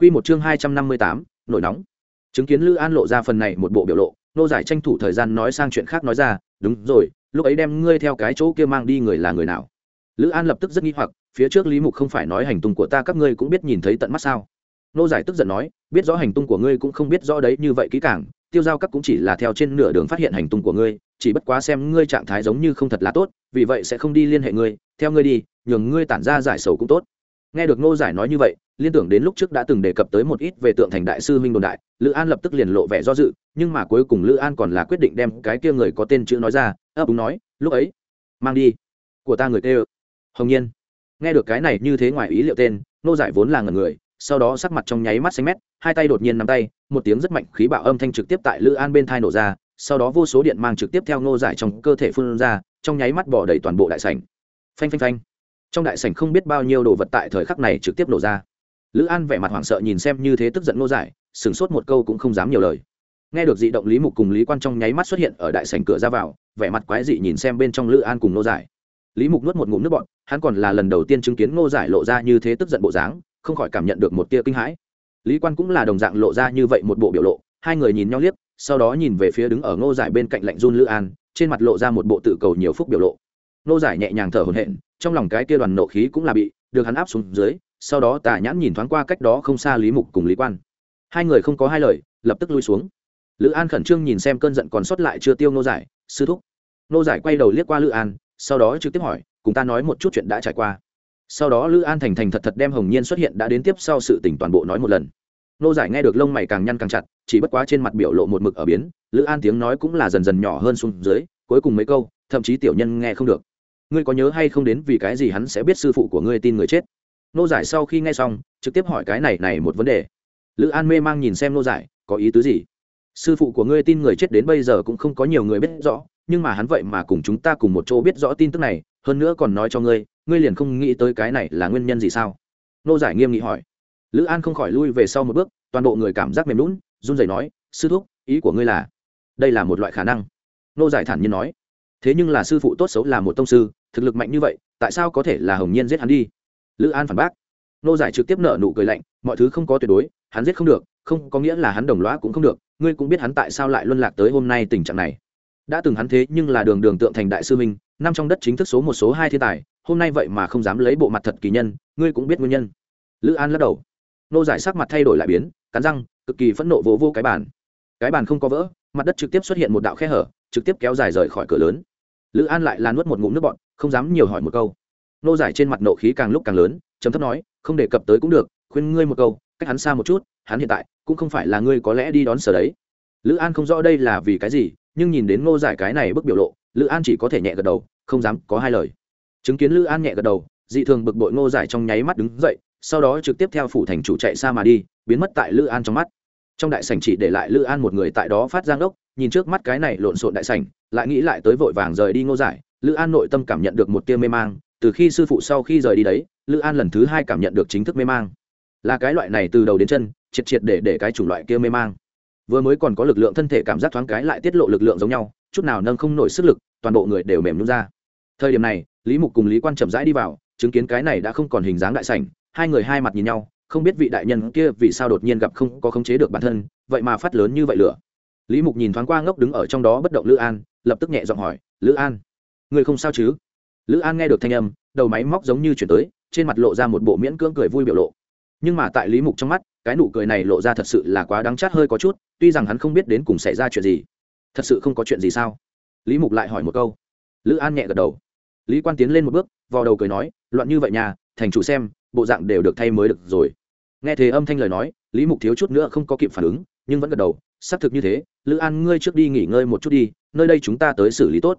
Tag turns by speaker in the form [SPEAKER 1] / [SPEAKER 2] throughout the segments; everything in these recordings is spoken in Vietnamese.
[SPEAKER 1] Quy một chương hai trăm năm mươi tám, nổi nóng. Chứng kiến Lữ An lộ ra phần này một bộ biểu lộ, nô giải tranh thủ thời gian nói sang chuyện khác nói ra, đúng rồi, lúc ấy đem ngươi theo cái chỗ kia mang đi người là người nào? Lữ An lập tức rất nghi hoặc, phía trước Lý Mục không phải nói hành tung của ta các ngươi cũng biết nhìn thấy tận mắt sao? Nô giải tức giận nói, biết rõ hành tung của ngươi cũng không biết rõ đấy như vậy kỹ càng, tiêu giao các cũng chỉ là theo trên nửa đường phát hiện hành tung của ngươi, chỉ bất quá xem ngươi trạng thái giống như không thật là tốt, vì vậy sẽ không đi liên hệ ngươi, theo ngươi đi, nhường ngươi tản ra giải sầu cũng tốt. Nghe được Ngô giải nói như vậy, liên tưởng đến lúc trước đã từng đề cập tới một ít về tượng thành đại sư minh đồn đại lữ an lập tức liền lộ vẻ do dự nhưng mà cuối cùng lữ an còn là quyết định đem cái kia người có tên chữ nói ra ấp đúng nói lúc ấy mang đi của ta người kêu. Hồng nhiên. Nghe được cái này như thế ngoài ý liệu tên nô giải vốn là ngần người sau đó sắc mặt trong nháy mắt xanh mét hai tay đột nhiên nắm tay một tiếng rất mạnh khí bạo âm thanh trực tiếp tại lữ an bên thai nổ ra sau đó vô số điện mang trực tiếp theo nô giải trong cơ thể phun ra trong nháy mắt bỏ đầy toàn bộ đại sảnh. Phanh phanh phanh trong đại sảnh không biết bao nhiêu đồ vật tại thời khắc này trực tiếp nổ ra. Lữ an vẻ mặt hoảng sợ nhìn xem như thế tức giận nô giải, sửng sốt một câu cũng không dám nhiều lời. Nghe được dị động lý mục cùng lý quan trong nháy mắt xuất hiện ở đại sảnh cửa ra vào, vẻ mặt quái dị nhìn xem bên trong lữ an cùng nô giải. Lý mục nuốt một ngụm nước bọn hắn còn là lần đầu tiên chứng kiến nô giải lộ ra như thế tức giận bộ dáng, không khỏi cảm nhận được một tia kinh hãi. Lý quan cũng là đồng dạng lộ ra như vậy một bộ biểu lộ, hai người nhìn nhau liếc, sau đó nhìn về phía đứng ở nô giải bên cạnh lạnh run lữ an, trên mặt lộ ra một bộ tự cầu nhiều phúc biểu lộ nô giải nhẹ nhàng thở hổn hển, trong lòng cái kia đoàn nộ khí cũng là bị được hắn áp xuống dưới, sau đó tà nhãn nhìn thoáng qua cách đó không xa lý mục cùng lý quan. Hai người không có hai lời, lập tức lui xuống. Lữ an khẩn trương nhìn xem cơn giận còn sót lại chưa tiêu nô giải, sư thúc. Nô giải quay đầu liếc qua lữ an, sau đó trực tiếp hỏi, cùng ta nói một chút chuyện đã trải qua. Sau đó lữ an thành thành thật thật đem hồng nhiên xuất hiện đã đến tiếp sau sự tỉnh toàn bộ nói một lần. Nô giải nghe được lông mày càng nhăn càng chặt, chỉ bất quá trên mặt biểu lộ một mực ở biến, lữ an tiếng nói cũng là dần dần nhỏ hơn xuống dưới, cuối cùng mấy câu, thậm chí tiểu nhân nghe không được ngươi có nhớ hay không đến vì cái gì hắn sẽ biết sư phụ của ngươi tin người chết? Nô giải sau khi nghe xong, trực tiếp hỏi cái này này một vấn đề. Lữ an mê mang nhìn xem nô giải, có ý tứ gì? Sư phụ của ngươi tin người chết đến bây giờ cũng không có nhiều người biết rõ, nhưng mà hắn vậy mà cùng chúng ta cùng một chỗ biết rõ tin tức này, hơn nữa còn nói cho ngươi ngươi liền không nghĩ tới cái này là nguyên nhân gì sao? Nô giải nghiêm nghị hỏi. Lữ an không khỏi lui về sau một bước, toàn bộ người cảm giác mềm lún run rẩy nói, sư thúc, ý của ngươi là? Đây là một loại khả năng. Nô giải thản nhiên nói. Thế nhưng là sư phụ tốt xấu là một tông sư thực lực mạnh như vậy tại sao có thể là hồng nhiên giết hắn đi? Lữ an phản bác. Nô giải trực tiếp nợ nụ cười lạnh mọi thứ không có tuyệt đối hắn giết không được không có nghĩa là hắn đồng loá cũng không được ngươi cũng biết hắn tại sao lại luân lạc tới hôm nay tình trạng này. Đã từng hắn thế nhưng là đường đường tượng thành đại sư minh năm trong đất chính thức số một số hai thiên tài hôm nay vậy mà không dám lấy bộ mặt thật kỳ nhân ngươi cũng biết nguyên nhân. Lữ an lắc đầu. Nô giải sắc mặt thay đổi lại biến cắn răng cực kỳ phẫn nộ vỗ vô, vô cái bàn. Cái bàn không có vỡ mặt đất trực tiếp xuất hiện một đạo khe hở trực tiếp kéo dài rời khỏi cửa lớn lữ an lại lan nuốt một ngụm nước bọn không dám nhiều hỏi một câu. Nô giải trên mặt nộ khí càng lúc càng lớn chấm thấp nói, không đề cập tới cũng được, khuyên ngươi một câu, cách hắn xa một chút, hắn hiện tại cũng không phải là ngươi có lẽ đi đón sở đấy. Lữ an không rõ đây là vì cái gì, nhưng nhìn đến ngô giải cái này bức biểu lộ, lữ an chỉ có thể nhẹ gật đầu, không dám có hai lời. Chứng kiến lữ an nhẹ gật đầu, dị thường bực bội ngô giải trong nháy mắt đứng dậy, sau đó trực tiếp theo phủ thành chủ chạy xa mà đi, biến mất tại lữ an trong mắt trong đại sảnh chỉ để lại lữ an một người tại đó phát giang đốc nhìn trước mắt cái này lộn xộn đại sảnh, lại nghĩ lại tới vội vàng rời đi ngô giải. Lữ an nội tâm cảm nhận được một tia mê mang, từ khi sư phụ sau khi rời đi đấy, lữ an lần thứ hai cảm nhận được chính thức mê mang. Là cái loại này từ đầu đến chân, triệt triệt để để cái chủng loại kia mê mang. Vừa mới còn có lực lượng thân thể cảm giác thoáng cái lại tiết lộ lực lượng giống nhau, chút nào nâng không nổi sức lực, toàn bộ người đều mềm nhún ra. Thời điểm này, lý mục cùng lý quan chậm rãi đi vào, chứng kiến cái này đã không còn hình dáng đại sảnh, hai người hai mặt nhìn nhau không biết vị đại nhân kia vì sao đột nhiên gặp không có khống chế được bản thân, vậy mà phát lớn như vậy lửa. Lý mục nhìn thoáng qua ngốc đứng ở trong đó bất động lữ an, lập tức nhẹ giọng hỏi, lữ an, người không sao chứ? Lữ an nghe được thanh âm, đầu máy móc giống như chuyển tới, trên mặt lộ ra một bộ miễn cưỡng cười vui biểu lộ. Nhưng mà tại lý mục trong mắt, cái nụ cười này lộ ra thật sự là quá đáng chát hơi có chút, tuy rằng hắn không biết đến cùng xảy ra chuyện gì. Thật sự không có chuyện gì sao? Lý mục lại hỏi một câu. Lữ an nhẹ gật đầu. Lý quan tiến lên một bước vào đầu cười nói, loạn như vậy nhà, thành chủ xem bộ dạng đều được thay mới được rồi. Nghe thế âm thanh lời nói, lý mục thiếu chút nữa không có kịp phản ứng, nhưng vẫn gật đầu, xác thực như thế, lữ an ngươi trước đi nghỉ ngơi một chút đi, nơi đây chúng ta tới xử lý tốt.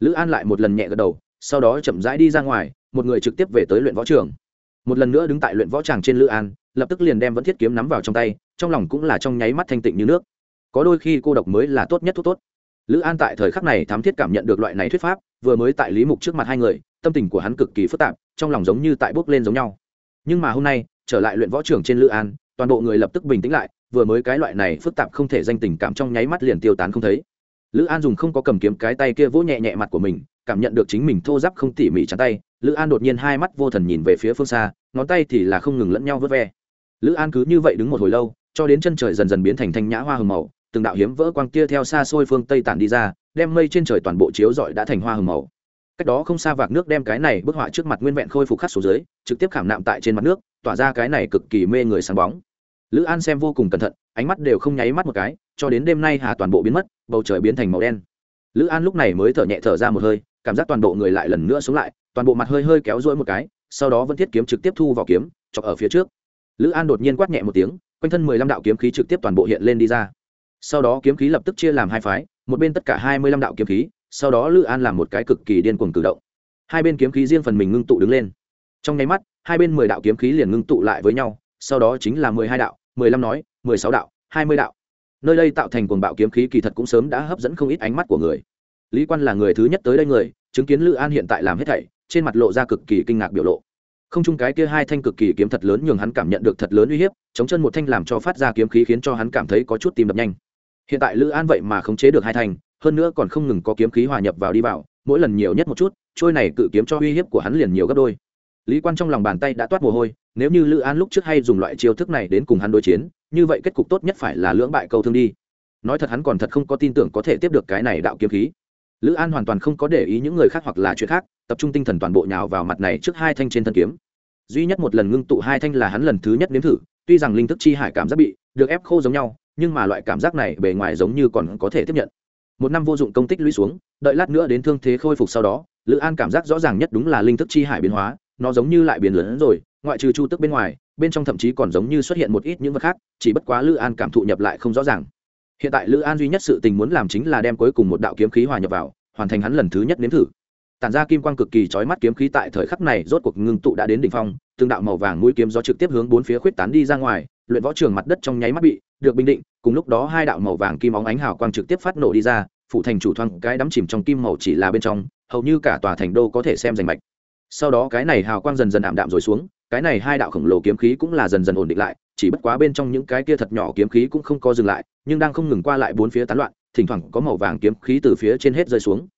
[SPEAKER 1] Lữ an lại một lần nhẹ gật đầu, sau đó chậm rãi đi ra ngoài, một người trực tiếp về tới luyện võ trường. Một lần nữa đứng tại luyện võ tràng trên lữ an, lập tức liền đem vẫn thiết kiếm nắm vào trong tay, trong lòng cũng là trong nháy mắt thanh tịnh như nước. Có đôi khi cô độc mới là tốt nhất thuốc tốt. Lữ an tại thời khắc này thám thiết cảm nhận được loại này thuyết pháp, vừa mới tại lý mục trước mặt hai người, tâm tình của hắn cực kỳ phức tạp, trong lòng giống như tại bốc lên giống nhau nhưng mà hôm nay, trở lại luyện võ trưởng trên lữ an, toàn bộ người lập tức bình tĩnh lại, vừa mới cái loại này phức tạp không thể danh tình cảm trong nháy mắt liền tiêu tán không thấy. Lữ an dùng không có cầm kiếm cái tay kia vỗ nhẹ nhẹ mặt của mình, cảm nhận được chính mình thô giáp không tỉ mỉ chắn tay, lữ an đột nhiên hai mắt vô thần nhìn về phía phương xa, ngón tay thì là không ngừng lẫn nhau vớt ve. Lữ an cứ như vậy đứng một hồi lâu, cho đến chân trời dần dần biến thành thanh nhã hoa hồng màu, từng đạo hiếm vỡ quang kia theo xa xôi phương tây tản đi ra, đem mây trên trời toàn bộ chiếu rọi đã thành hoa hồng màu cách đó không xa vạc nước đem cái này bức họa trước mặt nguyên vẹn khôi phục khắc xuống dưới, trực tiếp khảm nạm tại trên mặt nước, tỏa ra cái này cực kỳ mê người sáng bóng. Lữ an xem vô cùng cẩn thận, ánh mắt đều không nháy mắt một cái, cho đến đêm nay hà toàn bộ biến mất, bầu trời biến thành màu đen. Lữ an lúc này mới thở nhẹ thở ra một hơi, cảm giác toàn bộ người lại lần nữa xuống lại, toàn bộ mặt hơi hơi kéo rỗi một cái, sau đó vẫn thiết kiếm trực tiếp thu vào kiếm, chọc ở phía trước. Lữ an đột nhiên quát nhẹ một tiếng, quanh thân mười lăm đạo kiếm khí trực tiếp toàn bộ hiện lên đi ra. Sau đó kiếm khí lập tức chia làm hai phái, một bên tất cả hai mươi lăm đạo kiếm khí sau đó lữ an làm một cái cực kỳ điên cuồng cử động hai bên kiếm khí riêng phần mình ngưng tụ đứng lên trong nháy mắt hai bên mười đạo kiếm khí liền ngưng tụ lại với nhau sau đó chính là mười hai đạo mười lăm nói mười sáu đạo hai mươi đạo nơi đây tạo thành cuồng bạo kiếm khí kỳ thật cũng sớm đã hấp dẫn không ít ánh mắt của người lý quan là người thứ nhất tới đây người chứng kiến lữ an hiện tại làm hết thảy trên mặt lộ ra cực kỳ kinh ngạc biểu lộ không chung cái kia hai thanh cực kỳ kiếm thật lớn nhường hắn cảm nhận được thật lớn uy hiếp chống chân một thanh làm cho phát ra kiếm khí khiến cho hắn cảm thấy có chút tim đập nhanh hiện tại lữ an vậy mà khống chế được hai thanh hơn nữa còn không ngừng có kiếm khí hòa nhập vào đi vào, mỗi lần nhiều nhất một chút, trôi này cự kiếm cho uy hiếp của hắn liền nhiều gấp đôi. Lý quan trong lòng bàn tay đã toát mồ hôi, nếu như lữ an lúc trước hay dùng loại chiêu thức này đến cùng hắn đối chiến, như vậy kết cục tốt nhất phải là lưỡng bại câu thương đi. Nói thật hắn còn thật không có tin tưởng có thể tiếp được cái này đạo kiếm khí. Lữ an hoàn toàn không có để ý những người khác hoặc là chuyện khác, tập trung tinh thần toàn bộ nhào vào mặt này trước hai thanh trên thân kiếm. Duy nhất một lần ngưng tụ hai thanh là hắn lần thứ nhất nếm thử, tuy rằng linh thức chi hải cảm giác bị được ép khô giống nhau, nhưng mà loại cảm giác này bề ngoài giống như còn có thể tiếp nhận một năm vô dụng công tích lũy xuống, đợi lát nữa đến thương thế khôi phục sau đó, lữ an cảm giác rõ ràng nhất đúng là linh thức chi hải biến hóa, nó giống như lại biến lớn rồi, ngoại trừ chu tức bên ngoài, bên trong thậm chí còn giống như xuất hiện một ít những vật khác, chỉ bất quá lữ an cảm thụ nhập lại không rõ ràng. Hiện tại lữ an duy nhất sự tình muốn làm chính là đem cuối cùng một đạo kiếm khí hòa nhập vào, hoàn thành hắn lần thứ nhất nếm thử. Tản ra kim quang cực kỳ chói mắt kiếm khí tại thời khắc này rốt cuộc ngưng tụ đã đến đỉnh phong tương đạo màu vàng mũi kiếm gió trực tiếp hướng bốn phía khuyết tán đi ra ngoài, luyện võ trường mặt đất trong nháy mắt bị được bình định cùng lúc đó hai đạo màu vàng kim óng ánh hào quang trực tiếp phát nổ đi ra, phủ thành chủ thoang cái đắm chìm trong kim màu chỉ là bên trong, hầu như cả tòa thành đô có thể xem rành mạch. Sau đó cái này hào quang dần dần ảm đạm rồi xuống, cái này hai đạo khổng lồ kiếm khí cũng là dần dần ổn định lại, chỉ bất quá bên trong những cái kia thật nhỏ kiếm khí cũng không có dừng lại, nhưng đang không ngừng qua lại bốn phía tán loạn, thỉnh thoảng có màu vàng kiếm khí từ phía trên hết rơi xuống.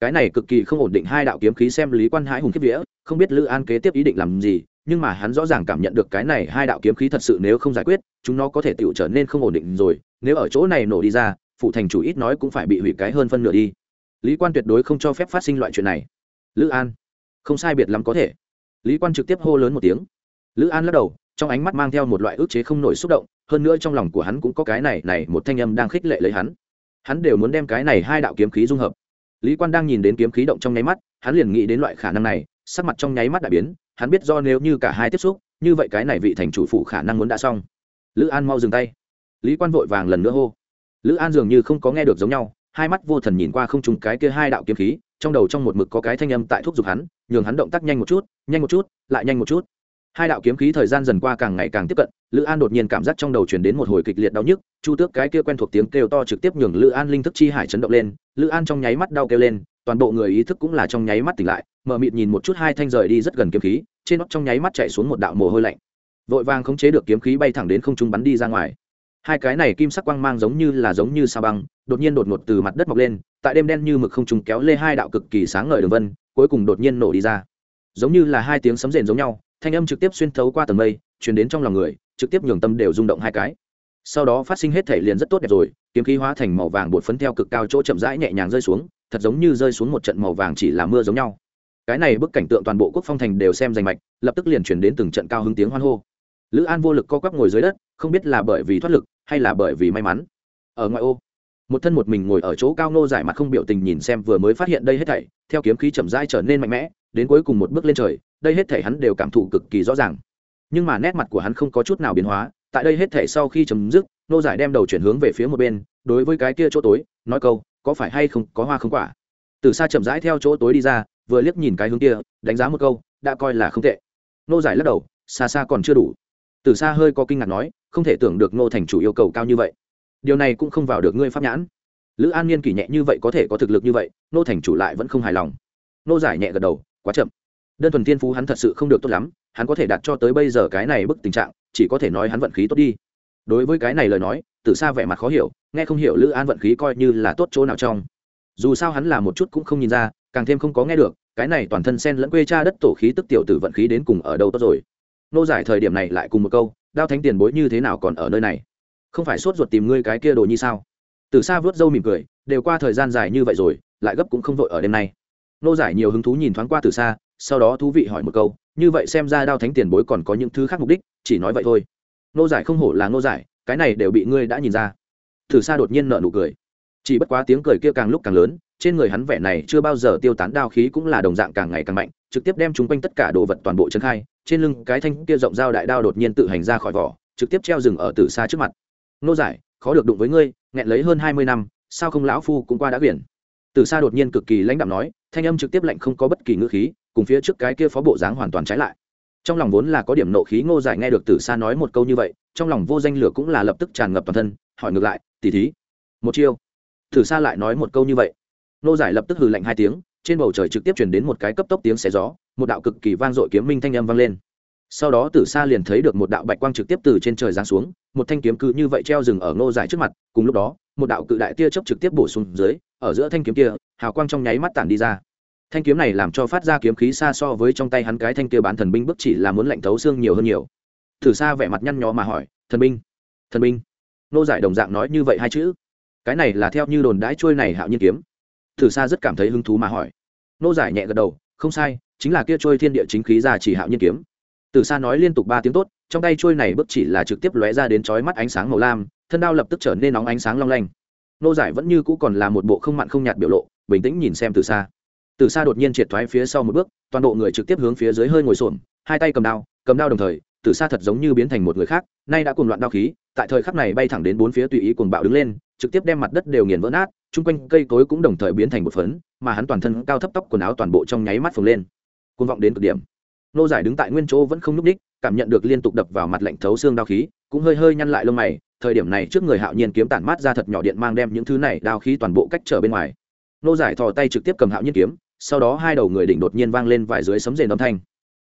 [SPEAKER 1] Cái này cực kỳ không ổn định hai đạo kiếm khí xem lý quan hãi hùng kiếp vía, không biết lữ an kế tiếp ý định làm gì nhưng mà hắn rõ ràng cảm nhận được cái này hai đạo kiếm khí thật sự nếu không giải quyết, chúng nó có thể tựu trở nên không ổn định rồi, nếu ở chỗ này nổ đi ra, phụ thành chủ ít nói cũng phải bị hủy cái hơn phân nửa đi. Lý quan tuyệt đối không cho phép phát sinh loại chuyện này. Lữ an, không sai biệt lắm có thể. Lý quan trực tiếp hô lớn một tiếng. Lữ an lắc đầu, trong ánh mắt mang theo một loại ức chế không nổi xúc động, hơn nữa trong lòng của hắn cũng có cái này này, một thanh âm đang khích lệ lấy hắn. Hắn đều muốn đem cái này hai đạo kiếm khí dung hợp. Lý quan đang nhìn đến kiếm khí động trong nháy mắt, hắn liền nghĩ đến loại khả năng này, sắc mặt trong nháy mắt đại biến hắn biết do nếu như cả hai tiếp xúc, như vậy cái này vị thành chủ phụ khả năng muốn đã xong. Lữ an mau dừng tay. Lý quan vội vàng lần nữa hô. Lữ an dường như không có nghe được giống nhau, hai mắt vô thần nhìn qua không trùng cái kia hai đạo kiếm khí, trong đầu trong một mực có cái thanh âm tại thúc giục hắn, nhường hắn động tác nhanh một chút, nhanh một chút, lại nhanh một chút. Hai đạo kiếm khí thời gian dần qua càng ngày càng tiếp cận, lữ an đột nhiên cảm giác trong đầu chuyển đến một hồi kịch liệt đau nhức, chu tước cái kia quen thuộc tiếng kêu to trực tiếp nhường lữ an linh thức chi hải chấn động lên, lữ an trong nháy mắt đau kêu lên toàn bộ người ý thức cũng là trong nháy mắt tỉnh lại, mở mịt nhìn một chút hai thanh rời đi rất gần kiếm khí, trên nót trong nháy mắt chạy xuống một đạo mồ hôi lạnh. Vội vàng khống chế được kiếm khí bay thẳng đến không trung bắn đi ra ngoài. Hai cái này kim sắc quang mang giống như là giống như sa băng, đột nhiên đột ngột từ mặt đất mọc lên, tại đêm đen như mực không trung kéo lê hai đạo cực kỳ sáng ngời đường vân, cuối cùng đột nhiên nổ đi ra. Giống như là hai tiếng sấm rền giống nhau, thanh âm trực tiếp xuyên thấu qua tầng mây, truyền đến trong lòng người, trực tiếp nhường tâm đều rung động hai cái. Sau đó phát sinh hết thể liền rất tốt đẹp rồi, kiếm khí hóa thành màu vàng bột phấn theo cực cao chỗ chậm rãi nhẹ nhàng rơi xuống thật giống như rơi xuống một trận màu vàng chỉ là mưa giống nhau. Cái này bức cảnh tượng toàn bộ quốc phong thành đều xem danh mạch, lập tức liền chuyển đến từng trận cao hứng tiếng hoan hô. Lữ an vô lực co quắp ngồi dưới đất, không biết là bởi vì thoát lực, hay là bởi vì may mắn. Ở ngoại ô, một thân một mình ngồi ở chỗ cao nô giải mặt không biểu tình nhìn xem vừa mới phát hiện đây hết thảy, theo kiếm khí chậm rãi trở nên mạnh mẽ, đến cuối cùng một bước lên trời, đây hết thảy hắn đều cảm thụ cực kỳ rõ ràng. Nhưng mà nét mặt của hắn không có chút nào biến hóa, tại đây hết thảy sau khi chấm dứt, nô giải đem đầu chuyển hướng về phía một bên, đối với cái kia chỗ tối, nói câu có phải hay không có hoa không quả? Từ xa chậm rãi theo chỗ tối đi ra, vừa liếc nhìn cái hướng kia, đánh giá một câu, đã coi là không tệ. Nô giải lắc đầu, xa xa còn chưa đủ. Từ xa hơi có kinh ngạc nói, không thể tưởng được nô thành chủ yêu cầu cao như vậy. Điều này cũng không vào được ngươi pháp nhãn. Lữ an niên kỷ nhẹ như vậy có thể có thực lực như vậy nô thành chủ lại vẫn không hài lòng. Nô giải nhẹ gật đầu, quá chậm. Đơn thuần tiên phú hắn thật sự không được tốt lắm, hắn có thể đạt cho tới bây giờ cái này bức tình trạng, chỉ có thể nói hắn vận khí tốt đi đối với cái này lời nói từ xa vẻ mặt khó hiểu, nghe không hiểu lữ an vận khí coi như là tốt chỗ nào trong. Dù sao hắn là một chút cũng không nhìn ra, càng thêm không có nghe được, cái này toàn thân sen lẫn quê cha đất tổ khí tức tiểu tử vận khí đến cùng ở đâu tốt rồi. Nô giải thời điểm này lại cùng một câu, đao thánh tiền bối như thế nào còn ở nơi này? Không phải sốt ruột tìm ngươi cái kia đồ như sao? Từ xa vớt râu mỉm cười, đều qua thời gian dài như vậy rồi, lại gấp cũng không vội ở đêm nay. Nô giải nhiều hứng thú nhìn thoáng qua từ xa sau đó thú vị hỏi một câu, như vậy xem ra đao thánh tiền bối còn có những thứ khác mục đích, chỉ nói vậy thôi nô giải không hổ là nô giải, cái này đều bị ngươi đã nhìn ra. Thử xa đột nhiên nợ nụ cười. Chỉ bất quá tiếng cười kia càng lúc càng lớn, trên người hắn vẻ này chưa bao giờ tiêu tán đao khí cũng là đồng dạng càng ngày càng mạnh, trực tiếp đem chúng quanh tất cả đồ vật toàn bộ chân khai, trên lưng cái thanh kia rộng dao đại đao đột nhiên tự hành ra khỏi vỏ, trực tiếp treo rừng ở từ xa trước mặt. Nô giải, khó được đụng với ngươi, nghẹn lấy hơn hai mươi năm, sao không lão phu cũng qua đã biển? Từ xa đột nhiên cực kỳ lãnh đạm nói, thanh âm trực tiếp lạnh không có bất kỳ ngữ khí, cùng phía trước cái kia phó bộ dáng hoàn toàn trái lại trong lòng vốn là có điểm nộ khí ngô giải nghe được từ xa nói một câu như vậy, trong lòng vô danh lửa cũng là lập tức tràn ngập toàn thân, hỏi ngược lại tỉ thí, một chiêu? Từ xa lại nói một câu như vậy. Ngô giải lập tức hừ lạnh hai tiếng, trên bầu trời trực tiếp chuyển đến một cái cấp tốc tiếng xé gió, một đạo cực kỳ vang dội kiếm minh thanh âm vang lên. Sau đó từ xa liền thấy được một đạo bạch quang trực tiếp từ trên trời giáng xuống, một thanh kiếm cứ như vậy treo rừng ở ngô giải trước mặt, cùng lúc đó, một đạo cự đại tia chớp trực tiếp bổ sung dưới, ở giữa thanh kiếm kia, hào quang trong nháy mắt tản đi ra thanh kiếm này làm cho phát ra kiếm khí xa so với trong tay hắn cái thanh kia bán thần binh bức chỉ là muốn lạnh thấu xương nhiều hơn nhiều. Thử xa vẻ mặt nhăn nhó mà hỏi, thần binh thần binh? Nô giải đồng dạng nói như vậy hai chữ. Cái này là theo như đồn đãi trôi này hạo nhiên kiếm. Thử xa rất cảm thấy hứng thú mà hỏi. Nô giải nhẹ gật đầu, không sai, chính là kia trôi thiên địa chính khí ra chỉ hạo nhiên kiếm. Từ xa nói liên tục ba tiếng tốt, trong tay trôi này bức chỉ là trực tiếp lóe ra đến chói mắt ánh sáng màu lam, thân đao lập tức trở nên nóng ánh sáng long lanh. Nô giải vẫn như cũ còn là một bộ không mặn không nhạt biểu lộ, bình tĩnh nhìn xem từ xa từ xa đột nhiên triệt thoái phía sau một bước toàn bộ người trực tiếp hướng phía dưới hơi ngồi xổm hai tay cầm đao cầm đao đồng thời từ xa thật giống như biến thành một người khác nay đã cuồng loạn đao khí tại thời khắc này bay thẳng đến bốn phía tùy ý cuồng bạo đứng lên trực tiếp đem mặt đất đều nghiền vỡ nát chung quanh cây cối cũng đồng thời biến thành một phấn mà hắn toàn thân cao thấp tóc quần áo toàn bộ trong nháy mắt phồng lên. Cuồng vọng đến cực điểm. Nô giải đứng tại nguyên chỗ vẫn không nhúc nhích, cảm nhận được liên tục đập vào mặt lạnh thấu xương đao khí cũng hơi hơi nhăn lại lông mày thời điểm này trước người hạo nhiên kiếm tản mát ra thật nhỏ điện mang đem những thứ này đao khí toàn bộ cách trở bên ngoài. Nô giải thò tay trực tiếp cầm hạo nhiên kiếm sau đó hai đầu người đỉnh đột nhiên vang lên vài dưới sấm rền âm thanh.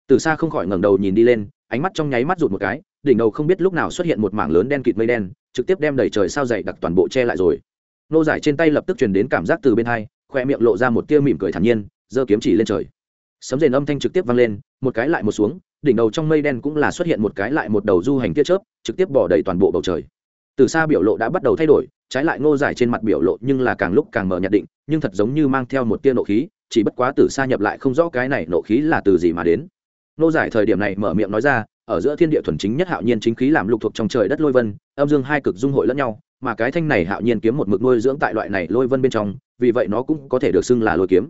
[SPEAKER 1] Từ xa không khỏi ngẩng đầu nhìn đi lên, ánh mắt trong nháy mắt rụt một cái, đỉnh đầu không biết lúc nào xuất hiện một mảng lớn đen kịt mây đen, trực tiếp đem đầy trời sao dày đặc toàn bộ che lại rồi. Nô giải trên tay lập tức truyền đến cảm giác từ bên hai, khoe miệng lộ ra một tia mỉm cười thản nhiên, giơ kiếm chỉ lên trời. Sấm rền âm thanh trực tiếp vang lên, một cái lại một xuống, đỉnh đầu trong mây đen cũng là xuất hiện một cái lại một đầu du hành tia chớp, trực tiếp bỏ đầy toàn bộ bầu trời. Từ xa biểu lộ đã bắt đầu thay đổi, trái lại ngô giải trên mặt biểu lộ nhưng là càng lúc càng mở nhạt định, nhưng thật giống như mang theo một tia nộ khí chỉ bất quá từ xa nhập lại không rõ cái này nộ khí là từ gì mà đến. Nô giải thời điểm này mở miệng nói ra, ở giữa thiên địa thuần chính nhất hạo nhiên chính khí làm lục thuộc trong trời đất lôi vân, âm dương hai cực dung hội lẫn nhau, mà cái thanh này hạo nhiên kiếm một mực nuôi dưỡng tại loại này lôi vân bên trong, vì vậy nó cũng có thể được xưng là lôi kiếm.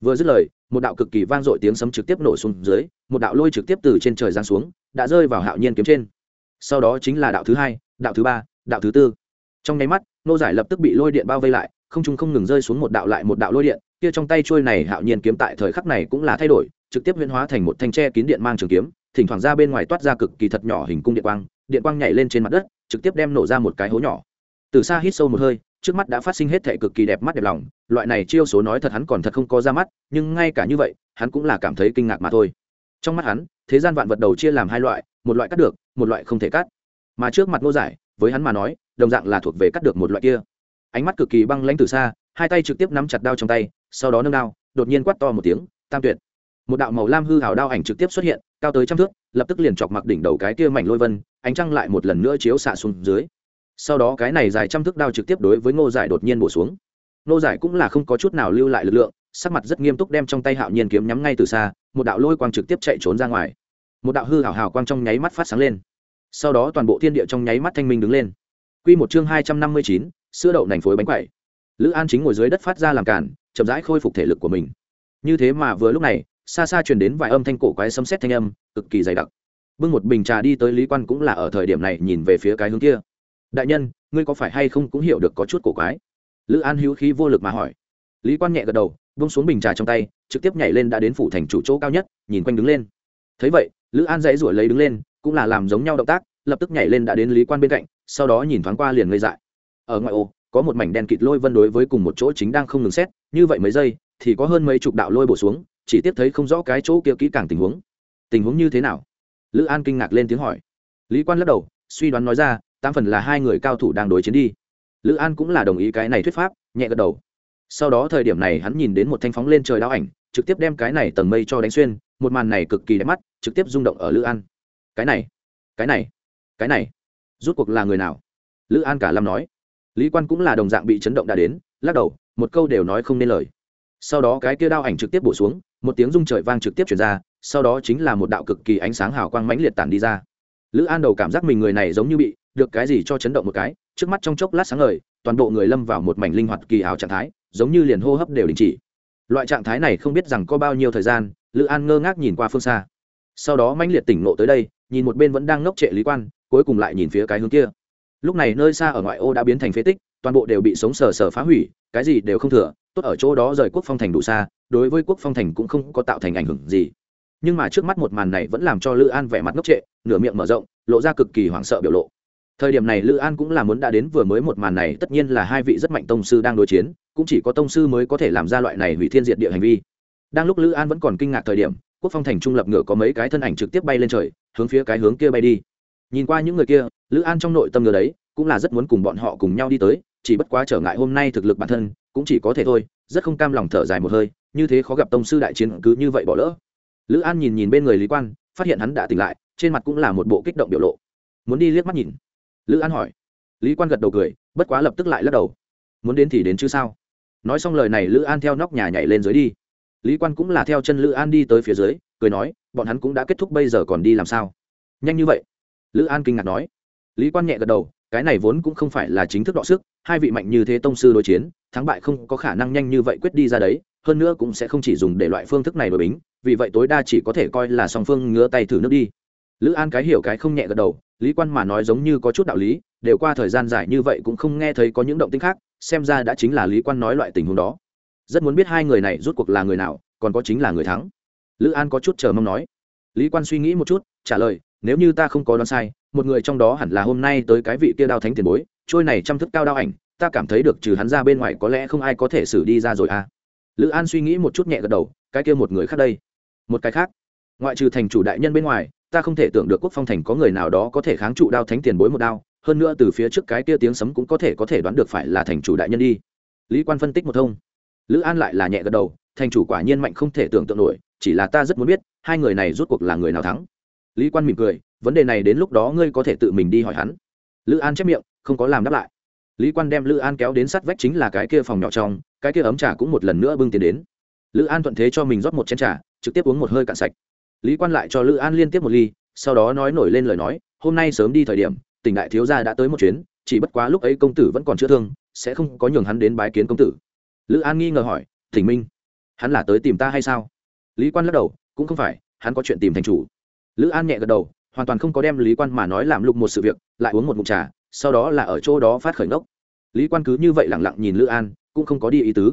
[SPEAKER 1] Vừa dứt lời, một đạo cực kỳ vang dội tiếng sấm trực tiếp nổ xuống dưới, một đạo lôi trực tiếp từ trên trời giáng xuống, đã rơi vào hạo nhiên kiếm trên. Sau đó chính là đạo thứ hai, đạo thứ ba, đạo thứ tư. Trong nháy mắt, nô giải lập tức bị lôi điện bao vây lại không trung không ngừng rơi xuống một đạo lại một đạo lôi điện, kia trong tay trôi này hạo nhiên kiếm tại thời khắc này cũng là thay đổi, trực tiếp huyễn hóa thành một thanh tre kín điện mang trường kiếm, thỉnh thoảng ra bên ngoài toát ra cực kỳ thật nhỏ hình cung điện quang điện quang nhảy lên trên mặt đất, trực tiếp đem nổ ra một cái hố nhỏ. Từ xa hít sâu một hơi, trước mắt đã phát sinh hết thệ cực kỳ đẹp mắt đẹp lòng, loại này chiêu số nói thật hắn còn thật không có ra mắt, nhưng ngay cả như vậy, hắn cũng là cảm thấy kinh ngạc mà thôi. Trong mắt hắn, thế gian vạn vật đầu chia làm hai loại, một loại cắt được, một loại không thể cắt. Mà trước mặt ngô giải, với hắn mà nói, đồng dạng là thuộc về cắt được một loại kia ánh mắt cực kỳ băng lãnh từ xa, hai tay trực tiếp nắm chặt đao trong tay, sau đó nâng đao, đột nhiên quát to một tiếng, tam tuyệt! Một đạo màu lam hư hảo đao ảnh trực tiếp xuất hiện, cao tới trăm thước, lập tức liền chọc mặc đỉnh đầu cái kia mảnh lôi vân, ánh trăng lại một lần nữa chiếu xạ xuống dưới. Sau đó cái này dài trăm thước đao trực tiếp đối với ngô giải đột nhiên bổ xuống. Ngô giải cũng là không có chút nào lưu lại lực lượng, sắc mặt rất nghiêm túc đem trong tay hạo nhiên kiếm nhắm ngay từ xa, một đạo lôi quang trực tiếp chạy trốn ra ngoài. Một đạo hư hảo hào quang trong nháy mắt phát sáng lên. Sau đó toàn bộ thiên địa trong nháy mắt thanh minh đứng lên. Quy một chương hai trăm năm mươi chín sữa đậu nành phối bánh quẩy. Lữ an chính ngồi dưới đất phát ra làm cản chậm rãi khôi phục thể lực của mình. Như thế mà vừa lúc này, xa xa truyền đến vài âm thanh cổ quái sấm sét thanh âm, cực kỳ dày đặc. Bưng một bình trà đi tới lý quan cũng là ở thời điểm này nhìn về phía cái hướng kia. Đại nhân, ngươi có phải hay không cũng hiểu được có chút cổ quái? Lữ an hữu khí vô lực mà hỏi. Lý quan nhẹ gật đầu bông xuống bình trà trong tay, trực tiếp nhảy lên đã đến phủ thành chủ chỗ cao nhất, nhìn quanh đứng lên. Thấy vậy, lữ an dãy ruổi lấy đứng lên, cũng là làm giống nhau động tác, lập tức nhảy lên đã đến lý quan bên cạnh, sau đó nhìn thoáng qua liền ngây dại ở ngoại ô, có một mảnh đen kịt lôi vân đối với cùng một chỗ chính đang không ngừng xét, như vậy mấy giây, thì có hơn mấy chục đạo lôi bổ xuống, chỉ tiếp thấy không rõ cái chỗ kia kỹ càng tình huống. Tình huống như thế nào? Lữ an kinh ngạc lên tiếng hỏi. Lý quan lắc đầu, suy đoán nói ra tam phần là hai người cao thủ đang đối chiến đi. Lữ an cũng là đồng ý cái này thuyết pháp, nhẹ gật đầu. Sau đó thời điểm này hắn nhìn đến một thanh phóng lên trời đao ảnh, trực tiếp đem cái này tầng mây cho đánh xuyên, một màn này cực kỳ đẹp mắt, trực tiếp rung động ở lữ an. Cái này cái này cái này rút cuộc là người nào? Lữ an cả lâm nói lý quan cũng là đồng dạng bị chấn động đã đến, lắc đầu, một câu đều nói không nên lời. Sau đó cái kia đao ảnh trực tiếp bổ xuống, một tiếng rung trời vang trực tiếp chuyển ra, sau đó chính là một đạo cực kỳ ánh sáng hào quang mãnh liệt tản đi ra. Lữ an đầu cảm giác mình người này giống như bị được cái gì cho chấn động một cái, trước mắt trong chốc lát sáng ngời, toàn bộ người lâm vào một mảnh linh hoạt kỳ ảo trạng thái, giống như liền hô hấp đều đình chỉ. Loại trạng thái này không biết rằng có bao nhiêu thời gian, lữ an ngơ ngác nhìn qua phương xa. Sau đó mãnh liệt tỉnh nộ tới đây, nhìn một bên vẫn đang ngốc trệ lý quan, cuối cùng lại nhìn phía cái hướng kia lúc này nơi xa ở ngoại ô đã biến thành phế tích, toàn bộ đều bị sống sờ sờ phá hủy, cái gì đều không thừa, tốt ở chỗ đó rời quốc phong thành đủ xa, đối với quốc phong thành cũng không có tạo thành ảnh hưởng gì. Nhưng mà trước mắt một màn này vẫn làm cho lữ an vẻ mặt ngốc trệ, nửa miệng mở rộng, lộ ra cực kỳ hoảng sợ biểu lộ. Thời điểm này lữ an cũng là muốn đã đến vừa mới một màn này, tất nhiên là hai vị rất mạnh tông sư đang đối chiến, cũng chỉ có tông sư mới có thể làm ra loại này hủy thiên diệt địa hành vi. Đang lúc lữ an vẫn còn kinh ngạc thời điểm, quốc phong thành trung lập ngựa có mấy cái thân ảnh trực tiếp bay lên trời, hướng phía cái hướng kia bay đi. Nhìn qua những người kia lữ an trong nội tâm ngờ đấy, cũng là rất muốn cùng bọn họ cùng nhau đi tới, chỉ bất quá trở ngại hôm nay thực lực bản thân, cũng chỉ có thể thôi, rất không cam lòng thở dài một hơi, như thế khó gặp tông sư đại chiến cứ như vậy bỏ lỡ. Lữ an nhìn nhìn bên người lý quan, phát hiện hắn đã tỉnh lại, trên mặt cũng là một bộ kích động biểu lộ. Muốn đi liếc mắt nhìn? Lữ an hỏi. Lý quan gật đầu cười, bất quá lập tức lại lắc đầu. Muốn đến thì đến chứ sao? Nói xong lời này lữ an theo nóc nhà nhảy lên dưới đi. Lý quan cũng là theo chân lữ an đi tới phía dưới, cười nói, bọn hắn cũng đã kết thúc bây giờ còn đi làm sao? Nhanh như vậy. Lữ an kinh ngạc nói lý quan nhẹ gật đầu, cái này vốn cũng không phải là chính thức đọ sức, hai vị mạnh như thế tông sư đối chiến, thắng bại không có khả năng nhanh như vậy quyết đi ra đấy, hơn nữa cũng sẽ không chỉ dùng để loại phương thức này đổi bính, vì vậy tối đa chỉ có thể coi là song phương ngứa tay thử nước đi. Lữ an cái hiểu cái không nhẹ gật đầu, lý quan mà nói giống như có chút đạo lý, đều qua thời gian dài như vậy cũng không nghe thấy có những động tĩnh khác, xem ra đã chính là lý quan nói loại tình huống đó. Rất muốn biết hai người này rút cuộc là người nào, còn có chính là người thắng. Lữ an có chút chờ mong nói. Lý quan suy nghĩ một chút, trả lời nếu như ta không có đoán sai, một người trong đó hẳn là hôm nay tới cái vị kia đao thánh tiền bối, trôi này chăm thức cao đao ảnh, ta cảm thấy được trừ hắn ra bên ngoài có lẽ không ai có thể xử đi ra rồi à. Lữ an suy nghĩ một chút nhẹ gật đầu, cái kia một người khác đây. Một cái khác. Ngoại trừ thành chủ đại nhân bên ngoài, ta không thể tưởng được quốc phong thành có người nào đó có thể kháng trụ đao thánh tiền bối một đao, hơn nữa từ phía trước cái kia tiếng sấm cũng có thể có thể đoán được phải là thành chủ đại nhân đi. Lý quan phân tích một thông. Lữ an lại là nhẹ gật đầu, thành chủ quả nhiên mạnh không thể tưởng tượng nổi, chỉ là ta rất muốn biết, hai người này rút cuộc là người nào thắng lý quan mỉm cười, vấn đề này đến lúc đó ngươi có thể tự mình đi hỏi hắn. Lữ an chép miệng, không có làm đáp lại. Lý quan đem lữ an kéo đến sát vách chính là cái kia phòng nhỏ trong, cái kia ấm trà cũng một lần nữa bưng tiền đến. Lữ an thuận thế cho mình rót một chén trà, trực tiếp uống một hơi cạn sạch. Lý quan lại cho lữ an liên tiếp một ly, sau đó nói nổi lên lời nói, hôm nay sớm đi thời điểm, tỉnh đại thiếu gia đã tới một chuyến, chỉ bất quá lúc ấy công tử vẫn còn chữa thương, sẽ không có nhường hắn đến bái kiến công tử. Lữ an nghi ngờ hỏi, thỉnh minh, hắn là tới tìm ta hay sao? Lý quan lắc đầu, cũng không phải, hắn có chuyện tìm thành chủ lữ an nhẹ gật đầu, hoàn toàn không có đem lý quan mà nói làm lục một sự việc, lại uống một ngụm trà, sau đó là ở chỗ đó phát khởi ngốc. Lý quan cứ như vậy lẳng lặng nhìn lữ an, cũng không có đi ý tứ.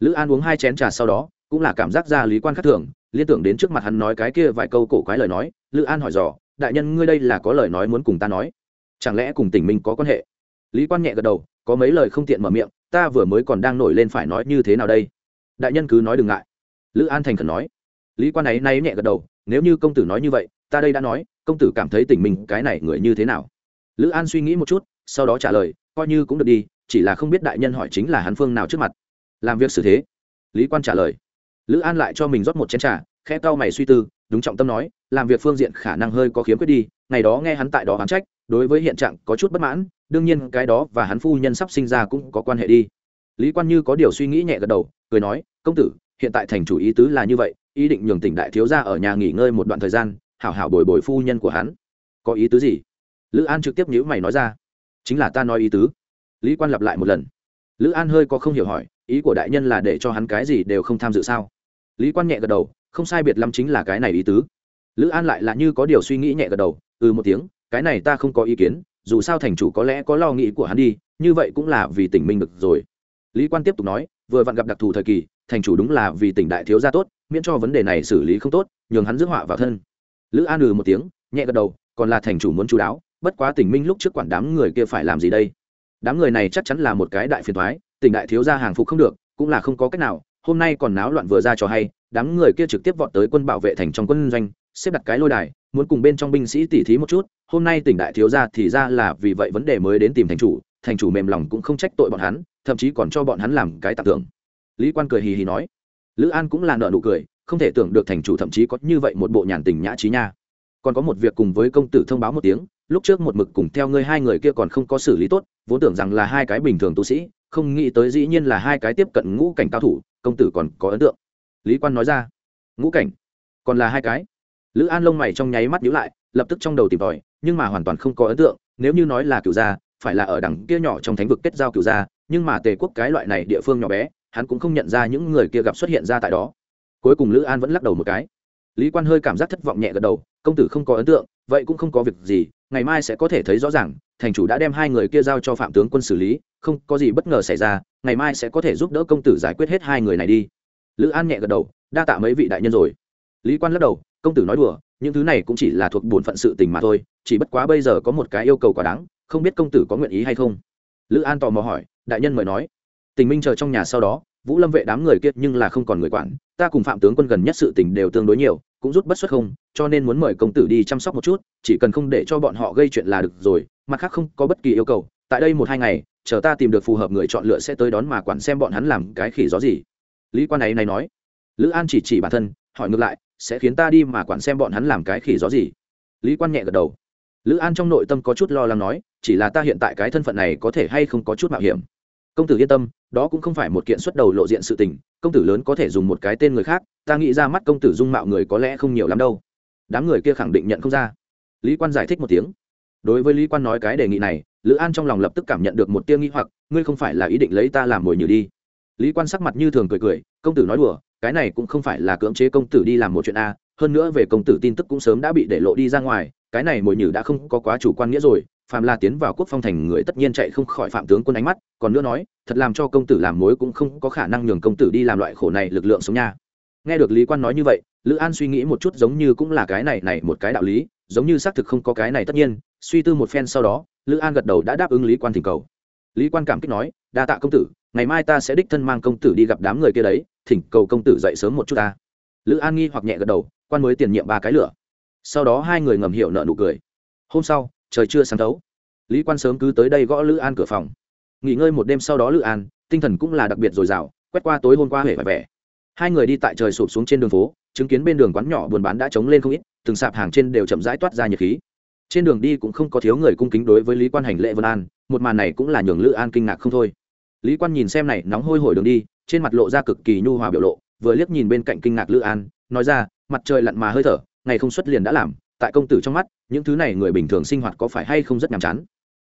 [SPEAKER 1] Lữ an uống hai chén trà sau đó, cũng là cảm giác ra lý quan khắc thường, liên tưởng đến trước mặt hắn nói cái kia vài câu cổ quái lời nói, lữ an hỏi dò, đại nhân ngươi đây là có lời nói muốn cùng ta nói? Chẳng lẽ cùng tỉnh minh có quan hệ? Lý quan nhẹ gật đầu, có mấy lời không tiện mở miệng, ta vừa mới còn đang nổi lên phải nói như thế nào đây? Đại nhân cứ nói đừng ngại. Lữ an thành khẩn nói. Lý quan ấy nay nhẹ gật đầu, nếu như công tử nói như vậy ta đây đã nói, công tử cảm thấy tình mình cái này người như thế nào? Lữ an suy nghĩ một chút, sau đó trả lời, coi như cũng được đi, chỉ là không biết đại nhân hỏi chính là hắn phương nào trước mặt. Làm việc xử thế. Lý quan trả lời. Lữ an lại cho mình rót một chén t r à khe cau mày suy tư, đúng trọng tâm nói, làm việc phương diện khả năng hơi có khiếm khuyết đi, ngày đó nghe hắn tại đó hắn trách, đối với hiện trạng có chút bất mãn, đương nhiên cái đó và hắn phu nhân sắp sinh ra cũng có quan hệ đi. Lý quan như có điều suy nghĩ nhẹ gật đầu, cười nói, công tử, hiện tại thành chủ ý tứ là như vậy, ý định nhường tỉnh đại thiếu ra ở nhà nghỉ ngơi một đoạn thời gian hảo hảo bồi bồi phu nhân của hắn. Có ý tứ gì? Lữ an trực tiếp nhữ mày nói ra. Chính là ta nói ý tứ. Lý quan lặp lại một lần. Lữ an hơi có không hiểu hỏi, ý của đại nhân là để cho hắn cái gì đều không tham dự sao? Lý quan nhẹ gật đầu, không sai biệt lắm chính là cái này ý tứ. Lữ an lại là như có điều suy nghĩ nhẹ gật đầu ừ một tiếng, cái này ta không có ý kiến, dù sao thành chủ có lẽ có lo nghĩ của hắn đi, như vậy cũng là vì tỉnh minh được rồi. Lý quan tiếp tục nói, vừa vặn gặp đặc thù thời kỳ, thành chủ đúng là vì tỉnh đại thiếu gia tốt, miễn cho vấn đề này xử lý không tốt, nhường hắn rước họa vào thân lữ an ừ một tiếng, nhẹ gật đầu, còn là thành chủ muốn chú đáo, bất quá tỉnh minh lúc trước quản đám người kia phải làm gì đây? Đám người này chắc chắn là một cái đại phiền thoái tỉnh đại thiếu gia hàng phục không được, cũng là không có cách nào, hôm nay còn náo loạn vừa ra cho hay, đám người kia trực tiếp vọt tới quân bảo vệ thành trong quân doanh, xếp đặt cái lôi đài, muốn cùng bên trong binh sĩ tỉ thí một chút, hôm nay tỉnh đại thiếu gia thì ra là vì vậy vấn đề mới đến tìm thành chủ thành chủ mềm lòng cũng không trách tội bọn hắn, thậm chí còn cho bọn hắn làm cái tặng tưởng lý quan cười hì hì nói. Lữ an cũng là nợ nụ cười không thể tưởng được thành chủ thậm chí có như vậy một bộ nhàn tình nhã trí nha. Còn có một việc cùng với công tử thông báo một tiếng, lúc trước một mực cùng theo ngươi hai người kia còn không có xử lý tốt, vốn tưởng rằng là hai cái bình thường tu sĩ, không nghĩ tới dĩ nhiên là hai cái tiếp cận ngũ cảnh cao thủ, công tử còn có ấn tượng. Lý quan nói ra, ngũ cảnh? Còn là hai cái? Lữ an lông mày trong nháy mắt nhíu lại, lập tức trong đầu tìm tòi, nhưng mà hoàn toàn không có ấn tượng, nếu như nói là cửu gia, phải là ở đằng kia nhỏ trong thánh vực kết giao cửu gia, nhưng mà tề quốc cái loại này địa phương nhỏ bé, hắn cũng không nhận ra những người kia gặp xuất hiện ra tại đó cuối cùng lữ an vẫn lắc đầu một cái. Lý quan hơi cảm giác thất vọng nhẹ gật đầu, công tử không có ấn tượng, vậy cũng không có việc gì, ngày mai sẽ có thể thấy rõ ràng, thành chủ đã đem hai người kia giao cho phạm tướng quân xử lý, không có gì bất ngờ xảy ra, ngày mai sẽ có thể giúp đỡ công tử giải quyết hết hai người này đi. Lữ an nhẹ gật đầu, đa tạ mấy vị đại nhân rồi. Lý quan lắc đầu, công tử nói đùa, những thứ này cũng chỉ là thuộc bổn phận sự tình mà thôi, chỉ bất quá bây giờ có một cái yêu cầu quá đáng, không biết công tử có nguyện ý hay không? Lữ an tò mò hỏi, đại nhân mời nói. Tình minh chờ trong nhà sau đó vũ lâm vệ đám người kiệt nhưng là không còn người quản, ta cùng phạm tướng quân gần nhất sự tình đều tương đối nhiều, cũng rút bất xuất không, cho nên muốn mời công tử đi chăm sóc một chút, chỉ cần không để cho bọn họ gây chuyện là được rồi, mặt khác không có bất kỳ yêu cầu, tại đây một hai ngày, chờ ta tìm được phù hợp người chọn lựa sẽ tới đón mà quản xem bọn hắn làm cái khỉ gió gì. Lý quan ấy này nói. Lữ an chỉ chỉ bản thân, hỏi ngược lại, sẽ khiến ta đi mà quản xem bọn hắn làm cái khỉ gió gì? Lý quan nhẹ gật đầu. Lữ an trong nội tâm có chút lo lắng nói, chỉ là ta hiện tại cái thân phận này có thể hay không có chút mạo hiểm. Công tử yên tâm đó cũng không phải một kiện xuất đầu lộ diện sự tình, công tử lớn có thể dùng một cái tên người khác, ta nghĩ ra mắt công tử dung mạo người có lẽ không nhiều lắm đâu. Đám người kia khẳng định nhận không ra. Lý quan giải thích một tiếng. Đối với lý quan nói cái đề nghị này, lữ an trong lòng lập tức cảm nhận được một tia nghi hoặc, ngươi không phải là ý định lấy ta làm mồi nhử đi. Lý quan sắc mặt như thường cười cười, công tử nói đùa, cái này cũng không phải là cưỡng chế công tử đi làm một chuyện a, hơn nữa về công tử tin tức cũng sớm đã bị để lộ đi ra ngoài, cái này mồi nhử đã không có quá chủ quan nghĩa rồi phàm là tiến vào quốc phong thành người tất nhiên chạy không khỏi phạm tướng quân ánh mắt, còn nữa nói, thật làm cho công tử làm mối cũng không có khả năng nhường công tử đi làm loại khổ này lực lượng sống nha. Nghe được lý quan nói như vậy, lữ an suy nghĩ một chút giống như cũng là cái này này một cái đạo lý, giống như xác thực không có cái này tất nhiên, suy tư một phen sau đó, lữ an gật đầu đã đáp ứng lý quan thỉnh cầu. Lý quan cảm kích nói, đa tạ công tử, ngày mai ta sẽ đích thân mang công tử đi gặp đám người kia đấy, thỉnh cầu công tử dậy sớm một chút ta. Lữ an nghi hoặc nhẹ gật đầu, quan mới tiền nhiệm ba cái lửa. Sau đó hai người ngầm hiểu nợ nụ cười. Hôm sau trời chưa sáng thấu. Lý quan sớm cứ tới đây gõ lữ an cửa phòng. Nghỉ ngơi một đêm sau đó lữ an, tinh thần cũng là đặc biệt dồi dào, quét qua tối hôm qua hể vẻ vẻ. Hai người đi tại trời sụp xuống trên đường phố, chứng kiến bên đường quán nhỏ buôn bán đã trống lên không ít, từng sạp hàng trên đều chậm rãi toát ra nhiệt khí. Trên đường đi cũng không có thiếu người cung kính đối với lý quan hành lệ vân an, một màn này cũng là nhường lữ an kinh ngạc không thôi. Lý quan nhìn xem này, nóng hôi hổi đường đi, trên mặt lộ ra cực kỳ nhu hòa biểu lộ, vừa liếc nhìn bên cạnh kinh ngạc lữ an, nói ra, mặt trời lặn mà hơi thở, ngày không xuất liền đã làm tại công tử trong mắt, những thứ này người bình thường sinh hoạt có phải hay không rất nhàm chán?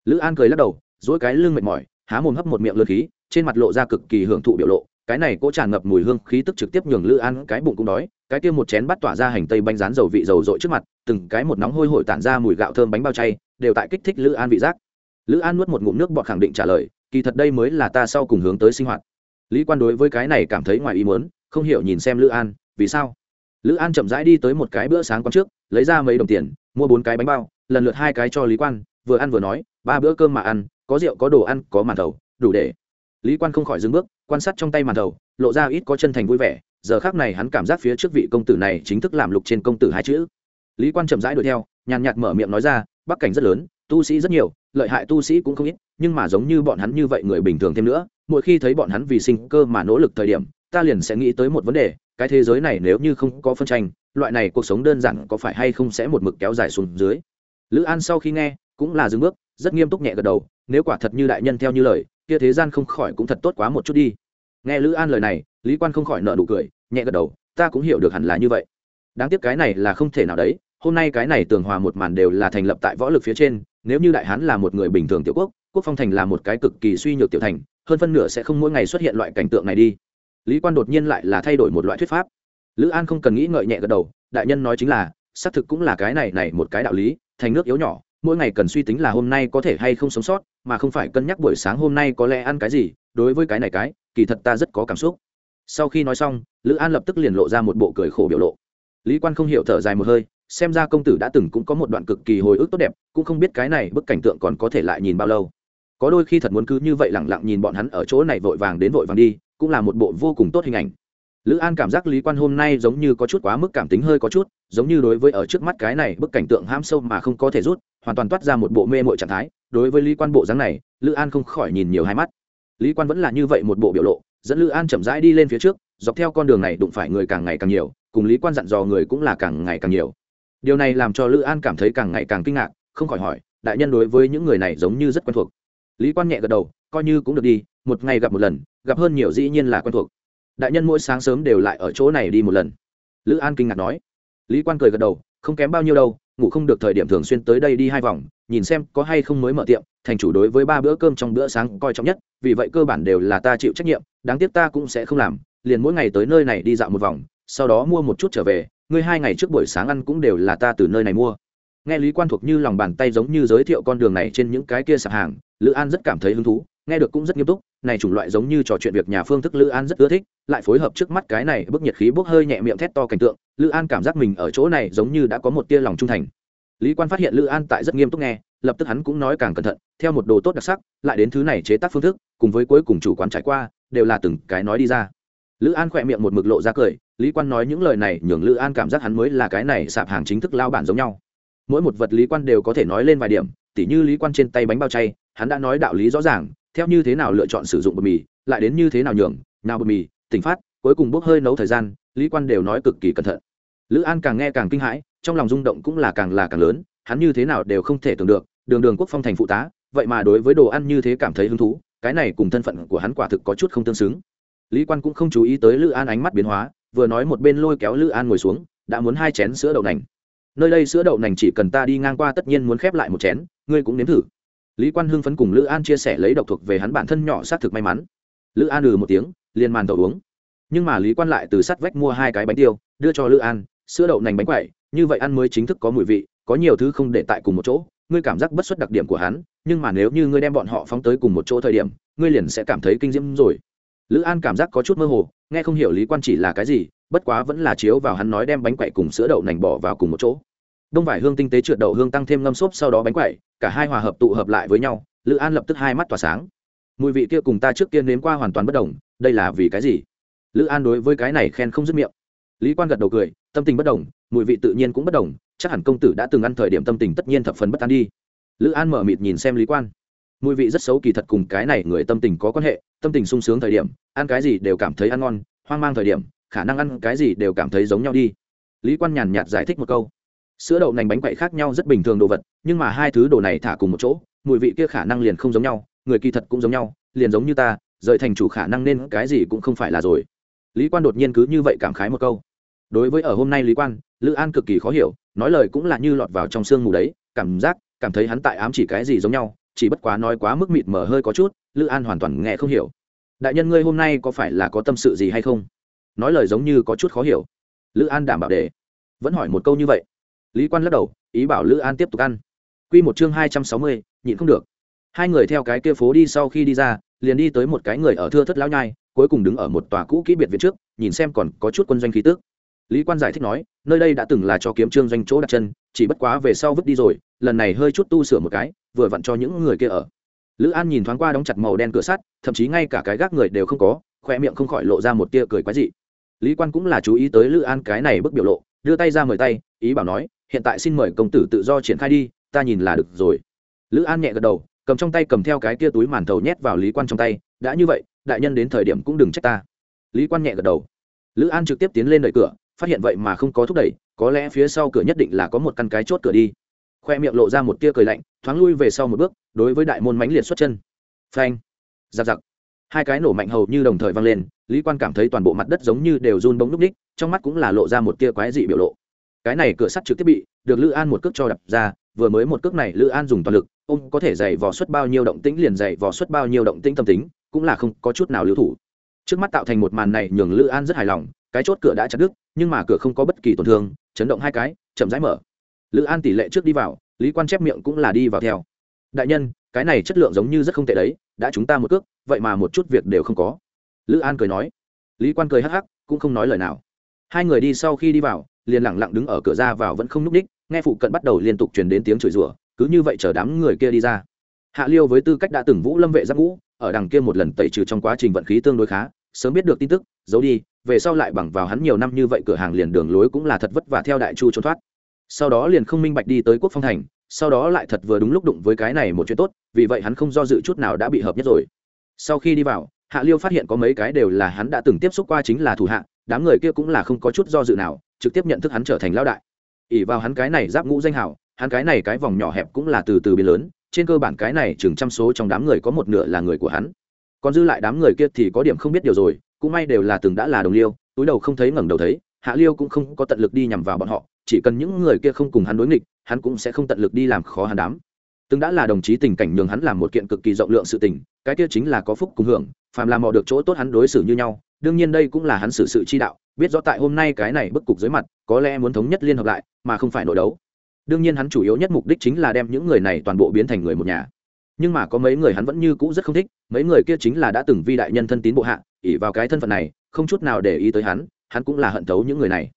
[SPEAKER 1] Lữ an cười lắc đầu dỗi cái lưng mệt mỏi, há mồm hấp một miệng lơ khí, trên mặt lộ ra cực kỳ hưởng thụ biểu lộ, cái này cỗ tràn ngập mùi hương khí tức trực tiếp nhường lữ an cái bụng cũng đói, cái kia một chén bắt tỏa ra hành tây bánh rán dầu vị dầu dội trước mặt, từng cái một nóng hôi hổi tản ra mùi gạo thơm bánh bao chay, đều tại kích thích lữ an vị giác. Lữ an nuốt một ngụm nước bọt khẳng định trả lời, kỳ thật đây mới là ta sau cùng hướng tới sinh hoạt. Lý quan đối với cái này cảm thấy ngoài ý muốn, không hiểu nhìn xem lữ an, vì sao? Lữ an chậm rãi đi tới một cái bữa sáng quán trước, lấy ra mấy đồng tiền, mua bốn cái bánh bao, lần lượt hai cái cho lý quan, vừa ăn vừa nói, ba bữa cơm mà ăn, có rượu, có đồ ăn, có màn thầu, đủ để. Lý quan không khỏi dừng bước, quan sát trong tay màn thầu, lộ ra ít có chân thành vui vẻ, giờ khác này hắn cảm giác phía trước vị công tử này chính thức làm lục trên công tử hai chữ. Lý quan chậm rãi đuổi theo, nhàn nhạt mở miệng nói ra, bắc cảnh rất lớn, tu sĩ rất nhiều, lợi hại tu sĩ cũng không ít, nhưng mà giống như bọn hắn như vậy người bình thường thêm nữa, mỗi khi thấy bọn hắn vì sinh cơ mà nỗ lực thời điểm ta liền sẽ nghĩ tới một vấn đề, cái thế giới này nếu như không có phân tranh, loại này cuộc sống đơn giản có phải hay không sẽ một mực kéo dài xuống dưới? Lữ an sau khi nghe, cũng là dừng bước, rất nghiêm túc nhẹ gật đầu, nếu quả thật như đại nhân theo như lời, kia thế gian không khỏi cũng thật tốt quá một chút đi. Nghe lữ an lời này, lý quan không khỏi nợ nụ cười, nhẹ gật đầu, ta cũng hiểu được hẳn là như vậy. Đáng tiếc cái này là không thể nào đấy, hôm nay cái này tường hòa một màn đều là thành lập tại võ lực phía trên, nếu như đại hán là một người bình thường tiểu quốc quốc phong thành là một cái cực kỳ suy nhược tiểu thành, hơn phân nửa sẽ không mỗi ngày xuất hiện loại cảnh tượng này đi lý quan đột nhiên lại là thay đổi một loại thuyết pháp. Lữ an không cần nghĩ ngợi nhẹ gật đầu, đại nhân nói chính là, xác thực cũng là cái này này một cái đạo lý, thành nước yếu nhỏ, mỗi ngày cần suy tính là hôm nay có thể hay không sống sót, mà không phải cân nhắc buổi sáng hôm nay có lẽ ăn cái gì, đối với cái này cái, kỳ thật ta rất có cảm xúc. Sau khi nói xong, lữ an lập tức liền lộ ra một bộ cười khổ biểu lộ. Lý quan không hiểu thở dài một hơi, xem ra công tử đã từng cũng có một đoạn cực kỳ hồi ức tốt đẹp, cũng không biết cái này bức cảnh tượng còn có thể lại nhìn bao lâu. Có đôi khi thật muốn cứ như vậy lẳng lặng nhìn bọn hắn ở chỗ này vội vàng đến vội vàng đi cũng là một bộ vô cùng tốt hình ảnh. Lữ an cảm giác lý quan hôm nay giống như có chút quá mức cảm tính hơi có chút, giống như đối với ở trước mắt cái này bức cảnh tượng ham sâu mà không có thể rút, hoàn toàn toát ra một bộ mê mội trạng thái. Đối với lý quan bộ dáng này, lữ an không khỏi nhìn nhiều hai mắt. Lý quan vẫn là như vậy một bộ biểu lộ, dẫn lữ an chậm rãi đi lên phía trước, dọc theo con đường này đụng phải người càng ngày càng nhiều, cùng lý quan dặn dò người cũng là càng ngày càng nhiều. Điều này làm cho lữ an cảm thấy càng ngày càng kinh ngạc, không khỏi hỏi, đại nhân đối với những người này giống như rất quen thuộc. Lý quan nhẹ gật đầu, coi như cũng được đi một ngày gặp một lần, gặp hơn nhiều dĩ nhiên là quen thuộc. Đại nhân mỗi sáng sớm đều lại ở chỗ này đi một lần. Lữ an kinh ngạc nói. Lý quan cười gật đầu, không kém bao nhiêu đâu, ngủ không được thời điểm thường xuyên tới đây đi hai vòng, nhìn xem có hay không mới mở tiệm, thành chủ đối với ba bữa cơm trong bữa sáng coi trọng nhất, vì vậy cơ bản đều là ta chịu trách nhiệm, đáng tiếc ta cũng sẽ không làm, liền mỗi ngày tới nơi này đi dạo một vòng, sau đó mua một chút trở về, ngươi hai ngày trước buổi sáng ăn cũng đều là ta từ nơi này mua nghe lý quan thuộc như lòng bàn tay giống như giới thiệu con đường này trên những cái kia sạp hàng, lữ an rất cảm thấy hứng thú, nghe được cũng rất nghiêm túc, này chủng loại giống như trò chuyện việc nhà phương thức lữ an rất ưa thích, lại phối hợp trước mắt cái này bức nhiệt khí bốc hơi nhẹ miệng thét to cảnh tượng, lữ an cảm giác mình ở chỗ này giống như đã có một tia lòng trung thành. Lý quan phát hiện lữ an tại rất nghiêm túc nghe, lập tức hắn cũng nói càng cẩn thận, theo một đồ tốt đặc sắc, lại đến thứ này chế tác phương thức, cùng với cuối cùng chủ quán trải qua, đều là từng cái nói đi ra. Lữ an khỏe miệng một mực lộ ra cười, lý quan nói những lời này nhường lữ an cảm giác hắn mới là cái này sạp hàng chính thức lao bản giống nhau mỗi một vật lý quan đều có thể nói lên vài điểm, tỉ như lý quan trên tay bánh bao chay, hắn đã nói đạo lý rõ ràng, theo như thế nào lựa chọn sử dụng bột mì, lại đến như thế nào nhường, nào bột mì, tỉnh phát, cuối cùng bốc hơi nấu thời gian, lý quan đều nói cực kỳ cẩn thận. Lữ an càng nghe càng kinh hãi, trong lòng rung động cũng là càng là càng lớn, hắn như thế nào đều không thể tưởng được, đường đường quốc phong thành phụ tá, vậy mà đối với đồ ăn như thế cảm thấy hứng thú, cái này cùng thân phận của hắn quả thực có chút không tương xứng. Lý quan cũng không chú ý tới lữ an ánh mắt biến hóa, vừa nói một bên lôi kéo lữ an ngồi xuống, đã muốn hai chén sữa đậu nành nơi đây sữa đậu nành chỉ cần ta đi ngang qua tất nhiên muốn khép lại một chén, ngươi cũng nếm thử. Lý quan hưng phấn cùng lữ an chia sẻ lấy độc thuộc về hắn bản thân nhỏ xác thực may mắn. Lữ an ừ một tiếng, liền màn tàu uống. Nhưng mà lý quan lại từ sắt vách mua hai cái bánh tiêu, đưa cho lữ an, sữa đậu nành bánh quậy như vậy ăn mới chính thức có mùi vị, có nhiều thứ không để tại cùng một chỗ, ngươi cảm giác bất xuất đặc điểm của hắn, nhưng mà nếu như ngươi đem bọn họ phóng tới cùng một chỗ thời điểm, ngươi liền sẽ cảm thấy kinh diễm rồi. Lữ an cảm giác có chút mơ hồ, nghe không hiểu lý quan chỉ là cái gì bất quá vẫn là chiếu vào hắn nói đem bánh quậy cùng sữa đậu nành bỏ vào cùng một chỗ. Đông vải hương tinh tế trượt đậu hương tăng thêm ngâm xốp sau đó bánh quậy, cả hai hòa hợp tụ hợp lại với nhau, lữ an lập tức hai mắt tỏa sáng. Mùi vị kia cùng ta trước kia nếm qua hoàn toàn bất đồng, đây là vì cái gì? Lữ an đối với cái này khen không dứt miệng. Lý quan gật đầu cười, tâm tình bất đồng, mùi vị tự nhiên cũng bất đồng, chắc hẳn công tử đã từng ăn thời điểm tâm tình tất nhiên thập phần bất an đi. Lữ an mở mịt nhìn xem lý quan. Mùi vị rất xấu kỳ thật cùng cái này người tâm tình có quan hệ, tâm tình sung sướng thời điểm, ăn cái gì đều cảm thấy ăn ngon, hoang mang thời điểm khả năng ăn cái gì đều cảm thấy giống nhau đi. Lý quan nhàn nhạt giải thích một câu. Sữa đậu nành bánh quậy khác nhau rất bình thường đồ vật, nhưng mà hai thứ đồ này thả cùng một chỗ, mùi vị kia khả năng liền không giống nhau, người kỳ thật cũng giống nhau, liền giống như ta, rời thành chủ khả năng nên cái gì cũng không phải là rồi. Lý quan đột nhiên cứ như vậy cảm khái một câu. Đối với ở hôm nay lý quan, lữ an cực kỳ khó hiểu, nói lời cũng là như lọt vào trong sương mù đấy, cảm giác, cảm thấy hắn tại ám chỉ cái gì giống nhau, chỉ bất quá nói quá mức mịt mở hơi có chút, lữ an hoàn toàn nghe không hiểu. Đại nhân ngươi hôm nay có phải là có tâm sự gì hay không? Nói lời giống như có chút khó hiểu. Lữ an đảm bảo để. Vẫn hỏi một câu như vậy. Lý quan lắc đầu, ý bảo lữ an tiếp tục ăn. Q một chương hai trăm sáu mươi, nhịn không được. Hai người theo cái kia phố đi sau khi đi ra, liền đi tới một cái người ở thưa thất lão nhai, cuối cùng đứng ở một tòa cũ kỹ biệt viện trước, nhìn xem còn có chút quân doanh khí tước lý quan giải thích nói, nơi đây đã từng là cho kiếm trương doanh chỗ đặt chân, chỉ bất quá về sau vứt đi rồi, lần này hơi chút tu sửa một cái, vừa vặn cho những người kia ở. Lữ an nhìn thoáng qua đóng chặt màu đen cửa sắt, thậm chí ngay cả cái gác người đều không có, khoe miệng không khỏi lộ ra một tia cười quái dị lý quan cũng là chú ý tới lữ an cái này bức biểu lộ, đưa tay ra mời tay, ý bảo nói, hiện tại xin mời công tử tự do triển khai đi, ta nhìn là được rồi. Lữ an nhẹ gật đầu, cầm trong tay cầm theo cái kia túi màn thầu nhét vào lý quan trong tay, đã như vậy, đại nhân đến thời điểm cũng đừng trách ta. Lý quan nhẹ gật đầu. Lữ an trực tiếp tiến lên đợi cửa, phát hiện vậy mà không có thúc đẩy, có lẽ phía sau cửa nhất định là có một căn cái chốt cửa đi. Khoe miệng lộ ra một tia cười lạnh, thoáng lui về sau một bước, đối với đại môn mãnh liệt xuất chân. Phanh! Giặc giặc hai cái nổ mạnh hầu như đồng thời vang lên, lý quan cảm thấy toàn bộ mặt đất giống như đều run bóng núp ních, trong mắt cũng là lộ ra một tia quái dị biểu lộ. Cái này cửa sắt trực tiếp bị được lữ an một cước cho đập ra, vừa mới một cước này lữ an dùng toàn lực, ông có thể dày vò suất bao nhiêu động tĩnh liền dày vò suất bao nhiêu động tĩnh tâm tính, cũng là không có chút nào lưu thủ. Trước mắt tạo thành một màn này nhường lữ an rất hài lòng, cái chốt cửa đã chặt đứt, nhưng mà cửa không có bất kỳ tổn thương, chấn động hai cái, chậm rãi mở. Lữ an tỷ lệ trước đi vào, lý quan chép miệng cũng là đi vào theo. Đại nhân cái này chất lượng giống như rất không tệ đấy, đã chúng ta một cước, vậy mà một chút việc đều không có. Lữ an cười nói. Lý quan cười hắc hắc, cũng không nói lời nào. Hai người đi sau khi đi vào, liền lẳng lặng đứng ở cửa ra vào vẫn không nhúc ních, nghe phụ cận bắt đầu liên tục truyền đến tiếng chửi rủa, cứ như vậy chờ đám người kia đi ra. Hạ liêu với tư cách đã từng vũ lâm vệ giáp ngũ, ở đằng kia một lần tẩy trừ trong quá trình vận khí tương đối khá, sớm biết được tin tức, giấu đi, về sau lại bằng vào hắn nhiều năm như vậy cửa hàng liền đường lối cũng là thật vất vả theo đại chu trốn thoát. Sau đó liền không minh bạch đi tới quốc phong thành sau đó lại thật vừa đúng lúc đụng với cái này một chuyện tốt vì vậy hắn không do dự chút nào đã bị hợp nhất rồi. Sau khi đi vào hạ liêu phát hiện có mấy cái đều là hắn đã từng tiếp xúc qua chính là thủ hạ đám người kia cũng là không có chút do dự nào trực tiếp nhận thức hắn trở thành lao đại. Ỉ vào hắn cái này giáp ngũ danh hào, hắn cái này cái vòng nhỏ hẹp cũng là từ từ biến lớn trên cơ bản cái này chừng trăm số trong đám người có một nửa là người của hắn. Còn dư lại đám người kia thì có điểm không biết điều rồi cũng may đều là từng đã là đồng liêu túi đầu không thấy ngẩng đầu thấy hạ liêu cũng không có tận lực đi nhằm vào bọn họ chỉ cần những người kia không cùng hắn đối nghịch hắn cũng sẽ không tận lực đi làm khó hắn đám. Từng đã là đồng chí tình cảnh nhường hắn làm một kiện cực kỳ rộng lượng sự tình, cái kia chính là có phúc cùng hưởng, phàm làm mò được chỗ tốt hắn đối xử như nhau, đương nhiên đây cũng là hắn xử sự chi đạo, biết rõ tại hôm nay cái này bức cục dưới mặt, có lẽ muốn thống nhất liên hợp lại, mà không phải nội đấu. Đương nhiên hắn chủ yếu nhất mục đích chính là đem những người này toàn bộ biến thành người một nhà. Nhưng mà có mấy người hắn vẫn như cũ rất không thích, mấy người kia chính là đã từng vi đại nhân thân tín bộ hạ ỉ vào cái thân phận này, không chút nào để ý tới hắn hắn cũng là hận thấu những người này.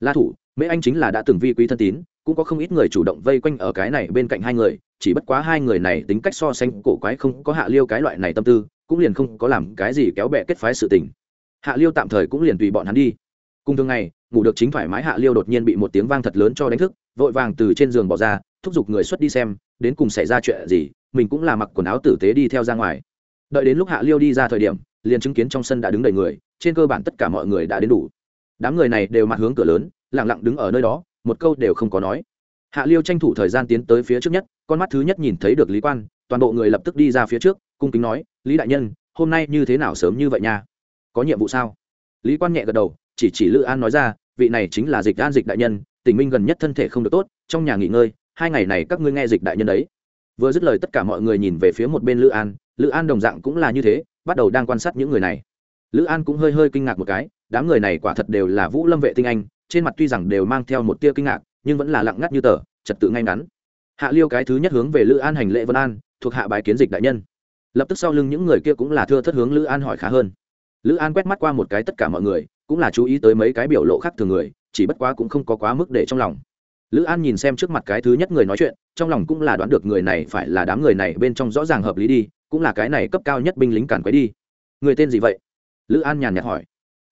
[SPEAKER 1] La thủ mấy anh chính là đã từng vi quý thân tín cũng có không ít người chủ động vây quanh ở cái này bên cạnh hai người, chỉ bất quá hai người này tính cách so sánh cổ quái không có hạ liêu cái loại này tâm tư, cũng liền không có làm cái gì kéo bẹ kết phái sự tình. Hạ liêu tạm thời cũng liền tùy bọn hắn đi. Cùng thường ngày, ngủ được chính thoải mái hạ liêu đột nhiên bị một tiếng vang thật lớn cho đánh thức, vội vàng từ trên giường bỏ ra, thúc giục người xuất đi xem, đến cùng xảy ra chuyện gì, mình cũng là mặc quần áo tử tế đi theo ra ngoài. Đợi đến lúc hạ liêu đi ra thời điểm, liền chứng kiến trong sân đã đứng đầy người, trên cơ bản tất cả mọi người đã đến đủ. Đám người này đều mặt hướng cửa lớn lẳng lặng đứng ở nơi đó một câu đều không có nói. Hạ liêu tranh thủ thời gian tiến tới phía trước nhất, con mắt thứ nhất nhìn thấy được lý quan, toàn bộ người lập tức đi ra phía trước, cung kính nói, lý đại nhân, hôm nay như thế nào sớm như vậy nha? Có nhiệm vụ sao? Lý quan nhẹ gật đầu, chỉ chỉ lữ an nói ra, vị này chính là dịch an dịch đại nhân tình minh gần nhất thân thể không được tốt, trong nhà nghỉ ngơi, hai ngày này các ngươi nghe dịch đại nhân đấy. Vừa dứt lời tất cả mọi người nhìn về phía một bên lữ an lữ an đồng dạng cũng là như thế, bắt đầu đang quan sát những người này. Lữ an cũng hơi hơi kinh ngạc một cái, đám người này quả thật đều là vũ lâm vệ tinh anh trên mặt tuy rằng đều mang theo một tia kinh ngạc, nhưng vẫn là lặng ngắt như tờ, trật tự ngay ngắn. Hạ liêu cái thứ nhất hướng về lữ an hành lễ vân an, thuộc hạ bài kiến dịch đại nhân. Lập tức sau lưng những người kia cũng là thưa thất hướng lữ an hỏi khá hơn. Lữ an quét mắt qua một cái tất cả mọi người, cũng là chú ý tới mấy cái biểu lộ khác thường người, chỉ bất quá cũng không có quá mức để trong lòng. Lữ an nhìn xem trước mặt cái thứ nhất người nói chuyện, trong lòng cũng là đoán được người này phải là đám người này bên trong rõ ràng hợp lý đi, cũng là cái này cấp cao nhất binh lính cản quấy đi. Người tên gì vậy? Lữ an nhàn nhạt hỏi.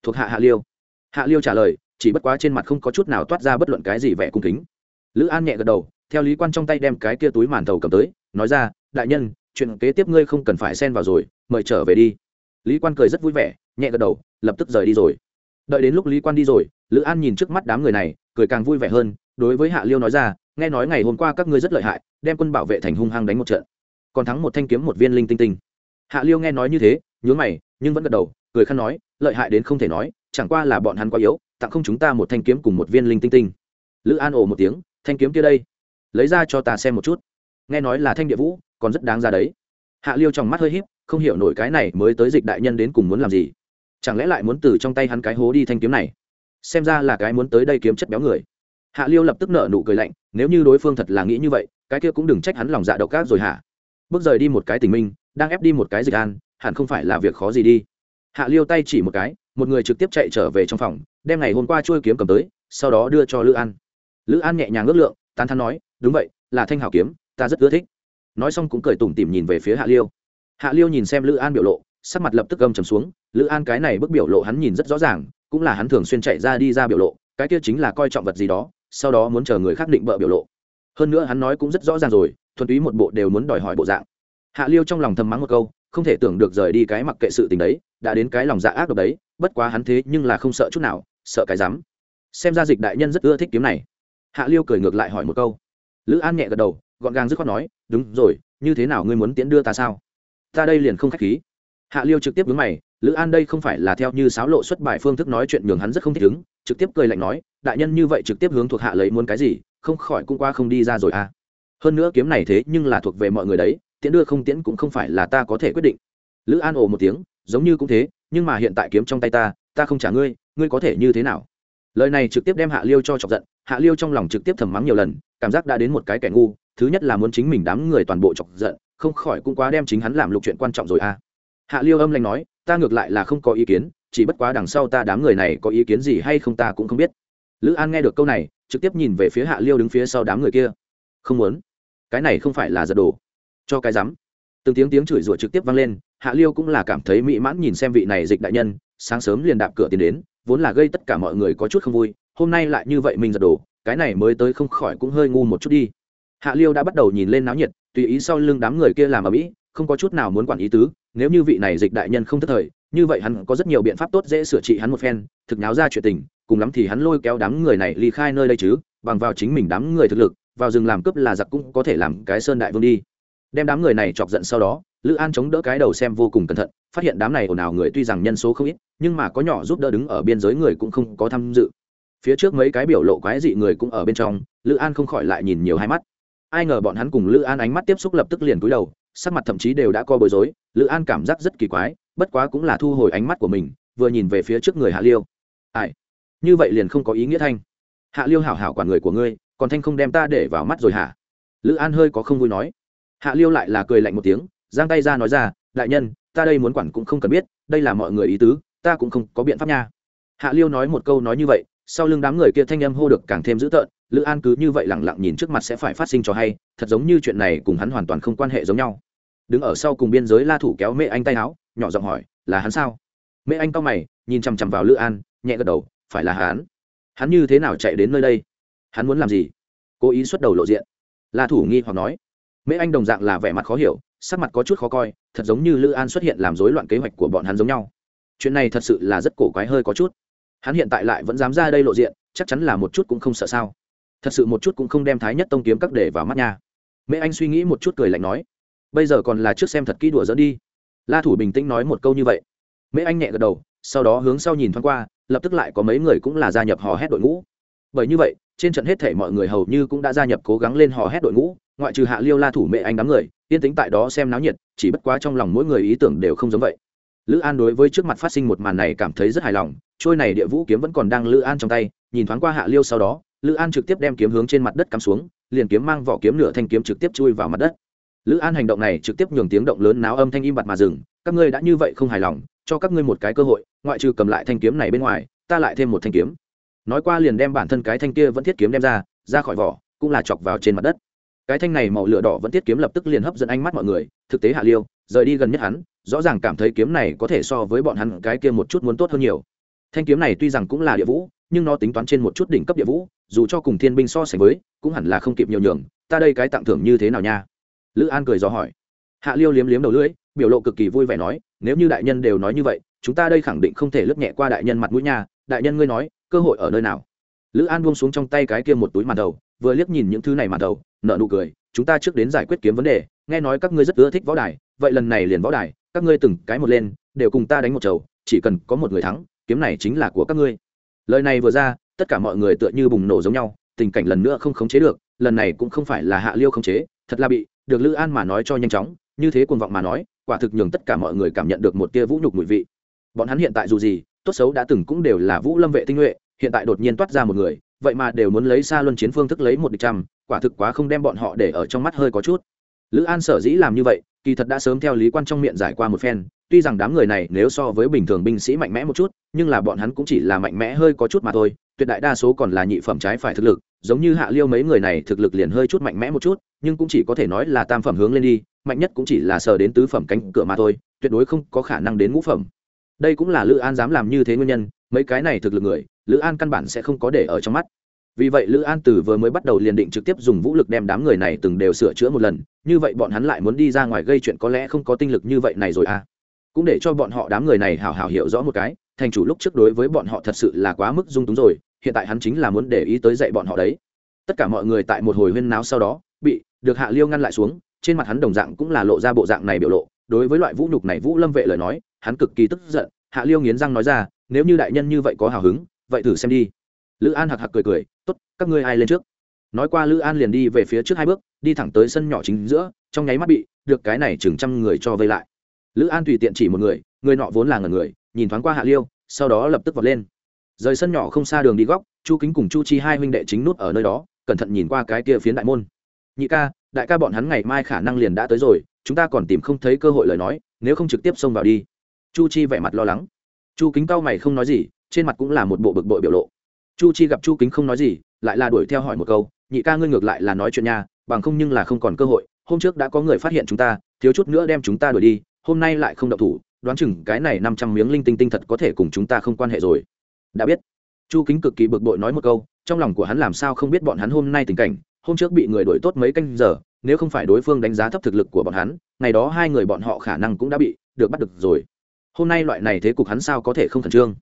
[SPEAKER 1] Thuộc hạ hạ liêu. Hạ liêu trả lời chỉ bất quá trên mặt không có chút nào toát ra bất luận cái gì vẻ cung kính. Lữ an nhẹ gật đầu, theo lý quan trong tay đem cái kia túi màn thầu cầm tới, nói ra, đại nhân, chuyện kế tiếp ngươi không cần phải xen vào rồi, mời trở về đi. Lý quan cười rất vui vẻ, nhẹ gật đầu, lập tức rời đi rồi. Đợi đến lúc lý quan đi rồi, lữ an nhìn trước mắt đám người này, cười càng vui vẻ hơn, đối với hạ liêu nói ra, nghe nói ngày hôm qua các ngươi rất lợi hại, đem quân bảo vệ thành hung hăng đánh một trận. Còn thắng một thanh kiếm một viên linh tinh tinh. Hạ liêu nghe nói như thế nhớ mày, nhưng vẫn gật đầu, cười khăn nói, lợi hại đến không thể nói, chẳng qua là bọn hắn quá yếu tặng không chúng ta một thanh kiếm cùng một viên linh tinh tinh. Lữ an ồ một tiếng, thanh kiếm kia đây, lấy ra cho ta xem một chút. Nghe nói là thanh địa vũ, còn rất đáng ra đấy. Hạ liêu trong mắt hơi híp, không hiểu nổi cái này mới tới dịch đại nhân đến cùng muốn làm gì. Chẳng lẽ lại muốn từ trong tay hắn cái hố đi thanh kiếm này? Xem ra là cái muốn tới đây kiếm chất béo người. Hạ liêu lập tức nở nụ cười lạnh, nếu như đối phương thật là nghĩ như vậy, cái kia cũng đừng trách hắn lòng dạ độc ác rồi hả? Bước rời đi một cái tình minh, đang ép đi một cái dịch an, hẳn không phải là việc khó gì đi. Hạ liêu tay chỉ một cái, một người trực tiếp chạy trở về trong phòng đem ngày hôm qua trôi kiếm cầm tới, sau đó đưa cho lữ an. Lữ an nhẹ nhàng ước lượng, tán thắn nói, đúng vậy, là thanh hảo kiếm, ta rất ưa thích. Nói xong cũng cười tủm tỉm nhìn về phía hạ liêu. Hạ liêu nhìn xem lữ an biểu lộ, sắc mặt lập tức gầm trầm xuống, lữ an cái này bức biểu lộ hắn nhìn rất rõ ràng, cũng là hắn thường xuyên chạy ra đi ra biểu lộ, cái kia chính là coi trọng vật gì đó, sau đó muốn chờ người khác định bợ biểu lộ. Hơn nữa hắn nói cũng rất rõ ràng rồi, thuần túy một bộ đều muốn đòi hỏi bộ dạng. Hạ liêu trong lòng thầm mắng một câu, không thể tưởng được rời đi cái mặc kệ sự tình đấy, đã đến cái lòng dạ ác độc đấy, bất quá hắn thế nhưng là không sợ chút nào sợ cái dám xem ra dịch đại nhân rất ưa thích kiếm này. Hạ liêu cười ngược lại hỏi một câu. Lữ an nhẹ gật đầu, gọn gàng dứt khoát nói, đúng rồi, như thế nào ngươi muốn tiễn đưa ta sao? Ta đây liền không k h á c h khí. Hạ liêu trực tiếp đứng mày, lữ an đây không phải là theo như sáo lộ xuất bài phương thức nói chuyện nhường hắn rất không thích ứng, trực tiếp cười lạnh nói, đại nhân như vậy trực tiếp hướng thuộc hạ lấy muốn cái gì, không khỏi cũng qua không đi ra rồi à. Hơn nữa kiếm này thế nhưng là thuộc về mọi người đấy, tiễn đưa không tiễn cũng không phải là ta có thể quyết định. Lữ an ồ một tiếng, giống như cũng thế, nhưng mà hiện tại kiếm trong tay ta ta không trả ngươi ngươi có thể như thế nào? Lời này trực tiếp đem hạ liêu cho chọc giận, hạ liêu trong lòng trực tiếp thầm mắng nhiều lần, cảm giác đã đến một cái kẻ ngu, thứ nhất là muốn chính mình đám người toàn bộ chọc giận, không khỏi cũng quá đem chính hắn làm lục chuyện quan trọng rồi à. Hạ liêu âm lanh nói, ta ngược lại là không có ý kiến, chỉ bất quá đằng sau ta đám người này có ý kiến gì hay không ta cũng không biết. Lữ an nghe được câu này, trực tiếp nhìn về phía hạ liêu đứng phía sau đám người kia. Không muốn. Cái này không phải là giật đồ cho cái rắm. Từng tiếng tiếng chửi rủa trực tiếp vang lên, hạ liêu cũng là cảm thấy mỹ mãn nhìn xem vị này dịch đại nhân, sáng sớm liền đạp cửa tiến đến vốn là gây tất cả mọi người có chút không vui hôm nay lại như vậy mình giật đổ, cái này mới tới không khỏi cũng hơi ngu một chút đi. Hạ liêu đã bắt đầu nhìn lên náo nhiệt tùy ý sau lưng đám người kia làm ở mỹ không có chút nào muốn quản ý tứ nếu như vị này dịch đại nhân không thất thời như vậy hắn có rất nhiều biện pháp tốt dễ sửa trị hắn một phen thực náo ra chuyện tình cùng lắm thì hắn lôi kéo đám người này ly khai nơi đây chứ bằng vào chính mình đám người thực lực vào rừng làm cướp là giặc cũng có thể làm cái sơn đại vương đi. Đem đám người này chọc giận sau đó lữ an chống đỡ cái đầu xem vô cùng cẩn thận, phát hiện đám này ồn ào người tuy rằng nhân số không ít, nhưng mà có nhỏ giúp đỡ đứng ở biên giới người cũng không có tham dự. Phía trước mấy cái biểu lộ quái dị người cũng ở bên trong, lữ an không khỏi lại nhìn nhiều hai mắt. Ai ngờ bọn hắn cùng lữ an ánh mắt tiếp xúc lập tức liền cúi đầu, sắc mặt thậm chí đều đã co bối rối, lữ an cảm giác rất kỳ quái, bất quá cũng là thu hồi ánh mắt của mình, vừa nhìn về phía trước người hạ liêu. Ai? Như vậy liền không có ý nghĩa thanh. Hạ liêu hảo hảo quản người của ngươi, còn thanh không đem ta để vào mắt rồi hả? Lữ an hơi có không vui nói. Hạ liêu lại là cười lạnh một tiếng giang tay ra nói ra, đại nhân, ta đây muốn quản cũng không cần biết, đây là mọi người ý tứ, ta cũng không có biện pháp nha. Hạ liêu nói một câu nói như vậy, sau lưng đám người kia thanh âm hô được càng thêm dữ tợn, lữ an cứ như vậy lẳng lặng nhìn trước mặt sẽ phải phát sinh cho hay, thật giống như chuyện này cùng hắn hoàn toàn không quan hệ giống nhau. Đứng ở sau cùng biên giới la thủ kéo mẹ anh tay áo, nhỏ giọng hỏi, là hắn sao? Mẹ anh cau mày, nhìn chằm chằm vào lữ an, nhẹ gật đầu, phải là hắn. Hắn như thế nào chạy đến nơi đây? Hắn muốn làm gì? Cố ý xuất đầu lộ diện. La thủ nghi hoặc nói. Mẹ anh đồng dạng là vẻ mặt khó hiểu sắc mặt có chút khó coi, thật giống như lữ an xuất hiện làm rối loạn kế hoạch của bọn hắn giống nhau. Chuyện này thật sự là rất cổ quái hơi có chút. Hắn hiện tại lại vẫn dám ra đây lộ diện, chắc chắn là một chút cũng không sợ sao. Thật sự một chút cũng không đem thái nhất tông kiếm các để vào mắt nha. Mẹ anh suy nghĩ một chút cười lạnh nói, bây giờ còn là trước xem thật kỹ đùa dẫn đi. La thủ bình tĩnh nói một câu như vậy. Mễ anh nhẹ gật đầu, sau đó hướng sau nhìn thoáng qua, lập tức lại có mấy người cũng là gia nhập hò hét đội ngũ. Bởi như vậy trên trận hết thể mọi người hầu như cũng đã gia nhập cố gắng lên hò hét đội ngũ, ngoại trừ hạ liêu la thủ mẹ anh đám người, yên tĩnh tại đó xem náo nhiệt, chỉ bất quá trong lòng mỗi người ý tưởng đều không giống vậy. Lữ an đối với trước mặt phát sinh một màn này cảm thấy rất hài lòng, trôi này địa vũ kiếm vẫn còn đang lữ an trong tay, nhìn thoáng qua hạ liêu sau đó, lữ an trực tiếp đem kiếm hướng trên mặt đất cắm xuống, liền kiếm mang vỏ kiếm nửa thanh kiếm trực tiếp chui vào mặt đất. Lữ an hành động này trực tiếp nhường tiếng động lớn náo âm thanh im bặt mà dừng, các ngươi đã như vậy không hài lòng, cho các ngươi một cái cơ hội, ngoại trừ cầm lại thanh kiếm này bên ngoài, ta lại thêm một thanh kiếm nói qua liền đem bản thân cái thanh kia vẫn thiết kiếm đem ra ra khỏi vỏ, cũng là chọc vào trên mặt đất. Cái thanh này màu lửa đỏ vẫn thiết kiếm lập tức liền hấp dẫn ánh mắt mọi người, thực tế hạ liêu, rời đi gần nhất hắn, rõ ràng cảm thấy kiếm này có thể so với bọn hắn cái kia một chút muốn tốt hơn nhiều. Thanh kiếm này tuy rằng cũng là địa vũ, nhưng nó tính toán trên một chút đỉnh cấp địa vũ, dù cho cùng thiên binh so sánh với, cũng hẳn là không kịp nhiều nhường, ta đây cái tặng thưởng như thế nào nha? Lữ an cười dò hỏi. Hạ liêu liếm liếm đầu lưỡi, biểu lộ cực kỳ vui vẻ nói, nếu như đại nhân đều nói như vậy, chúng ta đây khẳng định không thể lướt nhẹ qua đại nhân mặt mũi nha, đại nhân ngươi nói cơ hội ở nơi nào? Lữ an buông xuống trong tay cái kia một túi màn đầu, vừa liếc nhìn những thứ này màn đầu nợ nụ cười, chúng ta trước đến giải quyết kiếm vấn đề, nghe nói các ngươi rất ưa thích võ đài, vậy lần này liền võ đài, các ngươi từng cái một lên, đều cùng ta đánh một chầu, chỉ cần có một người thắng, kiếm này chính là của các ngươi. Lời này vừa ra, tất cả mọi người tựa như bùng nổ giống nhau, tình cảnh lần nữa không khống chế được, lần này cũng không phải là hạ liêu khống chế, thật là bị, được lữ an mà nói cho nhanh chóng, như thế cuồng vọng mà nói, quả thực nhường tất cả mọi người cảm nhận được một tia vũ nhục mùi vị. Bọn hắn hiện tại dù gì tốt xấu đã từng cũng đều là vũ lâm vệ tinh nhuệ, hiện tại đột nhiên toát ra một người, vậy mà đều muốn lấy xa luân chiến phương thức lấy một địch trăm, quả thực quá không đem bọn họ để ở trong mắt hơi có chút. Lữ an sở dĩ làm như vậy, kỳ thật đã sớm theo lý quan trong miệng giải qua một phen, tuy rằng đám người này nếu so với bình thường binh sĩ mạnh mẽ một chút, nhưng là bọn hắn cũng chỉ là mạnh mẽ hơi có chút mà thôi, tuyệt đại đa số còn là nhị phẩm trái phải thực lực, giống như hạ liêu mấy người này thực lực liền hơi chút mạnh mẽ một chút, nhưng cũng chỉ có thể nói là tam phẩm hướng lên đi, mạnh nhất cũng chỉ là sờ đến tứ phẩm cánh cửa mà thôi, tuyệt đối không có khả năng đến ngũ phẩm đây cũng là lữ an dám làm như thế nguyên nhân, mấy cái này thực lực người, lữ an căn bản sẽ không có để ở trong mắt. Vì vậy lữ an từ vừa mới bắt đầu liền định trực tiếp dùng vũ lực đem đám người này từng đều sửa chữa một lần, như vậy bọn hắn lại muốn đi ra ngoài gây chuyện có lẽ không có tinh lực như vậy này rồi à. Cũng để cho bọn họ đám người này hào hào hiểu rõ một cái, thành chủ lúc trước đối với bọn họ thật sự là quá mức dung túng rồi, hiện tại hắn chính là muốn để ý tới dạy bọn họ đấy. Tất cả mọi người tại một hồi huyên náo sau đó, bị được hạ liêu ngăn lại xuống, trên mặt hắn đồng dạng cũng là lộ ra bộ dạng này biểu lộ, đối với loại vũ nhục này vũ lâm vệ lời nói hắn cực kỳ tức giận, hạ liêu nghiến răng nói ra, nếu như đại nhân như vậy có hào hứng, vậy thử xem đi. Lữ an hạc hạc cười cười t ố t các ngươi ai lên trước? Nói qua lữ an liền đi về phía trước hai bước, đi thẳng tới sân nhỏ chính giữa, trong nháy mắt bị, được cái này chừng trăm người cho vây lại. Lữ an tùy tiện chỉ một người người nọ vốn là ngần người, nhìn thoáng qua hạ liêu, sau đó lập tức vọt lên. Rời sân nhỏ không xa đường đi góc, chu kính cùng chu chi hai huynh đệ chính nút ở nơi đó, cẩn thận nhìn qua cái kia phiến đại môn. Nhị ca, đại ca bọn hắn ngày mai khả năng liền đã tới rồi, chúng ta còn tìm không thấy cơ hội lời nói, nếu không trực tiếp xông vào đi chu chi vẻ mặt lo lắng. Chu kính cao mày không nói gì, trên mặt cũng là một bộ bực bội biểu lộ. Chu chi gặp chu kính không nói gì, lại là đuổi theo hỏi một câu, nhị ca ngươi ngược lại là nói chuyện nha, bằng không nhưng là không còn cơ hội, hôm trước đã có người phát hiện chúng ta, thiếu chút nữa đem chúng ta đuổi đi, hôm nay lại không động thủ, đoán chừng cái này năm trăm miếng linh tinh tinh thật có thể cùng chúng ta không quan hệ rồi. Đã biết. Chu kính cực kỳ bực bội nói một câu, trong lòng của hắn làm sao không biết bọn hắn hôm nay tình cảnh, hôm trước bị người đuổi tốt mấy canh giờ, nếu không phải đối phương đánh giá thấp thực lực của bọn hắn, ngày đó hai người bọn họ khả năng cũng đã bị được bắt được rồi hôm nay loại này thế cục hắn sao có thể không khẩn trương?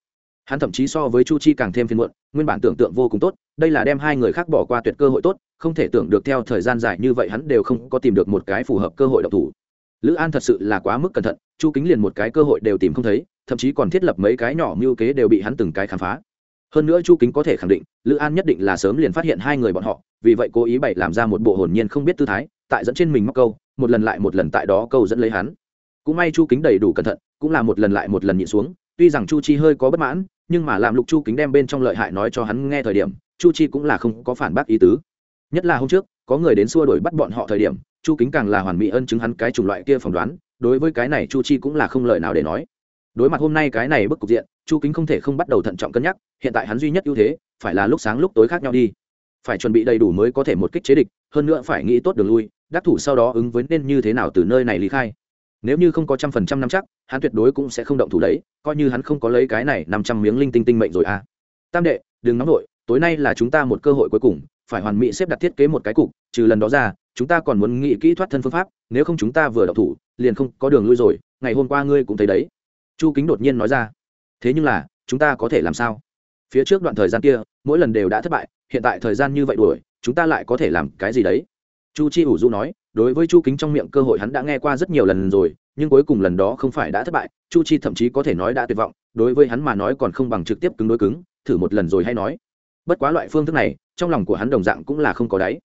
[SPEAKER 1] Hắn thậm chí so với chu chi càng thêm phiền muộn, nguyên bản tưởng tượng vô cùng tốt, đây là đem hai người khác bỏ qua tuyệt cơ hội tốt, không thể tưởng được theo thời gian dài như vậy hắn đều không có tìm được một cái phù hợp cơ hội độc thủ. Lữ an thật sự là quá mức cẩn thận, chu kính liền một cái cơ hội đều tìm không thấy, thậm chí còn thiết lập mấy cái nhỏ mưu kế đều bị hắn từng cái khám phá. Hơn nữa chu kính có thể khẳng định, lữ an nhất định là sớm liền phát hiện hai người bọn họ, vì vậy cố ý bày làm ra một bộ hồn nhiên không biết tư thái, tại dẫn trên mình mắc câu, một lần lại một lần tại đó câu dẫn lấy hắn cũng may chu kính đầy đủ cẩn thận, cũng là một lần lại một lần nhịn xuống, tuy rằng chu chi hơi có bất mãn, nhưng mà làm lục chu kính đem bên trong lợi hại nói cho hắn nghe thời điểm, chu chi cũng là không có phản bác ý tứ. Nhất là hôm trước, có người đến xua đuổi bắt bọn họ thời điểm, chu kính càng là hoàn mỹ ân chứng hắn cái chủng loại kia phỏng đoán, đối với cái này chu chi cũng là không lời nào để nói. Đối mặt hôm nay cái này bức cục diện, chu kính không thể không bắt đầu thận trọng cân nhắc, hiện tại hắn duy nhất ưu thế, phải là lúc sáng lúc tối khác nhau đi. Phải chuẩn bị đầy đủ mới có thể một kích chế địch, hơn nữa phải nghĩ tốt đường lui, đắc thủ sau đó ứng với nên như thế nào từ nơi này lý khai nếu như không có trăm phần trăm năm chắc, hắn tuyệt đối cũng sẽ không động thủ đấy, coi như hắn không có lấy cái này năm trăm miếng linh tinh tinh mệnh rồi à. Tam đệ, đừng nóng nổi tối nay là chúng ta một cơ hội cuối cùng, phải hoàn mỹ xếp đặt thiết kế một cái cục, trừ lần đó ra, chúng ta còn muốn nghĩ kỹ thoát thân phương pháp, nếu không chúng ta vừa động thủ, liền không có đường lui rồi, ngày hôm qua ngươi cũng thấy đấy. Chu kính đột nhiên nói ra. Thế nhưng là, chúng ta có thể làm sao? Phía trước đoạn thời gian kia, mỗi lần đều đã thất bại, hiện tại thời gian như vậy đuổi, chúng ta lại có thể làm cái gì đấy? Chu chi ủ du nói đối với chu kính trong miệng cơ hội hắn đã nghe qua rất nhiều lần rồi, nhưng cuối cùng lần đó không phải đã thất bại, chu chi thậm chí có thể nói đã tuyệt vọng, đối với hắn mà nói còn không bằng trực tiếp cứng đối cứng, thử một lần rồi hay nói. Bất quá loại phương thức này, trong lòng của hắn đồng dạng cũng là không có đáy.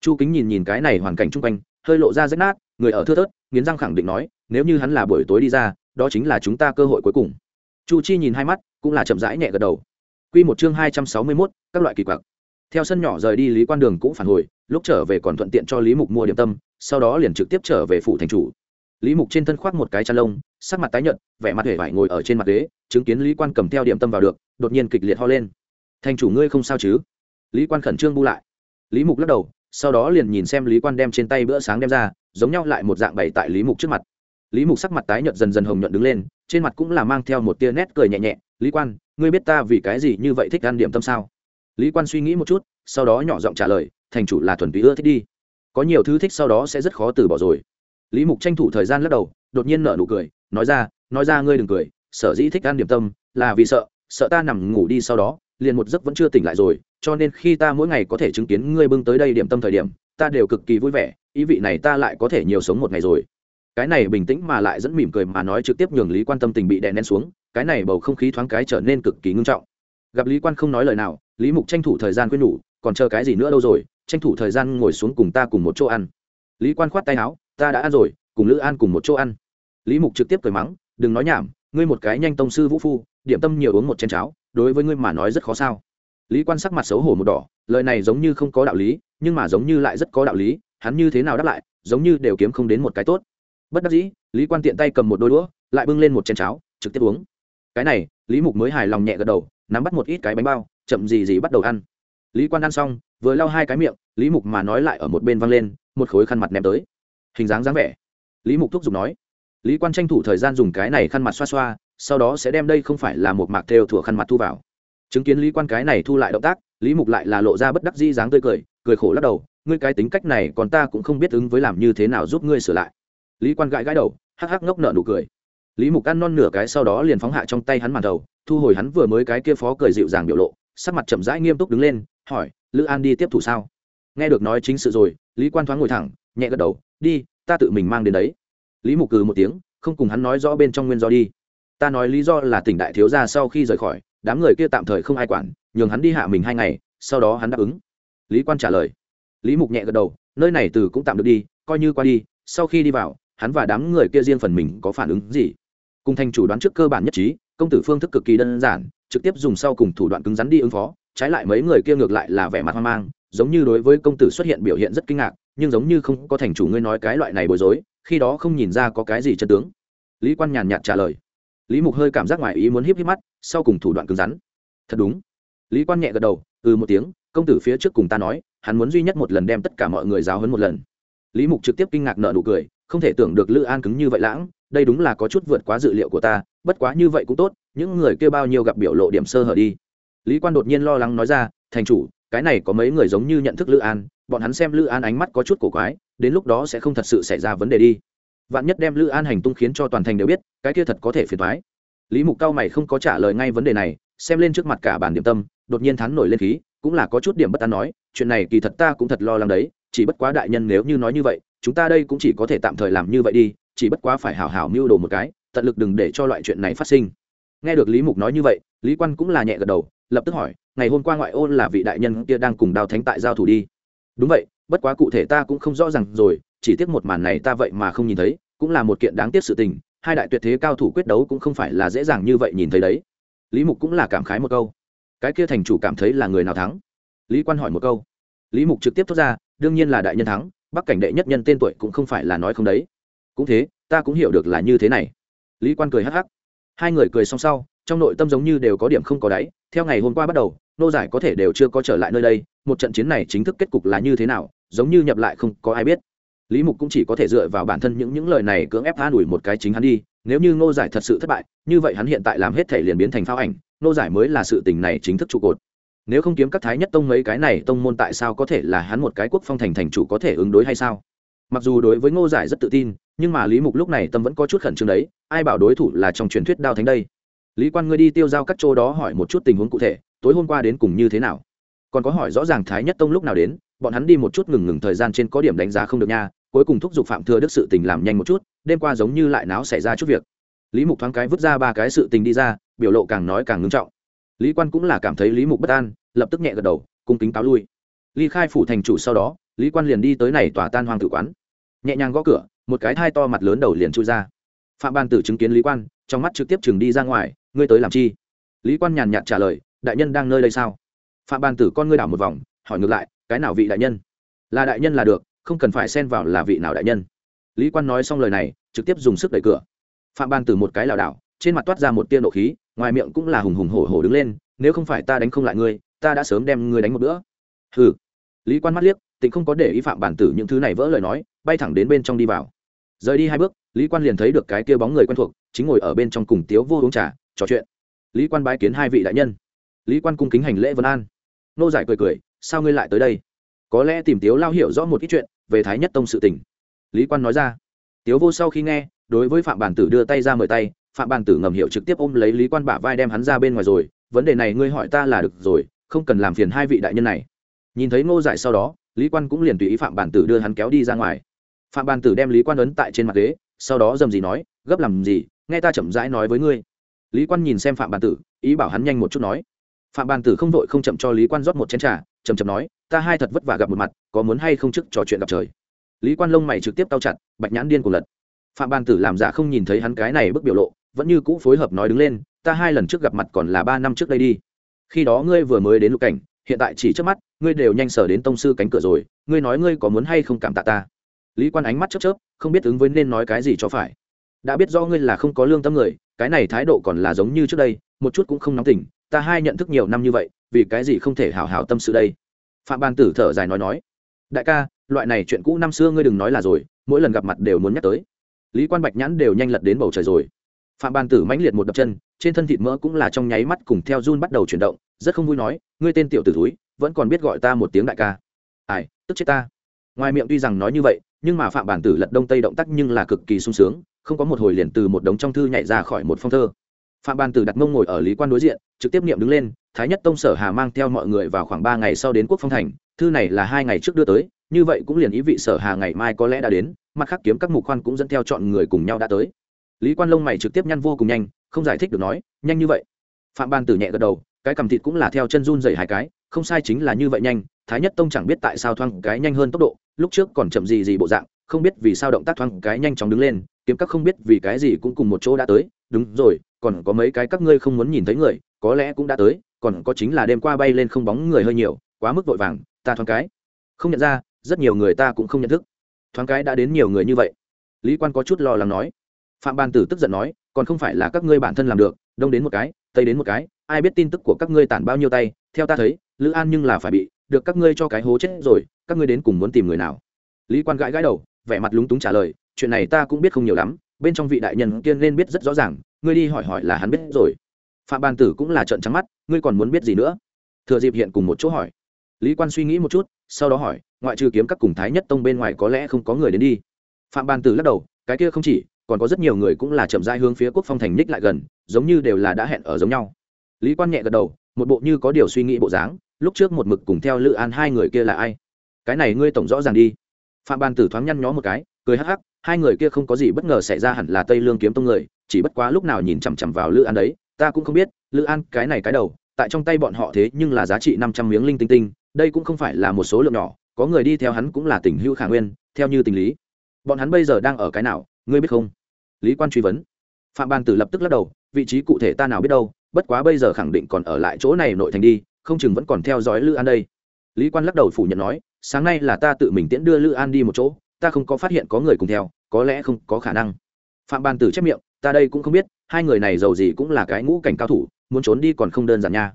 [SPEAKER 1] Chu kính nhìn nhìn cái này hoàn cảnh chung quanh, hơi lộ ra rách nát, người ở thưa thớt, nghiến răng khẳng định nói, nếu như hắn là buổi tối đi ra, đó chính là chúng ta cơ hội cuối cùng. Chu chi nhìn hai mắt, cũng là chậm rãi nhẹ gật đầu. Q một chương hai trăm sáu mươi mốt, các loại kỳ quặc. Theo sân nhỏ rời đi lý quan đường cũng phản hồi, lúc trở về còn thuận tiện cho lý mục mua điểm tâm sau đó liền trực tiếp trở về phủ thành chủ. Lý mục trên thân khoác một cái chăn lông, sắc mặt tái nhợt, vẻ mặt hề vải ngồi ở trên mặt ghế, chứng kiến lý quan cầm theo điểm tâm vào được, đột nhiên kịch liệt ho lên. Thành chủ ngươi không sao chứ? Lý quan khẩn trương bu lại. Lý mục lắc đầu, sau đó liền nhìn xem lý quan đem trên tay bữa sáng đem ra, giống nhau lại một dạng bày tại lý mục trước mặt. Lý mục sắc mặt tái nhợt dần dần hồng nhuận đứng lên, trên mặt cũng là mang theo một tia nét cười nhẹ nhẹ. Lý quan, ngươi biết ta vì cái gì như vậy thích ăn điểm tâm sao? Lý quan suy nghĩ một chút, sau đó nhỏ giọng trả lời, thành chủ là thuần túy ưa thích đi có nhiều thứ thích sau đó sẽ rất khó từ bỏ rồi. Lý mục tranh thủ thời gian lắc đầu, đột nhiên nở nụ cười, nói ra nói ra ngươi đừng cười, sở dĩ thích ăn điểm tâm là vì sợ sợ ta nằm ngủ đi sau đó, liền một giấc vẫn chưa tỉnh lại rồi, cho nên khi ta mỗi ngày có thể chứng kiến ngươi bưng tới đây điểm tâm thời điểm, ta đều cực kỳ vui vẻ, ý vị này ta lại có thể nhiều sống một ngày rồi. Cái này bình tĩnh mà lại dẫn mỉm cười mà nói trực tiếp nhường lý quan tâm tình bị đè nén xuống, cái này bầu không khí thoáng cái trở nên cực kỳ ngưng trọng. Gặp lý quan không nói lời nào, lý mục tranh thủ thời gian quên nhủ, còn chờ cái gì nữa đâu rồi tranh thủ thời gian ngồi xuống cùng ta cùng một chỗ ăn. Lý quan khoát tay áo, ta đã ăn rồi, cùng lữ an cùng một chỗ ăn. Lý mục trực tiếp cười mắng, đừng nói nhảm, ngươi một cái nhanh tông sư vũ phu, điểm tâm nhiều uống một chén cháo, đối với ngươi mà nói rất khó sao. Lý quan sắc mặt xấu hổ một đỏ, lời này giống như không có đạo lý, nhưng mà giống như lại rất có đạo lý, hắn như thế nào đáp lại, giống như đều kiếm không đến một cái tốt. Bất đắc dĩ, lý quan tiện tay cầm một đôi đũa, lại bưng lên một chén cháo, trực tiếp uống. Cái này, lý mục mới hài lòng nhẹ gật đầu, nắm bắt một ít cái bánh bao, chậm gì gì bắt đầu ăn. Lý quan ăn xong vừa lau hai cái miệng, lý mục mà nói lại ở một bên văng lên, một khối khăn mặt ném tới. Hình dáng dáng vẻ. Lý mục thúc giục nói, lý quan tranh thủ thời gian dùng cái này khăn mặt xoa xoa, sau đó sẽ đem đây không phải là một mạc theo thủa khăn mặt thu vào. Chứng kiến lý quan cái này thu lại động tác, lý mục lại là lộ ra bất đắc di dáng tươi cười cười khổ lắc đầu, ngươi cái tính cách này còn ta cũng không biết ứng với làm như thế nào giúp ngươi sửa lại. Lý quan gãi gãi đầu, hắc hắc ngốc nợ nụ cười. Lý mục ăn non nửa cái sau đó liền phóng hạ trong tay hắn màn đầu, thu hồi hắn vừa mới cái kia phó cười dịu dàng biểu lộ, sắc mặt chậm rãi nghiêm túc đứng lên, hỏi lữ an đi tiếp thủ sao? Nghe được nói chính sự rồi, lý quan thoáng ngồi thẳng, nhẹ gật đầu, đi, ta tự mình mang đến đấy. Lý mục cừ một tiếng, không cùng hắn nói rõ bên trong nguyên do đi. Ta nói lý do là tỉnh đại thiếu gia sau khi rời khỏi, đám người kia tạm thời không ai quản, nhường hắn đi hạ mình hai ngày, sau đó hắn đáp ứng. Lý quan trả lời. Lý mục nhẹ gật đầu, nơi này từ cũng tạm được đi, coi như qua đi, sau khi đi vào, hắn và đám người kia riêng phần mình có phản ứng gì? Cùng thành chủ đoán trước cơ bản nhất trí, công tử phương thức cực kỳ đơn giản, trực tiếp dùng sau cùng thủ đoạn cứng rắn đi ứng phó trái lại mấy người kia ngược lại là vẻ mặt hoang mang, giống như đối với công tử xuất hiện biểu hiện rất kinh ngạc, nhưng giống như không có thành chủ ngươi nói cái loại này bối rối, khi đó không nhìn ra có cái gì chân tướng. Lý quan nhàn nhạt trả lời. Lý mục hơi cảm giác ngoài ý muốn híp híp mắt, sau cùng thủ đoạn cứng rắn. Thật đúng. Lý quan nhẹ gật đầu ừ một tiếng, công tử phía trước cùng ta nói, hắn muốn duy nhất một lần đem tất cả mọi người giáo hấn một lần. Lý mục trực tiếp kinh ngạc nợ nụ cười, không thể tưởng được lữ an cứng như vậy lãng, đây đúng là có chút vượt quá dự liệu của ta, bất quá như vậy cũng tốt, những người kia bao nhiêu gặp biểu lộ điểm sơ hở đi lý quan đột nhiên lo lắng nói ra, thành chủ, cái này có mấy người giống như nhận thức lữ an, bọn hắn xem lữ an ánh mắt có chút cổ quái, đến lúc đó sẽ không thật sự xảy ra vấn đề đi. Vạn nhất đem lữ an hành tung khiến cho toàn thành đều biết, cái kia thật có thể phiền thoái lý mục cao mày không có trả lời ngay vấn đề này, xem lên trước mặt cả bản điểm tâm, đột nhiên thắn nổi lên khí, cũng là có chút điểm bất an nói, chuyện này kỳ thật ta cũng thật lo lắng đấy, chỉ bất quá đại nhân nếu như nói như vậy, chúng ta đây cũng chỉ có thể tạm thời làm như vậy đi, chỉ bất quá phải hảo hảo mưu đồ một cái, tận lực đừng để cho loại chuyện này phát sinh. Nghe được lý mục nói như vậy, lý quan cũng là nhẹ gật đầu lập tức hỏi, ngày hôm qua ngoại ô là vị đại nhân kia đang cùng đào thánh tại giao thủ đi. Đúng vậy, bất quá cụ thể ta cũng không rõ ràng rồi, chỉ tiếc một màn này ta vậy mà không nhìn thấy, cũng là một kiện đáng tiếc sự tình, hai đại tuyệt thế cao thủ quyết đấu cũng không phải là dễ dàng như vậy nhìn thấy đấy. Lý mục cũng là cảm khái một câu. Cái kia thành chủ cảm thấy là người nào thắng? Lý quan hỏi một câu. Lý mục trực tiếp thốt ra, đương nhiên là đại nhân thắng, bắc cảnh đệ nhất nhân tên tuổi cũng không phải là nói không đấy. Cũng thế, ta cũng hiểu được là như thế này. Lý quan cười hắc hắc. Hai người cười xong sau trong nội tâm giống như đều có điểm không có đáy, theo ngày hôm qua bắt đầu, nô giải có thể đều chưa có trở lại nơi đây, một trận chiến này chính thức kết cục là như thế nào, giống như nhập lại không có ai biết. Lý mục cũng chỉ có thể dựa vào bản thân những những lời này cưỡng ép an ủi một cái chính hắn đi, nếu như ngô giải thật sự thất bại, như vậy hắn hiện tại làm hết thể liền biến thành pháo ảnh ngô giải mới là sự tình này chính thức trụ cột. Nếu không kiếm các thái nhất tông mấy cái này, tông môn tại sao có thể là hắn một cái quốc phong thành thành chủ có thể ứng đối hay sao? Mặc dù đối với ngô giải rất tự tin, nhưng mà lý mục lúc này tâm vẫn có chút khẩn trương đấy, ai bảo đối thủ là trong truyền thuyết đao thánh đây? Lý quan ngươi đi tiêu giao các chỗ đó hỏi một chút tình huống cụ thể, tối hôm qua đến cùng như thế nào? Còn có hỏi rõ ràng thái nhất tông lúc nào đến, bọn hắn đi một chút ngừng ngừng thời gian trên có điểm đánh giá không được nha, cuối cùng thúc giục phạm thừa đức sự tình làm nhanh một chút, đêm qua giống như lại náo xảy ra chút việc. Lý mục thoáng cái vứt ra ba cái sự tình đi ra, biểu lộ càng nói càng ngưng trọng. Lý quan cũng là cảm thấy lý mục bất an, lập tức nhẹ gật đầu, cung kính cáo lui. Ly khai phủ thành chủ sau đó, lý quan liền đi tới này tòa tan hoang tử quán. Nhẹ nhàng gõ cửa, một cái thai to mặt lớn đầu liền chui ra. Phạm ban tử chứng kiến lý quan, trong mắt trực tiếp chừng đi ra ngoài ngươi tới làm chi? Lý quan nhàn nhạt trả lời, đại nhân đang nơi đây sao? Phạm bàn tử con ngươi đảo một vòng, hỏi ngược lại, cái nào vị đại nhân? Là đại nhân là được, không cần phải xen vào là vị nào đại nhân. Lý quan nói xong lời này, trực tiếp dùng sức đẩy cửa. Phạm bàn tử một cái lảo đảo, trên mặt toát ra một tiên độ khí, ngoài miệng cũng là hùng hùng hổ hổ đứng lên, nếu không phải ta đánh không lại ngươi, ta đã sớm đem ngươi đánh một bữa. Hừ. Lý quan mắt liếc tịnh không có để ý phạm bản tử những thứ này vỡ lời nói, bay thẳng đến bên trong đi vào. Rời đi hai bước, lý quan liền thấy được cái kia bóng người quen thuộc, chính ngồi ở bên trong cùng tiếu vô uống trà trò chuyện. Lý quan bái kiến hai vị đại nhân. Lý quan cung kính hành lễ vân an. Nô giải cười cười, sao ngươi lại tới đây? Có lẽ tìm tiếu lao hiểu rõ một ít chuyện về thái nhất tông sự tình. Lý quan nói ra. Tiếu vô sau khi nghe, đối với phạm bản tử đưa tay ra mời tay, phạm bản tử ngầm hiểu trực tiếp ôm lấy lý quan bả vai đem hắn ra bên ngoài rồi. Vấn đề này ngươi hỏi ta là được rồi, không cần làm phiền hai vị đại nhân này. Nhìn thấy ngô giải sau đó, lý quan cũng liền tùy ý phạm bản tử đưa hắn kéo đi ra ngoài. Phạm bản tử đem lý quan ấn tại trên mặt ghế, sau đó dầm gì nói, gấp làm gì? Nghe ta chậm rãi nói với ngươi lý quan nhìn xem phạm bàn tử, ý bảo hắn nhanh một chút nói. Phạm bàn tử không vội không chậm cho lý quan rót một chén trà chầm chậm nói, ta hai thật vất vả gặp một mặt, có muốn hay không chức trò chuyện gặp trời? Lý quan lông mày trực tiếp tao chặt, bạch nhãn điên của lật. Phạm bàn tử làm giả không nhìn thấy hắn cái này bức biểu lộ, vẫn như cũ phối hợp nói đứng lên, ta hai lần trước gặp mặt còn là ba năm trước đây đi. Khi đó ngươi vừa mới đến lục cảnh, hiện tại chỉ trước mắt, ngươi đều nhanh sở đến tông sư cánh cửa rồi, ngươi nói ngươi có muốn hay không cảm tạ ta? Lý quan ánh mắt chớp chớp, không biết ứng với nên nói cái gì cho phải. Đã biết do ngươi là không có lương tâm người cái này thái độ còn là giống như trước đây, một chút cũng không nóng tỉnh ta hai nhận thức nhiều năm như vậy, vì cái gì không thể hào hào tâm sự đây? Phạm ban tử thở dài nói nói, đại ca, loại này chuyện cũ năm xưa ngươi đừng nói là rồi, mỗi lần gặp mặt đều muốn nhắc tới. Lý quan bạch nhãn đều nhanh lật đến bầu trời rồi. Phạm ban tử mãnh liệt một đập chân, trên thân thịt mỡ cũng là trong nháy mắt cùng theo run bắt đầu chuyển động, rất không vui nói, ngươi tên tiểu tử thúi, vẫn còn biết gọi ta một tiếng đại ca. Ai, tức chết ta. Ngoài miệng tuy rằng nói như vậy, nhưng mà phạm bản tử lật đông tây động tác nhưng là cực kỳ sung sướng không có một hồi liền từ một đống trong thư nhảy ra khỏi một phong thơ. Phạm ban tử đặt mông ngồi ở lý quan đối diện, trực tiếp niệm đứng lên, thái nhất tông sở hà mang theo mọi người vào khoảng ba ngày sau đến quốc phong thành, thư này là hai ngày trước đưa tới, như vậy cũng liền ý vị sở hà ngày mai có lẽ đã đến, mặt khác kiếm các mục khoan cũng dẫn theo chọn người cùng nhau đã tới. Lý quan lông mày trực tiếp nhăn vô cùng nhanh, không giải thích được nói, nhanh như vậy? Phạm ban tử nhẹ gật đầu, cái cầm thịt cũng là theo chân run dày hai cái, không sai chính là như vậy nhanh, thái nhất tông chẳng biết tại sao thoang cái nhanh hơn tốc độ, lúc trước còn chậm gì gì bộ dạng không biết vì sao động tác thoáng cái nhanh chóng đứng lên, kiếm các không biết vì cái gì cũng cùng một chỗ đã tới. Đúng rồi, còn có mấy cái các ngươi không muốn nhìn thấy người, có lẽ cũng đã tới, còn có chính là đêm qua bay lên không bóng người hơi nhiều, quá mức vội vàng, ta thoáng cái không nhận ra, rất nhiều người ta cũng không nhận thức. Thoáng cái đã đến nhiều người như vậy. Lý quan có chút lo lắng nói. Phạm ban tử tức giận nói, còn không phải là các ngươi bản thân làm được, đông đến một cái, tây đến một cái, ai biết tin tức của các ngươi tản bao nhiêu tay, theo ta thấy, lữ an nhưng là phải bị, được các ngươi cho cái hố chết rồi, các ngươi đến cùng muốn tìm người nào? Lý quan gãi gãi đầu vẻ mặt lúng túng trả lời, chuyện này ta cũng biết không nhiều lắm, bên trong vị đại nhân kia nên biết rất rõ ràng, ngươi đi hỏi hỏi là hắn biết rồi. Phạm ban tử cũng là trợn trắng mắt, ngươi còn muốn biết gì nữa? Thừa dịp hiện cùng một chỗ hỏi. Lý quan suy nghĩ một chút, sau đó hỏi, ngoại trừ kiếm các cùng thái nhất tông bên ngoài có lẽ không có người đến đi? Phạm ban tử lắc đầu, cái kia không chỉ, còn có rất nhiều người cũng là chậm rãi hướng phía quốc phong thành ních lại gần, giống như đều là đã hẹn ở giống nhau. Lý quan nhẹ gật đầu, một bộ như có điều suy nghĩ bộ dáng, lúc trước một mực cùng theo lữ an hai người kia là ai? Cái này ngươi tổng rõ ràng đi phạm ban tử thoáng nhăn nhó một cái, cười hắc hắc, hai người kia không có gì bất ngờ xảy ra hẳn là tây lương kiếm tông người, chỉ bất quá lúc nào nhìn chằm chằm vào lữ an đấy, ta cũng không biết, lữ an cái này cái đầu, tại trong tay bọn họ thế nhưng là giá trị năm trăm miếng linh tinh tinh, đây cũng không phải là một số lượng nhỏ, có người đi theo hắn cũng là tình hữu khả nguyên, theo như tình lý. Bọn hắn bây giờ đang ở cái nào, ngươi biết không? Lý quan truy vấn. Phạm ban tử lập tức lắc đầu, vị trí cụ thể ta nào biết đâu, bất quá bây giờ khẳng định còn ở lại chỗ này nội thành đi, không chừng vẫn còn theo dõi lữ an đây. Lý quan lắc đầu phủ nhận nói sáng nay là ta tự mình tiễn đưa lữ an đi một chỗ, ta không có phát hiện có người cùng theo, có lẽ không có khả năng. Phạm ban tử chép miệng, ta đây cũng không biết, hai người này giàu gì cũng là cái ngũ cảnh cao thủ, muốn trốn đi còn không đơn giản nha.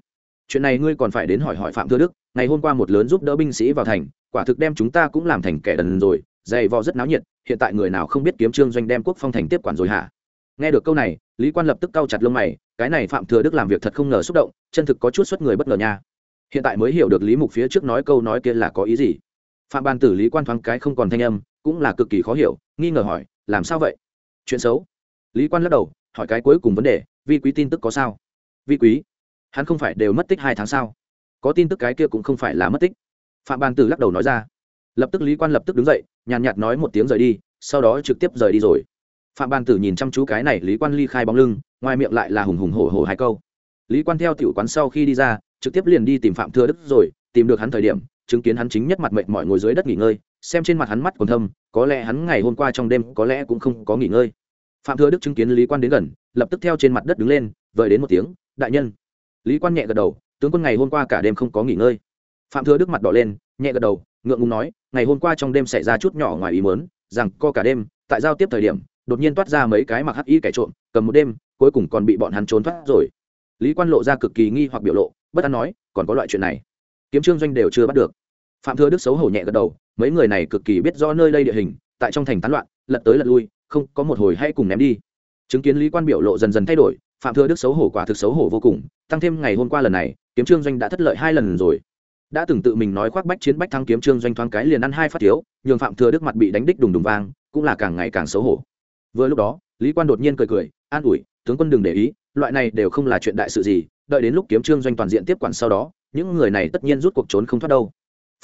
[SPEAKER 1] Chuyện này ngươi còn phải đến hỏi hỏi phạm thừa đức, ngày hôm qua một lớn giúp đỡ binh sĩ vào thành, quả thực đem chúng ta cũng làm thành kẻ đần rồi, dày vò rất náo nhiệt, hiện tại người nào không biết kiếm trương doanh đem quốc phong thành tiếp quản rồi hả? Nghe được câu này, lý quan lập tức cau chặt lông mày, cái này phạm thừa đức làm việc thật không ngờ xúc động, chân thực có chút xuất người bất ngờ nha hiện tại mới hiểu được lý mục phía trước nói câu nói kia là có ý gì. Phạm ban tử lý quan thoáng cái không còn thanh âm, cũng là cực kỳ khó hiểu, nghi ngờ hỏi, làm sao vậy? Chuyện xấu? Lý quan lắc đầu, hỏi cái cuối cùng vấn đề, vi quý tin tức có sao? Vi quý? Hắn không phải đều mất tích hai tháng sao? Có tin tức cái kia cũng không phải là mất tích. Phạm ban tử lắc đầu nói ra. Lập tức lý quan lập tức đứng dậy, nhàn nhạt nói một tiếng rời đi, sau đó trực tiếp rời đi rồi. Phạm ban tử nhìn chăm chú cái này lý quan ly khai bóng lưng, ngoài miệng lại là hùng hùng hổ hổ hai câu. Lý quan theo tiểu quán sau khi đi ra trực tiếp liền đi tìm phạm thừa đức rồi, tìm được hắn thời điểm, chứng kiến hắn chính nhất mặt mệt mỏi ngồi dưới đất nghỉ ngơi, xem trên mặt hắn mắt còn thâm, có lẽ hắn ngày hôm qua trong đêm có lẽ cũng không có nghỉ ngơi. Phạm thừa đức chứng kiến lý quan đến gần, lập tức theo trên mặt đất đứng lên vời đến một tiếng, đại nhân. Lý quan nhẹ gật đầu, tướng quân ngày hôm qua cả đêm không có nghỉ ngơi. Phạm thừa đức mặt đỏ lên, nhẹ gật đầu, ngượng ngùng nói, ngày hôm qua trong đêm xảy ra chút nhỏ ngoài ý mớn rằng co cả đêm, tại giao tiếp thời điểm, đột nhiên toát ra mấy cái mặc hắc y kẻ trộm, cầm một đêm, cuối cùng còn bị bọn hắn trốn thoát rồi. Lý quan lộ ra cực kỳ nghi hoặc biểu lộ bất an nói, còn có loại chuyện này. Kiếm trương doanh đều chưa bắt được. Phạm thừa đức xấu hổ nhẹ gật đầu, mấy người này cực kỳ biết rõ nơi đây địa hình, tại trong thành tán loạn, lật tới lật lui, không có một hồi hay cùng ném đi. Chứng kiến lý quan biểu lộ dần dần thay đổi, phạm thừa đức xấu hổ quả thực xấu hổ vô cùng, tăng thêm ngày hôm qua lần này, kiếm trương doanh đã thất lợi hai lần rồi. Đã từng tự mình nói khoác bách chiến bách thắng kiếm trương doanh thoáng cái liền ăn hai phát thiếu, nhường phạm thừa đức mặt bị đánh đích đùng đùng vang, cũng là càng ngày càng xấu hổ. Vừa lúc đó, lý quan đột nhiên cười cười, an ủi, tướng quân đừng để ý, loại này đều không là chuyện đại sự gì đợi đến lúc kiếm trương doanh toàn diện tiếp quản sau đó, những người này tất nhiên rút cuộc trốn không thoát đâu.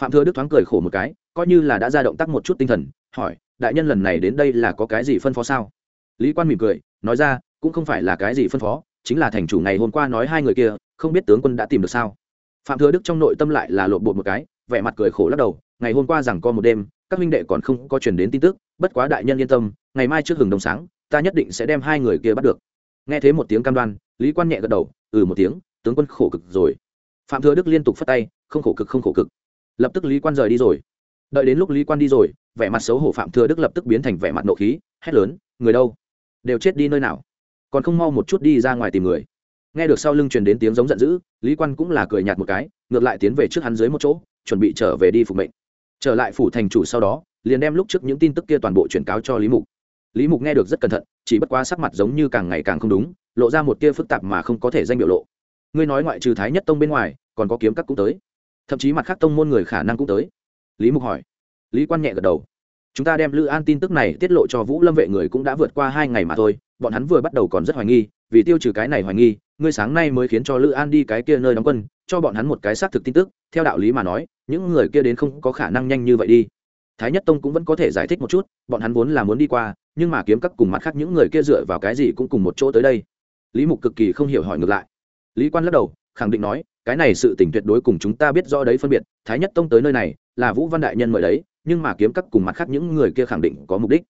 [SPEAKER 1] Phạm thừa đức thoáng cười khổ một cái, coi như là đã ra động tác một chút tinh thần, hỏi, đại nhân lần này đến đây là có cái gì phân phó sao? Lý quan mỉm cười, nói ra, cũng không phải là cái gì phân phó, chính là thành chủ ngày hôm qua nói hai người kia, không biết tướng quân đã tìm được sao? Phạm thừa đức trong nội tâm lại là lộn bột một cái, vẻ mặt cười khổ lắc đầu, ngày hôm qua rằng có một đêm, các huynh đệ còn không có chuyển đến tin tức, bất quá đại nhân yên tâm, ngày mai trước hừng đông sáng, ta nhất định sẽ đem hai người kia bắt được nghe thấy một tiếng cam đoan, lý quan nhẹ gật đầu ừ một tiếng, tướng quân khổ cực rồi. Phạm thừa đức liên tục phất tay, không khổ cực, không khổ cực. Lập tức lý quan rời đi rồi. Đợi đến lúc lý quan đi rồi, vẻ mặt xấu hổ phạm thừa đức lập tức biến thành vẻ mặt nộ khí, hét lớn, người đâu? Đều chết đi nơi nào? Còn không mau một chút đi ra ngoài tìm người. Nghe được sau lưng truyền đến tiếng giống giận dữ, lý quan cũng là cười nhạt một cái, ngược lại tiến về trước hắn dưới một chỗ, chuẩn bị trở về đi phục mệnh. Trở lại phủ thành chủ sau đó, liền đem lúc trước những tin tức kia toàn bộ chuyển cáo cho lý mục lý mục nghe được rất cẩn thận, chỉ bất quá sắc mặt giống như càng ngày càng không đúng, lộ ra một tia phức tạp mà không có thể danh biểu lộ. Ngươi nói ngoại trừ thái nhất tông bên ngoài, còn có kiếm các cũng tới. Thậm chí mặt khác tông môn người khả năng cũng tới. Lý mục hỏi. Lý quan nhẹ gật đầu. Chúng ta đem lữ an tin tức này tiết lộ cho vũ lâm vệ người cũng đã vượt qua hai ngày mà thôi, bọn hắn vừa bắt đầu còn rất hoài nghi, vì tiêu trừ cái này hoài nghi, ngươi sáng nay mới khiến cho lữ an đi cái kia nơi đóng quân, cho bọn hắn một cái xác thực tin tức, theo đạo lý mà nói, những người kia đến không có khả năng nhanh như vậy đi. Thái nhất tông cũng vẫn có thể giải thích một chút, bọn hắn vốn là muốn đi qua nhưng mà kiếm các cùng mặt khác những người kia dựa vào cái gì cũng cùng một chỗ tới đây. Lý mục cực kỳ không hiểu hỏi ngược lại. Lý quan lắc đầu, khẳng định nói, cái này sự tình tuyệt đối cùng chúng ta biết rõ đấy phân biệt, thái nhất tông tới nơi này, là vũ văn đại nhân mời đấy, nhưng mà kiếm các cùng mặt khác những người kia khẳng định có mục đích.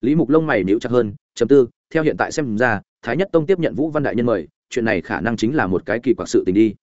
[SPEAKER 1] Lý mục lông mày níu chặt hơn chấm tư, theo hiện tại xem ra, thái nhất tông tiếp nhận vũ văn đại nhân mời, chuyện này khả năng chính là một cái kỳ quặc sự tình đi.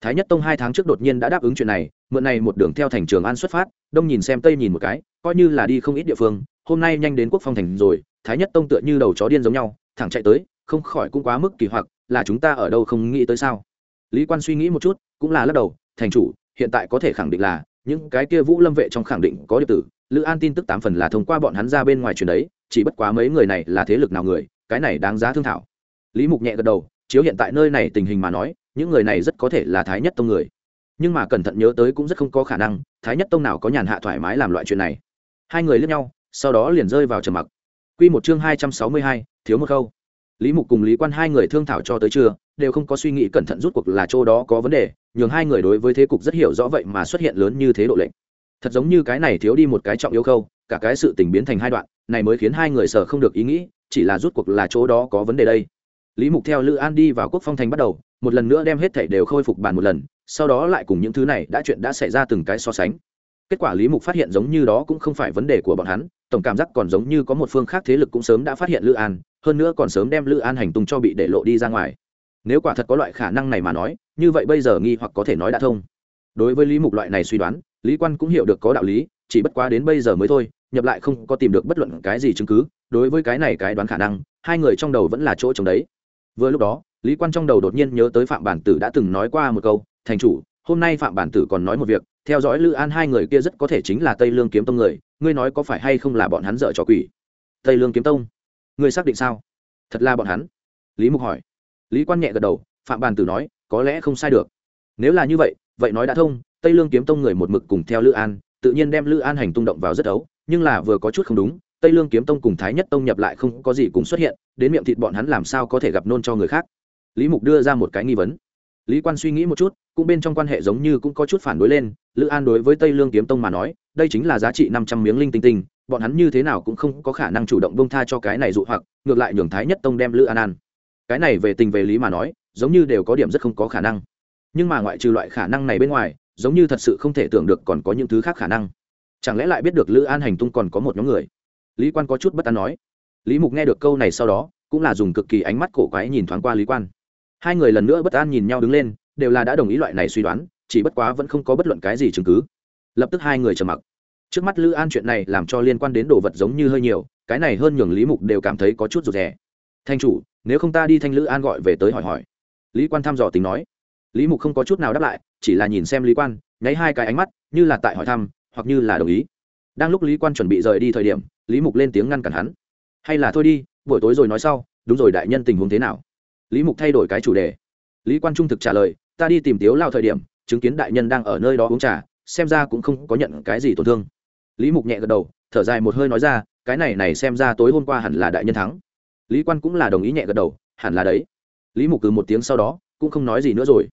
[SPEAKER 1] Thái nhất tông hai tháng trước đột nhiên đã đáp ứng chuyện này, mượn này một đường theo thành trường an xuất phát, đông nhìn xem tây nhìn một cái, coi như là đi không ít địa phương, hôm nay nhanh đến quốc phong thành rồi thái nhất tông tựa như đầu chó điên giống nhau, thẳng chạy tới, không khỏi cũng quá mức kỳ hoặc, là chúng ta ở đâu không nghĩ tới sao? Lý quan suy nghĩ một chút, cũng là lắc đầu, thành chủ, hiện tại có thể khẳng định là, những cái kia vũ lâm vệ trong khẳng định có điệp tử, lữ an tin tức tám phần là thông qua bọn hắn ra bên ngoài truyền đấy, chỉ bất quá mấy người này là thế lực nào người, cái này đáng giá thương thảo. Lý mục nhẹ gật đầu, chiếu hiện tại nơi này tình hình mà nói, những người này rất có thể là thái nhất tông người. Nhưng mà cẩn thận nhớ tới cũng rất không có khả năng, thái nhất tông nào có nhàn hạ thoải mái làm loại chuyện này. Hai người lướt nhau, sau đó liền rơi vào trầm mặc quy một chương hai trăm sáu mươi hai, thiếu một câu lý mục cùng lý quan hai người thương thảo cho tới trưa, đều không có suy nghĩ cẩn thận rút cuộc là chỗ đó có vấn đề, nhường hai người đối với thế cục rất hiểu rõ vậy mà xuất hiện lớn như thế độ lệnh thật giống như cái này thiếu đi một cái trọng yếu khâu, cả cái sự tình biến thành hai đoạn, này mới khiến hai người sở không được ý nghĩ, chỉ là rút cuộc là chỗ đó có vấn đề đây. Lý mục theo lữ an đi vào quốc phong thành bắt đầu, một lần nữa đem hết thảy đều khôi phục bàn một lần, sau đó lại cùng những thứ này đã chuyện đã xảy ra từng cái so sánh kết quả lý mục phát hiện giống như đó cũng không phải vấn đề của bọn hắn, tổng cảm giác còn giống như có một phương khác thế lực cũng sớm đã phát hiện lữ an, hơn nữa còn sớm đem lữ an hành tung cho bị để lộ đi ra ngoài. Nếu quả thật có loại khả năng này mà nói, như vậy bây giờ nghi hoặc có thể nói đã thông. Đối với lý mục loại này suy đoán, lý quan cũng hiểu được có đạo lý, chỉ bất quá đến bây giờ mới thôi, nhập lại không có tìm được bất luận cái gì chứng cứ, đối với cái này cái đoán khả năng, hai người trong đầu vẫn là chỗ trống đấy. Vừa lúc đó, lý quan trong đầu đột nhiên nhớ tới phạm bản tử đã từng nói qua một câu, thành chủ hôm nay phạm bản tử còn nói một việc, theo dõi lữ an hai người kia rất có thể chính là tây lương kiếm tông người, ngươi nói có phải hay không là bọn hắn dợ trò quỷ? Tây lương kiếm tông? Ngươi xác định sao? Thật là bọn hắn? Lý mục hỏi. Lý quan nhẹ gật đầu, phạm bản tử nói, có lẽ không sai được. Nếu là như vậy vậy nói đã thông, tây lương kiếm tông người một mực cùng theo lữ an, tự nhiên đem lữ an hành tung động vào rất ấu, nhưng là vừa có chút không đúng, tây lương kiếm tông cùng thái nhất tông nhập lại không có gì cùng xuất hiện, đến miệng thịt bọn hắn làm sao có thể gặp nôn cho người khác? Lý mục đưa ra một cái nghi vấn lý quan suy nghĩ một chút, cũng bên trong quan hệ giống như cũng có chút phản đối lên, lữ an đối với tây lương kiếm tông mà nói, đây chính là giá trị năm trăm miếng linh tinh tinh, bọn hắn như thế nào cũng không có khả năng chủ động bông tha cho cái này dụ hoặc, ngược lại nhường thái nhất tông đem lữ an ăn cái này về tình về lý mà nói, giống như đều có điểm rất không có khả năng. Nhưng mà ngoại trừ loại khả năng này bên ngoài, giống như thật sự không thể tưởng được còn có những thứ khác khả năng. Chẳng lẽ lại biết được lữ an hành tung còn có một nhóm người? Lý quan có chút bất an nói. Lý mục nghe được câu này sau đó, cũng là dùng cực kỳ ánh mắt cổ quái nhìn thoáng qua lý quan hai người lần nữa bất an nhìn nhau đứng lên, đều là đã đồng ý loại này suy đoán, chỉ bất quá vẫn không có bất luận cái gì chứng cứ. Lập tức hai người trầm mặc. Trước mắt lữ an chuyện này làm cho liên quan đến đồ vật giống như hơi nhiều, cái này hơn nhường lý mục đều cảm thấy có chút rụt rè. Thanh chủ, nếu không ta đi thanh lữ an gọi về tới hỏi hỏi. Lý quan thăm dò tính nói. Lý mục không có chút nào đáp lại, chỉ là nhìn xem lý quan, nháy hai cái ánh mắt, như là tại hỏi thăm, hoặc như là đồng ý. Đang lúc lý quan chuẩn bị rời đi thời điểm, lý mục lên tiếng ngăn cản hắn. Hay là thôi đi, buổi tối rồi nói sau, đúng rồi đại nhân tình huống thế nào? Lý mục thay đổi cái chủ đề. Lý quan trung thực trả lời, ta đi tìm tiếu lao thời điểm, chứng kiến đại nhân đang ở nơi đó uống trà, xem ra cũng không có nhận cái gì tổn thương. Lý mục nhẹ gật đầu, thở dài một hơi nói ra, cái này này xem ra tối hôm qua hẳn là đại nhân thắng. Lý quan cũng là đồng ý nhẹ gật đầu, hẳn là đấy. Lý mục cứ một tiếng sau đó, cũng không nói gì nữa rồi.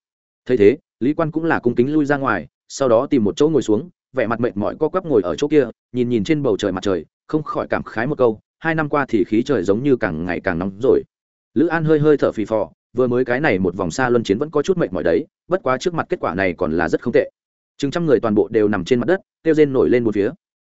[SPEAKER 1] Thấy thế, lý quan cũng là cung kính lui ra ngoài, sau đó tìm một chỗ ngồi xuống, vẻ mặt mệt mỏi co quắp ngồi ở chỗ kia, nhìn nhìn trên bầu trời mặt trời, không khỏi cảm khái một câu, hai năm qua thì khí trời giống như càng ngày càng nóng rồi lữ an hơi hơi thở phì phò, vừa mới cái này một vòng xa luân chiến vẫn có chút mệt mỏi đấy, bất quá trước mặt kết quả này còn là rất không tệ. Chừng trăm người toàn bộ đều nằm trên mặt đất, kêu rên nổi lên một phía.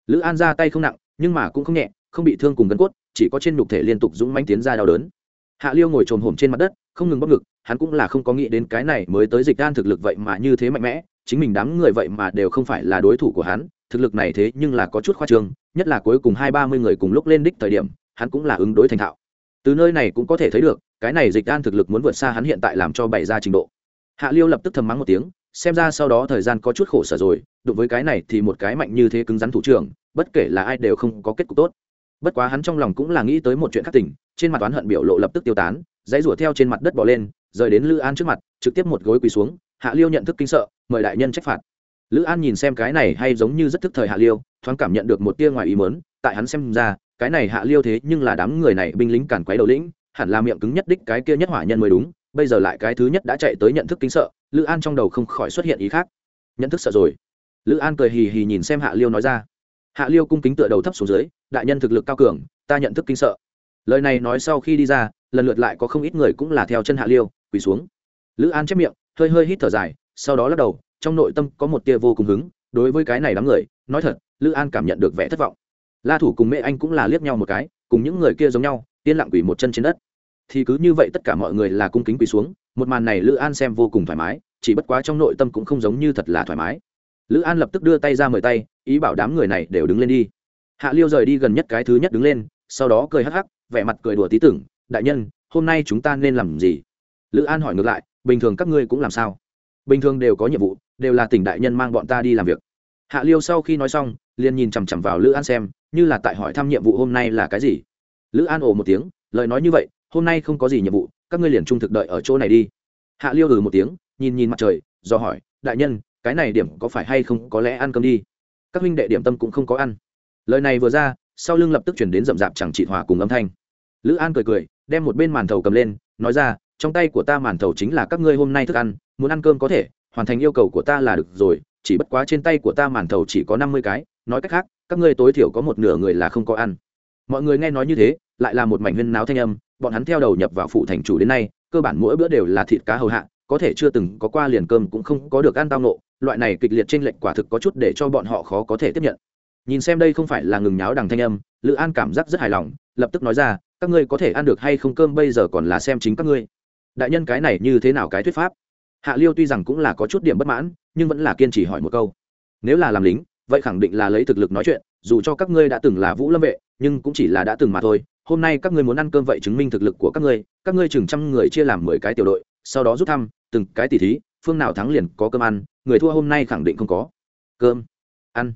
[SPEAKER 1] Lữ an ra tay không nặng, nhưng mà cũng không nhẹ, không bị thương cùng gân cốt, chỉ có trên nhục thể liên tục dũng mãnh tiến ra đau đớn. Hạ liêu ngồi trồm hổm trên mặt đất, không ngừng bóp ngực, hắn cũng là không có nghĩ đến cái này mới tới dịch đan thực lực vậy mà như thế mạnh mẽ, chính mình đám người vậy mà đều không phải là đối thủ của hắn, thực lực này thế nhưng là có chút khoa trương, nhất là cuối cùng hai ba mươi người cùng lúc lên đích thời điểm, hắn cũng là ứng đối thành thạo từ nơi này cũng có thể thấy được, cái này dịch đan thực lực muốn vượt xa hắn hiện tại làm cho bày ra trình độ. Hạ liêu lập tức thầm mắng một tiếng, xem ra sau đó thời gian có chút khổ sở rồi, đụng với cái này thì một cái mạnh như thế cứng rắn thủ trưởng, bất kể là ai đều không có kết cục tốt. Bất quá hắn trong lòng cũng là nghĩ tới một chuyện khác tỉnh trên mặt oán hận biểu lộ lập tức tiêu tán, dãy rủa theo trên mặt đất bỏ lên, rời đến lữ an trước mặt, trực tiếp một gối quỳ xuống, hạ liêu nhận thức kinh sợ, mời đại nhân trách phạt. Lữ an nhìn xem cái này hay giống như rất thức thời hạ liêu, thoáng cảm nhận được một tia ngoài ý mớn tại hắn xem ra cái này hạ liêu thế nhưng là đám người này binh lính cản quấy đầu lĩnh, hẳn là miệng cứng nhất đích cái kia nhất hỏa nhân mới đúng, bây giờ lại cái thứ nhất đã chạy tới nhận thức kính sợ, lữ an trong đầu không khỏi xuất hiện ý khác. Nhận thức sợ rồi. Lữ an cười hì hì nhìn xem hạ liêu nói ra. Hạ liêu cung kính tựa đầu thấp xuống dưới, đại nhân thực lực cao cường, ta nhận thức kinh sợ. Lời này nói sau khi đi ra, lần lượt lại có không ít người cũng là theo chân hạ liêu, quỳ xuống. Lữ an chép miệng, hơi hơi hít thở dài, sau đó lắc đầu, trong nội tâm có một tia vô cùng hứng, đối với cái này đám người, nói thật, lữ an cảm nhận được vẻ thất vọng la thủ cùng mẹ anh cũng là liếc nhau một cái, cùng những người kia giống nhau, yên lặng quỳ một chân trên đất. Thì cứ như vậy tất cả mọi người là cung kính quỳ xuống, một màn này lữ an xem vô cùng thoải mái, chỉ bất quá trong nội tâm cũng không giống như thật là thoải mái. Lữ an lập tức đưa tay ra mời tay, ý bảo đám người này đều đứng lên đi. Hạ liêu rời đi gần nhất cái thứ nhất đứng lên, sau đó cười hắc hắc, vẻ mặt cười đùa tí tưởng, đại nhân, hôm nay chúng ta nên làm gì? Lữ an hỏi ngược lại, bình thường các ngươi cũng làm sao? Bình thường đều có nhiệm vụ, đều là tỉnh đại nhân mang bọn ta đi làm việc. Hạ liêu sau khi nói xong liền nhìn chằm chằm vào lữ an xem, như là tại hỏi thăm nhiệm vụ hôm nay là cái gì. Lữ an ồ một tiếng, lời nói như vậy, hôm nay không có gì nhiệm vụ, các ngươi liền trung thực đợi ở chỗ này đi. Hạ liêu ừ một tiếng, nhìn nhìn mặt trời, do hỏi, đại nhân, cái này điểm có phải hay không có lẽ ăn cơm đi? Các huynh đệ điểm tâm cũng không có ăn. Lời này vừa ra, sau lưng lập tức chuyển đến rậm rạp chẳng chỉ hòa cùng âm thanh. Lữ an cười cười, đem một bên màn thầu cầm lên, nói ra, trong tay của ta màn thầu chính là các ngươi hôm nay thức ăn, muốn ăn cơm có thể, hoàn thành yêu cầu của ta là được rồi, chỉ bất quá trên tay của ta màn thầu chỉ có năm mươi cái nói cách khác, các ngươi tối thiểu có một nửa người là không có ăn. Mọi người nghe nói như thế, lại là một mảnh huyên náo thanh âm, bọn hắn theo đầu nhập vào phụ thành chủ đến nay, cơ bản mỗi bữa đều là thịt cá hầu hạ, có thể chưa từng có qua liền cơm cũng không có được ăn tao nộ loại này kịch liệt trên lệnh quả thực có chút để cho bọn họ khó có thể tiếp nhận. Nhìn xem đây không phải là ngừng nháo đằng thanh âm, lữ an cảm giác rất hài lòng, lập tức nói ra, các ngươi có thể ăn được hay không cơm bây giờ còn là xem chính các ngươi. Đại nhân cái này như thế nào cái thuyết pháp? Hạ liêu tuy rằng cũng là có chút điểm bất mãn, nhưng vẫn là kiên trì hỏi một câu. Nếu là làm lính vậy khẳng định là lấy thực lực nói chuyện, dù cho các ngươi đã từng là vũ lâm vệ, nhưng cũng chỉ là đã từng mà thôi. Hôm nay các ngươi muốn ăn cơm vậy chứng minh thực lực của các ngươi các ngươi chừng trăm người chia làm mười cái tiểu đội, sau đó rút thăm, từng cái tỉ thí, phương nào thắng liền có cơm ăn, người thua hôm nay khẳng định không có. Cơm, ăn.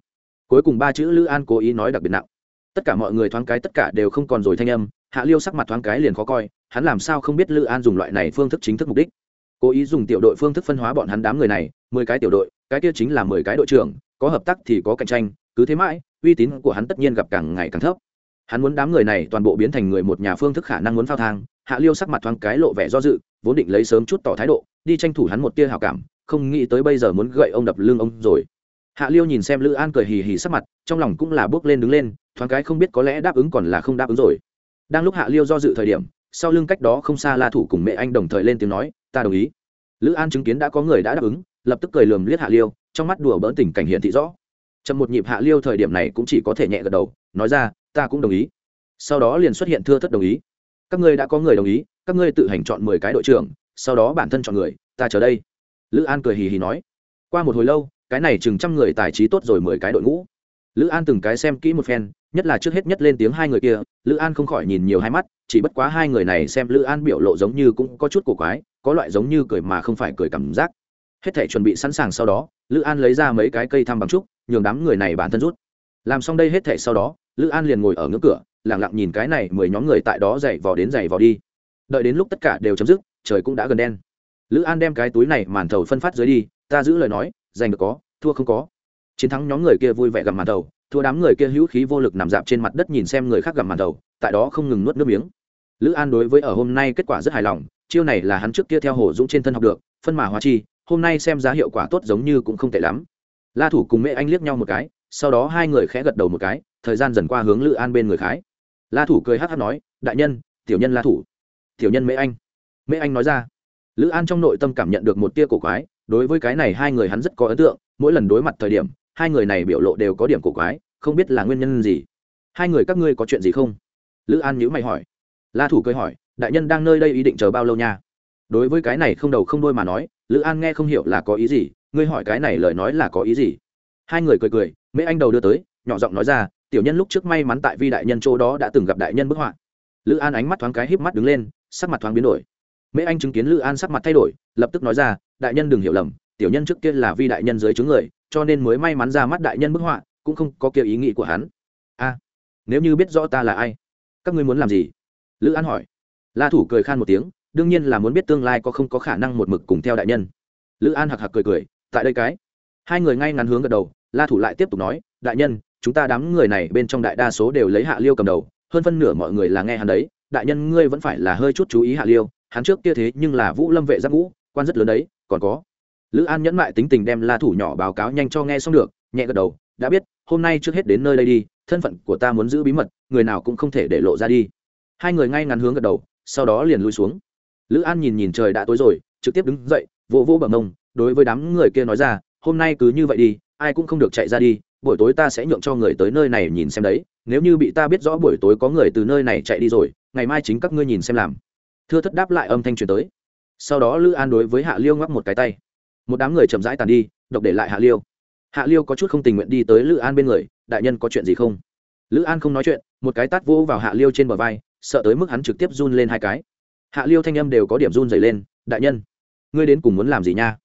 [SPEAKER 1] Cuối cùng ba chữ lữ an cố ý nói đặc biệt nặng. Tất cả mọi người thoáng cái tất cả đều không còn rồi thanh âm, hạ liêu sắc mặt thoáng cái liền khó coi, hắn làm sao không biết lữ an dùng loại này phương thức chính thức mục đích? Cố ý dùng tiểu đội phương thức phân hóa bọn hắn đám người này, mười cái tiểu đội, cái kia chính là mười cái đội trưởng có hợp tác thì có cạnh tranh, cứ thế mãi, uy tín của hắn tất nhiên gặp càng ngày càng thấp. Hắn muốn đám người này toàn bộ biến thành người một nhà phương thức khả năng muốn phao thang, hạ liêu sắc mặt thoáng cái lộ vẻ do dự, vốn định lấy sớm chút tỏ thái độ, đi tranh thủ hắn một tia hào cảm, không nghĩ tới bây giờ muốn gậy ông đập lưng ông rồi. Hạ liêu nhìn xem lữ an cười hì hì sắc mặt, trong lòng cũng là bước lên đứng lên, thoáng cái không biết có lẽ đáp ứng còn là không đáp ứng rồi. Đang lúc hạ liêu do dự thời điểm, sau lưng cách đó không xa la thủ cùng mẹ anh đồng thời lên tiếng nói, ta đồng ý. Lữ an chứng kiến đã có người đã đáp ứng, lập tức cười lườm liếc hạ liêu trong mắt đùa bỡn tình cảnh hiện thị rõ. Chậm một nhịp hạ liêu thời điểm này cũng chỉ có thể nhẹ gật đầu, nói ra, ta cũng đồng ý. Sau đó liền xuất hiện thưa thất đồng ý. Các ngươi đã có người đồng ý, các ngươi tự hành chọn mười cái đội trưởng, sau đó bản thân chọn người, ta chờ đây. Lữ an cười hì hì nói. Qua một hồi lâu, cái này chừng trăm người tài trí tốt rồi mười cái đội ngũ. Lữ an từng cái xem kỹ một phen, nhất là trước hết nhất lên tiếng hai người kia, lữ an không khỏi nhìn nhiều hai mắt, chỉ bất quá hai người này xem lữ an biểu lộ giống như cũng có chút cổ quái, có loại giống như cười mà không phải cười cảm giác. Hết thể chuẩn bị sẵn sàng sau đó lữ an lấy ra mấy cái cây thăm bằng trúc, nhường đám người này bản thân rút. Làm xong đây hết thể sau đó, lữ an liền ngồi ở ngưỡng cửa lẳng lặng nhìn cái này mười nhóm người tại đó dậy vò đến dậy vò đi. Đợi đến lúc tất cả đều chấm dứt, trời cũng đã gần đen. Lữ an đem cái túi này màn thầu phân phát dưới đi, ta giữ lời nói, giành được có, thua không có. Chiến thắng nhóm người kia vui vẻ gặm màn thầu, thua đám người kia hữu khí vô lực nằm dạp trên mặt đất nhìn xem người khác gặm màn thầu, tại đó không ngừng nuốt nước miếng. Lữ an đối với ở hôm nay kết quả rất hài lòng, chiêu này là hắn trước kia theo hồ dũng trên thân học được, phân mà hóa chi hôm nay xem giá hiệu quả tốt giống như cũng không tệ lắm. La thủ cùng mẹ anh liếc nhau một cái, sau đó hai người khẽ gật đầu một cái, thời gian dần qua hướng lữ an bên người khái. La thủ cười hát hát nói, đại nhân, tiểu nhân la thủ. Tiểu nhân mễ anh. Mễ anh nói ra. Lữ an trong nội tâm cảm nhận được một tia cổ quái, đối với cái này hai người hắn rất có ấn tượng, mỗi lần đối mặt thời điểm, hai người này biểu lộ đều có điểm cổ quái, không biết là nguyên nhân gì. Hai người các ngươi có chuyện gì không? Lữ an nhữ mày hỏi. La thủ cười hỏi, đại nhân đang nơi đây ý định chờ bao lâu nha? Đối với cái này không đầu không đôi mà nói lữ an nghe không hiểu là có ý gì, ngươi hỏi cái này lời nói là có ý gì? Hai người cười cười, mễ anh đầu đưa tới, nhỏ giọng nói ra, tiểu nhân lúc trước may mắn tại vi đại nhân chỗ đó đã từng gặp đại nhân bức họa. Lữ an ánh mắt thoáng cái híp mắt đứng lên, sắc mặt thoáng biến đổi. Mễ anh chứng kiến lữ an sắc mặt thay đổi, lập tức nói ra, đại nhân đừng hiểu lầm, tiểu nhân trước kia là vi đại nhân dưới chứng người, cho nên mới may mắn ra mắt đại nhân bức họa, cũng không có kia ý nghĩ của hắn. A, nếu như biết rõ ta là ai, các ngươi muốn làm gì? Lữ an hỏi. La thủ cười khan một tiếng đương nhiên là muốn biết tương lai có không có khả năng một mực cùng theo đại nhân. Lữ an hạc hạc cười cười, tại đây cái. Hai người ngay ngắn hướng gật đầu, la thủ lại tiếp tục nói, đại nhân, chúng ta đám người này bên trong đại đa số đều lấy hạ liêu cầm đầu, hơn phân nửa mọi người là nghe hắn đấy. Đại nhân ngươi vẫn phải là hơi chút chú ý hạ liêu, hắn trước kia thế nhưng là vũ lâm vệ giáp ngũ, quan rất lớn đấy, còn có. Lữ an nhẫn mại tính tình đem la thủ nhỏ báo cáo nhanh cho nghe xong được, nhẹ gật đầu, đã biết, hôm nay trước hết đến nơi đây đi, thân phận của ta muốn giữ bí mật, người nào cũng không thể để lộ ra đi. Hai người ngay ngắn hướng gật đầu, sau đó liền lui xuống lữ an nhìn nhìn trời đã tối rồi, trực tiếp đứng dậy, vỗ vỗ bằng mông, đối với đám người kia nói ra, hôm nay cứ như vậy đi, ai cũng không được chạy ra đi, buổi tối ta sẽ nhượng cho người tới nơi này nhìn xem đấy, nếu như bị ta biết rõ buổi tối có người từ nơi này chạy đi rồi, ngày mai chính các ngươi nhìn xem làm. Thưa thất đáp lại âm thanh truyền tới. Sau đó lữ an đối với hạ liêu ngoắc một cái tay. Một đám người chậm rãi tàn đi, độc để lại hạ liêu. Hạ liêu có chút không tình nguyện đi tới lữ an bên người, đại nhân có chuyện gì không? Lữ an không nói chuyện, một cái tát vỗ vào hạ liêu trên bờ vai, sợ tới mức hắn trực tiếp run lên hai cái hạ liêu thanh âm đều có điểm run dày lên, đại nhân, ngươi đến cùng muốn làm gì nha?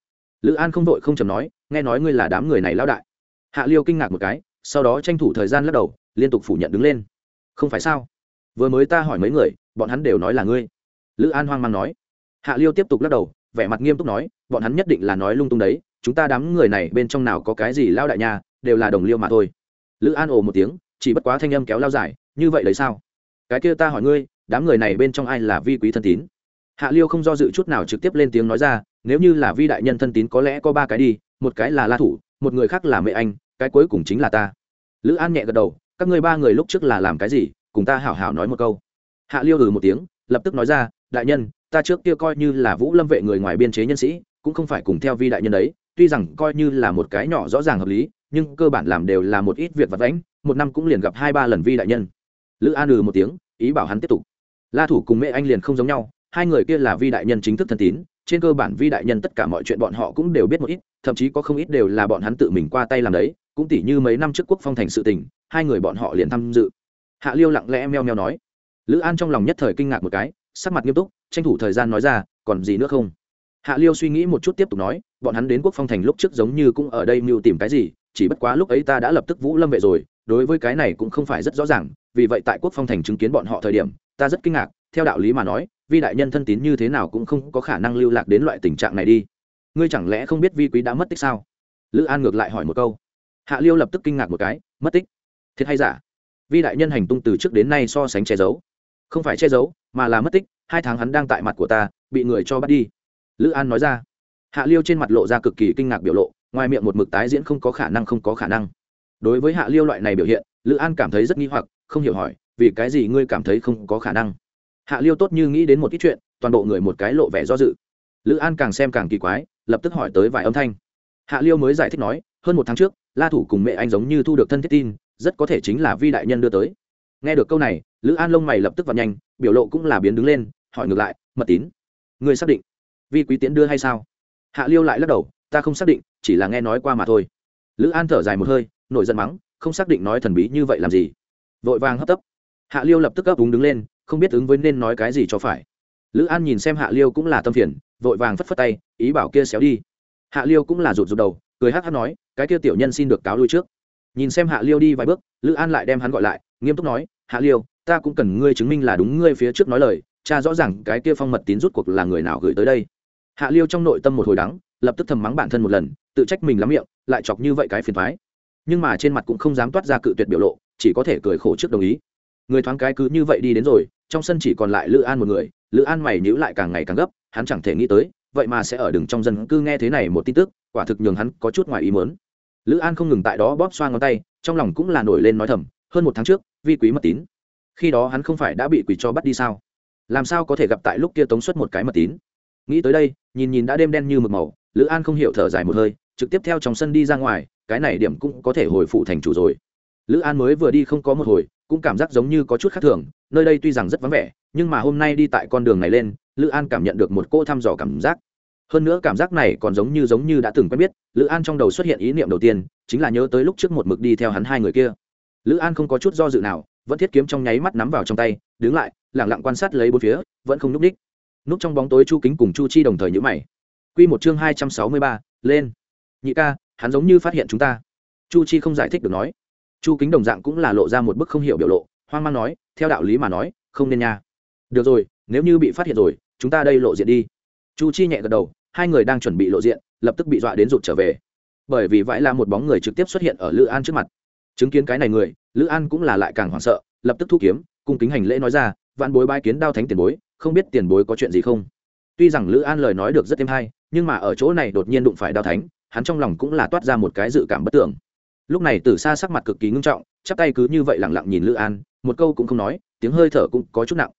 [SPEAKER 1] Lữ an không vội không chầm nói, nghe nói ngươi là đám người này lão đại. Hạ liêu kinh ngạc một cái, sau đó tranh thủ thời gian lắc đầu, liên tục phủ nhận đứng lên. Không phải sao? Vừa mới ta hỏi mấy người, bọn hắn đều nói là ngươi. Lữ an hoang mang nói. Hạ liêu tiếp tục lắc đầu, vẻ mặt nghiêm túc nói, bọn hắn nhất định là nói lung tung đấy, chúng ta đám người này bên trong nào có cái gì lao đại nhà đều là đồng liêu mà thôi. Lữ an ồ một tiếng, chỉ bất quá thanh âm kéo lao dài, như vậy đấy sao? Cái kia ta hỏi ngươi đám người này bên trong ai là vi quý thân tín? Hạ liêu không do dự chút nào trực tiếp lên tiếng nói ra, nếu như là vi đại nhân thân tín có lẽ có ba cái đi, một cái là la thủ, một người khác là mẹ anh, cái cuối cùng chính là ta. Lữ an nhẹ gật đầu, các ngươi ba người lúc trước là làm cái gì, cùng ta hảo hảo nói một câu. Hạ liêu ừ một tiếng, lập tức nói ra, đại nhân, ta trước kia coi như là vũ lâm vệ người ngoài biên chế nhân sĩ, cũng không phải cùng theo vi đại nhân đấy, tuy rằng coi như là một cái nhỏ rõ ràng hợp lý, nhưng cơ bản làm đều là một ít việc vặt vãnh, một năm cũng liền gặp hai ba lần vi đại nhân. Lữ an ừ một tiếng, ý bảo hắn tiếp tục la thủ cùng mẹ anh liền không giống nhau, hai người kia là vi đại nhân chính thức thân tín, trên cơ bản vi đại nhân tất cả mọi chuyện bọn họ cũng đều biết một ít, thậm chí có không ít đều là bọn hắn tự mình qua tay làm đấy, cũng tỉ như mấy năm trước quốc phong thành sự tình, hai người bọn họ liền tham dự. Hạ liêu lặng lẽ meo meo nói. Lữ an trong lòng nhất thời kinh ngạc một cái, sắc mặt nghiêm túc, tranh thủ thời gian nói ra, còn gì nữa không? Hạ liêu suy nghĩ một chút tiếp tục nói, bọn hắn đến quốc phong thành lúc trước giống như cũng ở đây mưu tìm cái gì, chỉ bất quá lúc ấy ta đã lập tức vũ lâm vệ rồi, đối với cái này cũng không phải rất rõ ràng, vì vậy tại quốc phong thành chứng kiến bọn họ thời điểm ta rất kinh ngạc, theo đạo lý mà nói, vi đại nhân thân tín như thế nào cũng không có khả năng lưu lạc đến loại tình trạng này đi. Ngươi chẳng lẽ không biết vi quý đã mất tích sao? Lữ an ngược lại hỏi một câu. Hạ liêu lập tức kinh ngạc một cái, mất tích? Thiệt hay giả? Vi đại nhân hành tung từ trước đến nay so sánh che giấu. Không phải che giấu, mà là mất tích, hai tháng hắn đang tại mặt của ta, bị người cho bắt đi. Lữ an nói ra. Hạ liêu trên mặt lộ ra cực kỳ kinh ngạc biểu lộ, ngoài miệng một mực tái diễn không có khả năng không có khả năng. Đối với hạ liêu loại này biểu hiện, lữ an cảm thấy rất nghi hoặc, không hiểu hỏi vì cái gì ngươi cảm thấy không có khả năng? Hạ liêu tốt như nghĩ đến một ít chuyện, toàn bộ người một cái lộ vẻ do dự. Lữ an càng xem càng kỳ quái, lập tức hỏi tới vài âm thanh. Hạ liêu mới giải thích nói, hơn một tháng trước, la thủ cùng mẹ anh giống như thu được thân thiết tin, rất có thể chính là vi đại nhân đưa tới. Nghe được câu này, lữ an lông mày lập tức vào nhanh, biểu lộ cũng là biến đứng lên, hỏi ngược lại, mật tín người xác định vi quý tiến đưa hay sao? Hạ liêu lại lắc đầu, ta không xác định, chỉ là nghe nói qua mà thôi. Lữ an thở dài một hơi, nổi giận mắng, không xác định nói thần bí như vậy làm gì? Vội vàng hấp tấp hạ liêu lập tức gấp úng đứng lên, không biết ứng với nên nói cái gì cho phải. Lữ an nhìn xem hạ liêu cũng là tâm phiền, vội vàng phất phất tay, ý bảo kia xéo đi. Hạ liêu cũng là rụt rụt đầu, cười hát hát nói, cái kia tiểu nhân xin được cáo lui trước. Nhìn xem hạ liêu đi vài bước, lữ an lại đem hắn gọi lại, nghiêm túc nói, hạ liêu, ta cũng cần ngươi chứng minh là đúng ngươi phía trước nói lời, cha rõ ràng cái kia phong mật tín rút cuộc là người nào gửi tới đây. Hạ liêu trong nội tâm một hồi đắng, lập tức thầm mắng bản thân một lần, tự trách mình lắm miệng, lại chọc như vậy cái phiền thoái nhưng mà trên mặt cũng không dám toát ra cự tuyệt biểu lộ, chỉ có thể cười khổ trước đồng ý người thoáng cái cứ như vậy đi đến rồi, trong sân chỉ còn lại lữ an một người, lữ an mày nhữ lại càng ngày càng gấp, hắn chẳng thể nghĩ tới, vậy mà sẽ ở đường trong dân cư nghe thế này một tin tức, quả thực nhường hắn có chút ngoài ý mớn lữ an không ngừng tại đó bóp xoa ngón tay, trong lòng cũng là nổi lên nói thầm, hơn một tháng trước, vi quý mật tín. Khi đó hắn không phải đã bị quỷ cho bắt đi sao? Làm sao có thể gặp tại lúc kia tống xuất một cái mật tín? Nghĩ tới đây, nhìn nhìn đã đêm đen như mực màu, lữ an không hiểu thở dài một hơi, trực tiếp theo trong sân đi ra ngoài, cái này điểm cũng có thể hồi phụ thành chủ rồi lữ an mới vừa đi không có một hồi, cũng cảm giác giống như có chút khác thường, nơi đây tuy rằng rất vắng vẻ, nhưng mà hôm nay đi tại con đường này lên, lữ an cảm nhận được một cô thăm dò cảm giác. Hơn nữa cảm giác này còn giống như giống như đã từng quen biết, lữ an trong đầu xuất hiện ý niệm đầu tiên, chính là nhớ tới lúc trước một mực đi theo hắn hai người kia. Lữ an không có chút do dự nào, vẫn thiết kiếm trong nháy mắt nắm vào trong tay, đứng lại lẳng lặng quan sát lấy bốn phía, vẫn không núp đích núp trong bóng tối chu kính cùng chu chi đồng thời nhữ mày. Q một chương hai trăm sáu mươi ba, lên. Nhị ca, hắn giống như phát hiện chúng ta. Chu chi không giải thích được nói chu kính đồng dạng cũng là lộ ra một bức không hiểu biểu lộ, hoang mang nói, theo đạo lý mà nói, không nên nha. Được rồi, nếu như bị phát hiện rồi, chúng ta đây lộ diện đi. Chu chi nhẹ gật đầu, hai người đang chuẩn bị lộ diện, lập tức bị dọa đến rụt trở về. Bởi vì vãi là một bóng người trực tiếp xuất hiện ở lữ an trước mặt. Chứng kiến cái này người, lữ an cũng là lại càng hoảng sợ, lập tức thu kiếm, cung kính hành lễ nói ra, vạn bối bái kiến đao thánh tiền bối, không biết tiền bối có chuyện gì không? Tuy rằng lữ an lời nói được rất êm hay, nhưng mà ở chỗ này đột nhiên đụng phải đao thánh, hắn trong lòng cũng là toát ra một cái dự cảm bất tưởng lúc này từ xa sắc mặt cực kỳ ngưng trọng, chắp tay cứ như vậy lẳng lặng nhìn lữ an, một câu cũng không nói, tiếng hơi thở cũng có chút nặng.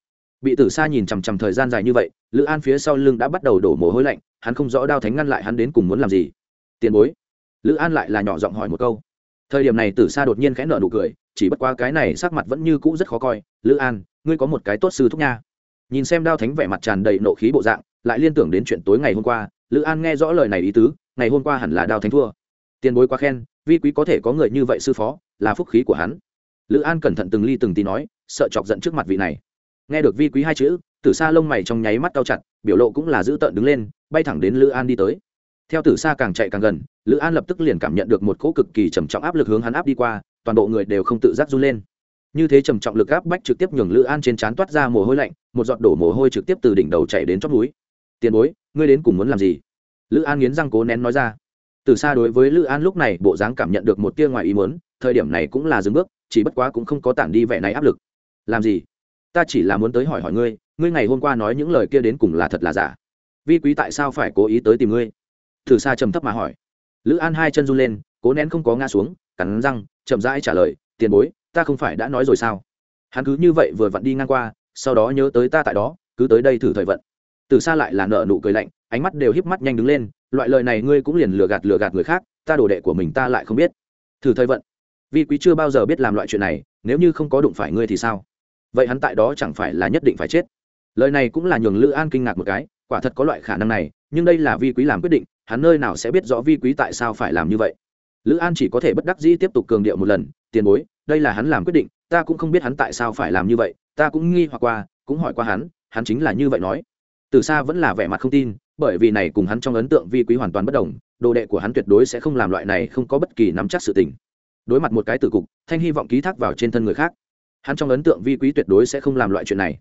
[SPEAKER 1] Bị từ xa nhìn chằm chằm thời gian dài như vậy, lữ an phía sau lưng đã bắt đầu đổ mồ hôi lạnh, hắn không rõ đao thánh ngăn lại hắn đến cùng muốn làm gì. Tiền bối. Lữ an lại là nhỏ giọng hỏi một câu. Thời điểm này từ xa đột nhiên khẽ nợ nụ cười, chỉ bất qua cái này sắc mặt vẫn như cũ rất khó coi. Lữ an, ngươi có một cái tốt sư thúc nha. Nhìn xem đao thánh vẻ mặt tràn đầy nộ khí bộ dạng, lại liên tưởng đến chuyện tối ngày hôm qua, lữ an nghe rõ lời này ý tứ, ngày hôm qua hẳn là đao thánh thua. Tiền bối quá khen vi quý có thể có người như vậy sư phó, là phúc khí của hắn. Lữ an cẩn thận từng ly từng tí nói, sợ chọc giận trước mặt vị này. Nghe được vi quý hai chữ, tử sa lông mày trong nháy mắt cao chặt, biểu lộ cũng là giữ tợn đứng lên, bay thẳng đến lữ an đi tới. Theo tử sa càng chạy càng gần, lữ an lập tức liền cảm nhận được một cỗ cực kỳ trầm trọng áp lực hướng hắn áp đi qua, toàn bộ người đều không tự giác run lên. Như thế trầm trọng lực áp bách trực tiếp nhường lữ an trên trán toát ra mồ hôi lạnh, một giọt đổ mồ hôi trực tiếp từ đỉnh đầu chạy đến chót núi tiền bối, ngươi đến cùng muốn làm gì? Lữ an nghiến răng cố nén nói ra từ xa đối với lữ an lúc này, bộ dáng cảm nhận được một tia ngoài ý muốn, thời điểm này cũng là dừng bước, chỉ bất quá cũng không có tản đi vẻ này áp lực. Làm gì? Ta chỉ là muốn tới hỏi hỏi ngươi ngươi ngày hôm qua nói những lời kia đến cùng là thật là giả. Vi quý tại sao phải cố ý tới tìm ngươi? Từ xa trầm thấp mà hỏi. Lữ an hai chân run lên, cố nén không có ngã xuống, cắn răng, chậm rãi trả lời, tiền bối, ta không phải đã nói rồi sao? Hắn cứ như vậy vừa vặn đi ngang qua, sau đó nhớ tới ta tại đó, cứ tới đây thử thời vận từ xa lại là nợ nụ cười lạnh, ánh mắt đều híp mắt nhanh đứng lên, loại lời này ngươi cũng liền lừa gạt lừa gạt người khác, ta đồ đệ của mình ta lại không biết. Thử thời vận vi quý chưa bao giờ biết làm loại chuyện này, nếu như không có đụng phải ngươi thì sao? Vậy hắn tại đó chẳng phải là nhất định phải chết? Lời này cũng là nhường lữ an kinh ngạc một cái, quả thật có loại khả năng này, nhưng đây là vi quý làm quyết định, hắn nơi nào sẽ biết rõ vi quý tại sao phải làm như vậy? Lữ an chỉ có thể bất đắc dĩ tiếp tục cường điệu một lần, tiền bối, đây là hắn làm quyết định, ta cũng không biết hắn tại sao phải làm như vậy, ta cũng nghi hoặc qua, cũng hỏi qua hắn hắn chính là như vậy nói từ xa vẫn là vẻ mặt không tin, bởi vì này cùng hắn trong ấn tượng vi quý hoàn toàn bất đồng, đồ đệ của hắn tuyệt đối sẽ không làm loại này không có bất kỳ nắm chắc sự tình. Đối mặt một cái tử cục, thanh hy vọng ký thác vào trên thân người khác. Hắn trong ấn tượng vi quý tuyệt đối sẽ không làm loại chuyện này.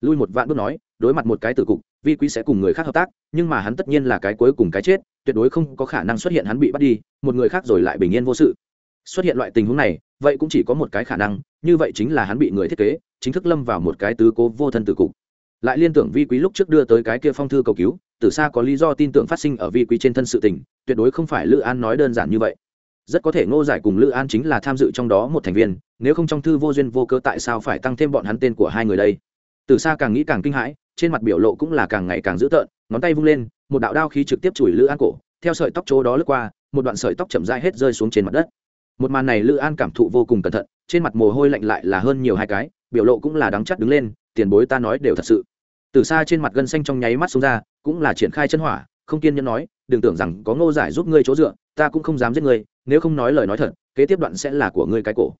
[SPEAKER 1] Lui một vạn bước nói, đối mặt một cái tử cục, vi quý sẽ cùng người khác hợp tác, nhưng mà hắn tất nhiên là cái cuối cùng cái chết, tuyệt đối không có khả năng xuất hiện hắn bị bắt đi, một người khác rồi lại bình yên vô sự. Xuất hiện loại tình huống này, vậy cũng chỉ có một cái khả năng, như vậy chính là hắn bị người thiết kế, chính thức lâm vào một cái tứ cố vô thân tử cục lại liên tưởng vi quý lúc trước đưa tới cái kia phong thư cầu cứu, từ xa có lý do tin tưởng phát sinh ở vi quý trên thân sự tình, tuyệt đối không phải lữ an nói đơn giản như vậy. Rất có thể ngô giải cùng lữ an chính là tham dự trong đó một thành viên, nếu không trong thư vô duyên vô cơ tại sao phải tăng thêm bọn hắn tên của hai người đây? Từ xa càng nghĩ càng kinh hãi, trên mặt biểu lộ cũng là càng ngày càng dữ tợn, ngón tay vung lên, một đạo đao khí trực tiếp chùi lữ an cổ, theo sợi tóc chỗ đó lướt qua, một đoạn sợi tóc chậm dai hết rơi xuống trên mặt đất. Một màn này lữ an cảm thụ vô cùng cẩn thận, trên mặt mồ hôi lạnh lại là hơn nhiều hai cái, biểu lộ cũng là đắng chắc đứng lên, tiền bối ta nói đều thật sự từ xa trên mặt gân xanh trong nháy mắt xuống ra, cũng là triển khai chân hỏa, không kiên nhẫn nói, đừng tưởng rằng có ngô giải giúp ngươi chỗ dựa, ta cũng không dám giết ngươi, nếu không nói lời nói thật, kế tiếp đoạn sẽ là của ngươi cái cổ.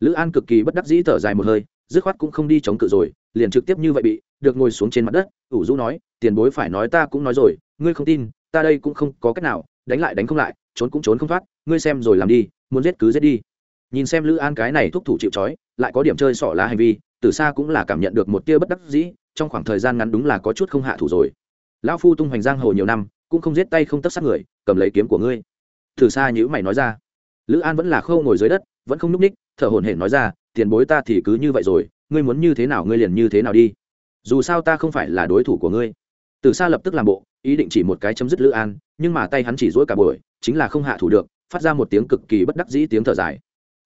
[SPEAKER 1] Lữ an cực kỳ bất đắc dĩ thở dài một hơi, dứt khoát cũng không đi chống cự rồi, liền trực tiếp như vậy bị, được ngồi xuống trên mặt đất, ủ rũ nói, tiền bối phải nói ta cũng nói rồi, ngươi không tin, ta đây cũng không có cách nào, đánh lại đánh không lại, trốn cũng trốn không thoát, ngươi xem rồi làm đi, muốn giết cứ giết đi. Nhìn xem lữ an cái này thúc thủ chịu trói, lại có điểm chơi sỏ lá hành vi, từ xa cũng là cảm nhận được một tia bất đắc dĩ trong khoảng thời gian ngắn đúng là có chút không hạ thủ rồi. Lão phu tung hoành giang hồ nhiều năm, cũng không giết tay không tấp sát người, cầm lấy kiếm của ngươi. Thử xa nhữ mày nói ra. Lữ an vẫn là khâu ngồi dưới đất, vẫn không n ú c ních, thở hổn hển nói ra, tiền bối ta thì cứ như vậy rồi, ngươi muốn như thế nào ngươi liền như thế nào đi. Dù sao ta không phải là đối thủ của ngươi. Từ xa lập tức làm bộ, ý định chỉ một cái chấm dứt lữ an, nhưng mà tay hắn chỉ dỗi cả buổi, chính là không hạ thủ được, phát ra một tiếng cực kỳ bất đắc dĩ tiếng thở dài.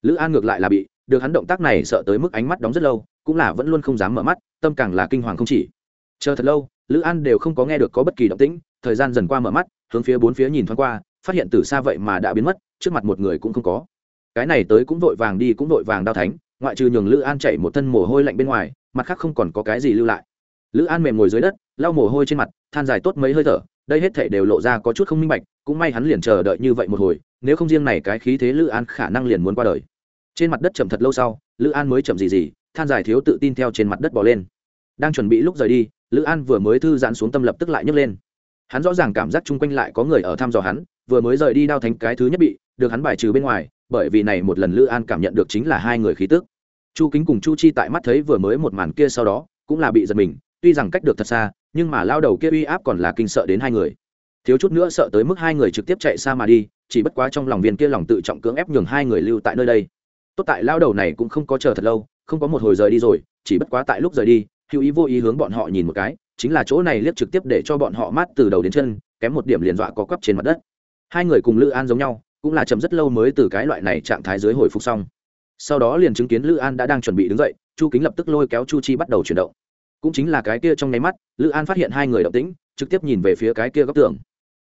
[SPEAKER 1] Lữ an ngược lại là bị, được hắn động tác này sợ tới mức ánh mắt đóng rất lâu cũng là vẫn luôn không dám mở mắt, tâm càng là kinh hoàng không chỉ. Chờ thật lâu, lữ an đều không có nghe được có bất kỳ động tĩnh, thời gian dần qua mở mắt, hướng phía bốn phía nhìn thoáng qua, phát hiện từ xa vậy mà đã biến mất, trước mặt một người cũng không có. Cái này tới cũng vội vàng đi cũng vội vàng đao thánh, ngoại trừ nhường lữ an chạy một thân mồ hôi lạnh bên ngoài, mặt khác không còn có cái gì lưu lại. Lữ an mềm ngồi dưới đất, lau mồ hôi trên mặt, than dài tốt mấy hơi thở, đây hết thể đều lộ ra có chút không minh bạch, cũng may hắn liền chờ đợi như vậy một hồi, nếu không riêng này cái khí thế lữ an khả năng liền muốn qua đời. Trên mặt đất chậm thật lâu sau, lữ an mới chậm gì gì than dài thiếu tự tin theo trên mặt đất bỏ lên. Đang chuẩn bị lúc rời đi, lữ an vừa mới thư giãn xuống tâm lập tức lại nhấc lên. Hắn rõ ràng cảm giác chung quanh lại có người ở thăm dò hắn, vừa mới rời đi đao thánh cái thứ nhất bị được hắn bài trừ bên ngoài, bởi vì này một lần lữ an cảm nhận được chính là hai người khí tức. Chu kính cùng chu chi tại mắt thấy vừa mới một màn kia sau đó, cũng là bị giật mình, tuy rằng cách được thật xa, nhưng mà lao đầu kia uy áp còn là kinh sợ đến hai người. Thiếu chút nữa sợ tới mức hai người trực tiếp chạy xa mà đi, chỉ bất quá trong lòng viên kia lòng tự trọng cưỡng ép nhường hai người lưu tại nơi đây. Tốt tại lao đầu này cũng không có chờ thật lâu không có một hồi rời đi rồi, chỉ bất quá tại lúc rời đi, hữu ý vô ý hướng bọn họ nhìn một cái, chính là chỗ này liếc trực tiếp để cho bọn họ mát từ đầu đến chân, kém một điểm liền dọa có quắp trên mặt đất. Hai người cùng lữ an giống nhau, cũng là chậm rất lâu mới từ cái loại này trạng thái dưới hồi phục xong. Sau đó liền chứng kiến lữ an đã đang chuẩn bị đứng dậy, chu kính lập tức lôi kéo chu chi bắt đầu chuyển động. Cũng chính là cái kia trong nháy mắt, lữ an phát hiện hai người động tĩnh, trực tiếp nhìn về phía cái kia góc tường.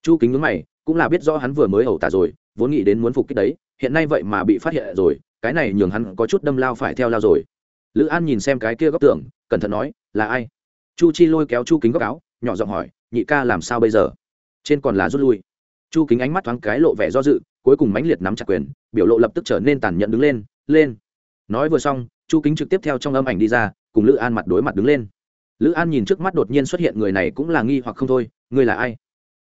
[SPEAKER 1] Chu kính ngứng mày, cũng là biết rõ hắn vừa mới ẩu tả rồi, vốn nghĩ đến muốn phục kích đấy, hiện nay vậy mà bị phát hiện rồi cái này nhường hắn có chút đâm lao phải theo lao rồi. Lữ an nhìn xem cái kia góc tường, cẩn thận nói, là ai? Chu chi lôi kéo chu kính góc áo, nhỏ giọng hỏi, nhị ca làm sao bây giờ? Trên còn là rút lui. Chu kính ánh mắt thoáng cái lộ vẻ do dự, cuối cùng mãnh liệt nắm chặt quyền, biểu lộ lập tức trở nên tàn nhẫn đứng lên lên. Nói vừa xong, chu kính trực tiếp theo trong âm ảnh đi ra, cùng lữ an mặt đối mặt đứng lên. Lữ an nhìn trước mắt đột nhiên xuất hiện người này cũng là nghi hoặc không thôi, ngươi là ai?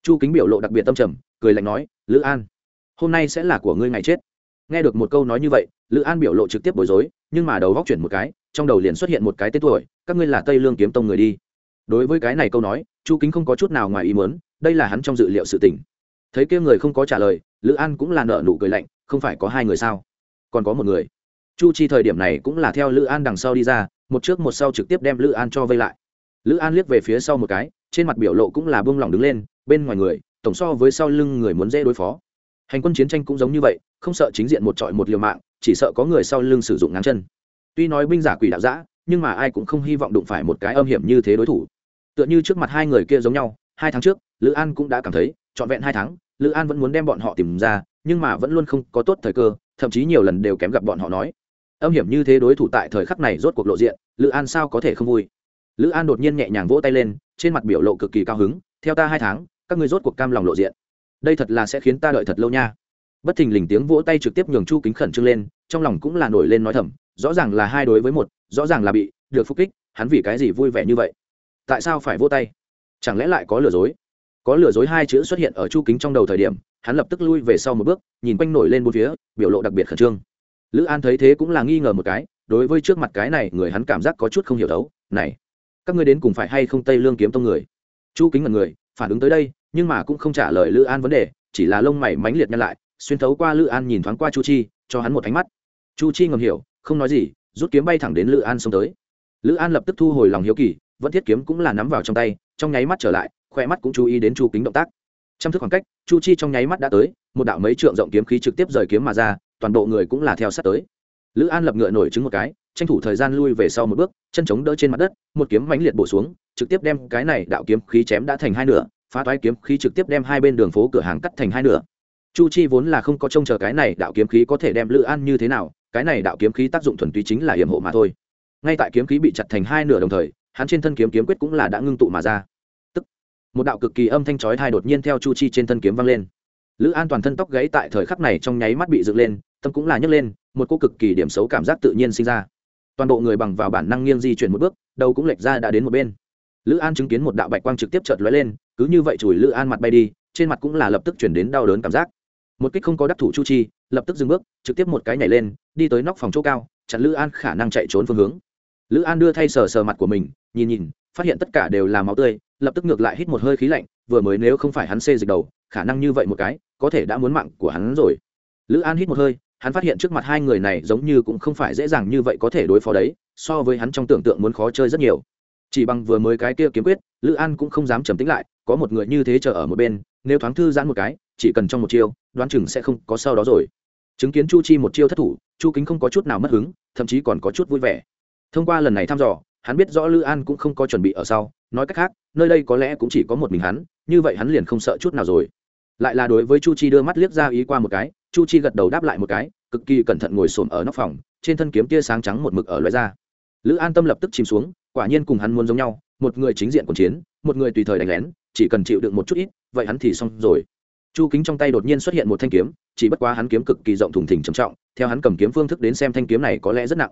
[SPEAKER 1] Chu kính biểu lộ đặc biệt tâm trầm, cười lạnh nói, lữ an, hôm nay sẽ là của ngươi ngày chết nghe được một câu nói như vậy, lữ an biểu lộ trực tiếp bối rối, nhưng mà đầu góc chuyển một cái, trong đầu liền xuất hiện một cái tên tuổi, các ngươi là tây lương kiếm tông người đi. Đối với cái này câu nói, chu kính không có chút nào ngoài ý muốn, đây là hắn trong dự liệu sự tình. thấy kia người không có trả lời, lữ an cũng là nợ nụ cười lạnh, không phải có hai người sao? Còn có một người. Chu chi thời điểm này cũng là theo lữ an đằng sau đi ra, một trước một sau trực tiếp đem lữ an cho vây lại. Lữ an liếc về phía sau một cái, trên mặt biểu lộ cũng là buông lỏng đứng lên, bên ngoài người, tổng so với sau lưng người muốn dễ đối phó hành quân chiến tranh cũng giống như vậy, không sợ chính diện một trọi một liều mạng, chỉ sợ có người sau lưng sử dụng ngáng chân. Tuy nói binh giả quỷ đạo giã nhưng mà ai cũng không hy vọng đụng phải một cái âm hiểm như thế đối thủ. Tựa như trước mặt hai người kia giống nhau, hai tháng trước, lữ an cũng đã cảm thấy, trọn vẹn hai tháng, lữ an vẫn muốn đem bọn họ tìm ra, nhưng mà vẫn luôn không có tốt thời cơ, thậm chí nhiều lần đều kém gặp bọn họ nói. Âm hiểm như thế đối thủ tại thời khắc này rốt cuộc lộ diện, lữ an sao có thể không vui? Lữ an đột nhiên nhẹ nhàng vỗ tay lên, trên mặt biểu lộ cực kỳ cao hứng, theo ta hai tháng, các ngươi rốt cuộc cam lòng lộ diện đây thật là sẽ khiến ta đợi thật lâu nha. Bất thình lình tiếng vỗ tay trực tiếp nhường chu kính khẩn trương lên, trong lòng cũng là nổi lên nói thầm, rõ ràng là hai đối với một, rõ ràng là bị được phục kích, hắn vì cái gì vui vẻ như vậy? Tại sao phải vỗ tay? Chẳng lẽ lại có lừa dối? Có lừa dối hai chữ xuất hiện ở chu kính trong đầu thời điểm, hắn lập tức lui về sau một bước, nhìn quanh nổi lên bốn phía, biểu lộ đặc biệt khẩn trương. Lữ an thấy thế cũng là nghi ngờ một cái, đối với trước mặt cái này, người hắn cảm giác có chút không hiểu đấu này, các ngươi đến cùng phải hay không tây lương kiếm tông người? Chu kính mật người, phản ứng tới đây nhưng mà cũng không trả lời lữ an vấn đề, chỉ là lông mày mánh liệt nhăn lại, xuyên thấu qua lữ an nhìn thoáng qua chu chi, cho hắn một ánh mắt. Chu chi ngầm hiểu, không nói gì, rút kiếm bay thẳng đến lữ an xông tới. Lữ an lập tức thu hồi lòng hiếu kỳ, vẫn thiết kiếm cũng là nắm vào trong tay, trong nháy mắt trở lại khoe mắt cũng chú ý đến chu kính động tác. Trăm thước khoảng cách, chu chi trong nháy mắt đã tới, một đạo mấy trượng rộng kiếm khí trực tiếp rời kiếm mà ra, toàn bộ người cũng là theo sát tới. Lữ an lập ngựa nổi trứng một cái, tranh thủ thời gian lui về sau một bước, chân chống đỡ trên mặt đất, một kiếm mãnh liệt bổ xuống, trực tiếp đem cái này đạo kiếm khí chém đã thành hai nửa phá toái kiếm khí trực tiếp đem hai bên đường phố cửa hàng cắt thành hai nửa. Chu chi vốn là không có trông chờ cái này đạo kiếm khí có thể đem lữ an như thế nào, cái này đạo kiếm khí tác dụng thuần túy chính là hiểm hộ mà thôi. Ngay tại kiếm khí bị chặt thành hai nửa đồng thời, hắn trên thân kiếm kiếm quyết cũng là đã ngưng tụ mà ra. Tức, một đạo cực kỳ âm thanh chói thai đột nhiên theo chu chi trên thân kiếm vang lên. Lữ an toàn thân tóc gáy tại thời khắc này trong nháy mắt bị dựng lên, tâm cũng là nhấc lên, một cô cực kỳ điểm xấu cảm giác tự nhiên sinh ra. Toàn bộ người bằng vào bản năng nghiêng di chuyển một bước, đầu cũng lệch ra đã đến một bên lữ an chứng kiến một đạo bạch quang trực tiếp chợt lóe lên, cứ như vậy chùi lữ an mặt bay đi, trên mặt cũng là lập tức chuyển đến đau đớn cảm giác. Một kích không có đắc thủ chu chi, lập tức dừng bước, trực tiếp một cái nhảy lên, đi tới nóc phòng chỗ cao, chặn lữ an khả năng chạy trốn phương hướng. Lữ an đưa thay sờ sờ mặt của mình, nhìn nhìn, phát hiện tất cả đều là máu tươi, lập tức ngược lại hít một hơi khí lạnh, vừa mới nếu không phải hắn xê dịch đầu, khả năng như vậy một cái, có thể đã muốn mạng của hắn rồi. Lữ an hít một hơi, hắn phát hiện trước mặt hai người này giống như cũng không phải dễ dàng như vậy có thể đối phó đấy, so với hắn trong tưởng tượng muốn khó chơi rất nhiều chỉ bằng vừa mới cái kia kiếm quyết, lữ an cũng không dám trầm tính lại, có một người như thế chờ ở một bên, nếu thoáng thư giãn một cái, chỉ cần trong một chiêu, đoán chừng sẽ không có sau đó rồi. Chứng kiến chu chi một chiêu thất thủ, chu kính không có chút nào mất hứng, thậm chí còn có chút vui vẻ. Thông qua lần này thăm dò, hắn biết rõ lữ an cũng không có chuẩn bị ở sau, nói cách khác, nơi đây có lẽ cũng chỉ có một mình hắn, như vậy hắn liền không sợ chút nào rồi. Lại là đối với chu chi đưa mắt liếc ra ý qua một cái, chu chi gật đầu đáp lại một cái, cực kỳ cẩn thận ngồi xổm ở nóc phòng, trên thân kiếm tia sáng trắng một mực ở loại ra. Lữ an tâm lập tức chìm xuống quả nhiên cùng hắn muốn giống nhau, một người chính diện cuộc chiến, một người tùy thời đánh lén, chỉ cần chịu đựng một chút ít, vậy hắn thì xong rồi. Chu kính trong tay đột nhiên xuất hiện một thanh kiếm, chỉ bất quá hắn kiếm cực kỳ rộng thùng thình trầm trọng, theo hắn cầm kiếm phương thức đến xem thanh kiếm này có lẽ rất nặng.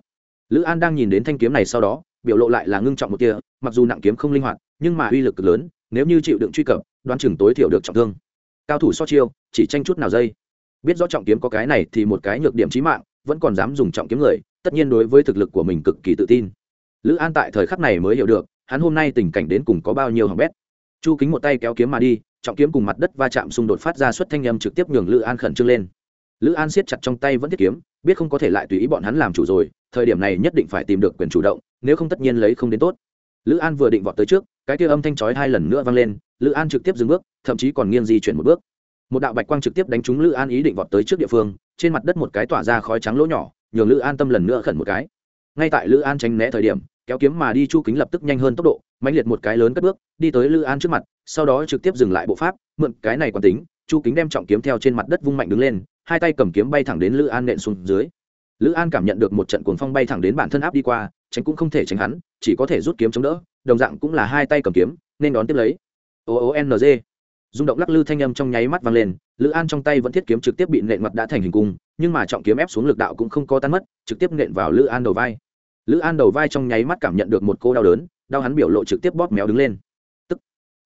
[SPEAKER 1] Lữ an đang nhìn đến thanh kiếm này sau đó, biểu lộ lại là ngưng trọng một kia mặc dù nặng kiếm không linh hoạt, nhưng mà uy lực cực lớn, nếu như chịu đựng truy cập, đoán chừng tối thiểu được trọng thương. Cao thủ so chiêu, chỉ tranh chút nào dây. Biết rõ trọng kiếm có cái này thì một cái nhược điểm chí mạng, vẫn còn dám dùng trọng kiếm người, tất nhiên đối với thực lực của mình cực kỳ tự tin lữ an tại thời khắc này mới hiểu được, hắn hôm nay tình cảnh đến cùng có bao nhiêu hỏng bét. Chu kính một tay kéo kiếm mà đi, trọng kiếm cùng mặt đất va chạm xung đột phát ra suất thanh âm trực tiếp nhường lữ an khẩn trương lên. Lữ an siết chặt trong tay vẫn thiết kiếm, biết không có thể lại tùy ý bọn hắn làm chủ rồi, thời điểm này nhất định phải tìm được quyền chủ động, nếu không tất nhiên lấy không đến tốt. Lữ an vừa định vọt tới trước, cái kia âm thanh chói hai lần nữa vang lên, lữ an trực tiếp dừng bước, thậm chí còn nghiêng di chuyển một bước. Một đạo bạch quang trực tiếp đánh trúng lữ an ý định vọt tới trước địa phương, trên mặt đất một cái tỏa ra khói trắng lỗ nhỏ, nhường lữ an tâm lần nữa khẩn một cái ngay tại lữ an tránh né thời điểm, kéo kiếm mà đi chu kính lập tức nhanh hơn tốc độ, mãnh liệt một cái lớn cất bước, đi tới lữ an trước mặt, sau đó trực tiếp dừng lại bộ pháp, mượn cái này còn tính, chu kính đem trọng kiếm theo trên mặt đất vung mạnh đứng lên, hai tay cầm kiếm bay thẳng đến lữ an nện xuống dưới. Lữ an cảm nhận được một trận cuồng phong bay thẳng đến bản thân áp đi qua, tránh cũng không thể tránh hắn, chỉ có thể rút kiếm chống đỡ, đồng dạng cũng là hai tay cầm kiếm, nên đón tiếp lấy. O o n g. Rung động lắc lư thanh âm trong nháy mắt vang lên, lữ an trong tay vẫn thiết kiếm trực tiếp bị nện mặt đã thành hình cung, nhưng mà trọng kiếm ép xuống lực đạo cũng không có tan mất, trực tiếp nện vào lữ an đầu vai lữ an đầu vai trong nháy mắt cảm nhận được một cô đau đớn, đau hắn biểu lộ trực tiếp bóp méo đứng lên. Tức,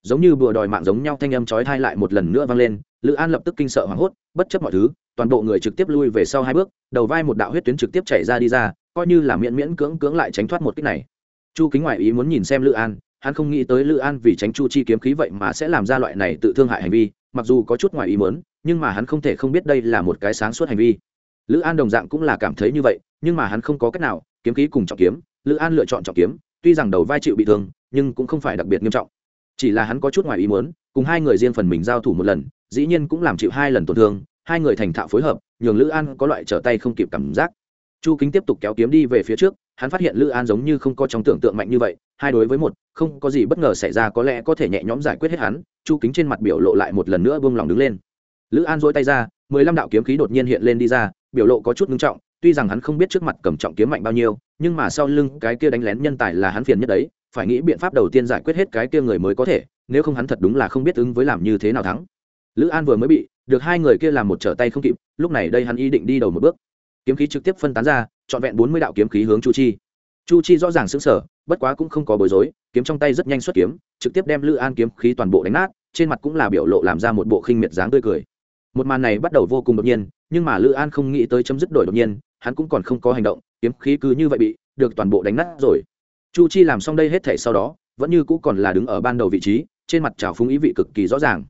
[SPEAKER 1] giống như bùa đòi mạng giống nhau thanh âm chói thai lại một lần nữa vang lên, lữ an lập tức kinh sợ hoảng hốt, bất chấp mọi thứ, toàn bộ người trực tiếp lui về sau hai bước, đầu vai một đạo huyết tuyến trực tiếp chảy ra đi ra, coi như là miễn miễn cưỡng cưỡng lại tránh thoát một cách này. Chu kính ngoại ý muốn nhìn xem lữ an, hắn không nghĩ tới lữ an vì tránh chu chi kiếm khí vậy mà sẽ làm ra loại này tự thương hại hành vi, mặc dù có chút ngoài ý muốn, nhưng mà hắn không thể không biết đây là một cái sáng suốt hành vi. Lữ an đồng dạng cũng là cảm thấy như vậy, nhưng mà hắn không có cách nào kiếm khí cùng trọng kiếm, lữ an lựa chọn trọng kiếm, tuy rằng đầu vai chịu bị thương, nhưng cũng không phải đặc biệt nghiêm trọng. Chỉ là hắn có chút ngoài ý muốn, cùng hai người riêng phần mình giao thủ một lần, dĩ nhiên cũng làm chịu hai lần tổn thương, hai người thành thạo phối hợp, nhường lữ an có loại trở tay không kịp cảm giác. Chu kính tiếp tục kéo kiếm đi về phía trước, hắn phát hiện lữ an giống như không có trong tưởng tượng mạnh như vậy, hai đối với một, không có gì bất ngờ xảy ra có lẽ có thể nhẹ nhõm giải quyết hết hắn, chu kính trên mặt biểu lộ lại một lần nữa buông lòng đứng lên. Lữ an dỗi tay ra, mười lăm đạo kiếm khí đột nhiên hiện lên đi ra, biểu lộ có chút ngưng trọng tuy rằng hắn không biết trước mặt cầm trọng kiếm mạnh bao nhiêu, nhưng mà sau lưng cái kia đánh lén nhân tài là hắn phiền nhất đấy, phải nghĩ biện pháp đầu tiên giải quyết hết cái kia người mới có thể, nếu không hắn thật đúng là không biết ứng với làm như thế nào thắng. Lữ an vừa mới bị, được hai người kia làm một trở tay không kịp, lúc này đây hắn ý định đi đầu một bước. Kiếm khí trực tiếp phân tán ra, trọn vẹn bốn mươi đạo kiếm khí hướng chu chi. Chu chi rõ ràng xứng sở bất quá cũng không có bối rối, kiếm trong tay rất nhanh xuất kiếm, trực tiếp đem lữ an kiếm khí toàn bộ đánh nát, trên mặt cũng là biểu lộ làm ra một bộ khinh miệt dáng tươi cười một màn này bắt đầu vô cùng đột nhiên, nhưng mà lữ an không nghĩ tới chấm dứt đổi đột nhiên, hắn cũng còn không có hành động, kiếm khí cứ như vậy bị được toàn bộ đánh nát rồi. Chu chi làm xong đây hết thể sau đó, vẫn như cũ còn là đứng ở ban đầu vị trí, trên mặt trào phúng ý vị cực kỳ rõ ràng.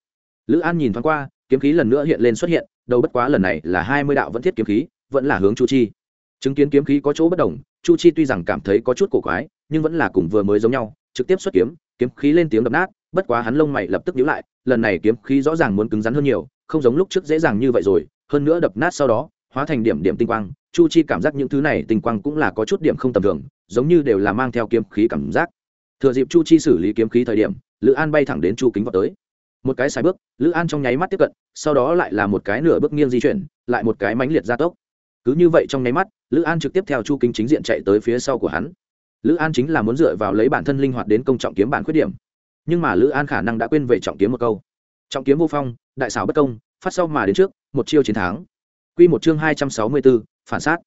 [SPEAKER 1] Lữ an nhìn thoáng qua, kiếm khí lần nữa hiện lên xuất hiện, đầu bất quá lần này là hai mươi đạo vẫn thiết kiếm khí, vẫn là hướng chu chi. Chứng kiến kiếm khí có chỗ bất đồng, chu chi tuy rằng cảm thấy có chút cổ quái, nhưng vẫn là cùng vừa mới giống nhau, trực tiếp xuất kiếm kiếm khí lên tiếng đập nát, bất quá hắn lông mày lập tức nhíu lại, lần này kiếm khí rõ ràng muốn cứng rắn hơn nhiều không giống lúc trước dễ dàng như vậy rồi, hơn nữa đập nát sau đó, hóa thành điểm điểm tinh quang, chu chi cảm giác những thứ này tinh quang cũng là có chút điểm không tầm thường, giống như đều là mang theo kiếm khí cảm giác. Thừa dịp chu chi xử lý kiếm khí thời điểm, lữ an bay thẳng đến chu kính vào tới. Một cái xài bước, lữ an trong nháy mắt tiếp cận, sau đó lại là một cái nửa bước nghiêng di chuyển, lại một cái mãnh liệt gia tốc. Cứ như vậy trong nháy mắt, lữ an trực tiếp theo chu kính chính diện chạy tới phía sau của hắn. Lữ an chính là muốn dựa vào lấy bản thân linh hoạt đến công trọng kiếm bản khuyết điểm. Nhưng mà lữ an khả năng đã quên về trọng kiếm một câu. Trọng kiếm vô phong đại xảo bất công, phát sau mà đến trước, một chiêu chiến thắng. Q một chương hai trăm sáu mươi bốn phản sát.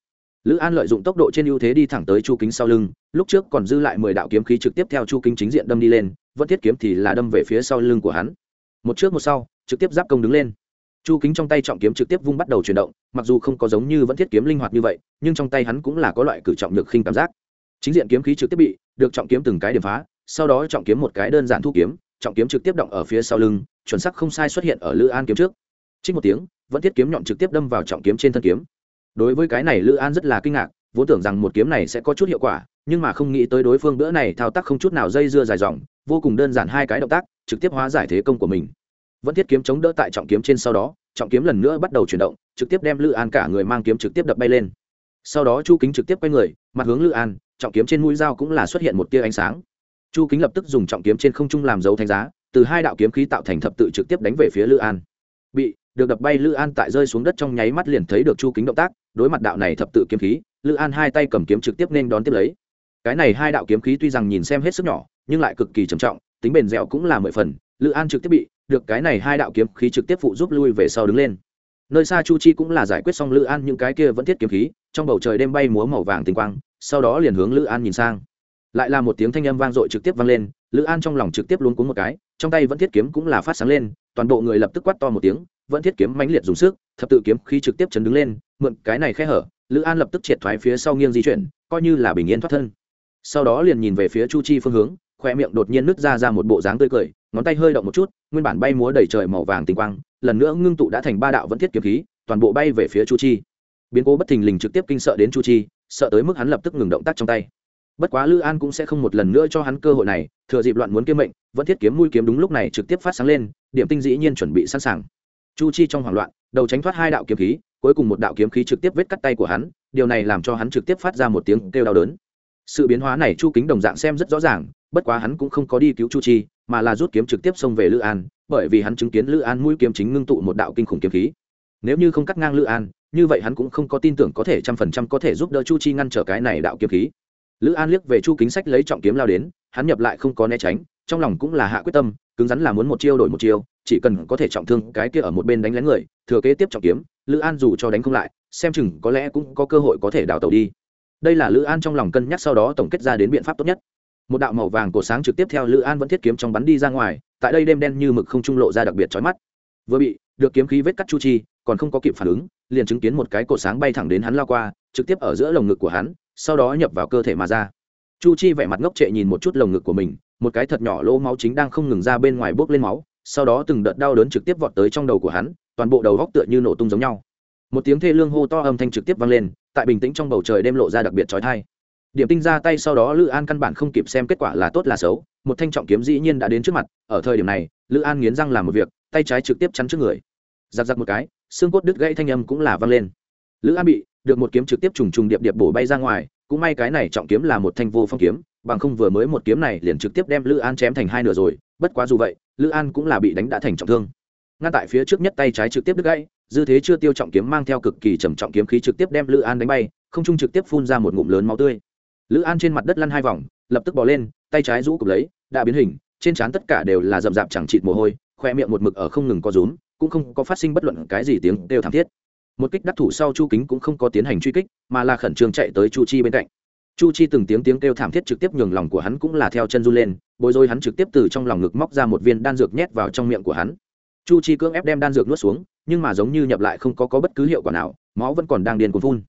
[SPEAKER 1] Lữ an lợi dụng tốc độ trên ưu thế đi thẳng tới chu kính sau lưng, lúc trước còn dư lại mười đạo kiếm khí trực tiếp theo chu kính chính diện đâm đi lên, vẫn thiết kiếm thì là đâm về phía sau lưng của hắn. Một trước một sau, trực tiếp giáp công đứng lên. Chu kính trong tay trọng kiếm trực tiếp vung bắt đầu chuyển động, mặc dù không có giống như vẫn thiết kiếm linh hoạt như vậy, nhưng trong tay hắn cũng là có loại cử trọng lực khinh cảm giác. Chính diện kiếm khí trực tiếp bị, được trọng kiếm từng cái điểm phá, sau đó trọng kiếm một cái đơn giản thu kiếm, trọng kiếm trực tiếp động ở phía sau lưng chuẩn sắc không sai xuất hiện ở lữ an kiếm trước. Trích một tiếng, vẫn thiết kiếm nhọn trực tiếp đâm vào trọng kiếm trên thân kiếm. Đối với cái này lữ an rất là kinh ngạc, vốn tưởng rằng một kiếm này sẽ có chút hiệu quả, nhưng mà không nghĩ tới đối phương bữa này thao tác không chút nào dây dưa dài dòng, vô cùng đơn giản hai cái động tác, trực tiếp hóa giải thế công của mình. Vẫn thiết kiếm chống đỡ tại trọng kiếm trên sau đó, trọng kiếm lần nữa bắt đầu chuyển động, trực tiếp đem lữ an cả người mang kiếm trực tiếp đập bay lên. Sau đó chu kính trực tiếp quay người, mặt hướng lữ an, trọng kiếm trên mũi dao cũng là xuất hiện một tia ánh sáng. Chu kính lập tức dùng trọng kiếm trên không trung làm dấu thánh giá từ hai đạo kiếm khí tạo thành thập tự trực tiếp đánh về phía lữ an. Bị được đập bay, lữ an tại rơi xuống đất trong nháy mắt liền thấy được chu kính động tác, đối mặt đạo này thập tự kiếm khí, lữ an hai tay cầm kiếm trực tiếp nên đón tiếp lấy. Cái này hai đạo kiếm khí tuy rằng nhìn xem hết sức nhỏ, nhưng lại cực kỳ trầm trọng, tính bền dẻo cũng là mười phần. Lữ an trực tiếp bị được cái này hai đạo kiếm khí trực tiếp phụ giúp lui về sau đứng lên. Nơi xa chu chi cũng là giải quyết xong lữ an những cái kia vẫn thiết kiếm khí, trong bầu trời đêm bay múa màu vàng tinh quang, sau đó liền hướng lữ an nhìn sang. Lại là một tiếng thanh âm vang dội trực tiếp vang lên, lữ an trong lòng trực tiếp luống cuống một cái trong tay vẫn thiết kiếm cũng là phát sáng lên, toàn bộ người lập tức quát to một tiếng, vẫn thiết kiếm mãnh liệt dùng sức, thập tự kiếm khi trực tiếp chấn đứng lên, mượn cái này khe hở, lữ an lập tức triệt thoái phía sau nghiêng di chuyển, coi như là bình yên thoát thân. Sau đó liền nhìn về phía chu chi phương hướng khoe miệng đột nhiên nứt ra ra một bộ dáng tươi cười, ngón tay hơi động một chút, nguyên bản bay múa đầy trời màu vàng tinh quang, lần nữa ngưng tụ đã thành ba đạo vẫn thiết kiếm khí, toàn bộ bay về phía chu chi. Biến cố bất thình lình trực tiếp kinh sợ đến chu chi, sợ tới mức hắn lập tức ngừng động tác trong tay. Bất quá lữ an cũng sẽ không một lần nữa cho hắn cơ hội này thừa dịp loạn muốn kiếm mệnh, vẫn thiết kiếm mũi kiếm đúng lúc này trực tiếp phát sáng lên, điểm tinh dĩ nhiên chuẩn bị sẵn sàng. Chu chi trong hoảng loạn, đầu tránh thoát hai đạo kiếm khí, cuối cùng một đạo kiếm khí trực tiếp vết cắt tay của hắn, điều này làm cho hắn trực tiếp phát ra một tiếng kêu đau đớn. Sự biến hóa này chu kính đồng dạng xem rất rõ ràng, bất quá hắn cũng không có đi cứu chu chi, mà là rút kiếm trực tiếp xông về lữ an, bởi vì hắn chứng kiến lữ an mũi kiếm chính ngưng tụ một đạo kinh khủng kiếm khí. Nếu như không cắt ngang lữ an, như vậy hắn cũng không có tin tưởng có thể trăm phần trăm có thể giúp đỡ chu chi ngăn trở cái này đạo kiếm khí lữ an liếc về chu kính sách lấy trọng kiếm lao đến, hắn nhập lại không có né tránh, trong lòng cũng là hạ quyết tâm, cứng rắn là muốn một chiêu đổi một chiêu, chỉ cần có thể trọng thương cái kia ở một bên đánh lén người, thừa kế tiếp trọng kiếm, lữ an dù cho đánh không lại, xem chừng có lẽ cũng có cơ hội có thể đào tẩu đi. Đây là lữ an trong lòng cân nhắc sau đó tổng kết ra đến biện pháp tốt nhất. Một đạo màu vàng cổ sáng trực tiếp theo lữ an vẫn thiết kiếm trong bắn đi ra ngoài, tại đây đêm đen như mực không trung lộ ra đặc biệt chói mắt. Vừa bị được kiếm khí vết cắt chu chi, còn không có kịp phản ứng, liền chứng kiến một cái cổ sáng bay thẳng đến hắn lao qua, trực tiếp ở giữa lồng ngực của hắn sau đó nhập vào cơ thể mà ra. Chu chi vẻ mặt ngốc trệ nhìn một chút lồng ngực của mình, một cái thật nhỏ lỗ máu chính đang không ngừng ra bên ngoài bốc lên máu, sau đó từng đợt đau đớn trực tiếp vọt tới trong đầu của hắn, toàn bộ đầu góc tựa như nổ tung giống nhau. Một tiếng thê lương hô to âm thanh trực tiếp vang lên, tại bình tĩnh trong bầu trời đêm lộ ra đặc biệt trói thai điểm tinh ra tay sau đó lữ an căn bản không kịp xem kết quả là tốt là xấu, một thanh trọng kiếm dĩ nhiên đã đến trước mặt, ở thời điểm này, lữ an nghiến răng làm một việc, tay trái trực tiếp chắn trước người. Giặc giặc một cái, xương cốt đứt gãy thanh âm cũng là vang lên. Lữ an bị được một kiếm trực tiếp trùng trùng điệp điệp bổ bay ra ngoài, cũng may cái này trọng kiếm là một thanh vô phong kiếm, bằng không vừa mới một kiếm này liền trực tiếp đem lữ an chém thành hai nửa rồi, bất quá dù vậy, lữ an cũng là bị đánh đã thành trọng thương. Ngăn tại phía trước nhất tay trái trực tiếp đứt gãy, dư thế chưa tiêu trọng kiếm mang theo cực kỳ trầm trọng kiếm khí trực tiếp đem lữ an đánh bay, không trung trực tiếp phun ra một ngụm lớn máu tươi. Lữ an trên mặt đất lăn hai vòng, lập tức bỏ lên, tay trái rũ cụp lấy, đã biến hình, trên trán tất cả đều là rậm rạp chẳng chịt mồ hôi, khoe miệng một mực ở không ngừng có rúm, cũng không có phát sinh bất luận cái gì tiếng đều thảm thiết một kích đắc thủ sau chu kính cũng không có tiến hành truy kích mà là khẩn trương chạy tới chu chi bên cạnh. Chu chi từng tiếng tiếng kêu thảm thiết trực tiếp nhường lòng của hắn cũng là theo chân run lên bối rối hắn trực tiếp từ trong lòng ngực móc ra một viên đan dược nhét vào trong miệng của hắn. Chu chi cưỡng ép đem đan dược nuốt xuống nhưng mà giống như nhập lại không có, có bất cứ hiệu quả nào máu vẫn còn đang điên cuồng phun.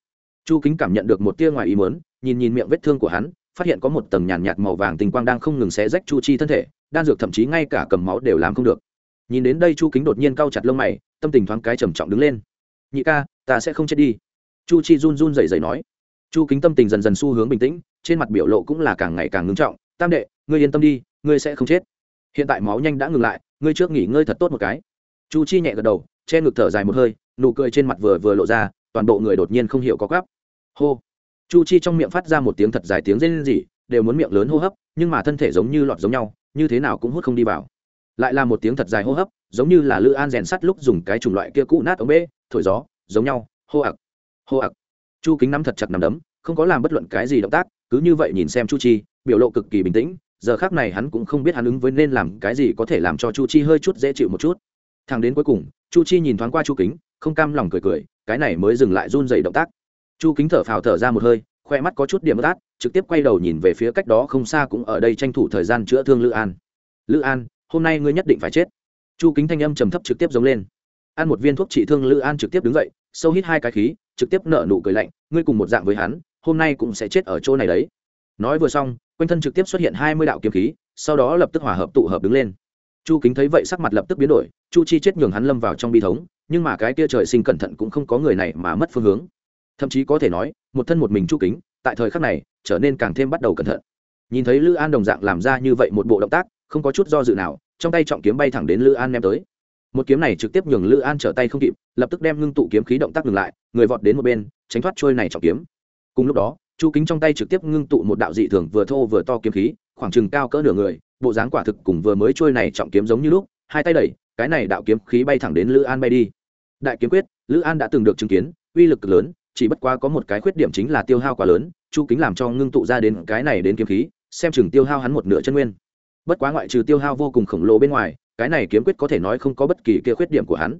[SPEAKER 1] Chu kính cảm nhận được một tia ngoài ý mớn nhìn nhìn miệng vết thương của hắn phát hiện có một tầng nhàn nhạt, nhạt màu vàng tình quang đang không ngừng xé rách chu chi thân thể đan dược thậm chí ngay cả cầm máu đều làm không được. Nhìn đến đây chu kính đột nhiên cau chặt lông mày tâm tình thoáng cái trầm trọng đứng lên nhị ca, ta sẽ không chết đi. Chu chi run run rẩy rẩy nói. Chu kính tâm tình dần dần xu hướng bình tĩnh, trên mặt biểu lộ cũng là càng ngày càng ngưng trọng. Tam đệ, ngươi yên tâm đi, ngươi sẽ không chết. Hiện tại máu nhanh đã ngừng lại, ngươi trước nghỉ ngơi thật tốt một cái. Chu chi nhẹ gật đầu, che ngực thở dài một hơi, nụ cười trên mặt vừa vừa lộ ra, toàn bộ người đột nhiên không hiểu có gắp hô. Chu chi trong miệng phát ra một tiếng thật dài tiếng rên rỉ, đều muốn miệng lớn hô hấp, nhưng mà thân thể giống như lọt giống nhau, như thế nào cũng hút không đi vào. Lại là một tiếng thật dài hô hấp, giống như là lữ an rèn sắt lúc dùng cái chủng loại kia cũ nát ống bê thổi gió, giống nhau, hô ặc hô ặc chu kính nắm thật chặt nằm đấm, không có làm bất luận cái gì động tác, cứ như vậy nhìn xem chu chi, biểu lộ cực kỳ bình tĩnh, giờ khác này hắn cũng không biết hắn ứng với nên làm cái gì có thể làm cho chu chi hơi chút dễ chịu một chút. Thằng đến cuối cùng, chu chi nhìn thoáng qua chu kính, không cam lòng cười cười, cái này mới dừng lại run dày động tác. Chu kính thở phào thở ra một hơi, khoe mắt có chút điểm tát trực tiếp quay đầu nhìn về phía cách đó không xa cũng ở đây tranh thủ thời gian chữa thương lữ an. Lữ an, hôm nay ngươi nhất định phải chết. Chu kính thanh âm trầm thấp trực tiếp giống lên ăn một viên thuốc trị thương lữ an trực tiếp đứng dậy, sâu hít hai cái khí, trực tiếp nợ nụ cười lạnh, ngươi cùng một dạng với hắn, hôm nay cũng sẽ chết ở chỗ này đấy. Nói vừa xong, quanh thân trực tiếp xuất hiện hai mươi đạo kiếm khí, sau đó lập tức hòa hợp tụ hợp đứng lên. Chu kính thấy vậy sắc mặt lập tức biến đổi, chu chi chết nhường hắn lâm vào trong bi thống, nhưng mà cái kia trời sinh cẩn thận cũng không có người này mà mất phương hướng. Thậm chí có thể nói, một thân một mình chu kính, tại thời khắc này, trở nên càng thêm bắt đầu cẩn thận. Nhìn thấy lữ an đồng dạng làm ra như vậy một bộ động tác, không có chút do dự nào, trong tay trọng kiếm bay thẳng đến lữ an ném tới một kiếm này trực tiếp nhường lữ an trở tay không kịp, lập tức đem ngưng tụ kiếm khí động tác ngừng lại, người vọt đến một bên, tránh thoát trôi này trọng kiếm. Cùng lúc đó, chu kính trong tay trực tiếp ngưng tụ một đạo dị thường vừa thô vừa to kiếm khí, khoảng chừng cao cỡ nửa người, bộ dáng quả thực cùng vừa mới trôi này trọng kiếm giống như lúc, hai tay đẩy, cái này đạo kiếm khí bay thẳng đến lữ an bay đi. Đại kiếm quyết, lữ an đã từng được chứng kiến, uy lực cực lớn, chỉ bất quá có một cái khuyết điểm chính là tiêu hao quá lớn, chu kính làm cho ngưng tụ ra đến cái này đến kiếm khí, xem chừng tiêu hao hắn một nửa chân nguyên. Bất quá ngoại trừ tiêu hao vô cùng khổng lồ bên ngoài cái này kiếm quyết có thể nói không có bất kỳ kia khuyết điểm của hắn.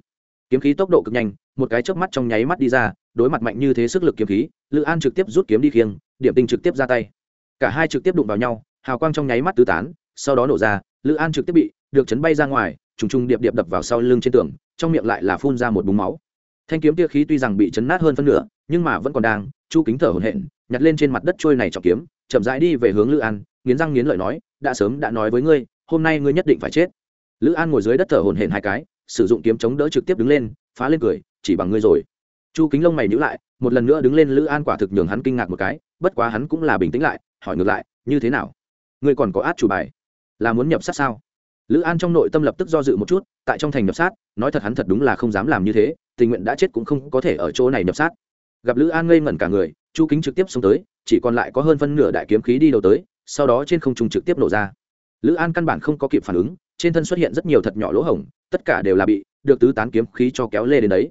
[SPEAKER 1] Kiếm khí tốc độ cực nhanh, một cái chớp mắt trong nháy mắt đi ra, đối mặt mạnh như thế sức lực kiếm khí, lữ an trực tiếp rút kiếm đi khiêng, điểm tinh trực tiếp ra tay. Cả hai trực tiếp đụng vào nhau, hào quang trong nháy mắt tứ tán, sau đó nổ ra, lữ an trực tiếp bị được chấn bay ra ngoài, trùng trùng điệp điệp đập vào sau lưng trên tường, trong miệng lại là phun ra một búng máu. Thanh kiếm tia khí tuy rằng bị chấn nát hơn phân nửa, nhưng mà vẫn còn đang, chu kính thở hổn hển, nhặt lên trên mặt đất trôi này trọng kiếm, chậm rãi đi về hướng lữ an, nghiến răng nghiến lợi nói, đã sớm đã nói với ngươi, hôm nay ngươi nhất định phải chết lữ an ngồi dưới đất thở hổn hển hai cái, sử dụng kiếm chống đỡ trực tiếp đứng lên, phá lên cười, chỉ bằng ngươi rồi. Chu kính lông mày nhữ lại, một lần nữa đứng lên, lữ an quả thực nhường hắn kinh ngạc một cái, bất quá hắn cũng là bình tĩnh lại, hỏi ngược lại, như thế nào? Ngươi còn có át chủ bài? Là muốn nhập sát sao? Lữ an trong nội tâm lập tức do dự một chút, tại trong thành nhập sát, nói thật hắn thật đúng là không dám làm như thế, tình nguyện đã chết cũng không có thể ở chỗ này nhập sát. Gặp lữ an ngây ngẩn cả người, chu kính trực tiếp xông tới, chỉ còn lại có hơn phân nửa đại kiếm khí đi đầu tới, sau đó trên không trung trực tiếp nổ ra. Lữ an căn bản không có kịp phản ứng trên thân xuất hiện rất nhiều thật nhỏ lỗ hổng, tất cả đều là bị được tứ tán kiếm khí cho kéo lê đến đấy.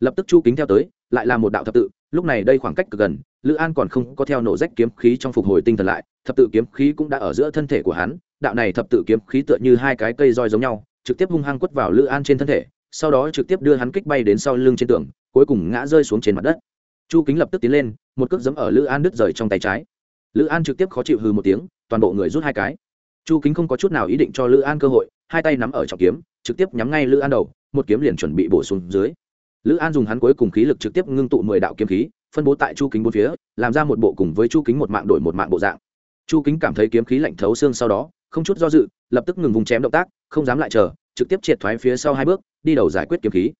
[SPEAKER 1] Lập tức chu kính theo tới, lại là một đạo thập tự, lúc này đây khoảng cách cực gần, lữ an còn không có theo nổ rách kiếm khí trong phục hồi tinh thần lại, thập tự kiếm khí cũng đã ở giữa thân thể của hắn, đạo này thập tự kiếm khí tựa như hai cái cây roi giống nhau, trực tiếp hung hăng quất vào lữ an trên thân thể, sau đó trực tiếp đưa hắn kích bay đến sau lưng trên tường, cuối cùng ngã rơi xuống trên mặt đất. Chu kính lập tức tiến lên, một cước giấm ở lữ an đứt rời trong tay trái. Lữ an trực tiếp khó chịu hư một tiếng, toàn bộ người rút hai cái chu kính không có chút nào ý định cho lữ an cơ hội, hai tay nắm ở trọng kiếm, trực tiếp nhắm ngay lữ an đầu, một kiếm liền chuẩn bị bổ sung dưới. Lữ an dùng hắn cuối cùng khí lực trực tiếp ngưng tụ mười đạo kiếm khí, phân bố tại chu kính bốn phía, làm ra một bộ cùng với chu kính một mạng đổi một mạng bộ dạng. Chu kính cảm thấy kiếm khí lạnh thấu xương sau đó, không chút do dự, lập tức ngừng vùng chém động tác, không dám lại chờ, trực tiếp triệt thoái phía sau hai bước, đi đầu giải quyết kiếm khí.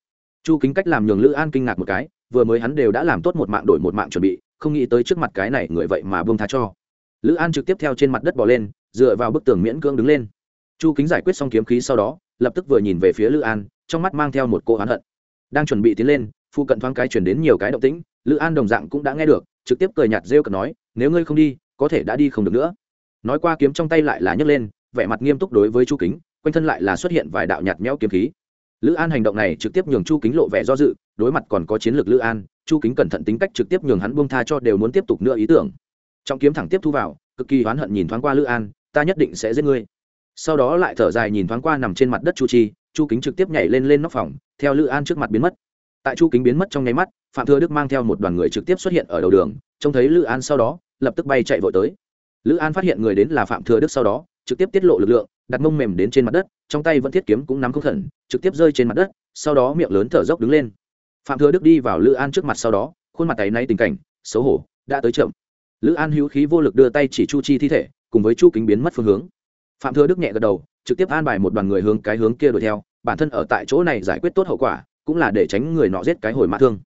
[SPEAKER 1] Chu kính cách làm nhường lữ an kinh ngạc một cái, vừa mới hắn đều đã làm tốt một mạng đổi một mạng chuẩn bị, không nghĩ tới trước mặt cái này người vậy mà buông tha cho lữ an trực tiếp theo trên mặt đất bỏ lên, dựa vào bức tường miễn cưỡng đứng lên. Chu kính giải quyết xong kiếm khí sau đó, lập tức vừa nhìn về phía lữ an, trong mắt mang theo một cô oán hận. Đang chuẩn bị tiến lên, phụ cận thoáng cái chuyển đến nhiều cái động tĩnh, lữ an đồng dạng cũng đã nghe được, trực tiếp cười nhạt rêu cợt nói, nếu ngươi không đi, có thể đã đi không được nữa. Nói qua kiếm trong tay lại là nhấc lên, vẻ mặt nghiêm túc đối với chu kính, quanh thân lại là xuất hiện vài đạo nhạt nhẽo kiếm khí. Lữ an hành động này trực tiếp nhường chu kính lộ vẻ do dự, đối mặt còn có chiến lược lữ an, chu kính cẩn thận tính cách trực tiếp nhường hắn buông tha cho đều muốn tiếp tục nữa ý tưởng trong kiếm thẳng tiếp thu vào, cực kỳ oán hận nhìn thoáng qua lữ an, ta nhất định sẽ giết ngươi. Sau đó lại thở dài nhìn thoáng qua nằm trên mặt đất chu chi, chu kính trực tiếp nhảy lên lên nóc phòng, theo lữ an trước mặt biến mất. Tại chu kính biến mất trong nháy mắt, phạm thừa đức mang theo một đoàn người trực tiếp xuất hiện ở đầu đường, trông thấy lữ an sau đó, lập tức bay chạy vội tới. Lữ an phát hiện người đến là phạm thừa đức sau đó, trực tiếp tiết lộ lực lượng, đặt mông mềm đến trên mặt đất, trong tay vẫn thiết kiếm cũng nắm không khẩn, trực tiếp rơi trên mặt đất, sau đó miệng lớn thở dốc đứng lên. Phạm thừa đức đi vào lữ an trước mặt sau đó, khuôn mặt tay nay tình cảnh, xấu hổ, đã tới chậm lữ an hữu khí vô lực đưa tay chỉ chu chi thi thể, cùng với chu kính biến mất phương hướng. Phạm thừa đức nhẹ gật đầu, trực tiếp an bài một đoàn người hướng cái hướng kia đuổi theo, bản thân ở tại chỗ này giải quyết tốt hậu quả, cũng là để tránh người nọ giết cái hồi mã thương.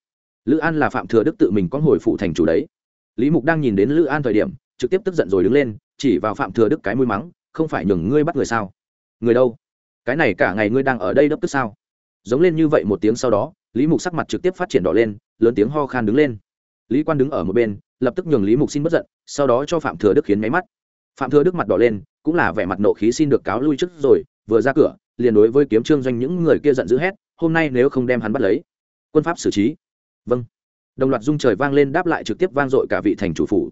[SPEAKER 1] Lữ an là phạm thừa đức tự mình có hồi phụ thành chủ đấy. Lý mục đang nhìn đến lữ an thời điểm, trực tiếp tức giận rồi đứng lên, chỉ vào phạm thừa đức cái mũi mắng, không phải nhường ngươi bắt người sao? Người đâu? Cái này cả ngày ngươi đang ở đây đấp tức sao? Giống lên như vậy một tiếng sau đó, lý mục sắc mặt trực tiếp phát triển đỏ lên, lớn tiếng ho khan đứng lên. Lý quan đứng ở một bên lập tức nhường lý mục xin bất giận, sau đó cho phạm thừa đức khiến máy mắt. Phạm thừa đức mặt đỏ lên, cũng là vẻ mặt nộ khí xin được cáo lui trước rồi, vừa ra cửa, liền đối với kiếm trương doanh những người kia giận dữ hét, hôm nay nếu không đem hắn bắt lấy, quân pháp xử trí. Vâng. Đồng loạt dung trời vang lên đáp lại trực tiếp vang dội cả vị thành chủ phủ.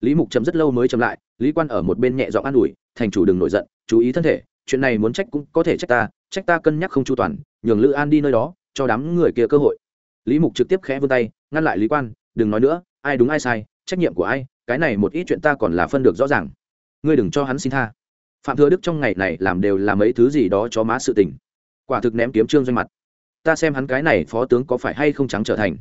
[SPEAKER 1] Lý mục chấm rất lâu mới chậm lại, lý quan ở một bên nhẹ giọng an ủi, thành chủ đừng nổi giận, chú ý thân thể, chuyện này muốn trách cũng có thể trách ta trách ta cân nhắc không chu toàn, nhường lữ an đi nơi đó, cho đám người kia cơ hội. Lý mục trực tiếp khẽ vươn tay, ngăn lại lý quan, đừng nói nữa, ai đúng ai sai trách nhiệm của ai, cái này một ít chuyện ta còn là phân được rõ ràng. Ngươi đừng cho hắn xin tha. Phạm thừa đức trong ngày này làm đều là mấy thứ gì đó cho má sự tình. Quả thực ném kiếm trương doanh mặt. Ta xem hắn cái này phó tướng có phải hay không trắng trở thành.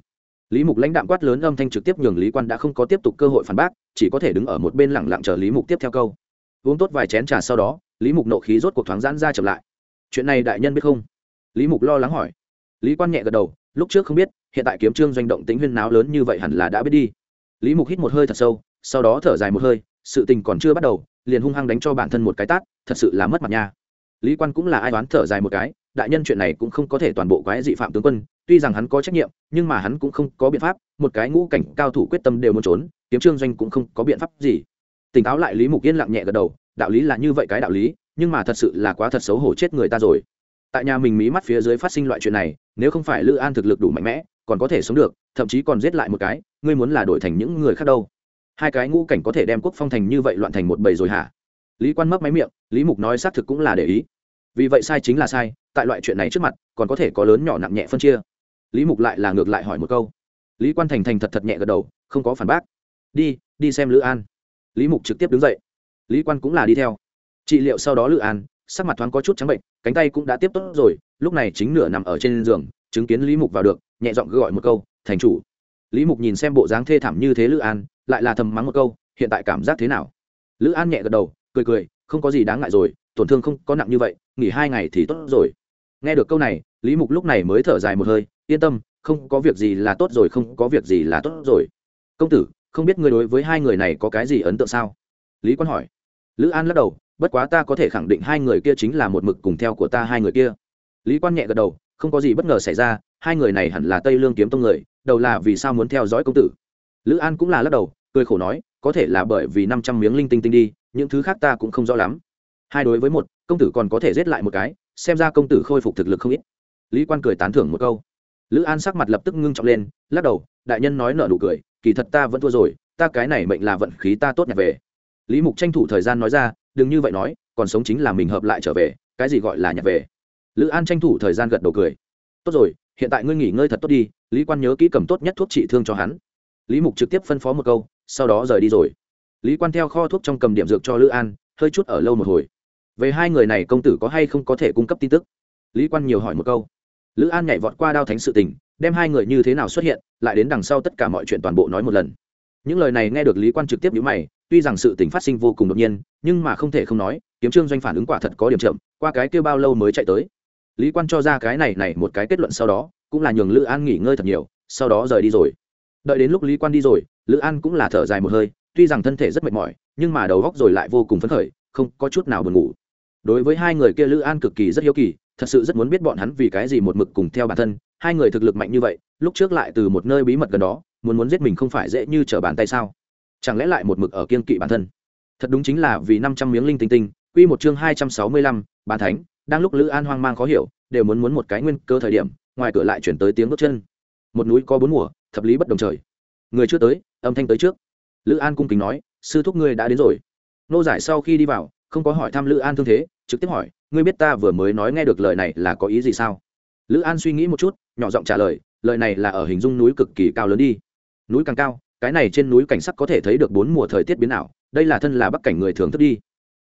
[SPEAKER 1] Lý mục lãnh đạm quát lớn âm thanh trực tiếp nhường lý quan đã không có tiếp tục cơ hội phản bác, chỉ có thể đứng ở một bên lẳng lặng chờ lý mục tiếp theo câu. Uống tốt vài chén trà sau đó, lý mục nộ khí rốt cuộc thoáng giãn ra chậm lại. Chuyện này đại nhân biết không? Lý mục lo lắng hỏi. Lý quan nhẹ gật đầu, lúc trước không biết, hiện tại kiếm trương doanh động tính huyên náo lớn như vậy hẳn là đã biết đi lý mục hít một hơi thật sâu, sau đó thở dài một hơi, sự tình còn chưa bắt đầu, liền hung hăng đánh cho bản thân một cái tát, thật sự là mất mặt nha. Lý quan cũng là ai đoán thở dài một cái, đại nhân chuyện này cũng không có thể toàn bộ quái dị phạm tướng quân, tuy rằng hắn có trách nhiệm, nhưng mà hắn cũng không có biện pháp, một cái ngũ cảnh cao thủ quyết tâm đều muốn trốn, kiếm trương doanh cũng không có biện pháp gì. Tỉnh táo lại lý mục yên lặng nhẹ gật đầu, đạo lý là như vậy cái đạo lý, nhưng mà thật sự là quá thật xấu hổ chết người ta rồi. Tại nhà mình mí mắt phía dưới phát sinh loại chuyện này, nếu không phải lữ an thực lực đủ mạnh mẽ còn có thể sống được, thậm chí còn giết lại một cái, ngươi muốn là đổi thành những người khác đâu. Hai cái ngũ cảnh có thể đem quốc phong thành như vậy loạn thành một bầy rồi hả? Lý quan mấp máy miệng, lý mục nói xác thực cũng là để ý. Vì vậy sai chính là sai, tại loại chuyện này trước mặt, còn có thể có lớn nhỏ nặng nhẹ phân chia. Lý mục lại là ngược lại hỏi một câu. Lý quan thành thành thật thật nhẹ gật đầu, không có phản bác. Đi đi xem lữ an. Lý mục trực tiếp đứng dậy. Lý quan cũng là đi theo. Trị liệu sau đó lữ an, sắc mặt thoáng có chút trắng bệnh, cánh tay cũng đã tiếp tốt rồi, lúc này chính nửa nằm ở trên giường, chứng kiến lý mục vào được nhẹ giọng gọi một câu, thành chủ. Lý mục nhìn xem bộ dáng thê thảm như thế lữ an, lại là thầm mắng một câu, hiện tại cảm giác thế nào? Lữ an nhẹ gật đầu, cười cười, không có gì đáng ngại rồi, tổn thương không có nặng như vậy, nghỉ hai ngày thì tốt rồi. Nghe được câu này, lý mục lúc này mới thở dài một hơi, yên tâm, không có việc gì là tốt rồi, không có việc gì là tốt rồi. Công tử, không biết ngươi đối với hai người này có cái gì ấn tượng sao? Lý quan hỏi. Lữ an lắc đầu, bất quá ta có thể khẳng định hai người kia chính là một mực cùng theo của ta hai người kia. Lý quan nhẹ gật đầu không có gì bất ngờ xảy ra, hai người này hẳn là tây lương kiếm tông người, đầu là vì sao muốn theo dõi công tử. Lữ an cũng là lắc đầu, cười khổ nói, có thể là bởi vì năm trăm miếng linh tinh tinh đi, những thứ khác ta cũng không rõ lắm. Hai đối với một, công tử còn có thể giết lại một cái, xem ra công tử khôi phục thực lực không ít. Lý quan cười tán thưởng một câu. Lữ an sắc mặt lập tức ngưng trọng lên, lắc đầu, đại nhân nói nợ nụ cười, kỳ thật ta vẫn thua rồi, ta cái này mệnh là vận khí ta tốt nhặt về. Lý mục tranh thủ thời gian nói ra, đừng như vậy nói, còn sống chính là mình hợp lại trở về, cái gì gọi là nhặt về? Lữ an tranh thủ thời gian gật đầu cười. Tốt rồi, hiện tại ngươi nghỉ ngơi thật tốt đi, lý quan nhớ kỹ cầm tốt nhất thuốc trị thương cho hắn. Lý mục trực tiếp phân phó một câu, sau đó rời đi rồi. Lý quan theo kho thuốc trong cầm điểm dược cho lữ an, hơi chút ở lâu một hồi. Về hai người này công tử có hay không có thể cung cấp tin tức? Lý quan nhiều hỏi một câu. Lữ an nhảy vọt qua đao thánh sự tình, đem hai người như thế nào xuất hiện, lại đến đằng sau tất cả mọi chuyện toàn bộ nói một lần. Những lời này nghe được lý quan trực tiếp nhữ mày, tuy rằng sự tình phát sinh vô cùng đột nhiên, nhưng mà không thể không nói, kiếm trương doanh phản ứng quả thật có điểm chậm, qua cái kêu bao lâu mới chạy tới lý quan cho ra cái này này một cái kết luận sau đó, cũng là nhường lữ an nghỉ ngơi thật nhiều, sau đó rời đi rồi. Đợi đến lúc lý quan đi rồi, lữ an cũng là thở dài một hơi, tuy rằng thân thể rất mệt mỏi, nhưng mà đầu góc rồi lại vô cùng phấn khởi, không có chút nào buồn ngủ. Đối với hai người kia lữ an cực kỳ rất hiếu kỳ, thật sự rất muốn biết bọn hắn vì cái gì một mực cùng theo bản thân, hai người thực lực mạnh như vậy, lúc trước lại từ một nơi bí mật gần đó, muốn muốn giết mình không phải dễ như trở bàn tay sao? Chẳng lẽ lại một mực ở kiên kỵ bản thân? Thật đúng chính là vì năm trăm miếng linh tinh tinh, quy một chương hai trăm sáu mươi lăm bàn thánh đang lúc lữ an hoang mang khó hiểu, đều muốn muốn một cái nguyên cơ thời điểm, ngoài cửa lại chuyển tới tiếng bước chân. Một núi có bốn mùa, thập lý bất đồng trời. Người chưa tới, âm thanh tới trước. Lữ an cung kính nói, sư thúc ngươi đã đến rồi. Nô giải sau khi đi vào, không có hỏi thăm lữ an thương thế, trực tiếp hỏi, ngươi biết ta vừa mới nói nghe được lời này là có ý gì sao? Lữ an suy nghĩ một chút, nhỏ giọng trả lời lời này là ở hình dung núi cực kỳ cao lớn đi. Núi càng cao, cái này trên núi cảnh sắc có thể thấy được bốn mùa thời tiết biến ảo, đây là thân là bắc cảnh người thường thức đi.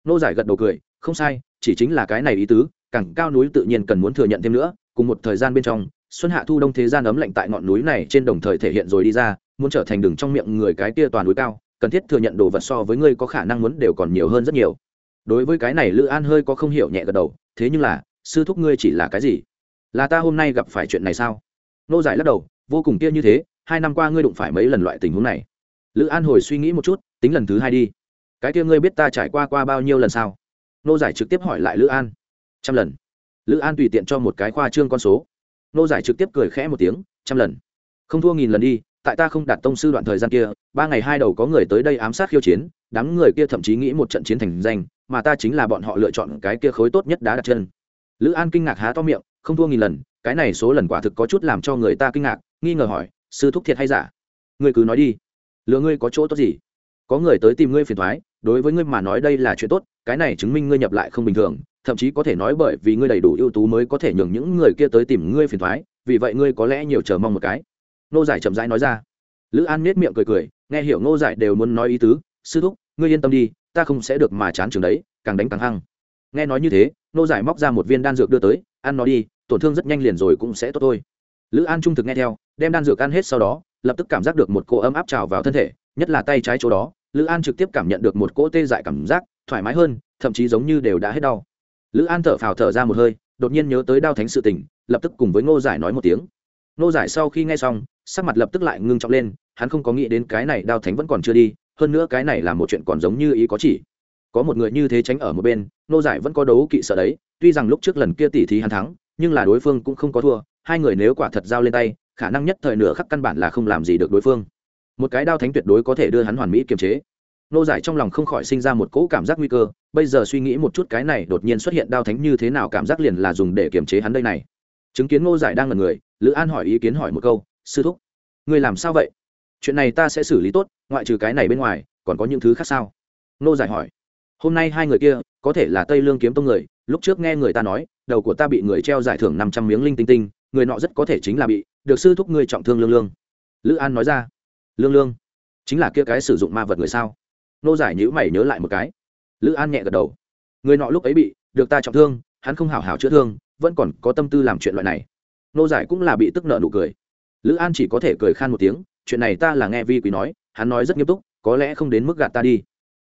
[SPEAKER 1] Nô giải gật đầu cười, không sai chỉ chính là cái này ý tứ càng cao núi tự nhiên cần muốn thừa nhận thêm nữa, cùng một thời gian bên trong, xuân hạ thu đông thế gian ấm lạnh tại ngọn núi này trên đồng thời thể hiện rồi đi ra, muốn trở thành đường trong miệng người cái kia toàn núi cao, cần thiết thừa nhận đồ vật so với ngươi có khả năng muốn đều còn nhiều hơn rất nhiều. Đối với cái này lữ an hơi có không hiểu nhẹ gật đầu, thế nhưng là, sư thúc ngươi chỉ là cái gì? Là ta hôm nay gặp phải chuyện này sao? Nô giải lắc đầu, vô cùng kia như thế, hai năm qua ngươi đụng phải mấy lần loại tình huống này. Lữ an hồi suy nghĩ một chút, tính lần thứ hai đi. Cái kia ngươi biết ta trải qua qua bao nhiêu lần sao? Nô giải trực tiếp hỏi lại lữ an. Trăm lần. Lữ an tùy tiện cho một cái khoa trương con số. Nô giải trực tiếp cười khẽ một tiếng, trăm lần. Không thua nghìn lần đi, tại ta không đạt tông sư đoạn thời gian kia, ba ngày hai đầu có người tới đây ám sát khiêu chiến, đám người kia thậm chí nghĩ một trận chiến thành danh, mà ta chính là bọn họ lựa chọn cái kia khối tốt nhất đá đặt chân. Lữ an kinh ngạc há to miệng, không thua nghìn lần, cái này số lần quả thực có chút làm cho người ta kinh ngạc, nghi ngờ hỏi, sư thúc thiệt hay giả? Ngươi cứ nói đi. Lừa ngươi có chỗ tốt gì? Có người tới tìm ngươi phiền thoái, đối với ngươi mà nói đây là chuyện tốt cái này chứng minh ngươi nhập lại không bình thường, thậm chí có thể nói bởi vì ngươi đầy đủ ưu tú mới có thể nhường những người kia tới tìm ngươi phiền thoái, vì vậy ngươi có lẽ nhiều chờ mong một cái. Nô giải chậm rãi nói ra. Lữ an nết miệng cười cười, nghe hiểu nô giải đều muốn nói ý tứ, sư thúc, ngươi yên tâm đi, ta không sẽ được mà chán trường đấy, càng đánh càng hăng. Nghe nói như thế nô giải móc ra một viên đan dược đưa tới, ăn nó đi, tổn thương rất nhanh liền rồi cũng sẽ tốt thôi. Lữ an trung thực nghe theo, đem đan dược ăn hết sau đó, lập tức cảm giác được một cỗ ấm áp trào vào thân thể, nhất là tay trái chỗ đó, lữ an trực tiếp cảm nhận được một cỗ tê dại cảm giác thoải mái hơn, thậm chí giống như đều đã hết đau. Lữ an thở phào thở ra một hơi, đột nhiên nhớ tới đao thánh sự tình, lập tức cùng với ngô giải nói một tiếng. Ngô giải sau khi nghe xong, sắc mặt lập tức lại ngưng trọng lên, hắn không có nghĩ đến cái này đao thánh vẫn còn chưa đi, hơn nữa cái này là một chuyện còn giống như ý có chỉ. Có một người như thế tránh ở một bên, Ngô giải vẫn có đấu kỵ sợ đấy, tuy rằng lúc trước lần kia tỷ thí hắn thắng, nhưng là đối phương cũng không có thua, hai người nếu quả thật giao lên tay, khả năng nhất thời nửa khắc căn bản là không làm gì được đối phương. Một cái đao thánh tuyệt đối có thể đưa hắn hoàn mỹ kiềm chế nô giải trong lòng không khỏi sinh ra một cỗ cảm giác nguy cơ. Bây giờ suy nghĩ một chút, cái này đột nhiên xuất hiện đao thánh như thế nào, cảm giác liền là dùng để kiềm chế hắn đây này. Chứng kiến nô giải đang là người, lữ an hỏi ý kiến hỏi một câu, sư thúc người làm sao vậy? Chuyện này ta sẽ xử lý tốt, ngoại trừ cái này bên ngoài, còn có những thứ khác sao? Nô giải hỏi, hôm nay hai người kia, có thể là tây lương kiếm tông người, lúc trước nghe người ta nói, đầu của ta bị người treo giải thưởng năm trăm miếng linh tinh tinh, người nọ rất có thể chính là bị, được sư thúc ngươi trọng thương lương lương. Lữ an nói ra, lương lương, chính là kia cái sử dụng ma vật người sao? Nô giải nhữ mày nhớ lại một cái. Lữ an nhẹ gật đầu. Người nọ lúc ấy bị được ta trọng thương, hắn không hảo hảo chữa thương, vẫn còn có tâm tư làm chuyện loại này. Nô giải cũng là bị tức nợ nụ cười. Lữ an chỉ có thể cười khan một tiếng, chuyện này ta là nghe vi quý nói, hắn nói rất nghiêm túc, có lẽ không đến mức gạt ta đi.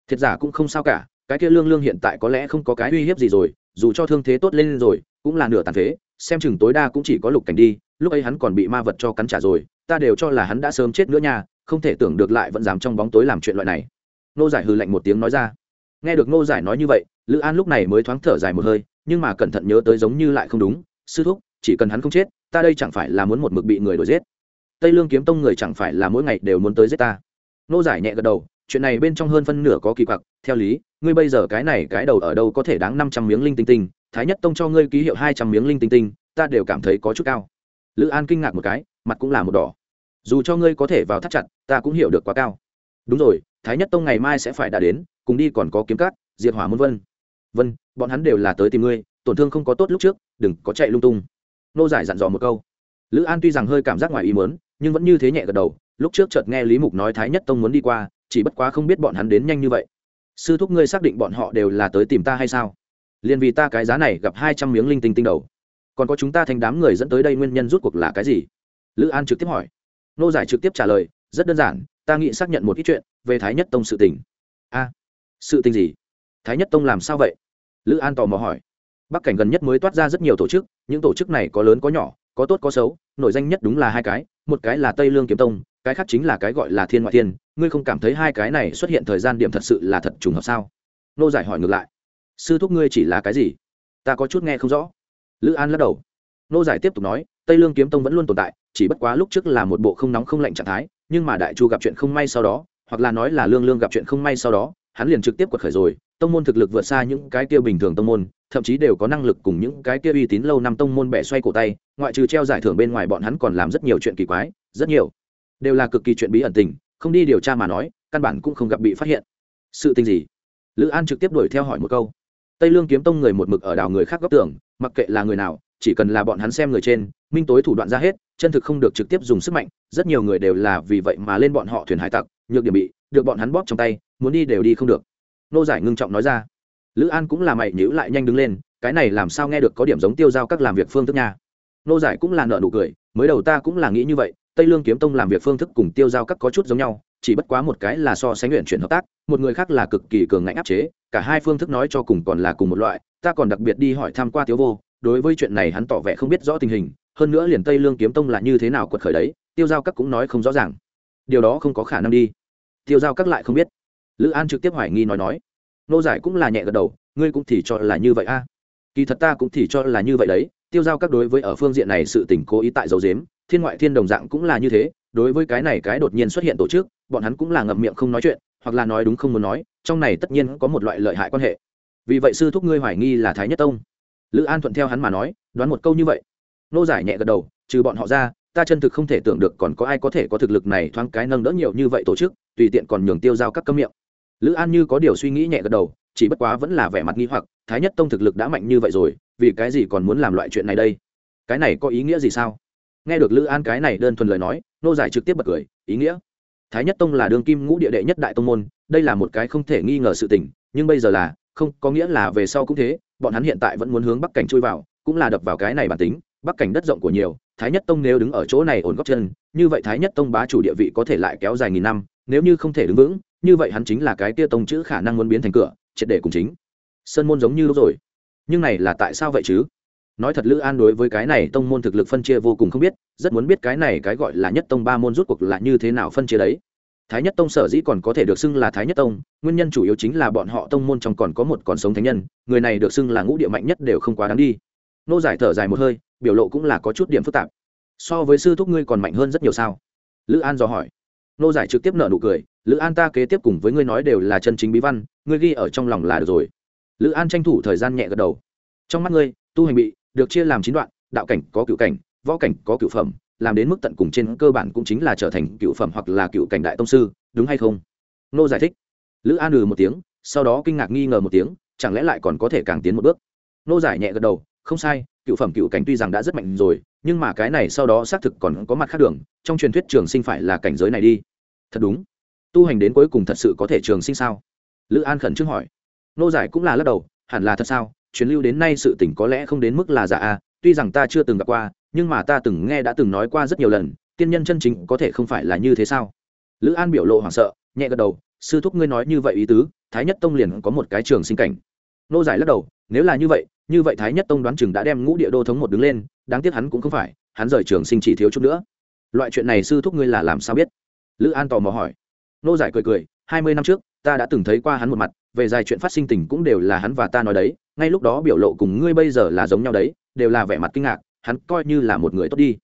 [SPEAKER 1] Thiệt giả cũng không sao cả, cái kia lương lương hiện tại có lẽ không có cái uy hiếp gì rồi, dù cho thương thế tốt lên rồi, cũng là nửa tàn phế, xem chừng tối đa cũng chỉ có lục cảnh đi, lúc ấy hắn còn bị ma vật cho cắn trả rồi, ta đều cho là hắn đã sớm chết nữa nha, không thể tưởng được lại vẫn dám trong bóng tối làm chuyện loại này nô giải hừ lạnh một tiếng nói ra. Nghe được nô giải nói như vậy, lữ an lúc này mới thoáng thở dài một hơi, nhưng mà cẩn thận nhớ tới giống như lại không đúng, sư thúc, chỉ cần hắn không chết, ta đây chẳng phải là muốn một mực bị người đuổi giết. Tây lương kiếm tông người chẳng phải là mỗi ngày đều muốn tới giết ta. Nô giải nhẹ gật đầu, chuyện này bên trong hơn phân nửa có kỳ quặc, theo lý, ngươi bây giờ cái này cái đầu ở đâu có thể đáng năm trăm miếng linh tinh tinh, thái nhất tông cho ngươi ký hiệu hai trăm miếng linh tinh tinh, ta đều cảm thấy có chút cao. Lữ an kinh ngạc một cái, mặt cũng là một đỏ. Dù cho ngươi có thể vào thắt chặt, ta cũng hiểu được quá cao. Đúng rồi thái nhất tông ngày mai sẽ phải đã đến, cùng đi còn có kiếm cát diệt hỏa môn vân. Vân, bọn hắn đều là tới tìm ngươi, tổn thương không có tốt lúc trước, đừng có chạy lung tung. Nô giải dặn dò một câu. Lữ an tuy rằng hơi cảm giác ngoài ý mớn nhưng vẫn như thế nhẹ gật đầu, lúc trước chợt nghe lý mục nói thái nhất tông muốn đi qua, chỉ bất quá không biết bọn hắn đến nhanh như vậy. Sư thúc ngươi xác định bọn họ đều là tới tìm ta hay sao? Liền vì ta cái giá này gặp hai trăm miếng linh tinh tinh đầu. Còn có chúng ta thành đám người dẫn tới đây nguyên nhân rút cuộc là cái gì? Lữ an trực tiếp hỏi. Nô giải trực tiếp trả lời, rất đơn giản ta nghĩ xác nhận một ít chuyện về thái nhất tông sự tình. A, sự tình gì? Thái nhất tông làm sao vậy? Lữ an tò mò hỏi. Bắc cảnh gần nhất mới toát ra rất nhiều tổ chức, những tổ chức này có lớn có nhỏ, có tốt có xấu, nổi danh nhất đúng là hai cái, một cái là tây lương kiếm tông, cái khác chính là cái gọi là thiên ngoại thiên. Ngươi không cảm thấy hai cái này xuất hiện thời gian điểm thật sự là thật trùng hợp sao? Nô giải hỏi ngược lại. Sư thúc ngươi chỉ là cái gì? Ta có chút nghe không rõ. Lữ an lắc đầu. Nô giải tiếp tục nói, tây lương kiếm tông vẫn luôn tồn tại, chỉ bất quá lúc trước là một bộ không nóng không lạnh trạng thái nhưng mà đại chu gặp chuyện không may sau đó, hoặc là nói là lương lương gặp chuyện không may sau đó, hắn liền trực tiếp quật khởi rồi, tông môn thực lực vượt xa những cái kia bình thường tông môn, thậm chí đều có năng lực cùng những cái kia uy tín lâu năm tông môn bẻ xoay cổ tay, ngoại trừ treo giải thưởng bên ngoài bọn hắn còn làm rất nhiều chuyện kỳ quái, rất nhiều. Đều là cực kỳ chuyện bí ẩn tình, không đi điều tra mà nói, căn bản cũng không gặp bị phát hiện. Sự tình gì? Lữ an trực tiếp đuổi theo hỏi một câu. Tây lương kiếm tông người một mực ở đào người khác góc tưởng, mặc kệ là người nào chỉ cần là bọn hắn xem người trên, minh tối thủ đoạn ra hết, chân thực không được trực tiếp dùng sức mạnh, rất nhiều người đều là vì vậy mà lên bọn họ thuyền hải tặc, nhược điểm bị, được bọn hắn bóp trong tay, muốn đi đều đi không được. Nô giải ngưng trọng nói ra. Lữ an cũng là mày nhữ lại nhanh đứng lên, cái này làm sao nghe được có điểm giống tiêu giao các làm việc phương thức nha. Nô giải cũng là nợ nụ cười, mới đầu ta cũng là nghĩ như vậy, tây lương kiếm tông làm việc phương thức cùng tiêu giao các có chút giống nhau, chỉ bất quá một cái là so sánh luyện chuyển hợp tác, một người khác là cực kỳ cường ngạnh áp chế, cả hai phương thức nói cho cùng còn là cùng một loại, ta còn đặc biệt đi hỏi tham q u a tiếu vô đối với chuyện này hắn tỏ vẻ không biết rõ tình hình, hơn nữa liền tây lương kiếm tông là như thế nào quật khởi đấy, tiêu giao các cũng nói không rõ ràng. Điều đó không có khả năng đi. Tiêu giao các lại không biết. Lữ an trực tiếp hoài nghi nói nói. Nô giải cũng là nhẹ gật đầu, ngươi cũng thì cho là như vậy a. Kỳ thật ta cũng thì cho là như vậy đấy, tiêu giao các đối với ở phương diện này sự tình cố ý tại dấu dếm thiên ngoại thiên đồng dạng cũng là như thế, đối với cái này cái đột nhiên xuất hiện tổ chức, bọn hắn cũng là ngậm miệng không nói chuyện, hoặc là nói đúng không muốn nói, trong này tất nhiên có một loại lợi hại quan hệ. Vì vậy sư thúc ngươi hoài nghi là thái nhất tông lữ an thuận theo hắn mà nói, đoán một câu như vậy. Nô giải nhẹ gật đầu, trừ bọn họ ra, ta chân thực không thể tưởng được còn có ai có thể có thực lực này thoáng cái nâng đỡ nhiều như vậy tổ chức, tùy tiện còn nhường tiêu giao các cấm miệng. Lữ an như có điều suy nghĩ nhẹ gật đầu, chỉ bất quá vẫn là vẻ mặt nghi hoặc, thái nhất tông thực lực đã mạnh như vậy rồi, vì cái gì còn muốn làm loại chuyện này đây? Cái này có ý nghĩa gì sao? Nghe được lữ an cái này đơn thuần lời nói, nô giải trực tiếp bật cười, ý nghĩa? Thái nhất tông là đương kim ngũ địa đệ nhất đại tông môn, đây là một cái không thể nghi ngờ sự tình, nhưng bây giờ là, không, có nghĩa là về sau cũng thế bọn hắn hiện tại vẫn muốn hướng bắc cảnh chui vào, cũng là đập vào cái này bản tính, bắc cảnh đất rộng của nhiều, thái nhất tông nếu đứng ở chỗ này ổn góc chân, như vậy thái nhất tông bá chủ địa vị có thể lại kéo dài nghìn năm, nếu như không thể đứng vững, như vậy hắn chính là cái tia tông chữ khả năng muốn biến thành cửa, triệt để cùng chính. Sơn môn giống như lúc rồi. Nhưng này là tại sao vậy chứ? Nói thật lữ an đối với cái này tông môn thực lực phân chia vô cùng không biết, rất muốn biết cái này cái gọi là nhất tông ba môn rút cuộc là như thế nào phân chia đấy thái nhất tông sở dĩ còn có thể được xưng là thái nhất tông, nguyên nhân chủ yếu chính là bọn họ tông môn trong còn có một còn sống thánh nhân, người này được xưng là ngũ địa mạnh nhất đều không quá đáng đi. Nô giải thở dài một hơi, biểu lộ cũng là có chút điểm phức tạp. So với sư thúc ngươi còn mạnh hơn rất nhiều sao? Lữ an dò hỏi. Nô giải trực tiếp nợ nụ cười, lữ an ta kế tiếp cùng với ngươi nói đều là chân chính bí văn, ngươi ghi ở trong lòng là được rồi. Lữ an tranh thủ thời gian nhẹ gật đầu. Trong mắt ngươi, tu hành bị, được chia làm chín đoạn, đạo cảnh có cựu cảnh, võ cảnh có cựu phẩm làm đến mức tận cùng trên cơ bản cũng chính là trở thành cựu phẩm hoặc là cựu cảnh đại tông sư, đúng hay không? Nô giải thích. Lữ an ừ một tiếng, sau đó kinh ngạc nghi ngờ một tiếng, chẳng lẽ lại còn có thể càng tiến một bước? Nô giải nhẹ gật đầu, không sai, cựu phẩm cựu cảnh tuy rằng đã rất mạnh rồi, nhưng mà cái này sau đó xác thực còn có mặt khác đường, trong truyền thuyết trường sinh phải là cảnh giới này đi. Thật đúng. Tu hành đến cuối cùng thật sự có thể trường sinh sao? Lữ an khẩn trương hỏi. Nô giải cũng là lắc đầu, hẳn là thật sao? Truyền lưu đến nay sự tỉnh có lẽ không đến mức là giả a, tuy rằng ta chưa từng gặp qua nhưng mà ta từng nghe đã từng nói qua rất nhiều lần, tiên nhân chân chính có thể không phải là như thế sao? Lữ an biểu lộ hoảng sợ, nhẹ gật đầu, sư thúc ngươi nói như vậy ý tứ, thái nhất tông liền có một cái trường sinh cảnh. Nô giải lắc đầu, nếu là như vậy như vậy thái nhất tông đoán chừng đã đem ngũ địa đô thống một đứng lên, đáng tiếc hắn cũng không phải, hắn rời trường sinh chỉ thiếu chút nữa. Loại chuyện này sư thúc ngươi là làm sao biết? Lữ an tò mò hỏi. Nô giải cười cười, hai mươi năm trước, ta đã từng thấy qua hắn một mặt, về dài chuyện phát sinh tình cũng đều là hắn và ta nói đấy, ngay lúc đó biểu lộ cùng ngươi bây giờ là giống nhau đấy, đều là vẻ mặt kinh ngạc hắn coi như là một người tốt đi.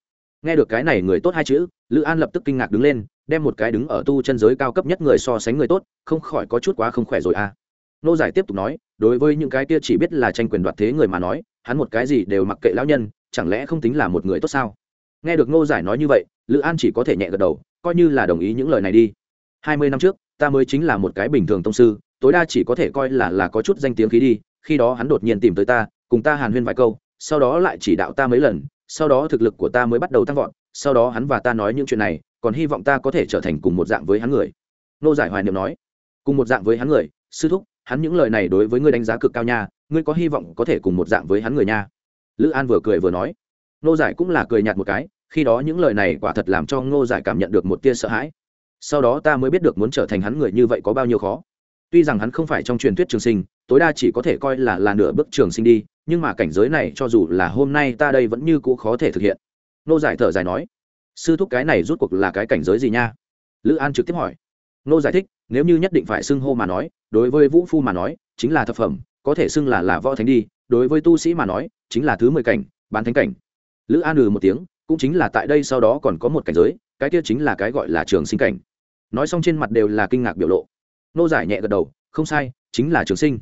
[SPEAKER 1] Nghe được cái này người tốt hai chữ, lữ an lập tức kinh ngạc đứng lên, đem một cái đứng ở tu chân giới cao cấp nhất người so sánh người tốt, không khỏi có chút quá không khỏe rồi à. Nô giải tiếp tục nói, đối với những cái kia chỉ biết là tranh quyền đoạt thế người mà nói, hắn một cái gì đều mặc kệ lão nhân, chẳng lẽ không tính là một người tốt sao? Nghe được nô giải nói như vậy, lữ an chỉ có thể nhẹ gật đầu, coi như là đồng ý những lời này đi. Hai mươi năm trước, ta mới chính là một cái bình thường tông sư, tối đa chỉ có thể coi là là có chút danh tiếng khí đi, khi đó hắn đột nhiên tìm tới ta, cùng ta hàn huyên vài câu sau đó lại chỉ đạo ta mấy lần, sau đó thực lực của ta mới bắt đầu tăng vọt, sau đó hắn và ta nói những chuyện này, còn hy vọng ta có thể trở thành cùng một dạng với hắn người. Nô giải hoài niệm nói. Cùng một dạng với hắn người, sư thúc, hắn những lời này đối với ngươi đánh giá cực cao nha, ngươi có hy vọng có thể cùng một dạng với hắn người nha. Lữ an vừa cười vừa nói. Nô giải cũng là cười nhạt một cái, khi đó những lời này quả thật làm cho ngô giải cảm nhận được một tia sợ hãi. Sau đó ta mới biết được muốn trở thành hắn người như vậy có bao nhiêu khó. Tuy rằng hắn không phải trong truyền thuyết trường sinh, tối đa chỉ có thể coi là là nửa bước trường sinh đi nhưng mà cảnh giới này cho dù là hôm nay ta đây vẫn như cũ khó thể thực hiện. Nô giải thở dài nói, sư thúc cái này rút cuộc là cái cảnh giới gì nha? Lữ an trực tiếp hỏi. Nô giải thích, nếu như nhất định phải xưng hô mà nói, đối với vũ phu mà nói, chính là thập phẩm, có thể xưng là là võ thánh đi, đối với tu sĩ mà nói, chính là thứ mười cảnh, bán thánh cảnh. Lữ an ừ một tiếng, cũng chính là tại đây sau đó còn có một cảnh giới, cái kia chính là cái gọi là trường sinh cảnh. Nói xong trên mặt đều là kinh ngạc biểu lộ. Nô giải nhẹ gật đầu, không sai, chính là trường sinh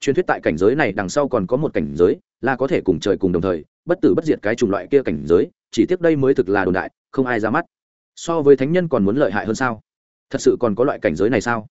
[SPEAKER 1] truyền thuyết tại cảnh giới này đằng sau còn có một cảnh giới, là có thể cùng trời cùng đồng thời, bất tử bất diệt cái chủng loại kia cảnh giới, chỉ tiếc đây mới thực là đồn đại, không ai ra mắt. So với thánh nhân còn muốn lợi hại hơn sao? Thật sự còn có loại cảnh giới này sao?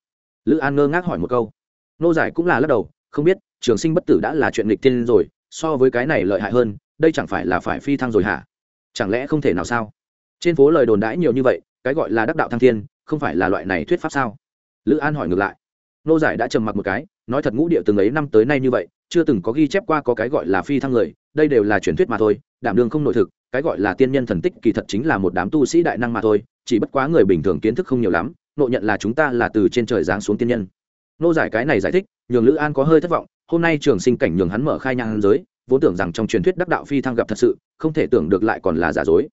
[SPEAKER 1] Lữ an ngơ ngác hỏi một câu. Nô giải cũng là lắc đầu, không biết, trường sinh bất tử đã là chuyện nghịch tiên rồi, so với cái này lợi hại hơn, đây chẳng phải là phải phi thăng rồi hả? Chẳng lẽ không thể nào sao? Trên phố lời đồn đãi nhiều như vậy, cái gọi là đắc đạo thăng thiên, không phải là loại này thuyết pháp sao? Lữ an hỏi ngược lại. Nô giải đã trầm mặc một cái nói thật ngũ địa từng ấy năm tới nay như vậy, chưa từng có ghi chép qua có cái gọi là phi thăng người đây đều là truyền thuyết mà thôi, đảm đương không nội thực, cái gọi là tiên nhân thần tích kỳ thật chính là một đám tu sĩ đại năng mà thôi, chỉ bất quá người bình thường kiến thức không nhiều lắm nộ nhận là chúng ta là từ trên trời giáng xuống tiên nhân. Nô giải cái này giải thích, nhường lữ an có hơi thất vọng, hôm nay trường sinh cảnh nhường hắn mở khai nhang giới, vốn tưởng rằng trong truyền thuyết đắc đạo phi thăng gặp thật sự, không thể tưởng được lại còn là giả dối.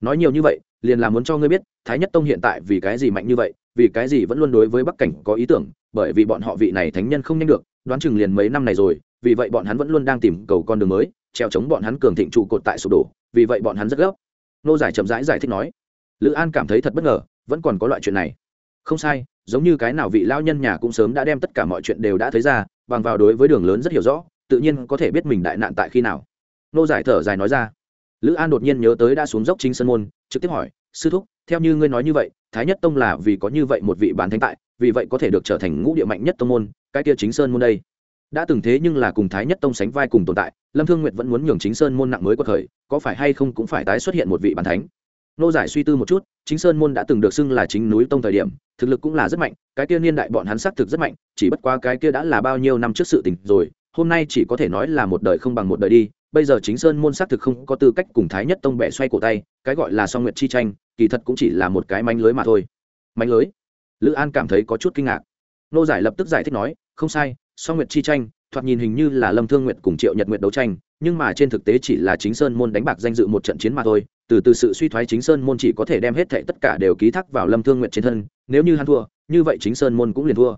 [SPEAKER 1] Nói nhiều như vậy, liền là muốn cho ngươi biết, thái nhất tông hiện tại vì cái gì mạnh như vậy, vì cái gì vẫn luôn đối với bắc cảnh có ý tưởng bởi vì bọn họ vị này thánh nhân không nhanh được, đoán chừng liền mấy năm này rồi, vì vậy bọn hắn vẫn luôn đang tìm cầu con đường mới, treo chống bọn hắn cường thịnh trụ cột tại sụp đổ, vì vậy bọn hắn rất gấp. Nô giải chậm rãi giải thích nói, lữ an cảm thấy thật bất ngờ, vẫn còn có loại chuyện này. Không sai, giống như cái nào vị lao nhân nhà cũng sớm đã đem tất cả mọi chuyện đều đã thấy ra, bằng vào đối với đường lớn rất hiểu rõ, tự nhiên có thể biết mình đại nạn tại khi nào. Nô giải thở dài nói ra. Lữ an đột nhiên nhớ tới đã xuống dốc chính sân môn, trực tiếp hỏi, sư thúc theo như ngươi nói như vậy, thái nhất tông là vì có như vậy một vị bán thánh tại, vì vậy có thể được trở thành ngũ địa mạnh nhất tông môn, cái kia chính sơn môn đây. Đã từng thế nhưng là cùng thái nhất tông sánh vai cùng tồn tại, lâm thương nguyệt vẫn muốn nhường chính sơn môn nặng mới có thời, có phải hay không cũng phải tái xuất hiện một vị bàn thánh. Nô giải suy tư một chút, chính sơn môn đã từng được xưng là chính núi tông thời điểm, thực lực cũng là rất mạnh, cái kia niên đại bọn hắn xác thực rất mạnh, chỉ bất qua cái kia đã là bao nhiêu năm trước sự tình rồi, hôm nay chỉ có thể nói là một đời không bằng một đời đi, bây giờ chính sơn môn xác thực không có tư cách cùng thái nhất tông bẻ xoay cổ tay, cái gọi là song nguyệt chi tranh kỳ thật cũng chỉ là một cái manh lưới mà thôi. Manh lưới? Lữ an cảm thấy có chút kinh ngạc. Nô giải lập tức giải thích nói, không sai, song nguyệt chi tranh, thoạt nhìn hình như là lâm thương nguyệt cùng triệu nhật nguyệt đấu tranh, nhưng mà trên thực tế chỉ là chính sơn môn đánh bạc danh dự một trận chiến mà thôi. Từ từ sự suy thoái chính sơn môn chỉ có thể đem hết thệ tất cả đều ký thác vào lâm thương nguyệt trên thân, nếu như hắn thua, như vậy chính sơn môn cũng liền thua.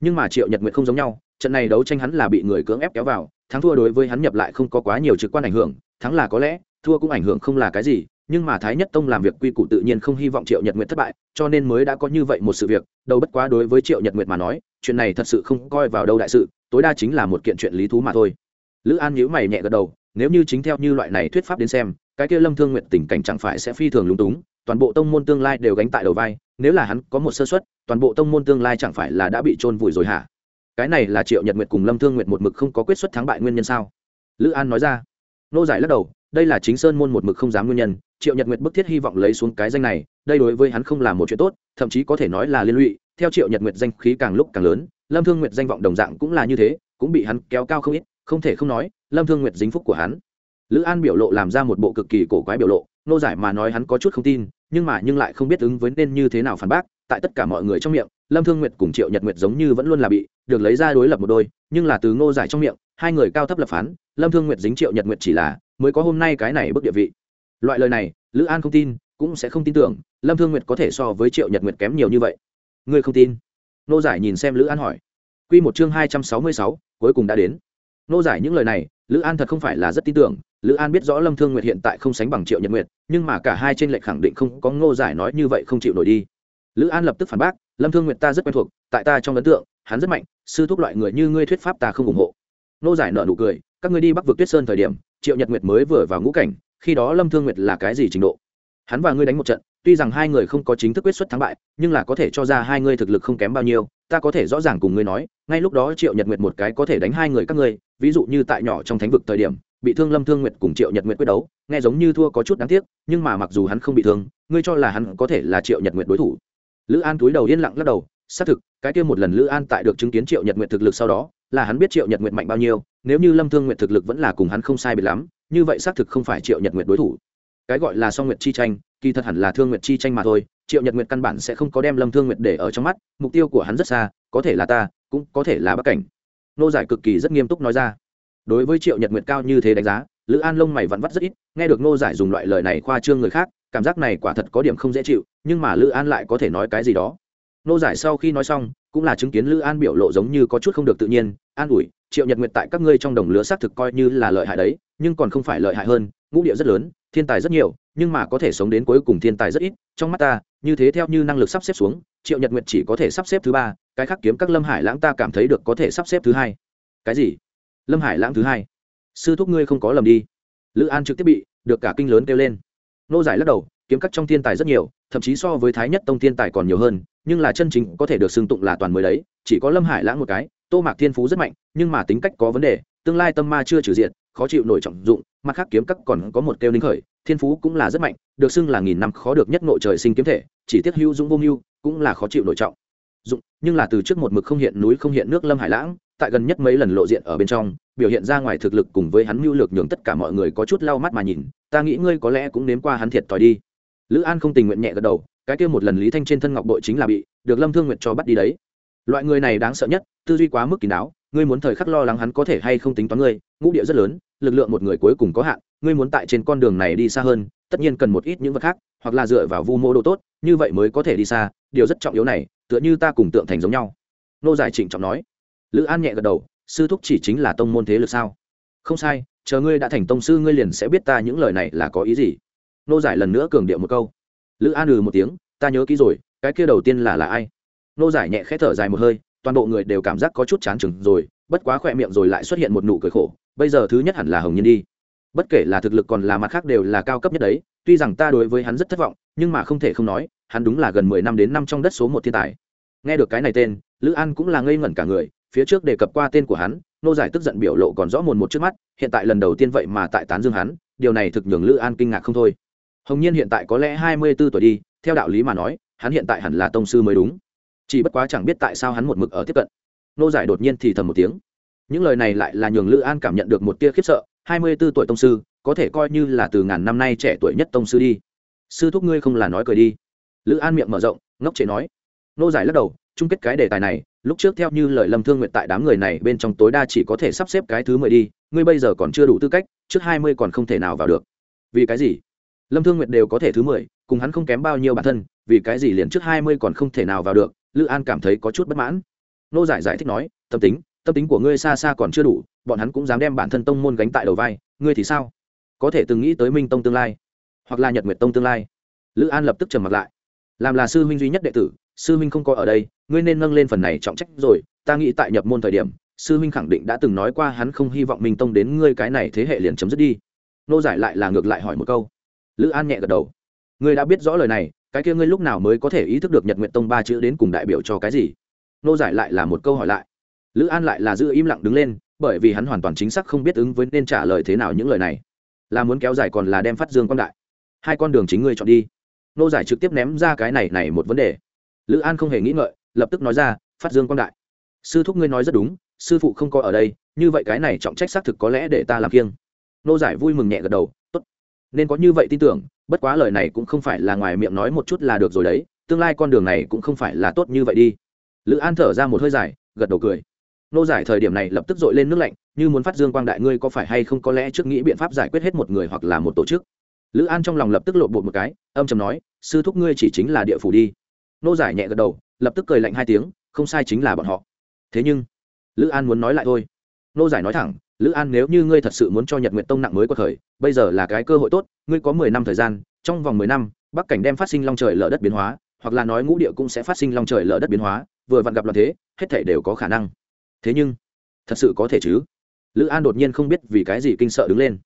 [SPEAKER 1] Nhưng mà triệu nhật nguyệt không giống nhau, trận này đấu tranh hắn là bị người cưỡng ép kéo vào, thắng thua đối với hắn nhập lại không có quá nhiều trực quan ảnh hưởng, thắng là có lẽ, thua cũng ảnh hưởng không là cái gì nhưng mà thái nhất tông làm việc quy củ tự nhiên không hy vọng triệu nhật nguyệt thất bại, cho nên mới đã có như vậy một sự việc, đâu bất quá đối với triệu nhật nguyệt mà nói, chuyện này thật sự không coi vào đâu đại sự, tối đa chính là một kiện chuyện lý thú mà thôi. Lữ an nhíu mày nhẹ gật đầu, nếu như chính theo như loại này thuyết pháp đến xem, cái kia lâm thương nguyện tình cảnh chẳng phải sẽ phi thường lúng túng, toàn bộ tông môn tương lai đều gánh tại đầu vai, nếu là hắn có một sơ suất, toàn bộ tông môn tương lai chẳng phải là đã bị trôn vùi rồi hả? Cái này là triệu nhật nguyệt cùng lâm thương nguyệt một mực không có quyết xuất thắng bại nguyên nhân sao? Lữ an nói ra. Nô giải lắc đầu đây là chính sơn môn một mực không dám nguyên nhân, triệu nhật nguyệt bức thiết hy vọng lấy xuống cái danh này, đây đối với hắn không là một chuyện tốt, thậm chí có thể nói là liên lụy. Theo triệu nhật nguyệt danh khí càng lúc càng lớn, lâm thương nguyệt danh vọng đồng dạng cũng là như thế, cũng bị hắn kéo cao không ít, không thể không nói, lâm thương nguyệt dính phúc của hắn. Lữ an biểu lộ làm ra một bộ cực kỳ cổ quái biểu lộ, nô giải mà nói hắn có chút không tin, nhưng mà nhưng lại không biết ứng với nên như thế nào phản bác, tại tất cả mọi người trong miệng, lâm thương nguyệt cùng triệu nhật nguyệt giống như vẫn luôn là bị được lấy ra đối lập một đôi, nhưng là từ ngô giải trong miệng, hai người cao thấp lập phán, lâm thương nguyệt dính triệu nhật nguyệt chỉ là mới có hôm nay cái này bước địa vị. Loại lời này, lữ an không tin, cũng sẽ không tin tưởng, lâm thương nguyệt có thể so với triệu nhật nguyệt kém nhiều như vậy. Ngươi không tin? Nô giải nhìn xem lữ an hỏi. Q một chương hai trăm sáu mươi sáu, cuối cùng đã đến. Nô giải những lời này, lữ an thật không phải là rất tin tưởng. Lữ an biết rõ lâm thương nguyệt hiện tại không sánh bằng triệu nhật nguyệt, nhưng mà cả hai trên lệch khẳng định không có ngô giải nói như vậy không chịu nổi đi. Lữ an lập tức phản bác, lâm thương nguyệt ta rất quen thuộc, tại ta trong ấn tượng, hắn rất mạnh, sư thúc loại người như ngươi thuyết pháp ta không ủng hộ. Nô giải nợ nụ cười, các ngươi đi bắc vực tuyết sơn thời điểm triệu nhật nguyệt mới vừa vào ngũ cảnh, khi đó lâm thương nguyệt là cái gì trình độ? Hắn và ngươi đánh một trận, tuy rằng hai người không có chính thức quyết xuất thắng bại, nhưng là có thể cho ra hai ngươi thực lực không kém bao nhiêu, ta có thể rõ ràng cùng ngươi nói, ngay lúc đó triệu nhật nguyệt một cái có thể đánh hai người các ngươi, ví dụ như tại nhỏ trong thánh vực thời điểm, bị thương lâm thương nguyệt cùng triệu nhật nguyệt quyết đấu, nghe giống như thua có chút đáng tiếc, nhưng mà mặc dù hắn không bị thương, ngươi cho là hắn có thể là triệu nhật nguyệt đối thủ. Lữ an túi đầu yên lặng lắc đầu xác thực, cái kia một lần lữ an tại được chứng kiến triệu nhật nguyệt thực lực sau đó, là hắn biết triệu nhật nguyệt mạnh bao nhiêu, nếu như lâm thương nguyệt thực lực vẫn là cùng hắn không sai biệt lắm, như vậy xác thực không phải triệu nhật nguyệt đối thủ. Cái gọi là song nguyện chi tranh, kỳ thật hẳn là thương nguyện chi tranh mà thôi, triệu nhật nguyệt căn bản sẽ không có đem lâm thương nguyệt để ở trong mắt, mục tiêu của hắn rất xa, có thể là ta, cũng có thể là bắc cảnh. Nô giải cực kỳ rất nghiêm túc nói ra. Đối với triệu nhật nguyệt cao như thế đánh giá, lữ an lông mày vặn vắt rất ít, nghe được nô giải dùng loại lời này khoa trương người khác, cảm giác này quả thật có điểm không dễ chịu, nhưng mà lữ an lại có thể nói cái gì đó nô giải sau khi nói xong, cũng là chứng kiến lữ an biểu lộ giống như có chút không được tự nhiên, an ủi, triệu nhật nguyệt tại các ngươi trong đồng lứa xác thực coi như là lợi hại đấy, nhưng còn không phải lợi hại hơn, ngũ địa rất lớn, thiên tài rất nhiều, nhưng mà có thể sống đến cuối cùng thiên tài rất ít, trong mắt ta, như thế theo như năng lực sắp xếp xuống, triệu nhật nguyệt chỉ có thể sắp xếp thứ ba, cái khác kiếm các lâm hải lãng ta cảm thấy được có thể sắp xếp thứ hai. Cái gì? Lâm hải lãng thứ hai? Sư thúc ngươi không có lầm đi. Lữ an trực tiếp bị được cả kinh lớn kêu lên. Nô giải lắc đầu kiếm các trong thiên tài rất nhiều, thậm chí so với thái nhất tông thiên tài còn nhiều hơn, nhưng là chân chính có thể được xưng tụng là toàn mới đấy, chỉ có lâm hải lãng một cái, tô mạc thiên phú rất mạnh, nhưng mà tính cách có vấn đề, tương lai tâm ma chưa trừ diện khó chịu nổi trọng dụng, mặt khác kiếm các còn có một kêu ninh khởi, thiên phú cũng là rất mạnh, được xưng là nghìn năm khó được nhất nội trời sinh kiếm thể, chỉ tiếc hữu dũng vô mưu, cũng là khó chịu nổi trọng. Dụng, nhưng là từ trước một mực không hiện núi không hiện nước lâm hải lãng, tại gần nhất mấy lần lộ diện ở bên trong, biểu hiện ra ngoài thực lực cùng với hắn mưu lược nhường tất cả mọi người có chút lau mắt mà nhìn, ta nghĩ ngươi có lẽ cũng nếm qua hắn thiệt thòi đi lữ an không tình nguyện nhẹ gật đầu, cái kia một lần lý thanh trên thân ngọc bội chính là bị, được lâm thương nguyện cho bắt đi đấy. Loại người này đáng sợ nhất, tư duy quá mức kín đáo, ngươi muốn thời khắc lo lắng hắn có thể hay không tính toán ngươi, ngũ địa rất lớn, lực lượng một người cuối cùng có hạn, ngươi muốn tại trên con đường này đi xa hơn, tất nhiên cần một ít những vật khác, hoặc là dựa vào vu mô độ tốt, như vậy mới có thể đi xa, điều rất trọng yếu này, tựa như ta cùng tượng thành giống nhau. Nô giải trịnh trọng nói. Lữ an nhẹ gật đầu, sư thúc chỉ chính là tông môn thế lực sao? Không sai, chờ ngươi đã thành tông sư ngươi liền sẽ biết ta những lời này là có ý gì nô giải lần nữa cường điệu một câu. Lữ an ừ một tiếng, ta nhớ kỹ rồi, cái kia đầu tiên là là ai? Nô giải nhẹ khẽ thở dài một hơi, toàn bộ người đều cảm giác có chút chán chừng rồi, bất quá khỏe miệng rồi lại xuất hiện một nụ cười khổ, bây giờ thứ nhất hẳn là hồng nhiên đi. Bất kể là thực lực còn là mặt khác đều là cao cấp nhất đấy, tuy rằng ta đối với hắn rất thất vọng, nhưng mà không thể không nói, hắn đúng là gần mười năm đến năm trong đất số một thiên tài. Nghe được cái này tên, lữ an cũng là ngây ngẩn cả người, phía trước đề cập qua tên của hắn, nô giải tức giận biểu lộ còn rõ mồn một trước mắt, hiện tại lần đầu tiên vậy mà tại tán dương hắn, điều này thực nhường lữ an kinh ngạc không thôi hồng nhiên hiện tại có lẽ hai mươi b ố tuổi đi, theo đạo lý mà nói, hắn hiện tại hẳn là tông sư mới đúng. Chỉ bất quá chẳng biết tại sao hắn một mực ở tiếp cận. Nô giải đột nhiên thì thầm một tiếng. Những lời này lại là nhường lữ an cảm nhận được một tia khiếp sợ, hai mươi b ố tuổi tông sư, có thể coi như là từ ngàn năm nay trẻ tuổi nhất tông sư đi. Sư thúc ngươi không là nói cười đi. Lữ an miệng mở rộng, ngốc chế nói. Nô giải lắc đầu, chung kết cái đề tài này, lúc trước theo như lời lâm thương nguyện tại đám người này bên trong tối đa chỉ có thể sắp xếp cái thứ mười đi, ngươi bây giờ còn chưa đủ tư cách, trước hai mươi còn không thể nào vào được. Vì cái gì? Lâm thương Nguyệt đều có thể thứ mười, cùng hắn không kém bao nhiêu bản thân, vì cái gì liền trước hai mươi còn không thể nào vào được, lữ an cảm thấy có chút bất mãn. Nô giải giải thích nói, tâm tính tâm tính của ngươi xa xa còn chưa đủ, bọn hắn cũng dám đem bản thân tông môn gánh tại đầu vai, ngươi thì sao? Có thể từng nghĩ tới minh tông tương lai, hoặc là nhật nguyệt tông tương lai. Lữ an lập tức trầm mặt lại. Làm là sư huynh duy nhất đệ tử, sư huynh không có ở đây, ngươi nên nâng lên phần này trọng trách rồi, ta nghĩ tại nhập môn thời điểm, sư huynh khẳng định đã từng nói qua hắn không hy vọng minh tông đến ngươi cái này thế hệ liền chấm dứt đi. Nô giải lại là ngược lại hỏi một câu lữ an nhẹ gật đầu. Ngươi đã biết rõ lời này, cái kia ngươi lúc nào mới có thể ý thức được nhật nguyện tông ba chữ đến cùng đại biểu cho cái gì? Nô giải lại là một câu hỏi lại. Lữ an lại là giữ im lặng đứng lên, bởi vì hắn hoàn toàn chính xác không biết ứng với nên trả lời thế nào những lời này. Là muốn kéo dài còn là đem phát dương quan đại? Hai con đường chính ngươi chọn đi. Nô giải trực tiếp ném ra cái này này một vấn đề. Lữ an không hề nghĩ ngợi, lập tức nói ra, phát dương quan đại. Sư thúc ngươi nói rất đúng, sư phụ không có ở đây, như vậy cái này trọng trách xác thực có lẽ để ta làm kiêng. Nô giải vui mừng nhẹ gật đầu nên có như vậy tin tưởng, bất quá lời này cũng không phải là ngoài miệng nói một chút là được rồi đấy, tương lai con đường này cũng không phải là tốt như vậy đi. Lữ an thở ra một hơi dài, gật đầu cười. Nô giải thời điểm này lập tức dội lên nước lạnh, như muốn phát dương quang đại ngươi có phải hay không có lẽ trước nghĩ biện pháp giải quyết hết một người hoặc là một tổ chức. Lữ an trong lòng lập tức lộn bột một cái, âm chầm nói, sư thúc ngươi chỉ chính là địa phủ đi. Nô giải nhẹ gật đầu, lập tức cười lạnh hai tiếng, không sai chính là bọn họ. Thế nhưng, lữ an muốn nói lại thôi. Nô giải nói thẳng lữ an nếu như ngươi thật sự muốn cho nhật nguyện tông nặng mới qua thời bây giờ là cái cơ hội tốt, ngươi có mười năm thời gian, trong vòng mười năm, bắc cảnh đem phát sinh long trời lở đất biến hóa, hoặc là nói ngũ địa cũng sẽ phát sinh long trời lở đất biến hóa, vừa vặn gặp loạn thế, hết thể đều có khả năng. Thế nhưng, thật sự có thể chứ? Lữ an đột nhiên không biết vì cái gì kinh sợ đứng lên.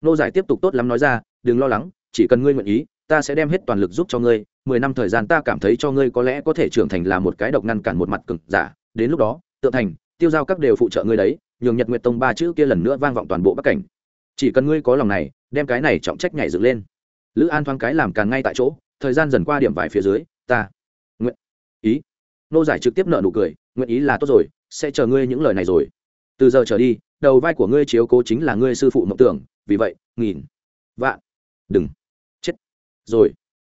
[SPEAKER 1] Nô giải tiếp tục tốt lắm nói ra, đừng lo lắng, chỉ cần ngươi nguyện ý, ta sẽ đem hết toàn lực giúp cho ngươi. Mười năm thời gian ta cảm thấy cho ngươi có lẽ có thể trưởng thành là một cái độc ngăn cản một mặt cực giả. Đến lúc đó tự thành tiêu giao các đều phụ trợ ngươi đấy, nhường nhật nguyệt tông ba chữ kia lần nữa vang vọng toàn bộ bắc cảnh. Chỉ cần ngươi có lòng này, đem cái này trọng trách nhảy dựng lên. Lữ an thoáng cái làm càng ngay tại chỗ, thời gian dần qua điểm vài phía dưới, ta nguyện ý. Nô giải trực tiếp nợ nụ cười nguyện ý là tốt rồi, sẽ chờ ngươi những lời này rồi. Từ giờ trở đi, đầu vai của ngươi chiếu cố chính là ngươi sư phụ mộng tưởng, vì vậy, nghìn, vạn, đừng, chết. Rồi,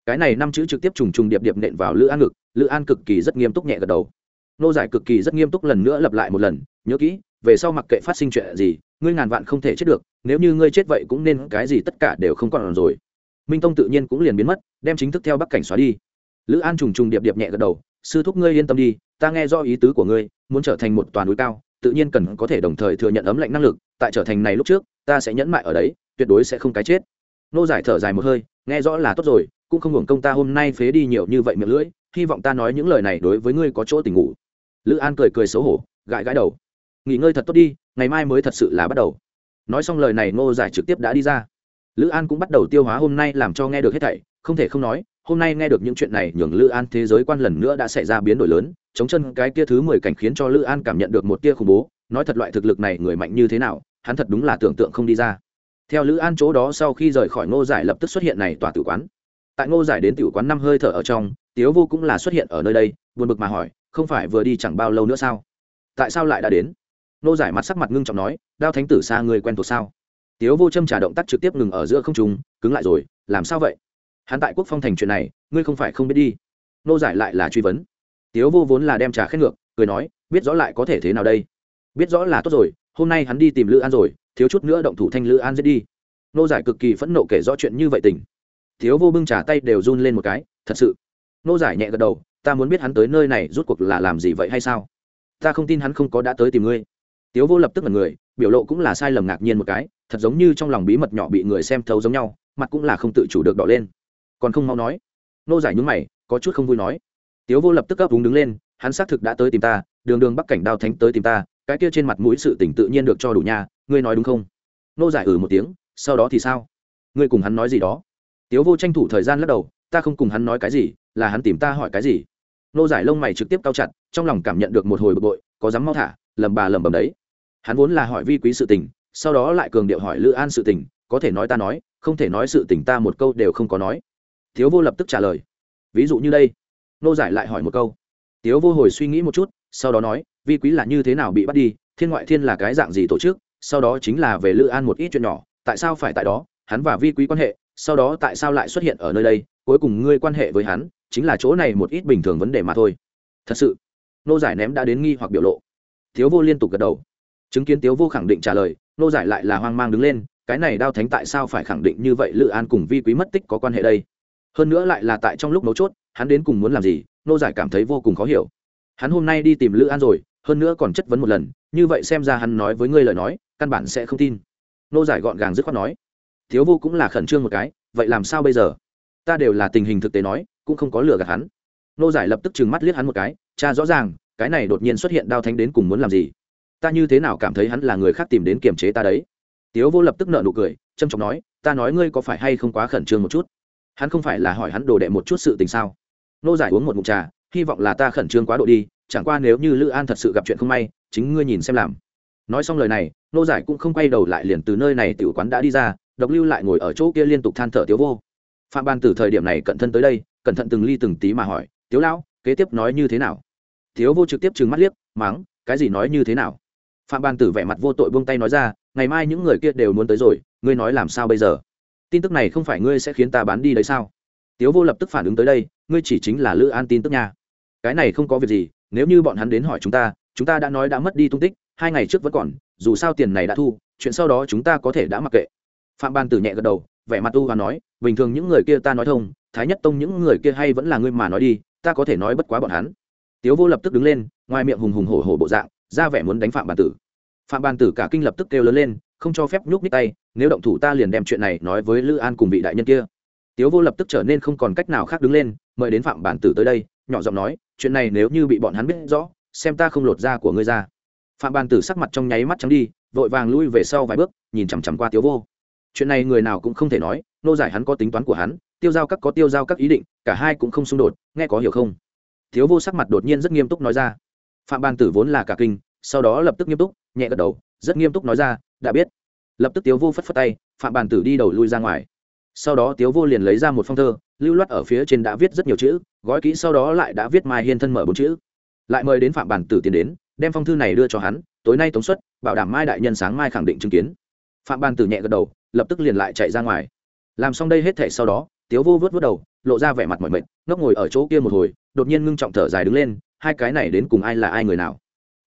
[SPEAKER 1] cái này năm chữ trực tiếp trùng trùng điệp điệp nện vào lữ an ngực, lữ an cực kỳ rất nghiêm túc nhẹ gật đầu nô giải cực kỳ rất nghiêm túc lần nữa lặp lại một lần, nhớ kỹ, về sau mặc kệ phát sinh chuyện gì, ngươi ngàn vạn không thể chết được, nếu như ngươi chết vậy cũng nên cái gì tất cả đều không còn rồi. Minh tông tự nhiên cũng liền biến mất, đem chính thức theo bắc cảnh xóa đi. Lữ an trùng trùng điệp điệp nhẹ gật đầu, sư thúc ngươi yên tâm đi, ta nghe do ý tứ của ngươi, muốn trở thành một toàn núi cao, tự nhiên cần có thể đồng thời thừa nhận ấm lạnh năng lực, tại trở thành này lúc trước, ta sẽ nhẫn mại ở đấy, tuyệt đối sẽ không cái chết. Nô giải thở dài một hơi, nghe rõ là tốt rồi, cũng không hưởng công ta hôm nay phế đi nhiều như vậy miệng lưỡi, hy vọng ta nói những lời này đối với ngươi có chỗ tình ngủ lữ an cười cười xấu hổ, gãi gãi đầu. Nghỉ ngơi thật tốt đi, ngày mai mới thật sự là bắt đầu. Nói xong lời này ngô giải trực tiếp đã đi ra. Lữ an cũng bắt đầu tiêu hóa hôm nay làm cho nghe được hết thảy, không thể không nói, hôm nay nghe được những chuyện này nhường lữ an thế giới quan lần nữa đã xảy ra biến đổi lớn, chống chân cái tia thứ mười cảnh khiến cho lữ an cảm nhận được một tia khủng bố, nói thật loại thực lực này người mạnh như thế nào, hắn thật đúng là tưởng tượng không đi ra. Theo lữ an chỗ đó sau khi rời khỏi ngô giải lập tức xuất hiện này tòa tử quán. Tại ngô giải đến tử quán năm hơi thở ở trong tiếu vô cũng là xuất hiện ở nơi đây, buồn bực mà hỏi, không phải vừa đi chẳng bao lâu nữa sao? Tại sao lại đã đến? Nô giải mặt sắc mặt ngưng trọng nói, đao thánh tử xa người quen thuộc sao? Tiếu vô châm trả động tác trực tiếp ngừng ở giữa không trùng cứng lại rồi, làm sao vậy? Hắn tại quốc phong thành chuyện này, ngươi không phải không biết đi. Nô giải lại là truy vấn. Tiếu vô vốn là đem trà khét ngược, cười nói, biết rõ lại có thể thế nào đây? Biết rõ là tốt rồi, hôm nay hắn đi tìm lữ an rồi, thiếu chút nữa động thủ thanh lữ an giết đi. Nô giải cực kỳ phẫn nộ kể rõ chuyện như vậy tình. Thiếu vô bưng trà tay đều run lên một cái, thật sự nô giải nhẹ gật đầu, ta muốn biết hắn tới nơi này rút cuộc là làm gì vậy hay sao? Ta không tin hắn không có đã tới tìm ngươi. Tiếu vô lập tức là người, biểu lộ cũng là sai lầm ngạc nhiên một cái, thật giống như trong lòng bí mật nhỏ bị người xem thấu giống nhau, mặt cũng là không tự chủ được đỏ lên. Còn không mau nói. Nô giải nhúng mày, có chút không vui nói. Tiếu vô lập tức gấp đúng đứng lên, hắn xác thực đã tới tìm ta, đường đường bắc cảnh đao thánh tới tìm ta, cái kia trên mặt mũi sự tỉnh tự nhiên được cho đủ nha, ngươi nói đúng không? Nô giải ừ một tiếng, sau đó thì sao? Ngươi cùng hắn nói gì đó? Tiếu vô tranh thủ thời gian lắc đầu ta không cùng hắn nói cái gì, là hắn tìm ta hỏi cái gì. Nô giải lông mày trực tiếp cao chặt, trong lòng cảm nhận được một hồi bực bội, có dám mau thả, lầm bà lầm bầm đấy. Hắn vốn là hỏi vi quý sự tình, sau đó lại cường điệu hỏi lữ an sự tình, có thể nói ta nói, không thể nói sự tình ta một câu đều không có nói. Thiếu vô lập tức trả lời. Ví dụ như đây. Nô giải lại hỏi một câu. Tiếu vô hồi suy nghĩ một chút, sau đó nói, vi quý là như thế nào bị bắt đi, thiên ngoại thiên là cái dạng gì tổ chức, sau đó chính là về lữ an một ít chuyện nhỏ, tại sao phải tại đó? Hắn và vi quý quan hệ, sau đó tại sao lại xuất hiện ở nơi đây? Cuối cùng ngươi quan hệ với hắn, chính là chỗ này một ít bình thường vấn đề mà thôi. Thật sự, nô giải ném đã đến nghi hoặc biểu lộ. Thiếu vô liên tục gật đầu. Chứng kiến tiếu vô khẳng định trả lời, nô giải lại là hoang mang đứng lên, cái này đao thánh tại sao phải khẳng định như vậy lữ an cùng vi quý mất tích có quan hệ đây? Hơn nữa lại là tại trong lúc mấu chốt, hắn đến cùng muốn làm gì, nô giải cảm thấy vô cùng khó hiểu. Hắn hôm nay đi tìm lữ an rồi, hơn nữa còn chất vấn một lần, như vậy xem ra hắn nói với ngươi lời nói, căn bản sẽ không tin. Nô giải gọn gàng dứt khoát nói. Thiếu vô cũng là khẩn trương một cái, vậy làm sao bây giờ? Ta đều là tình hình thực tế nói, cũng không có lừa gạt hắn. Nô giải lập tức trừng mắt liếc hắn một cái, cha rõ ràng, cái này đột nhiên xuất hiện đao thánh đến cùng muốn làm gì? Ta như thế nào cảm thấy hắn là người khác tìm đến kiềm chế ta đấy? Tiếu vô lập tức nợ nụ cười trâm trọng nói, ta nói ngươi có phải hay không quá khẩn trương một chút? Hắn không phải là hỏi hắn đồ đệ một chút sự tình sao? Nô giải uống một mụn trà, hy vọng là ta khẩn trương quá độ đi, chẳng qua nếu như lữ an thật sự gặp chuyện không may, chính ngươi nhìn xem làm. Nói xong lời này, nô giải cũng không quay đầu lại liền từ nơi này tiểu quán đã đi ra, độc lưu lại ngồi ở chỗ kia liên tục than thở tiếu vô phạm ban từ thời điểm này cẩn thân tới đây, cẩn thận từng ly từng tí mà hỏi, tiếu lão, kế tiếp nói như thế nào? Thiếu vô trực tiếp trừng mắt liếc, mắng, cái gì nói như thế nào? Phạm ban tử vẻ mặt vô tội buông tay nói ra, ngày mai những người kia đều muốn tới rồi, ngươi nói làm sao bây giờ? Tin tức này không phải ngươi sẽ khiến ta bán đi đấy sao? Tiếu vô lập tức phản ứng tới đây, ngươi chỉ chính là lữ an tin tức nha. Cái này không có việc gì, nếu như bọn hắn đến hỏi chúng ta chúng ta đã nói đã mất đi tung tích, hai ngày trước vẫn còn, dù sao tiền này đã thu, chuyện sau đó chúng ta có thể đã mặc kệ. Phạm ban tử nhẹ gật đầu vẻ mặt tu và nói, bình thường những người kia ta nói thông, thái nhất tông những người kia hay vẫn là ngươi mà nói đi, ta có thể nói bất quá bọn hắn. Tiếu vô lập tức đứng lên, ngoài miệng hùng hùng hổ hổ bộ dạng, ra vẻ muốn đánh phạm bàn tử. Phạm bàn tử cả kinh lập tức kêu lớn lên, không cho phép nhúc nhích tay, nếu động thủ ta liền đem chuyện này nói với lữ an cùng vị đại nhân kia. Tiếu vô lập tức trở nên không còn cách nào khác đứng lên, mời đến phạm bản tử tới đây, nhỏ giọng nói, chuyện này nếu như bị bọn hắn biết rõ, xem ta không lột da của ngươi ra. Phạm bản tử sắc mặt trong nháy mắt trắng đi, vội vàng lui về sau vài bước, nhìn chằm chằm qua tiếu vô chuyện này người nào cũng không thể nói, nô giải hắn có tính toán của hắn, tiêu giao các có tiêu giao các ý định, cả hai cũng không xung đột, nghe có hiểu không? Thiếu vô sắc mặt đột nhiên rất nghiêm túc nói ra. Phạm ban tử vốn là cả kinh, sau đó lập tức nghiêm túc, nhẹ gật đầu, rất nghiêm túc nói ra, đã biết. Lập tức tiếu vô phất phất tay, phạm bàn tử đi đầu lui ra ngoài. Sau đó tiếu vô liền lấy ra một phong thơ, lưu loát ở phía trên đã viết rất nhiều chữ, gói kỹ sau đó lại đã viết mai hiên thân mở bốn chữ. Lại mời đến phạm bàn tử tiến đến, đem phong thư này đưa cho hắn, tối nay tống xuất, bảo đảm mai đại nhân sáng mai khẳng định chứng kiến. Phạm bàn tử nhẹ gật đầu lập tức liền lại chạy ra ngoài. Làm xong đây hết thể sau đó, tiếu vô vớt vớt đầu, lộ ra vẻ mặt mỏi mệt, ngốc ngồi ở chỗ kia một hồi, đột nhiên ngưng trọng thở dài đứng lên, hai cái này đến cùng ai là ai người nào?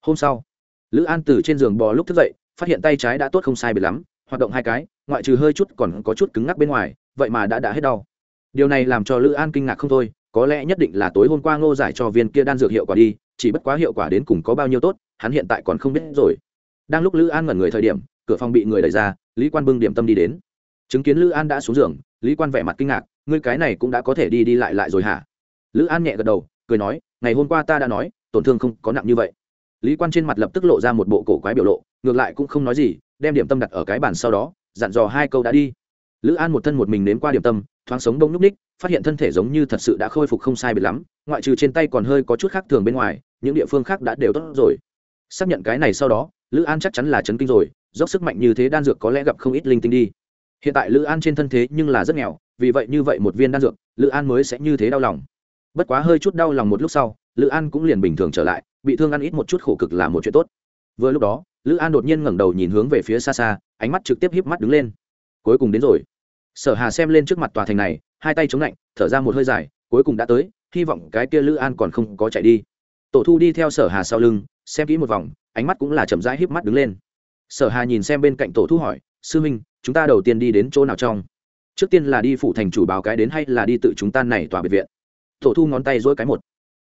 [SPEAKER 1] Hôm sau, lữ an từ trên giường bò lúc thức dậy, phát hiện tay trái đã tốt không sai biệt lắm, hoạt động hai cái, ngoại trừ hơi chút còn có chút cứng ngắc bên ngoài, vậy mà đã đã hết đau. Điều này làm cho lữ an kinh ngạc không thôi, có lẽ nhất định là tối hôm qua ngô giải cho viên kia đan dược hiệu quả đi, chỉ bất quá hiệu quả đến cùng có bao nhiêu tốt, hắn hiện tại còn không biết rồi. Đang lúc lữ an ngẩn người thời điểm, cửa phòng bị người đẩy ra lý quan bưng điểm tâm đi đến. Chứng kiến lữ an đã xuống giường, lý quan vẻ mặt kinh ngạc, ngươi cái này cũng đã có thể đi đi lại lại rồi hả? Lữ an nhẹ gật đầu, cười nói, ngày hôm qua ta đã nói, tổn thương không có nặng như vậy. Lý quan trên mặt lập tức lộ ra một bộ cổ quái biểu lộ, ngược lại cũng không nói gì, đem điểm tâm đặt ở cái bàn sau đó, dặn dò hai câu đã đi. Lữ an một thân một mình nếm qua điểm tâm, thoáng sống đông nhúc ních, phát hiện thân thể giống như thật sự đã khôi phục không sai biệt lắm, ngoại trừ trên tay còn hơi có chút khác thường bên ngoài, những địa phương khác đã đều tốt rồi. Xác nhận cái này sau đó, lữ an chắc chắn là chấn kinh rồi dốc sức mạnh như thế đan dược có lẽ gặp không ít linh tinh đi. Hiện tại lữ an trên thân thế nhưng là rất nghèo, vì vậy như vậy một viên đan dược, lữ an mới sẽ như thế đau lòng. Bất quá hơi chút đau lòng một lúc sau, lữ an cũng liền bình thường trở lại, bị thương ăn ít một chút khổ cực là một chuyện tốt. Vừa lúc đó, lữ an đột nhiên ngẩng đầu nhìn hướng về phía xa xa, ánh mắt trực tiếp híp mắt đứng lên. Cuối cùng đến rồi. Sở hà xem lên trước mặt tòa thành này, hai tay chống lạnh, thở ra một hơi dài, cuối cùng đã tới, hy vọng cái kia lữ an còn không có chạy đi. Tổ thu đi theo sở hà sau lưng, xem kỹ một vòng, ánh mắt cũng là chậm rãi híp mắt đứng lên sở hà nhìn xem bên cạnh tổ thu hỏi, sư minh chúng ta đầu tiên đi đến chỗ nào trong? Trước tiên là đi phụ thành chủ báo cái đến hay là đi tự chúng ta này tòa biệt viện? Tổ thu ngón tay dỗi cái một.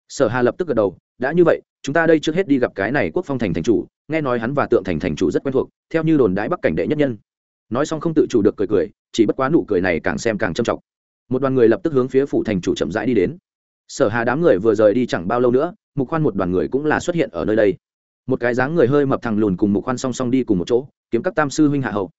[SPEAKER 1] Sở hà lập tức gật đầu, đã như vậy, chúng ta đây trước hết đi gặp cái này quốc phong thành thành chủ, nghe nói hắn và tượng thành thành chủ rất quen thuộc, theo như đồn đái bắc cảnh đệ nhất nhân. Nói xong không tự chủ được cười cười, chỉ bất quá nụ cười này càng xem càng châm trọng. Một đoàn người lập tức hướng phía phủ thành chủ chậm rãi đi đến. Sở hà đám người vừa rời đi chẳng bao lâu nữa, mục khoan một đoàn người cũng là xuất hiện ở nơi đây một cái dáng người hơi mập thằng lùn cùng mục khoan song song đi cùng một chỗ, kiếm các tam sư huynh hạ hậu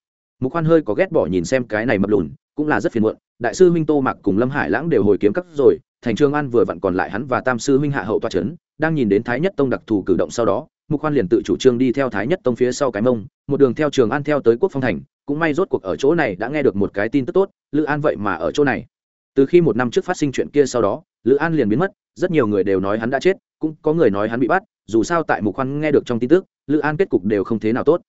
[SPEAKER 1] mục khoan hơi có ghét bỏ nhìn xem cái này mập lùn, cũng là rất phiền muộn. Đại sư huynh tô mặc cùng lâm hải lãng đều hồi kiếm các rồi, thành trương an vừa vặn còn lại hắn và tam sư huynh hạ hậu toa c đang nhìn đến thái nhất tông đặc thù cử động sau đó, mục khoan liền tự chủ trương đi theo thái nhất tông phía sau cái mông, một đường theo trường an theo tới quốc phong thành. Cũng may rốt cuộc ở chỗ này đã nghe được một cái tin tức tốt, lữ an vậy mà ở chỗ này từ khi một năm trước phát sinh chuyện kia sau đó, lữ an liền biến mất, rất nhiều người đều nói hắn đã chết, cũng có người nói hắn bị bắt, dù sao tại mục khoan nghe được trong tin tức, lữ an kết cục đều không thế nào tốt.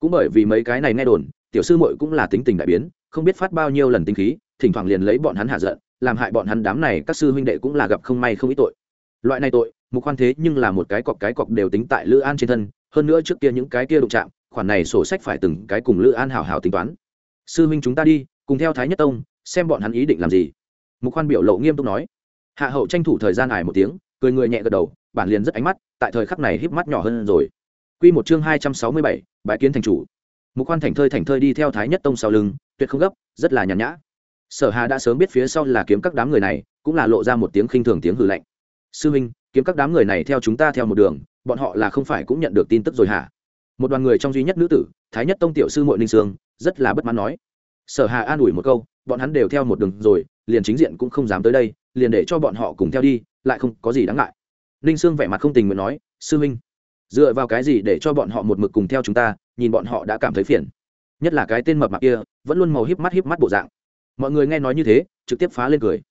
[SPEAKER 1] Cũng bởi vì mấy cái này nghe đồn, tiểu sư muội cũng là tính tình đại biến, không biết phát bao nhiêu lần tinh khí, thỉnh thoảng liền lấy bọn hắn hạ giận, làm hại bọn hắn đám này các sư huynh đệ cũng là gặp không may không ít tội. Loại này tội, mục khoan thế nhưng là một cái cọc cái cọc đều tính tại lữ an trên thân, hơn nữa trước kia những cái kia đụng chạm, khoản này sổ sách phải từng cái cùng lữ an hảo hảo tính toán. Sư huynh chúng ta đi, cùng theo thái nhất tông, xem bọn hắn ý định làm gì mục khoan biểu lộ nghiêm túc nói hạ hậu tranh thủ thời gian ải một tiếng cười người nhẹ gật đầu bản liền rất ánh mắt tại thời khắc này híp mắt nhỏ hơn rồi Quy một chương hai trăm sáu mươi bảy, bái kiến thành chủ. Mục Khoan thành thơi thành thơi đi theo Thái Nhất Tông sau lưng, tuyệt không gấp, rất là nhàn nhã. Sở Hà đã sớm biết phía sau là kiếm các đám người này, cũng là lộ ra một tiếng khinh thường tiếng hừ lạnh. Sư huynh, kiếm các đám người này theo chúng ta theo một đường, bọn họ là không phải cũng nhận được tin tức rồi hả? Một đoàn người trong duy nhất nữ tử, Thái Nhất Tông tiểu sư muội Ninh Sương, rất là bất mãn nói. Sở Hà an ủi một câu, bọn hắn đều theo một đường rồi, liền chính diện cũng không dám tới đây, liền để cho bọn họ cùng theo đi, lại không có gì đáng ngại. Ninh Sương vẻ mặt không tình nguyện nói, sư huynh, dựa vào cái gì để cho bọn họ một mực cùng theo chúng ta nhìn bọn họ đã cảm thấy phiền? Nhất là cái tên mập mạp kia vẫn luôn màu híp mắt híp mắt bộ dạng. Mọi người nghe nói như thế trực tiếp phá lên cười.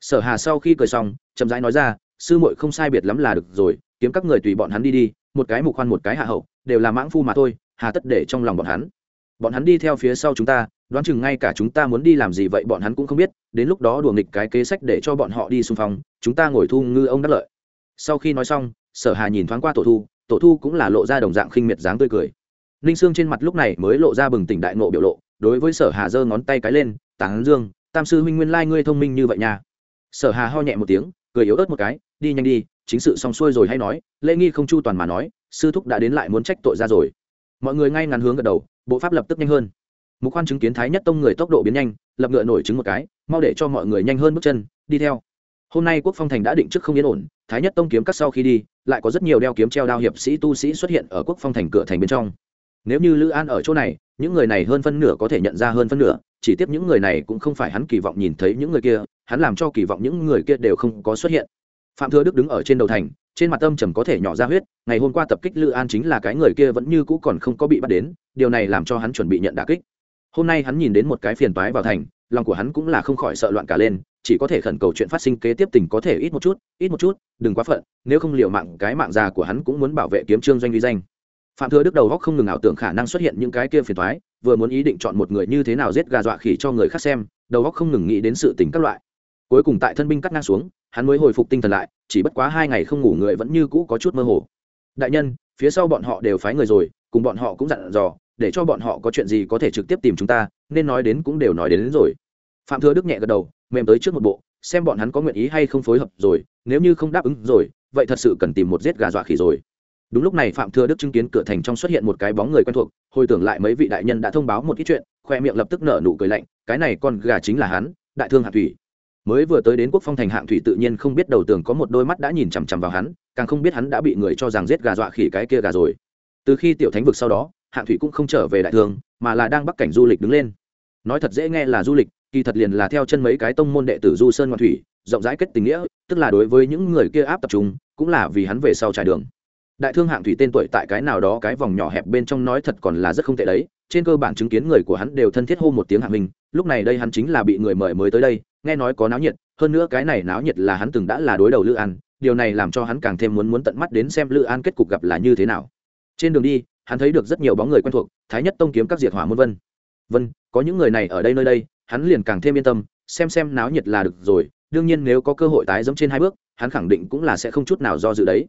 [SPEAKER 1] Sở hà sau khi cười xong chậm rãi nói ra sư muội không sai biệt lắm là được rồi kiếm các người tùy bọn hắn đi đi một cái mục khoan một cái hạ hậu đều là mãng phu mà thôi hà tất để trong lòng bọn hắn. Bọn hắn đi theo phía sau chúng ta đoán chừng ngay cả chúng ta muốn đi làm gì vậy bọn hắn cũng không biết, đến lúc đó đùa nghịch cái kế sách để cho bọn họ đi xung phong, chúng ta ngồi thu ngư ông đắc lợi. Sau khi nói xong, sở hà nhìn thoáng qua tổ thu tổ thu cũng là lộ ra đồng dạng khinh miệt dáng tươi cười. Ninh sương trên mặt lúc này mới lộ ra bừng tỉnh đại nộ biểu lộ, đối với sở hà giơ ngón tay cái lên, tán dương, tam sư huynh nguyên lai ngươi thông minh như vậy nha. Sở hà ho nhẹ một tiếng, cười yếu ớt một cái, đi nhanh đi, chính sự xong xuôi rồi hay nói, lễ nghi không chu toàn mà nói, sư thúc đã đến lại muốn trách tội ra rồi. Mọi người ngay ngắn hướng gật đầu, bộ pháp lập tức nhanh hơn mục khoan chứng kiến thái nhất tông người tốc độ biến nhanh, lập ngựa nổi chứng một cái, mau để cho mọi người nhanh hơn bước chân, đi theo. Hôm nay quốc phong thành đã định trước không yên ổn, thái nhất tông kiếm cắt sau khi đi, lại có rất nhiều đeo kiếm treo đao hiệp sĩ tu sĩ xuất hiện ở quốc phong thành cửa thành bên trong. Nếu như lữ an ở chỗ này, những người này hơn phân nửa có thể nhận ra hơn phân nửa, chỉ tiếp những người này cũng không phải hắn kỳ vọng nhìn thấy những người kia, hắn làm cho kỳ vọng những người kia đều không có xuất hiện. Phạm thừa đức đứng ở trên đầu thành, trên mặt âm trầm có thể nhỏ ra huyết, ngày hôm qua tập kích lữ an chính là cái người kia vẫn như cũ còn không có bị bắt đến, điều này làm cho hắn chuẩn bị nhận đà kích hôm nay hắn nhìn đến một cái phiền toái vào thành, lòng của hắn cũng là không khỏi sợ loạn cả lên, chỉ có thể khẩn cầu chuyện phát sinh kế tiếp tình có thể ít một chút, ít một chút, đừng quá phận, nếu không liều mạng, cái mạng già của hắn cũng muốn bảo vệ kiếm trương doanh uy danh. Phạm thừa đức đầu góc không ngừng ảo tưởng khả năng xuất hiện những cái kia phiền toái, vừa muốn ý định chọn một người như thế nào giết gà dọa khỉ cho người khác xem, đầu góc không ngừng nghĩ đến sự tình các loại. Cuối cùng tại thân binh cắt ngang xuống, hắn mới hồi phục tinh thần lại, chỉ bất quá hai ngày không ngủ người vẫn như cũ có chút mơ hồ. Đại nhân, phía sau bọn họ đều phái người rồi, cùng bọn họ cũng dặn dò để cho bọn họ có chuyện gì có thể trực tiếp tìm chúng ta nên nói đến cũng đều nói đến, đến rồi. Phạm thừa đức nhẹ gật đầu mềm tới trước một bộ xem bọn hắn có nguyện ý hay không phối hợp rồi nếu như không đáp ứng rồi vậy thật sự cần tìm một giết gà dọa khỉ rồi. Đúng lúc này phạm thừa đức chứng kiến cửa thành trong xuất hiện một cái bóng người quen thuộc hồi tưởng lại mấy vị đại nhân đã thông báo một ít chuyện khoe miệng lập tức nở nụ cười lạnh cái này con gà chính là hắn đại thương hạ thủy. Mới vừa tới đến quốc phong thành hạng thủy tự nhiên không biết đầu tường có một đôi mắt đã nhìn chằm chằm vào hắn càng không biết hắn đã bị người cho rằng giết gà dọa khỉ cái kia gà rồi. Từ khi tiểu thánh vực sau đó hạng thủy cũng không trở về đại thương, mà là đang bắc cảnh du lịch đứng lên. Nói thật dễ nghe là du lịch, kỳ thật liền là theo chân mấy cái tông môn đệ tử du sơn ngoan thủy, rộng rãi kết tình nghĩa, tức là đối với những người kia áp tập trung cũng là vì hắn về sau trải đường. Đại thương hạng thủy tên tuổi tại cái nào đó cái vòng nhỏ hẹp bên trong nói thật còn là rất không tệ đấy, trên cơ bản chứng kiến người của hắn đều thân thiết hô một tiếng hạng minh lúc này đây hắn chính là bị người mời mới tới đây, nghe nói có náo nhiệt, hơn nữa cái này náo nhiệt là hắn từng đã là đối đầu lữ an, điều này làm cho hắn càng thêm muốn muốn tận mắt đến xem lữ an kết cục gặp là như thế nào. Trên đường đi hắn thấy được rất nhiều bóng người quen thuộc, thái nhất tông kiếm các diệt hỏa môn vân. Vân, có những người này ở đây nơi đây, hắn liền càng thêm yên tâm, xem xem náo nhiệt là được rồi, đương nhiên nếu có cơ hội tái dẫm trên hai bước, hắn khẳng định cũng là sẽ không chút nào do dự đấy.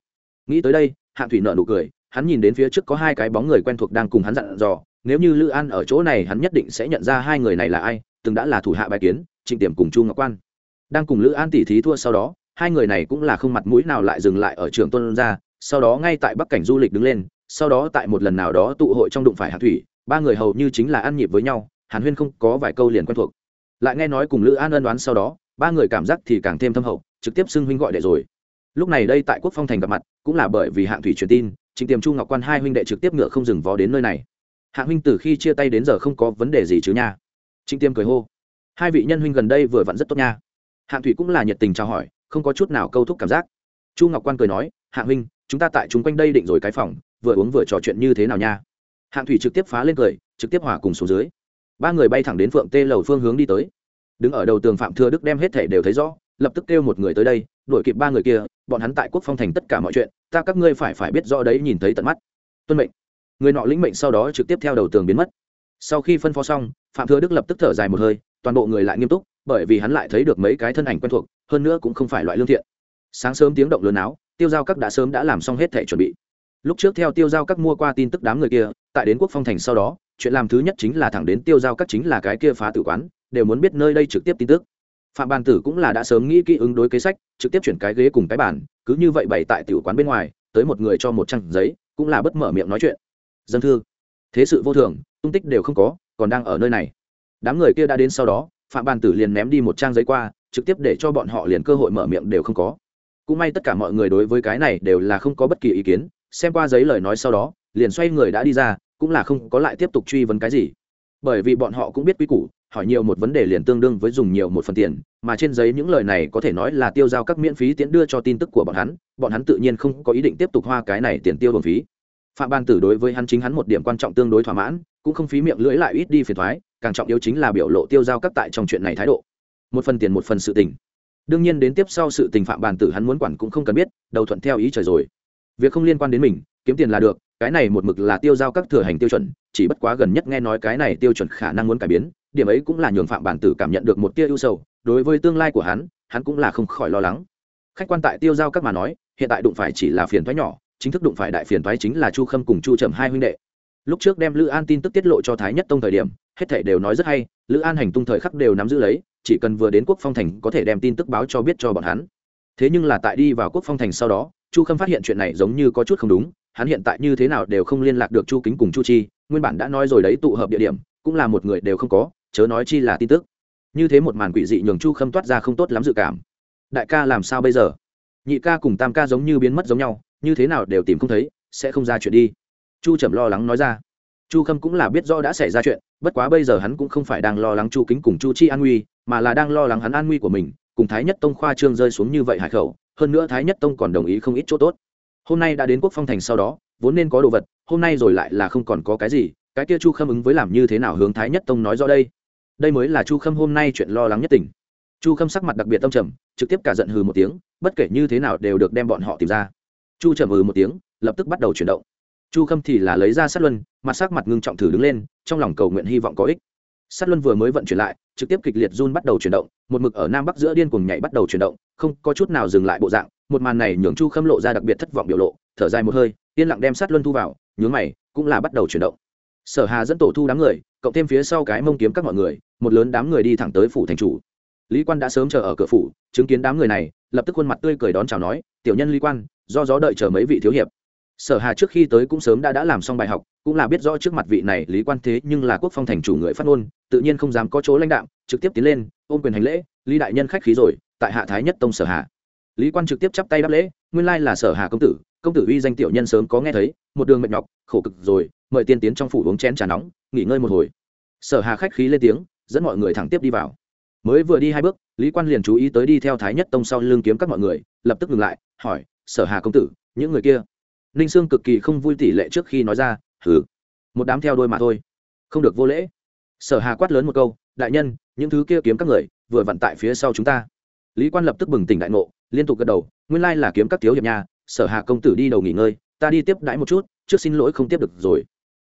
[SPEAKER 1] Nghĩ tới đây, hạng thủy nợ nụ cười, hắn nhìn đến phía trước có hai cái bóng người quen thuộc đang cùng hắn dặn dò, nếu như lữ an ở chỗ này hắn nhất định sẽ nhận ra hai người này là ai, từng đã là thủ hạ bài kiến, trịnh tiềm cùng chu ngọc quan. Đang cùng lữ an tỉ thí thua sau đó, hai người này cũng là không mặt mũi nào lại dừng lại ở trường tuân ra, sau đó ngay tại bắc cảnh du lịch đứng lên sau đó tại một lần nào đó tụ hội trong đụng phải hạng thủy, ba người hầu như chính là ăn nhịp với nhau, hàn huyên không có vài câu liền quen thuộc. Lại nghe nói cùng lữ an ân đoán sau đó, ba người cảm giác thì càng thêm thâm hậu, trực tiếp xưng huynh gọi đệ rồi. Lúc này đây tại quốc phong thành gặp mặt, cũng là bởi vì hạng thủy truyền tin, trịnh tiềm chu ngọc quan hai huynh đệ trực tiếp ngựa không dừng vó đến nơi này. Hạng huynh từ khi chia tay đến giờ không có vấn đề gì chứ nha. Trịnh tiêm cười hô. Hai vị nhân huynh gần đây vừa vặn rất tốt nha. Hạng thủy cũng là nhiệt tình chào hỏi, không có chút nào câu thúc cảm giác. Chu ngọc quan cười nói, hạng huynh, chúng ta tại chúng quanh đây định rồi cái phòng vừa uống vừa trò chuyện như thế nào nha? Hạng thủy trực tiếp phá lên cười, trực tiếp hòa cùng xuống dưới. Ba người bay thẳng đến phượng tê lầu phương hướng đi tới. Đứng ở đầu tường phạm thừa đức đem hết thể đều thấy rõ, lập tức kêu một người tới đây, đuổi kịp ba người kia, bọn hắn tại quốc phong thành tất cả mọi chuyện, ta các ngươi phải phải biết rõ đấy nhìn thấy tận mắt. Tuân mệnh. Người nọ lĩnh mệnh sau đó trực tiếp theo đầu tường biến mất. Sau khi phân phó xong, phạm thừa đức lập tức thở dài một hơi, toàn bộ người lại nghiêm túc, bởi vì hắn lại thấy được mấy cái thân ảnh quen thuộc, hơn nữa cũng không phải loại lương thiện. Sáng sớm tiếng động lớn áo, tiêu giao các đã sớm đã làm xong hết thể chuẩn bị lúc trước theo tiêu giao các mua qua tin tức đám người kia, tại đến quốc phong thành sau đó, chuyện làm thứ nhất chính là thẳng đến tiêu giao các chính là cái kia phá tử quán, đều muốn biết nơi đây trực tiếp tin tức. Phạm bàn tử cũng là đã sớm nghĩ kỹ ứng đối kế sách, trực tiếp chuyển cái ghế cùng cái bàn, cứ như vậy bày tại tiểu quán bên ngoài, tới một người cho một trang giấy, cũng là bất mở miệng nói chuyện. Dân thư. Thế sự vô thường, tung tích đều không có, còn đang ở nơi này. Đám người kia đã đến sau đó, phạm bàn tử liền ném đi một trang giấy qua, trực tiếp để cho bọn họ liền cơ hội mở miệng đều không có. Cũng may tất cả mọi người đối với cái này đều là không có bất kỳ ý kiến xem qua giấy lời nói sau đó, liền xoay người đã đi ra, cũng là không có lại tiếp tục truy vấn cái gì. Bởi vì bọn họ cũng biết quy củ, hỏi nhiều một vấn đề liền tương đương với dùng nhiều một phần tiền, mà trên giấy những lời này có thể nói là tiêu giao các miễn phí tiễn đưa cho tin tức của bọn hắn bọn hắn tự nhiên không có ý định tiếp tục hoa cái này tiền tiêu bằng phí. Phạm ban tử đối với hắn chính hắn một điểm quan trọng tương đối thỏa mãn, cũng không phí miệng lưỡi lại ít đi phiền thoái càng trọng yếu chính là biểu lộ tiêu giao các tại trong chuyện này thái độ. Một phần tiền một phần sự tình. Đương nhiên đến tiếp sau sự tình phạm bàn tử hắn muốn quản cũng không cần biết, đầu thuận theo ý trời rồi việc không liên quan đến mình, kiếm tiền là được, cái này một mực là tiêu giao các thừa hành tiêu chuẩn, chỉ bất quá gần nhất nghe nói cái này tiêu chuẩn khả năng muốn cải biến, điểm ấy cũng là nhường phạm bản tử cảm nhận được một tia ưu sầu, đối với tương lai của hắn hắn cũng là không khỏi lo lắng. Khách quan tại tiêu giao các mà nói, hiện tại đụng phải chỉ là phiền thoái nhỏ, chính thức đụng phải đại phiền thoái chính là chu khâm cùng chu trầm hai huynh đệ. Lúc trước đem lữ an tin tức tiết lộ cho thái nhất tông thời điểm, hết thể đều nói rất hay, lữ an hành tung thời khắc đều nắm giữ lấy, chỉ cần vừa đến quốc phong thành có thể đem tin tức báo cho biết cho bọn hắn. Thế nhưng là tại đi vào quốc phong thành sau đó chu khâm phát hiện chuyện này giống như có chút không đúng, hắn hiện tại như thế nào đều không liên lạc được chu kính cùng chu chi, nguyên bản đã nói rồi đấy tụ hợp địa điểm, cũng là một người đều không có, chớ nói chi là tin tức. Như thế một màn quỷ dị nhường chu khâm toát ra không tốt lắm dự cảm. Đại ca làm sao bây giờ? Nhị ca cùng tam ca giống như biến mất giống nhau, như thế nào đều tìm không thấy, sẽ không ra chuyện đi. Chu trầm lo lắng nói ra. Chu khâm cũng là biết rõ đã xảy ra chuyện, bất quá bây giờ hắn cũng không phải đang lo lắng chu kính cùng chu chi an nguy, mà là đang lo lắng hắn an nguy của mình, cùng thái nhất tông khoa trương rơi xuống như vậy hải khẩu hơn nữa thái nhất tông còn đồng ý không ít chỗ tốt. Hôm nay đã đến quốc phong thành sau đó, vốn nên có đồ vật, hôm nay rồi lại là không còn có cái gì, cái kia chu khâm ứng với làm như thế nào hướng thái nhất tông nói rõ đây? Đây mới là chu khâm hôm nay chuyện lo lắng nhất tình. Chu khâm sắc mặt đặc biệt tâm trầm, trực tiếp cả giận hừ một tiếng, bất kể như thế nào đều được đem bọn họ tìm ra. Chu trầm hừ một tiếng, lập tức bắt đầu chuyển động. Chu khâm thì là lấy ra sát luân, mặt sắc mặt ngưng trọng thử đứng lên, trong lòng cầu nguyện hy vọng có ích. Sắt luân vừa mới vận chuyển lại, trực tiếp kịch liệt run bắt đầu chuyển động, một mực ở nam bắc giữa điên cuồng nhảy bắt đầu chuyển động, không có chút nào dừng lại bộ dạng, một màn này nhường chu khâm lộ ra đặc biệt thất vọng biểu lộ, thở dài một hơi, yên lặng đem sắt luân thu vào, nhướng mày, cũng là bắt đầu chuyển động. Sở hà dẫn tổ thu đám người, cộng thêm phía sau cái mông kiếm các mọi người, một lớn đám người đi thẳng tới phủ thành chủ. Lý quan đã sớm chờ ở cửa phủ, chứng kiến đám người này, lập tức khuôn mặt tươi cười đón chào nói, tiểu nhân lý quan, do gió đợi chờ mấy vị thiếu hiệp sở hà trước khi tới cũng sớm đã đã làm xong bài học, cũng là biết rõ trước mặt vị này lý quan thế nhưng là quốc phong thành chủ người phát ngôn, tự nhiên không dám có chỗ lãnh đạo trực tiếp tiến lên, ôm quyền hành lễ, lý đại nhân khách khí rồi, tại hạ thái nhất tông sở hà. Lý quan trực tiếp chắp tay đáp lễ, nguyên lai là sở hà công tử công tử uy danh tiểu nhân sớm có nghe thấy, một đường mệt nhọc, khổ cực rồi, mời tiên tiến trong phủ uống chén trà nóng, nghỉ ngơi một hồi. Sở hà khách khí lên tiếng, dẫn mọi người thẳng tiếp đi vào. Mới vừa đi hai bước, lý quan liền chú ý tới đi theo thái nhất tông sau lưng kiếm các mọi người, lập tức ngừng lại, hỏi, sở hà công tử, những người kia? Ninh sương cực kỳ không vui tỷ lệ trước khi nói ra, hừ, một đám theo đôi mà thôi, không được vô lễ. Sở hà quát lớn một câu, đại nhân, những thứ kia kiếm các người, vừa vặn tại phía sau chúng ta. Lý quan lập tức bừng tỉnh đại ngộ, liên tục gật đầu, nguyên lai là kiếm các thiếu hiệp nhà sở hà công tử đi đầu nghỉ ngơi, ta đi tiếp đãi một chút, trước xin lỗi không tiếp được rồi.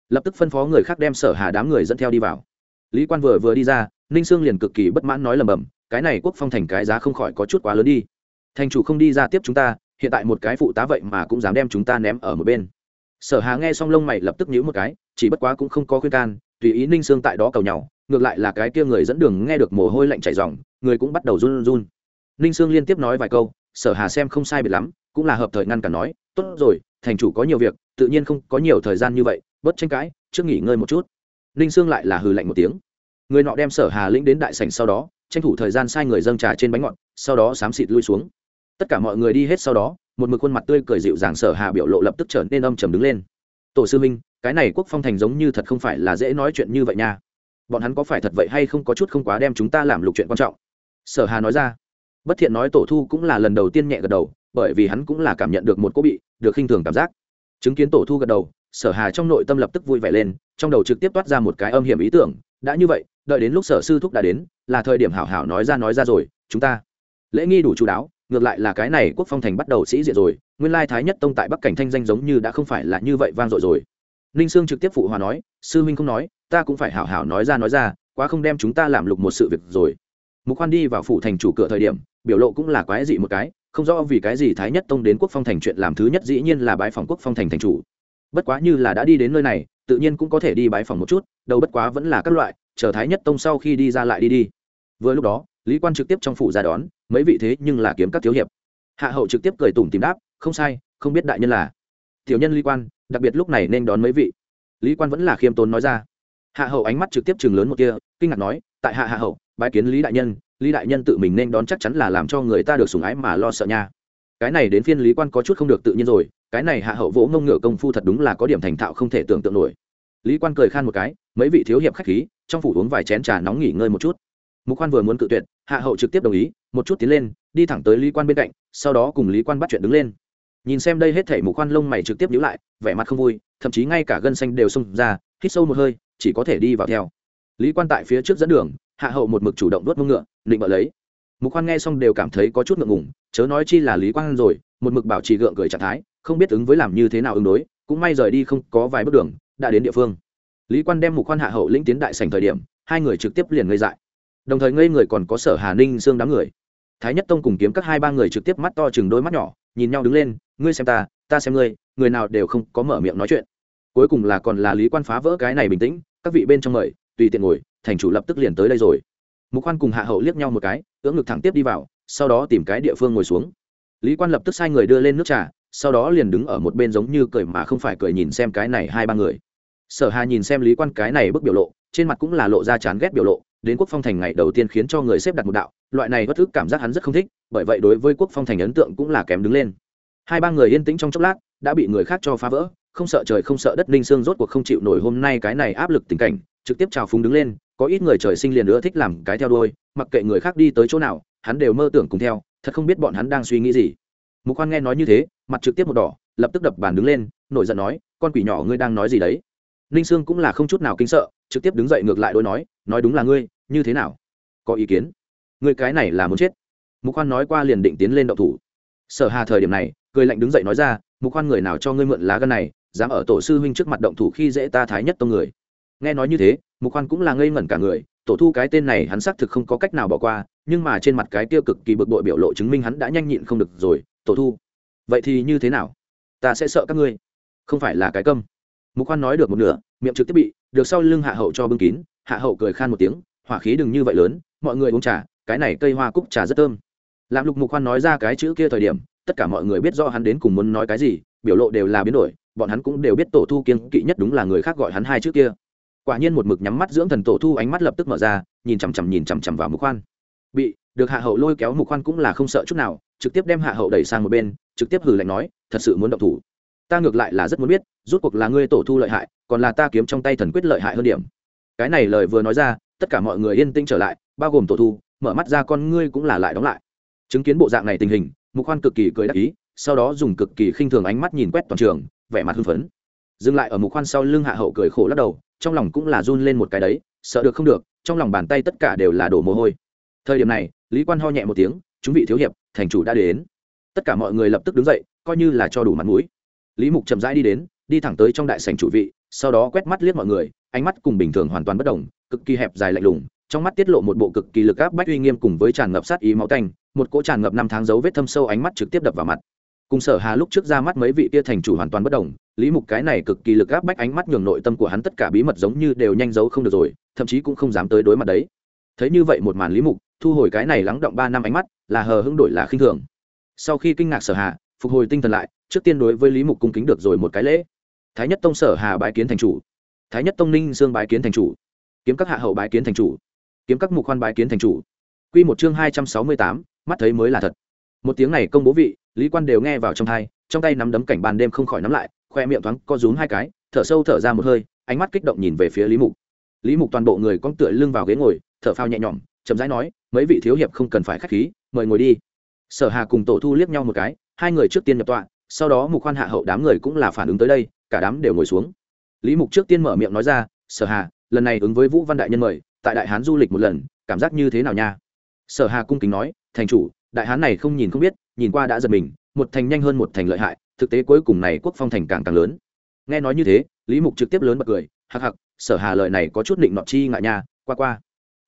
[SPEAKER 1] Lập tức phân phó người khác đem sở hà đám người dẫn theo đi vào. Lý quan vừa vừa đi ra ninh sương liền cực kỳ bất mãn nói lầm bầm, cái này quốc phong thành cái giá không khỏi có chút quá lớn đi. Thành chủ không đi ra tiếp chúng ta hiện tại một cái phụ tá vậy mà cũng dám đem chúng ta ném ở một bên. Sở hà nghe xong lông mày lập tức nhíu một cái, chỉ bất quá cũng không có khuyên can, tùy ý ninh sương tại đó cầu nhau, ngược lại là cái kia người dẫn đường nghe được mồ hôi lạnh chảy ròng, người cũng bắt đầu run run. Ninh sương liên tiếp nói vài câu, sở hà xem không sai biệt lắm, cũng là hợp thời ngăn cản nói, tốt rồi, thành chủ có nhiều việc, tự nhiên không có nhiều thời gian như vậy, bớt tranh cãi, trước nghỉ ngơi một chút. Ninh sương lại là hừ lạnh một tiếng. Người nọ đem sở hà lĩnh đến đại sảnh sau đó, tranh thủ thời gian sai người dâng trà trên bánh ngọt, sau đó xám xịt lui xuống tất cả mọi người đi hết sau đó, một mực khuôn mặt tươi cười dịu dàng sở hà biểu lộ lập tức trở nên âm trầm đứng lên. Tổ sư minh cái này quốc phong thành giống như thật không phải là dễ nói chuyện như vậy nha. Bọn hắn có phải thật vậy hay không có chút không quá đem chúng ta làm lục chuyện quan trọng? Sở hà nói ra. Bất thiện nói tổ thu cũng là lần đầu tiên nhẹ gật đầu, bởi vì hắn cũng là cảm nhận được một cố bị, được khinh thường cảm giác. Chứng kiến tổ thu gật đầu, sở hà trong nội tâm lập tức vui vẻ lên, trong đầu trực tiếp toát ra một cái âm hiểm ý tưởng, đã như vậy, đợi đến lúc sở sư thúc đã đến, là thời điểm hảo hảo nói ra nói ra rồi, chúng ta lễ nghi đủ chú đáo ngược lại là cái này quốc phong thành bắt đầu sĩ diện rồi, nguyên lai thái nhất tông tại bắc cảnh thanh danh giống như đã không phải là như vậy vang dội rồi. Ninh sương trực tiếp phụ hòa nói, sư huynh không nói, ta cũng phải hảo hảo nói ra nói ra, quá không đem chúng ta làm lục một sự việc rồi. Mục khoan đi vào phủ thành chủ cửa thời điểm, biểu lộ cũng là quái dị một cái, không rõ vì cái gì thái nhất tông đến quốc phong thành chuyện làm thứ nhất dĩ nhiên là bái phòng quốc phong thành thành chủ. Bất quá như là đã đi đến nơi này, tự nhiên cũng có thể đi bái phòng một chút, đâu bất quá vẫn là các loại, chờ thái nhất tông sau khi đi ra lại đi đi. Vừa lúc đó lý quan trực tiếp trong phủ ra đón, mấy vị thế nhưng là kiếm các thiếu hiệp. Hạ hậu trực tiếp cười tủm tìm đáp, không sai, không biết đại nhân là. Tiểu nhân lý quan, đặc biệt lúc này nên đón mấy vị. Lý quan vẫn là khiêm tốn nói ra. Hạ hậu ánh mắt trực tiếp chừng lớn một kia kinh ngạc nói, tại hạ hạ hậu, bái kiến lý đại nhân, lý đại nhân tự mình nên đón chắc chắn là làm cho người ta được sùng ái mà lo sợ nha. Cái này đến phiên lý quan có chút không được tự nhiên rồi, cái này hạ hậu vỗ ngông ngựa công phu thật đúng là có điểm thành thạo không thể tưởng tượng nổi. Lý quan cười khan một cái, mấy vị thiếu hiệp khách khí, trong phủ uống vài chén trà nóng nghỉ ngơi một chút mục quan vừa muốn cự tuyệt, hạ hậu trực tiếp đồng ý, một chút tiến lên, đi thẳng tới lý quan bên cạnh, sau đó cùng lý quan bắt chuyện đứng lên. Nhìn xem đây hết thảy, mục quan lông mày trực tiếp nhíu lại, vẻ mặt không vui, thậm chí ngay cả gân xanh đều xông ra, hít sâu một hơi, chỉ có thể đi vào theo. Lý quan tại phía trước dẫn đường, hạ hậu một mực chủ động đuốt mông ngựa, định bợ lấy. Mục quan nghe xong đều cảm thấy có chút ngượng ngùng, chớ nói chi là lý quan rồi, một mực bảo trì gượng cười trạng thái, không biết ứng với làm như thế nào ứng đối, cũng may rời đi không có vài bước đường, đã đến địa phương. Lý quan đem mục quan hạ hậu lĩnh tiến đại sành thời điểm, hai người trực tiếp liền ngây dại đồng thời ngây người còn có sở hà ninh xương đám người. Thái nhất tông cùng kiếm các hai ba người trực tiếp mắt to chừng đôi mắt nhỏ, nhìn nhau đứng lên, ngươi xem ta ta xem ngươi, người nào đều không có mở miệng nói chuyện. Cuối cùng là còn là lý quan phá vỡ cái này bình tĩnh, các vị bên trong mời, tùy tiện ngồi, thành chủ lập tức liền tới đây rồi. Mục quan cùng hạ hậu liếc nhau một cái ưỡng ngực thẳng tiếp đi vào, sau đó tìm cái địa phương ngồi xuống. Lý quan lập tức sai người đưa lên nước trà, sau đó liền đứng ở một bên giống như cười mà không phải cười nhìn xem cái này hai ba người. Sở hà nhìn xem lý quan cái này bức biểu lộ trên mặt cũng là lộ ra chán ghét biểu lộ, đến quốc phong thành ngày đầu tiên khiến cho người xếp đặt một đạo, loại này bất thức cảm giác hắn rất không thích, bởi vậy đối với quốc phong thành ấn tượng cũng là kém đứng lên. Hai ba người yên tĩnh trong chốc lát, đã bị người khác cho phá vỡ, không sợ trời không sợ đất ninh xương rốt cuộc không chịu nổi hôm nay cái này áp lực tình cảnh, trực tiếp trào phúng đứng lên, có ít người trời sinh liền nữa thích làm cái theo đuôi, mặc kệ người khác đi tới chỗ nào, hắn đều mơ tưởng cùng theo, thật không biết bọn hắn đang suy nghĩ gì. Mục khoan nghe nói như thế, mặt trực tiếp một đỏ, lập tức đập bàn đứng lên, nổi giận nói, con quỷ nhỏ ngươi đang nói gì đấy? Ninh sương cũng là không chút nào kinh sợ, trực tiếp đứng dậy ngược lại đối nói nói đúng là ngươi, như thế nào? Có ý kiến? Ngươi cái này là muốn chết. Mục khoan nói qua liền định tiến lên đậu thủ. Sở hà thời điểm này, cười lạnh đứng dậy nói ra, mục khoan người nào cho ngươi mượn lá gân này, dám ở tổ sư huynh trước mặt động thủ khi dễ ta thái nhất tông người? Nghe nói như thế, mục khoan cũng là ngây ngẩn cả người, tổ thu cái tên này hắn xác thực không có cách nào bỏ qua, nhưng mà trên mặt cái tiêu cực kỳ bực bội biểu lộ chứng minh hắn đã nhanh nhịn không được rồi, tổ thu, vậy thì như thế nào? Ta sẽ sợ các ngươi, không phải là cái câm mục khoan nói được một nửa, miệng trực tiếp bị, được sau lưng hạ hậu cho bưng kín, hạ hậu cười khan một tiếng, hỏa khí đừng như vậy lớn, mọi người uống trà, cái này cây hoa cúc trà rất thơm. Làm lục mục khoan nói ra cái chữ kia thời điểm, tất cả mọi người biết do hắn đến cùng muốn nói cái gì, biểu lộ đều là biến đổi, bọn hắn cũng đều biết tổ thu kiên kỵ nhất đúng là người khác gọi hắn hai chữ kia. Quả nhiên một mực nhắm mắt dưỡng thần tổ thu ánh mắt lập tức mở ra, nhìn chằm chằm nhìn chằm chằm vào mục khoan. Bị, được hạ hậu lôi kéo mục khoan cũng là không sợ chút nào, trực tiếp đem hạ hậu đẩy sang một bên, trực tiếp hử lạnh nói, thật sự muốn động thủ. Ta ngược lại là rất muốn biết rút cuộc là ngươi tổ thu lợi hại, còn là ta kiếm trong tay thần quyết lợi hại hơn điểm. Cái này lời vừa nói ra, tất cả mọi người yên tĩnh trở lại, bao gồm tổ thu, mở mắt ra con ngươi cũng là lại đóng lại. Chứng kiến bộ dạng này tình hình, mục khoan cực kỳ cười đắc ý, sau đó dùng cực kỳ khinh thường ánh mắt nhìn quét toàn trường, vẻ mặt hưng phấn. Dừng lại ở mục khoan sau lưng hạ hậu cười khổ lắc đầu, trong lòng cũng là run lên một cái đấy, sợ được không được, trong lòng bàn tay tất cả đều là đổ mồ hôi. Thời điểm này, lý quan ho nhẹ một tiếng, chúng vị thiếu hiệp, thành chủ đã đến. Tất cả mọi người lập tức đứng dậy, coi như là cho đủ mặt mũi. Lý mục chậm rãi đi đến đi thẳng tới trong đại sảnh chủ vị, sau đó quét mắt liếc mọi người, ánh mắt cùng bình thường hoàn toàn bất đồng, cực kỳ hẹp dài lạnh lùng, trong mắt tiết lộ một bộ cực kỳ lực áp bách uy nghiêm cùng với tràn ngập sát ý máu tanh, một cỗ tràn ngập năm tháng dấu vết thâm sâu ánh mắt trực tiếp đập vào mặt. Cùng sở hà lúc trước ra mắt mấy vị kia thành chủ hoàn toàn bất đồng, lý mục cái này cực kỳ lực áp bách ánh mắt nhường nội tâm của hắn tất cả bí mật giống như đều nhanh giấu không được rồi, thậm chí cũng không dám tới đối mặt đấy. Thấy như vậy một màn lý mục, thu hồi cái này lắng động ba năm ánh mắt, là hờ hững đổi là khinh thường. Sau khi kinh ngạc sở hà, phục hồi tinh thần lại, trước tiên đối với lý mục cung kính được rồi một cái lễ thái nhất tông sở hà bái kiến thành chủ. Thái nhất tông ninh sương bái kiến thành chủ. Kiếm các hạ hậu bái kiến thành chủ. Kiếm các mục khoan bái kiến thành chủ. Quy một chương hai trăm sáu mươi tám, mắt thấy mới là thật. Một tiếng này công bố vị, lý quan đều nghe vào trong thai trong tay nắm đấm cảnh ban đêm không khỏi nắm lại, khoe miệng thoáng co rúm hai cái, thở sâu thở ra một hơi, ánh mắt kích động nhìn về phía lý mục. Lý mục toàn bộ người con tựa lưng vào ghế ngồi, thở phao nhẹ nhõm, chậm rãi nói, mấy vị thiếu hiệp không cần phải khách khí, mời ngồi đi. Sở hà cùng tổ thu liếc nhau một cái, hai người trước tiên nhập tọa sau đó mục khoan hạ hậu đám người cũng là phản ứng tới đây cả đám đều ngồi xuống. Lý mục trước tiên mở miệng nói ra sở hà lần này ứng với vũ văn đại nhân mời tại đại hán du lịch một lần cảm giác như thế nào nha? Sở hà cung kính nói thành chủ đại hán này không nhìn không biết nhìn qua đã giật mình một thành nhanh hơn một thành lợi hại thực tế cuối cùng này quốc phong thành càng càng lớn. Nghe nói như thế lý mục trực tiếp lớn bật cười hạc hạc, sở hà lợi này có chút định nọ chi ngại nha qua qua.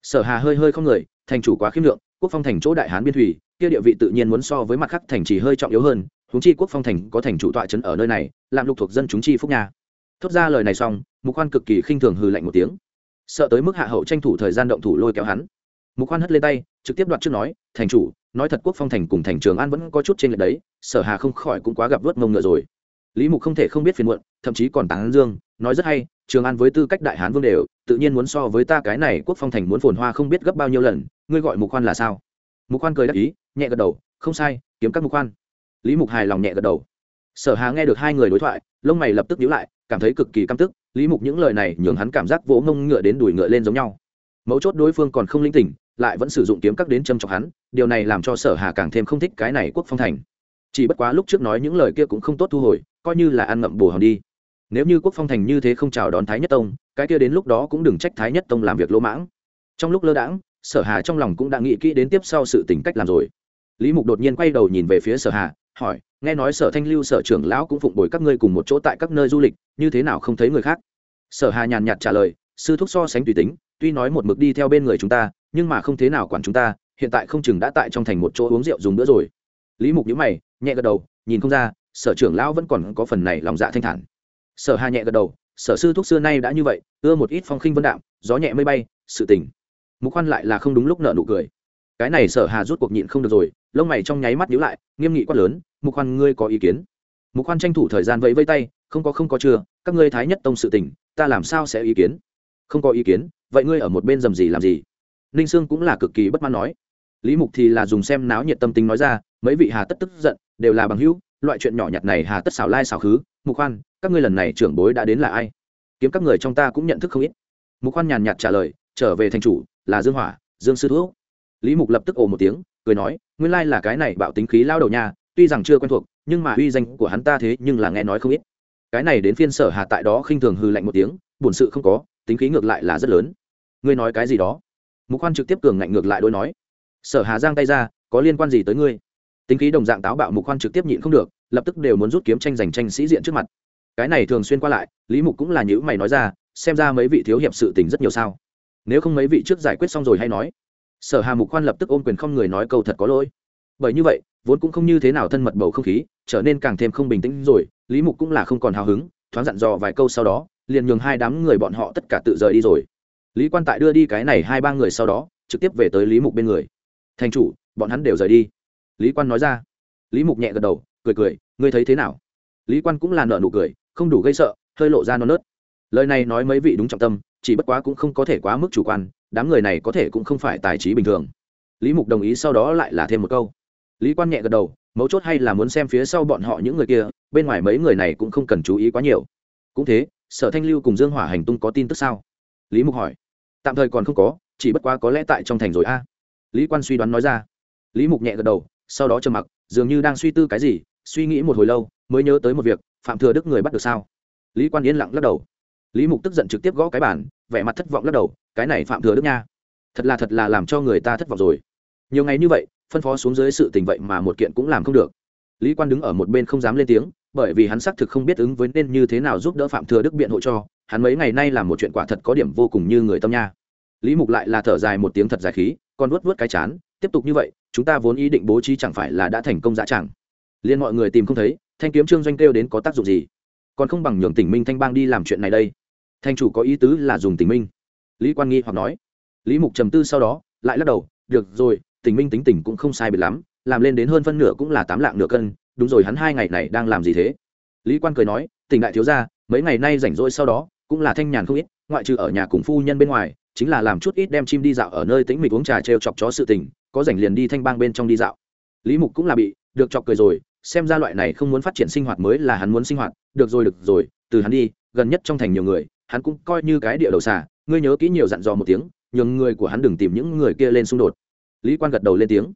[SPEAKER 1] Sở hà hơi hơi không người thành chủ quá khiêm lượng quốc phong thành chỗ đại hán biên thủy kia địa vị tự nhiên muốn so với mặt khác thành chỉ hơi trọng yếu hơn huống chi quốc phong thành có thành chủ tọa trấn ở nơi này làm lục thuộc dân chúng chi phúc nha. Thốt ra lời này xong, mục khoan cực kỳ khinh thường hừ lạnh một tiếng. Sợ tới mức hạ hậu tranh thủ thời gian động thủ lôi kéo hắn. Mục khoan hất lên tay, trực tiếp đoạt trước nói, thành chủ, nói thật quốc phong thành cùng thành trường an vẫn có chút trên lệch đấy, sở hà không khỏi cũng quá gặp vớt mông ngựa rồi. Lý mục không thể không biết phiền muộn, thậm chí còn tán dương, nói rất hay, trường an với tư cách đại hán vương đều, tự nhiên muốn so với ta cái này quốc phong thành muốn phồn hoa không biết gấp bao nhiêu lần, ngươi gọi mục khoan là sao? Mục khoan cười đáp ý, nhẹ gật đầu, không sai, kiếm các mục khoan lý mục hài lòng nhẹ gật đầu. Sở hà nghe được hai người đối thoại, lông mày lập tức nhíu lại, cảm thấy cực kỳ căm tức, lý mục những lời này nhường hắn cảm giác vỗ ngông ngựa đến đuổi ngựa lên giống nhau. Mấu chốt đối phương còn không linh tỉnh, lại vẫn sử dụng kiếm các đến châm chọc hắn, điều này làm cho sở hà càng thêm không thích cái này quốc phong thành. Chỉ bất quá lúc trước nói những lời kia cũng không tốt thu hồi, coi như là ăn ngậm bù hòn đi. Nếu như quốc phong thành như thế không chào đón thái nhất tông, cái kia đến lúc đó cũng đừng trách thái nhất tông làm việc lỗ mãng. Trong lúc lơ đãng, sở hà trong lòng cũng đã nghĩ kỹ đến tiếp sau sự tình cách làm rồi. Lý mục đột nhiên quay đầu nhìn về phía sở hà hỏi, nghe nói sở thanh lưu, sở trưởng lão cũng phụng bồi các ngươi cùng một chỗ tại các nơi du lịch, như thế nào không thấy người khác? Sở hà nhàn nhạt trả lời, sư thúc so sánh tùy tính, tuy nói một mực đi theo bên người chúng ta, nhưng mà không thế nào quản chúng ta, hiện tại không chừng đã tại trong thành một chỗ uống rượu dùng bữa rồi. Lý mục nhíu mày, nhẹ gật đầu, nhìn không ra, sở trưởng lão vẫn còn có phần này lòng dạ thanh thản. Sở hà nhẹ gật đầu, sở sư thúc xưa nay đã như vậy, ưa một ít phong khinh vân đạm, gió nhẹ mây bay, sự tình. Mục khoan lại là không đúng lúc nợ nụ cười cái này sở hà rút cuộc nhịn không được rồi, lông mày trong nháy mắt nhíu lại, nghiêm nghị quát lớn, mục khoan, ngươi có ý kiến? Mục khoan tranh thủ thời gian vẫy vây tay, không có không có chưa, các ngươi thái nhất tông sự tình, ta làm sao sẽ ý kiến? Không có ý kiến, vậy ngươi ở một bên dầm gì làm gì? Ninh sương cũng là cực kỳ bất mãn nói. Lý mục thì là dùng xem náo nhiệt tâm tính nói ra, mấy vị hà tất tức giận, đều là bằng hữu, loại chuyện nhỏ nhặt này hà tất xảo lai xảo khứ, mục khoan, các ngươi lần này trưởng bối đã đến là ai? Kiếm các người trong ta cũng nhận thức không ít. Mục khoan nhàn nhạt trả lời, trở về thành chủ, là dương hỏa, dương sư thuốc lý mục lập tức ồ một tiếng, cười nói, nguyên lai là cái này bạo tính khí lao đầu nha, tuy rằng chưa quen thuộc, nhưng mà uy danh của hắn ta thế nhưng là nghe nói không ít. Cái này đến phiên sở hà tại đó khinh thường hư lạnh một tiếng bổn sự không có, tính khí ngược lại là rất lớn. Ngươi nói cái gì đó? Mục khoan trực tiếp cường ngạnh ngược lại đôi nói. Sở hà giang tay ra, có liên quan gì tới ngươi? Tính khí đồng dạng táo bạo mục khoan trực tiếp nhịn không được, lập tức đều muốn rút kiếm tranh giành tranh sĩ diện trước mặt. Cái này thường xuyên qua lại, lý mục cũng là những mày nói ra, xem ra mấy vị thiếu hiệp sự tình rất nhiều sao. Nếu không mấy vị trước giải quyết xong rồi hay nói sở hà mục khoan lập tức ôm quyền không người nói câu thật có lỗi. Bởi như vậy, vốn cũng không như thế nào thân mật bầu không khí, trở nên càng thêm không bình tĩnh rồi, lý mục cũng là không còn hào hứng, thoáng dặn dò vài câu sau đó, liền nhường hai đám người bọn họ tất cả tự rời đi rồi. Lý quan tại đưa đi cái này hai ba người sau đó, trực tiếp về tới lý mục bên người. Thành chủ, bọn hắn đều rời đi. Lý quan nói ra. Lý mục nhẹ gật đầu, cười cười, ngươi thấy thế nào? Lý quan cũng là nợ nụ cười, không đủ gây sợ, hơi lộ ra non nớt. Lời này nói mấy vị đúng trọng tâm, chỉ bất quá cũng không có thể quá mức chủ quan đám người này có thể cũng không phải tài trí bình thường. Lý mục đồng ý sau đó lại là thêm một câu. Lý quan nhẹ gật đầu, mấu chốt hay là muốn xem phía sau bọn họ những người kia, bên ngoài mấy người này cũng không cần chú ý quá nhiều. Cũng thế, sở thanh lưu cùng dương hỏa hành tung có tin tức sao? Lý mục hỏi. Tạm thời còn không có, chỉ bất quá có lẽ tại trong thành rồi a. Lý quan suy đoán nói ra. Lý mục nhẹ gật đầu, sau đó trầm mặc, dường như đang suy tư cái gì, suy nghĩ một hồi lâu, mới nhớ tới một việc, phạm thừa đức người bắt được sao? Lý quan yên lặng lắc đầu. Lý mục tức giận trực tiếp gõ cái bản vẻ mặt thất vọng lắc đầu, cái này phạm thừa đức nha, thật là thật là làm cho người ta thất vọng rồi. Nhiều ngày như vậy, phân phó xuống dưới sự tình vậy mà một kiện cũng làm không được. Lý quan đứng ở một bên không dám lên tiếng, bởi vì hắn xác thực không biết ứng với nên như thế nào giúp đỡ phạm thừa đức biện hộ cho, hắn mấy ngày nay làm một chuyện quả thật có điểm vô cùng như người tâm nha. Lý mục lại là thở dài một tiếng thật dài khí, còn vuốt vuốt cái chán, tiếp tục như vậy, chúng ta vốn ý định bố trí chẳng phải là đã thành công dã chẳng liên mọi người tìm không thấy, thanh kiếm trương doanh kêu đến có tác dụng gì? Còn không bằng nhường tỉnh minh thanh bang đi làm chuyện này đây thanh chủ có ý tứ là dùng tình minh. Lý quan nghi hoặc nói. Lý mục trầm tư sau đó, lại lắc đầu, được rồi, tình minh tính tình cũng không sai biệt lắm, làm lên đến hơn phân nửa cũng là tám lạng nửa cân, đúng rồi, hắn hai ngày này đang làm gì thế? Lý quan cười nói tỉnh đại thiếu gia, mấy ngày nay rảnh rỗi sau đó, cũng là thanh nhàn không ít, ngoại trừ ở nhà cùng phu nhân bên ngoài, chính là làm chút ít đem chim đi dạo ở nơi tĩnh mịch uống trà trêu chọc chó sự tình, có rảnh liền đi thanh bang bên trong đi dạo. Lý mục cũng là bị, được chọc cười rồi, xem ra loại này không muốn phát triển sinh hoạt mới là hắn muốn sinh hoạt, được rồi được rồi, từ hắn đi, gần nhất trong thành nhiều người hắn cũng coi như cái địa đầu xà, ngươi nhớ kỹ nhiều dặn dò một tiếng, nhường người của hắn đừng tìm những người kia lên xung đột. Lý quan gật đầu lên tiếng.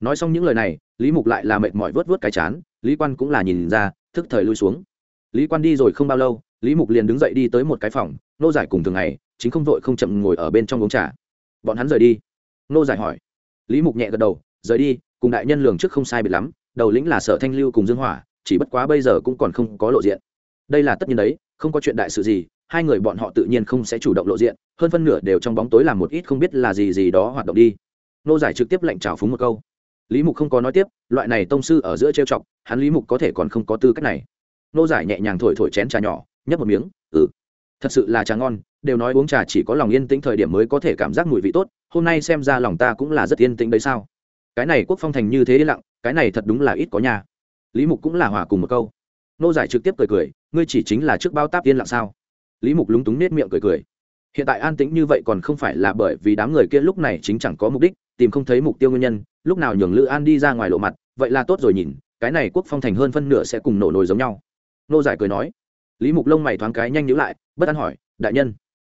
[SPEAKER 1] Nói xong những lời này, lý mục lại là mệt mỏi vớt vớt cái chán, lý quan cũng là nhìn ra, thức thời lui xuống. Lý quan đi rồi không bao lâu, lý mục liền đứng dậy đi tới một cái phòng, nô giải cùng thường ngày, chính không vội không chậm ngồi ở bên trong uống trà. Bọn hắn rời đi. Nô giải hỏi. Lý mục nhẹ gật đầu, rời đi, cùng đại nhân lường trước không sai biệt lắm, đầu lĩnh là sở thanh lưu cùng dương hỏa, chỉ bất quá bây giờ cũng còn không có lộ diện. Đây là tất nhiên đấy không có chuyện đại sự gì, hai người bọn họ tự nhiên không sẽ chủ động lộ diện, hơn phân nửa đều trong bóng tối làm một ít không biết là gì gì đó hoạt động đi. Nô giải trực tiếp lệnh trào phúng một câu. Lý mục không có nói tiếp, loại này tông sư ở giữa trêu chọc, hắn lý mục có thể còn không có tư cách này. Nô giải nhẹ nhàng thổi thổi chén trà nhỏ, nhấp một miếng ừ thật sự là trà ngon, đều nói uống trà chỉ có lòng yên tĩnh thời điểm mới có thể cảm giác mùi vị tốt, hôm nay xem ra lòng ta cũng là rất yên tĩnh đấy sao? Cái này quốc phong thành như thế lặng, cái này thật đúng là ít có nhà lý mục cũng là hòa cùng một câu. Nô giải trực tiếp cười cười ngươi chỉ chính là trước bao táp yên lặng sao? Lý mục lúng túng nết miệng cười cười. Hiện tại an tĩnh như vậy còn không phải là bởi vì đám người kia lúc này chính chẳng có mục đích, tìm không thấy mục tiêu nguyên nhân, lúc nào nhường lữ an đi ra ngoài lộ mặt, vậy là tốt rồi nhìn, cái này quốc phong thành hơn phân nửa sẽ cùng nổ nồi giống nhau. Nô giải cười nói. Lý mục lông mày thoáng cái nhanh nhữ lại, bất an hỏi, đại nhân,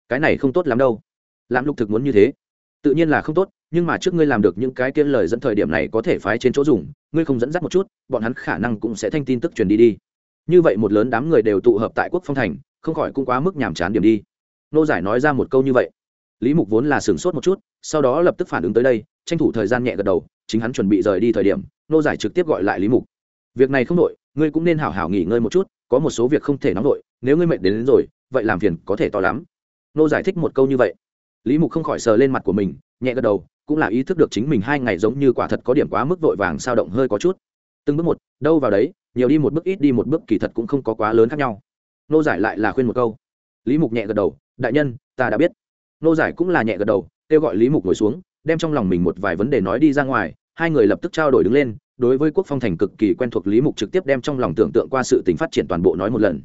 [SPEAKER 1] cái này không tốt lắm đâu. Làm lục thực muốn như thế, tự nhiên là không tốt, nhưng mà trước ngươi làm được những cái kia lời dẫn thời điểm này có thể phái trên chỗ dùng, ngươi không dẫn dắt một chút, bọn hắn khả năng cũng sẽ thanh tin tức truyền đi đi như vậy một lớn đám người đều tụ hợp tại quốc phong thành không khỏi cũng quá mức nhàm chán điểm đi. Nô giải nói ra một câu như vậy. Lý mục vốn là sửng sốt một chút sau đó lập tức phản ứng tới đây tranh thủ thời gian nhẹ gật đầu chính hắn chuẩn bị rời đi thời điểm nô giải trực tiếp gọi lại lý mục. Việc này không đội ngươi cũng nên hảo hảo nghỉ ngơi một chút có một số việc không thể nóng đội nếu ngươi mệt đến, đến rồi vậy làm phiền có thể to lắm. Nô giải thích một câu như vậy. Lý mục không khỏi sờ lên mặt của mình nhẹ gật đầu cũng là ý thức được chính mình hai ngày giống như quả thật có điểm quá mức vội vàng sao động hơi có chút. Từng bước một đâu vào đấy nhiều đi một bước ít đi một bước kỳ thật cũng không có quá lớn khác nhau. Nô giải lại là khuyên một câu. Lý mục nhẹ gật đầu, đại nhân, ta đã biết. Nô giải cũng là nhẹ gật đầu, kêu gọi lý mục ngồi xuống, đem trong lòng mình một vài vấn đề nói đi ra ngoài. Hai người lập tức trao đổi đứng lên, đối với quốc phong thành cực kỳ quen thuộc, lý mục trực tiếp đem trong lòng tưởng tượng qua sự tình phát triển toàn bộ nói một lần.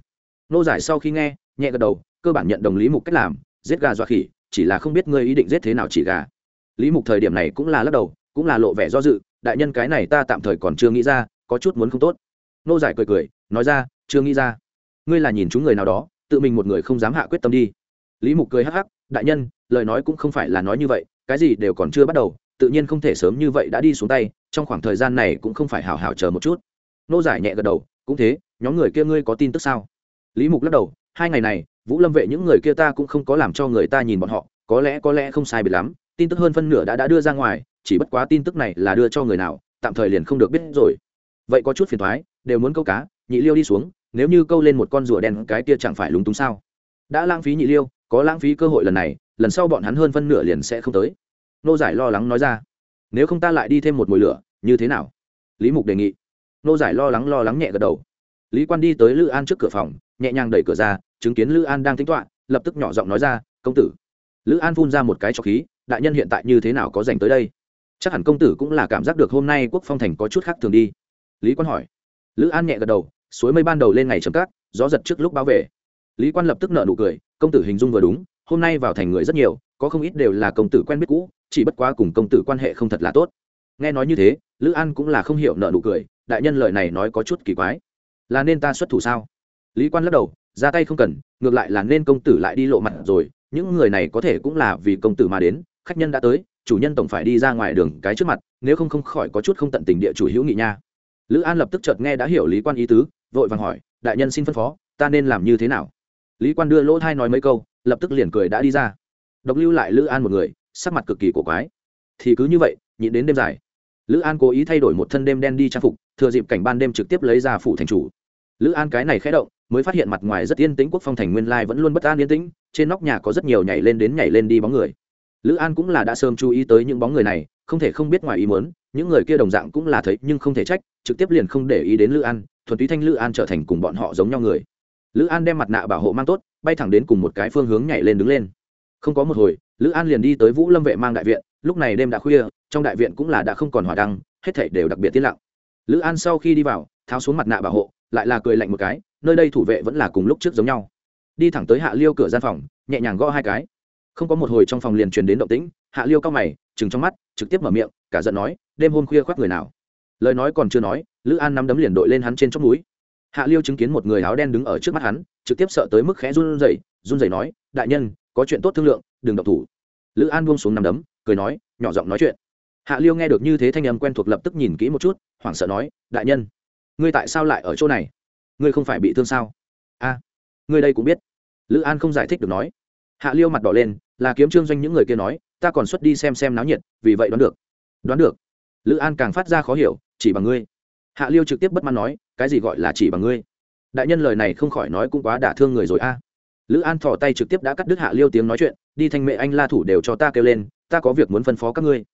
[SPEAKER 1] Nô giải sau khi nghe, nhẹ gật đầu, cơ bản nhận đồng lý mục cách làm, giết gà dọa khỉ, chỉ là không biết ngươi ý định giết thế nào chỉ gà. Lý mục thời điểm này cũng là lắc đầu, cũng là lộ vẻ do dự, đại nhân cái này ta tạm thời còn chưa nghĩ ra, có chút muốn không tốt nô giải cười cười, nói ra, chưa nghĩ ra. Ngươi là nhìn chúng người nào đó, tự mình một người không dám hạ quyết tâm đi. Lý mục cười hắc hắc, đại nhân, lời nói cũng không phải là nói như vậy, cái gì đều còn chưa bắt đầu, tự nhiên không thể sớm như vậy đã đi xuống tay, trong khoảng thời gian này cũng không phải hào hào chờ một chút. Nô giải nhẹ gật đầu, cũng thế, nhóm người kia ngươi có tin tức sao? Lý mục lắc đầu, hai ngày này, vũ lâm vệ những người kia ta cũng không có làm cho người ta nhìn bọn họ, có lẽ có lẽ không sai biệt lắm, tin tức hơn phân nửa đã đã đưa ra ngoài, chỉ bất quá tin tức này là đưa cho người nào, tạm thời liền không được biết rồi. Vậy có chút phiền thoái đều muốn câu cá, nhị liêu đi xuống, nếu như câu lên một con rùa đen, cái kia chẳng phải lúng túng sao? Đã lãng phí nhị liêu, có lãng phí cơ hội lần này, lần sau bọn hắn hơn phân nửa liền sẽ không tới. Nô giải lo lắng nói ra. Nếu không ta lại đi thêm một mùi lửa, như thế nào? Lý mục đề nghị. Nô giải lo lắng lo lắng nhẹ gật đầu. Lý quan đi tới lữ an trước cửa phòng, nhẹ nhàng đẩy cửa ra, chứng kiến lữ an đang tính toạ lập tức nhỏ giọng nói ra, công tử. Lữ an phun ra một cái trọc khí, đại nhân hiện tại như thế nào có dành tới đây? Chắc hẳn công tử cũng là cảm giác được hôm nay quốc phong thành có chút khác thường đi. Lý quan hỏi lữ an nhẹ gật đầu, suối mây ban đầu lên ngày chấm cát, gió giật trước lúc báo về. Lý quan lập tức nợ nụ cười, công tử hình dung vừa đúng, hôm nay vào thành người rất nhiều, có không ít đều là công tử quen biết cũ, chỉ bất quá cùng công tử quan hệ không thật là tốt. Nghe nói như thế, lữ an cũng là không hiểu nợ nụ cười, đại nhân lời này nói có chút kỳ quái. Là nên ta xuất thủ sao? Lý quan lắc đầu, ra tay không cần, ngược lại là nên công tử lại đi lộ mặt rồi, những người này có thể cũng là vì công tử mà đến, khách nhân đã tới, chủ nhân tổng phải đi ra ngoài đường cái trước mặt, nếu không không khỏi có chút không tận tình địa chủ hữu nghị nha lữ an lập tức chợt nghe đã hiểu lý quan ý tứ, vội vàng hỏi, đại nhân xin phân phó, ta nên làm như thế nào? Lý quan đưa lỗ thai nói mấy câu, lập tức liền cười đã đi ra. Độc lưu lại lữ an một người, sắc mặt cực kỳ cổ quái. Thì cứ như vậy, nhịn đến đêm dài. Lữ an cố ý thay đổi một thân đêm đen đi trang phục, thừa dịp cảnh ban đêm trực tiếp lấy ra phủ thành chủ. Lữ an cái này khẽ động, mới phát hiện mặt ngoài rất yên tĩnh quốc phong thành nguyên lai vẫn luôn bất an yên tĩnh, trên nóc nhà có rất nhiều nhảy lên đến nhảy lên đi bóng người. Lữ an cũng là đã sớm chú ý tới những bóng người này, không thể không biết ngoài ý muốn những người kia đồng dạng cũng là thấy, nhưng không thể trách, trực tiếp liền không để ý đến lữ an, thuần túy thanh lữ an trở thành cùng bọn họ giống nhau người. Lữ an đem mặt nạ bảo hộ mang tốt, bay thẳng đến cùng một cái phương hướng nhảy lên đứng lên. Không có một hồi, lữ an liền đi tới vũ lâm vệ mang đại viện, lúc này đêm đã khuya, trong đại viện cũng là đã không còn hỏa đăng, hết thảy đều đặc biệt tiết lặng. Lữ an sau khi đi vào, tháo xuống mặt nạ bảo hộ, lại là cười lạnh một cái, nơi đây thủ vệ vẫn là cùng lúc trước giống nhau. Đi thẳng tới hạ liêu cửa gian phòng, nhẹ nhàng gõ hai cái. Không có một hồi trong phòng liền truyền đến động tĩnh, hạ liêu cao mày chừng trong mắt, trực tiếp mở miệng cả giận nói, đêm hôm khuya khoác người nào? Lời nói còn chưa nói, lữ an nắm đấm liền đội lên hắn trên chóp núi hạ liêu chứng kiến một người áo đen đứng ở trước mắt hắn, trực tiếp sợ tới mức khẽ run rẩy run rẩy nói, đại nhân, có chuyện tốt thương lượng, đừng động thủ. Lữ an buông xuống nắm đấm, cười nói, nhỏ giọng nói chuyện. Hạ liêu nghe được như thế thanh âm quen thuộc lập tức nhìn kỹ một chút, hoảng sợ nói, đại nhân, ngươi tại sao lại ở chỗ này? Ngươi không phải bị thương sao? A, ngươi đây cũng biết. Lữ an không giải thích được nói. Hạ liêu mặt đỏ lên, là kiếm trương doanh những người kia nói, ta còn xuất đi xem xem náo nhiệt, vì vậy đoán được đoán được. Lữ an càng phát ra khó hiểu, chỉ bằng ngươi. Hạ liêu trực tiếp bất mãn nói, cái gì gọi là chỉ bằng ngươi? Đại nhân lời này không khỏi nói cũng quá đả thương người rồi a. Lữ an thỏ tay trực tiếp đã cắt đứt hạ liêu tiếng nói chuyện, đi thanh mẹ anh la thủ đều cho ta kêu lên, ta có việc muốn phân phó các ngươi.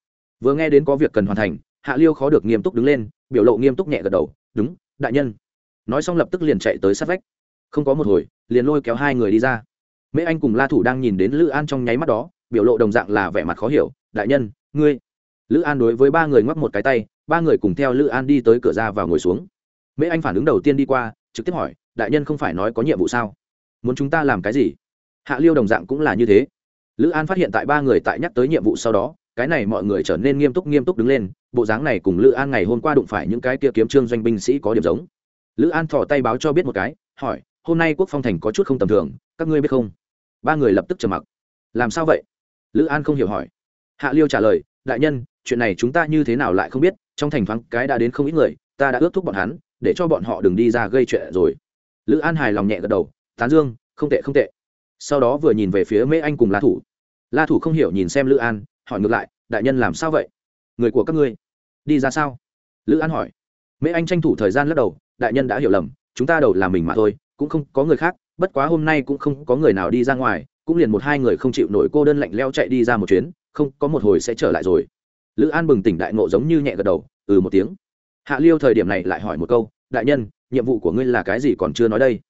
[SPEAKER 1] Vừa nghe đến có việc cần hoàn thành, hạ liêu khó được nghiêm túc đứng lên, biểu lộ nghiêm túc nhẹ gật đầu, đúng, đại nhân. Nói xong lập tức liền chạy tới sát vách. Không có một hồi, liền lôi kéo hai người đi ra. Mễ anh cùng la thủ đang nhìn đến lữ an trong nháy mắt đó, biểu lộ đồng dạng là vẻ mặt khó hiểu, đại nhân, ngươi lữ an đối với ba người ngoắc một cái tay, ba người cùng theo lữ an đi tới cửa ra và ngồi xuống. Mễ anh phản ứng đầu tiên đi qua, trực tiếp hỏi, đại nhân không phải nói có nhiệm vụ sao? Muốn chúng ta làm cái gì? Hạ liêu đồng dạng cũng là như thế. Lữ an phát hiện tại ba người tại nhắc tới nhiệm vụ sau đó, cái này mọi người trở nên nghiêm túc nghiêm túc đứng lên, bộ dáng này cùng lữ an ngày hôm qua đụng phải những cái kia kiếm trương doanh binh sĩ có điểm giống. Lữ an thỏ tay báo cho biết một cái, hỏi, hôm nay quốc phong thành có chút không tầm thường, các ngươi biết không? Ba người lập tức trầm mặc. Làm sao vậy? Lữ an không hiểu hỏi. Hạ liêu trả lời, đại nhân chuyện này chúng ta như thế nào lại không biết, trong thành thoáng cái đã đến không ít người, ta đã ước thúc bọn hắn, để cho bọn họ đừng đi ra gây chuyện rồi. Lữ an hài lòng nhẹ gật đầu, tán dương, không tệ không tệ. Sau đó vừa nhìn về phía mễ anh cùng la thủ. La thủ không hiểu nhìn xem lữ an, hỏi ngược lại, đại nhân làm sao vậy? Người của các ngươi đi ra sao? Lữ an hỏi. Mễ anh tranh thủ thời gian lắc đầu, đại nhân đã hiểu lầm, chúng ta đầu là mình mà thôi, cũng không có người khác, bất quá hôm nay cũng không có người nào đi ra ngoài, cũng liền một hai người không chịu nổi cô đơn lạnh leo chạy đi ra một chuyến, không, có một hồi sẽ trở lại rồi lữ an bừng tỉnh đại ngộ giống như nhẹ gật đầu ừ một tiếng. Hạ liêu thời điểm này lại hỏi một câu, đại nhân, nhiệm vụ của ngươi là cái gì còn chưa nói đây?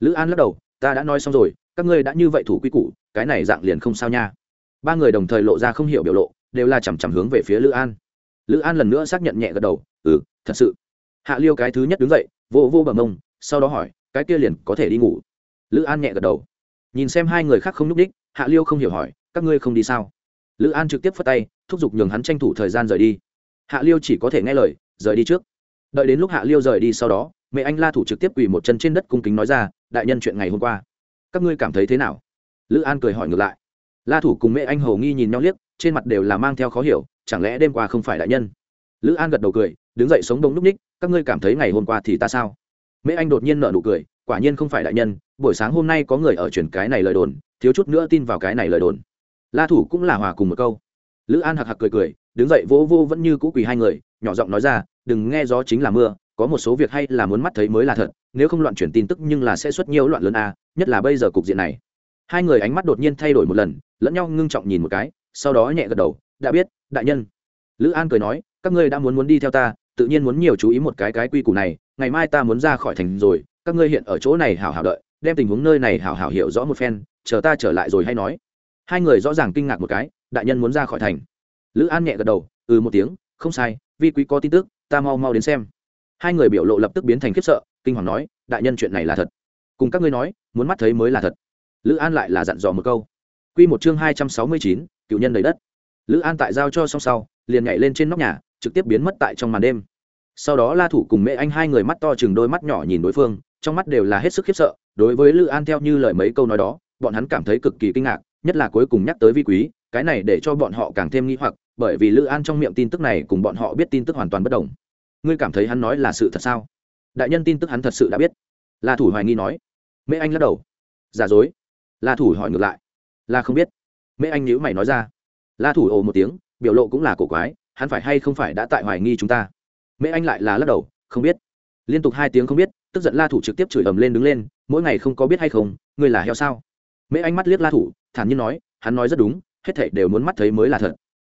[SPEAKER 1] Lữ an lắc đầu, ta đã nói xong rồi, các ngươi đã như vậy thủ quy củ, cái này dạng liền không sao nha. Ba người đồng thời lộ ra không hiểu biểu lộ, đều là chằm chằm hướng về phía lữ an. Lữ an lần nữa xác nhận nhẹ gật đầu ừ thật sự. Hạ liêu cái thứ nhất đứng dậy, vô vô bằng mông, sau đó hỏi, cái kia liền có thể đi ngủ? Lữ an nhẹ gật đầu. Nhìn xem hai người khác không n ú c đích hạ liêu không hiểu hỏi, các ngươi không đi sao? Lữ an trực tiếp phất tay, thúc giục nhường hắn tranh thủ thời gian rời đi. Hạ liêu chỉ có thể nghe lời, rời đi trước. Đợi đến lúc hạ liêu rời đi sau đó, mẹ anh la thủ trực tiếp quỳ một chân trên đất cung kính nói ra, đại nhân chuyện ngày hôm qua, các ngươi cảm thấy thế nào? Lữ an cười hỏi ngược lại. La thủ cùng mẹ anh hầu nghi nhìn nhau liếc, trên mặt đều là mang theo khó hiểu, chẳng lẽ đêm qua không phải đại nhân? Lữ an gật đầu cười, đứng dậy sống đông núp ních, các ngươi cảm thấy ngày hôm qua thì ta sao? Mẹ anh đột nhiên nở nụ cười, quả nhiên không phải đại nhân, buổi sáng hôm nay có người ở chuyển cái này lời đồn, thiếu chút nữa tin vào cái này lời đồn la thủ cũng là hòa cùng một câu. Lữ an hạc hạc cười cười, đứng dậy vỗ vô vẫn như cũ quỳ hai người, nhỏ giọng nói ra, đừng nghe gió chính là mưa, có một số việc hay là muốn mắt thấy mới là thật, nếu không loạn chuyển tin tức nhưng là sẽ xuất nhiều loạn lớn a, nhất là bây giờ cục diện này. Hai người ánh mắt đột nhiên thay đổi một lần, lẫn nhau ngưng trọng nhìn một cái, sau đó nhẹ gật đầu, đã biết, đại nhân. Lữ an cười nói, các ngươi đã muốn muốn đi theo ta, tự nhiên muốn nhiều chú ý một cái cái quy củ này, ngày mai ta muốn ra khỏi thành rồi, các ngươi hiện ở chỗ này hảo hảo đợi, đem tình huống nơi này hảo hảo hiểu rõ một phen, chờ ta trở lại rồi hay nói hai người rõ ràng kinh ngạc một cái, đại nhân muốn ra khỏi thành. Lữ an nhẹ gật đầu ừ một tiếng, không sai, vi quý có tin tức, ta mau mau đến xem. Hai người biểu lộ lập tức biến thành khiếp sợ, kinh hoàng nói, đại nhân chuyện này là thật. Cùng các ngươi nói, muốn mắt thấy mới là thật. Lữ an lại là dặn dò một câu. Q một chương hai trăm sáu mươi chín, cựu nhân đầy đất. Lữ an tại giao cho xong sau, liền nhảy lên trên nóc nhà, trực tiếp biến mất tại trong màn đêm. Sau đó la thủ cùng mẹ anh hai người mắt to chừng đôi mắt nhỏ nhìn đối phương, trong mắt đều là hết sức khiếp sợ, đối với lữ an theo như lời mấy câu nói đó, bọn hắn cảm thấy cực kỳ kinh ngạc nhất là cuối cùng nhắc tới vi quý, cái này để cho bọn họ càng thêm nghi hoặc, bởi vì lữ an trong miệng tin tức này cùng bọn họ biết tin tức hoàn toàn bất đồng. Ngươi cảm thấy hắn nói là sự thật sao? Đại nhân tin tức hắn thật sự đã biết. La thủ hoài nghi nói. Mễ anh lắc đầu. Giả dối. La thủ hỏi ngược lại. Là không biết. Mễ anh nhữ mày nói ra. La thủ ồ một tiếng, biểu lộ cũng là cổ quái, hắn phải hay không phải đã tại hoài nghi chúng ta? Mễ anh lại là lắc đầu, không biết. Liên tục hai tiếng không biết, tức giận la thủ trực tiếp chửi ầm lên đứng lên, mỗi ngày không có biết hay không, ngươi là heo sao? Mễ anh mắt liếc la thủ thản nhiên nói, hắn nói rất đúng, hết thảy đều muốn mắt thấy mới là thật.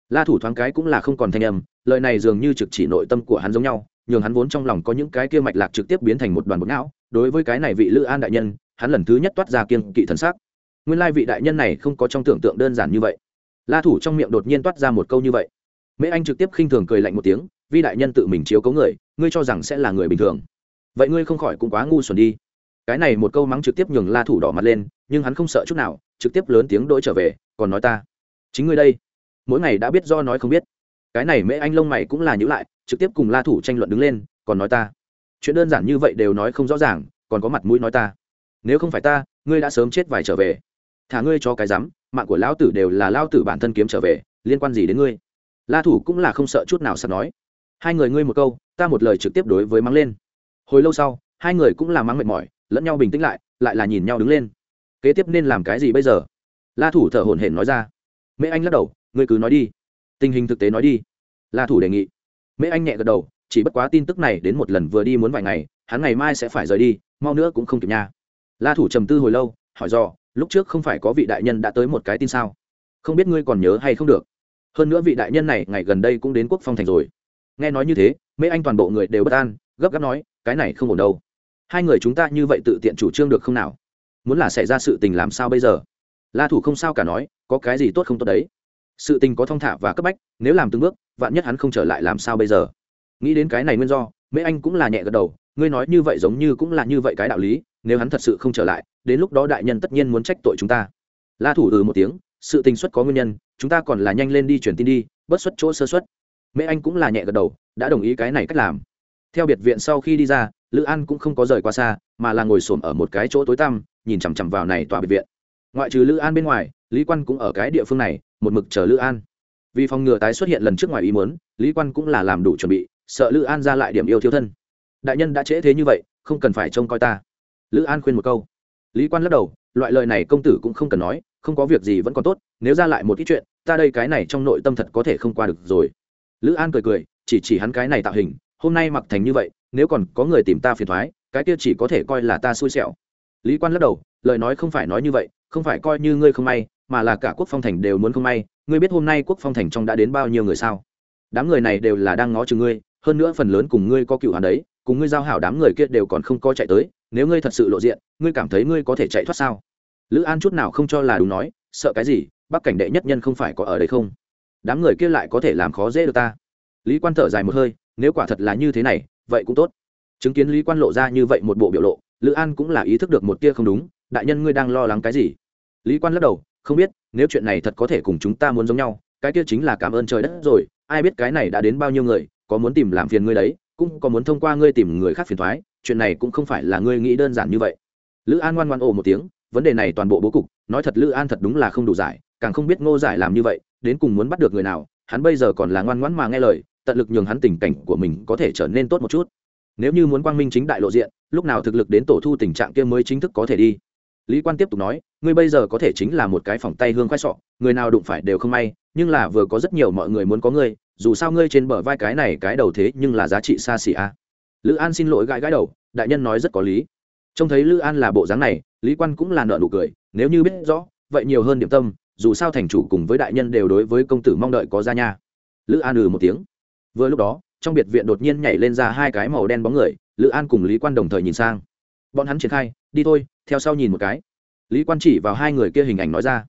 [SPEAKER 1] La thủ thoáng cái cũng là không còn thanh âm, lời này dường như trực chỉ nội tâm của hắn giống nhau, nhường hắn vốn trong lòng có những cái kia mạch lạc trực tiếp biến thành một đoàn bột não. Đối với cái này vị lữ an đại nhân, hắn lần thứ nhất toát ra kiên kỵ thần sắc. Nguyên lai vị đại nhân này không có trong tưởng tượng đơn giản như vậy. La thủ trong miệng đột nhiên toát ra một câu như vậy. Mễ anh trực tiếp khinh thường cười lạnh một tiếng, vi đại nhân tự mình chiếu cấu người, ngươi cho rằng sẽ là người bình thường. Vậy ngươi không khỏi cũng quá ngu xuẩn đi. Cái này một câu mắng trực tiếp nhường la thủ đỏ mặt lên, nhưng hắn không sợ chút nào trực tiếp lớn tiếng đỗi trở về, còn nói ta? Chính ngươi đây? Mỗi ngày đã biết do nói không biết. Cái này mễ anh lông mày cũng là nhữ lại, trực tiếp cùng la thủ tranh luận đứng lên, còn nói ta? Chuyện đơn giản như vậy đều nói không rõ ràng, còn có mặt mũi nói ta. Nếu không phải ta, ngươi đã sớm chết vài trở về. Thả ngươi cho cái rắm, mạng của lão tử đều là lao tử bản thân kiếm trở về, liên quan gì đến ngươi? La thủ cũng là không sợ chút nào sắp nói. Hai người ngươi một câu, ta một lời trực tiếp đối với mắng lên. Hồi lâu sau, hai người cũng là mắng mệt mỏi, lẫn nhau bình tĩnh lại lại là nhìn nhau đứng lên kế tiếp nên làm cái gì bây giờ? La thủ thở hổn hển nói ra. Mẹ anh lắc đầu, ngươi cứ nói đi. Tình hình thực tế nói đi. La thủ đề nghị. Mẹ anh nhẹ gật đầu, chỉ bất quá tin tức này đến một lần vừa đi muốn vài ngày, hắn ngày mai sẽ phải rời đi, mau nữa cũng không kịp nha. La thủ trầm tư hồi lâu, hỏi dò, lúc trước không phải có vị đại nhân đã tới một cái tin sao? Không biết ngươi còn nhớ hay không được. Hơn nữa vị đại nhân này ngày gần đây cũng đến quốc phong thành rồi. Nghe nói như thế mẹ anh toàn bộ người đều bất an, gấp gáp nói, cái này không ổn đâu. Hai người chúng ta như vậy tự tiện chủ trương được không nào? Muốn là xảy ra sự tình làm sao bây giờ? La thủ không sao cả nói, có cái gì tốt không tốt đấy? Sự tình có thong thả và cấp bách, nếu làm từng bước, vạn nhất hắn không trở lại làm sao bây giờ? Nghĩ đến cái này nguyên do, mễ anh cũng là nhẹ gật đầu, ngươi nói như vậy giống như cũng là như vậy cái đạo lý, nếu hắn thật sự không trở lại, đến lúc đó đại nhân tất nhiên muốn trách tội chúng ta. La thủ ừ một tiếng, sự tình xuất có nguyên nhân, chúng ta còn là nhanh lên đi truyền tin đi bất xuất chỗ sơ xuất mễ anh cũng là nhẹ gật đầu, đã đồng ý cái này cách làm. Theo biệt viện sau khi đi ra lữ an cũng không có rời qua xa, mà là ngồi xổm ở một cái chỗ tối tăm, nhìn chằm chằm vào này tòa biệt viện. Ngoại trừ lữ an bên ngoài, lý quan cũng ở cái địa phương này, một mực chờ lữ an. Vì phòng ngừa tái xuất hiện lần trước ngoài ý muốn, lý quan cũng là làm đủ chuẩn bị, sợ lữ an ra lại điểm yêu thiếu thân. Đại nhân đã trễ thế như vậy, không cần phải trông coi ta. Lữ an khuyên một câu. Lý quan lắc đầu, loại lời này công tử cũng không cần nói, không có việc gì vẫn còn tốt, nếu ra lại một ít chuyện, ta đây cái này trong nội tâm thật có thể không qua được rồi. Lữ an cười cười, chỉ chỉ hắn cái này tạo hình hôm nay mặc thành như vậy, nếu còn có người tìm ta phiền thoái, cái kia chỉ có thể coi là ta xui xẻo. Lý quan lắc đầu, lời nói không phải nói như vậy, không phải coi như ngươi không may, mà là cả quốc phong thành đều muốn không may, ngươi biết hôm nay quốc phong thành trong đã đến bao nhiêu người sao? Đám người này đều là đang ngó chừng ngươi, hơn nữa phần lớn cùng ngươi có cựu hắn đấy, cùng ngươi giao hảo đám người kia đều còn không có chạy tới, nếu ngươi thật sự lộ diện, ngươi cảm thấy ngươi có thể chạy thoát sao? Lữ an chút nào không cho là đúng nói, sợ cái gì, bắc cảnh đệ nhất nhân không phải có ở đây không? Đám người kia lại có thể làm khó dễ được ta. Lý quan thở dài một hơi nếu quả thật là như thế này, vậy cũng tốt. Chứng kiến lý quan lộ ra như vậy một bộ biểu lộ, lữ an cũng là ý thức được một tia không đúng, đại nhân ngươi đang lo lắng cái gì? Lý quan lắc đầu, không biết, nếu chuyện này thật có thể cùng chúng ta muốn giống nhau, cái kia chính là cảm ơn trời đất rồi, ai biết cái này đã đến bao nhiêu người, có muốn tìm làm phiền ngươi đấy, cũng có muốn thông qua ngươi tìm người khác phiền thoái chuyện này cũng không phải là ngươi nghĩ đơn giản như vậy. Lữ an ngoan ngoan ồ một tiếng, vấn đề này toàn bộ bố cục, nói thật lữ an thật đúng là không đủ giải, càng không biết ngô giải làm như vậy, đến cùng muốn bắt được người nào, hắn bây giờ còn là ngoan ngoãn mà nghe lời tận lực nhường hắn tình cảnh của mình có thể trở nên tốt một chút. Nếu như muốn quang minh chính đại lộ diện, lúc nào thực lực đến tổ thu tình trạng kia mới chính thức có thể đi? Lý quan tiếp tục nói, ngươi bây giờ có thể chính là một cái phòng tay hương khoai sọ, người nào đụng phải đều không may, nhưng là vừa có rất nhiều mọi người muốn có ngươi, dù sao ngươi trên bờ vai cái này cái đầu thế nhưng là giá trị xa xỉ a à. lữ an xin lỗi gãi gãi đầu, đại nhân nói rất có lý. Trông thấy lữ an là bộ dáng này, lý quan cũng là nợ nụ cười, nếu như biết rõ, vậy nhiều hơn điểm tâm, dù sao thành chủ cùng với đại nhân đều đối với công tử mong đợi có ra nha. Lữ an ừ một tiếng vừa lúc đó, trong biệt viện đột nhiên nhảy lên ra hai cái màu đen bóng người, lữ an cùng lý quan đồng thời nhìn sang. Bọn hắn triển khai, đi thôi, theo sau nhìn một cái. Lý quan chỉ vào hai người kia hình ảnh nói ra.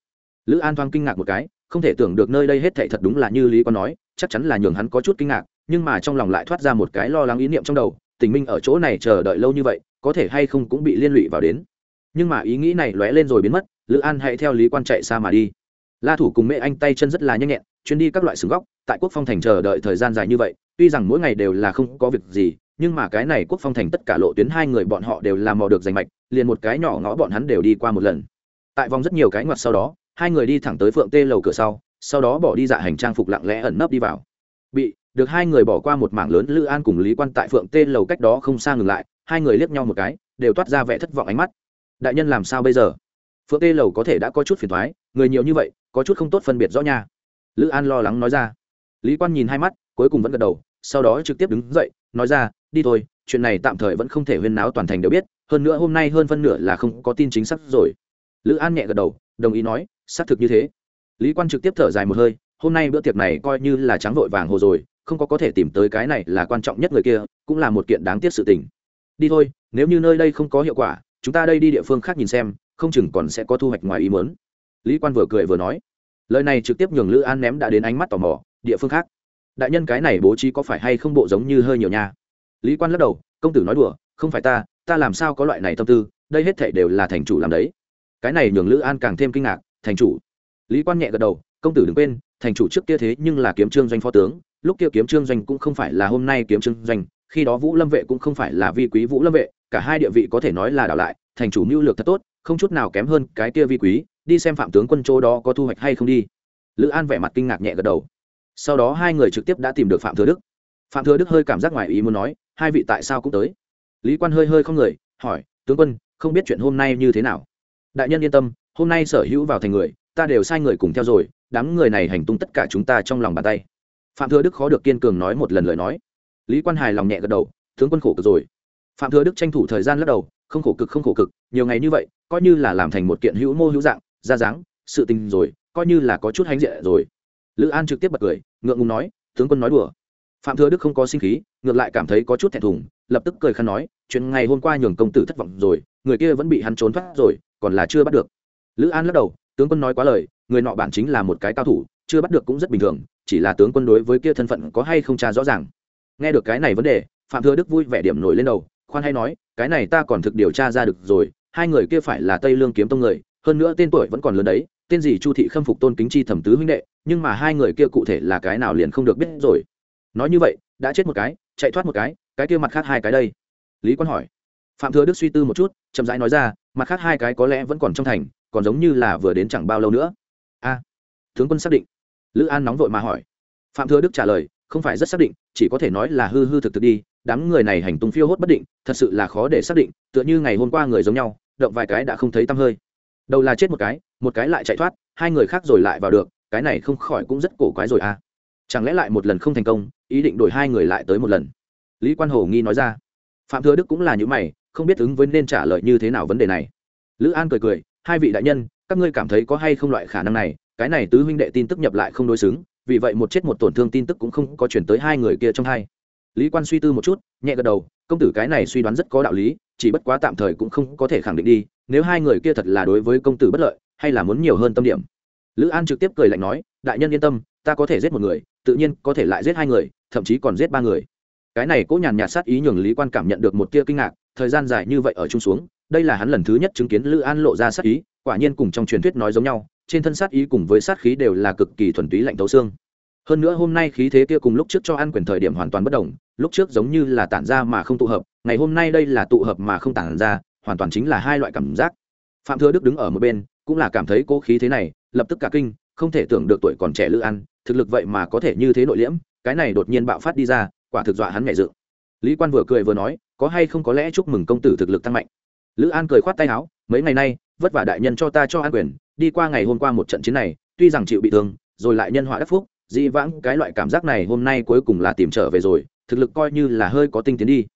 [SPEAKER 1] Lữ an thoáng kinh ngạc một cái, không thể tưởng được nơi đây hết thảy thật đúng là như lý quan nói, chắc chắn là nhường hắn có chút kinh ngạc, nhưng mà trong lòng lại thoát ra một cái lo lắng ý niệm trong đầu, tình minh ở chỗ này chờ đợi lâu như vậy, có thể hay không cũng bị liên lụy vào đến. Nhưng mà ý nghĩ này lóe lên rồi biến mất, lữ an hãy theo lý quan chạy xa mà đi la thủ cùng mẹ anh tay chân rất là nhanh nhẹn, chuyến đi các loại sừng góc, tại quốc phong thành chờ đợi thời gian dài như vậy, tuy rằng mỗi ngày đều là không có việc gì, nhưng mà cái này quốc phong thành tất cả lộ tuyến hai người bọn họ đều làm mò được giành mạch, liền một cái nhỏ ngõ bọn hắn đều đi qua một lần. Tại vòng rất nhiều cái ngoặt sau đó, hai người đi thẳng tới phượng tê lầu cửa sau sau đó bỏ đi dạ hành trang phục lặng lẽ ẩn nấp đi vào. Bị, được hai người bỏ qua một mảng lớn, lữ an cùng lý quan tại phượng tê lầu cách đó không xa ngừng lại, hai người liếc nhau một cái, đều toát ra vẻ thất vọng ánh mắt. Đại nhân làm sao bây giờ? Phượng tê lầu có thể đã có chút phiền thoái người nhiều như vậy, có chút không tốt phân biệt rõ nha. Lữ an lo lắng nói ra. Lý quan nhìn hai mắt, cuối cùng vẫn gật đầu, sau đó trực tiếp đứng dậy, nói ra, đi thôi, chuyện này tạm thời vẫn không thể huyên náo toàn thành đều biết, hơn nữa hôm nay hơn phân nửa là không có tin chính xác rồi. Lữ an nhẹ gật đầu, đồng ý nói, xác thực như thế. Lý quan trực tiếp thở dài một hơi, hôm nay bữa tiệc này coi như là trắng vội vàng hồ rồi, không có có thể tìm tới cái này là quan trọng nhất người kia, cũng là một kiện đáng tiếc sự tình. Đi thôi, nếu như nơi đây không có hiệu quả, chúng ta đây đi địa phương khác nhìn xem không chừng còn sẽ có thu hoạch ngoài ý mớn lý quan vừa cười vừa nói. Lời này trực tiếp nhường lữ an ném đã đến ánh mắt tò mò, địa phương khác. Đại nhân cái này bố trí có phải hay không bộ giống như hơi nhiều nha? Lý quan lắc đầu, công tử nói đùa, không phải ta ta làm sao có loại này tâm tư, đây hết thảy đều là thành chủ làm đấy. Cái này nhường lữ an càng thêm kinh ngạc, thành chủ. Lý quan nhẹ gật đầu, công tử đừng quên, thành chủ trước kia thế nhưng là kiếm trương doanh phó tướng, lúc kia kiếm trương doanh cũng không phải là hôm nay kiếm trương doanh, khi đó vũ lâm vệ cũng không phải là vi quý vũ lâm vệ, cả hai địa vị có thể nói là đảo lại, thành chủ mưu lược thật tốt không chút nào kém hơn cái kia vi quý, đi xem phạm tướng quân chỗ đó có thu hoạch hay không đi. Lữ an vẻ mặt kinh ngạc nhẹ gật đầu. Sau đó hai người trực tiếp đã tìm được phạm thừa đức. Phạm thừa đức hơi cảm giác ngoài ý muốn nói, hai vị tại sao cũng tới? Lý quan hơi hơi không người, hỏi, tướng quân, không biết chuyện hôm nay như thế nào? Đại nhân yên tâm, hôm nay sở hữu vào thành người, ta đều sai người cùng theo rồi, đám người này hành tung tất cả chúng ta trong lòng bàn tay. Phạm thừa đức khó được kiên cường nói một lần lời nói. Lý quan hài lòng nhẹ gật đầu, tướng quân khổ cực rồi. Phạm thừa đức tranh thủ thời gian lắc đầu, không khổ cực, không khổ cực, nhiều ngày như vậy coi như là làm thành một kiện hữu mô hữu dạng, ra dáng, sự tình rồi, coi như là có chút hãnh diện rồi. Lữ an trực tiếp bật cười, ngượng ngùng nói, tướng quân nói đùa. Phạm thừa đức không có sinh khí, ngược lại cảm thấy có chút thẹn thùng, lập tức cười khăn nói, chuyện ngày hôm qua nhường công tử thất vọng rồi, người kia vẫn bị hắn trốn thoát rồi, còn là chưa bắt được. Lữ an lắc đầu, tướng quân nói quá lời, người nọ bản chính là một cái cao thủ, chưa bắt được cũng rất bình thường, chỉ là tướng quân đối với kia thân phận có hay không tra rõ ràng. Nghe được cái này vấn đề, phạm thừa đức vui vẻ điểm nổi lên đầu, khoan hay nói, cái này ta còn thực điều tra ra được rồi hai người kia phải là tây lương kiếm tông người, hơn nữa tên tuổi vẫn còn lớn đấy, tên gì chu thị khâm phục tôn kính chi thẩm tứ huynh đệ, nhưng mà hai người kia cụ thể là cái nào liền không được biết rồi. Nói như vậy, đã chết một cái, chạy thoát một cái cái kia mặt khác hai cái đây. Lý quan hỏi. Phạm thừa đức suy tư một chút, chậm rãi nói ra, mặt khác hai cái có lẽ vẫn còn trong thành, còn giống như là vừa đến chẳng bao lâu nữa. A, tướng quân xác định. Lữ an nóng vội mà hỏi. Phạm thừa đức trả lời, không phải rất xác định, chỉ có thể nói là hư hư thực thực đi, đám người này hành tung phiêu hốt bất định, thật sự là khó để xác định, tựa như ngày hôm qua người giống nhau động vài cái đã không thấy tăm hơi. Đầu là chết một cái một cái lại chạy thoát, hai người khác rồi lại vào được, cái này không khỏi cũng rất cổ quái rồi à. Chẳng lẽ lại một lần không thành công, ý định đổi hai người lại tới một lần? Lý quan hồ nghi nói ra. Phạm thừa đức cũng là những mày, không biết ứng với nên trả lời như thế nào vấn đề này. Lữ an cười cười, hai vị đại nhân, các ngươi cảm thấy có hay không loại khả năng này? Cái này tứ huynh đệ tin tức nhập lại không đối xứng, vì vậy một chết một tổn thương tin tức cũng không có chuyển tới hai người kia trong hai. Lý quan suy tư một chút, nhẹ gật đầu, công tử cái này suy đoán rất có đạo lý chỉ bất quá tạm thời cũng không có thể khẳng định đi, nếu hai người kia thật là đối với công tử bất lợi, hay là muốn nhiều hơn tâm điểm. Lữ an trực tiếp cười lạnh nói, đại nhân yên tâm, ta có thể giết một người, tự nhiên có thể lại giết hai người, thậm chí còn giết ba người. Cái này cố nhàn nhạt sát ý nhường lý quan cảm nhận được một tia kinh ngạc, thời gian dài như vậy ở chung xuống, đây là hắn lần thứ nhất chứng kiến lữ an lộ ra sát ý, quả nhiên cùng trong truyền thuyết nói giống nhau, trên thân sát ý cùng với sát khí đều là cực kỳ thuần túy lạnh thấu xương hơn nữa hôm nay khí thế kia cùng lúc trước cho ăn quyền thời điểm hoàn toàn bất đồng, lúc trước giống như là tản ra mà không tụ hợp, ngày hôm nay đây là tụ hợp mà không tản ra, hoàn toàn chính là hai loại cảm giác. Phạm thừa đức đứng ở một bên, cũng là cảm thấy cố khí thế này, lập tức cả kinh, không thể tưởng được tuổi còn trẻ lữ an thực lực vậy mà có thể như thế nội liễm, cái này đột nhiên bạo phát đi ra, quả thực dọa hắn mẹ dự. Lý quan vừa cười vừa nói, có hay không có lẽ chúc mừng công tử thực lực tăng mạnh. Lữ an cười khoát tay áo, mấy ngày nay, vất vả đại nhân cho ta cho an quyền, đi qua ngày hôm qua một trận chiến này, tuy rằng chịu bị thương, rồi lại nhân họa đắc phúc dĩ vãng cái loại cảm giác này hôm nay cuối cùng là tìm trở về rồi, thực lực coi như là hơi có tinh tiến đi.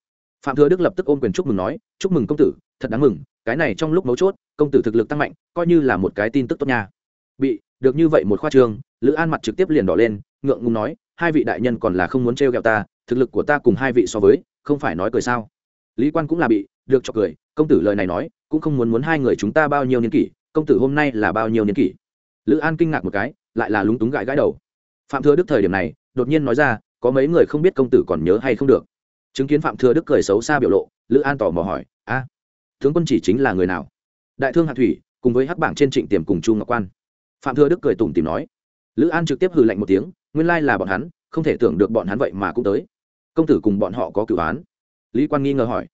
[SPEAKER 1] Phạm thừa đức lập tức ôm quyền chúc mừng nói, chúc mừng công tử, thật đáng mừng, cái này trong lúc mấu chốt, công tử thực lực tăng mạnh, coi như là một cái tin tức tốt nha. Bị, được như vậy một khoa trương lữ an mặt trực tiếp liền đỏ lên, ngượng ngùng nói, hai vị đại nhân còn là không muốn trêu ghẹo ta, thực lực của ta cùng hai vị so với, không phải nói cười sao? Lý quan cũng là bị, được cho cười, công tử lời này nói, cũng không muốn muốn hai người chúng ta bao nhiêu niên kỷ, công tử hôm nay là bao nhiêu niên kỷ? Lữ an kinh ngạc một cái, lại là lúng túng gãi gãi đầu phạm thừa đức thời điểm này, đột nhiên nói ra, có mấy người không biết công tử còn nhớ hay không được. Chứng kiến phạm thừa đức cười xấu xa biểu lộ, lữ an tỏ mò hỏi, a, tướng quân chỉ chính là người nào? Đại thương hạ thủy, cùng với hắc bảng trên trịnh tiềm cùng chu ngọc quan. Phạm thừa đức cười tủm tìm nói, lữ an trực tiếp hừ lạnh một tiếng, nguyên lai là bọn hắn, không thể tưởng được bọn hắn vậy mà cũng tới. Công tử cùng bọn họ có cửu án lý quan nghi ngờ hỏi.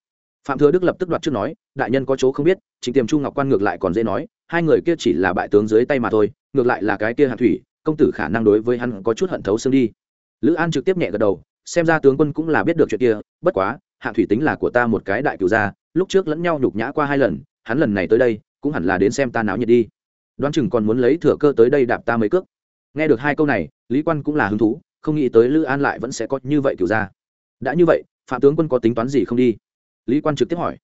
[SPEAKER 1] Phạm thừa đức lập tức đoạt trước nói, đại nhân có chỗ không biết, trịnh tiềm chu ngọc quan ngược lại còn dễ nói, hai người kia chỉ là bại tướng dưới tay mà thôi, ngược lại là cái kia hạ thủy công tử khả năng đối với hắn có chút hận thấu xương đi. Lữ an trực tiếp nhẹ gật đầu, xem ra tướng quân cũng là biết được chuyện kia, bất quá hạ thủy tính là của ta một cái đại cựu gia, lúc trước lẫn nhau nhục nhã qua hai lần, hắn lần này tới đây, cũng hẳn là đến xem ta náo nhiệt đi. Đoán chừng còn muốn lấy thừa cơ tới đây đạp ta mấy cước. Nghe được hai câu này, lý quan cũng là hứng thú, không nghĩ tới lữ an lại vẫn sẽ có như vậy cửu gia. Đã như vậy, phạm tướng quân có tính toán gì không đi? Lý quan trực tiếp hỏi.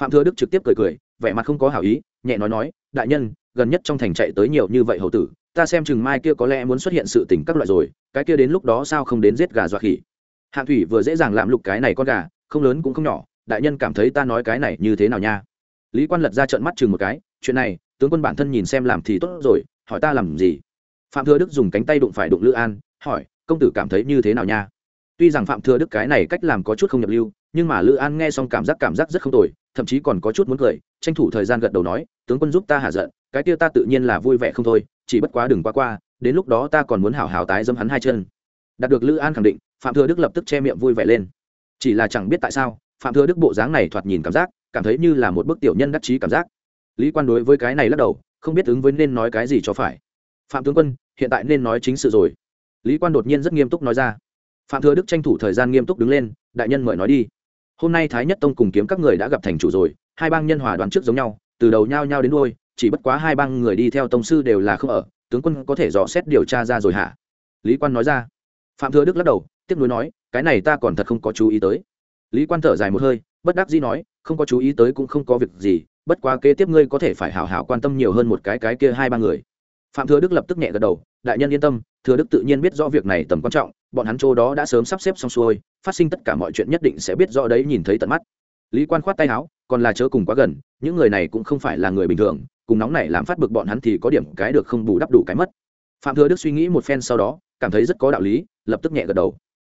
[SPEAKER 1] Phạm thừa đức trực tiếp cười cười, vẻ mặt không có hảo ý, nhẹ nói nói, đại nhân, gần nhất trong thành chạy tới nhiều như vậy hầu tử ta xem chừng mai kia có lẽ muốn xuất hiện sự tình các loại rồi, cái kia đến lúc đó sao không đến giết gà dọa khỉ? Hạng thủy vừa dễ dàng làm lục cái này con gà, không lớn cũng không nhỏ, đại nhân cảm thấy ta nói cái này như thế nào nha? Lý quan lật ra trận mắt chừng một cái, chuyện này, tướng quân bản thân nhìn xem làm thì tốt rồi, hỏi ta làm gì? Phạm thừa đức dùng cánh tay đụng phải đụng lữ an, hỏi, công tử cảm thấy như thế nào nha? Tuy rằng phạm thừa đức cái này cách làm có chút không nhập lưu, nhưng mà lữ an nghe xong cảm giác cảm giác rất không tồi, thậm chí còn có chút muốn cười, tranh thủ thời gian gật đầu nói, tướng quân giúp ta hạ giận, cái kia ta tự nhiên là vui vẻ không thôi chỉ bất quá đừng qua qua, đến lúc đó ta còn muốn hảo hảo tái dâm hắn hai chân. Đạt được lữ an khẳng định, phạm thừa đức lập tức che miệng vui vẻ lên. Chỉ là chẳng biết tại sao, phạm thừa đức bộ dáng này thoạt nhìn cảm giác, cảm thấy như là một bức tiểu nhân đắc chí cảm giác. Lý quan đối với cái này lắc đầu, không biết ứng với nên nói cái gì cho phải. Phạm tướng quân, hiện tại nên nói chính sự rồi. Lý quan đột nhiên rất nghiêm túc nói ra. Phạm thừa đức tranh thủ thời gian nghiêm túc đứng lên, đại nhân mời nói đi. Hôm nay thái nhất tông cùng kiếm các người đã gặp thành chủ rồi, hai bang nhân hòa đoàn trước giống nhau, từ đầu nhao nhao đến đôi chỉ bất quá hai bang người đi theo tông sư đều là không ở, tướng quân có thể dò xét điều tra ra rồi hả? Lý quan nói ra. Phạm thừa đức lắc đầu, tiếc nuối nói, cái này ta còn thật không có chú ý tới. Lý quan thở dài một hơi, bất đắc dĩ nói, không có chú ý tới cũng không có việc gì, bất quá kế tiếp ngươi có thể phải hảo hảo quan tâm nhiều hơn một cái cái kia hai ba người. Phạm thừa đức lập tức nhẹ gật đầu, đại nhân yên tâm, thừa đức tự nhiên biết rõ việc này tầm quan trọng, bọn hắn chỗ đó đã sớm sắp xếp xong xuôi, phát sinh tất cả mọi chuyện nhất định sẽ biết rõ đấy nhìn thấy tận mắt. Lý quan khoát tay áo, còn là chớ cùng quá gần, những người này cũng không phải là người bình thường cùng nóng này làm phát bực bọn hắn thì có điểm cái được không bù đắp đủ cái mất. Phạm thừa đức suy nghĩ một phen sau đó, cảm thấy rất có đạo lý, lập tức nhẹ gật đầu.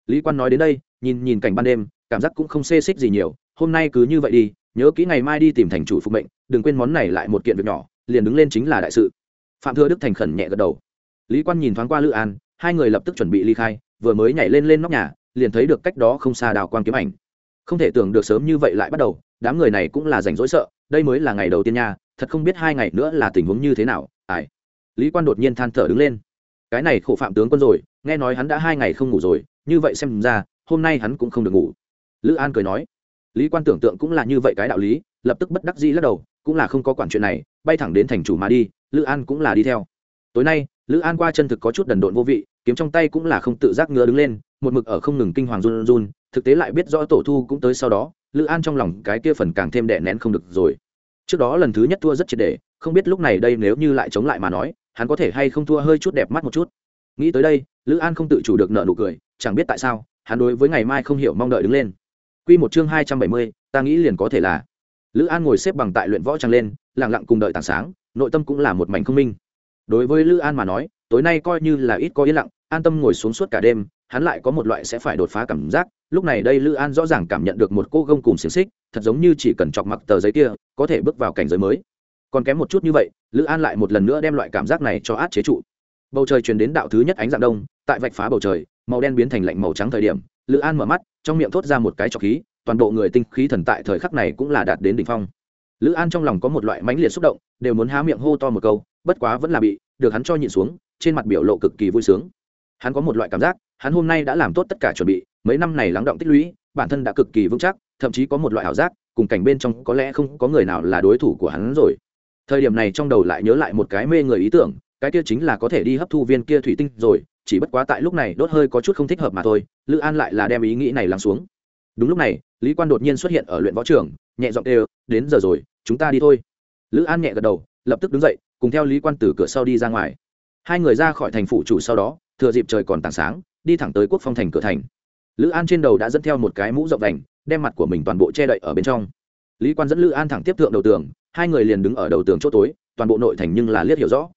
[SPEAKER 1] Lý quan nói đến đây, nhìn nhìn cảnh ban đêm, cảm giác cũng không xê xích gì nhiều, hôm nay cứ như vậy đi, nhớ kỹ ngày mai đi tìm thành chủ phục mệnh, đừng quên món này lại một kiện việc nhỏ, liền đứng lên chính là đại sự. Phạm thừa đức thành khẩn nhẹ gật đầu. Lý quan nhìn thoáng qua lữ an, hai người lập tức chuẩn bị ly khai, vừa mới nhảy lên lên nóc nhà, liền thấy được cách đó không xa đào quang kiếm ảnh. Không thể tưởng được sớm như vậy lại bắt đầu, đám người này cũng là rảnh rỗi sợ đây mới là ngày đầu tiên nha, thật không biết hai ngày nữa là tình huống như thế nào, ai. Lý quan đột nhiên than thở đứng lên. Cái này khổ phạm tướng quân rồi, nghe nói hắn đã hai ngày không ngủ rồi, như vậy xem ra, hôm nay hắn cũng không được ngủ. Lữ an cười nói. Lý quan tưởng tượng cũng là như vậy cái đạo lý, lập tức bất đắc dĩ lắc đầu, cũng là không có quản chuyện này, bay thẳng đến thành chủ mà đi, lữ an cũng là đi theo. Tối nay, lữ an qua chân thực có chút đần độn vô vị, kiếm trong tay cũng là không tự giác ngứa đứng lên, một mực ở không ngừng kinh hoàng run run thực tế lại biết rõ tổ thu cũng tới sau đó, lữ an trong lòng cái kia phần càng thêm đè nén không được rồi. Trước đó lần thứ nhất thua rất triệt để, không biết lúc này đây nếu như lại chống lại mà nói, hắn có thể hay không thua hơi chút đẹp mắt một chút. Nghĩ tới đây, lữ an không tự chủ được nợ nụ cười, chẳng biết tại sao, hắn đối với ngày mai không hiểu mong đợi đứng lên. Q một chương hai trăm bảy mươi, ta nghĩ liền có thể là. Lữ an ngồi xếp bằng tại luyện võ trang lên lẳng lặng cùng đợi tảng sáng, nội tâm cũng là một mảnh không minh. Đối với lữ an mà nói, tối nay coi như là ít có yên lặng, an tâm ngồi xuống suốt cả đêm hắn lại có một loại sẽ phải đột phá cảm giác, lúc này đây lữ an rõ ràng cảm nhận được một cô gông cùng xiềng xích, thật giống như chỉ cần chọc mặc tờ giấy kia, có thể bước vào cảnh giới mới. Còn kém một chút như vậy, lữ an lại một lần nữa đem loại cảm giác này cho át chế trụ. Bầu trời truyền đến đạo thứ nhất ánh dạng đông, tại vạch phá bầu trời, màu đen biến thành lạnh màu trắng thời điểm, lữ an mở mắt, trong miệng thốt ra một cái trọc khí, toàn bộ người tinh khí thần tại thời khắc này cũng là đạt đến đỉnh phong. Lữ an trong lòng có một loại mãnh liệt xúc động, đều muốn há miệng hô to một câu, bất quá vẫn là bị được hắn cho nhịn xuống, trên mặt biểu lộ cực kỳ vui sướng. Hắn có một loại cảm giác hắn hôm nay đã làm tốt tất cả chuẩn bị, mấy năm này lắng động tích lũy, bản thân đã cực kỳ vững chắc, thậm chí có một loại ảo giác, cùng cảnh bên trong có lẽ không có người nào là đối thủ của hắn rồi. Thời điểm này trong đầu lại nhớ lại một cái mê người ý tưởng, cái kia chính là có thể đi hấp thu viên kia thủy tinh rồi, chỉ bất quá tại lúc này đốt hơi có chút không thích hợp mà thôi, lữ an lại là đem ý nghĩ này lắng xuống. Đúng lúc này, lý quan đột nhiên xuất hiện ở luyện võ trường, nhẹ giọng đều đến giờ rồi, chúng ta đi thôi. Lữ an nhẹ gật đầu, lập tức đứng dậy, cùng theo lý quan từ cửa sau đi ra ngoài. Hai người ra khỏi thành phủ chủ sau đó, thừa dịp trời còn tảng sáng đi thẳng tới quốc phong thành cửa thành. Lữ an trên đầu đã dẫn theo một cái mũ rộng đành, đem mặt của mình toàn bộ che đậy ở bên trong. Lý quan dẫn lữ an thẳng tiếp thượng đầu tường, hai người liền đứng ở đầu tường chỗ tối, toàn bộ nội thành nhưng là liếc hiểu rõ.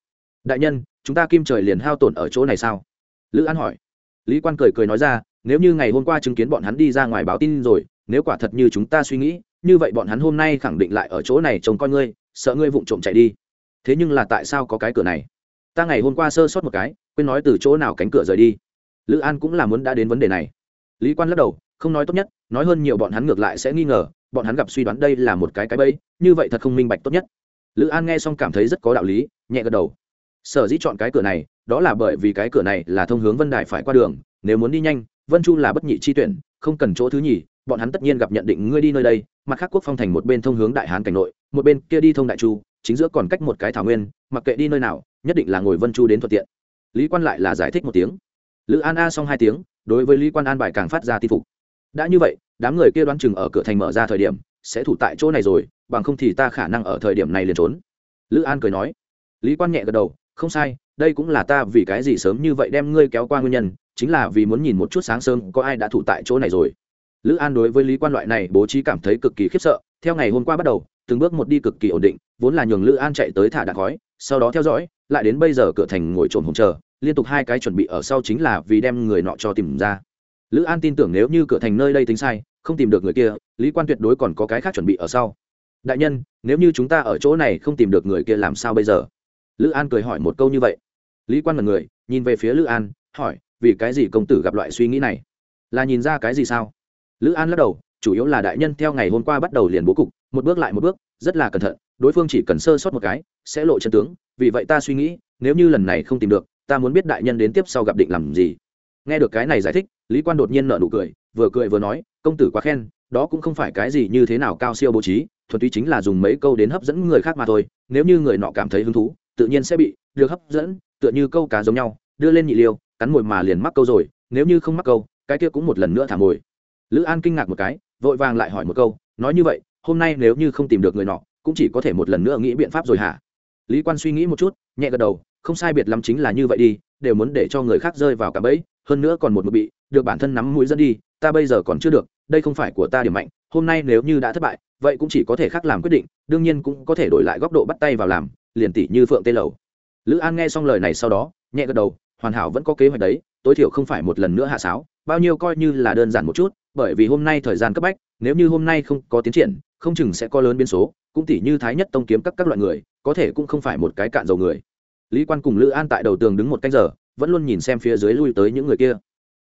[SPEAKER 1] Đại nhân, chúng ta kim trời liền hao tổn ở chỗ này sao? Lữ an hỏi. Lý quan cười cười nói ra, nếu như ngày hôm qua chứng kiến bọn hắn đi ra ngoài báo tin rồi, nếu quả thật như chúng ta suy nghĩ, như vậy bọn hắn hôm nay khẳng định lại ở chỗ này trông coi ngươi, sợ ngươi vụng trộm chạy đi. Thế nhưng là tại sao có cái cửa này? Ta ngày hôm qua sơ sót một cái, quên nói từ chỗ nào cánh cửa rời đi lữ an cũng là muốn đã đến vấn đề này. Lý quan lắc đầu, không nói tốt nhất, nói hơn nhiều bọn hắn ngược lại sẽ nghi ngờ, bọn hắn gặp suy đoán đây là một cái cái bẫy, như vậy thật không minh bạch tốt nhất. Lữ an nghe xong cảm thấy rất có đạo lý, nhẹ gật đầu. Sở dĩ chọn cái cửa này, đó là bởi vì cái cửa này là thông hướng vân đài phải qua đường, nếu muốn đi nhanh, vân chu là bất nhị chi tuyển, không cần chỗ thứ nhì, bọn hắn tất nhiên gặp nhận định ngươi đi nơi đây, mặt khác quốc phong thành một bên thông hướng đại hán cảnh nội, một bên kia đi thông đại chu, chính giữa còn cách một cái thảo nguyên, mặc kệ đi nơi nào, nhất định là ngồi vân chu đến thuận tiện. Lý quan lại là giải thích một tiếng lữ an a xong hai tiếng, đối với lý quan an bài càng phát ra tin phục. Đã như vậy, đám người kia đoán chừng ở cửa thành mở ra thời điểm, sẽ thủ tại chỗ này rồi, bằng không thì ta khả năng ở thời điểm này liền trốn. Lữ an cười nói. Lý quan nhẹ gật đầu, không sai, đây cũng là ta vì cái gì sớm như vậy đem ngươi kéo qua nguyên nhân, chính là vì muốn nhìn một chút sáng sớm có ai đã thủ tại chỗ này rồi. Lữ an đối với lý quan loại này bố trí cảm thấy cực kỳ khiếp sợ, theo ngày hôm qua bắt đầu, từng bước một đi cực kỳ ổn định, vốn là nhường lữ an chạy tới thả đạn khói, sau đó theo dõi, lại đến bây giờ cửa thành ngồi trộm hồng chờ liên tục hai cái chuẩn bị ở sau chính là vì đem người nọ cho tìm ra. Lữ an tin tưởng nếu như cửa thành nơi đây tính sai, không tìm được người kia, lý quan tuyệt đối còn có cái khác chuẩn bị ở sau. Đại nhân, nếu như chúng ta ở chỗ này không tìm được người kia làm sao bây giờ? Lữ an cười hỏi một câu như vậy. Lý quan là người, nhìn về phía lữ an, hỏi, vì cái gì công tử gặp loại suy nghĩ này? Là nhìn ra cái gì sao? Lữ an lắc đầu, chủ yếu là đại nhân theo ngày hôm qua bắt đầu liền bố cục, một bước lại một bước, rất là cẩn thận, đối phương chỉ cần sơ sót một cái, sẽ lộ chân tướng, vì vậy ta suy nghĩ, nếu như lần này không tìm được ta muốn biết đại nhân đến tiếp sau gặp định làm gì. Nghe được cái này giải thích, lý quan đột nhiên nợ nụ cười, vừa cười vừa nói, công tử quá khen, đó cũng không phải cái gì như thế nào cao siêu bố trí, thuần túy chính là dùng mấy câu đến hấp dẫn người khác mà thôi. Nếu như người nọ cảm thấy hứng thú, tự nhiên sẽ bị được hấp dẫn, tựa như câu cá giống nhau, đưa lên nhị liêu, cắn mồi mà liền mắc câu rồi, nếu như không mắc câu, cái kia cũng một lần nữa thả mồi. Lữ an kinh ngạc một cái, vội vàng lại hỏi một câu, nói như vậy, hôm nay nếu như không tìm được người nọ, cũng chỉ có thể một lần nữa nghĩ biện pháp rồi hả? Lý quan suy nghĩ một chút, nhẹ gật đầu không sai biệt lắm chính là như vậy đi, đều muốn để cho người khác rơi vào cả bẫy, hơn nữa còn một mực bị được bản thân nắm mũi dẫn đi, ta bây giờ còn chưa được, đây không phải của ta điểm mạnh, hôm nay nếu như đã thất bại, vậy cũng chỉ có thể khác làm quyết định, đương nhiên cũng có thể đổi lại góc độ bắt tay vào làm, liền tỷ như phượng tê lầu. Lữ an nghe xong lời này sau đó, nhẹ gật đầu, hoàn hảo vẫn có kế hoạch đấy, tối thiểu không phải một lần nữa hạ sáo, bao nhiêu coi như là đơn giản một chút, bởi vì hôm nay thời gian cấp bách, nếu như hôm nay không có tiến triển, không chừng sẽ có lớn biến số, cũng tỷ như thái nhất tông kiếm các các loại người, có thể cũng không phải một cái cạn dầu người lý quan cùng lữ an tại đầu tường đứng một canh giờ, vẫn luôn nhìn xem phía dưới lui tới những người kia.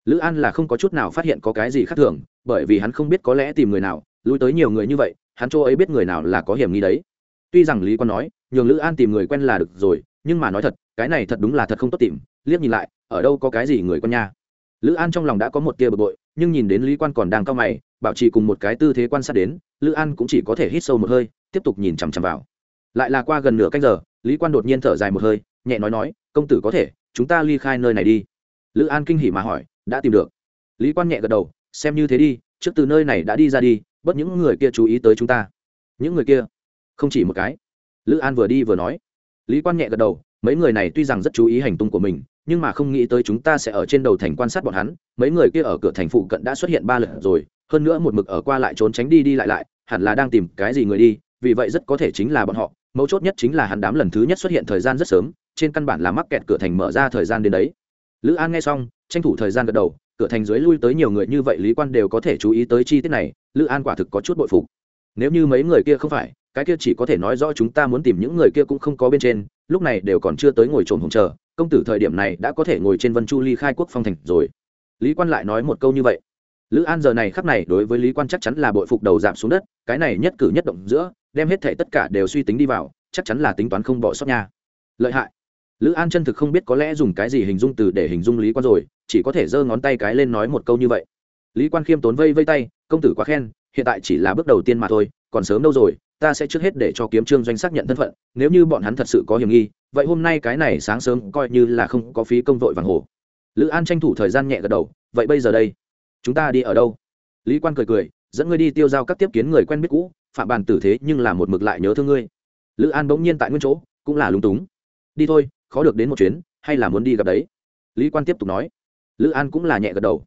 [SPEAKER 1] Lữ an là không có chút nào phát hiện có cái gì khác thường, bởi vì hắn không biết có lẽ tìm người nào, lui tới nhiều người như vậy, hắn chỗ ấy biết người nào là có hiểm nghi đấy. Tuy rằng lý quan nói, nhường lữ an tìm người quen là được rồi, nhưng mà nói thật, cái này thật đúng là thật không tốt tìm, liếc nhìn lại, ở đâu có cái gì người con nha. Lữ an trong lòng đã có một tia bực bội, nhưng nhìn đến lý quan còn đang cao mày, bảo trì cùng một cái tư thế quan sát đến, lữ an cũng chỉ có thể hít sâu một hơi, tiếp tục nhìn chằm chằm vào. Lại là qua gần nửa canh giờ, lý quan đột nhiên thở dài một hơi nhẹ nói nói, công tử có thể, chúng ta ly khai nơi này đi. Lữ an kinh hỉ mà hỏi, đã tìm được. Lý quan nhẹ gật đầu, xem như thế đi, trước từ nơi này đã đi ra đi bất những người kia chú ý tới chúng ta. Những người kia? Không chỉ một cái. Lữ an vừa đi vừa nói. Lý quan nhẹ gật đầu, mấy người này tuy rằng rất chú ý hành tung của mình, nhưng mà không nghĩ tới chúng ta sẽ ở trên đầu thành quan sát bọn hắn. Mấy người kia ở cửa thành phụ cận đã xuất hiện ba lần rồi, hơn nữa một mực ở qua lại trốn tránh đi đi lại lại, hẳn là đang tìm cái gì người đi, vì vậy rất có thể chính là bọn họ. Mấu chốt nhất chính là hắn đám lần thứ nhất xuất hiện thời gian rất sớm trên căn bản là mắc kẹt cửa thành mở ra thời gian đến đấy. Lữ an nghe xong, tranh thủ thời gian gật đầu, cửa thành dưới lui tới nhiều người như vậy, lý quan đều có thể chú ý tới chi tiết này, lữ an quả thực có chút bội phục. Nếu như mấy người kia không phải, cái kia chỉ có thể nói rõ chúng ta muốn tìm những người kia cũng không có bên trên, lúc này đều còn chưa tới ngồi trồn hồng chờ, công tử thời điểm này đã có thể ngồi trên vân chu ly khai quốc phong thành rồi. Lý quan lại nói một câu như vậy. Lữ an giờ này khắc này đối với lý quan chắc chắn là bội phục đầu giảm xuống đất, cái này nhất cử nhất động giữa, đem hết thể tất cả đều suy tính đi vào, chắc chắn là tính toán không bỏ sót nha. Lợi hại lữ an chân thực không biết có lẽ dùng cái gì hình dung từ để hình dung lý quan rồi, chỉ có thể giơ ngón tay cái lên nói một câu như vậy. Lý quan khiêm tốn vây vây tay, công tử quá khen, hiện tại chỉ là bước đầu tiên mà thôi, còn sớm đâu rồi, ta sẽ trước hết để cho kiếm trương doanh xác nhận thân phận, nếu như bọn hắn thật sự có hiểm nghi, vậy hôm nay cái này sáng sớm coi như là không có phí công vội vàng hồ. Lữ an tranh thủ thời gian nhẹ gật đầu, vậy bây giờ đây, chúng ta đi ở đâu? Lý quan cười cười, dẫn ngươi đi tiêu giao các tiếp kiến người quen biết cũ, phạm bàn tử thế nhưng là một mực lại nhớ thương ngươi. Lữ an bỗng nhiên tại nguyên chỗ, cũng là lúng túng. Đi thôi khó được đến một chuyến, hay là muốn đi gặp đấy? Lý quan tiếp tục nói. Lữ an cũng là nhẹ gật đầu.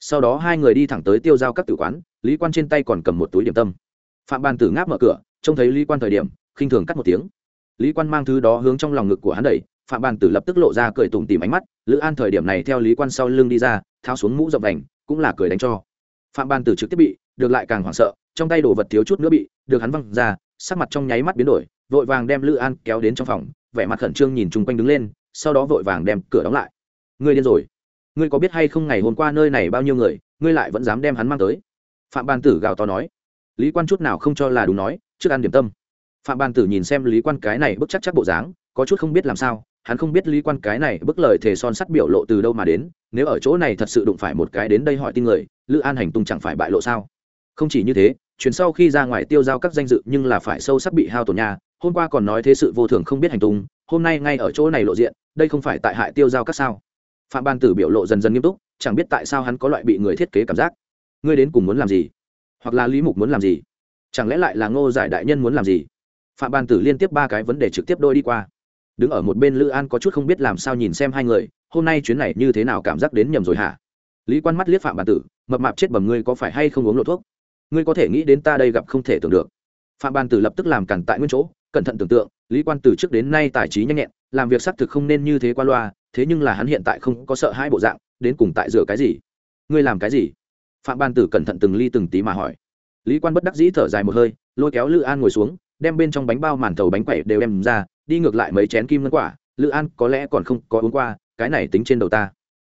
[SPEAKER 1] Sau đó hai người đi thẳng tới tiêu giao các tử quán, lý quan trên tay còn cầm một túi điểm tâm. Phạm bàn tử ngáp mở cửa, trông thấy lý quan thời điểm, khinh thường cắt một tiếng. Lý quan mang thứ đó hướng trong lòng ngực của hắn đẩy, phạm bàn tử lập tức lộ ra cười tủm tìm ánh mắt, lữ an thời điểm này theo lý quan sau lưng đi ra, tháo xuống mũ rộng đành, cũng là cười đánh cho. Phạm bàn tử trực tiếp bị, được lại càng hoảng sợ, trong tay đồ vật thiếu chút nữa bị, được hắn văng ra, sắc mặt trong nháy mắt biến đổi, vội vàng đem lữ an kéo đến trong phòng vẻ mặt khẩn trương nhìn chung quanh đứng lên, sau đó vội vàng đem cửa đóng lại. Ngươi điên rồi. Ngươi có biết hay không ngày hôm qua nơi này bao nhiêu người, ngươi lại vẫn dám đem hắn mang tới? Phạm ban tử gào to nói. Lý quan chút nào không cho là đúng nói, trước ăn điểm tâm. Phạm ban tử nhìn xem lý quan cái này bức chắc chắc bộ dáng, có chút không biết làm sao, hắn không biết lý quan cái này bức lời thề son sắt biểu lộ từ đâu mà đến, nếu ở chỗ này thật sự đụng phải một cái đến đây hỏi tin người, lữ an hành tung chẳng phải bại lộ sao? Không chỉ như thế chuyến sau khi ra ngoài tiêu giao các danh dự nhưng là phải sâu sắc bị hao tổn nhà hôm qua còn nói thế sự vô thường không biết hành tung, hôm nay ngay ở chỗ này lộ diện, đây không phải tại hại tiêu giao các sao? Phạm ban tử biểu lộ dần dần nghiêm túc, chẳng biết tại sao hắn có loại bị người thiết kế cảm giác. Ngươi đến cùng muốn làm gì? Hoặc là lý mục muốn làm gì? Chẳng lẽ lại là ngô giải đại nhân muốn làm gì? Phạm ban tử liên tiếp ba cái vấn đề trực tiếp đôi đi qua. Đứng ở một bên lữ an có chút không biết làm sao nhìn xem hai người, hôm nay chuyến này như thế nào cảm giác đến nhầm rồi hả? Lý quan mắt liếc phạm ban tử, mập mạp chết bầm ngươi có phải hay không uống lộ thuốc? Ngươi có thể nghĩ đến ta đây gặp không thể tưởng được. Phạm ban tử lập tức làm cản tại nguyên chỗ cẩn thận tưởng tượng, lý quan từ trước đến nay tài trí nhanh nhẹn, làm việc xác thực không nên như thế qua loa, thế nhưng là hắn hiện tại không có sợ hai bộ dạng, đến cùng tại rửa cái gì? Ngươi làm cái gì? Phạm ban tử cẩn thận từng ly từng tí mà hỏi. Lý quan bất đắc dĩ thở dài một hơi, lôi kéo lữ an ngồi xuống, đem bên trong bánh bao màn thầu bánh quẩy đều đem ra, đi ngược lại mấy chén kim ngân quả, lữ an, có lẽ còn không có uống qua, cái này tính trên đầu ta.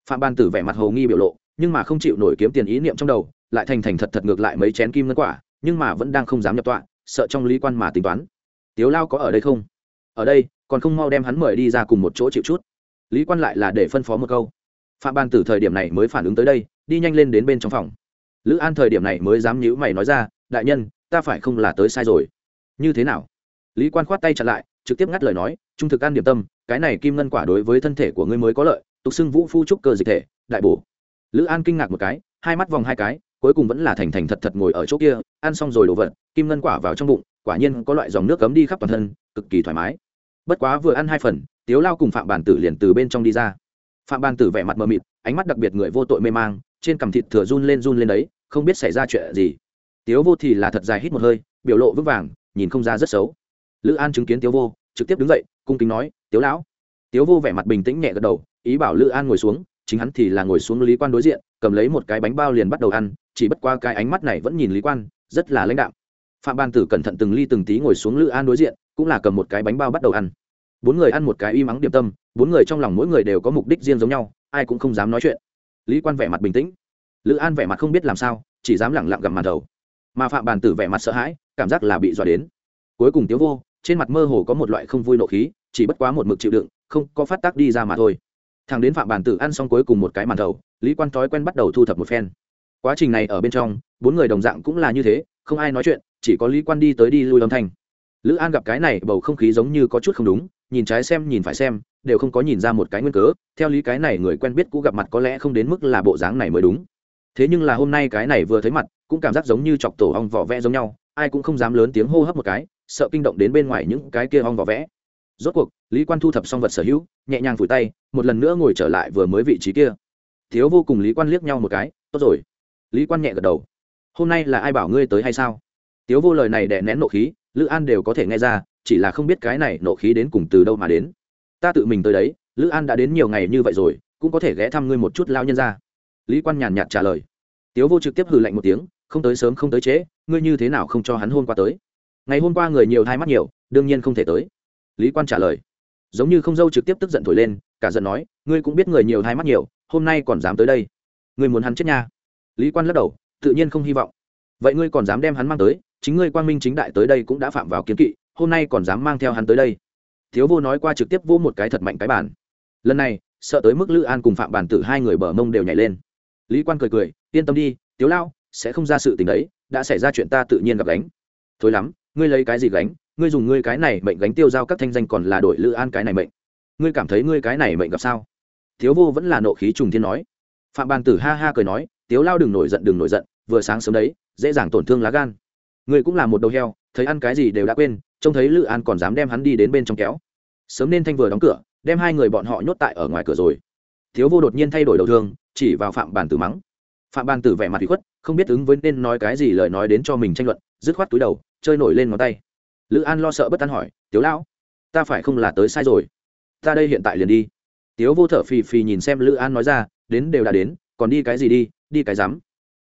[SPEAKER 1] Phạm ban tử vẻ mặt hầu nghi biểu lộ, nhưng mà không chịu nổi kiếm tiền ý niệm trong đầu, lại thành thành thật thật ngược lại mấy chén kim ngân quả, nhưng mà vẫn đang không dám nhập tọa, sợ trong lý quan mà tính toán tiếu lao có ở đây không? Ở đây, còn không mau đem hắn mời đi ra cùng một chỗ chịu chút. Lý quan lại là để phân phó một câu. Phạm ban từ thời điểm này mới phản ứng tới đây, đi nhanh lên đến bên trong phòng. Lữ an thời điểm này mới dám nhữ mày nói ra, đại nhân, ta phải không là tới sai rồi. Như thế nào? Lý quan khoát tay chặn lại, trực tiếp ngắt lời nói, trung thực ăn điểm tâm, cái này kim ngân quả đối với thân thể của ngươi mới có lợi, tục xưng vũ phu trúc cơ dịch thể, đại bổ. Lữ an kinh ngạc một cái, hai mắt vòng hai cái, cuối cùng vẫn là thành thành thật thật ngồi ở chỗ kia, ăn xong rồi đổ vật, kim ngân quả vào trong bụng quả nhiên có loại dòng nước cấm đi khắp toàn thân, cực kỳ thoải mái. Bất quá vừa ăn hai phần, tiếu lao cùng phạm bản tử liền từ bên trong đi ra. Phạm bản tử vẻ mặt mờ mịt, ánh mắt đặc biệt người vô tội mê mang, trên cằm thịt thừa run lên run lên đấy, không biết xảy ra chuyện gì. Tiếu vô thì là thật dài hít một hơi, biểu lộ vững vàng, nhìn không ra rất xấu. Lữ an chứng kiến tiếu vô, trực tiếp đứng dậy, cung kính nói, tiếu lão. Tiếu vô vẻ mặt bình tĩnh nhẹ gật đầu, ý bảo lữ an ngồi xuống, chính hắn thì là ngồi xuống lý quan đối diện, cầm lấy một cái bánh bao liền bắt đầu ăn, chỉ bất qua cái ánh mắt này vẫn nhìn lý quan, rất là lãnh đạo phạm ban tử cẩn thận từng ly từng tí ngồi xuống lữ an đối diện, cũng là cầm một cái bánh bao bắt đầu ăn. Bốn người ăn một cái y mắng điểm tâm, bốn người trong lòng mỗi người đều có mục đích riêng giống nhau, ai cũng không dám nói chuyện. Lý quan vẻ mặt bình tĩnh. Lữ an vẻ mặt không biết làm sao, chỉ dám lẳng lặng gặm màn đầu. Mà phạm bàn tử vẻ mặt sợ hãi, cảm giác là bị dọa đến. Cuối cùng tiếu vô, trên mặt mơ hồ có một loại không vui nộ khí, chỉ bất quá một mực chịu đựng, không có phát tác đi ra mà thôi. Thằng đến phạm bàn tử ăn xong cuối cùng một cái màn đầu, lý quan thói quen bắt đầu thu thập một phen. Quá trình này ở bên trong, bốn người đồng dạng cũng là như thế, không ai nói chuyện chỉ có lý quan đi tới đi lui âm thanh. Lữ an gặp cái này, bầu không khí giống như có chút không đúng, nhìn trái xem, nhìn phải xem, đều không có nhìn ra một cái nguyên cớ, theo lý cái này người quen biết cũ gặp mặt có lẽ không đến mức là bộ dáng này mới đúng. Thế nhưng là hôm nay cái này vừa thấy mặt, cũng cảm giác giống như chọc tổ ong vỏ vẽ giống nhau, ai cũng không dám lớn tiếng hô hấp một cái, sợ kinh động đến bên ngoài những cái kia ong vỏ vẽ. Rốt cuộc, lý quan thu thập xong vật sở hữu, nhẹ nhàng vùi tay, một lần nữa ngồi trở lại vừa mới vị trí kia. Thiếu vô cùng lý quan liếc nhau một cái, tốt rồi. Lý quan nhẹ gật đầu. Hôm nay là ai bảo ngươi tới hay sao? Tiếu vô lời này đè nén nộ khí, lữ an đều có thể nghe ra, chỉ là không biết cái này nộ khí đến cùng từ đâu mà đến. Ta tự mình tới đấy, lữ an đã đến nhiều ngày như vậy rồi, cũng có thể ghé thăm ngươi một chút lao nhân ra lý quan nhàn nhạt trả lời. Tiếu vô trực tiếp hừ lạnh một tiếng, không tới sớm, không tới trễ, ngươi như thế nào không cho hắn hôm qua tới? Ngày hôm qua người nhiều thai mắt nhiều, đương nhiên không thể tới. Lý quan trả lời. Giống như không dâu trực tiếp tức giận thổi lên, cả giận nói, ngươi cũng biết người nhiều thai mắt nhiều, hôm nay còn dám tới đây. Ngươi muốn hắn chết nha. Lý quan lắc đầu, tự nhiên không hy vọng. Vậy ngươi còn dám đem hắn mang tới chính ngươi quang minh chính đại tới đây cũng đã phạm vào kiến kỵ, hôm nay còn dám mang theo hắn tới đây. Thiếu vô nói qua trực tiếp vô một cái thật mạnh cái bản lần này, sợ tới mức lữ an cùng phạm bản tử hai người bờ mông đều nhảy lên. Lý quan cười cười, yên tâm đi, tiếu lao, sẽ không ra sự tình đấy, đã xảy ra chuyện ta tự nhiên gặp gánh. Thôi lắm, ngươi lấy cái gì gánh? Ngươi dùng ngươi cái này mệnh gánh tiêu giao các thanh danh còn là đội lữ an cái này mệnh. Ngươi cảm thấy ngươi cái này mệnh gặp sao? Thiếu vô vẫn là nộ khí trùng thiên nói. Phạm bàn tử ha ha cười nói, tiếu lao đừng nổi giận, đừng nổi giận, vừa sáng sớm đấy, dễ dàng tổn thương lá gan. Người cũng là một đầu heo, thấy ăn cái gì đều đã quên, trông thấy lữ an còn dám đem hắn đi đến bên trong kéo. Sớm nên thanh vừa đóng cửa, đem hai người bọn họ nhốt tại ở ngoài cửa rồi. Thiếu vô đột nhiên thay đổi đầu thương, chỉ vào phạm bàn tử mắng. Phạm bàn tử vẻ mặt bị khuất, không biết ứng với nên nói cái gì lời nói đến cho mình tranh luận, dứt khoát túi đầu, chơi nổi lên ngón tay. Lữ an lo sợ bất an hỏi tiếu lão, ta phải không là tới sai rồi? Ta đây hiện tại liền đi. Tiếu vô thở phì phì nhìn xem lữ an nói ra, đến đều đã đến, còn đi cái gì đi đi cái rắm?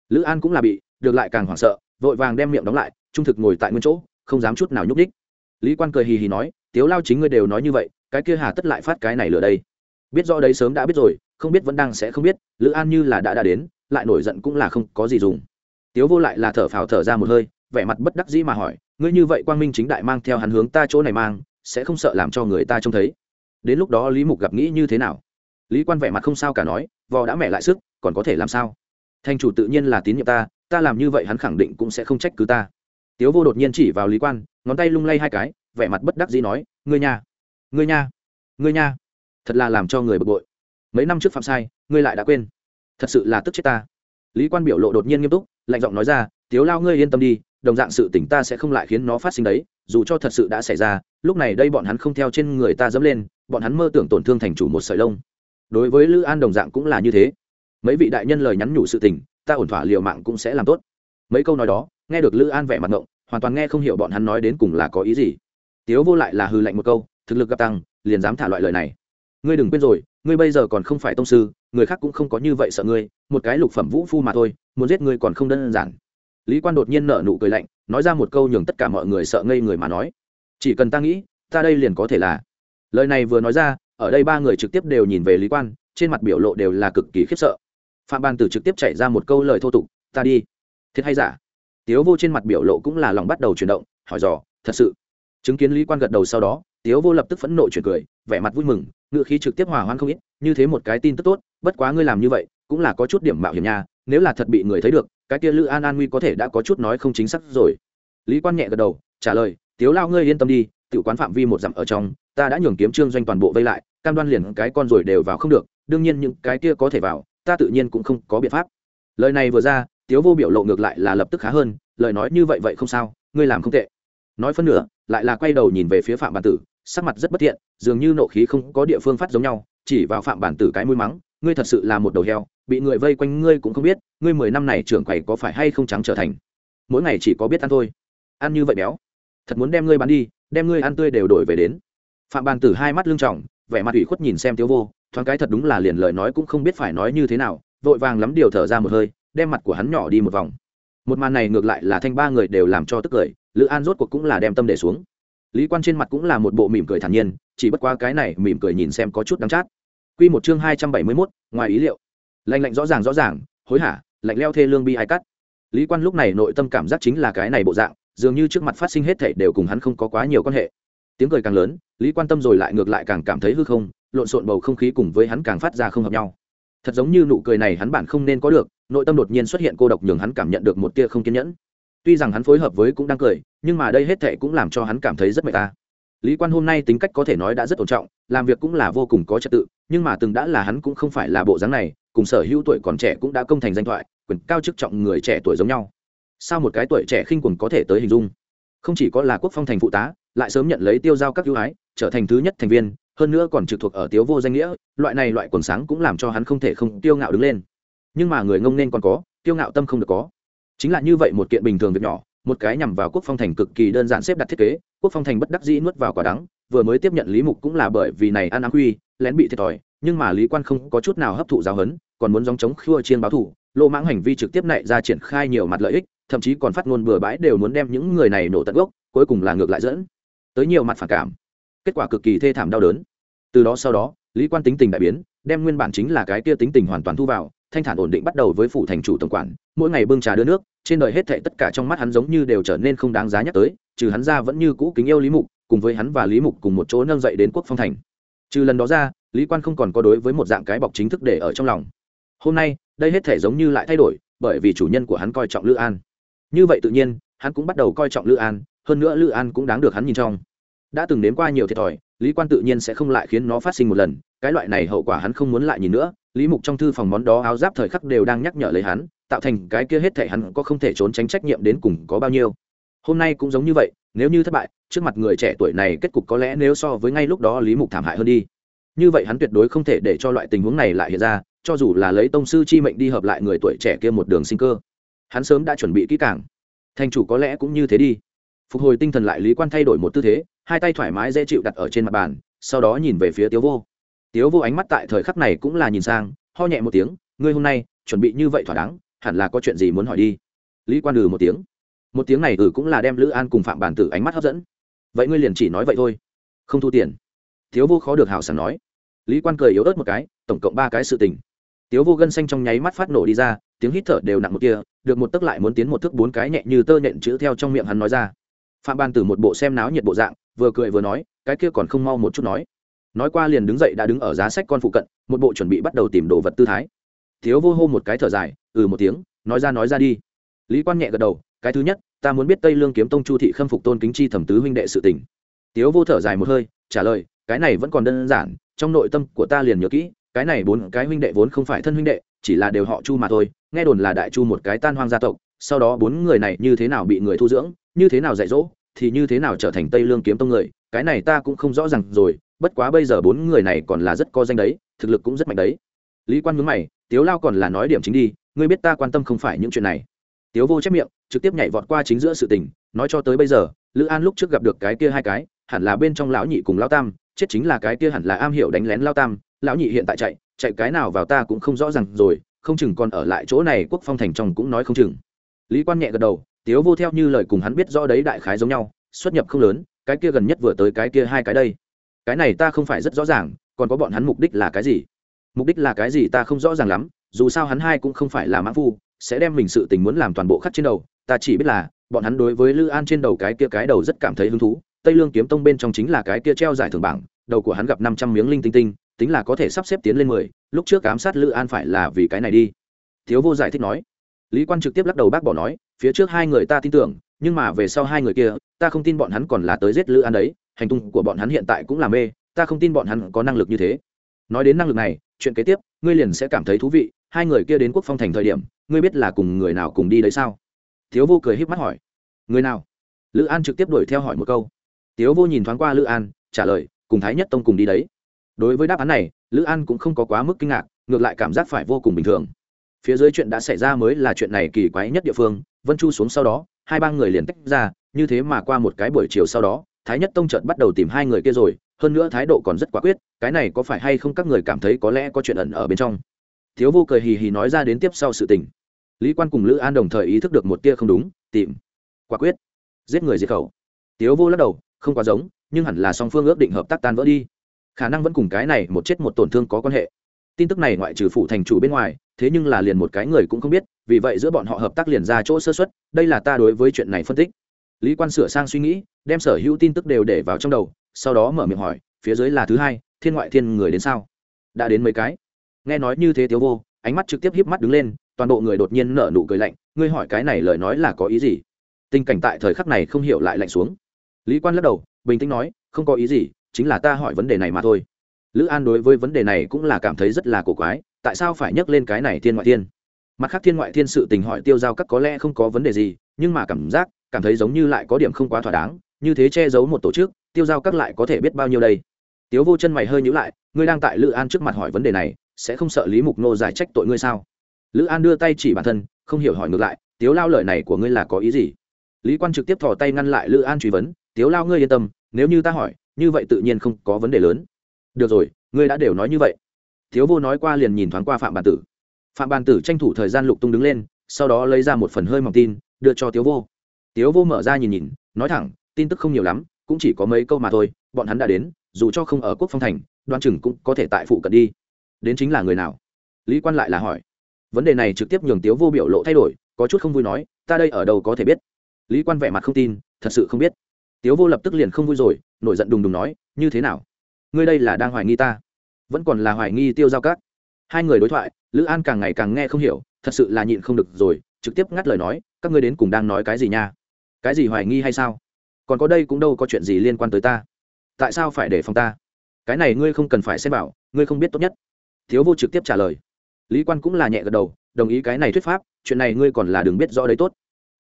[SPEAKER 1] Lữ an cũng là bị, được lại càng hoảng sợ vội vàng đem miệng đóng lại, trung thực ngồi tại nguyên chỗ, không dám chút nào nhúc đích lý quan cười hì hì nói, tiếu lao chính ngươi đều nói như vậy, cái kia hà tất lại phát cái này lửa đây. Biết rõ đấy sớm đã biết rồi, không biết vẫn đang sẽ không biết, lữ an như là đã đã đến, lại nổi giận cũng là không có gì dùng. Tiếu vô lại là thở phào thở ra một hơi, vẻ mặt bất đắc dĩ mà hỏi, ngươi như vậy quang minh chính đại mang theo hắn hướng ta chỗ này mang, sẽ không sợ làm cho người ta trông thấy? Đến lúc đó lý mục gặp nghĩ như thế nào? Lý quan vẻ mặt không sao cả nói, vò đã mẹ lại sức, còn có thể làm sao? Thành chủ tự nhiên là tín nhiệm ta ta làm như vậy hắn khẳng định cũng sẽ không trách cứ ta. Tiếu vô đột nhiên chỉ vào lý quan, ngón tay lung lay hai cái, vẻ mặt bất đắc dĩ nói, ngươi nha ngươi nha ngươi nha, thật là làm cho người bực bội. Mấy năm trước phạm sai, ngươi lại đã quên. Thật sự là tức chết ta. Lý quan biểu lộ đột nhiên nghiêm túc, lạnh giọng nói ra, tiếu lao ngươi yên tâm đi, đồng dạng sự tỉnh ta sẽ không lại khiến nó phát sinh đấy, dù cho thật sự đã xảy ra, lúc này đây bọn hắn không theo trên người ta dẫm lên, bọn hắn mơ tưởng tổn thương thành chủ một sợi lông. Đối với lữ an đồng dạng cũng là như thế. Mấy vị đại nhân lời nhắn nhủ sự tình ta ổn thỏa liều mạng cũng sẽ làm tốt. Mấy câu nói đó, nghe được lữ an vẻ mặt ngộng, hoàn toàn nghe không hiểu bọn hắn nói đến cùng là có ý gì. Tiếu vô lại là hư lạnh một câu, thực lực gặp tăng, liền dám thả loại lời này. Ngươi đừng quên rồi, ngươi bây giờ còn không phải tông sư, người khác cũng không có như vậy sợ ngươi, một cái lục phẩm vũ phu mà thôi, muốn giết ngươi còn không đơn giản. Lý quan đột nhiên nở nụ cười lạnh, nói ra một câu nhường tất cả mọi người sợ ngây người mà nói. Chỉ cần ta nghĩ, ta đây liền có thể là. Lời này vừa nói ra, ở đây ba người trực tiếp đều nhìn về lý quan, trên mặt biểu lộ đều là cực kỳ khiếp sợ phạm ban tử trực tiếp chạy ra một câu lời thô tục, ta đi. Thiệt hay giả? Tiếu vô trên mặt biểu lộ cũng là lòng bắt đầu chuyển động, hỏi dò, thật sự? Chứng kiến lý quan gật đầu sau đó, tiếu vô lập tức phẫn nộ chuyển cười, vẻ mặt vui mừng, ngựa khí trực tiếp hòa hoan không ít, như thế một cái tin tức tốt, bất quá ngươi làm như vậy, cũng là có chút điểm mạo hiểm nha, nếu là thật bị người thấy được, cái kia lữ an an nguy có thể đã có chút nói không chính xác rồi. Lý quan nhẹ gật đầu, trả lời, tiếu lao ngươi yên tâm đi tự quán phạm vi một dặm ở trong, ta đã nhường kiếm trương doanh toàn bộ vây lại, cam đoan liền cái con rồi đều vào không được, đương nhiên những cái kia có thể vào ta tự nhiên cũng không có biện pháp. Lời này vừa ra, tiếu vô biểu lộ ngược lại là lập tức khá hơn, lời nói như vậy vậy không sao, ngươi làm không tệ. Nói phân nửa, lại là quay đầu nhìn về phía phạm bản tử, sắc mặt rất bất thiện, dường như nộ khí không có địa phương phát giống nhau, chỉ vào phạm bản tử cái mũi mắng, ngươi thật sự là một đầu heo, bị người vây quanh ngươi cũng không biết, ngươi mười năm này trưởng quầy có phải hay không trắng trở thành. Mỗi ngày chỉ có biết ăn thôi. Ăn như vậy béo. Thật muốn đem ngươi bán đi, đem ngươi ăn tươi đều đổi về đến. Phạm bàn tử hai mắt lưng trọng vẻ mặt ủy khuất nhìn xem tiếu vô thoáng cái thật đúng là liền lời nói cũng không biết phải nói như thế nào vội vàng lắm điều thở ra một hơi đem mặt của hắn nhỏ đi một vòng một màn này ngược lại là thanh ba người đều làm cho tức cười lữ an rốt cuộc cũng là đem tâm để xuống lý quan trên mặt cũng là một bộ mỉm cười thản nhiên chỉ bất qua cái này mỉm cười nhìn xem có chút đắng chát Quy một chương hai trăm bảy mươi 271, ngoài ý liệu. Lạnh lạnh rõ ràng rõ ràng, hối hả, lạnh leo thê lương bi ai cắt. Lý Quan lúc này nội tâm cảm giác chính là cái này bộ dạng, dường như trước mặt phát sinh hết thảy đều cùng hắn không có quá nhiều quan hệ. Tiếng cười càng lớn, Lý Quan tâm rồi lại ngược lại càng cảm thấy hư không, lộn xộn bầu không khí cùng với hắn càng phát ra không hợp nhau. Thật giống như nụ cười này hắn bản không nên có được, nội tâm đột nhiên xuất hiện cô độc nhường hắn cảm nhận được một tia không kiên nhẫn. Tuy rằng hắn phối hợp với cũng đang cười, nhưng mà đây hết thệ cũng làm cho hắn cảm thấy rất mệt ta lý quan hôm nay tính cách có thể nói đã rất tôn trọng làm việc cũng là vô cùng có trật tự nhưng mà từng đã là hắn cũng không phải là bộ dáng này cùng sở hữu tuổi còn trẻ cũng đã công thành danh thoại quyền cao chức trọng người trẻ tuổi giống nhau sao một cái tuổi trẻ khinh quần có thể tới hình dung không chỉ có là quốc phong thành phụ tá lại sớm nhận lấy tiêu giao các ưu ái trở thành thứ nhất thành viên hơn nữa còn trực thuộc ở tiếu vô danh nghĩa, loại này loại quần sáng cũng làm cho hắn không thể không tiêu ngạo đứng lên. Nhưng mà người ngông nên còn có tiêu ngạo tâm không được có. Chính là như vậy một kiện bình thường việc nhỏ, một cái nhằm vào quốc phong thành cực kỳ đơn giản xếp đặt thiết kế, quốc phong thành bất đắc dĩ nuốt vào quả đắng, vừa mới tiếp nhận lý mục cũng là bởi vì này ăn áng quy, lén bị thiệt thòi, nhưng mà lý quan không có chút nào hấp thụ giáo hấn còn muốn dòng chống khua chiên báo thủ, lô mãng hành vi trực tiếp này ra triển khai nhiều mặt lợi ích, thậm chí còn phát ngôn bừa bãi đều muốn đem những người này nổ tận gốc, cuối cùng là ngược lại dẫn tới nhiều mặt phản cảm. Kết quả cực kỳ thê thảm đau đớn từ đó sau đó, lý quan tính tình đại biến, đem nguyên bản chính là cái kia tính tình hoàn toàn thu vào, thanh thản ổn định bắt đầu với phủ thành chủ tổng quản, mỗi ngày bưng trà đưa nước, trên đời hết thệ tất cả trong mắt hắn giống như đều trở nên không đáng giá nhắc tới, trừ hắn ra vẫn như cũ kính yêu lý mục, cùng với hắn và lý mục cùng một chỗ nâng dậy đến quốc phong thành. Trừ lần đó ra, lý quan không còn có đối với một dạng cái bọc chính thức để ở trong lòng. Hôm nay, đây hết thể giống như lại thay đổi, bởi vì chủ nhân của hắn coi trọng lữ an. Như vậy tự nhiên, hắn cũng bắt đầu coi trọng lữ an, hơn nữa lữ an cũng đáng được hắn nhìn trong đã từng nếm qua nhiều thiệt thòi, lý quan tự nhiên sẽ không lại khiến nó phát sinh một lần, cái loại này hậu quả hắn không muốn lại nhìn nữa, lý mục trong thư phòng món đó áo giáp thời khắc đều đang nhắc nhở lấy hắn, tạo thành cái kia hết thể hắn có không thể trốn tránh trách nhiệm đến cùng có bao nhiêu. Hôm nay cũng giống như vậy, nếu như thất bại, trước mặt người trẻ tuổi này kết cục có lẽ nếu so với ngay lúc đó lý mục thảm hại hơn đi. Như vậy hắn tuyệt đối không thể để cho loại tình huống này lại hiện ra, cho dù là lấy tông sư chi mệnh đi hợp lại người tuổi trẻ kia một đường sinh cơ. Hắn sớm đã chuẩn bị kỹ càng. Thành chủ có lẽ cũng như thế đi. Phục hồi tinh thần lại lý quan thay đổi một tư thế hai tay thoải mái dễ chịu đặt ở trên mặt bàn, sau đó nhìn về phía tiếu vô. Tiếu vô ánh mắt tại thời khắc này cũng là nhìn sang, ho nhẹ một tiếng, ngươi hôm nay chuẩn bị như vậy thỏa đáng, hẳn là có chuyện gì muốn hỏi đi. Lý quan ừ một tiếng. Một tiếng này ừ cũng là đem lữ an cùng phạm bản tử ánh mắt hấp dẫn. Vậy ngươi liền chỉ nói vậy thôi, không thu tiền. Tiếu vô khó được hào sảng nói. Lý quan cười yếu ớt một cái, tổng cộng ba cái sự tình. Tiếu vô gân xanh trong nháy mắt phát nổ đi ra, tiếng hít thở đều nặng một kia, được một tức lại muốn tiến một thước bốn cái nhẹ như tơ nhện chữ theo trong miệng hắn nói ra phạm ban từ một bộ xem náo nhiệt bộ dạng, vừa cười vừa nói, cái kia còn không mau một chút nói. Nói qua liền đứng dậy đã đứng ở giá sách con phụ cận, một bộ chuẩn bị bắt đầu tìm đồ vật tư thái. Thiếu vô hô một cái thở dài ừ một tiếng, nói ra nói ra đi. Lý quan nhẹ gật đầu, cái thứ nhất, ta muốn biết tây lương kiếm tông chu thị khâm phục tôn kính chi thẩm tứ huynh đệ sự tình. Tiếu vô thở dài một hơi, trả lời, cái này vẫn còn đơn giản, trong nội tâm của ta liền nhớ kỹ, cái này bốn cái huynh đệ vốn không phải thân huynh đệ, chỉ là đều họ chu mà thôi, nghe đồn là đại chu một cái tan hoang gia tộc sau đó bốn người này như thế nào bị người thu dưỡng, như thế nào dạy dỗ, thì như thế nào trở thành tây lương kiếm tông người, cái này ta cũng không rõ ràng rồi, bất quá bây giờ bốn người này còn là rất có danh đấy, thực lực cũng rất mạnh đấy. Lý quan mướn mày, tiếu lao còn là nói điểm chính đi, ngươi biết ta quan tâm không phải những chuyện này. Tiếu vô chép miệng, trực tiếp nhảy vọt qua chính giữa sự tình, nói cho tới bây giờ, lữ an lúc trước gặp được cái kia hai cái, hẳn là bên trong lão nhị cùng lao tam, chết chính là cái kia hẳn là am hiểu đánh lén lao tam, lão nhị hiện tại chạy chạy cái nào vào ta cũng không rõ ràng rồi, không chừng còn ở lại chỗ này quốc phong thành trong cũng nói không chừng lý quan nhẹ gật đầu, tiếu vô theo như lời cùng hắn biết rõ đấy đại khái giống nhau, xuất nhập không lớn, cái kia gần nhất vừa tới cái kia hai cái đây. Cái này ta không phải rất rõ ràng, còn có bọn hắn mục đích là cái gì? Mục đích là cái gì ta không rõ ràng lắm, dù sao hắn hai cũng không phải là mãn phu, sẽ đem mình sự tình muốn làm toàn bộ khắc trên đầu, ta chỉ biết là, bọn hắn đối với lư an trên đầu cái kia cái đầu rất cảm thấy hứng thú, tây lương kiếm tông bên trong chính là cái kia treo giải thưởng bảng, đầu của hắn gặp năm trăm miếng linh tinh tinh, tính là có thể sắp xếp tiến lên mười, lúc trước ám sát lữ an phải là vì cái này đi. Thiếu vô giải thích nói lý quan trực tiếp lắc đầu bác bỏ nói, phía trước hai người ta tin tưởng, nhưng mà về sau hai người kia, ta không tin bọn hắn còn là tới giết lữ an đấy, hành tung của bọn hắn hiện tại cũng là mê, ta không tin bọn hắn có năng lực như thế. Nói đến năng lực này, chuyện kế tiếp, ngươi liền sẽ cảm thấy thú vị, hai người kia đến quốc phong thành thời điểm, ngươi biết là cùng người nào cùng đi đấy sao? Thiếu vô cười h í p mắt hỏi. Người nào? Lữ an trực tiếp đuổi theo hỏi một câu. Tiếu vô nhìn thoáng qua lữ an, trả lời, cùng thái nhất tông cùng đi đấy. Đối với đáp án này, lữ an cũng không có quá mức kinh ngạc, ngược lại cảm giác phải vô cùng bình thường phía dưới chuyện đã xảy ra mới là chuyện này kỳ quái nhất địa phương, vân chu xuống sau đó, hai ba người liền tách ra, như thế mà qua một cái buổi chiều sau đó, thái nhất tông trợt bắt đầu tìm hai người kia rồi, hơn nữa thái độ còn rất quả quyết, cái này có phải hay không các người cảm thấy có lẽ có chuyện ẩn ở bên trong? Thiếu vô cười hì hì nói ra đến tiếp sau sự tình. Lý quan cùng lữ an đồng thời ý thức được một tia không đúng, tìm. Quả quyết. Giết người diệt khẩu. Tiếu vô lắc đầu, không quá giống, nhưng hẳn là song phương ước định hợp tác tan vỡ đi. Khả năng vẫn cùng cái này một chết một tổn thương có quan hệ tin tức này ngoại trừ phủ thành chủ bên ngoài, thế nhưng là liền một cái người cũng không biết, vì vậy giữa bọn họ hợp tác liền ra chỗ sơ xuất đây là ta đối với chuyện này phân tích. Lý quan sửa sang suy nghĩ, đem sở hữu tin tức đều để vào trong đầu, sau đó mở miệng hỏi, phía dưới là thứ hai, thiên ngoại thiên người đến sao? Đã đến mấy cái? Nghe nói như thế tiếu vô, ánh mắt trực tiếp híp mắt đứng lên, toàn bộ người đột nhiên nở nụ cười lạnh, ngươi hỏi cái này lời nói là có ý gì? Tình cảnh tại thời khắc này không hiểu lại lạnh xuống. Lý quan lắc đầu, bình tĩnh nói, không có ý gì, chính là ta hỏi vấn đề này mà thôi lữ an đối với vấn đề này cũng là cảm thấy rất là cổ quái, tại sao phải nhắc lên cái này thiên ngoại thiên? Mặt khác thiên ngoại thiên sự tình hỏi tiêu giao các có lẽ không có vấn đề gì, nhưng mà cảm giác, cảm thấy giống như lại có điểm không quá thỏa đáng, như thế che giấu một tổ chức, tiêu giao các lại có thể biết bao nhiêu đây? Tiếu vô chân mày hơi nhữ lại, ngươi đang tại lữ an trước mặt hỏi vấn đề này, sẽ không sợ lý mục nô giải trách tội ngươi sao? Lữ an đưa tay chỉ bản thân, không hiểu hỏi ngược lại, tiếu lao lời này của ngươi là có ý gì? Lý quan trực tiếp thò tay ngăn lại lữ an truy vấn, tiếu lao ngươi yên tâm, nếu như ta hỏi, như vậy tự nhiên không có vấn đề lớn được rồi, ngươi đã đều nói như vậy. Thiếu vô nói qua liền nhìn thoáng qua phạm bàn tử. Phạm bàn tử tranh thủ thời gian lục tung đứng lên, sau đó lấy ra một phần hơi mỏng tin, đưa cho tiếu vô. Tiếu vô mở ra nhìn nhìn, nói thẳng, tin tức không nhiều lắm, cũng chỉ có mấy câu mà thôi, bọn hắn đã đến, dù cho không ở quốc phong thành, đoan chừng cũng có thể tại phụ cận đi. Đến chính là người nào? Lý quan lại là hỏi. Vấn đề này trực tiếp nhường tiếu vô biểu lộ thay đổi, có chút không vui nói, ta đây ở đâu có thể biết? Lý quan vẻ mặt không tin, thật sự không biết. Tiếu vô lập tức liền không vui rồi, nổi giận đùng đùng nói, như thế nào? Ngươi đây là đang hoài nghi ta? Vẫn còn là hoài nghi tiêu giao cát hai người đối thoại, lữ an càng ngày càng nghe không hiểu, thật sự là nhịn không được rồi, trực tiếp ngắt lời nói, các ngươi đến cùng đang nói cái gì nha? Cái gì hoài nghi hay sao? Còn có đây cũng đâu có chuyện gì liên quan tới ta. Tại sao phải để phòng ta? Cái này ngươi không cần phải xem bảo, ngươi không biết tốt nhất. Thiếu vô trực tiếp trả lời. Lý quan cũng là nhẹ gật đầu, đồng ý cái này thuyết pháp, chuyện này ngươi còn là đừng biết rõ đấy tốt.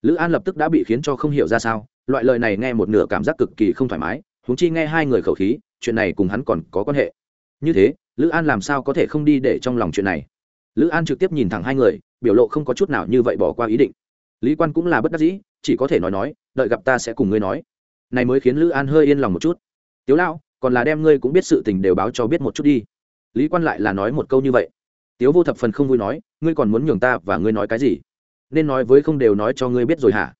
[SPEAKER 1] Lữ an lập tức đã bị khiến cho không hiểu ra sao, loại lời này nghe một nửa cảm giác cực kỳ không thoải mái húng chi nghe hai người khẩu khí chuyện này cùng hắn còn có quan hệ. Như thế, lữ an làm sao có thể không đi để trong lòng chuyện này? Lữ an trực tiếp nhìn thẳng hai người, biểu lộ không có chút nào như vậy bỏ qua ý định. Lý quan cũng là bất đắc dĩ, chỉ có thể nói nói, đợi gặp ta sẽ cùng ngươi nói. Này mới khiến lữ an hơi yên lòng một chút. Tiếu lão, còn là đem ngươi cũng biết sự tình đều báo cho biết một chút đi. Lý quan lại là nói một câu như vậy. Tiếu vô thập phần không vui nói, ngươi còn muốn nhường ta và ngươi nói cái gì? Nên nói với không đều nói cho ngươi biết rồi hả?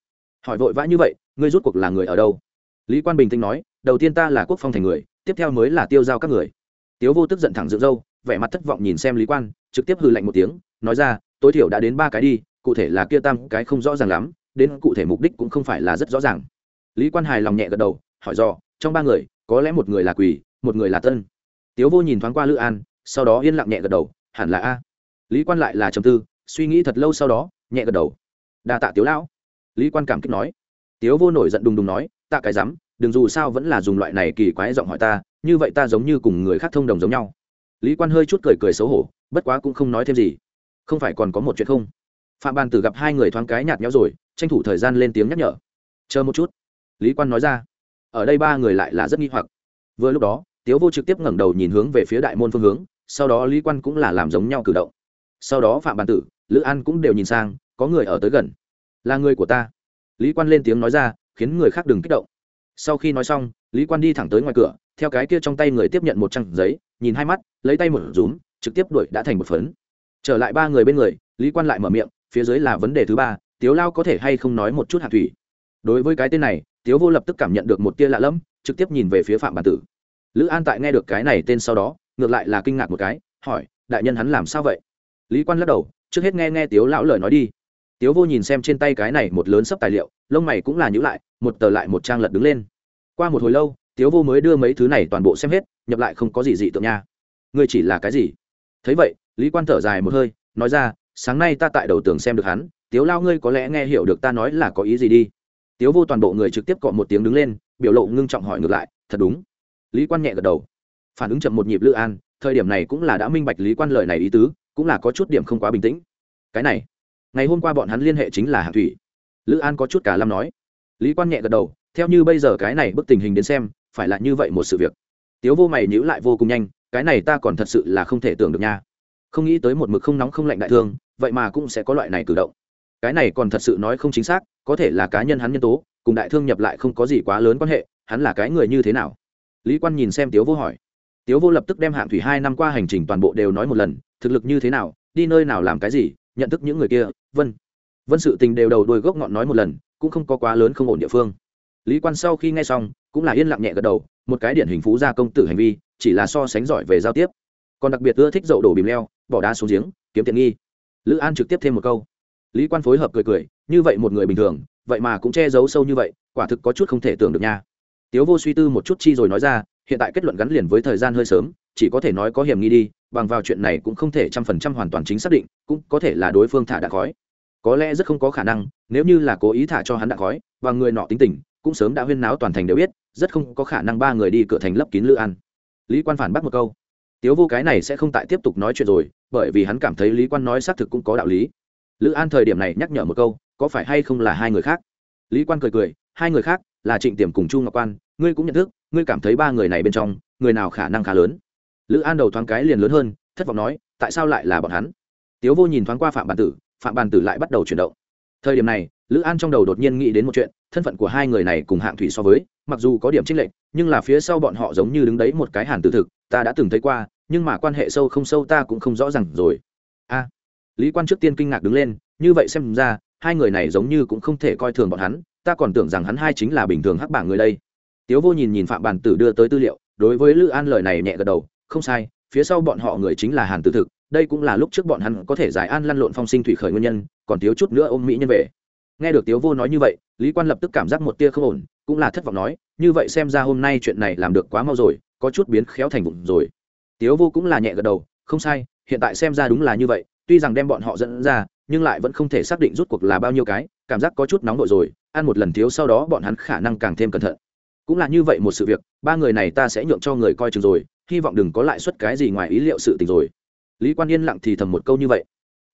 [SPEAKER 1] Hỏi vội vã như vậy, ngươi rút cuộc là người ở đâu? Lý quan bình tĩnh nói, đầu tiên ta là quốc phong thành người tiếp theo mới là tiêu giao các người. Tiếu vô tức giận thẳng dựng râu, vẻ mặt thất vọng nhìn xem lý quan, trực tiếp hư lạnh một tiếng, nói ra, tối thiểu đã đến ba cái đi, cụ thể là kia tam cái không rõ ràng lắm, đến cụ thể mục đích cũng không phải là rất rõ ràng. Lý quan hài lòng nhẹ gật đầu, hỏi do, trong ba người, có lẽ một người là quỳ một người là tân. Tiếu vô nhìn thoáng qua lữ an, sau đó yên lặng nhẹ gật đầu, hẳn là a. Lý quan lại là trầm tư, suy nghĩ thật lâu sau đó, nhẹ gật đầu, đa tạ tiếu lão. Lý quan cảm kích nói. Tiếu vô nổi giận đùng đùng nói, tạ cái rắm đừng dù sao vẫn là dùng loại này kỳ quái giọng hỏi ta, như vậy ta giống như cùng người khác thông đồng giống nhau. Lý quan hơi chút cười cười xấu hổ, bất quá cũng không nói thêm gì. Không phải còn có một chuyện không? Phạm ban tử gặp hai người thoáng cái nhạt nhẽo rồi, tranh thủ thời gian lên tiếng nhắc nhở. Chờ một chút. Lý quan nói ra. Ở đây ba người lại là rất nghi hoặc. Vừa lúc đó, tiếu vô trực tiếp ngẩng đầu nhìn hướng về phía đại môn phương hướng, sau đó lý quan cũng là làm giống nhau cử động. Sau đó phạm bàn tử, lữ an cũng đều nhìn sang, có người ở tới gần. Là người của ta. Lý quan lên tiếng nói ra, khiến người khác đừng kích động sau khi nói xong, lý quan đi thẳng tới ngoài cửa, theo cái kia trong tay người tiếp nhận một trang giấy, nhìn hai mắt, lấy tay một rúm, trực tiếp đuổi đã thành một phấn. Trở lại ba người bên người, lý quan lại mở miệng, phía dưới là vấn đề thứ ba, tiếu lao có thể hay không nói một chút hạt thủy? Đối với cái tên này, tiếu vô lập tức cảm nhận được một tia lạ lẫm, trực tiếp nhìn về phía phạm bản tử. Lữ an tại nghe được cái này tên sau đó, ngược lại là kinh ngạc một cái, hỏi, đại nhân hắn làm sao vậy? Lý quan lắc đầu, trước hết nghe nghe tiếu lão lời nói đi tiếu vô nhìn xem trên tay cái này một lớn sấp tài liệu, lông mày cũng là nhữ lại, một tờ lại một trang lật đứng lên. Qua một hồi lâu, tiếu vô mới đưa mấy thứ này toàn bộ xem hết, nhập lại không có gì dị tượng nha. Ngươi chỉ là cái gì? Thấy vậy, lý quan thở dài một hơi, nói ra, sáng nay ta tại đầu tường xem được hắn, tiếu lao ngươi có lẽ nghe hiểu được ta nói là có ý gì đi. Tiếu vô toàn bộ người trực tiếp cọ một tiếng đứng lên, biểu lộ ngưng trọng hỏi ngược lại, thật đúng. Lý quan nhẹ gật đầu. Phản ứng chậm một nhịp lữ an, thời điểm này cũng là đã minh bạch lý quan lời này ý tứ, cũng là có chút điểm không quá bình tĩnh. Cái này ngày hôm qua bọn hắn liên hệ chính là hạng thủy. Lữ an có chút cả lâm nói. Lý quan nhẹ gật đầu, theo như bây giờ cái này bức tình hình đến xem, phải là như vậy một sự việc. Tiếu vô mày nhữ lại vô cùng nhanh, cái này ta còn thật sự là không thể tưởng được nha. Không nghĩ tới một mực không nóng không lạnh đại thương, vậy mà cũng sẽ có loại này cử động. Cái này còn thật sự nói không chính xác, có thể là cá nhân hắn nhân tố, cùng đại thương nhập lại không có gì quá lớn quan hệ, hắn là cái người như thế nào? Lý quan nhìn xem tiếu vô hỏi. Tiếu vô lập tức đem hạng thủy hai năm qua hành trình toàn bộ đều nói một lần, thực lực như thế nào, đi nơi nào làm cái gì nhận thức những người kia, vân. Vân sự tình đều đầu đuôi gốc ngọn nói một lần, cũng không có quá lớn không ổn địa phương. Lý quan sau khi nghe xong, cũng là yên lặng nhẹ gật đầu, một cái điển hình phú gia công tử hành vi, chỉ là so sánh giỏi về giao tiếp. Còn đặc biệt ưa thích dậu đổ bìm leo, bỏ đá xuống giếng, kiếm tiện nghi. Lữ an trực tiếp thêm một câu. Lý quan phối hợp cười cười, như vậy một người bình thường, vậy mà cũng che giấu sâu như vậy, quả thực có chút không thể tưởng được nha. Tiếu vô suy tư một chút chi rồi nói ra, hiện tại kết luận gắn liền với thời gian hơi sớm chỉ có thể nói có hiểm nghi đi, bằng vào chuyện này cũng không thể trăm phần trăm hoàn toàn chính xác định, cũng có thể là đối phương thả đạn khói. Có lẽ rất không có khả năng, nếu như là cố ý thả cho hắn đạn khói, và người nọ tính tình, cũng sớm đã huyên náo toàn thành đều biết, rất không có khả năng ba người đi cửa thành lấp kín lữ an lý quan phản bác một câu. Tiếu vô cái này sẽ không tại tiếp tục nói chuyện rồi, bởi vì hắn cảm thấy lý quan nói xác thực cũng có đạo lý. Lữ an thời điểm này nhắc nhở một câu, có phải hay không là hai người khác? Lý quan cười cười, hai người khác, là trịnh tiềm cùng chu ngọc quan, ngươi cũng nhận thức, ngươi cảm thấy ba người này bên trong, người nào khả năng khá lớn? Lữ an đầu thoáng cái liền lớn hơn, thất vọng nói, tại sao lại là bọn hắn? Tiếu vô nhìn thoáng qua phạm Bàn tử, phạm Bàn tử lại bắt đầu chuyển động. Thời điểm này, lữ an trong đầu đột nhiên nghĩ đến một chuyện, thân phận của hai người này cùng hạng thủy so với, mặc dù có điểm trích lệch, nhưng là phía sau bọn họ giống như đứng đấy một cái hàn tử thực, ta đã từng thấy qua, nhưng mà quan hệ sâu không sâu ta cũng không rõ r à n g rồi. A. Lý quan trước tiên kinh ngạc đứng lên, như vậy xem ra, hai người này giống như cũng không thể coi thường bọn hắn, ta còn tưởng rằng hắn hai chính là bình thường hắc bảng người đây. Tiếu vô nhìn nhìn phạm Bàn tử đưa tới tư liệu, đối với lữ an lời này nhẹ gật đầu không sai, phía sau bọn họ người chính là hàn tử thực, đây cũng là lúc trước bọn hắn có thể giải an lăn lộn phong sinh thủy khởi nguyên nhân, còn thiếu chút nữa ôm mỹ nhân về. Nghe được tiếu vô nói như vậy, lý quan lập tức cảm giác một tia không ổn, cũng là thất vọng nói, như vậy xem ra hôm nay chuyện này làm được quá mau rồi, có chút biến khéo thành vụng rồi. Tiếu vô cũng là nhẹ gật đầu, không sai, hiện tại xem ra đúng là như vậy, tuy rằng đem bọn họ dẫn ra, nhưng lại vẫn không thể xác định rút cuộc là bao nhiêu cái, cảm giác có chút nóng nội rồi, ăn một lần thiếu sau đó bọn hắn khả năng càng thêm cẩn thận. Cũng là như vậy một sự việc, ba người này ta sẽ nhượng cho người coi chừng rồi hy vọng đừng có lại suất cái gì ngoài ý liệu sự tình rồi. Lý quan yên lặng thì thầm một câu như vậy.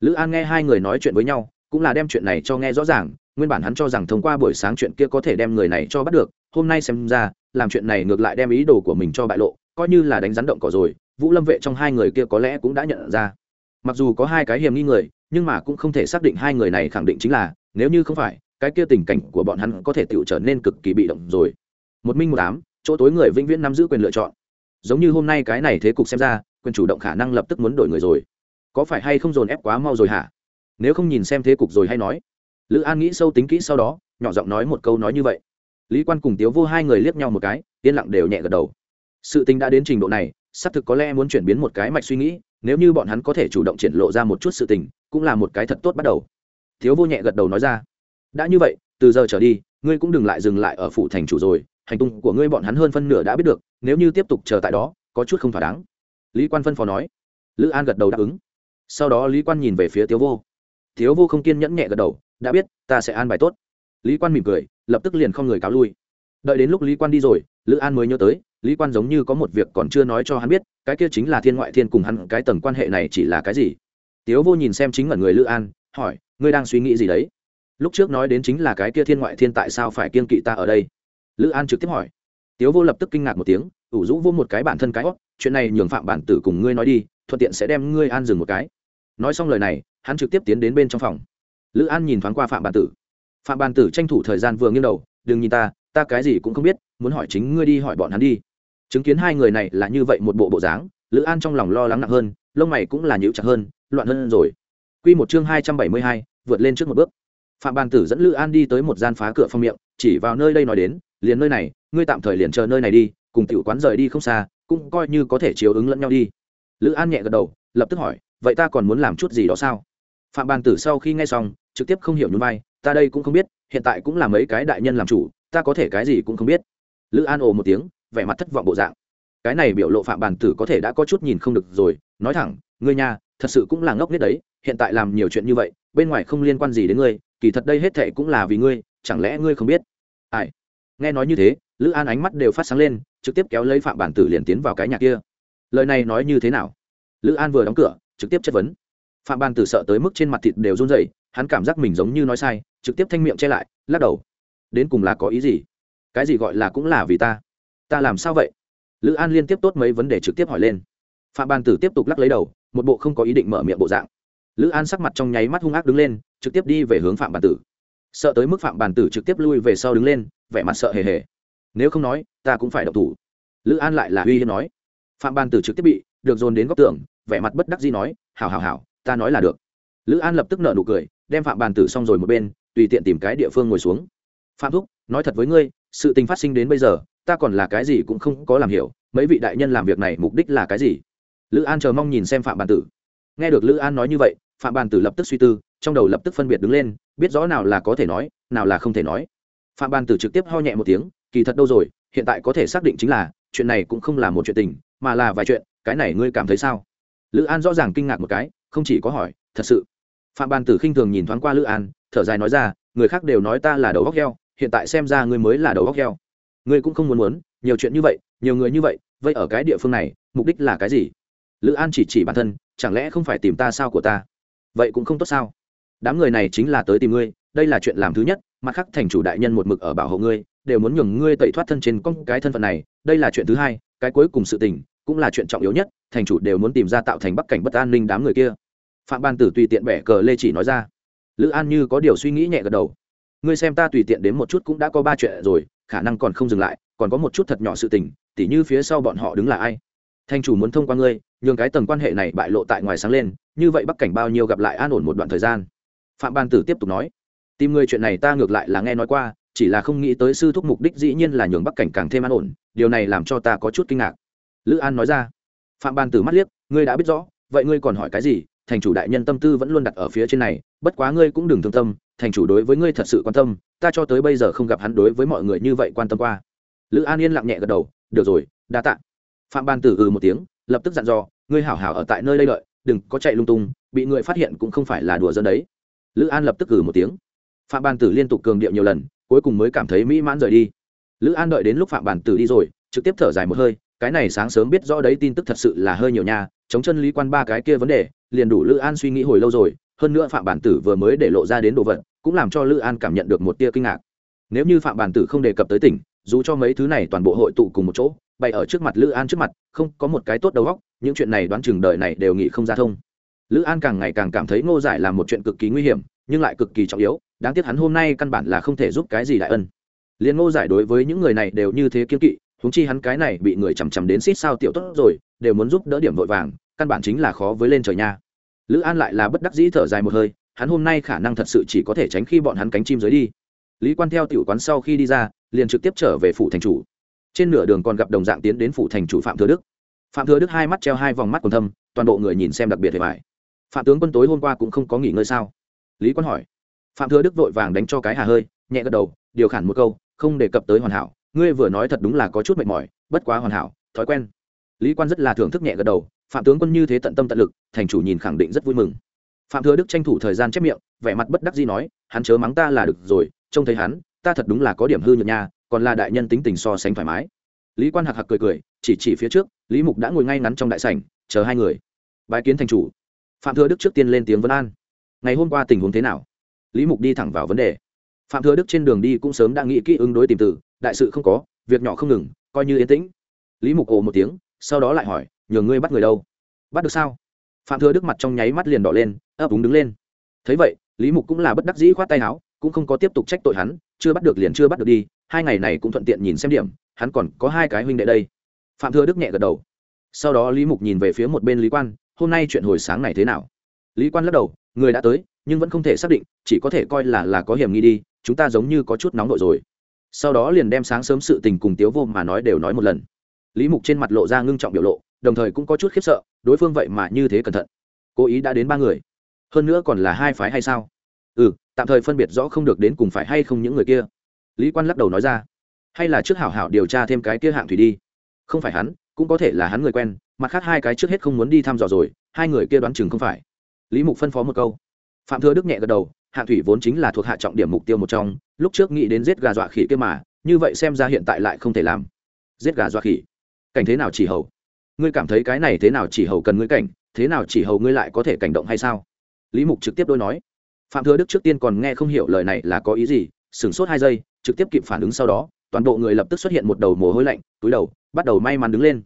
[SPEAKER 1] Lữ an nghe hai người nói chuyện với nhau, cũng là đem chuyện này cho nghe rõ ràng, nguyên bản hắn cho rằng thông qua buổi sáng chuyện kia có thể đem người này cho bắt được, hôm nay xem ra, làm chuyện này ngược lại đem ý đồ của mình cho bại lộ, coi như là đánh rắn động cỏ rồi, vũ lâm vệ trong hai người kia có lẽ cũng đã nhận ra. Mặc dù có hai cái hiểm nghi người, nhưng mà cũng không thể xác định hai người này khẳng định chính là, nếu như không phải, cái kia tình cảnh của bọn hắn có thể tự trở nên cực kỳ bị động rồi. Một minh một ám, chỗ tối người vĩnh viễn nắm giữ quyền lựa chọn giống như hôm nay cái này thế cục xem ra, quyền chủ động khả năng lập tức muốn đổi người rồi. Có phải hay không dồn ép quá mau rồi hả? Nếu không nhìn xem thế cục rồi hay nói. Lữ an nghĩ sâu tính kỹ sau đó, nhỏ giọng nói một câu nói như vậy. Lý quan cùng tiếu vô hai người liếc nhau một cái, yên lặng đều nhẹ gật đầu. Sự tình đã đến trình độ này, xác thực có lẽ muốn chuyển biến một cái mạch suy nghĩ, nếu như bọn hắn có thể chủ động triển lộ ra một chút sự tình, cũng là một cái thật tốt bắt đầu. Thiếu vô nhẹ gật đầu nói ra. Đã như vậy, từ giờ trở đi, ngươi cũng đừng lại dừng lại ở phủ thành chủ rồi, hành tung của ngươi bọn hắn hơn phân nửa đã biết được nếu như tiếp tục chờ tại đó, có chút không thỏa đáng. Lý quan phân phó nói. Lữ an gật đầu đáp ứng. Sau đó lý quan nhìn về phía tiếu vô. Tiếu vô không kiên nhẫn nhẹ gật đầu, đã biết, ta sẽ an bài tốt. Lý quan mỉm cười, lập tức liền không người cáo lui. Đợi đến lúc lý quan đi rồi, lữ an mới nhớ tới, lý quan giống như có một việc còn chưa nói cho hắn biết, cái kia chính là thiên ngoại thiên cùng hắn, cái tầng quan hệ này chỉ là cái gì? Tiếu vô nhìn xem chính ngẩn người lữ an, hỏi, ngươi đang suy nghĩ gì đấy? Lúc trước nói đến chính là cái kia thiên ngoại thiên tại sao phải kiên kỵ ta ở đây? Lữ an trực tiếp hỏi tiếu vô lập tức kinh ngạc một tiếng ủ rũ vô một cái bản thân cái hót chuyện này nhường phạm bản tử cùng ngươi nói đi thuận tiện sẽ đem ngươi an dừng một cái. Nói xong lời này hắn trực tiếp tiến đến bên trong phòng. Lữ an nhìn thoáng qua phạm bản tử. Phạm bản tử tranh thủ thời gian vừa nghiêng đầu đừng nhìn ta ta cái gì cũng không biết muốn hỏi chính ngươi đi hỏi bọn hắn đi. Chứng kiến hai người này là như vậy một bộ bộ dáng lữ an trong lòng lo lắng nặng hơn lông mày cũng là nhịu chặt hơn loạn hơn rồi. Quy một chương hai trăm bảy mươi hai, vượt lên trước một bước. Phạm Bàn Tử dẫn Lữ An đi tới một gian phá cửa phong miệng, chỉ vào nơi đây nói đến, liền nơi này, ngươi tạm thời liền chờ nơi này đi, cùng tiểu quán rời đi không xa, cũng coi như có thể chiếu ứng lẫn nhau đi. Lữ An nhẹ gật đầu, lập tức hỏi, vậy ta còn muốn làm chút gì đó sao? Phạm Bàn Tử sau khi nghe xong, trực tiếp không hiểu nhún vai, ta đây cũng không biết, hiện tại cũng là mấy cái đại nhân làm chủ, ta có thể cái gì cũng không biết. Lữ An ồ một tiếng, vẻ mặt thất vọng bộ dạng. Cái này biểu lộ Phạm Bàn Tử có thể đã có chút nhìn không được rồi, nói thẳng, ngươi nha, thật sự cũng là ngốc nghếch đấy, hiện tại làm nhiều chuyện như vậy bên ngoài không liên quan gì đến ngươi kỳ thật đây hết thệ cũng là vì ngươi chẳng lẽ ngươi không biết ai nghe nói như thế, lữ an ánh mắt đều phát sáng lên, trực tiếp kéo lấy phạm bản tử liền tiến vào cái nhà kia. Lời này nói như thế nào? Lữ an vừa đóng cửa, trực tiếp chất vấn. Phạm bản tử sợ tới mức trên mặt thịt đều run rẩy, hắn cảm giác mình giống như nói sai, trực tiếp thanh miệng che lại, lắc đầu. Đến cùng là có ý gì? Cái gì gọi là cũng là vì ta? Ta làm sao vậy? Lữ an liên tiếp tốt mấy vấn đề trực tiếp hỏi lên. Phạm bản tử tiếp tục lắc lấy đầu, một bộ không có ý định mở miệng bộ dạng. Lữ an sắc mặt trong nháy mắt hung ác đứng lên, trực tiếp đi về hướng phạm bản tử sợ tới mức phạm bản tử trực tiếp lui về sau đứng lên, vẻ mặt sợ hề hề. Nếu không nói, ta cũng phải đậu thủ. Lữ an lại là uy hiếp nói. Phạm bản tử trực tiếp bị, được dồn đến góc tường, vẻ mặt bất đắc dĩ nói, hảo hảo hảo, ta nói là được. Lữ an lập tức nợ nụ cười, đem phạm bản tử xong rồi một bên, tùy tiện tìm cái địa phương ngồi xuống. Phạm thúc, nói thật với ngươi, sự tình phát sinh đến bây giờ, ta còn là cái gì cũng không có làm hiểu, mấy vị đại nhân làm việc này mục đích là cái gì? Lữ an chờ mong nhìn xem phạm bản tử. Nghe được lữ an nói như vậy, phạm bàn tử lập tức suy tư, trong đầu lập tức phân biệt đứng lên biết rõ nào là có thể nói, nào là không thể nói. Phạm Ban tử trực tiếp ho nhẹ một tiếng, kỳ thật đâu rồi, hiện tại có thể xác định chính là, chuyện này cũng không là một chuyện tình, mà là vài chuyện, cái này ngươi cảm thấy sao? Lữ an rõ ràng kinh ngạc một cái, không chỉ có hỏi, thật sự. Phạm Ban tử khinh thường nhìn thoáng qua lữ an, thở dài nói ra, người khác đều nói ta là đầu góc heo, hiện tại xem ra ngươi mới là đầu góc heo. Ngươi cũng không muốn muốn, nhiều chuyện như vậy, nhiều người như vậy vậy ở cái địa phương này, mục đích là cái gì? Lữ an chỉ chỉ bản thân, chẳng lẽ không phải tìm ta sao của ta? Vậy cũng không tốt sao? Đám người này chính là tới tìm ngươi, đây là chuyện làm thứ nhất, mặt khác thành chủ đại nhân một mực ở bảo hộ ngươi, đều muốn nhường ngươi tẩy thoát thân trên con cái thân phận này, đây là chuyện thứ hai, cái cuối cùng sự tình, cũng là chuyện trọng yếu nhất, thành chủ đều muốn tìm ra tạo thành bắc cảnh bất an ninh đám người kia. Phạm ban tử tùy tiện bẻ cờ lê chỉ nói ra. Lữ an như có điều suy nghĩ nhẹ gật đầu. Ngươi xem ta tùy tiện đến một chút cũng đã có ba chuyện rồi, khả năng còn không dừng lại, còn có một chút thật nhỏ sự tình, tỉ như phía sau bọn họ đứng là ai? Thành chủ muốn thông qua ngươi, nhường cái tầng quan hệ này bại lộ tại ngoài sáng lên, như vậy bắc cảnh bao nhiêu gặp lại an ổn một đoạn thời gian phạm ban tử tiếp tục nói tìm người chuyện này ta ngược lại là nghe nói qua chỉ là không nghĩ tới sư thúc mục đích dĩ nhiên là nhường bắc cảnh càng thêm an ổn điều này làm cho ta có chút kinh ngạc. Lữ an nói ra phạm ban tử mắt liếc ngươi đã biết rõ vậy ngươi còn hỏi cái gì? Thành chủ đại nhân tâm tư vẫn luôn đặt ở phía trên này bất quá ngươi cũng đừng thương tâm thành chủ đối với ngươi thật sự quan tâm ta cho tới bây giờ không gặp hắn đối với mọi người như vậy quan tâm qua. Lữ an yên lặng nhẹ gật đầu được rồi đa tạ. Phạm ban tử ừ một tiếng lập tức dặn dò ngươi hảo hảo ở tại nơi đây lợi, đừng có chạy lung tung bị người phát hiện cũng không phải là đùa dân đấy lữ an lập tức cử một tiếng. Phạm bàn tử liên tục cường điệu nhiều lần, cuối cùng mới cảm thấy mỹ mãn rời đi. Lữ an đợi đến lúc phạm bàn tử đi rồi, trực tiếp thở dài một hơi, cái này sáng sớm biết rõ đấy tin tức thật sự là hơi nhiều nha, chống chân lý quan ba cái kia vấn đề, liền đủ lữ an suy nghĩ hồi lâu rồi, hơn nữa phạm bản tử vừa mới để lộ ra đến đồ vật, cũng làm cho lữ an cảm nhận được một tia kinh ngạc. Nếu như phạm bản tử không đề cập tới tỉnh, dù cho mấy thứ này toàn bộ hội tụ cùng một chỗ, bày ở trước mặt lữ an trước mặt, không có một cái tốt đầu óc, những chuyện này đoán chừng đời này đều nghĩ không ra thông lữ an càng ngày càng cảm thấy ngô giải là một chuyện cực kỳ nguy hiểm, nhưng lại cực kỳ trọng yếu, đáng tiếc hắn hôm nay căn bản là không thể giúp cái gì đại ân. Liên ngô giải đối với những người này đều như thế kiên kỵ húng chi hắn cái này bị người chằm chằm đến xít sao tiểu tốt rồi, đều muốn giúp đỡ điểm vội vàng, căn bản chính là khó với lên trời nha. Lữ an lại là bất đắc dĩ thở dài một hơi, hắn hôm nay khả năng thật sự chỉ có thể tránh khi bọn hắn cánh chim dưới đi. Lý quan theo tiểu quán sau khi đi ra, liền trực tiếp trở về phủ thành chủ. Trên nửa đường còn gặp đồng dạng tiến đến phủ thành chủ phạm thừa đức. Phạm thừa đức hai mắt treo hai vòng mắt còn thâm, toàn bộ người nhìn xem đặc biệt hề vải phạm tướng quân tối hôm qua cũng không có nghỉ ngơi sao? Lý quan hỏi. Phạm thừa đức vội vàng đánh cho cái hà hơi, nhẹ gật đầu, điều khản một câu, không đề cập tới hoàn hảo. Ngươi vừa nói thật đúng là có chút mệt mỏi, bất quá hoàn hảo, thói quen. Lý quan rất là thưởng thức nhẹ gật đầu, phạm tướng quân như thế tận tâm tận lực, thành chủ nhìn khẳng định rất vui mừng. Phạm thừa đức tranh thủ thời gian chép miệng, vẻ mặt bất đắc dĩ nói, hắn chớ mắng ta là được rồi, trông thấy hắn, ta thật đúng là có điểm hư nhược nha, còn là đại nhân tính tình so sánh thoải mái. Lý quan hạc hạc cười cười, chỉ chỉ phía trước, lý mục đã ngồi ngay ngắn trong đại sảnh, chờ hai người. Bái kiến thành chủ phạm thừa đức trước tiên lên tiếng vấn an. Ngày hôm qua tình huống thế nào? Lý mục đi thẳng vào vấn đề. Phạm thừa đức trên đường đi cũng sớm đã nghĩ kỹ ứng đối tìm từ đại sự không có, việc nhỏ không ngừng, coi như yên tĩnh. Lý mục ồ một tiếng, sau đó lại hỏi nhường ngươi bắt người đâu? Bắt được sao? Phạm thừa đức mặt trong nháy mắt liền đỏ lên, ấp úng đứng lên. Thấy vậy, lý mục cũng là bất đắc dĩ khoát tay áo, cũng không có tiếp tục trách tội hắn, chưa bắt được liền chưa bắt được đi, hai ngày này cũng thuận tiện nhìn xem điểm, hắn còn có hai cái huynh đệ đây. Phạm thừa đức nhẹ gật đầu. Sau đó lý mục nhìn về phía một bên lý quan hôm nay chuyện hồi sáng này thế nào? Lý quan lắc đầu, người đã tới, nhưng vẫn không thể xác định, chỉ có thể coi là là có hiểm nghi đi, chúng ta giống như có chút nóng vội rồi. Sau đó liền đem sáng sớm sự tình cùng tiếu vô mà nói đều nói một lần. Lý mục trên mặt lộ ra ngưng trọng biểu lộ, đồng thời cũng có chút khiếp sợ, đối phương vậy mà như thế cẩn thận. Cố ý đã đến ba người. Hơn nữa còn là hai phái hay sao? Ừ tạm thời phân biệt rõ không được đến cùng phải hay không những người kia. Lý quan lắc đầu nói ra. Hay là trước hảo hảo điều tra thêm cái kia hạng thủy đi. Không phải hắn, cũng có thể là hắn người quen mặt khác hai cái trước hết không muốn đi thăm dò rồi, hai người kia đoán chừng không phải. Lý mục phân phó một câu. Phạm thừa đức nhẹ gật đầu, Hạ thủy vốn chính là thuộc hạ trọng điểm mục tiêu một trong, lúc trước nghĩ đến giết gà dọa khỉ kia mà, như vậy xem ra hiện tại lại không thể làm. Giết gà dọa khỉ? Cảnh thế nào chỉ hầu? Ngươi cảm thấy cái này thế nào chỉ hầu cần ngươi cảnh, thế nào chỉ hầu ngươi lại có thể cảnh động hay sao? Lý mục trực tiếp đôi nói. Phạm thừa đức trước tiên còn nghe không hiểu lời này là có ý gì, sửng sốt hai giây, trực tiếp kịp phản ứng sau đó, toàn bộ người lập tức xuất hiện một đầu mồ hôi lạnh, túi đầu, bắt đầu may mắn đứng lên.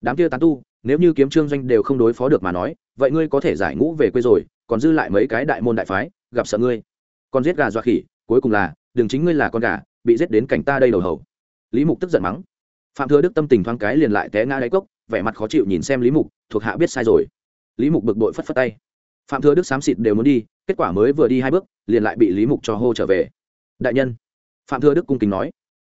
[SPEAKER 1] Đám kia tán tu nếu như kiếm trương doanh đều không đối phó được mà nói, vậy ngươi có thể giải ngũ về quê rồi, còn dư lại mấy cái đại môn đại phái, gặp sợ ngươi. Còn giết gà dọa khỉ, cuối cùng là, đừng chính ngươi là con gà, bị giết đến cảnh ta đây đầu hầu. Lý mục tức giận mắng. Phạm thừa đức tâm tình thoáng cái liền lại té ngã đáy cốc, vẻ mặt khó chịu nhìn xem lý mục, thuộc hạ biết sai rồi. Lý mục bực bội phất phất tay. Phạm thừa đức xám xịt đều muốn đi, kết quả mới vừa đi hai bước, liền lại bị lý mục cho hô trở về. Đại nhân. Phạm thừa đức cung kính nói.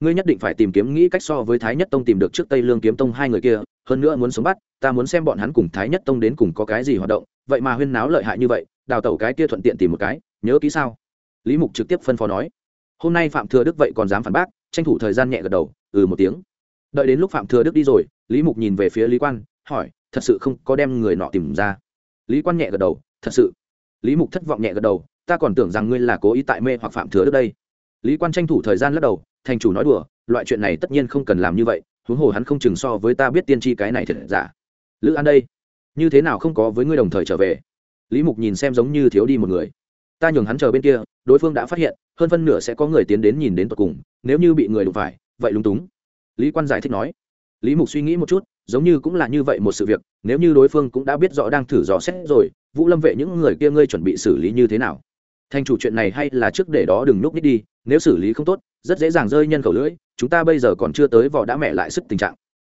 [SPEAKER 1] Ngươi nhất định phải tìm kiếm nghĩ cách so với thái nhất tông tìm được trước tây lương kiếm tông hai người kia hơn nữa muốn sống bắt, ta muốn xem bọn hắn cùng thái nhất tông đến cùng có cái gì hoạt động, vậy mà huyên náo lợi hại như vậy, đào tẩu cái kia thuận tiện tìm một cái, nhớ kỹ sao? Lý mục trực tiếp phân phó nói. Hôm nay phạm thừa đức vậy còn dám phản bác, tranh thủ thời gian nhẹ gật đầu ừ một tiếng. Đợi đến lúc phạm thừa đức đi rồi, lý mục nhìn về phía lý quan, hỏi, thật sự không có đem người nọ tìm ra? Lý quan nhẹ gật đầu, thật sự. Lý mục thất vọng nhẹ gật đầu, ta còn tưởng rằng ngươi là cố ý tại mê hoặc phạm thừa đức đây. Lý quan tranh thủ thời gian lắc đầu, thành chủ nói đùa, loại chuyện này tất nhiên không cần làm như vậy huống hồ hắn không chừng so với ta biết tiên tri cái này thật giả. Lữ an đây, như thế nào không có với ngươi đồng thời trở về? Lý mục nhìn xem giống như thiếu đi một người. Ta nhường hắn chờ bên kia, đối phương đã phát hiện, hơn phân nửa sẽ có người tiến đến nhìn đến tột cùng, nếu như bị người đụng phải, vậy lúng túng. Lý quan giải thích nói. Lý mục suy nghĩ một chút, giống như cũng là như vậy một sự việc, nếu như đối phương cũng đã biết rõ đang thử dò xét rồi, vũ lâm vệ những người kia ngươi chuẩn bị xử lý như thế nào? Thành chủ chuyện này hay là trước để đó đừng núp nít đi, nếu xử lý không tốt, rất dễ dàng rơi nhân khẩu lưỡi chúng ta bây giờ còn chưa tới vỏ đã mẹ lại sức tình trạng.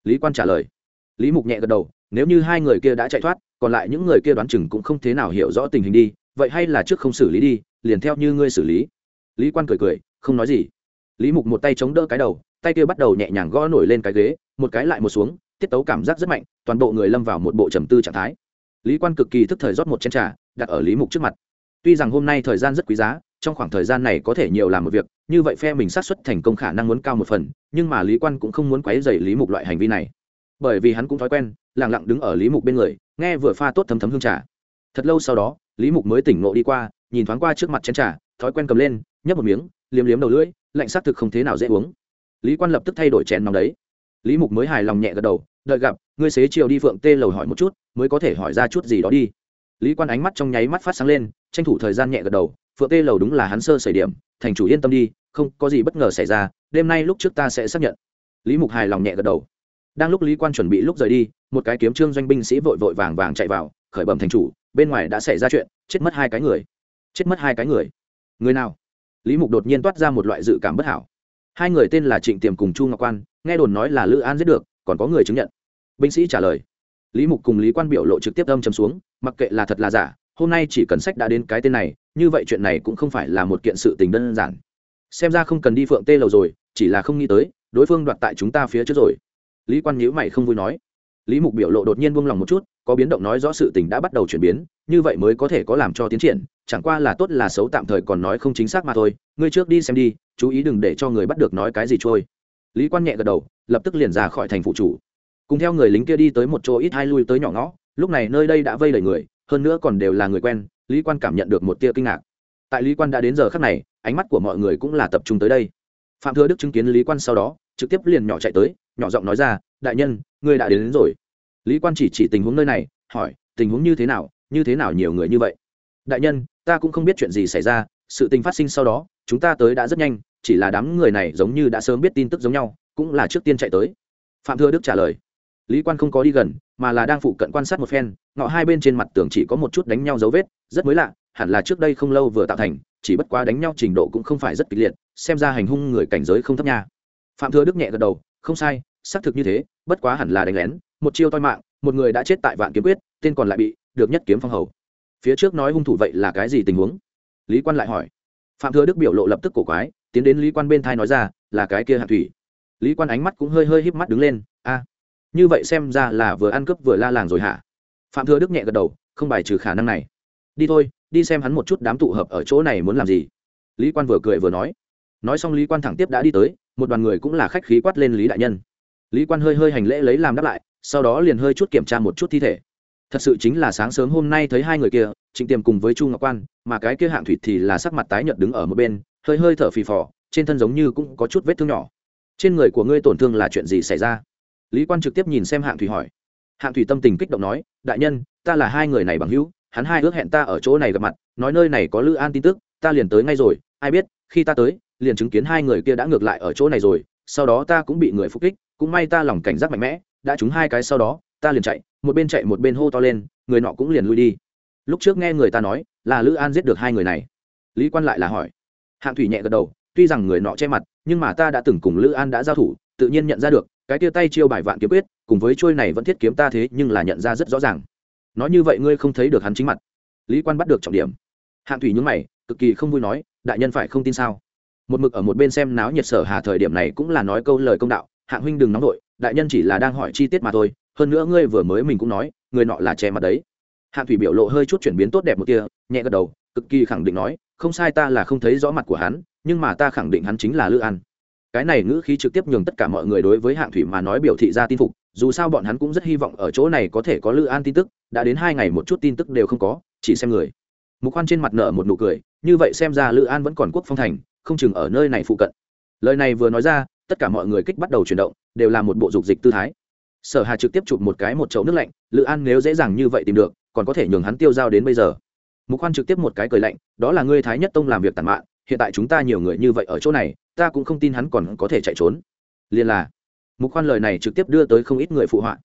[SPEAKER 1] Lý quan trả lời. Lý mục nhẹ gật đầu, nếu như hai người kia đã chạy thoát, còn lại những người kia đoán chừng cũng không thế nào hiểu rõ tình hình đi, vậy hay là trước không xử lý đi, liền theo như ngươi xử lý. Lý quan cười cười, không nói gì. Lý mục một tay chống đỡ cái đầu, tay kia bắt đầu nhẹ nhàng gõ nổi lên cái ghế, một cái lại một xuống, tiết tấu cảm giác rất mạnh, toàn bộ người lâm vào một bộ trầm tư trạng thái. Lý quan cực kỳ thức thời rót một chén trà, đặt ở lý mục trước mặt. Tuy rằng hôm nay thời gian rất quý giá trong khoảng thời gian này có thể nhiều làm một việc, như vậy phe mình sát xuất thành công khả năng muốn cao một phần, nhưng mà lý quan cũng không muốn quấy dày lý mục loại hành vi này. Bởi vì hắn cũng thói quen lẳng lặng đứng ở lý mục bên người, nghe vừa pha tốt thấm thấm hương trà. Thật lâu sau đó, lý mục mới tỉnh ngộ đi qua, nhìn thoáng qua trước mặt chén trà, thói quen cầm lên, nhấp một miếng, liếm liếm đầu lưỡi, lạnh xác thực không thế nào dễ uống. Lý quan lập tức thay đổi chén nóng đấy. Lý mục mới hài lòng nhẹ gật đầu, đợi gặp, ngươi xế chiều đi phượng tê lầu hỏi một chút, mới có thể hỏi ra chút gì đó đi. Lý quan ánh mắt trong nháy mắt phát sáng lên, tranh thủ thời gian nhẹ gật đầu phượng tê lầu đúng là hắn sơ xảy điểm, thành chủ yên tâm đi, không có gì bất ngờ xảy ra, đêm nay lúc trước ta sẽ xác nhận. Lý mục hài lòng nhẹ gật đầu. Đang lúc lý quan chuẩn bị lúc rời đi, một cái kiếm trương doanh binh sĩ vội vội vàng vàng chạy vào, khởi bẩm thành chủ, bên ngoài đã xảy ra chuyện, chết mất hai cái người. Chết mất hai cái người. Người nào? Lý mục đột nhiên toát ra một loại dự cảm bất hảo. Hai người tên là trịnh tiềm cùng chu ngọc quan, nghe đồn nói là lữ an giết được, còn có người chứng nhận. Binh sĩ trả lời. Lý mục cùng lý quan biểu lộ trực tiếp âm chấm xuống, mặc kệ là thật là giả, hôm nay chỉ cần sách đã đến cái tên này như vậy chuyện này cũng không phải là một kiện sự tình đơn giản. Xem ra không cần đi phượng tê lầu rồi, chỉ là không nghĩ tới, đối phương đoạt tại chúng ta phía trước rồi. Lý quan nhữ mày không vui nói. Lý mục biểu lộ đột nhiên buông lòng một chút, có biến động nói rõ sự tình đã bắt đầu chuyển biến, như vậy mới có thể có làm cho tiến triển, chẳng qua là tốt là xấu tạm thời còn nói không chính xác mà thôi. Ngươi trước đi xem đi, chú ý đừng để cho người bắt được nói cái gì trôi. Lý quan nhẹ gật đầu, lập tức liền ra khỏi thành phụ chủ. Cùng theo người lính kia đi tới một chỗ ít hai lui tới nhỏ ngõ, lúc này nơi đây đã vây đầy người, hơn nữa còn đều là người quen lý quan cảm nhận được một tia kinh ngạc. Tại lý quan đã đến giờ khắc này ánh mắt của mọi người cũng là tập trung tới đây. Phạm thừa đức chứng kiến lý quan sau đó trực tiếp liền nhỏ chạy tới nhỏ giọng nói ra đại nhân ngươi đã đến, đến rồi. Lý quan chỉ chỉ tình huống nơi này hỏi tình huống như thế nào như thế nào nhiều người như vậy? Đại nhân ta cũng không biết chuyện gì xảy ra sự tình phát sinh sau đó chúng ta tới đã rất nhanh chỉ là đám người này giống như đã sớm biết tin tức giống nhau cũng là trước tiên chạy tới. Phạm thừa đức trả lời. Lý quan không có đi gần mà là đang phụ cận quan sát một phen ngọ hai bên trên mặt tường chỉ có một chút đánh nhau dấu vết rất mới lạ, hẳn là trước đây không lâu vừa tạo thành, chỉ bất quá đánh nhau trình độ cũng không phải rất kịch liệt, xem ra hành hung người cảnh giới không thấp nha. Phạm thừa đức nhẹ gật đầu, không sai, xác thực như thế, bất quá hẳn là đánh lén, một chiêu toi mạng, một người đã chết tại vạn kiếm quyết, tên còn lại bị, được nhất kiếm phong hầu. Phía trước nói hung thủ vậy là cái gì tình huống? Lý quan lại hỏi. Phạm thừa đức biểu lộ lập tức cổ quái, tiến đến lý quan bên thai nói ra, là cái kia hạ thủy. Lý quan ánh mắt cũng hơi hơi híp mắt đứng lên, a, như vậy xem ra là vừa ăn cướp vừa la làng rồi hả? Phạm thừa đức nhẹ gật đầu, không bài trừ khả năng này đi thôi, đi xem hắn một chút đám tụ hợp ở chỗ này muốn làm gì. Lý quan vừa cười vừa nói. Nói xong lý quan thẳng tiếp đã đi tới, một đoàn người cũng là khách khí quát lên lý đại nhân. Lý quan hơi hơi hành lễ lấy làm đáp lại, sau đó liền hơi chút kiểm tra một chút thi thể. Thật sự chính là sáng sớm hôm nay thấy hai người kia, trịnh tiềm cùng với chu ngọc quan, mà cái kia hạng thủy thì là sắc mặt tái nhợt đứng ở một bên, hơi hơi thở phì phò, trên thân giống như cũng có chút vết thương nhỏ. Trên người của ngươi tổn thương là chuyện gì xảy ra? Lý quan trực tiếp nhìn xem hạng thủy hỏi. Hạng thủy tâm tình kích động nói, đại nhân, ta là hai người này bằng hữu hắn hai ước hẹn ta ở chỗ này gặp mặt, nói nơi này có lữ an tin tức, ta liền tới ngay rồi, ai biết, khi ta tới, liền chứng kiến hai người kia đã ngược lại ở chỗ này rồi, sau đó ta cũng bị người phục kích, cũng may ta lòng cảnh giác mạnh mẽ, đã trúng hai cái sau đó, ta liền chạy, một bên chạy một bên hô to lên, người nọ cũng liền lui đi. Lúc trước nghe người ta nói, là lữ an giết được hai người này. Lý quan lại là hỏi. Hạng thủy nhẹ gật đầu, tuy rằng người nọ che mặt, nhưng mà ta đã từng cùng lữ an đã giao thủ, tự nhiên nhận ra được, cái tia tay chiêu bài vạn kiếm quyết, cùng với trôi này vẫn thiết kiếm ta thế nhưng là nhận ra rất rõ ràng nói như vậy ngươi không thấy được hắn chính mặt. Lý quan bắt được trọng điểm. Hạng thủy nhúng mày, cực kỳ không vui nói, đại nhân phải không tin sao? Một mực ở một bên xem náo nhiệt sở hà thời điểm này cũng là nói câu lời công đạo, hạng huynh đừng nóng vội, đại nhân chỉ là đang hỏi chi tiết mà thôi, hơn nữa ngươi vừa mới mình cũng nói, người nọ là che mặt đấy. Hạng thủy biểu lộ hơi chút chuyển biến tốt đẹp một kia, nhẹ gật đầu, cực kỳ khẳng định nói, không sai ta là không thấy rõ mặt của hắn, nhưng mà ta khẳng định hắn chính là lữ an. Cái này ngữ khí trực tiếp nhường tất cả mọi người đối với hạng thủy mà nói biểu thị ra tin phục dù sao bọn hắn cũng rất hy vọng ở chỗ này có thể có lữ an tin tức, đã đến hai ngày một chút tin tức đều không có, chỉ xem người. Mục khoan trên mặt nợ một nụ cười, như vậy xem ra lữ an vẫn còn quốc phong thành, không chừng ở nơi này phụ cận. Lời này vừa nói ra, tất cả mọi người kích bắt đầu chuyển động, đều là một bộ dục dịch tư thái. Sở hà trực tiếp chụp một cái một chậu nước lạnh, lữ an nếu dễ dàng như vậy tìm được, còn có thể nhường hắn tiêu dao đến bây giờ. Mục khoan trực tiếp một cái cười lạnh, đó là ngươi thái nhất tông làm việc tàn mạn, hiện tại chúng ta nhiều người như vậy ở chỗ này, ta cũng không tin hắn còn có thể chạy trốn. Liền là mục khoan lời này trực tiếp đưa tới không ít người phụ họa.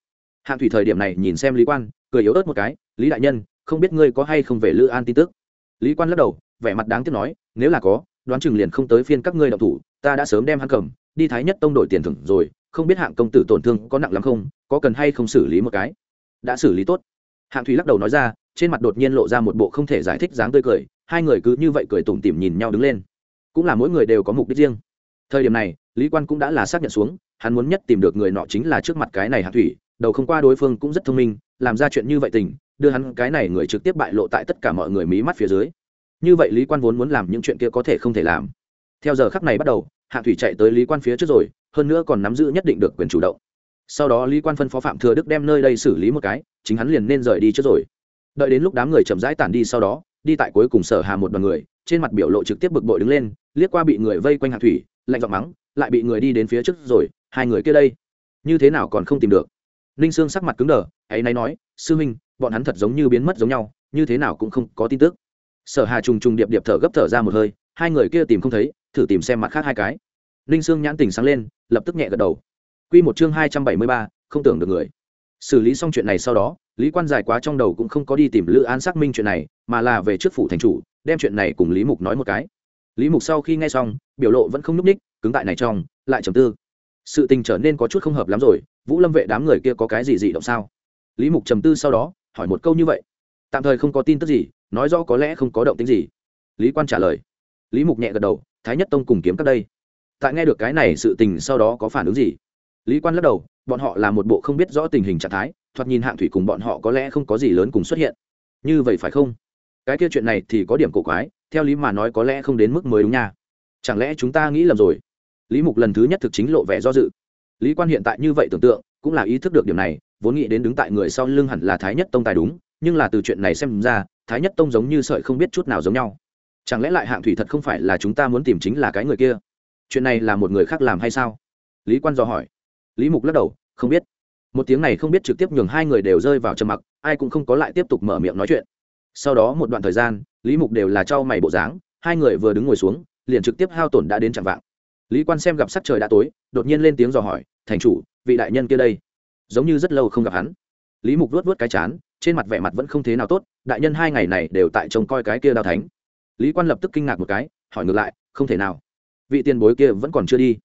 [SPEAKER 1] Hạng thủy thời điểm này nhìn xem lý quan, cười yếu ớt một cái, lý đại nhân, không biết ngươi có hay không về lữ an tin tức? Lý quan lắc đầu, vẻ mặt đáng tiếc nói, nếu là có, đoán chừng liền không tới phiên các ngươi đậu thủ, ta đã sớm đem hắn cầm, đi thái nhất tông đổi tiền thưởng rồi, không biết hạng công tử tổn thương có nặng lắm không, có cần hay không xử lý một cái? Đã xử lý tốt. Hạng thủy lắc đầu nói ra, trên mặt đột nhiên lộ ra một bộ không thể giải thích dáng tươi cười, hai người cứ như vậy cười tủm tỉm nhìn nhau đứng lên. Cũng là mỗi người đều có mục đích riêng. Thời điểm này, lý quan cũng đã là xác nhận xuống hắn muốn nhất tìm được người nọ chính là trước mặt cái này Hạ thủy, đầu không qua đối phương cũng rất thông minh, làm ra chuyện như vậy tình, đưa hắn cái này người trực tiếp bại lộ tại tất cả mọi người mí mắt phía dưới. Như vậy lý quan vốn muốn làm những chuyện kia có thể không thể làm. Theo giờ khắc này bắt đầu Hạ thủy chạy tới lý quan phía trước rồi, hơn nữa còn nắm giữ nhất định được quyền chủ động. Sau đó lý quan phân phó phạm thừa đức đem nơi đây xử lý một cái, chính hắn liền nên rời đi trước rồi. Đợi đến lúc đám người chậm rãi tản đi sau đó, đi tại cuối cùng sở hà một đoàn người, trên mặt biểu lộ trực tiếp bực bội đứng lên, liếc qua bị người vây quanh Hạ thủy, lạnh giọng mắng, lại bị người đi đến phía trước rồi hai người kia đây. Như thế nào còn không tìm được? Ninh sương sắc mặt cứng đờ, ấy nay nói, sư huynh, bọn hắn thật giống như biến mất giống nhau, như thế nào cũng không có tin tức. Sở hà trùng trùng điệp điệp thở gấp thở ra một hơi, hai người kia tìm không thấy, thử tìm xem mặt khác hai cái. Ninh sương nhãn tình sáng lên, lập tức nhẹ gật đầu. Quy một chương hai trăm bảy mươi ba, không tưởng được người. Xử lý xong chuyện này sau đó, lý quan dài quá trong đầu cũng không có đi tìm lữ an xác minh chuyện này, mà là về trước phủ thành chủ, đem chuyện này cùng lý mục nói một cái. Lý mục sau khi nghe xong, biểu lộ vẫn không n ú c ních cứng tại này trong, lại trầm tư sự tình trở nên có chút không hợp lắm rồi, vũ lâm vệ đám người kia có cái gì dị động sao? Lý mục trầm tư sau đó, hỏi một câu như vậy. Tạm thời không có tin tức gì, nói rõ có lẽ không có động tính gì. Lý quan trả lời. Lý mục nhẹ gật đầu, thái nhất tông cùng kiếm các đây. Tại nghe được cái này sự tình sau đó có phản ứng gì? Lý quan lắc đầu, bọn họ là một bộ không biết rõ tình hình trạng thái, thoạt nhìn hạng thủy cùng bọn họ có lẽ không có gì lớn cùng xuất hiện. Như vậy phải không? Cái kia chuyện này thì có điểm cổ quái, theo lý mà nói có lẽ không đến mức mới đúng nha. Chẳng lẽ chúng ta nghĩ lầm rồi? Lý mục lần thứ nhất thực chính lộ vẻ do dự. Lý quan hiện tại như vậy tưởng tượng, cũng là ý thức được điểm này, vốn nghĩ đến đứng tại người sau lưng hẳn là thái nhất tông tài đúng, nhưng là từ chuyện này xem ra, thái nhất tông giống như sợi không biết chút nào giống nhau. Chẳng lẽ lại hạng thủy thật không phải là chúng ta muốn tìm chính là cái người kia? Chuyện này là một người khác làm hay sao? Lý quan dò hỏi. Lý mục lắc đầu, không biết. Một tiếng này không biết trực tiếp nhường hai người đều rơi vào trầm mặc, ai cũng không có lại tiếp tục mở miệng nói chuyện. Sau đó một đoạn thời gian, lý mục đều là cho mày bộ dáng, hai người vừa đứng ngồi xuống, liền trực tiếp hao tổn đã đến chẳng vạng lý quan xem gặp sắc trời đã tối, đột nhiên lên tiếng dò hỏi, thành chủ, vị đại nhân kia đây? Giống như rất lâu không gặp hắn. Lý mục luốt vớt cái chán, trên mặt vẻ mặt vẫn không thế nào tốt, đại nhân hai ngày này đều tại trông coi cái kia đao thánh. Lý quan lập tức kinh ngạc một cái, hỏi ngược lại, không thể nào. Vị tiền bối kia vẫn còn chưa đi.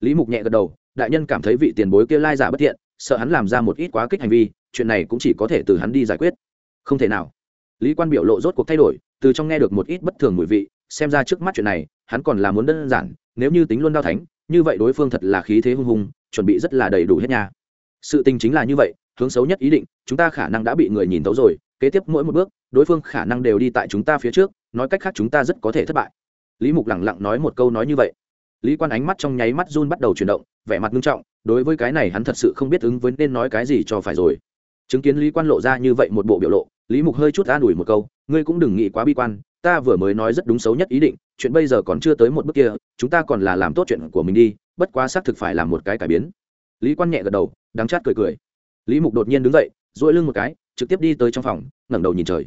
[SPEAKER 1] Lý mục nhẹ gật đầu, đại nhân cảm thấy vị tiền bối kia lai giả bất thiện, sợ hắn làm ra một ít quá kích hành vi, chuyện này cũng chỉ có thể từ hắn đi giải quyết. Không thể nào. Lý quan biểu lộ rốt cuộc thay đổi, từ trong nghe được một ít bất thường mùi vị, xem ra trước mắt chuyện này, hắn còn là muốn đơn giản nếu như tính luôn đao thánh, như vậy đối phương thật là khí thế hung hùng, chuẩn bị rất là đầy đủ hết nha. Sự tình chính là như vậy, hướng xấu nhất ý định, chúng ta khả năng đã bị người nhìn tấu rồi, kế tiếp mỗi một bước, đối phương khả năng đều đi tại chúng ta phía trước, nói cách khác chúng ta rất có thể thất bại. Lý mục lẳng lặng nói một câu nói như vậy. Lý quan ánh mắt trong nháy mắt run bắt đầu chuyển động, vẻ mặt nghiêm trọng, đối với cái này hắn thật sự không biết ứng với nên nói cái gì cho phải rồi. Chứng kiến lý quan lộ ra như vậy một bộ biểu lộ, lý mục hơi chút an ủi một câu, ngươi cũng đừng nghĩ quá bi quan, ta vừa mới nói rất đúng xấu nhất ý định chuyện bây giờ còn chưa tới một bước kia, chúng ta còn là làm tốt chuyện của mình đi, bất quá xác thực phải làm một cái cải biến. Lý quan nhẹ gật đầu, đắng chát cười cười. Lý mục đột nhiên đứng dậy dỗi lưng một cái, trực tiếp đi tới trong phòng, ngẩng đầu nhìn trời.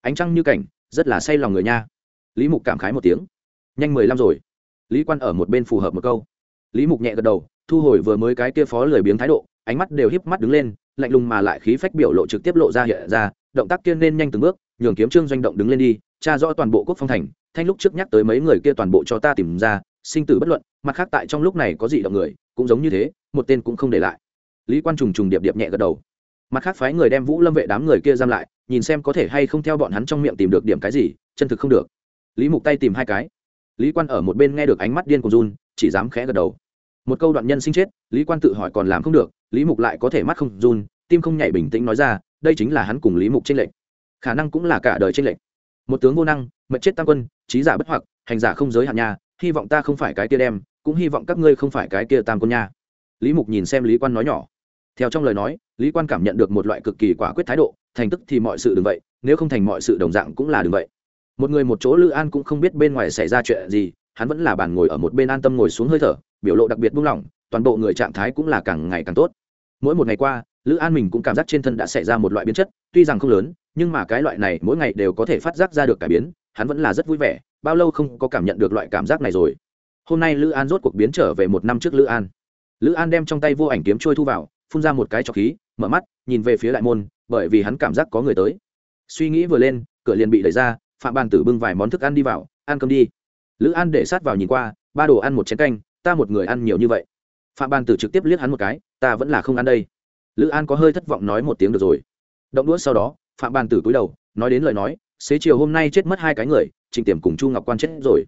[SPEAKER 1] Ánh trăng như cảnh, rất là say lòng người nha. Lý mục cảm khái một tiếng. Nhanh mười lăm rồi. Lý quan ở một bên phù hợp một câu. Lý mục nhẹ gật đầu, thu hồi vừa mới cái kia phó lười biếng thái độ, ánh mắt đều híp mắt đứng lên, lạnh lùng mà lại khí phách biểu lộ trực tiếp lộ ra hiện ra, động tác kia nên nhanh từng bước, nhường kiếm trương doanh động đứng lên đi, tra rõ toàn bộ quốc phong thành thanh lúc trước nhắc tới mấy người kia toàn bộ cho ta tìm ra, sinh tử bất luận, mặt khác tại trong lúc này có gì động người, cũng giống như thế, một tên cũng không để lại. Lý quan trùng trùng điệp điệp nhẹ gật đầu. Mặt khác phái người đem vũ lâm vệ đám người kia giam lại, nhìn xem có thể hay không theo bọn hắn trong miệng tìm được điểm cái gì, chân thực không được. Lý mục tay tìm hai cái. Lý quan ở một bên nghe được ánh mắt điên của run, chỉ dám khẽ gật đầu. Một câu đoạn nhân sinh chết, lý quan tự hỏi còn làm không được, lý mục lại có thể mắt không run, tim không nhảy bình tĩnh nói ra, đây chính là hắn cùng lý mục tranh lệch. Khả năng cũng là cả đời tranh lệch. Một tướng vô năng mật chết tam quân, trí giả bất hoặc, hành giả không giới hạn nhà hy vọng ta không phải cái kia đem, cũng hy vọng các ngươi không phải cái kia tam quân nha. Lý mục nhìn xem lý quan nói nhỏ. Theo trong lời nói, lý quan cảm nhận được một loại cực kỳ quả quyết thái độ, thành tức thì mọi sự đừng vậy, nếu không thành mọi sự đồng dạng cũng là đừng vậy. Một người một chỗ lữ an cũng không biết bên ngoài xảy ra chuyện gì, hắn vẫn là bàn ngồi ở một bên an tâm ngồi xuống hơi thở, biểu lộ đặc biệt buông lỏng, toàn bộ người trạng thái cũng là càng ngày càng tốt. Mỗi một ngày qua, lữ an mình cũng cảm giác trên thân đã xảy ra một loại biến chất, tuy rằng không lớn, nhưng mà cái loại này mỗi ngày đều có thể phát giác ra được cải biến hắn vẫn là rất vui vẻ, bao lâu không có cảm nhận được loại cảm giác này rồi. Hôm nay lữ an rốt cuộc biến trở về một năm trước lữ an. Lữ an đem trong tay vô ảnh kiếm trôi thu vào, phun ra một cái trọc khí, mở mắt, nhìn về phía đại môn, bởi vì hắn cảm giác có người tới. Suy nghĩ vừa lên, cửa liền bị đẩy ra, phạm bàn tử bưng vài món thức ăn đi vào, ăn cơm đi. Lữ an để sát vào nhìn qua, ba đồ ăn một chén canh, ta một người ăn nhiều như vậy. Phạm bàn tử trực tiếp liếc hắn một cái, ta vẫn là không ăn đây. Lữ an có hơi thất vọng nói một tiếng được rồi. Động đũa sau đó, phạm bàn tử cúi đầu, nói đến lời nói xế chiều hôm nay chết mất hai cái người, trình tiềm cùng chu ngọc quan chết rồi.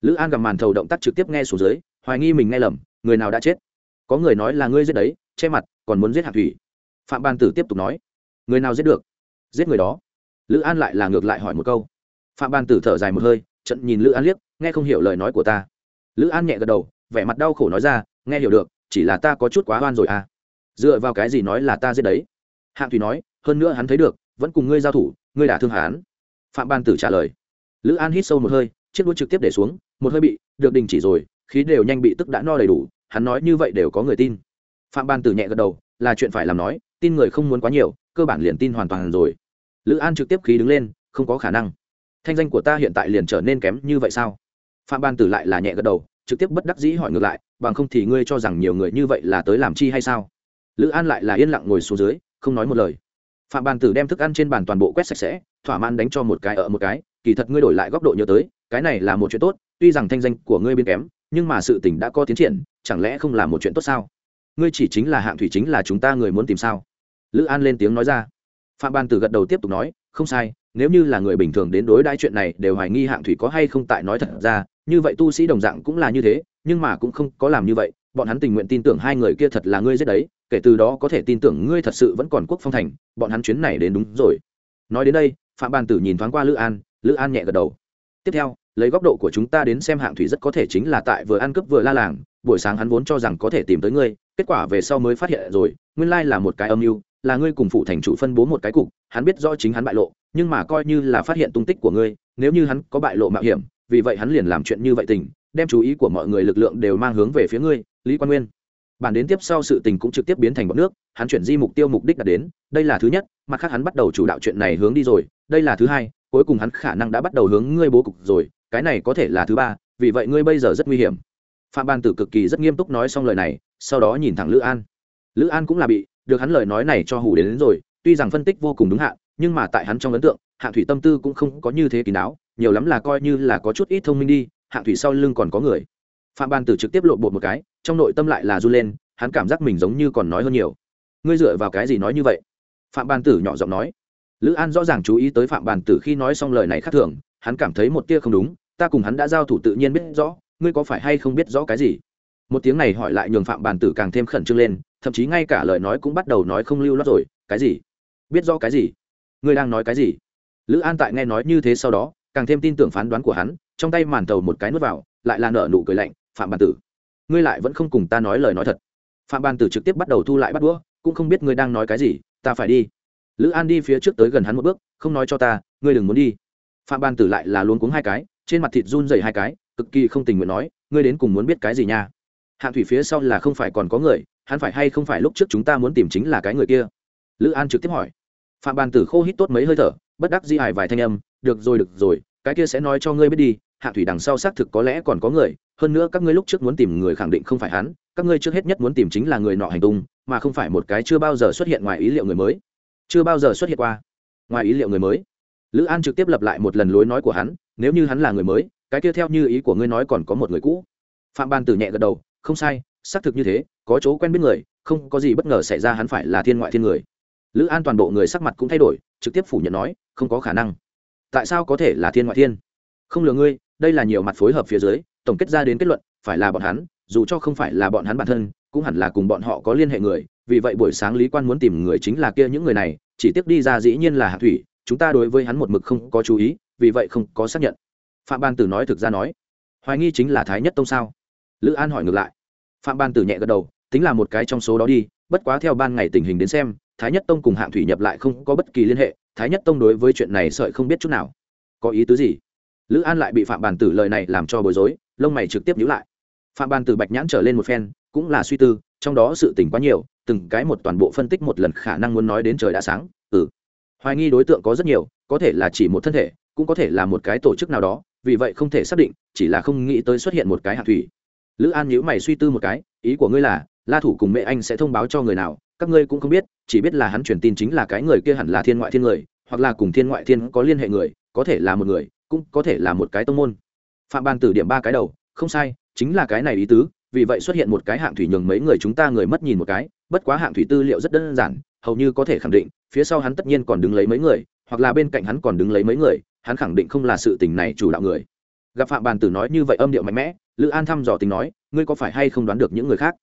[SPEAKER 1] Lữ an gặp màn thầu động tác trực tiếp nghe xuống dưới, hoài nghi mình nghe lầm, người nào đã chết? Có người nói là ngươi giết đấy, che mặt, còn muốn giết hạ thủy. Phạm Ban tử tiếp tục nói, người nào giết được? Giết người đó. Lữ an lại là ngược lại hỏi một câu. Phạm Ban tử thở dài một hơi, trận nhìn lữ an liếc, nghe không hiểu lời nói của ta. Lữ an nhẹ gật đầu, vẻ mặt đau khổ nói ra, nghe hiểu được, chỉ là ta có chút quá oan rồi à. Dựa vào cái gì nói là ta giết đấy? Hạng thủy nói, hơn nữa hắn thấy được, vẫn cùng ngươi giao thủ, ngươi đã thương hắn phạm ban tử trả lời. Lữ an hít sâu một hơi, chiếc đuôi trực tiếp để xuống, một hơi bị được đình chỉ rồi, khí đều nhanh bị tức đã no đầy đủ, hắn nói như vậy đều có người tin. Phạm ban tử nhẹ gật đầu, là chuyện phải làm nói, tin người không muốn quá nhiều, cơ bản liền tin hoàn toàn rồi. Lữ an trực tiếp khí đứng lên, không có khả năng. Thanh danh của ta hiện tại liền trở nên kém như vậy sao? Phạm ban tử lại là nhẹ gật đầu, trực tiếp bất đắc dĩ hỏi ngược lại, bằng không thì ngươi cho rằng nhiều người như vậy là tới làm chi hay sao? Lữ an lại là yên lặng ngồi xuống dưới, không nói một lời phạm bàn tử đem thức ăn trên bàn toàn bộ quét sạch sẽ, thỏa mãn đánh cho một cái ở một cái, kỳ thật ngươi đổi lại góc độ nhớ tới, cái này là một chuyện tốt, tuy rằng thanh danh của ngươi biến kém, nhưng mà sự tình đã có tiến triển, chẳng lẽ không là một chuyện tốt sao? Ngươi chỉ chính là hạng thủy chính là chúng ta người muốn tìm sao? Lữ an lên tiếng nói ra. Phạm ban tử gật đầu tiếp tục nói, không sai, nếu như là người bình thường đến đối đãi chuyện này đều hoài nghi hạng thủy có hay không tại nói thật ra, như vậy tu sĩ đồng dạng cũng là như thế, nhưng mà cũng không có làm như vậy bọn hắn tình nguyện tin tưởng hai người kia thật là ngươi giết đấy, kể từ đó có thể tin tưởng ngươi thật sự vẫn còn quốc phong thành, bọn hắn chuyến này đến đúng rồi. Nói đến đây, phạm ban tử nhìn thoáng qua lữ an lữ an nhẹ gật đầu. Tiếp theo, lấy góc độ của chúng ta đến xem hạng thủy rất có thể chính là tại vừa ăn cướp vừa la làng, buổi sáng hắn vốn cho rằng có thể tìm tới ngươi, kết quả về sau mới phát hiện rồi, nguyên lai là một cái âm mưu, là ngươi cùng phụ thành chủ phân bố một cái cục, hắn biết rõ chính hắn bại lộ, nhưng mà coi như là phát hiện tung tích của ngươi, nếu như hắn có bại lộ mạo hiểm, vì vậy hắn liền làm chuyện như vậy tình, đem chú ý của mọi người lực lượng đều mang hướng về phía ngươi lý quan nguyên. Bản đến tiếp sau sự tình cũng trực tiếp biến thành bọn nước hắn chuyển di mục tiêu mục đích đạt đến đây là thứ nhất mặt khác hắn bắt đầu chủ đạo chuyện này hướng đi rồi đây là thứ hai cuối cùng hắn khả năng đã bắt đầu hướng ngươi bố cục rồi cái này có thể là thứ ba vì vậy ngươi bây giờ rất nguy hiểm. Phạm ban tử cực kỳ rất nghiêm túc nói xong lời này sau đó nhìn thẳng lữ an. Lữ an cũng là bị được hắn lời nói này cho hủ đến, đến rồi tuy rằng phân tích vô cùng đúng hạn nhưng mà tại hắn trong ấn tượng hạng thủy tâm tư cũng không có như thế kín đáo nhiều lắm là coi như là có chút ít thông minh đi hạng thủy sau lưng còn có người. Phạm ban tử trực tiếp lộ bột một cái trong nội tâm lại là run lên, hắn cảm giác mình giống như còn nói hơn nhiều. Ngươi dựa vào cái gì nói như vậy? Phạm Bàn tử nhỏ giọng nói. Lữ an rõ ràng chú ý tới phạm bàn tử khi nói xong lời này khác thường, hắn cảm thấy một tia không đúng, ta cùng hắn đã giao thủ tự nhiên biết rõ, ngươi có phải hay không biết rõ cái gì? Một tiếng này hỏi lại nhường phạm bàn tử càng thêm khẩn trương lên, thậm chí ngay cả lời nói cũng bắt đầu nói không lưu lót rồi, cái gì? Biết rõ cái gì? Ngươi đang nói cái gì? Lữ an tại nghe nói như thế sau đó, càng thêm tin tưởng phán đoán của hắn, trong tay màn tàu một cái nuốt vào, lại là nở nụ cười lạnh, phạm bàn tử ngươi lại vẫn không cùng ta nói lời nói thật. Phạm ban tử trực tiếp bắt đầu thu lại bắt đũa, cũng không biết ngươi đang nói cái gì, ta phải đi. Lữ an đi phía trước tới gần hắn một bước, không nói cho ta, ngươi đừng muốn đi. Phạm ban tử lại là luôn cuống hai cái, trên mặt thịt run dày hai cái, cực kỳ không tình nguyện nói, ngươi đến cùng muốn biết cái gì nha? Hạng thủy phía sau là không phải còn có người, hắn phải hay không phải lúc trước chúng ta muốn tìm chính là cái người kia? Lữ an trực tiếp hỏi. Phạm ban tử khô hít tốt mấy hơi thở, bất đắc di hài vài thanh âm, được rồi được rồi, cái kia sẽ nói cho ngươi biết đi hạ thủy đằng sau xác thực có lẽ còn có người hơn nữa các ngươi lúc trước muốn tìm người khẳng định không phải hắn, các ngươi trước hết nhất muốn tìm chính là người nọ hành tung, mà không phải một cái chưa bao giờ xuất hiện ngoài ý liệu người mới. Chưa bao giờ xuất hiện qua ngoài ý liệu người mới. Lữ an trực tiếp lập lại một lần lối nói của hắn, nếu như hắn là người mới, cái kia theo như ý của ngươi nói còn có một người cũ. Phạm ban tử nhẹ gật đầu, không sai, xác thực như thế, có chỗ quen biết người, không có gì bất ngờ xảy ra hắn phải là thiên ngoại thiên người. Lữ an toàn bộ người sắc mặt cũng thay đổi, trực tiếp phủ nhận nói, không có khả năng. Tại sao có thể là thiên ngoại thiên? Không lừa ngươi, đây là nhiều mặt phối hợp phía dưới tổng kết ra đến kết luận, phải là bọn hắn, dù cho không phải là bọn hắn bản thân, cũng hẳn là cùng bọn họ có liên hệ người. Vì vậy buổi sáng lý quan muốn tìm người chính là kia những người này, chỉ tiếc đi ra dĩ nhiên là hạ thủy, chúng ta đối với hắn một mực không có chú ý, vì vậy không có xác nhận. Phạm ban tử nói thực ra nói, hoài nghi chính là thái nhất tông sao? Lữ an hỏi ngược lại. Phạm ban tử nhẹ gật đầu, tính là một cái trong số đó đi, bất quá theo ban ngày tình hình đến xem, thái nhất tông cùng hạng thủy nhập lại không có bất kỳ liên hệ, thái nhất tông đối với chuyện này sợi không biết chút nào. Có ý tứ gì? Lữ an lại bị phạm bàn tử lời này làm cho bối rối lông mày trực tiếp nhíu lại. Phạm ban từ bạch nhãn trở lên một phen, cũng là suy tư, trong đó sự tỉnh quá nhiều, từng cái một toàn bộ phân tích một lần khả năng muốn nói đến trời đã sáng ừ. Hoài nghi đối tượng có rất nhiều, có thể là chỉ một thân thể, cũng có thể là một cái tổ chức nào đó, vì vậy không thể xác định, chỉ là không nghĩ tới xuất hiện một cái hạ thủy. Lữ an nhữ mày suy tư một cái, ý của ngươi là, la thủ cùng mẹ anh sẽ thông báo cho người nào, các ngươi cũng không biết, chỉ biết là hắn truyền tin chính là cái người kia hẳn là thiên ngoại thiên người, hoặc là cùng thiên ngoại thiên có liên hệ người, có thể là một người, cũng có thể là một cái tông môn phạm ban tử điểm ba cái đầu, không sai, chính là cái này ý tứ, vì vậy xuất hiện một cái hạng thủy nhường mấy người chúng ta người mất nhìn một cái, bất quá hạng thủy tư liệu rất đơn giản, hầu như có thể khẳng định, phía sau hắn tất nhiên còn đứng lấy mấy người, hoặc là bên cạnh hắn còn đứng lấy mấy người, hắn khẳng định không là sự tình này chủ đạo người. Gặp phạm bàn tử nói như vậy âm điệu mạnh mẽ, lữ an thăm dò tình nói, ngươi có phải hay không đoán được những người khác?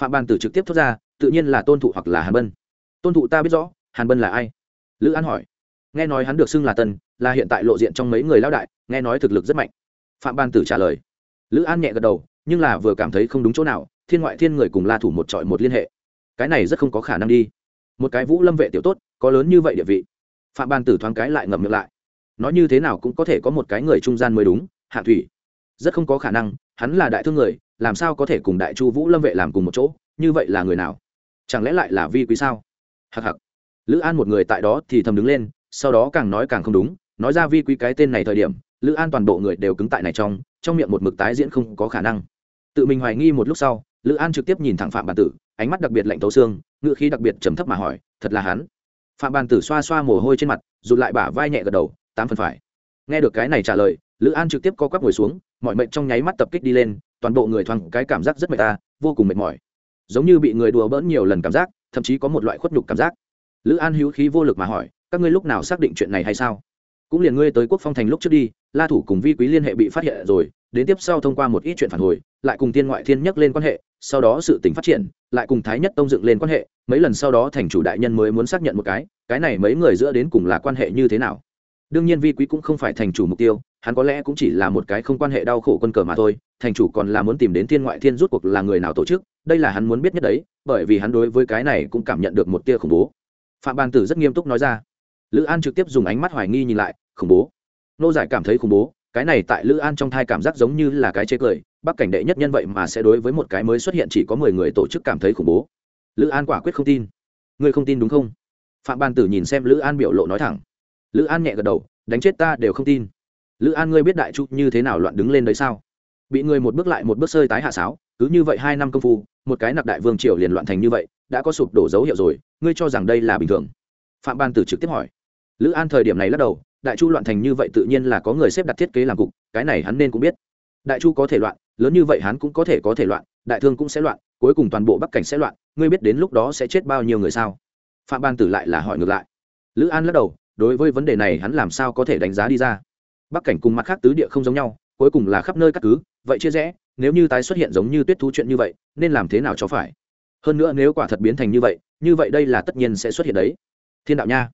[SPEAKER 1] Phạm bàn tử trực tiếp thốt ra, tự nhiên là tôn thụ hoặc là hàn bân. Tôn thụ ta biết rõ, hàn bân là ai? Lữ an hỏi. Nghe nói hắn được xưng là tân, là hiện tại lộ diện trong mấy người lao đại, nghe nói thực lực rất mạnh phạm ban tử trả lời. Lữ an nhẹ gật đầu, nhưng là vừa cảm thấy không đúng chỗ nào, thiên ngoại thiên người cùng la thủ một trọi một liên hệ. Cái này rất không có khả năng đi. Một cái vũ lâm vệ tiểu tốt, có lớn như vậy địa vị. Phạm ban tử thoáng cái lại ngậm miệng lại. Nói như thế nào cũng có thể có một cái người trung gian mới đúng, hạ thủy. Rất không có khả năng, hắn là đại thương người, làm sao có thể cùng đại chu vũ lâm vệ làm cùng một chỗ, như vậy là người nào? Chẳng lẽ lại là vi quý sao? Hặc hặc lữ an một người tại đó thì thầm đứng lên, sau đó càng nói càng không đúng, nói ra vi quý cái tên này thời điểm lữ an toàn bộ người đều cứng tại này trong trong miệng một mực tái diễn không có khả năng. Tự mình hoài nghi một lúc sau, lữ an trực tiếp nhìn thẳng phạm bản tử, ánh mắt đặc biệt lạnh tấu xương ngựa khí đặc biệt trầm thấp mà hỏi, thật là hắn? Phạm bản tử xoa xoa mồ hôi trên mặt, rụt lại bả vai nhẹ gật đầu, tám phần phải. Nghe được cái này trả lời, lữ an trực tiếp co quắp ngồi xuống, mọi mệnh trong nháy mắt tập kích đi lên, toàn bộ người thoáng cái cảm giác rất mệt ta, vô cùng mệt mỏi. Giống như bị người đùa bỡn nhiều lần cảm giác, thậm chí có một loại khuất nhục cảm giác. Lữ an hữu khí vô lực mà hỏi, các ngươi lúc nào xác định chuyện này hay sao? Cũng liền ngươi tới quốc phong thành lúc trước đi, la thủ cùng vi quý liên hệ bị phát hiện rồi, đến tiếp sau thông qua một ít chuyện phản hồi, lại cùng tiên ngoại thiên nhắc lên quan hệ, sau đó sự tình phát triển, lại cùng thái nhất tông dựng lên quan hệ, mấy lần sau đó thành chủ đại nhân mới muốn xác nhận một cái cái này mấy người giữa đến cùng là quan hệ như thế nào. Đương nhiên vi quý cũng không phải thành chủ mục tiêu, hắn có lẽ cũng chỉ là một cái không quan hệ đau khổ quân cờ mà thôi, thành chủ còn là muốn tìm đến thiên ngoại thiên rút cuộc là người nào tổ chức, đây là hắn muốn biết nhất đấy, bởi vì hắn đối với cái này cũng cảm nhận được một tia khủng bố. Phạm ban tử rất nghiêm túc nói ra lữ an trực tiếp dùng ánh mắt hoài nghi nhìn lại, khủng bố. Nô giải cảm thấy khủng bố, cái này tại lữ an trong thai cảm giác giống như là cái chế cười bắc cảnh đệ nhất nhân vậy mà sẽ đối với một cái mới xuất hiện chỉ có mười người tổ chức cảm thấy khủng bố. Lữ an quả quyết không tin. Ngươi không tin đúng không? Phạm ban tử nhìn xem lữ an biểu lộ nói thẳng. Lữ an nhẹ gật đầu, đánh chết ta đều không tin. Lữ an ngươi biết đại trụ như thế nào loạn đứng lên đấy sao? Bị người một bước lại một bước sơi tái hạ sáo, cứ như vậy hai năm công phu, một cái nặc đại vương triều liền loạn thành như vậy, đã có sụp đổ dấu hiệu rồi, ngươi cho rằng đây là bình thường? Phạm ban tử trực tiếp hỏi lữ an thời điểm này lắc đầu, đại chu loạn thành như vậy tự nhiên là có người xếp đặt thiết kế làm cục, cái này hắn nên cũng biết. Đại chu có thể loạn, lớn như vậy hắn cũng có thể có thể loạn, đại thương cũng sẽ loạn, cuối cùng toàn bộ bắc cảnh sẽ loạn, ngươi biết đến lúc đó sẽ chết bao nhiêu người sao? Phạm ban tử lại là hỏi ngược lại. Lữ an lắc đầu, đối với vấn đề này hắn làm sao có thể đánh giá đi ra? Bắc cảnh cùng mặt khác tứ địa không giống nhau, cuối cùng là khắp nơi cắt cứ, vậy chia rẽ, nếu như tái xuất hiện giống như tuyết thú chuyện như vậy, nên làm thế nào cho phải? Hơn nữa nếu quả thật biến thành như vậy như vậy đây là tất nhiên sẽ xuất hiện đấy. Thiên đạo nha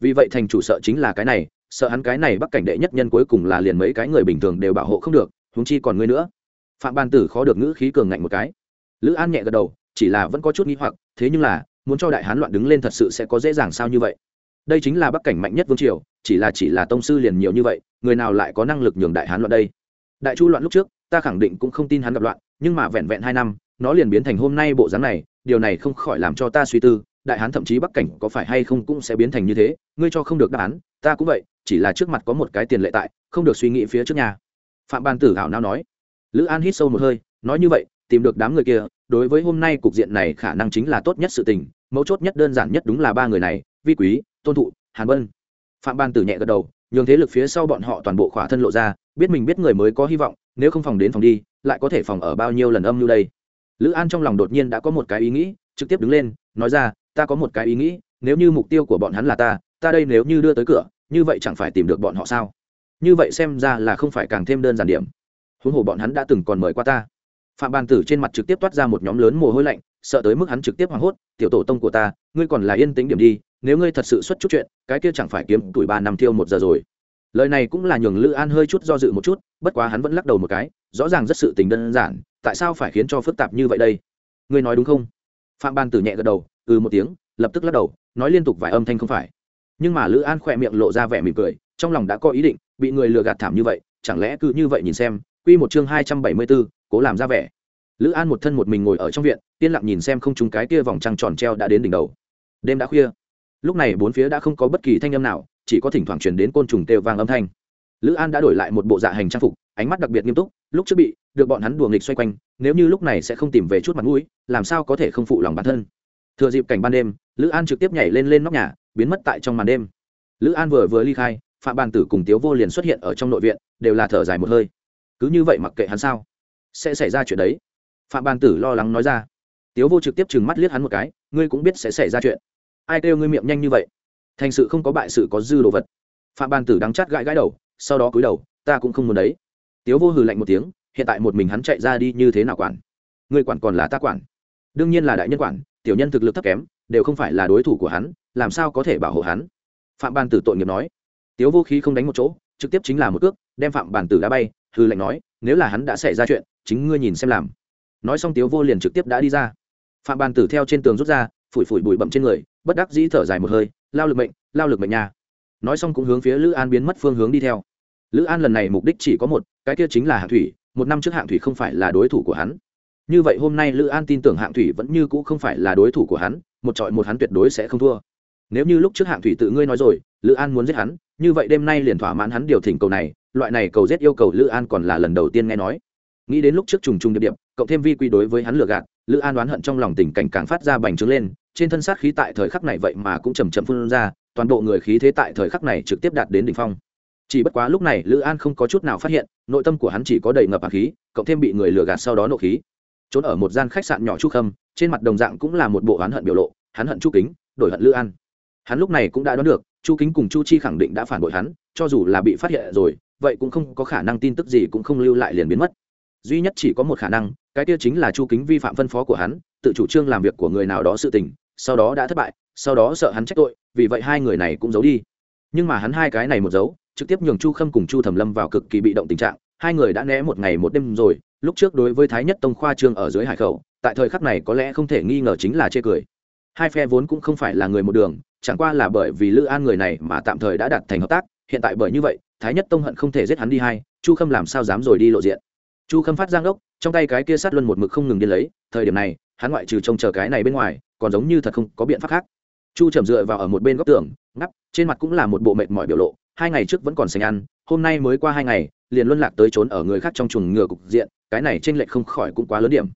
[SPEAKER 1] vì vậy thành chủ sợ chính là cái này, sợ hắn cái này bắc cảnh đệ nhất nhân cuối cùng là liền mấy cái người bình thường đều bảo hộ không được, huống chi còn ngươi nữa. Phạm ban tử khó được ngữ khí cường ngạnh một cái. Lữ an nhẹ gật đầu, chỉ là vẫn có chút nghi hoặc, thế nhưng là, muốn cho đại hán loạn đứng lên thật sự sẽ có dễ dàng sao như vậy? Đây chính là bắc cảnh mạnh nhất vương triều, chỉ là chỉ là tông sư liền nhiều như vậy, người nào lại có năng lực nhường đại hán loạn đây? Đại chu loạn lúc trước, ta khẳng định cũng không tin hắn gặp loạn, nhưng mà vẹn vẹn hai năm, nó liền biến thành hôm nay bộ dáng này, điều này không khỏi làm cho ta suy tư đại hán thậm chí bắc cảnh có phải hay không cũng sẽ biến thành như thế, ngươi cho không được đáp án, ta cũng vậy, chỉ là trước mặt có một cái tiền lệ tại, không được suy nghĩ phía trước nhà phạm ban tử hảo nào nói. Lữ an hít sâu một hơi, nói như vậy, tìm được đám người kia, đối với hôm nay cục diện này khả năng chính là tốt nhất sự tình, mấu chốt nhất đơn giản nhất đúng là ba người này, vi quý, tôn thụ, hàn vân. Phạm ban tử nhẹ gật đầu, nhường thế lực phía sau bọn họ toàn bộ khỏa thân lộ ra, biết mình biết người mới có hy vọng, nếu không phòng đến phòng đi, lại có thể phòng ở bao nhiêu lần âm như đây. Lữ an trong lòng đột nhiên đã có một cái ý nghĩ, trực tiếp đứng lên, nói ra ta có một cái ý nghĩ, nếu như mục tiêu của bọn hắn là ta ta đây nếu như đưa tới cửa, như vậy chẳng phải tìm được bọn họ sao? Như vậy xem ra là không phải càng thêm đơn giản điểm. Huống hồ bọn hắn đã từng còn mời qua ta. Phạm bàn tử trên mặt trực tiếp toát ra một nhóm lớn mồ hôi lạnh, sợ tới mức hắn trực tiếp hoảng hốt, tiểu tổ tông của ta, ngươi còn là yên tĩnh điểm đi, nếu ngươi thật sự xuất chút chuyện, cái kia chẳng phải kiếm tuổi ba năm thiêu một giờ rồi. Lời này cũng là nhường lữ an hơi chút do dự một chút, bất quá hắn vẫn lắc đầu một cái, rõ ràng rất sự tình đơn giản, tại sao phải khiến cho phức tạp như vậy đây? Ngươi nói đúng không? Phạm ban tử nhẹ gật đầu ừ một tiếng lập tức lắc đầu nói liên tục vài âm thanh không phải. Nhưng mà lữ an khỏe miệng lộ ra vẻ mỉm cười trong lòng đã có ý định bị người lừa gạt thảm như vậy chẳng lẽ cứ như vậy nhìn xem quy một chương hai trăm bảy mươi 274, cố làm ra vẻ. Lữ an một thân một mình ngồi ở trong viện yên lặng nhìn xem không chúng cái kia vòng trăng tròn treo đã đến đỉnh đầu. Đêm đã khuya. Lúc này bốn phía đã không có bất kỳ thanh âm nào chỉ có thỉnh thoảng truyền đến côn trùng kêu vang âm thanh. Lữ an đã đổi lại một bộ dạ hành trang phục ánh mắt đặc biệt nghiêm túc lúc trước bị được bọn hắn đùa nghịch xoay quanh nếu như lúc này sẽ không tìm về chút mặt mũi làm sao có thể không phụ lòng bản thân? Thừa dịp cảnh ban đêm, lữ an trực tiếp nhảy lên lên nóc nhà, biến mất tại trong màn đêm. Lữ an vừa vừa ly khai, phạm bàn tử cùng tiếu vô liền xuất hiện ở trong nội viện, đều là thở dài một hơi. Cứ như vậy mặc kệ hắn sao, sẽ xảy ra chuyện đấy. Phạm bàn tử lo lắng nói ra. Tiếu vô trực tiếp trừng mắt liếc hắn một cái, ngươi cũng biết sẽ xảy ra chuyện. Ai kêu ngươi miệng nhanh như vậy? Thành sự không có bại sự có dư đồ vật. Phạm bàn tử đắng chát gãi gãi đầu, sau đó cúi đầu, ta cũng không muốn đấy. Tiếu vô hừ lạnh một tiếng, hiện tại một mình hắn chạy ra đi như thế nào quản? Ngươi quản còn là ta quản. Đương nhiên là đại nhân quản tiểu nhân thực lực thấp kém, đều không phải là đối thủ của hắn, làm sao có thể bảo hộ hắn? Phạm bàn tử tội nghiệp nói. Tiếu vô khí không đánh một chỗ, trực tiếp chính là một cước, đem phạm bàn tử đá bay, hư lệnh nói, nếu là hắn đã xảy ra chuyện, chính ngươi nhìn xem làm. Nói xong tiếu vô liền trực tiếp đã đi ra. Phạm bàn tử theo trên tường rút ra, phủi phủi bụi bậm trên người, bất đắc dĩ thở dài một hơi, lao lực mệnh, lao lực mệnh nhà nói xong cũng hướng phía lữ an biến mất phương hướng đi theo. Lữ an lần này mục đích chỉ có một, cái kia chính là hạng thủy, một năm trước hạng thủy không phải là đối thủ của hắn như vậy hôm nay lữ an tin tưởng hạng thủy vẫn như cũ không phải là đối thủ của hắn, một trọi một hắn tuyệt đối sẽ không thua. Nếu như lúc trước hạng thủy tự ngươi nói rồi, lữ an muốn giết hắn, như vậy đêm nay liền thỏa mãn hắn điều thỉnh cầu này, loại này cầu giết yêu cầu lữ an còn là lần đầu tiên nghe nói. Nghĩ đến lúc trước trùng trùng điệp điệp, cộng thêm vi quy đối với hắn lừa gạt, lữ an đoán hận trong lòng tình cảnh càng phát ra bành trướng lên, trên thân sát khí tại thời khắc này vậy mà cũng chầm chậm phun ra, toàn bộ người khí thế tại thời khắc này trực tiếp đạt đến đỉnh phong. Chỉ bất quá lúc này lữ an không có chút nào phát hiện, nội tâm của hắn chỉ có đầy ngập hạt khí, cộng thêm bị người lừa gạt sau đó nộ khí trốn ở một gian khách sạn nhỏ chu khâm, trên mặt đồng dạng cũng là một bộ oán hận biểu lộ, hắn hận chu kính, đổi hận lữ an. Hắn lúc này cũng đã đoán được, chu kính cùng chu chi khẳng định đã phản bội hắn, cho dù là bị phát hiện rồi, vậy cũng không có khả năng tin tức gì cũng không lưu lại liền biến mất. Duy nhất chỉ có một khả năng, cái kia chính là chu kính vi phạm phân phó của hắn, tự chủ trương làm việc của người nào đó sự tình, sau đó đã thất bại, sau đó sợ hắn trách tội, vì vậy hai người này cũng giấu đi. Nhưng mà hắn hai cái này một giấu, trực tiếp nhường chu khâm cùng chu thẩm lâm vào cực kỳ bị động tình trạng, hai người đã né một ngày một đêm rồi lúc trước đối với thái nhất tông khoa trương ở dưới hải khẩu, tại thời khắc này có lẽ không thể nghi ngờ chính là chê cười. Hai phe vốn cũng không phải là người một đường, chẳng qua là bởi vì lữ an người này mà tạm thời đã đặt thành hợp tác, hiện tại bởi như vậy, thái nhất tông hận không thể giết hắn đi hai, chu khâm làm sao dám rồi đi lộ diện. Chu khâm phát giang ốc, trong tay cái kia sát luân một mực không ngừng đi lấy, thời điểm này, hắn ngoại trừ trông chờ cái này bên ngoài, còn giống như thật không có biện pháp khác. Chu trầm dựa vào ở một bên góc tường, ngắp, trên mặt cũng là một bộ mệt mỏi biểu lộ, hai ngày trước vẫn còn sành ăn, hôm nay mới qua hai ngày liền luân lạc tới trốn ở người khác trong chuồng ngừa cục diện, cái này tranh lệch không khỏi cũng quá lớn điểm.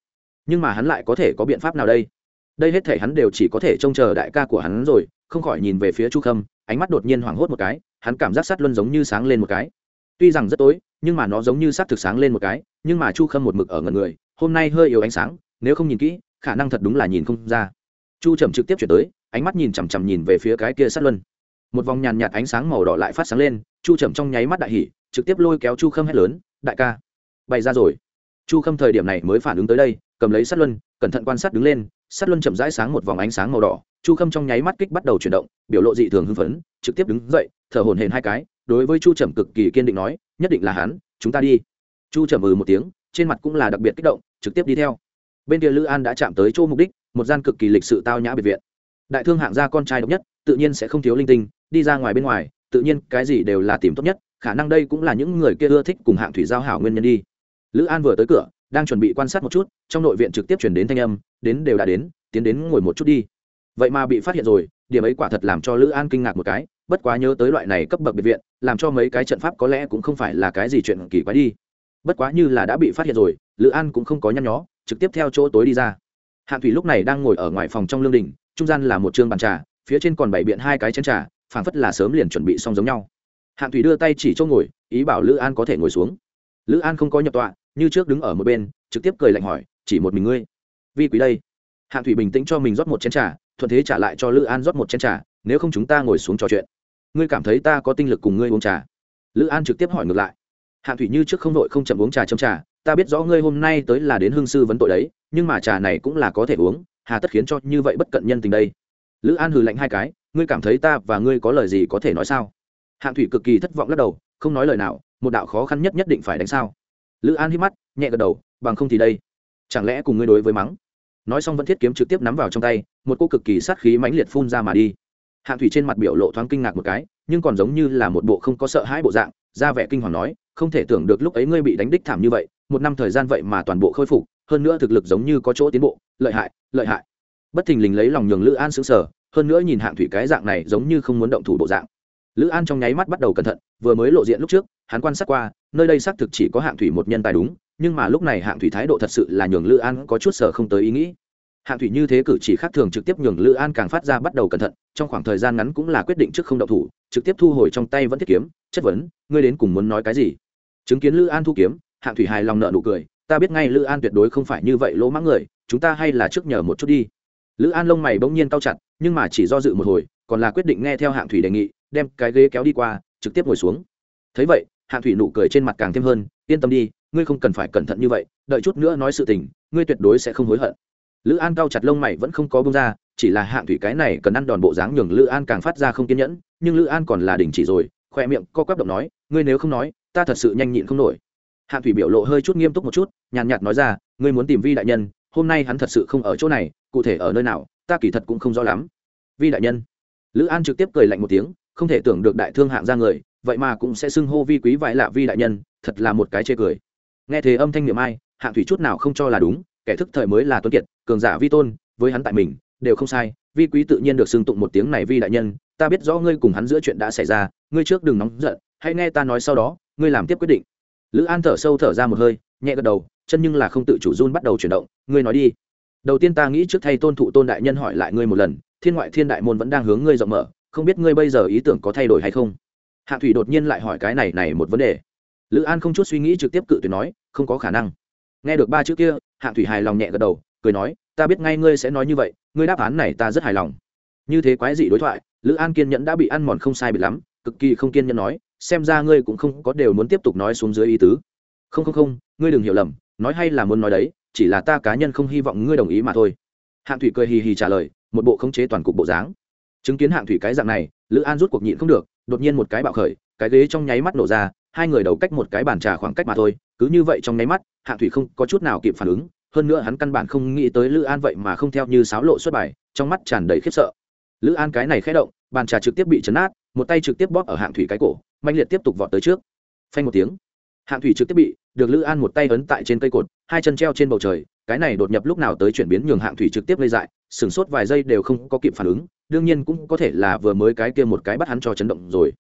[SPEAKER 1] Nhưng mà hắn lại có thể có biện pháp nào đây? Đây hết thể hắn đều chỉ có thể trông chờ đại ca của hắn rồi, không khỏi nhìn về phía chu khâm, ánh mắt đột nhiên hoảng hốt một cái, hắn cảm giác sát luân giống như sáng lên một cái. Tuy rằng rất tối, nhưng mà nó giống như sát thực sáng lên một cái, nhưng mà chu khâm một mực ở ngần người, hôm nay hơi yếu ánh sáng, nếu không nhìn kỹ, khả năng thật đúng là nhìn không ra. Chu trầm trực tiếp chuyển tới, ánh mắt nhìn chằm chằm nhìn về phía cái kia sát luân. Một vòng nhàn nhạt ánh sáng màu đỏ lại phát sáng lên, chu trầm trong nháy mắt đại hỉ trực tiếp lôi kéo chu khâm hét lớn, đại ca, bày ra rồi. Chu khâm thời điểm này mới phản ứng tới đây, cầm lấy sát luân, cẩn thận quan sát đứng lên sát luân chậm rãi sáng một vòng ánh sáng màu đỏ. Chu khâm trong nháy mắt kích bắt đầu chuyển động, biểu lộ dị thường hưng phấn, trực tiếp đứng dậy, thở hổn hển hai cái, đối với chu trầm cực kỳ kiên định nói, nhất định là hắn, chúng ta đi. Chu trầm ừ một tiếng, trên mặt cũng là đặc biệt kích động, trực tiếp đi theo. Bên kia lữ an đã chạm tới chỗ mục đích, một gian cực kỳ lịch sự tao nhã biệt viện. Đại thương hạng gia con trai độc nhất, tự nhiên sẽ không thiếu linh tinh, đi ra ngoài bên ngoài, tự nhiên cái gì đều là tìm tốt nhất khả năng đây cũng là những người kia ưa thích cùng hạng thủy giao hảo nguyên nhân đi. Lữ an vừa tới cửa, đang chuẩn bị quan sát một chút, trong nội viện trực tiếp chuyển đến thanh âm, đến đều đã đến, tiến đến ngồi một chút đi. Vậy mà bị phát hiện rồi, điểm ấy quả thật làm cho lữ an kinh ngạc một cái, bất quá nhớ tới loại này cấp bậc biệt viện, làm cho mấy cái trận pháp có lẽ cũng không phải là cái gì chuyện kỳ quái đi. Bất quá như là đã bị phát hiện rồi, lữ an cũng không có nhăn nhó, trực tiếp theo chỗ tối đi ra. Hạng thủy lúc này đang ngồi ở ngoài phòng trong lương đình, trung gian là một t bàn trà, phía trên còn bày biện hai cái chén trà, phảng phất là sớm liền chuẩn bị xong giống nhau hạng thủy đưa tay chỉ chỗ ngồi, ý bảo lữ an có thể ngồi xuống. Lữ an không có nhập tọa, như trước đứng ở một bên, trực tiếp cười lạnh hỏi, chỉ một mình ngươi? Vi quý đây. Hạng thủy bình tĩnh cho mình rót một chén trà, thuận thế trả lại cho lữ an rót một chén trà, nếu không chúng ta ngồi xuống trò chuyện. Ngươi cảm thấy ta có tinh lực cùng ngươi uống trà? Lữ an trực tiếp hỏi ngược lại. Hạng thủy như trước không đội không chậm uống trà châm trà, ta biết rõ ngươi hôm nay tới là đến hương sư vấn tội đấy, nhưng mà trà này cũng là có thể uống, hà tất khiến cho như vậy bất cận nhân tình đây. Lữ an hừ lạnh hai cái, ngươi cảm thấy ta và ngươi có lời gì có thể nói sao? Hạng thủy cực kỳ thất vọng lắc đầu, không nói lời nào, một đạo khó khăn nhất nhất định phải đánh sao. Lữ an hít mắt, nhẹ gật đầu, bằng không thì đây. Chẳng lẽ cùng ngươi đối với mắng? Nói xong vẫn thiết kiếm trực tiếp nắm vào trong tay, một cô cực kỳ sát khí mãnh liệt phun ra mà đi. Hạng thủy trên mặt biểu lộ thoáng kinh ngạc một cái, nhưng còn giống như là một bộ không có sợ hãi bộ dạng, ra vẻ kinh hoàng nói, không thể tưởng được lúc ấy ngươi bị đánh đích thảm như vậy, một năm thời gian vậy mà toàn bộ khôi phục, hơn nữa thực lực giống như có chỗ tiến bộ, lợi hại lợi hại. Bất thình lình lấy lòng nhường lữ an xứng sở hơn nữa nhìn hạng thủy cái dạng này giống như không muốn động thủ bộ dạng lữ an trong nháy mắt bắt đầu cẩn thận, vừa mới lộ diện lúc trước, hắn quan sát qua, nơi đây xác thực chỉ có hạng thủy một nhân tài đúng, nhưng mà lúc này hạng thủy thái độ thật sự là nhường lữ an có chút sở không tới ý nghĩ. Hạng thủy như thế cử chỉ khác thường trực tiếp nhường lữ an càng phát ra bắt đầu cẩn thận, trong khoảng thời gian ngắn cũng là quyết định trước không động thủ, trực tiếp thu hồi trong tay vẫn thiết kiếm, chất vấn, ngươi đến cùng muốn nói cái gì? Chứng kiến lữ an thu kiếm, hạng thủy hài lòng nợ nụ cười, ta biết ngay lữ an tuyệt đối không phải như vậy lỗ mãng người, chúng ta hay là trước nhờ một chút đi. Lữ an lông mày bỗng nhiên cau chặt, nhưng mà chỉ do dự một hồi, còn là quyết định nghe theo hạng thủy đề nghị đem cái ghế kéo đi qua, trực tiếp ngồi xuống. Thấy vậy, hạng thủy nụ cười trên mặt càng thêm hơn, yên tâm đi, ngươi không cần phải cẩn thận như vậy, đợi chút nữa nói sự tình, ngươi tuyệt đối sẽ không hối hận. Lữ an cao chặt lông mày vẫn không có bông ra, chỉ là hạng thủy cái này cần ăn đòn bộ dáng nhường lữ an càng phát ra không kiên nhẫn, nhưng lữ an còn là đình chỉ rồi khoe miệng co quắp động nói, ngươi nếu không nói, ta thật sự nhanh nhịn không nổi. Hạng thủy biểu lộ hơi chút nghiêm túc một chút, nhàn nhạt nói ra, ngươi muốn tìm vi đại nhân, hôm nay hắn thật sự không ở chỗ này, cụ thể ở nơi nào, ta kỳ thật cũng không rõ lắm. Vi đại nhân. Lữ an trực tiếp cười lạnh một tiếng không thể tưởng được đại thương hạng ra người, vậy mà cũng sẽ xưng hô vi quý vãi lạ vi đại nhân, thật là một cái chê cười. Nghe thế âm thanh niệm ai, hạng thủy chút nào không cho là đúng, kẻ thức thời mới là tuấn kiệt, cường giả vi tôn, với hắn tại mình, đều không sai, vi quý tự nhiên được xưng tụng một tiếng này vi đại nhân, ta biết rõ ngươi cùng hắn giữa chuyện đã xảy ra, ngươi trước đừng nóng giận, hãy nghe ta nói sau đó, ngươi làm tiếp quyết định. Lữ an thở sâu thở ra một hơi, nhẹ gật đầu, chân nhưng là không tự chủ run bắt đầu chuyển động, ngươi nói đi. Đầu tiên ta nghĩ trước thay tôn thụ tôn đại nhân hỏi lại ngươi một lần, thiên ngoại thiên đại môn vẫn đang hướng ngươi rộng mở không biết ngươi bây giờ ý tưởng có thay đổi hay không? Hạ thủy đột nhiên lại hỏi cái này này một vấn đề. Lữ an không chút suy nghĩ trực tiếp cự tuyệt nói, không có khả năng. Nghe được ba chữ kia, Hạ thủy hài lòng nhẹ gật đầu, cười nói, ta biết ngay ngươi sẽ nói như vậy, ngươi đáp án này ta rất hài lòng. Như thế quái dị đối thoại, lữ an kiên nhẫn đã bị ăn mòn không sai bị lắm, cực kỳ không kiên nhẫn nói, xem ra ngươi cũng không có đều muốn tiếp tục nói xuống dưới ý tứ. Không không không, ngươi đừng hiểu lầm, nói hay là muốn nói đấy, chỉ là ta cá nhân không hy vọng ngươi đồng ý mà thôi. Hạng thủy cười hì hì trả lời, một bộ khống chế toàn cục bộ dáng chứng kiến hạng thủy cái dạng này, lữ an rút cuộc nhịn không được, đột nhiên một cái bạo khởi, cái ghế trong nháy mắt nổ ra, hai người đầu cách một cái bàn trà khoảng cách mà thôi, cứ như vậy trong nháy mắt, hạng thủy không có chút nào kịp phản ứng, hơn nữa hắn căn bản không nghĩ tới lữ an vậy mà không theo như sáo lộ xuất bài, trong mắt tràn đầy khiếp sợ. Lữ an cái này khé động, bàn trà trực tiếp bị chấn át, một tay trực tiếp bóp ở hạng thủy cái cổ mạnh liệt tiếp tục vọt tới trước. Phanh một tiếng, hạng thủy trực tiếp bị, được lữ an một tay ấn tại trên cây cột, hai chân treo trên bầu trời, cái này đột nhập lúc nào tới chuyển biến nhường hạng thủy trực tiếp lây dại, sửng sốt vài giây đều không có kịp phản ứng đương nhiên cũng có thể là vừa mới cái kia một cái bắt hắn cho chấn động rồi.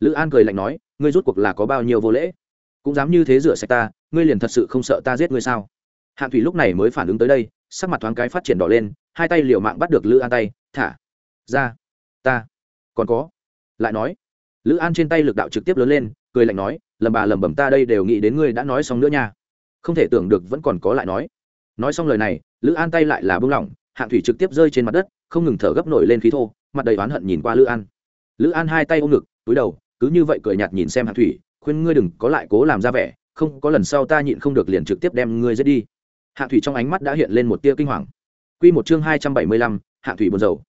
[SPEAKER 1] Lữ an cười lạnh nói, ngươi rút cuộc là có bao nhiêu vô lễ? Cũng dám như thế rửa sạch ta, ngươi liền thật sự không sợ ta giết ngươi sao? Hạng thủy lúc này mới phản ứng tới đây, sắc mặt thoáng cái phát triển đỏ lên, hai tay liều mạng bắt được lữ an tay, thả, ra, ta, còn có. Lại nói, lữ an trên tay lực đạo trực tiếp lớn lên, cười lạnh nói, lầm bà lầm bầm ta đây đều nghĩ đến ngươi đã nói xong nữa nha. Không thể tưởng được vẫn còn có lại nói. Nói xong lời này, lữ an tay lại là bưng lỏng, hạng thủy trực tiếp rơi trên mặt đất không ngừng thở gấp nổi lên khí thô, mặt đầy oán hận nhìn qua lữ an. Lữ an hai tay ôm ngực, túi đầu, cứ như vậy cười nhạt nhìn xem hạng thủy, khuyên ngươi đừng có lại cố làm ra vẻ, không có lần sau ta nhịn không được liền trực tiếp đem ngươi giết đi. Hạng thủy trong ánh mắt đã hiện lên một tia kinh hoàng. Q một chương hai trăm bảy mươi lăm, hạng thủy buồn dầu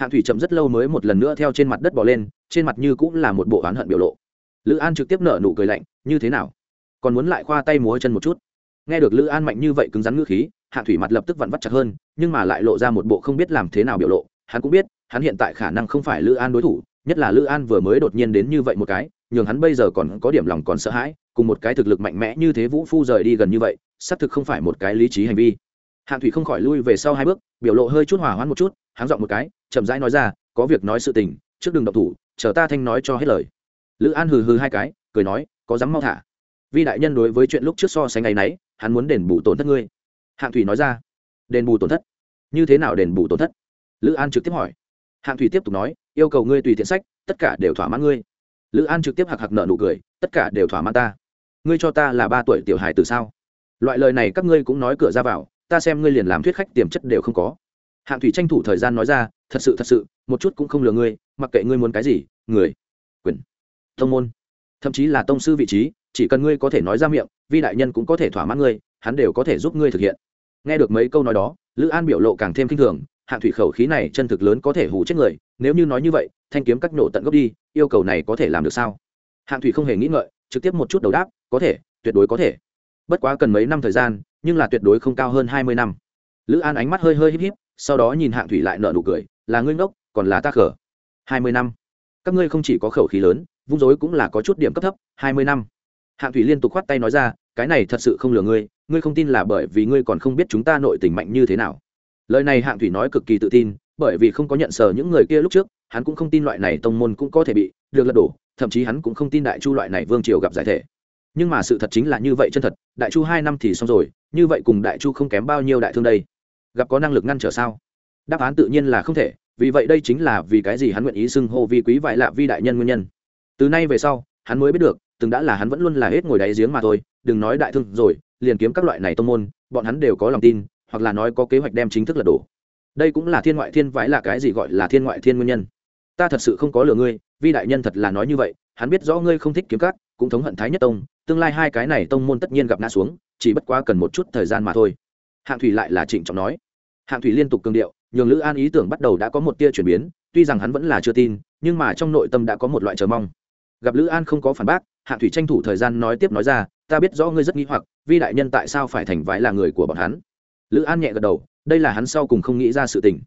[SPEAKER 1] hạng thủy chậm rất lâu mới một lần nữa theo trên mặt đất bỏ lên, trên mặt như cũng là một bộ oán hận biểu lộ. Lữ an trực tiếp nở nụ cười lạnh, như thế nào? Còn muốn lại khoa tay múa chân một chút? Nghe được lữ an mạnh như vậy cứng rắn ngữ khí Hạ thủy mặt lập tức vặn vắt chặt hơn, nhưng mà lại lộ ra một bộ không biết làm thế nào biểu lộ. Hắn cũng biết, hắn hiện tại khả năng không phải lữ an đối thủ, nhất là lữ an vừa mới đột nhiên đến như vậy một cái, nhường hắn bây giờ còn có điểm lòng còn sợ hãi, cùng một cái thực lực mạnh mẽ như thế vũ phu rời đi gần như vậy, xác thực không phải một cái lý trí hành vi. Hạng thủy không khỏi lui về sau hai bước, biểu lộ hơi chút hỏa hoãn một chút, hắn giọng một cái, chậm rãi nói ra, có việc nói sự tình, trước đường độc thủ, chờ ta thanh nói cho hết lời. Lữ an hừ hừ hai cái, cười nói, có dám mau thả. Vi đại nhân đối với chuyện lúc trước so sánh ngày nấy, hắn muốn đền bù tổn thất ngươi hạng thủy nói ra, đền bù tổn thất. Như thế nào đền bù tổn thất? Lữ an trực tiếp hỏi. Hạng thủy tiếp tục nói, yêu cầu ngươi tùy tiện sách, tất cả đều thỏa mãn ngươi. Lữ an trực tiếp hạc hạc nợ nụ cười, tất cả đều thỏa mãn ta. Ngươi cho ta là ba tuổi tiểu hài từ sao? Loại lời này các ngươi cũng nói cửa ra vào, ta xem ngươi liền làm thuyết khách tiềm chất đều không có. Hạng thủy tranh thủ thời gian nói ra, thật sự thật sự, một chút cũng không lừa ngươi, mặc kệ ngươi muốn cái gì, người, quyền thông môn, thậm chí là tông sư vị trí, chỉ cần ngươi có thể nói ra miệng, vi đại nhân cũng có thể thỏa mãn ngươi hắn đều có thể giúp ngươi thực hiện. Nghe được mấy câu nói đó, lữ an biểu lộ càng thêm k i n h thường, hạng thủy khẩu khí này chân thực lớn có thể hủ chết người, nếu như nói như vậy, thanh kiếm các nổ tận gốc đi, yêu cầu này có thể làm được sao? Hạng thủy không hề nghĩ ngợi, trực tiếp một chút đầu đáp, có thể, tuyệt đối có thể. Bất quá cần mấy năm thời gian, nhưng là tuyệt đối không cao hơn hai mươi năm. Lữ an ánh mắt hơi hơi híp híp, sau đó nhìn hạng thủy lại nợ nụ cười, là ngươi ngốc, còn là ta khở hai mươi năm. Các ngươi không chỉ có khẩu khí lớn, vung dối cũng là có chút điểm cấp thấp, hai mươi năm. Hạng thủy liên tục khoát tay nói ra, cái này thật sự không lừa ngươi ngươi không tin là bởi vì ngươi còn không biết chúng ta nội tình mạnh như thế nào. Lời này hạng thủy nói cực kỳ tự tin, bởi vì không có nhận sờ những người kia lúc trước, hắn cũng không tin loại này tông môn cũng có thể bị được lật đổ, thậm chí hắn cũng không tin đại chu loại này vương triều gặp giải thể. Nhưng mà sự thật chính là như vậy chân thật, đại chu hai năm thì xong rồi, như vậy cùng đại chu không kém bao nhiêu đại thương đây. Gặp có năng lực ngăn trở sao? Đáp án tự nhiên là không thể, vì vậy đây chính là vì cái gì hắn nguyện ý xưng hô vi quý vại lạ vi đại nhân nguyên nhân. Từ nay về sau, hắn mới biết được, từng đã là hắn vẫn luôn là hết ngồi đáy giếng mà thôi, đừng nói đại thương rồi liền kiếm các loại này tông môn, bọn hắn đều có lòng tin, hoặc là nói có kế hoạch đem chính thức lật đổ. Đây cũng là thiên ngoại thiên vãi là cái gì gọi là thiên ngoại thiên nguyên nhân? Ta thật sự không có lừa ngươi, vi đại nhân thật là nói như vậy, hắn biết rõ ngươi không thích kiếm các, cũng thống hận thái nhất tông, tương lai hai cái này tông môn tất nhiên gặp ngã xuống, chỉ bất quá cần một chút thời gian mà thôi. Hạng thủy lại là trịnh trọng nói. Hạng thủy liên tục cương điệu, nhường lữ an ý tưởng bắt đầu đã có một tia chuyển biến, tuy rằng hắn vẫn là chưa tin, nhưng mà trong nội tâm đã có một loại chờ mong. Gặp lữ an không có phản bác, hạng thủy tranh thủ thời gian nói tiếp nói ra ta biết rõ ngươi rất nghĩ hoặc, vi đại nhân tại sao phải thành vãi là người của bọn hắn. Lữ an nhẹ gật đầu, đây là hắn sau cùng không nghĩ ra sự tình.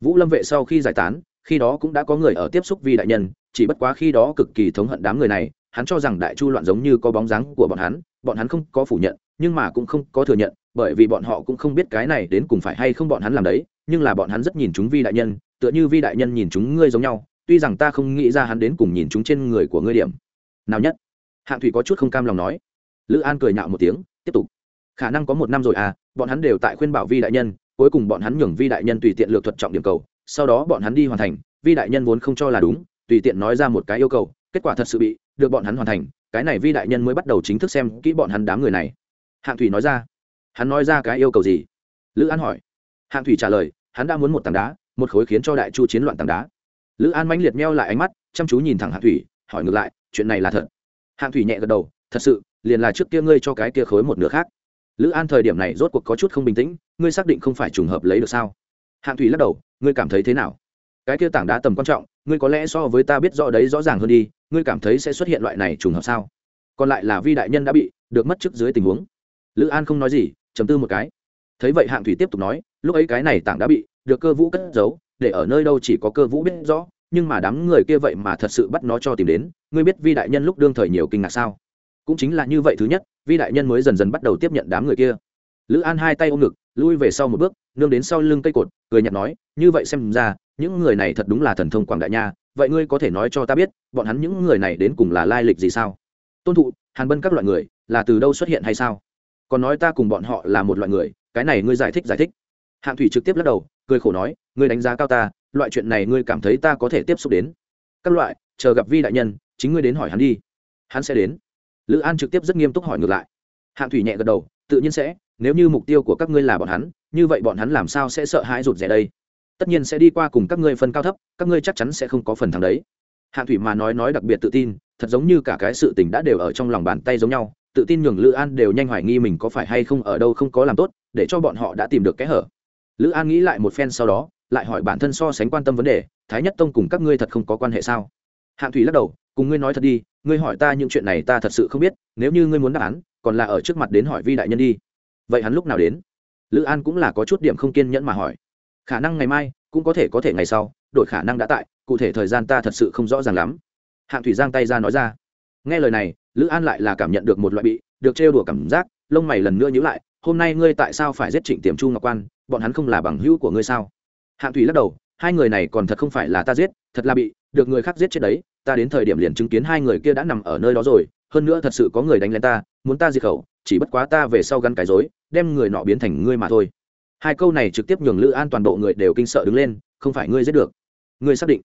[SPEAKER 1] Vũ lâm vệ sau khi giải tán, khi đó cũng đã có người ở tiếp xúc vi đại nhân, chỉ bất quá khi đó cực kỳ thống hận đám người này, hắn cho rằng đại chu loạn giống như có bóng dáng của bọn hắn bọn hắn không có phủ nhận, nhưng mà cũng không có thừa nhận, bởi vì bọn họ cũng không biết cái này đến cùng phải hay không bọn hắn làm đấy, nhưng là bọn hắn rất nhìn chúng vi đại nhân, tựa như vi đại nhân nhìn chúng ngươi giống nhau, tuy rằng ta không nghĩ ra hắn đến cùng nhìn chúng trên người của ngươi điểm. Nào nhất? Hạng thủy có chút không cam lòng nói lữ an cười nhạo một tiếng, tiếp tục. Khả năng có một năm rồi à bọn hắn đều tại khuyên bảo vi đại nhân, cuối cùng bọn hắn nhường vi đại nhân tùy tiện lược thuật trọng điểm cầu, sau đó bọn hắn đi hoàn thành. Vi đại nhân vốn không cho là đúng, tùy tiện nói ra một cái yêu cầu, kết quả thật sự bị được bọn hắn hoàn thành, cái này vi đại nhân mới bắt đầu chính thức xem kỹ bọn hắn đám người này. Hạng thủy nói ra, hắn nói ra cái yêu cầu gì? Lữ an hỏi. Hạng thủy trả lời, hắn đã muốn một tảng đá, một khối khiến cho đại chu chiến loạn tảng đá. Lữ an mãnh liệt meo lại ánh mắt, chăm chú nhìn thẳng hạng thủy, hỏi ngược lại, chuyện này là thật? Hạng thủy nhẹ gật đầu, thật sự liền là trước kia ngươi cho cái kia khối một nửa khác. Lữ an thời điểm này rốt cuộc có chút không bình tĩnh, ngươi xác định không phải trùng hợp lấy được sao? Hạng thủy lắc đầu, ngươi cảm thấy thế nào? Cái kia tảng đá tầm quan trọng, ngươi có lẽ so với ta biết rõ đấy rõ ràng hơn đi, ngươi cảm thấy sẽ xuất hiện loại này trùng hợp sao? Còn lại là vi đại nhân đã bị, được mất chức dưới tình huống. Lữ an không nói gì chấm tư một cái. Thấy vậy hạng thủy tiếp tục nói, lúc ấy cái này tảng đã bị, được cơ vũ cất giấu, để ở nơi đâu chỉ có cơ vũ biết rõ, nhưng mà đám người kia vậy mà thật sự bắt nó cho tìm đến. Ngươi biết vi đại nhân lúc đương thời nhiều kinh ngạc sao? Cũng chính là như vậy thứ nhất, vi đại nhân mới dần dần bắt đầu tiếp nhận đám người kia. Lữ an hai tay ôm ngực, lui về sau một bước, nương đến sau lưng cây cột, cười nhặt nói, như vậy xem ra, những người này thật đúng là thần thông quảng đại nha, vậy ngươi có thể nói cho ta biết, bọn hắn những người này đến cùng là lai lịch gì sao? Tôn thụ, hàn bân các loại người, là từ đâu xuất hiện hay sao? Còn nói ta cùng bọn họ là một loại người, cái này ngươi giải thích giải thích. Hạng thủy trực tiếp lắc đầu, cười khổ nói, ngươi đánh giá cao ta, loại chuyện này ngươi cảm thấy ta có thể tiếp xúc đến. Các loại, chờ gặp vi đại nhân, chính ngươi đến hỏi hắn đi. Hắn sẽ đến lữ an trực tiếp rất nghiêm túc hỏi ngược lại. Hạng thủy nhẹ gật đầu, tự nhiên sẽ, nếu như mục tiêu của các ngươi là bọn hắn, như vậy bọn hắn làm sao sẽ sợ hãi rụt rè đây? Tất nhiên sẽ đi qua cùng các ngươi phân cao thấp, các ngươi chắc chắn sẽ không có phần thắng đấy. Hạng thủy mà nói nói đặc biệt tự tin, thật giống như cả cái sự tình đã đều ở trong lòng bàn tay giống nhau, tự tin nhường lữ an đều nhanh hoài nghi mình có phải hay không ở đâu không có làm tốt, để cho bọn họ đã tìm được kẽ hở. Lữ an nghĩ lại một phen sau đó, lại hỏi bản thân so sánh quan tâm vấn đề, thái nhất tông cùng các ngươi thật không có quan hệ sao? Hạng thủy lắc đầu cùng ngươi nói thật đi, ngươi hỏi ta những chuyện này ta thật sự không biết, nếu như ngươi muốn đáp án, còn là ở trước mặt đến hỏi vi đại nhân đi. Vậy hắn lúc nào đến? Lữ an cũng là có chút điểm không kiên nhẫn mà hỏi. Khả năng ngày mai, cũng có thể có thể ngày sau, đổi khả năng đã tại, cụ thể thời gian ta thật sự không rõ ràng lắm. Hạng thủy giang tay ra nói ra. Nghe lời này, lữ an lại là cảm nhận được một loại bị, được trêu đùa cảm giác, lông mày lần nữa nhữ lại, hôm nay ngươi tại sao phải giết trịnh tiềm chu ngọc quan? Bọn hắn không là bằng hữu của ngươi sao? Hạng thủy lắc đầu, hai người này còn thật không phải là ta giết, thật là bị, được người khác giết chết đấy ta đến thời điểm liền chứng kiến hai người kia đã nằm ở nơi đó rồi, hơn nữa thật sự có người đánh lên ta, muốn ta diệt khẩu, chỉ bất quá ta về sau gắn cái dối đem người nọ biến thành ngươi mà thôi. Hai câu này trực tiếp nhường lữ an toàn bộ người đều kinh sợ đứng lên, không phải ngươi giết được. Ngươi xác định,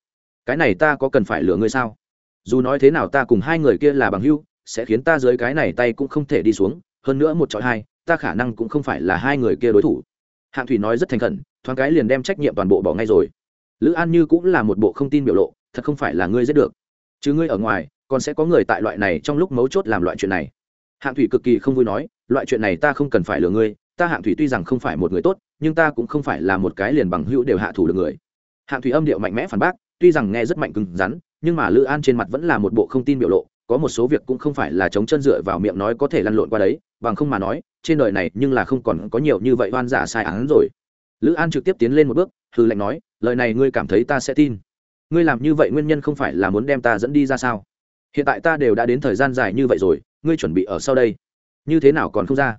[SPEAKER 1] cái này ta có cần phải lừa ngươi sao? Dù nói thế nào ta cùng hai người kia là bằng hưu sẽ khiến ta dưới cái này tay cũng không thể đi xuống, hơn nữa một chọi hai, ta khả năng cũng không phải là hai người kia đối thủ. Hạng thủy nói rất thành khẩn, thoáng cái liền đem trách nhiệm toàn bộ bỏ ngay rồi. Lữ an như cũng là một bộ không tin biểu lộ, thật không phải là ngươi giết được chứ ngươi ở ngoài, còn sẽ có người tại loại này trong lúc mấu chốt làm loại chuyện này. Hạng thủy cực kỳ không vui nói, loại chuyện này ta không cần phải lừa ngươi, ta hạng thủy tuy rằng không phải một người tốt, nhưng ta cũng không phải là một cái liền bằng hữu đều hạ thủ được người. Hạng thủy âm điệu mạnh mẽ phản bác, tuy rằng nghe rất mạnh cứng rắn, nhưng mà lữ an trên mặt vẫn là một bộ không tin biểu lộ, có một số việc cũng không phải là chống chân dựa vào miệng nói có thể lăn lộn qua đấy, bằng không mà nói, trên đời này nhưng là không còn có nhiều như vậy oan giả sai án rồi. Lữ an trực tiếp tiến lên một bước hư lệnh nói, lời này ngươi cảm thấy ta sẽ tin ngươi làm như vậy nguyên nhân không phải là muốn đem ta dẫn đi ra sao? Hiện tại ta đều đã đến thời gian dài như vậy rồi, ngươi chuẩn bị ở sau đây. Như thế nào còn không ra?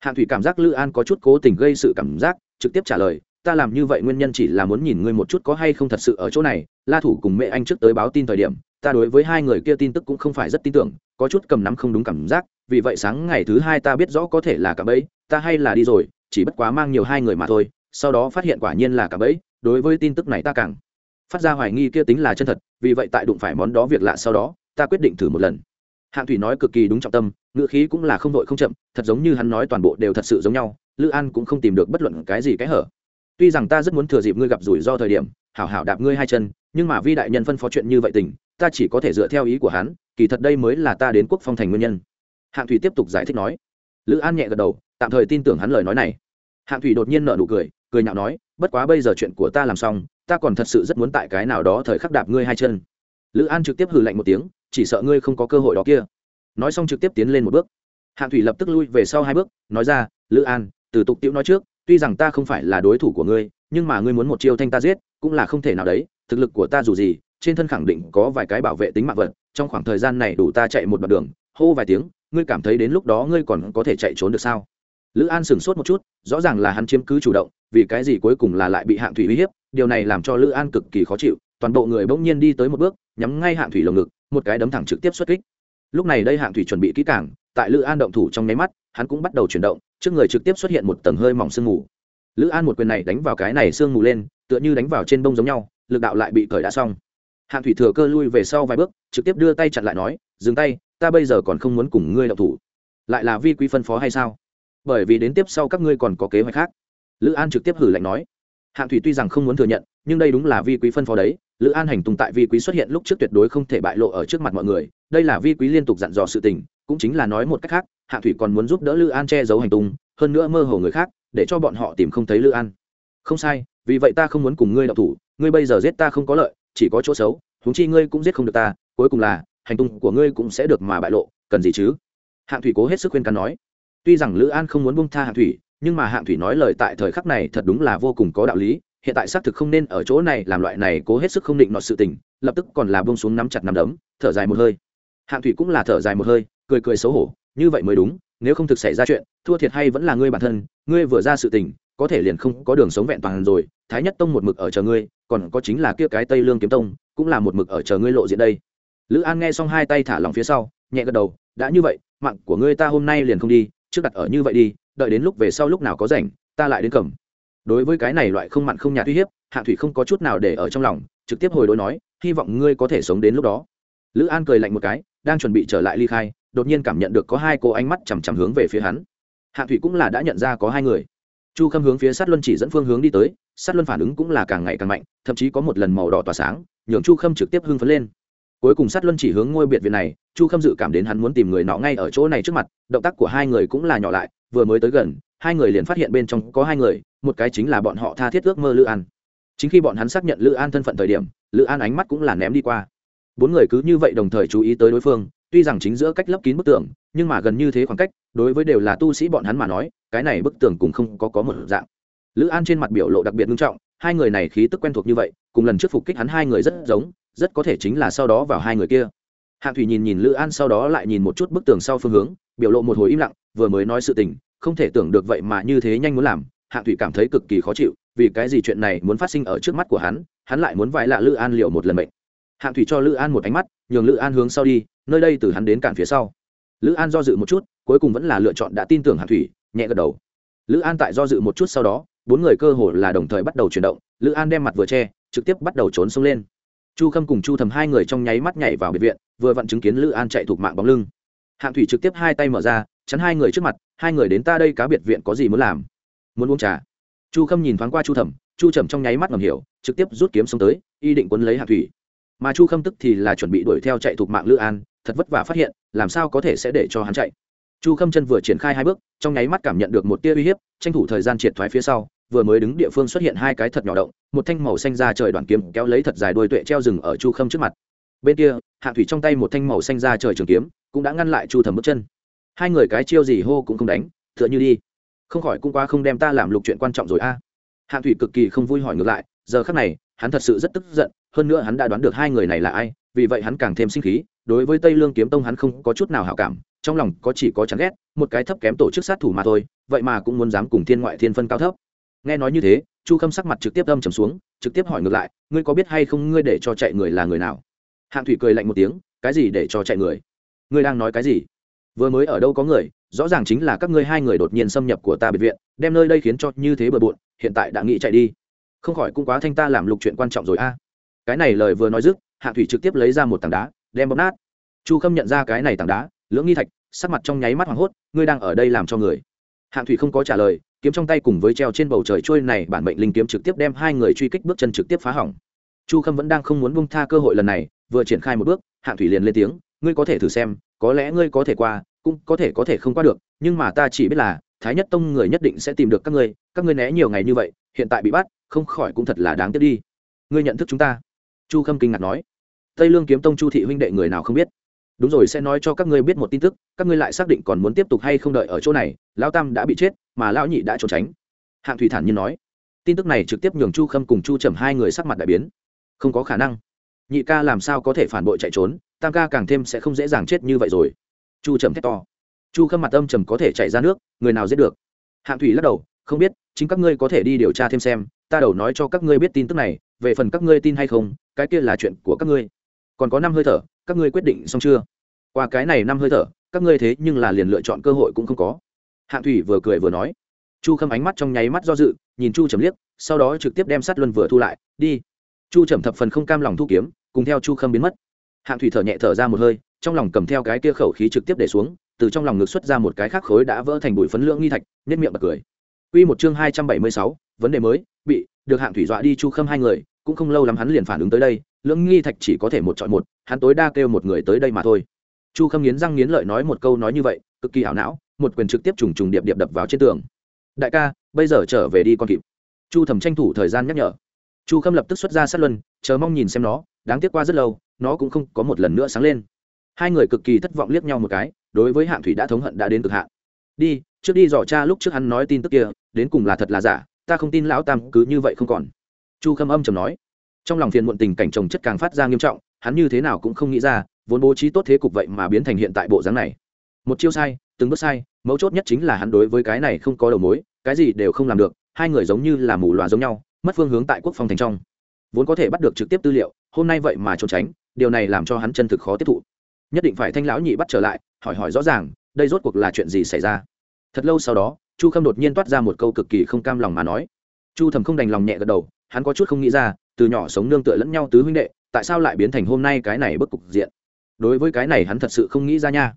[SPEAKER 1] Hạng thủy cảm giác lữ an có chút cố tình gây sự cảm giác, trực tiếp trả lời, ta làm như vậy nguyên nhân chỉ là muốn nhìn ngươi một chút có hay không thật sự ở chỗ này. La thủ cùng mẹ anh trước tới báo tin thời điểm, ta đối với hai người kia tin tức cũng không phải rất tin tưởng, có chút cầm nắm không đúng cảm giác, vì vậy sáng ngày thứ hai ta biết rõ có thể là cả bẫy, ta hay là đi rồi, chỉ bất quá mang nhiều hai người mà thôi, sau đó phát hiện quả nhiên là cả bẫy, đối với tin tức này ta càng phát ra hoài nghi kia tính là chân thật, vì vậy tại đụng phải món đó việc lạ sau đó, ta quyết định thử một lần. Hạng thủy nói cực kỳ đúng trọng tâm, ngữ khí cũng là không đội không chậm, thật giống như hắn nói toàn bộ đều thật sự giống nhau, lữ an cũng không tìm được bất luận cái gì cái hở. Tuy rằng ta rất muốn thừa dịp ngươi gặp rủi ro thời điểm, hảo hảo đạp ngươi hai chân, nhưng mà vi đại nhân phân phó chuyện như vậy tình, ta chỉ có thể dựa theo ý của hắn, kỳ thật đây mới là ta đến quốc phong thành nguyên nhân. Hạng thủy tiếp tục giải thích nói. Lữ an nhẹ gật đầu, tạm thời tin tưởng hắn lời nói này. Hạng thủy đột nhiên nợ nụ cười cười nhạo nói, bất quá bây giờ chuyện của ta làm xong, ta còn thật sự rất muốn tại cái nào đó thời khắc đạp ngươi hai chân. Lữ an trực tiếp hừ lạnh một tiếng, chỉ sợ ngươi không có cơ hội đó kia. Nói xong trực tiếp tiến lên một bước. Hạng thủy lập tức lui về sau hai bước, nói ra, lữ an, từ tục tiễu nói trước, tuy rằng ta không phải là đối thủ của ngươi, nhưng mà ngươi muốn một chiêu thanh ta giết, cũng là không thể nào đấy, thực lực của ta dù gì, trên thân khẳng định có vài cái bảo vệ tính mạng vật, trong khoảng thời gian này đủ ta chạy một đoạn đường, hô vài tiếng, ngươi cảm thấy đến lúc đó ngươi còn có thể chạy trốn được sao? Lữ an sửng sốt một chút, rõ ràng là hắn chiếm cứ chủ động, vì cái gì cuối cùng là lại bị hạng thủy uy hiếp, điều này làm cho lữ an cực kỳ khó chịu, toàn bộ người bỗng nhiên đi tới một bước, nhắm ngay hạng thủy lồng ngực, một cái đấm thẳng trực tiếp xuất kích. Lúc này đây hạng thủy chuẩn bị kỹ càng, tại lữ an động thủ trong nháy mắt, hắn cũng bắt đầu chuyển động, trước người trực tiếp xuất hiện một tầng hơi mỏng sương mù. Lữ an một quyền này đánh vào cái này sương mù lên, tựa như đánh vào trên bông giống nhau, lực đạo lại bị cởi đã xong. Hạng thủy thừa cơ lui về sau vài bước, trực tiếp đưa tay chặn lại nói, dừng tay, ta bây giờ còn không muốn cùng ngươi đậu thủ. Lại là vi quý phân phó hay sao? Bởi vì đến tiếp sau các ngươi còn có kế hoạch khác. Lữ an trực tiếp hử lạnh nói. Hạng thủy tuy rằng không muốn thừa nhận, nhưng đây đúng là vi quý phân phó đấy. Lữ an hành tùng tại vi quý xuất hiện lúc trước tuyệt đối không thể bại lộ ở trước mặt mọi người. Đây là vi quý liên tục dặn dò sự tình, cũng chính là nói một cách khác, hạng thủy còn muốn giúp đỡ lữ an che giấu hành tung, hơn nữa mơ hồ người khác, để cho bọn họ tìm không thấy lữ an. Không sai, vì vậy ta không muốn cùng ngươi đọc thủ, ngươi bây giờ giết ta không có lợi, chỉ có chỗ xấu, huống chi ngươi cũng giết không được ta, cuối cùng là, hành tung của ngươi cũng sẽ được mà bại lộ, cần gì chứ? Hạng thủy cố hết sức khuyên can nói tuy rằng lữ an không muốn bông tha hạng thủy, nhưng mà hạng thủy nói lời tại thời khắc này thật đúng là vô cùng có đạo lý, hiện tại xác thực không nên ở chỗ này làm loại này cố hết sức không định nọ sự tình, lập tức còn là bông xuống nắm chặt nắm đấm, thở dài một hơi. Hạng thủy cũng là thở dài một hơi, cười cười xấu hổ, như vậy mới đúng, nếu không thực xảy ra chuyện, thua thiệt hay vẫn là ngươi bản thân, ngươi vừa ra sự tình, có thể liền không có đường sống vẹn toàn rồi, thái nhất tông một mực ở chờ ngươi, còn có chính là kia cái tây lương kiếm tông, cũng là một mực ở chờ ngươi lộ diện đây. Lữ an nghe xong hai tay thả lòng phía sau, nhẹ gật đầu, đã như vậy, mạng của ngươi ta hôm nay liền không đi trước đặt ở như vậy đi, đợi đến lúc về sau lúc nào có rảnh, ta lại đến cầm. Đối với cái này loại không mặn không nhạt uy hiếp, hạ thủy không có chút nào để ở trong lòng, trực tiếp hồi đối nói, hy vọng ngươi có thể sống đến lúc đó. Lữ an cười lạnh một cái, đang chuẩn bị trở lại ly khai, đột nhiên cảm nhận được có hai cô ánh mắt chằm chằm hướng về phía hắn. Hạ thủy cũng là đã nhận ra có hai người. Chu khâm hướng phía sát luân chỉ dẫn phương hướng đi tới, sát luân phản ứng cũng là càng ngày càng mạnh, thậm chí có một lần màu đỏ tỏa sáng, nhường chu khâm trực tiếp hưng phấn lên cuối cùng sát luân chỉ hướng ngôi biệt viện này, chu khâm dự cảm đến hắn muốn tìm người nọ ngay ở chỗ này trước mặt, động tác của hai người cũng là nhỏ lại, vừa mới tới gần, hai người liền phát hiện bên trong có hai người, một cái chính là bọn họ tha thiết ước mơ lữ an. Chính khi bọn hắn xác nhận lữ an thân phận thời điểm, lữ an ánh mắt cũng là ném đi qua. Bốn người cứ như vậy đồng thời chú ý tới đối phương, tuy rằng chính giữa cách lấp kín bức tường, nhưng mà gần như thế khoảng cách, đối với đều là tu sĩ bọn hắn mà nói, cái này bức tường cũng không có có một dạng. Lữ an trên mặt biểu lộ đặc biệt nghiêm trọng, hai người này khí tức quen thuộc như vậy, cùng lần trước phục kích hắn hai người rất giống rất có thể chính là sau đó vào hai người kia. Hạng thủy nhìn nhìn lữ an sau đó lại nhìn một chút bức tường sau phương hướng, biểu lộ một hồi im lặng, vừa mới nói sự tình, không thể tưởng được vậy mà như thế nhanh muốn làm, hạng thủy cảm thấy cực kỳ khó chịu, vì cái gì chuyện này muốn phát sinh ở trước mắt của hắn hắn lại muốn vãi lạ lữ an liệu một lần bệnh hạng thủy cho lữ an một ánh mắt, nhường lữ an hướng sau đi, nơi đây từ hắn đến cản phía sau. Lữ an do dự một chút, cuối cùng vẫn là lựa chọn đã tin tưởng hạng thủy, nhẹ gật đầu. Lữ an tại do dự một chút sau đó, bốn người cơ hồ là đồng thời bắt đầu chuyển động, lữ an đem mặt vừa che, trực tiếp bắt đầu trốn xông lên chu khâm cùng chu thầm hai người trong nháy mắt nhảy vào biệt viện, vừa vặn chứng kiến lữ an chạy thuộc mạng bóng lưng. Hạng thủy trực tiếp hai tay mở ra, chắn hai người trước mặt, hai người đến ta đây cá biệt viện có gì muốn làm? Muốn uống trà? Chu khâm nhìn thoáng qua chu thẩm chu trầm trong nháy mắt ngầm hiểu, trực tiếp rút kiếm xuống tới, y định quấn lấy hạng thủy. Mà chu khâm tức thì là chuẩn bị đuổi theo chạy thuộc mạng lữ an, thật vất vả phát hiện, làm sao có thể sẽ để cho hắn chạy. Chu khâm chân vừa triển khai hai bước, trong nháy mắt cảm nhận được một tia uy hiếp, tranh thủ thời gian triệt thoái phía sau vừa mới đứng địa phương xuất hiện hai cái thật nhỏ động, một thanh màu xanh ra trời đoàn kiếm kéo lấy thật dài đuôi tuệ treo rừng ở chu khâm trước mặt. Bên kia, hạ thủy trong tay một thanh màu xanh ra trời trường kiếm, cũng đã ngăn lại chu thẩm bước chân. Hai người cái chiêu gì hô cũng không đánh, tựa như đi. Không khỏi cũng qua không đem ta làm lục chuyện quan trọng rồi a. Hạ thủy cực kỳ không vui hỏi ngược lại, giờ khắc này, hắn thật sự rất tức giận, hơn nữa hắn đã đoán được hai người này là ai, vì vậy hắn càng thêm sinh khí, đối với tây lương kiếm tông hắn không có chút nào hảo cảm, trong lòng có chỉ có chán ghét, một cái thấp kém tổ chức sát thủ mà thôi, vậy mà cũng muốn dám cùng thiên ngoại thiên phân cao thấp nghe nói như thế, chu khâm sắc mặt trực tiếp âm trầm xuống, trực tiếp hỏi ngược lại, ngươi có biết hay không ngươi để cho chạy người là người nào? Hạng thủy cười lạnh một tiếng, cái gì để cho chạy người? Ngươi đang nói cái gì? Vừa mới ở đâu có người, rõ ràng chính là các ngươi hai người đột nhiên xâm nhập của ta biệt viện, đem nơi đây khiến cho như thế bừa bộn, hiện tại đã nghĩ chạy đi. Không khỏi cũng quá thanh ta làm lục chuyện quan trọng rồi a. Cái này lời vừa nói dứt, hạng thủy trực tiếp lấy ra một tảng đá, đem bóp nát. Chu khâm nhận ra cái này tảng đá, lưỡng nghi thạch, sắc mặt trong nháy mắt hoảng hốt, ngươi đang ở đây làm cho người? Hạng thủy không có trả lời kiếm trong tay cùng với treo trên bầu trời trôi này, bản mệnh linh kiếm trực tiếp đem hai người truy kích bước chân trực tiếp phá hỏng. Chu khâm vẫn đang không muốn bông tha cơ hội lần này, vừa triển khai một bước, hạng thủy liền lên tiếng, ngươi có thể thử xem, có lẽ ngươi có thể qua, cũng có thể có thể không qua được, nhưng mà ta chỉ biết là, thái nhất tông người nhất định sẽ tìm được các ngươi các ngươi né nhiều ngày như vậy, hiện tại bị bắt, không khỏi cũng thật là đáng tiếc đi. Ngươi nhận thức chúng ta? Chu khâm kinh ngạc nói. Tây lương kiếm tông chu thị huynh đệ người nào không biết? Đúng rồi, sẽ nói cho các ngươi biết một tin tức, các ngươi lại xác định còn muốn tiếp tục hay không đợi ở chỗ này, lão tam đã bị chết, mà lão nhị đã trốn tránh. Hạng thủy thản nhiên nói. Tin tức này trực tiếp nhường chu khâm cùng chu trầm hai người sắc mặt đại biến. Không có khả năng. Nhị ca làm sao có thể phản bội chạy trốn, tam ca càng thêm sẽ không dễ dàng chết như vậy rồi. Chu trầm thét to. Chu khâm mặt âm trầm có thể chạy ra nước, người nào giết được? Hạng thủy lắc đầu. Không biết, chính các ngươi có thể đi điều tra thêm xem, ta đầu nói cho các ngươi biết tin tức này, về phần các ngươi tin hay không, cái kia là chuyện của các ngươi. Còn có năm hơi thở các ngươi quyết định xong chưa? Qua cái này năm hơi thở các ngươi thế nhưng là liền lựa chọn cơ hội cũng không có. Hạng thủy vừa cười vừa nói. Chu khâm ánh mắt trong nháy mắt do dự nhìn chu trầm liếc sau đó trực tiếp đem sát luân vừa thu lại đi. Chu trầm thập phần không cam lòng thu kiếm cùng theo chu khâm biến mất. Hạng thủy thở nhẹ thở ra một hơi trong lòng cầm theo cái kia khẩu khí trực tiếp để xuống từ trong lòng ngực xuất ra một cái khác khối đã vỡ thành bụi phấn lưỡng nghi thạch nhất miệng bật cười. Quy một chương hai trăm bảy mươi sáu, vấn đề mới, bị được hạng thủy dọa đi chu khâm hai người, cũng không lâu lắm hắn liền phản ứng tới đây, lưỡng nghi thạch chỉ có thể một chọn một, hắn tối đa kêu một người tới đây mà thôi. Chu Khâm nghiến răng nghiến lợi nói một câu nói như vậy, cực kỳ ảo não, một quyền trực tiếp trùng trùng điệp điệp đập vào trên tường. Đại ca, bây giờ trở về đi con kịp. Chu Thẩm tranh thủ thời gian nhắc nhở. Chu Khâm lập tức xuất ra sát luân, chờ mong nhìn xem nó, đáng tiếc qua rất lâu, nó cũng không có một lần nữa sáng lên. Hai người cực kỳ thất vọng liếc nhau một cái, đối với Hạng Thủy đã thống hận đã đến cực hạn. Đi, trước đi dò cha lúc trước hắn nói tin tức kia, đến cùng là thật là giả ta không tin lão tam cứ như vậy không còn chu khâm âm chầm nói. Trong lòng phiền muộn tình cảnh chồng chất càng phát ra nghiêm trọng, hắn như thế nào cũng không nghĩ ra, vốn bố trí tốt thế cục vậy mà biến thành hiện tại bộ dáng này. Một chiêu sai, từng bước sai, mấu chốt nhất chính là hắn đối với cái này không có đầu mối, cái gì đều không làm được, hai người giống như là mù loà giống nhau, mất phương hướng tại quốc phòng thành trong. Vốn có thể bắt được trực tiếp tư liệu, hôm nay vậy mà trốn tránh, điều này làm cho hắn chân thực khó tiếp thụ. Nhất định phải thanh lão nhị bắt trở lại, hỏi hỏi rõ ràng, đây rốt cuộc là chuyện gì xảy ra? Thật lâu sau đó, chu khâm đột nhiên toát ra một câu cực kỳ không cam lòng mà nói. Chu thầm không đành lòng nhẹ gật đầu hắn có chút không nghĩ ra, từ nhỏ sống nương tựa lẫn nhau tứ huynh đệ, tại sao lại biến thành hôm nay cái này bức cục diện? Đối với cái này hắn thật sự không nghĩ ra nha.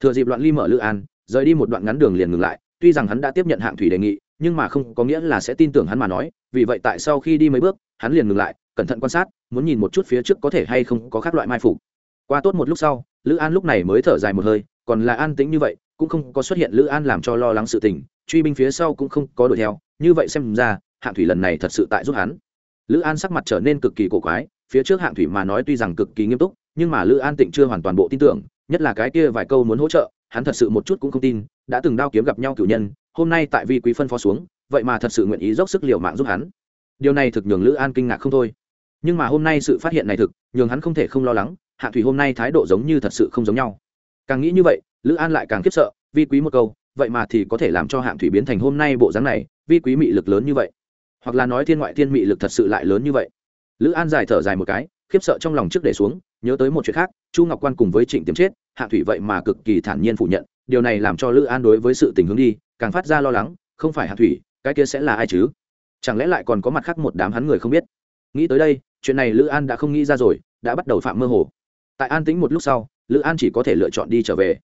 [SPEAKER 1] Thừa dịp loạn ly mở lữ an, rời đi một đoạn ngắn đường liền ngừng lại, tuy rằng hắn đã tiếp nhận hạng thủy đề nghị, nhưng mà không có nghĩa là sẽ tin tưởng hắn mà nói, vì vậy tại sau khi đi mấy bước, hắn liền ngừng lại, cẩn thận quan sát, muốn nhìn một chút phía trước có thể hay không có các loại mai phục. Qua tốt một lúc sau, lữ an lúc này mới thở dài một hơi, còn là an tĩnh như vậy, cũng không có xuất hiện lữ an làm cho lo lắng sự tình, truy binh phía sau cũng không có đuổi theo, như vậy xem ra hạng thủy lần này thật sự tại giúp hắn. Lữ an sắc mặt trở nên cực kỳ cổ quái, phía trước hạng thủy mà nói tuy rằng cực kỳ nghiêm túc, nhưng mà lữ an tịnh chưa hoàn toàn bộ tin tưởng, nhất là cái kia vài câu muốn hỗ trợ, hắn thật sự một chút cũng không tin, đã từng đao kiếm gặp nhau cử nhân, hôm nay tại vi quý phân phó xuống, vậy mà thật sự nguyện ý dốc sức liều mạng giúp hắn. Điều này thực nhường lữ an kinh ngạc không thôi. Nhưng mà hôm nay sự phát hiện này thực, nhường hắn không thể không lo lắng, hạng thủy hôm nay thái độ giống như thật sự không giống nhau. Càng nghĩ như vậy, lữ an lại càng khiếp sợ, vi quý một câu, vậy mà thì có thể làm cho hạng thủy biến thành hôm nay bộ dáng này, vi quý mị lực lớn như vậy hoặc là nói thiên ngoại thiên mị lực thật sự lại lớn như vậy. Lữ an dài thở dài một cái, khiếp sợ trong lòng trước để xuống, nhớ tới một chuyện khác, chu ngọc quan cùng với trịnh tiếm chết, Hạ thủy vậy mà cực kỳ thản nhiên phủ nhận, điều này làm cho lữ an đối với sự tình hướng đi, càng phát ra lo lắng, không phải Hạ thủy, cái kia sẽ là ai chứ? Chẳng lẽ lại còn có mặt khác một đám hắn người không biết? Nghĩ tới đây, chuyện này lữ an đã không nghĩ ra rồi, đã bắt đầu phạm mơ hồ. Tại an tính một lúc sau, lữ an chỉ có thể lựa chọn đi trở về.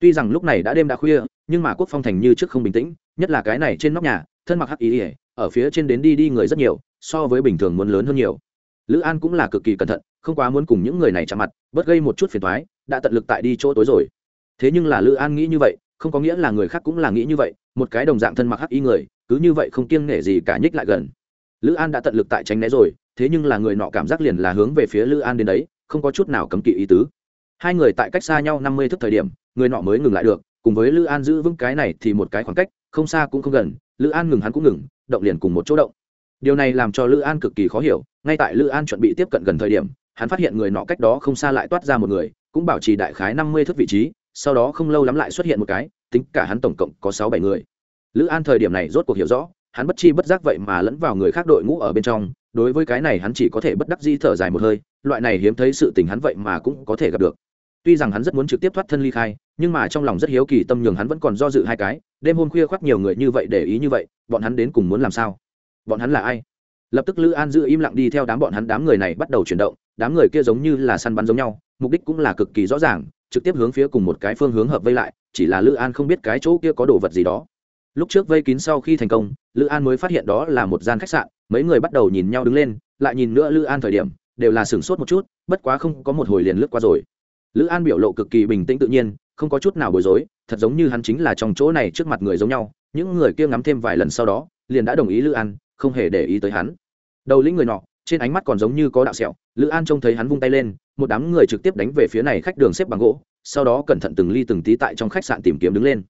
[SPEAKER 1] Tuy rằng lúc này đã đêm đã khuya, nhưng mà quốc phong thành như trước không bình tĩnh, nhất là cái này trên nóc nhà, thân mặc hắc ý ỉa ở phía trên đến đi đi người rất nhiều, so với bình thường muốn lớn hơn nhiều. Lữ an cũng là cực kỳ cẩn thận, không quá muốn cùng những người này chạm mặt, bớt gây một chút phiền thoái đã tận lực tại đi chỗ tối rồi. Thế nhưng là lữ an nghĩ như vậy, không có nghĩa là người khác cũng là nghĩ như vậy, một cái đồng dạng thân mặc hắc y người, cứ như vậy không kiêng nể gì cả nhích lại gần. Lữ an đã tận lực tại tránh né rồi, thế nhưng là người nọ cảm giác liền là hướng về phía lữ an đến đấy, không có chút nào cấm kỵ ý tứ. Hai người tại cách xa nhau năm mươi thước thời điểm, người nọ mới ngừng lại được, cùng với lữ an giữ vững cái này thì một cái khoảng cách, không xa cũng không gần lữ an ngừng hắn cũng ngừng, động liền cùng một chỗ động. Điều này làm cho lữ an cực kỳ khó hiểu, ngay tại lữ an chuẩn bị tiếp cận gần thời điểm, hắn phát hiện người nọ cách đó không xa lại toát ra một người, cũng bảo trì đại khái năm mươi thước vị trí, sau đó không lâu lắm lại xuất hiện một cái, tính cả hắn tổng cộng có sáu bảy người. Lữ an thời điểm này rốt cuộc hiểu rõ, hắn bất chi bất giác vậy mà lẫn vào người khác đội ngũ ở bên trong, đối với cái này hắn chỉ có thể bất đắc di thở dài một hơi, loại này hiếm thấy sự tình hắn vậy mà cũng có thể gặp được. Tuy rằng hắn rất muốn trực tiếp thoát thân ly khai, nhưng mà trong lòng rất hiếu kỳ tâm nhường hắn vẫn còn do dự hai cái đêm hôm khuya khoác nhiều người như vậy để ý như vậy, bọn hắn đến cùng muốn làm sao? Bọn hắn là ai? Lập tức lữ an giữ im lặng đi theo đám bọn hắn, đám người này bắt đầu chuyển động, đám người kia giống như là săn bắn giống nhau, mục đích cũng là cực kỳ rõ ràng, trực tiếp hướng phía cùng một cái phương hướng hợp vây lại, chỉ là lữ an không biết cái chỗ kia có đồ vật gì đó. Lúc trước vây kín sau khi thành công, lữ an mới phát hiện đó là một gian khách sạn, mấy người bắt đầu nhìn nhau đứng lên, lại nhìn nữa lữ an thời điểm, đều là sửng sốt một chút, bất quá không có một hồi liền lướt qua rồi. Lữ an biểu lộ cực kỳ bình tĩnh tự nhiên không có chút nào bối rối, thật giống như hắn chính là trong chỗ này trước mặt người giống nhau, những người kia ngắm thêm vài lần sau đó, liền đã đồng ý lữ an, không hề để ý tới hắn. Đầu lĩnh người nọ, trên ánh mắt còn giống như có đạo sẹo, lữ an trông thấy hắn vung tay lên, một đám người trực tiếp đánh về phía này khách đường xếp bằng gỗ, sau đó cẩn thận từng ly từng tí tại trong khách sạn tìm kiếm đứng lên.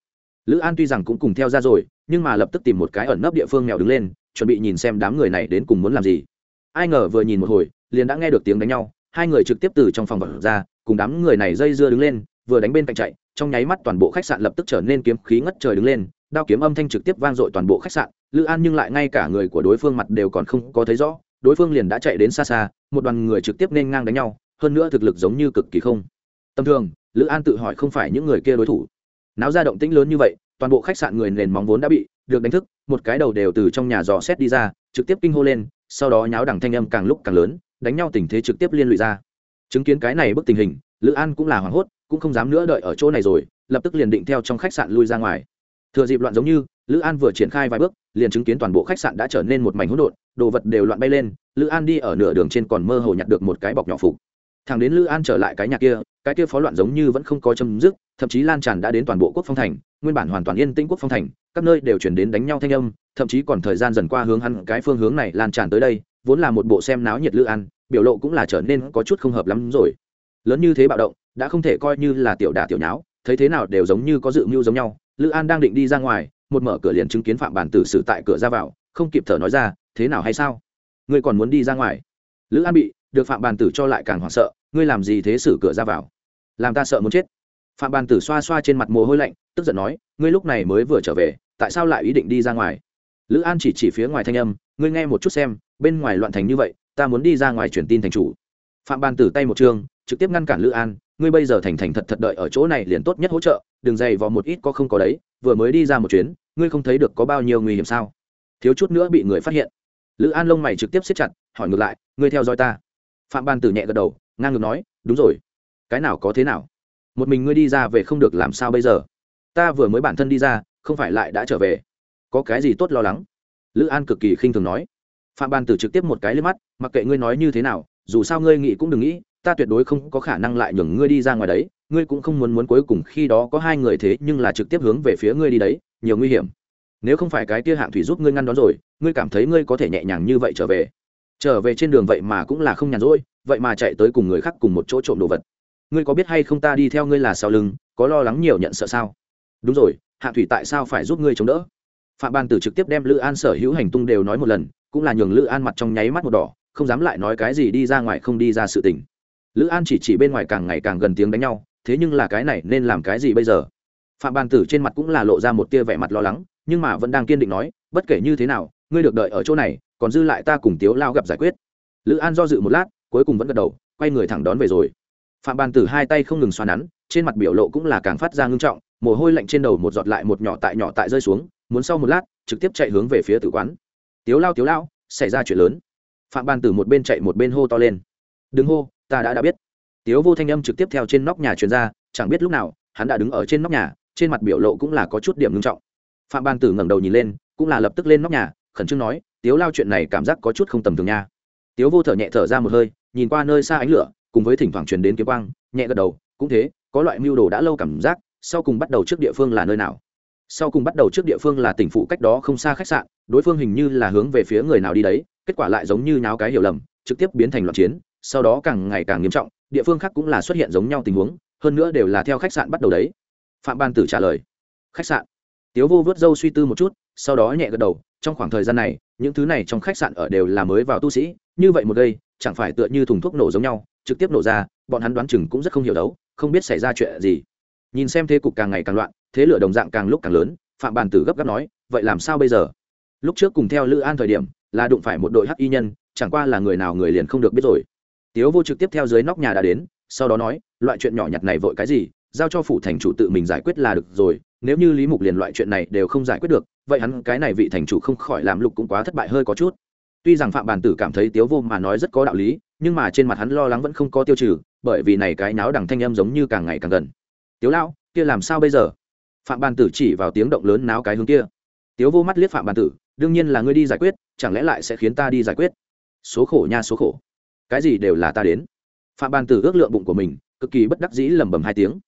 [SPEAKER 1] Lữ an tuy rằng cũng cùng theo ra rồi, nhưng mà lập tức tìm một cái ẩn nấp địa phương mèo đứng lên, chuẩn bị nhìn xem đám người này đến cùng muốn làm gì. Ai ngờ vừa nhìn một hồi, liền đã nghe được tiếng đánh nhau, hai người trực tiếp từ trong phòng vật ra, cùng đám người này dây dưa đứng lên vừa đánh bên cạnh chạy, trong nháy mắt toàn bộ khách sạn lập tức trở nên kiếm khí ngất trời đứng lên, đao kiếm âm thanh trực tiếp vang dội toàn bộ khách sạn, lữ an nhưng lại ngay cả người của đối phương mặt đều còn không có thấy rõ, đối phương liền đã chạy đến xa xa, một đoàn người trực tiếp nên ngang đánh nhau, hơn nữa thực lực giống như cực kỳ không tầm thường, lữ an tự hỏi không phải những người kia đối thủ. Náo ra động tĩnh lớn như vậy, toàn bộ khách sạn người nền móng vốn đã bị được đánh thức, một cái đầu đều từ trong nhà dò xét đi ra, trực tiếp kinh hô lên, sau đó nháo đằng thanh âm càng lúc càng lớn, đánh nhau tình thế trực tiếp liên lụy ra. Chứng kiến cái này bức tình hình, lữ an cũng là hoảng hốt cũng không dám nữa đợi ở chỗ này rồi, lập tức liền định theo trong khách sạn lui ra ngoài. Thừa dịp loạn giống như, lữ an vừa triển khai vài bước, liền chứng kiến toàn bộ khách sạn đã trở nên một mảnh hỗn độn, đồ vật đều loạn bay lên, lữ an đi ở nửa đường trên còn mơ hồ nhặt được một cái bọc nhỏ phục. Thằng đến lữ an trở lại cái nhà kia, cái kia phó loạn giống như vẫn không có chấm dứt, thậm chí lan tràn đã đến toàn bộ quốc phong thành, nguyên bản hoàn toàn yên tĩnh quốc phong thành, các nơi đều chuyển đến đánh nhau thanh âm, thậm chí còn thời gian dần qua hướng hắn cái phương hướng này lan tràn tới đây, vốn là một bộ xem náo nhiệt lữ an, biểu lộ cũng là trở nên có chút không hợp lắm rồi. Lớn như thế bạo động đã không thể coi như là tiểu đả tiểu nháo, thấy thế nào đều giống như có dự mưu giống nhau. Lữ an đang định đi ra ngoài, một mở cửa liền chứng kiến phạm bản tử xử tại cửa ra vào, không kịp thở nói ra, thế nào hay sao? Ngươi còn muốn đi ra ngoài? Lữ an bị được phạm bàn tử cho lại càng hoảng sợ, ngươi làm gì thế xử cửa ra vào? Làm ta sợ muốn chết. Phạm bàn tử xoa xoa trên mặt mồ hôi lạnh, tức giận nói, ngươi lúc này mới vừa trở về, tại sao lại ý định đi ra ngoài? Lữ an chỉ chỉ phía ngoài thanh âm, ngươi nghe một chút xem, bên ngoài loạn thành như vậy, ta muốn đi ra ngoài truyền tin thành chủ. Phạm bàn tử tay một chương trực tiếp ngăn cản lữ an ngươi bây giờ thành thành thật thật đợi ở chỗ này liền tốt nhất hỗ trợ, đừng dày vào một ít có không có đấy, vừa mới đi ra một chuyến, ngươi không thấy được có bao nhiêu nguy hiểm sao? Thiếu chút nữa bị người phát hiện. Lữ an lông mày trực tiếp siết chặt, hỏi ngược lại, ngươi theo dõi ta? Phạm ban tử nhẹ gật đầu, ngang ngược nói, đúng rồi. Cái nào có thế nào? Một mình ngươi đi ra về không được làm sao bây giờ? Ta vừa mới bản thân đi ra, không phải lại đã trở về. Có cái gì tốt lo lắng? Lữ an cực kỳ khinh thường nói. Phạm ban tử trực tiếp một cái lên mắt, mặc kệ ngươi nói như thế nào, dù sao ngươi nghĩ cũng đừng nghĩ ta tuyệt đối không có khả năng lại nhường ngươi đi ra ngoài đấy, ngươi cũng không muốn muốn cuối cùng khi đó có hai người thế nhưng là trực tiếp hướng về phía ngươi đi đấy, nhiều nguy hiểm. Nếu không phải cái kia hạng thủy giúp ngươi ngăn đón rồi, ngươi cảm thấy ngươi có thể nhẹ nhàng như vậy trở về? Trở về trên đường vậy mà cũng là không nhàn rỗi, vậy mà chạy tới cùng người khác cùng một chỗ trộm đồ vật. Ngươi có biết hay không ta đi theo ngươi là sau lưng, có lo lắng nhiều nhận sợ sao? Đúng rồi hạ thủy tại sao phải giúp ngươi chống đỡ? Phạm ban tử trực tiếp đem lữ an sở hữu hành tung đều nói một lần, cũng là nhường lữ an mặt trong nháy mắt một đỏ, không dám lại nói cái gì đi ra ngoài không đi ra sự tình lữ an chỉ chỉ bên ngoài càng ngày càng gần tiếng đánh nhau, thế nhưng là cái này nên làm cái gì bây giờ? Phạm ban tử trên mặt cũng là lộ ra một tia vẻ mặt lo lắng, nhưng mà vẫn đang kiên định nói, bất kể như thế nào, ngươi được đợi ở chỗ này, còn dư lại ta cùng tiếu lao gặp giải quyết. Lữ an do dự một lát, cuối cùng vẫn gật đầu, quay người thẳng đón về rồi. Phạm bàn tử hai tay không ngừng xoa nắn, trên mặt biểu lộ cũng là càng phát ra ngưng trọng, mồ hôi lạnh trên đầu một giọt lại một nhỏ tại nhỏ tại rơi xuống, muốn sau một lát, trực tiếp chạy hướng về phía tử quán. Tiếu lao tiếu lao, xảy ra chuyện lớn. Phạm bàn tử một bên chạy một bên hô to lên. Đừng hô ta đã đã biết. Tiếu vô thanh âm trực tiếp theo trên nóc nhà truyền ra, chẳng biết lúc nào, hắn đã đứng ở trên nóc nhà, trên mặt biểu lộ cũng là có chút điểm ngưng trọng. Phạm ban tử ngẩng đầu nhìn lên, cũng là lập tức lên nóc nhà, khẩn trương nói, tiếu lao chuyện này cảm giác có chút không tầm thường nha. Tiếu vô thở nhẹ thở ra một hơi, nhìn qua nơi xa ánh lửa, cùng với thỉnh thoảng truyền đến kiếm quang, nhẹ gật đầu, cũng thế, có loại mưu đồ đã lâu cảm giác, sau cùng bắt đầu trước địa phương là nơi nào? Sau cùng bắt đầu trước địa phương là tỉnh phụ cách đó không xa khách sạn, đối phương hình như là hướng về phía người nào đi đấy, kết quả lại giống như nháo cái hiểu lầm, trực tiếp biến thành loạn chiến sau đó càng ngày càng nghiêm trọng, địa phương khác cũng là xuất hiện giống nhau tình huống, hơn nữa đều là theo khách sạn bắt đầu đấy. Phạm ban tử trả lời. Khách sạn? Tiếu vô vớt dâu suy tư một chút, sau đó nhẹ gật đầu, trong khoảng thời gian này, những thứ này trong khách sạn ở đều là mới vào tu sĩ, như vậy một gây chẳng phải tựa như thùng thuốc nổ giống nhau, trực tiếp nổ ra, bọn hắn đoán chừng cũng rất không hiểu đấu, không biết xảy ra chuyện gì. Nhìn xem thế cục càng ngày càng loạn, thế lửa đồng dạng càng lúc càng lớn, phạm bàn tử gấp gáp nói, vậy làm sao bây giờ? Lúc trước cùng theo lữ an thời điểm, là đụng phải một đội hắc y nhân, chẳng qua là người nào người liền không được biết rồi tiếu vô trực tiếp theo dưới nóc nhà đã đến, sau đó nói, loại chuyện nhỏ nhặt này vội cái gì, giao cho phủ thành chủ tự mình giải quyết là được rồi, nếu như lý mục liền loại chuyện này đều không giải quyết được, vậy hắn cái này vị thành chủ không khỏi làm lục cũng quá thất bại hơi có chút. Tuy rằng phạm bàn tử cảm thấy tiếu vô mà nói rất có đạo lý, nhưng mà trên mặt hắn lo lắng vẫn không có tiêu trừ, bởi vì này cái náo đằng thanh âm giống như càng ngày càng gần. Tiếu lão, kia làm sao bây giờ? Phạm bàn tử chỉ vào tiếng động lớn náo cái hướng kia. Tiếu vô mắt liếc phạm bàn tử, đương nhiên là ngươi đi giải quyết, chẳng lẽ lại sẽ khiến ta đi giải quyết? Số khổ nha, số khổ cái gì đều là ta đến. Phạm bàn tử ước lượng bụng của mình, cực kỳ bất đắc dĩ lẩm bẩm hai tiếng.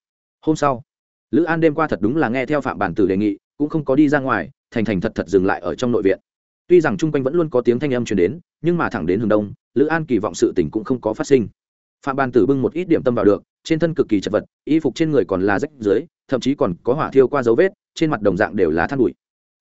[SPEAKER 1] Hôm sau, lữ an đêm qua thật đúng là nghe theo phạm bản tử đề nghị, cũng không có đi ra ngoài, thành thành thật thật dừng lại ở trong nội viện. Tuy rằng chung quanh vẫn luôn có tiếng thanh âm truyền đến, nhưng mà thẳng đến hướng đông, lữ an kỳ vọng sự tình cũng không có phát sinh. Phạm bản tử bưng một ít điểm tâm vào được, trên thân cực kỳ chật vật, y phục trên người còn là rách dưới thậm chí còn có hỏa thiêu qua dấu vết, trên mặt đồng dạng đều là than bụi.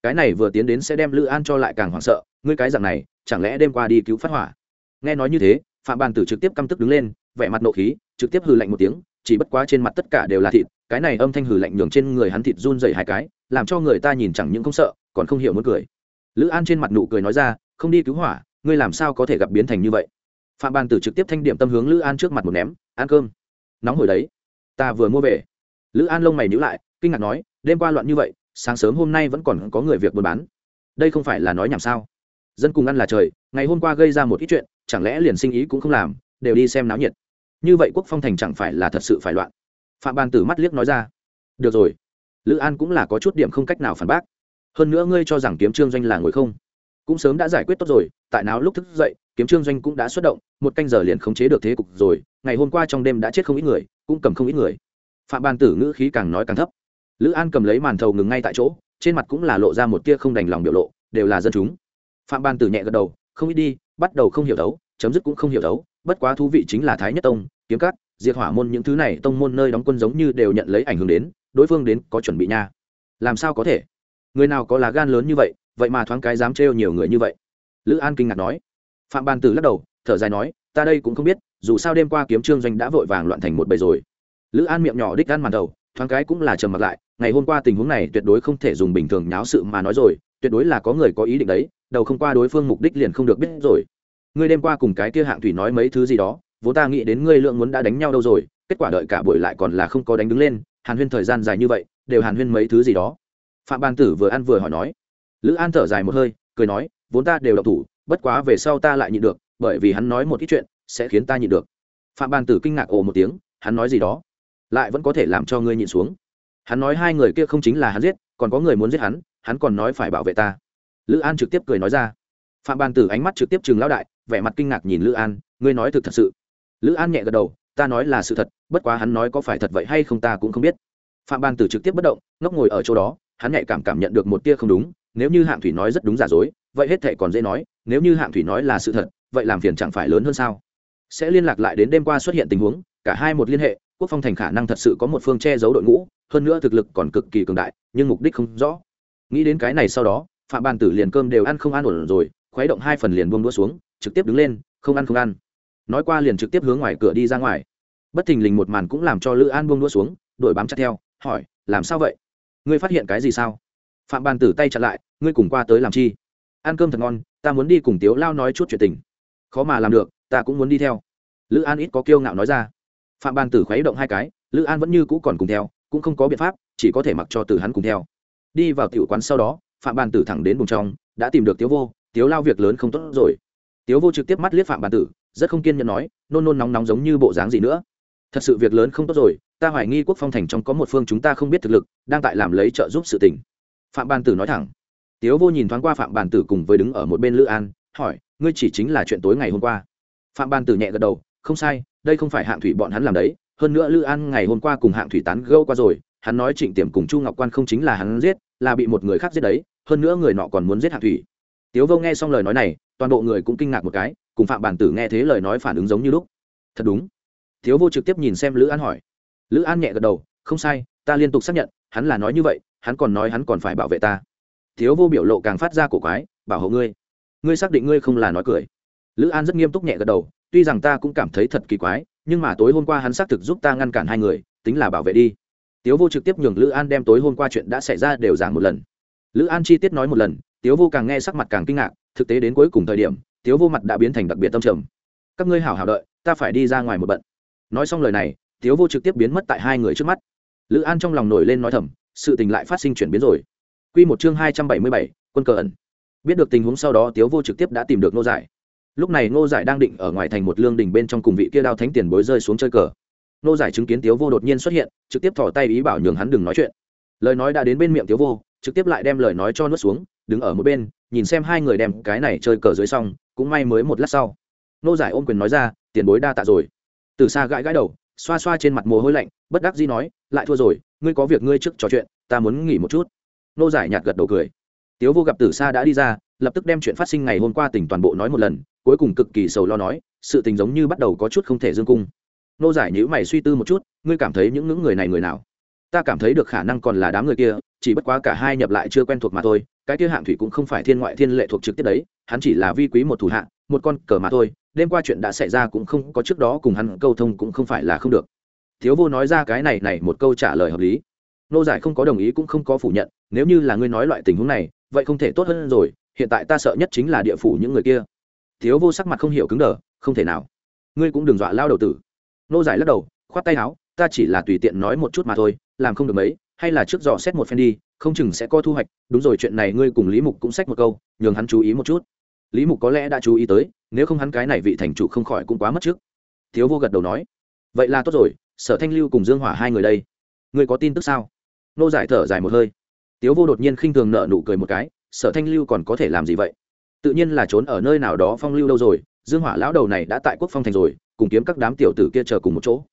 [SPEAKER 1] Cái này vừa tiến đến sẽ đem lữ an cho lại càng hoảng sợ, ngươi cái dạng này, chẳng lẽ đêm qua đi cứu phát hỏa? Nghe nói như thế phạm bàn tử trực tiếp căm tức đứng lên, vẻ mặt nộ khí, trực tiếp hừ lạnh một tiếng, chỉ bất quá trên mặt tất cả đều là thịt, cái này âm thanh hừ lạnh nhường trên người hắn thịt run dày hai cái, làm cho người ta nhìn chẳng những không sợ, còn không hiểu muốn cười. Lữ an trên mặt nụ cười nói ra, không đi cứu hỏa, ngươi làm sao có thể gặp biến thành như vậy? Phạm bàn tử trực tiếp thanh điểm tâm hướng lữ an trước mặt một ném, ăn cơm. Nóng hồi đấy. Ta vừa mua về. Lữ an lông mày nhữ lại, kinh ngạc nói, đêm qua loạn như vậy, sáng sớm hôm nay vẫn còn có người việc buôn bán. Đây không phải là nói nhảm sao? Dân cùng ăn là trời, ngày hôm qua gây ra một ít chuyện chẳng lẽ liền sinh ý cũng không làm, đều đi xem náo nhiệt. Như vậy quốc phong thành chẳng phải là thật sự phải loạn. Phạm ban tử mắt liếc nói ra. Được rồi, lữ an cũng là có chút điểm không cách nào phản bác. Hơn nữa ngươi cho rằng kiếm trương doanh là ngồi không? Cũng sớm đã giải quyết tốt rồi, tại nào lúc thức dậy, kiếm trương doanh cũng đã xuất động, một canh giờ liền khống chế được thế cục rồi, ngày hôm qua trong đêm đã chết không ít người, cũng cầm không ít người. Phạm ban tử ngữ khí càng nói càng thấp. Lữ an cầm lấy màn thầu ngừng ngay tại chỗ, trên mặt cũng là lộ ra một tia không đành lòng biểu lộ, đều là dân chúng. Phạm ban tử nhẹ gật đầu, không ít đi bắt đầu không hiểu đấu, chấm dứt cũng không hiểu đấu, bất quá thú vị chính là thái nhất tông, kiếm cắt diệt hỏa môn những thứ này tông môn nơi đóng quân giống như đều nhận lấy ảnh hưởng đến, đối phương đến có chuẩn bị nha. Làm sao có thể? Người nào có lá gan lớn như vậy vậy mà thoáng cái dám trêu nhiều người như vậy? Lữ an kinh ngạc nói. Phạm ban tử lắc đầu, thở dài nói, ta đây cũng không biết, dù sao đêm qua kiếm trương doanh đã vội vàng loạn thành một bầy rồi. Lữ an miệng nhỏ đích ăn màn đầu, thoáng cái cũng là trầm mặt lại, ngày hôm qua tình huống này tuyệt đối không thể dùng bình thường nháo sự mà nói rồi tuyệt đối là có người có ý định đấy đầu không qua đối phương mục đích liền không được biết rồi. Ngươi đêm qua cùng cái kia hạng thủy nói mấy thứ gì đó vốn ta nghĩ đến ngươi lượng muốn đã đánh nhau đâu rồi kết quả đợi cả buổi lại còn là không có đánh đứng lên hàn huyên thời gian dài như vậy đều hàn huyên mấy thứ gì đó. Phạm ban tử vừa ăn vừa hỏi nói. Lữ an thở dài một hơi cười nói vốn ta đều độc thủ bất quá về sau ta lại nhịn được bởi vì hắn nói một ít chuyện sẽ khiến ta nhịn được. Phạm ban tử kinh ngạc ồ một tiếng hắn nói gì đó? Lại vẫn có thể làm cho ngươi nhịn xuống. Hắn nói hai người kia không chính là hắn giết còn có người muốn giết hắn hắn còn nói phải bảo vệ ta. Lữ an trực tiếp cười nói ra. Phạm ban tử ánh mắt trực tiếp chừng lão đại, vẻ mặt kinh ngạc nhìn lữ an, ngươi nói thực thật sự. Lữ an nhẹ gật đầu, ta nói là sự thật, bất quá hắn nói có phải thật vậy hay không ta cũng không biết. Phạm ban tử trực tiếp bất động, ngốc ngồi ở chỗ đó, hắn nhạy cảm cảm nhận được một tia không đúng, nếu như hạng thủy nói rất đúng giả dối, vậy hết thệ còn dễ nói, nếu như hạng thủy nói là sự thật, vậy làm phiền chẳng phải lớn hơn sao? Sẽ liên lạc lại đến đêm qua xuất hiện tình huống, cả hai một liên hệ, quốc phong thành khả năng thật sự có một phương che giấu đội ngũ, hơn nữa thực lực còn cực kỳ cường đại, nhưng mục đích không rõ nghĩ đến cái này sau đó, phạm bàn tử liền cơm đều ăn không ăn ổn rồi, khuấy động hai phần liền buông đũa xuống, trực tiếp đứng lên, không ăn không ăn. Nói qua liền trực tiếp hướng ngoài cửa đi ra ngoài. Bất thình lình một màn cũng làm cho lữ an buông đũa xuống, đội bám chặt theo, hỏi, làm sao vậy? Ngươi phát hiện cái gì sao? Phạm bàn tử tay chặt lại, ngươi cùng qua tới làm chi? Ăn cơm thật ngon, ta muốn đi cùng tiếu lao nói chút chuyện tình. Khó mà làm được, ta cũng muốn đi theo. Lữ an ít có kiêu ngạo nói ra. Phạm bàn tử khuấy động hai cái, lữ an vẫn như cũ còn cùng theo, cũng không có biện pháp, chỉ có thể mặc cho từ hắn cùng theo đi vào tiểu quán sau đó, phạm bàn tử thẳng đến vùng trong, đã tìm được tiếu vô, tiếu lao việc lớn không tốt rồi. Tiếu vô trực tiếp mắt liếc phạm bàn tử, rất không kiên nhẫn nói, nôn nôn nóng nóng giống như bộ dáng gì nữa? Thật sự việc lớn không tốt rồi, ta hoài nghi quốc phong thành trong có một phương chúng ta không biết thực lực, đang tại làm lấy trợ giúp sự tình. Phạm bàn tử nói thẳng. Tiếu vô nhìn thoáng qua phạm bàn tử cùng với đứng ở một bên lữ an, hỏi, ngươi chỉ chính là chuyện tối ngày hôm qua? Phạm bàn tử nhẹ gật đầu, không sai, đây không phải hạng thủy bọn hắn làm đấy, hơn nữa lữ an ngày hôm qua cùng hạng thủy tán gâu qua rồi hắn nói trịnh tiềm cùng chu ngọc quan không chính là hắn giết, là bị một người khác giết đấy, hơn nữa người nọ còn muốn giết hạ thủy. Tiếu vô nghe xong lời nói này, toàn bộ người cũng kinh ngạc một cái, cùng phạm bản tử nghe thế lời nói phản ứng giống như lúc. Thật đúng. Tiếu vô trực tiếp nhìn xem lữ an hỏi. Lữ an nhẹ gật đầu, không sai, ta liên tục xác nhận, hắn là nói như vậy, hắn còn nói hắn còn phải bảo vệ ta. Thiếu vô biểu lộ càng phát ra cổ quái, bảo hộ ngươi. Ngươi xác định ngươi không là nói cười. Lữ an rất nghiêm túc nhẹ gật đầu, tuy rằng ta cũng cảm thấy thật kỳ quái, nhưng mà tối hôm qua hắn xác thực giúp ta ngăn cản hai người, tính là bảo vệ đi tiếu vô trực tiếp nhường lữ an đem tối hôm qua chuyện đã xảy ra đều giảng một lần. Lữ an chi tiết nói một lần, tiếu vô càng nghe sắc mặt càng kinh ngạc, thực tế đến cuối cùng thời điểm, tiếu vô mặt đã biến thành đặc biệt tâm trầm. Các ngươi hảo hảo đợi, ta phải đi ra ngoài một bận. Nói xong lời này, tiếu vô trực tiếp biến mất tại hai người trước mắt. Lữ an trong lòng nổi lên nói thầm, sự tình lại phát sinh chuyển biến rồi. Quy một chương hai trăm bảy mươi bảy, quân cờ ẩn. Biết được tình huống sau đó, tiếu vô trực tiếp đã tìm được nô giải. Lúc này ngô giải đang định ở ngoài thành một lương đình bên trong cùng vị kia đao thánh tiền bối rơi xuống chơi cờ. Nô giải chứng kiến tiếu vô đột nhiên xuất hiện, trực tiếp thỏ tay ý bảo nhường hắn đừng nói chuyện. Lời nói đã đến bên miệng tiếu vô, trực tiếp lại đem lời nói cho nuốt xuống, đứng ở một bên, nhìn xem hai người đem cái này chơi cờ dưới xong, cũng may mới một lát sau. Nô giải ôm quyền nói ra, tiền bối đa tạ rồi. Từ xa gãi gãi đầu, xoa xoa trên mặt mồ hôi lạnh, bất đắc dĩ nói, lại thua rồi, ngươi có việc ngươi trước trò chuyện, ta muốn nghỉ một chút. Nô giải nhạt gật đầu cười. Tiếu vô gặp tử sa đã đi ra, lập tức đem chuyện phát sinh ngày hôm qua tỉnh toàn bộ nói một lần, cuối cùng cực kỳ sầu lo nói, sự tình giống như bắt đầu có chút không thể dương cung nô giải nhữ mày suy tư một chút, ngươi cảm thấy những ngưỡng người này người nào? Ta cảm thấy được khả năng còn là đám người kia, chỉ bất quá cả hai nhập lại chưa quen thuộc mà thôi, cái kia hạng thủy cũng không phải thiên ngoại thiên lệ thuộc trực tiếp đấy, hắn chỉ là vi quý một thủ hạng một con cờ mà thôi, đêm qua chuyện đã xảy ra cũng không có trước đó cùng hắn câu thông cũng không phải là không được. Thiếu vô nói ra cái này này một câu trả lời hợp lý. Nô giải không có đồng ý cũng không có phủ nhận, nếu như là ngươi nói loại tình huống này, vậy không thể tốt hơn rồi, hiện tại ta sợ nhất chính là địa phủ những người kia. Thiếu vô sắc mặt không hiểu cứng đờ, không thể nào. Ngươi cũng đừng dọa lao đầu tử nô giải lắc đầu, khoát tay áo, ta chỉ là tùy tiện nói một chút mà thôi, làm không được mấy, hay là trước dò xét một phen đi, không chừng sẽ có thu hoạch. Đúng rồi, chuyện này ngươi cùng lý mục cũng xách một câu, nhường hắn chú ý một chút. Lý mục có lẽ đã chú ý tới, nếu không hắn cái này vị thành chủ không khỏi cũng quá mất trước. Thiếu vô gật đầu nói, vậy là tốt rồi, sở thanh lưu cùng dương hỏa hai người đây. Ngươi có tin tức sao? Nô giải thở dài một hơi. Tiếu vô đột nhiên khinh thường nợ nụ cười một cái, sở thanh lưu còn có thể làm gì vậy? Tự nhiên là trốn ở nơi nào đó phong lưu đâu rồi, dương hỏa lão đầu này đã tại quốc phong thành rồi cùng kiếm các đám tiểu tử kia chờ cùng một chỗ.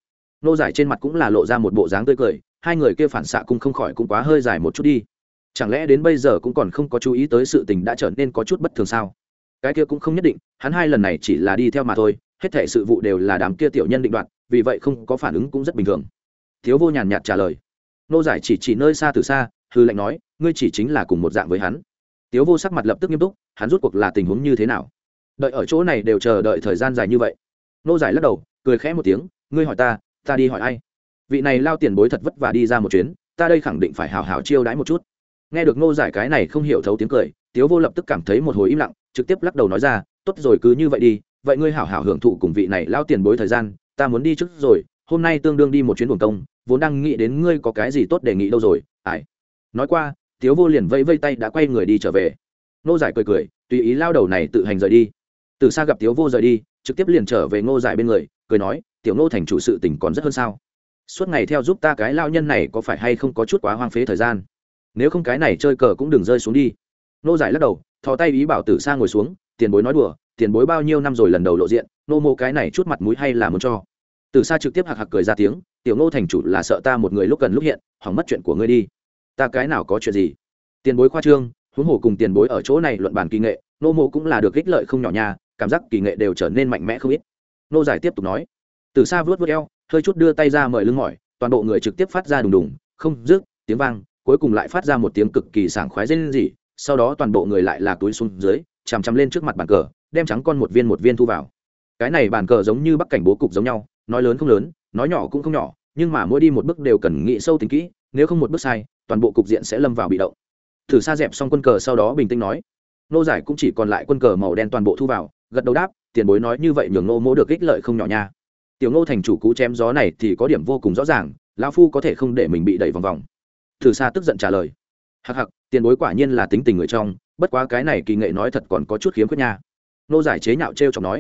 [SPEAKER 1] Nô giải trên mặt cũng là lộ ra một bộ dáng tươi cười, hai người kia phản xạ cũng không khỏi cũng quá hơi dài một chút đi. Chẳng lẽ đến bây giờ cũng còn không có chú ý tới sự tình đã trở nên có chút bất thường sao? Cái kia cũng không nhất định, hắn hai lần này chỉ là đi theo mà thôi, hết thể sự vụ đều là đám kia tiểu nhân định đoạt, vì vậy không có phản ứng cũng rất bình thường. Thiếu vô nhàn nhạt trả lời. Nô giải chỉ chỉ nơi xa từ xa, hư lệnh nói, ngươi chỉ chính là cùng một dạng với hắn. Tiếu vô sắc mặt lập tức nghiêm túc, hắn rút cuộc là tình huống như thế nào? Đợi ở chỗ này đều chờ đợi thời gian dài như vậy nô giải lắc đầu, cười khẽ một tiếng, ngươi hỏi ta ta đi hỏi ai? Vị này lao tiền bối thật vất vả đi ra một chuyến, ta đây khẳng định phải hào hào chiêu đãi một chút. Nghe được nô giải cái này không hiểu thấu tiếng cười, tiếu vô lập tức cảm thấy một hồi im lặng, trực tiếp lắc đầu nói ra, tốt rồi, cứ như vậy đi, vậy ngươi hảo hảo hưởng thụ cùng vị này lao tiền bối thời gian, ta muốn đi trước rồi, hôm nay tương đương đi một chuyến buồng công, vốn đang nghĩ đến ngươi có cái gì tốt đề nghị đâu rồi ải nói qua, tiếu vô liền vây vây tay đã quay người đi trở về. Nô giải cười cười, tùy ý lao đầu này tự hành rời đi. Từ xa gặp tiếu vô rời đi trực tiếp liền trở về ngô giải bên người, cười nói, tiểu ngô thành chủ sự tỉnh còn rất hơn sao? Suốt ngày theo giúp ta cái lao nhân này có phải hay không có chút quá hoang phế thời gian? Nếu không cái này chơi cờ cũng đừng rơi xuống đi. Nô giải lắc đầu, thò tay ý bảo tử sa ngồi xuống, tiền bối nói đùa, tiền bối bao nhiêu năm rồi lần đầu lộ diện nô mô cái này chút mặt mũi hay là muốn cho? Tử sa trực tiếp hạc hạc cười ra tiếng, tiểu ngô thành chủ là sợ ta một người lúc cần lúc hiện, hỏng mất chuyện của ngươi đi. Ta cái nào có chuyện gì? Tiền bối khoa trương, huống hồ cùng tiền bối ở chỗ này luận bàn kỳ nghệ nô Mô cũng là được ích lợi không nhỏ nhà cảm giác kỳ nghệ đều trở nên mạnh mẽ không ít. Nô giải tiếp tục nói, từ xa vớt vớt eo, hơi chút đưa tay ra mời lưng mỏi, toàn bộ người trực tiếp phát ra đùng đùng, không rước tiếng vang, cuối cùng lại phát ra một tiếng cực kỳ sảng khoái dây gì sau đó toàn bộ người lại là túi xuống dưới, chằm chằm lên trước mặt bàn cờ, đem trắng con một viên một viên thu vào. Cái này bàn cờ giống như bắc cảnh bố cục giống nhau, nói lớn không lớn, nói nhỏ cũng không nhỏ, nhưng mà mỗi đi một bước đều cần nghĩ sâu tính kỹ, nếu không một bước sai, toàn bộ cục diện sẽ lâm vào bị động. Thử xa dẹp xong quân cờ sau đó bình tĩnh nói, nô giải cũng chỉ còn lại quân cờ màu đen toàn bộ thu vào gật đầu đáp, tiền bối nói như vậy nhường nô mỗ được ích lợi không nhỏ nha. Tiểu nô thành chủ cú chém gió này thì có điểm vô cùng rõ ràng, lão phu có thể không để mình bị đẩy vòng vòng. Thử xa tức giận trả lời hặc hặc tiền bối quả nhiên là tính tình người trong, bất quá cái này kỳ nghệ nói thật còn có chút khiếm khuyết nha. Nô giải chế nhạo t r e o chọc nói.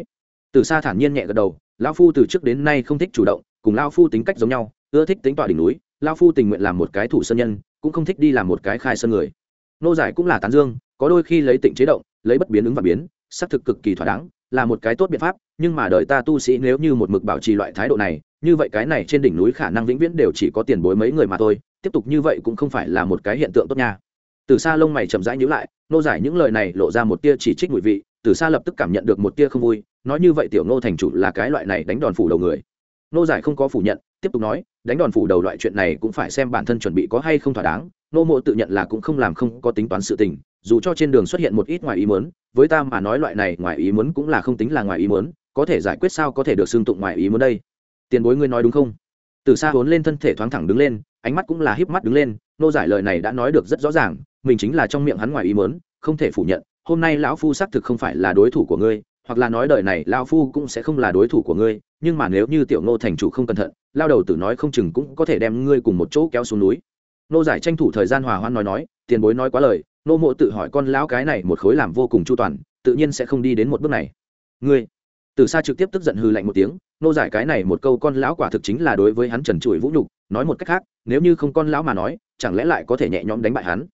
[SPEAKER 1] Từ xa thản nhiên nhẹ gật đầu, lão phu từ trước đến nay không thích chủ động, cùng lão phu tính cách giống nhau, ưa thích tính tọa đỉnh núi, lão phu tình nguyện làm một cái thủ sân nhân, cũng không thích đi làm một cái khai sân người. Nô giải cũng là tán dương, có đôi khi lấy tịnh chế động, lấy bất biến ứng và biến xác thực cực kỳ thỏa đáng, là một cái tốt biện pháp, nhưng mà đợi ta tu sĩ nếu như một mực bảo trì loại thái độ này, như vậy cái này trên đỉnh núi khả năng vĩnh viễn đều chỉ có tiền bối mấy người mà thôi, tiếp tục như vậy cũng không phải là một cái hiện tượng tốt nha. Từ xa lông mày chậm rãi nhíu lại, nô giải những lời này lộ ra một tia chỉ trích ngụy vị, từ xa lập tức cảm nhận được một tia không vui, nói như vậy tiểu nô thành chủ là cái loại này đánh đòn phủ đầu người. Nô giải không có phủ nhận, tiếp tục nói, đánh đòn phủ đầu loại chuyện này cũng phải xem bản thân chuẩn bị có hay không thỏa đáng, nô mộ tự nhận là cũng không làm không có tính toán sự tình dù cho trên đường xuất hiện một ít ngoài ý muốn, với ta mà nói loại này ngoài ý muốn cũng là không tính là ngoài ý muốn, có thể giải quyết sao có thể được xương tụng ngoài ý muốn đây? Tiền bối ngươi nói đúng không? Từ xa vốn lên thân thể thoáng thẳng đứng lên, ánh mắt cũng là híp mắt đứng lên, nô giải lời này đã nói được rất rõ ràng, mình chính là trong miệng hắn ngoài ý muốn, không thể phủ nhận, hôm nay lão phu xác thực không phải là đối thủ của ngươi, hoặc là nói đời này lão phu cũng sẽ không là đối thủ của ngươi, nhưng mà nếu như tiểu ngô thành chủ không cẩn thận, lao đầu tử nói không chừng cũng có thể đem ngươi cùng một chỗ kéo xuống núi. Nô giải tranh thủ thời gian hòa hoan nói nói, tiền bối nói quá lời nô mộ tự hỏi con lão cái này một khối làm vô cùng chu toàn, tự nhiên sẽ không đi đến một bước này. Ngươi? Từ xa trực tiếp tức giận hư lạnh một tiếng, nô giải cái này một câu con lão quả thực chính là đối với hắn trần trụi vũ nhục, nói một cách khác, nếu như không con lão mà nói, chẳng lẽ lại có thể nhẹ nhõm đánh bại hắn?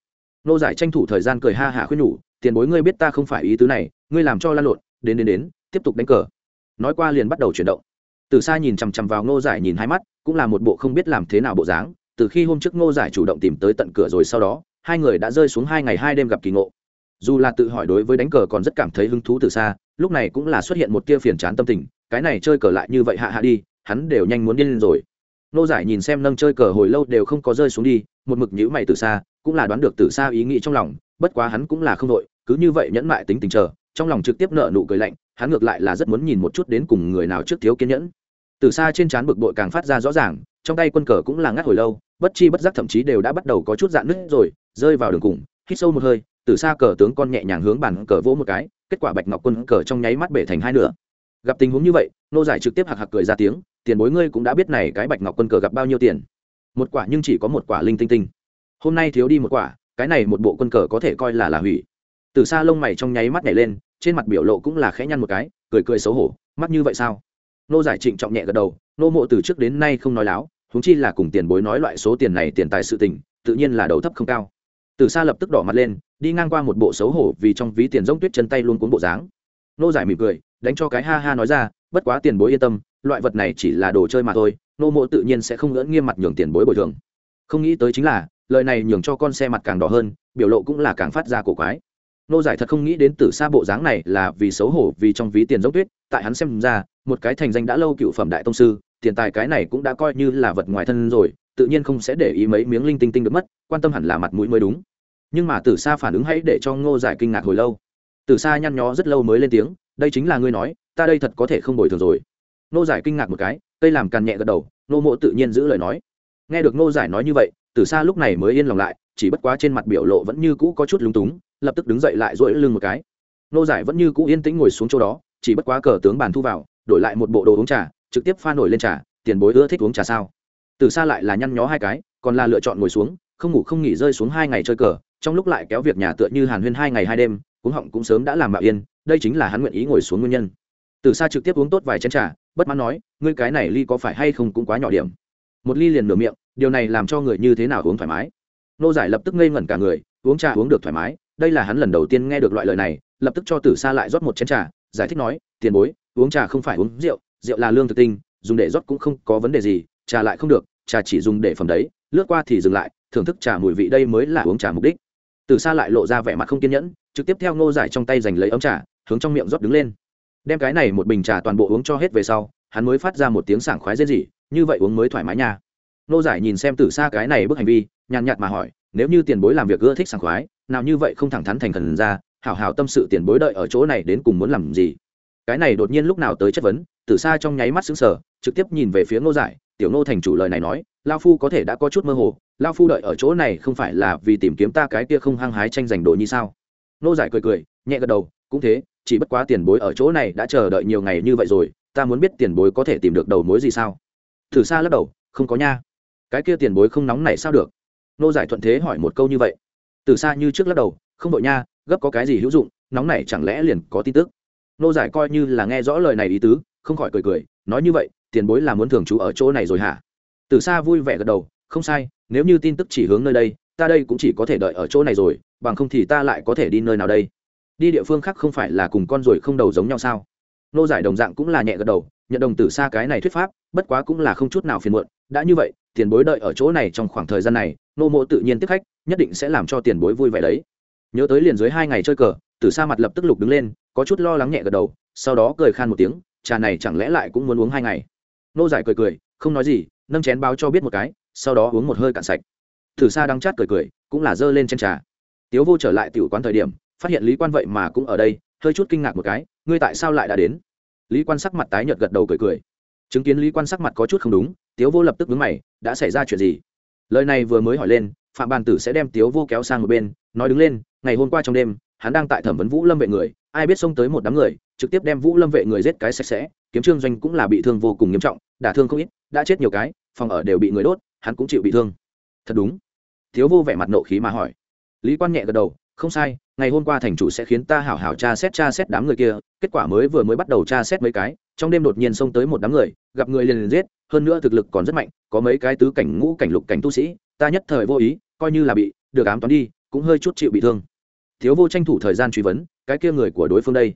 [SPEAKER 1] Nô giải tranh thủ thời gian cười ha hả khuyên nhủ, tiền bối ngươi biết ta không phải ý tứ này, ngươi làm cho lan lộn, đến đến đến, tiếp tục đánh cờ. Nói qua liền bắt đầu chuyển động. Từ xa nhìn chằm chằm vào ngô giải nhìn hai mắt, cũng là một bộ không biết làm thế nào bộ dáng, từ khi hôm trước ngô giải chủ động tìm tới tận cửa rồi sau đó hai người đã rơi xuống hai ngày hai đêm gặp kỳ ngộ. Dù là tự hỏi đối với đánh cờ còn rất cảm thấy hứng thú từ xa, lúc này cũng là xuất hiện một tia phiền chán tâm tình, cái này chơi cờ lại như vậy hạ hạ đi, hắn đều nhanh muốn điên lên rồi. Nô giải nhìn xem nâng chơi cờ hồi lâu đều không có rơi xuống đi, một mực nhữ mày từ xa, cũng là đoán được từ xa ý nghĩ trong lòng, bất quá hắn cũng là không đội, cứ như vậy nhẫn mại tính tình chờ, trong lòng trực tiếp nợ nụ cười lạnh, hắn ngược lại là rất muốn nhìn một chút đến cùng người nào trước thiếu kiên nhẫn. Từ xa trên trán bực bội càng phát ra rõ ràng, trong tay quân cờ cũng là ngắt hồi lâu, bất chi bất giác thậm chí đều đã bắt đầu có chút dạn nứt rồi rơi vào đường cùng, hít sâu một hơi, từ xa cờ tướng con nhẹ nhàng hướng bàn cờ vỗ một cái, kết quả bạch ngọc quân cờ trong nháy mắt bể thành hai nửa. Gặp tình huống như vậy, nô giải trực tiếp hạc hạc cười ra tiếng, tiền bối ngươi cũng đã biết này cái bạch ngọc quân cờ gặp bao nhiêu tiền. Một quả nhưng chỉ có một quả linh tinh tinh. Hôm nay thiếu đi một quả, cái này một bộ quân cờ có thể coi là là hủy. Từ xa lông mày trong nháy mắt nhảy lên, trên mặt biểu lộ cũng là khẽ nhăn một cái, cười cười xấu hổ, mắt như vậy sao? Nô giải trịnh trọng nhẹ gật đầu, nô mộ từ trước đến nay không nói láo húng chi là cùng tiền bối nói loại số tiền này tiền tài sự tình, tự nhiên là đầu thấp không cao từ xa lập tức đỏ mặt lên, đi ngang qua một bộ xấu hổ vì trong ví tiền rỗng tuyết chân tay luôn cuốn bộ dáng. Nô giải mỉm cười, đánh cho cái ha ha nói ra, bất quá tiền bối yên tâm, loại vật này chỉ là đồ chơi mà thôi, nô mộ tự nhiên sẽ không ngỡ nghiêm mặt nhường tiền bối bồi thường. Không nghĩ tới chính là, lời này nhường cho con xe mặt càng đỏ hơn, biểu lộ cũng là càng phát ra cổ quái. Nô giải thật không nghĩ đến từ xa bộ dáng này là vì xấu hổ vì trong ví tiền rỗng tuyết, tại hắn xem ra, một cái thành danh đã lâu cựu phẩm đại tông sư, tiền tài cái này cũng đã coi như là vật ngoài thân rồi, tự nhiên không sẽ để ý mấy miếng linh tinh tinh được mất quan tâm hẳn là mặt mũi mới đúng. Nhưng mà từ xa phản ứng hãy để cho ngô giải kinh ngạc hồi lâu. Từ xa nhăn nhó rất lâu mới lên tiếng, đây chính là ngươi nói, ta đây thật có thể không bồi thường rồi. Ngô giải kinh ngạc một cái, cây làm càn nhẹ gật đầu, Ngô mộ tự nhiên giữ lời nói. Nghe được ngô giải nói như vậy từ xa lúc này mới yên lòng lại, chỉ bất quá trên mặt biểu lộ vẫn như cũ có chút lúng túng, lập tức đứng dậy lại dỗi lưng một cái. Ngô giải vẫn như cũ yên tĩnh ngồi xuống chỗ đó, chỉ bất quá cờ tướng bàn thu vào, đổi lại một bộ đồ uống trà, trực tiếp pha nổi lên trà, tiền bối ưa thích uống trà sao? Từ xa lại là nhăn nhó hai cái, còn là lựa chọn ngồi xuống không ngủ không nghỉ rơi xuống hai ngày chơi cờ, trong lúc lại kéo việc nhà tựa như hàn huyên hai ngày hai đêm, cuống họng cũng sớm đã làm mạo yên, đây chính là hắn nguyện ý ngồi xuống nguyên nhân. Từ xa trực tiếp uống tốt vài chén trà, bất mãn nói, ngươi cái này ly có phải hay không cũng quá nhỏ điểm? Một ly liền nửa miệng, điều này làm cho người như thế nào uống thoải mái? Nô giải lập tức ngây ngẩn cả người, uống trà uống được thoải mái, đây là hắn lần đầu tiên nghe được loại lời này, lập tức cho tử sa lại rót một chén trà, giải thích nói, tiền bối, uống trà không phải uống rượu rượu là lương thực tinh, dùng để rót cũng không có vấn đề gì, trà lại không được, trà chỉ dùng để phẩm đấy, lướt qua thì dừng lại thưởng thức trà mùi vị đây mới là uống trà mục đích. Từ xa lại lộ ra vẻ mặt không kiên nhẫn, trực tiếp theo ngô giải trong tay giành lấy ấm trà, hướng trong miệng rót đứng lên. Đem cái này một bình trà toàn bộ uống cho hết về sau, hắn mới phát ra một tiếng sảng khoái dễ gì như vậy uống mới thoải mái nha. Ngô giải nhìn xem từ xa cái này bức hành vi, nhàn nhạt mà hỏi, nếu như tiền bối làm việc ưa thích sảng khoái, nào như vậy không thẳng thắn thành khẩn ra, hảo hảo tâm sự tiền bối đợi ở chỗ này đến cùng muốn làm gì? Cái này đột nhiên lúc nào tới chất vấn, từ xa trong nháy mắt xứng sở trực tiếp nhìn về phía ngô giải tiểu Nô thành chủ lời này nói, lao phu có thể đã có chút mơ hồ, lao phu đợi ở chỗ này không phải là vì tìm kiếm ta cái kia không hăng hái tranh giành đồ như sao? Nô giải cười cười, nhẹ gật đầu, cũng thế, chỉ bất quá tiền bối ở chỗ này đã chờ đợi nhiều ngày như vậy rồi, ta muốn biết tiền bối có thể tìm được đầu mối gì sao? Thử xa lắc đầu, không có nha. Cái kia tiền bối không nóng này sao được? Nô giải thuận thế hỏi một câu như vậy. Từ xa như trước lắc đầu, không đội nha, gấp có cái gì hữu dụng, nóng này chẳng lẽ liền có tin tức? Nô giải coi như là nghe rõ lời này ý tứ, không khỏi cười cười, nói như vậy tiền bối là muốn thường trú ở chỗ này rồi hả? Từ xa vui vẻ gật đầu, không sai, nếu như tin tức chỉ hướng nơi đây, ta đây cũng chỉ có thể đợi ở chỗ này rồi, bằng không thì ta lại có thể đi nơi nào đây? Đi địa phương khác không phải là cùng con ruồi không đầu giống nhau sao? Nô giải đồng dạng cũng là nhẹ gật đầu, nhận đồng từ xa cái này thuyết pháp, bất quá cũng là không chút nào phiền muộn. Đã như vậy, tiền bối đợi ở chỗ này trong khoảng thời gian này, nô mộ tự nhiên tiếp khách, nhất định sẽ làm cho tiền bối vui vẻ đấy. Nhớ tới liền dưới hai ngày chơi cờ, từ xa mặt lập tức lục đứng lên, có chút lo lắng nhẹ gật đầu, sau đó cười khan một tiếng, trà này chẳng lẽ lại cũng muốn uống hai ngày? Nô giải cười cười, không nói gì, nâng chén báo cho biết một cái, sau đó uống một hơi cạn sạch. Thử xa đang chát cười cười, cũng là giơ lên trên trà. Tiếu vô trở lại tiểu quán thời điểm, phát hiện lý quan vậy mà cũng ở đây, hơi chút kinh ngạc một cái, ngươi tại sao lại đã đến? Lý quan sắc mặt tái nhợt gật đầu cười cười. Chứng kiến lý quan sắc mặt có chút không đúng, tiếu vô lập tức vướng mày, đã xảy ra chuyện gì? Lời này vừa mới hỏi lên, phạm bàn tử sẽ đem tiếu vô kéo sang một bên, nói đứng lên, ngày hôm qua trong đêm, hắn đang tại thẩm vấn vũ lâm vệ người, ai biết xông tới một đám người, trực tiếp đem vũ lâm vệ người giết cái sạch sẽ kiếm trương doanh cũng là bị thương vô cùng nghiêm trọng, đả thương không ít, đã chết nhiều cái, phòng ở đều bị người đốt, hắn cũng chịu bị thương. Thật đúng. Thiếu vô vẻ mặt nộ khí mà hỏi. Lý quan nhẹ gật đầu, không sai, ngày hôm qua thành chủ sẽ khiến ta hảo hảo tra xét tra xét đám người kia, kết quả mới vừa mới bắt đầu tra xét mấy cái, trong đêm đột nhiên xông tới một đám người, gặp người liền liền giết, hơn nữa thực lực còn rất mạnh, có mấy cái tứ cảnh ngũ cảnh lục cảnh tu sĩ, ta nhất thời vô ý, coi như là bị, được ám toán đi, cũng hơi chút chịu bị thương. Thiếu vô tranh thủ thời gian truy vấn, cái kia người của đối phương đây,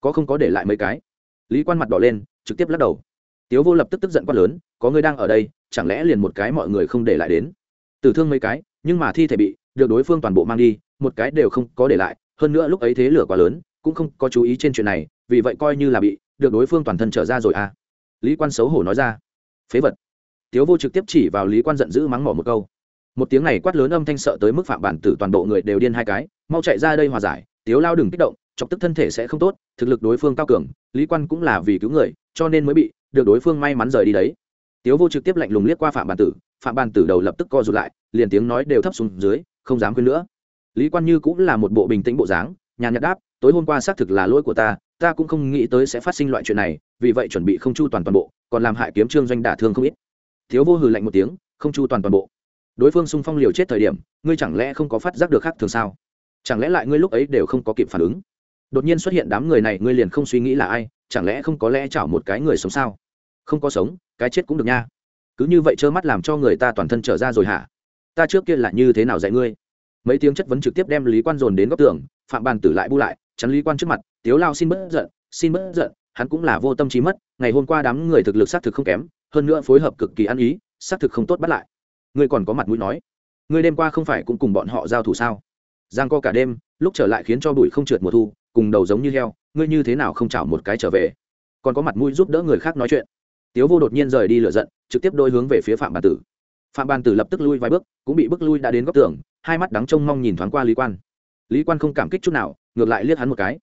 [SPEAKER 1] có không có để lại mấy cái? Lý quan mặt đỏ lên, trực tiếp lắc đầu. Tiếu vô lập tức tức giận quát lớn, có người đang ở đây, chẳng lẽ liền một cái mọi người không để lại đến? Tử thương mấy cái, nhưng mà thi thể bị được đối phương toàn bộ mang đi, một cái đều không có để lại, hơn nữa lúc ấy thế lửa quá lớn, cũng không có chú ý trên chuyện này, vì vậy coi như là bị được đối phương toàn thân trở ra rồi à. Lý quan xấu hổ nói ra. Phế vật. Tiếu vô trực tiếp chỉ vào lý quan giận dữ mắng mỏ một câu. Một tiếng này quát lớn âm thanh sợ tới mức phạm bản tử toàn bộ người đều điên hai cái, mau chạy ra đây hòa giải tiếu lao đừng kích động, chọc tức thân thể sẽ không tốt, thực lực đối phương cao cường, lý quan cũng là vì cứu người, cho nên mới bị được đối phương may mắn rời đi đấy. Tiếu vô trực tiếp lạnh lùng liếc qua phạm bàn tử, phạm bàn tử đầu lập tức co rụt lại, liền tiếng nói đều thấp xuống dưới, không dám quên nữa. Lý quan như cũng là một bộ bình tĩnh bộ dáng, nhàn nhạt đáp, tối hôm qua xác thực là lỗi của ta ta cũng không nghĩ tới sẽ phát sinh loại chuyện này, vì vậy chuẩn bị không chu toàn toàn bộ, còn làm hại kiếm trương doanh đả thương không ít. Thiếu vô hừ lạnh một tiếng, không chu toàn toàn bộ. Đối phương xung phong liều chết thời điểm, ngươi chẳng lẽ không có phát giác được khác thường sao? Chẳng lẽ lại ngươi lúc ấy đều không có kịp phản ứng? Đột nhiên xuất hiện đám người này, ngươi liền không suy nghĩ là ai, chẳng lẽ không có lẽ chảo một cái người sống sao? Không có sống, cái chết cũng được nha. Cứ như vậy trơ mắt làm cho người ta toàn thân trở ra rồi hả? Ta trước kia là như thế nào dạy ngươi? Mấy tiếng chất vấn trực tiếp đem lý quan dồn đến góc tường, phạm bàn tử lại bu lại, chắn lý quan trước mặt, tiếu lao xin bớt giận, xin bớt giận, hắn cũng là vô tâm trí mất, ngày hôm qua đám người thực lực xác thực không kém, hơn nữa phối hợp cực kỳ ăn ý, xác thực không tốt bắt lại. Ngươi còn có mặt mũi nói, ngươi đêm qua không phải cũng cùng bọn họ giao thủ sao? Giang co cả đêm, lúc trở lại khiến cho bụi không trượt mùa thu, cùng đầu giống như heo, ngươi như thế nào không chảo một cái trở về? Còn có mặt mũi giúp đỡ người khác nói chuyện. Tiếu vô đột nhiên rời đi lựa giận, trực tiếp đôi hướng về phía phạm bàn tử. Phạm bàn tử lập tức lui vài bước, cũng bị bước lui đã đến góc tường, hai mắt đắng trông mong nhìn thoáng qua lý quan. Lý quan không cảm kích chút nào, ngược lại liếc hắn một cái.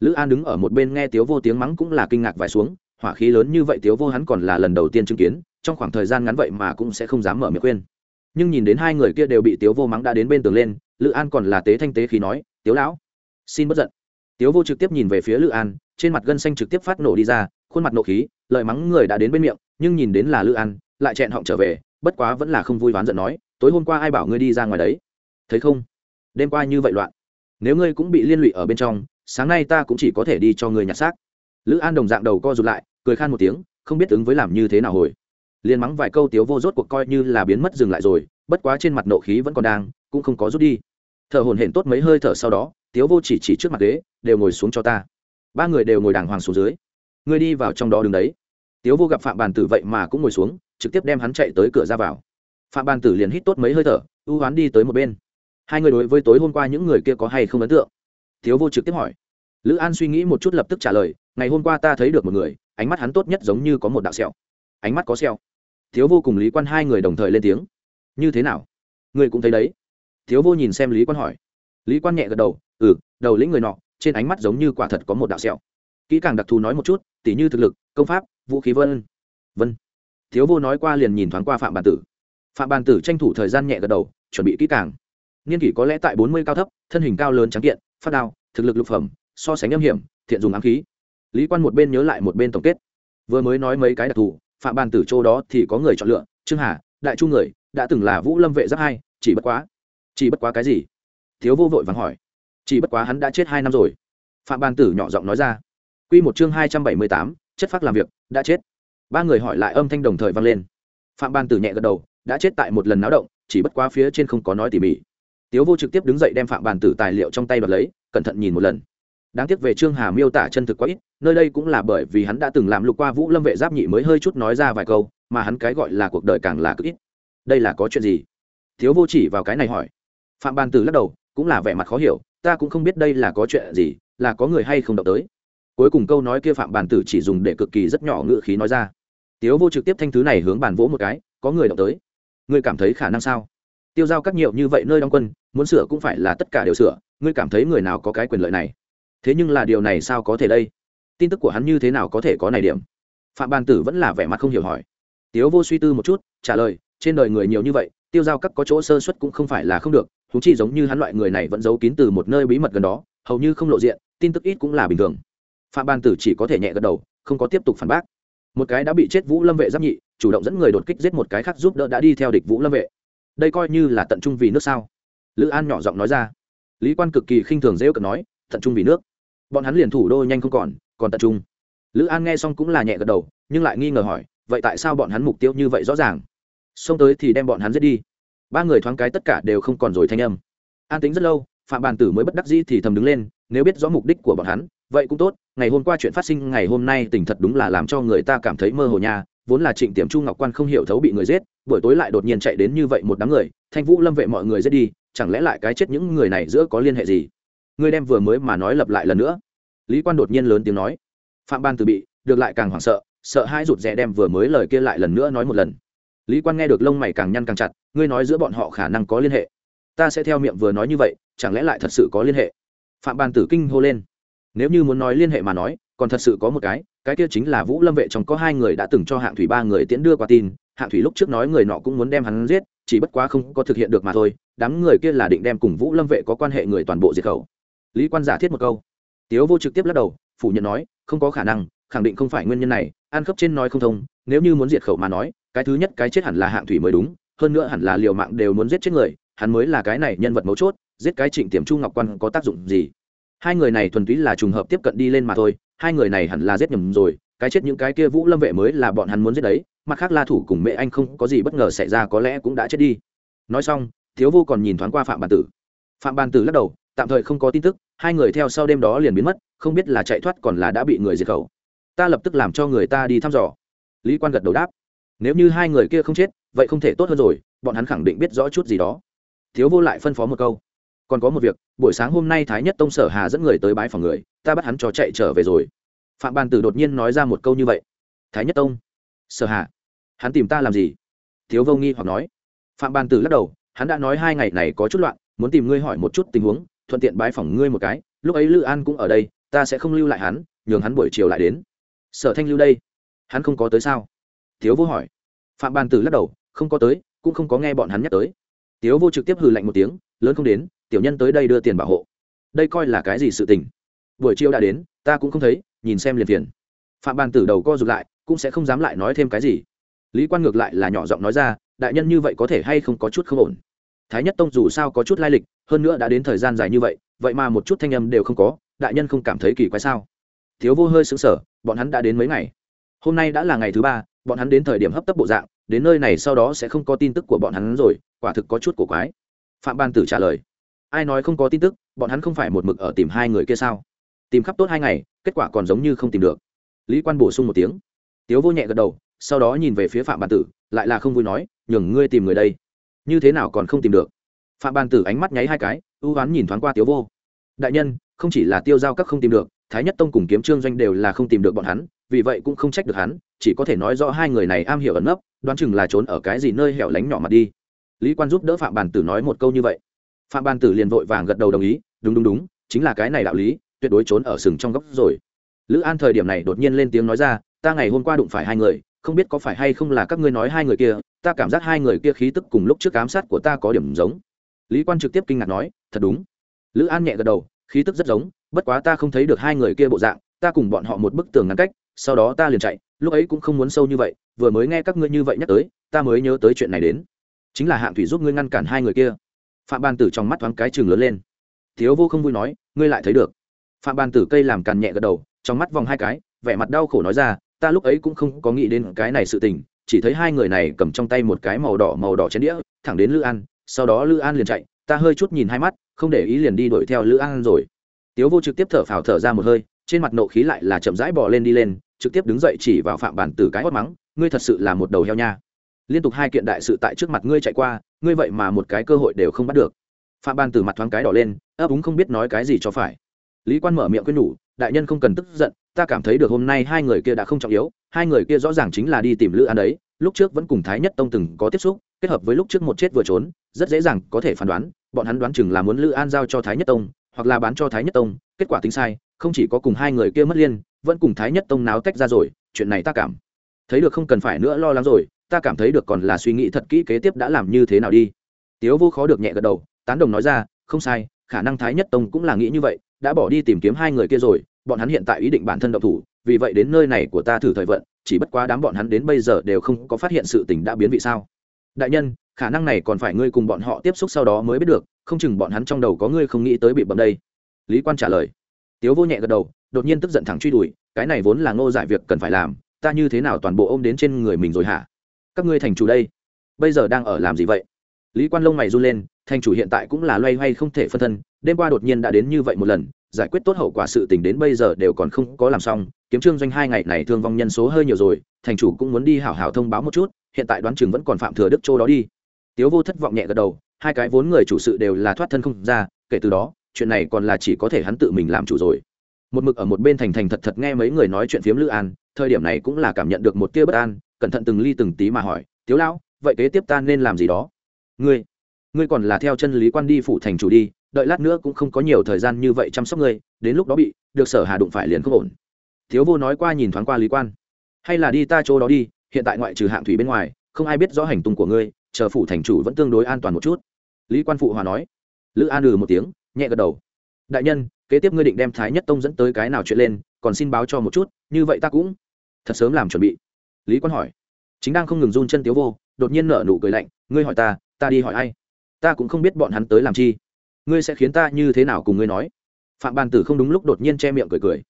[SPEAKER 1] Lữ an đứng ở một bên nghe tiếu vô tiếng mắng cũng là kinh ngạc vài xuống, hỏa khí lớn như vậy tiếu vô hắn còn là lần đầu tiên chứng kiến, trong khoảng thời gian ngắn vậy mà cũng sẽ không dám mở miệng khuyên. Nhưng nhìn đến hai người kia đều bị tiếu vô mắng đã đến bên tường lên lữ an còn là tế thanh tế khí nói, tiếu lão, xin bất giận. Tiếu vô trực tiếp nhìn về phía lữ an, trên mặt gân xanh trực tiếp phát nổ đi ra, khuôn mặt nộ khí lợi mắng người đã đến bên miệng, nhưng nhìn đến là lữ an, lại chẹn họng trở về, bất quá vẫn là không vui ván giận nói, tối hôm qua ai bảo ngươi đi ra ngoài đấy? Thấy không? Đêm qua như vậy loạn. Nếu ngươi cũng bị liên lụy ở bên trong, sáng nay ta cũng chỉ có thể đi cho ngươi nhặt xác. Lữ an đồng dạng đầu co rụt lại, cười khan một tiếng, không biết ứng với làm như thế nào hồi. Liền mắng vài câu tiếu vô rốt cuộc coi như là biến mất dừng lại rồi, bất quá trên mặt nộ khí vẫn còn đang, cũng không có rút đi thở hồn hển tốt mấy hơi thở sau đó, tiếu vô chỉ chỉ trước mặt ghế, đều ngồi xuống cho ta. Ba người đều ngồi đàng hoàng xuống dưới. Ngươi đi vào trong đó đứng đấy. Tiếu vô gặp phạm bàn tử vậy mà cũng ngồi xuống, trực tiếp đem hắn chạy tới cửa ra vào. Phạm bàn tử liền hít tốt mấy hơi thở, ưu hoán đi tới một bên. Hai người đối với tối hôm qua những người kia có hay không ấn tượng? Tiếu vô trực tiếp hỏi. Lữ an suy nghĩ một chút lập tức trả lời, ngày hôm qua ta thấy được một người, ánh mắt hắn tốt nhất giống như có một đạo sẹo. Ánh mắt có sẹo? Thiếu vô cùng lý quan hai người đồng thời lên tiếng. Như thế nào? Người cũng thấy đấy thiếu vô nhìn xem lý quan hỏi. Lý quan nhẹ gật đầu ừ đầu lĩnh người nọ, trên ánh mắt giống như quả thật có một đạo sẹo. Kỹ càng đặc thù nói một chút, tỉ như thực lực, công pháp, vũ khí vân. Vân. Thiếu vô nói qua liền nhìn thoáng qua phạm bàn tử. Phạm bàn tử tranh thủ thời gian nhẹ gật đầu, chuẩn bị kỹ càng. Niên kỷ có lẽ tại bốn mươi cao thấp, thân hình cao lớn trắng kiện, phát đao, thực lực lục phẩm, so sánh âm hiểm, thiện dùng ám khí. Lý quan một bên nhớ lại một bên tổng kết. Vừa mới nói mấy cái đặc thù, phạm bàn tử châu đó thì có người chọn lựa, trương hà, đại chu người, đã từng là vũ lâm vệ giáp hai, chỉ bất quá chỉ bất quá cái gì? Thiếu vô vội vàng hỏi. Chỉ bất quá hắn đã chết hai năm rồi. Phạm ban tử nhỏ giọng nói ra. Q một chương hai trăm bảy mươi tám, chất phác làm việc, đã chết. Ba người hỏi lại âm thanh đồng thời vang lên. Phạm ban tử nhẹ gật đầu, đã chết tại một lần náo động, chỉ bất quá phía trên không có nói tỉ mỉ. Tiếu vô trực tiếp đứng dậy đem phạm bàn tử tài liệu trong tay bật lấy, cẩn thận nhìn một lần. Đáng tiếc về trương hà miêu tả chân thực quá ít, nơi đây cũng là bởi vì hắn đã từng làm lục qua vũ lâm vệ giáp nhị mới hơi chút nói ra vài câu, mà hắn cái gọi là cuộc đời càng là cực ít. Đây là có chuyện gì? Thiếu vô chỉ vào cái này hỏi phạm Ban tử lắc đầu, cũng là vẻ mặt khó hiểu, ta cũng không biết đây là có chuyện gì, là có người hay không động tới. Cuối cùng câu nói kia phạm bàn tử chỉ dùng để cực kỳ rất nhỏ ngự khí nói ra. Tiếu vô trực tiếp thanh thứ này hướng bàn vỗ một cái, có người động tới. Ngươi cảm thấy khả năng sao? Tiêu giao các nhiều như vậy nơi đóng quân, muốn sửa cũng phải là tất cả đều sửa, ngươi cảm thấy người nào có cái quyền lợi này? Thế nhưng là điều này sao có thể đây? Tin tức của hắn như thế nào có thể có này điểm? Phạm bàn tử vẫn là vẻ mặt không hiểu hỏi. Tiếu vô suy tư một chút, trả lời, trên đời người nhiều như vậy, tiêu giao các có chỗ sơ xuất cũng không phải là không được thú chi giống như hắn loại người này vẫn giấu kín từ một nơi bí mật gần đó, hầu như không lộ diện, tin tức ít cũng là bình thường. Phạm Ban tử chỉ có thể nhẹ gật đầu, không có tiếp tục phản bác. Một cái đã bị chết vũ lâm vệ giáp nhị, chủ động dẫn người đột kích giết một cái khác giúp đỡ đã đi theo địch vũ lâm vệ. Đây coi như là tận trung vì nước sao? Lữ an nhỏ giọng nói ra. Lý quan cực kỳ khinh thường dễ cợt nói, tận trung vì nước. Bọn hắn liền thủ đô nhanh không còn còn tận trung. Lữ an nghe xong cũng là nhẹ gật đầu, nhưng lại nghi ngờ hỏi, vậy tại sao bọn hắn mục tiêu như vậy rõ ràng? Xông tới thì đem bọn hắn giết đi ba người thoáng cái tất cả đều không còn rồi thanh âm. An tính rất lâu, phạm bàn tử mới bất đắc dĩ thì thầm đứng lên, nếu biết rõ mục đích của bọn hắn, vậy cũng tốt, ngày hôm qua chuyện phát sinh, ngày hôm nay tình thật đúng là làm cho người ta cảm thấy mơ hồ nhà vốn là trịnh tiệm chu ngọc quan không hiểu thấu bị người giết, buổi tối lại đột nhiên chạy đến như vậy một đám người, thanh vũ, lâm vệ mọi người giết đi, chẳng lẽ lại cái chết những người này giữa có liên hệ gì? Ngươi đem vừa mới mà nói lặp lại lần nữa. Lý quan đột nhiên lớn tiếng nói. Phạm ban từ bị, được lại càng hoảng sợ sợ hai rụt rè đem vừa mới lời kia lại lần nữa nói một lần lý quan nghe được lông mày càng nhăn càng chặt, ngươi nói giữa bọn họ khả năng có liên hệ. Ta sẽ theo miệng vừa nói như vậy, chẳng lẽ lại thật sự có liên hệ? Phạm ban tử kinh hô lên. Nếu như muốn nói liên hệ mà nói, còn thật sự có một cái cái kia chính là vũ lâm vệ trong có hai người đã từng cho hạng thủy ba người tiễn đưa qua tin, hạng thủy lúc trước nói người nọ cũng muốn đem hắn giết, chỉ bất quá không có thực hiện được mà thôi, đám người kia là định đem cùng vũ lâm vệ có quan hệ người toàn bộ diệt khẩu. Lý quan giả thiết một câu. Tiếu vô trực tiếp lắc đầu, phủ nhận nói, không có khả năng, khẳng định không phải nguyên nhân này an khớp trên nói không thông, nếu như muốn diệt khẩu mà nói cái thứ nhất cái chết hẳn là hạng thủy mới đúng, hơn nữa hẳn là liều mạng đều muốn giết chết người, hắn mới là cái này nhân vật mấu chốt, giết cái trịnh tiềm chu ngọc quan có tác dụng gì? Hai người này thuần túy là trùng hợp tiếp cận đi lên mà thôi, hai người này hẳn là giết nhầm rồi, cái chết những cái kia vũ lâm vệ mới là bọn hắn muốn giết đấy, mặt khác la thủ cùng mẹ anh không có gì bất ngờ xảy ra có lẽ cũng đã chết đi. Nói xong, thiếu vô còn nhìn thoáng qua phạm bàn tử. Phạm bàn tử lắc đầu, tạm thời không có tin tức, hai người theo sau đêm đó liền biến mất, không biết là chạy thoát còn là đã bị người diệt khẩu. Ta lập tức làm cho người ta đi thăm dò. Lý quan gật đầu đáp nếu như hai người kia không chết, vậy không thể tốt hơn rồi, bọn hắn khẳng định biết rõ chút gì đó. Thiếu vô lại phân phó một câu. Còn có một việc, buổi sáng hôm nay thái nhất tông sở hà dẫn người tới bái phòng người, ta bắt hắn cho chạy trở về rồi. Phạm bàn tử đột nhiên nói ra một câu như vậy. Thái nhất tông? Sở hà? Hắn tìm ta làm gì? Thiếu vô nghi hoặc nói. Phạm bàn tử lắc đầu, hắn đã nói hai ngày này có chút loạn, muốn tìm ngươi hỏi một chút tình huống, thuận tiện bái phỏng ngươi một cái, lúc ấy lữ an cũng ở đây, ta sẽ không lưu lại hắn, nhường hắn buổi chiều lại đến. Sở thanh lưu đây. Hắn không có tới sao? Thiếu vô hỏi. Phạm bàn tử lắc đầu, không có tới, cũng không có nghe bọn hắn nhắc tới. Tiếu vô trực tiếp hừ lạnh một tiếng, lớn không đến, tiểu nhân tới đây đưa tiền bảo hộ. Đây coi là cái gì sự tình? Buổi chiều đã đến, ta cũng không thấy, nhìn xem liền tiền phạm bàn tử đầu co rụt lại, cũng sẽ không dám lại nói thêm cái gì. Lý quan ngược lại là nhỏ giọng nói ra, đại nhân như vậy có thể hay không có chút không ổn? Thái nhất tông dù sao có chút lai lịch, hơn nữa đã đến thời gian dài như vậy vậy mà một chút thanh âm đều không có, đại nhân không cảm thấy kỳ quái sao? Thiếu vô hơi xứng sở bọn hắn đã đến mấy ngày? Hôm nay đã là ngày thứ ba bọn hắn đến thời điểm hấp tấp bộ dạng, đến nơi này sau đó sẽ không có tin tức của bọn hắn rồi, quả thực có chút cổ quái. Phạm ban tử trả lời, ai nói không có tin tức, bọn hắn không phải một mực ở tìm hai người kia sao? Tìm khắp tốt hai ngày, kết quả còn giống như không tìm được. Lý quan bổ sung một tiếng. Tiếu vô nhẹ gật đầu, sau đó nhìn về phía phạm ban tử, lại là không vui nói, nhường ngươi tìm người đây. Như thế nào còn không tìm được? Phạm ban tử ánh mắt nháy hai cái, ưu oán nhìn thoáng qua tiếu vô. Đại nhân, không chỉ là tiêu giao các không tìm được, thái nhất tông cùng kiếm trương doanh đều là không tìm được bọn hắn vì vậy cũng không trách được hắn, chỉ có thể nói rõ hai người này am hiểu ẩn nấp, đoán chừng là trốn ở cái gì nơi hẻo lánh nhỏ mặt đi. Lý quan giúp đỡ phạm bàn tử nói một câu như vậy. Phạm bàn tử liền vội vàng gật đầu đồng ý, đúng đúng đúng, chính là cái này đạo lý, tuyệt đối trốn ở sừng trong góc rồi. Lữ an thời điểm này đột nhiên lên tiếng nói ra, ta ngày hôm qua đụng phải hai người, không biết có phải hay không là các ngươi nói hai người kia, ta cảm giác hai người kia khí tức cùng lúc trước ám sát của ta có điểm giống. Lý quan trực tiếp kinh ngạc nói, thật đúng. Lữ an nhẹ gật đầu, khí tức rất giống, bất quá ta không thấy được hai người kia bộ dạng, ta cùng bọn họ một bức tường ngăn cách sau đó ta liền chạy, lúc ấy cũng không muốn sâu như vậy, vừa mới nghe các ngươi như vậy nhắc tới, ta mới nhớ tới chuyện này đến. Chính là hạng thủy giúp ngươi ngăn cản hai người kia. Phạm ban tử trong mắt thoáng cái chừng lớn lên. Thiếu vô không vui nói, ngươi lại thấy được. Phạm ban tử cây làm càn nhẹ gật đầu, trong mắt vòng hai cái, vẻ mặt đau khổ nói ra, ta lúc ấy cũng không có nghĩ đến cái này sự tình, chỉ thấy hai người này cầm trong tay một cái màu đỏ màu đỏ chén đĩa, thẳng đến lữ an, sau đó lữ an liền chạy, ta hơi chút nhìn hai mắt, không để ý liền đi đuổi theo lữ an rồi. Tiếu vô trực tiếp thở phào thở ra một hơi trên mặt nộ khí lại là chậm rãi bò lên đi lên, trực tiếp đứng dậy chỉ vào phạm bản tử cái hót mắng, ngươi thật sự là một đầu heo nha. Liên tục hai kiện đại sự tại trước mặt ngươi chạy qua, ngươi vậy mà một cái cơ hội đều không bắt được. Phạm ban tử mặt thoáng cái đỏ lên, ấp úng không biết nói cái gì cho phải. Lý quan mở miệng quên nhủ, đại nhân không cần tức giận, ta cảm thấy được hôm nay hai người kia đã không trọng yếu, hai người kia rõ ràng chính là đi tìm lữ an đấy, lúc trước vẫn cùng thái nhất tông từng có tiếp xúc, kết hợp với lúc trước một chết vừa trốn, rất dễ dàng có thể phán đoán, bọn hắn đoán chừng là muốn lữ an giao cho thái nhất tông, hoặc là bán cho thái nhất tông, kết quả tính sai không chỉ có cùng hai người kia mất liên, vẫn cùng thái nhất tông náo tách ra rồi, chuyện này ta cảm thấy được không cần phải nữa lo lắng rồi, ta cảm thấy được còn là suy nghĩ thật kỹ kế tiếp đã làm như thế nào đi. Tiếu vô khó được nhẹ gật đầu, tán đồng nói ra, không sai, khả năng thái nhất tông cũng là nghĩ như vậy, đã bỏ đi tìm kiếm hai người kia rồi, bọn hắn hiện tại ý định bản thân độc thủ, vì vậy đến nơi này của ta thử thời vận, chỉ bất quá đám bọn hắn đến bây giờ đều không có phát hiện sự tình đã biến vị sao. Đại nhân, khả năng này còn phải ngươi cùng bọn họ tiếp xúc sau đó mới biết được, không chừng bọn hắn trong đầu có ngươi không nghĩ tới bị bầm đây. Lý quan trả lời tiếu vô nhẹ gật đầu, đột nhiên tức giận thẳng truy đuổi, cái này vốn là ngô giải việc cần phải làm, ta như thế nào toàn bộ ôm đến trên người mình rồi hả? Các ngươi thành chủ đây, bây giờ đang ở làm gì vậy? Lý quan lông mày run lên, thành chủ hiện tại cũng là loay hoay không thể phân thân, đêm qua đột nhiên đã đến như vậy một lần, giải quyết tốt hậu quả sự tình đến bây giờ đều còn không có làm xong, kiếm trương doanh hai ngày này thương vong nhân số hơi nhiều rồi, thành chủ cũng muốn đi hảo hảo thông báo một chút, hiện tại đoán chừng vẫn còn phạm thừa đức châu đó đi. Tiếu vô thất vọng nhẹ gật đầu, hai cái vốn người chủ sự đều là thoát thân không ra, kể từ đó chuyện này còn là chỉ có thể hắn tự mình làm chủ rồi. Một mực ở một bên thành thành thật thật nghe mấy người nói chuyện phiếm lữ an, thời điểm này cũng là cảm nhận được một tia bất an, cẩn thận từng ly từng tí mà hỏi, tiếu lão, vậy kế tiếp ta nên làm gì đó? Ngươi ngươi còn là theo chân lý quan đi phủ thành chủ đi, đợi lát nữa cũng không có nhiều thời gian như vậy chăm sóc ngươi, đến lúc đó bị, được sở hà đụng phải liền không ổn. Thiếu vô nói qua nhìn thoáng qua lý quan. Hay là đi ta chỗ đó đi, hiện tại ngoại trừ hạng thủy bên ngoài, không ai biết rõ hành tung của ngươi, chờ phủ thành chủ vẫn tương đối an toàn một chút. Lý quan phụ hòa nói. Lữ an ừ một tiếng nhẹ gật đầu. Đại nhân, kế tiếp ngươi định đem thái nhất tông dẫn tới cái nào chuyện lên, còn xin báo cho một chút, như vậy ta cũng thật sớm làm chuẩn bị. Lý quan hỏi. Chính đang không ngừng run chân tiếu vô, đột nhiên nở nụ cười lạnh, ngươi hỏi ta ta đi hỏi ai? Ta cũng không biết bọn hắn tới làm chi. Ngươi sẽ khiến ta như thế nào cùng ngươi nói? Phạm bàn tử không đúng lúc đột nhiên che miệng cười cười.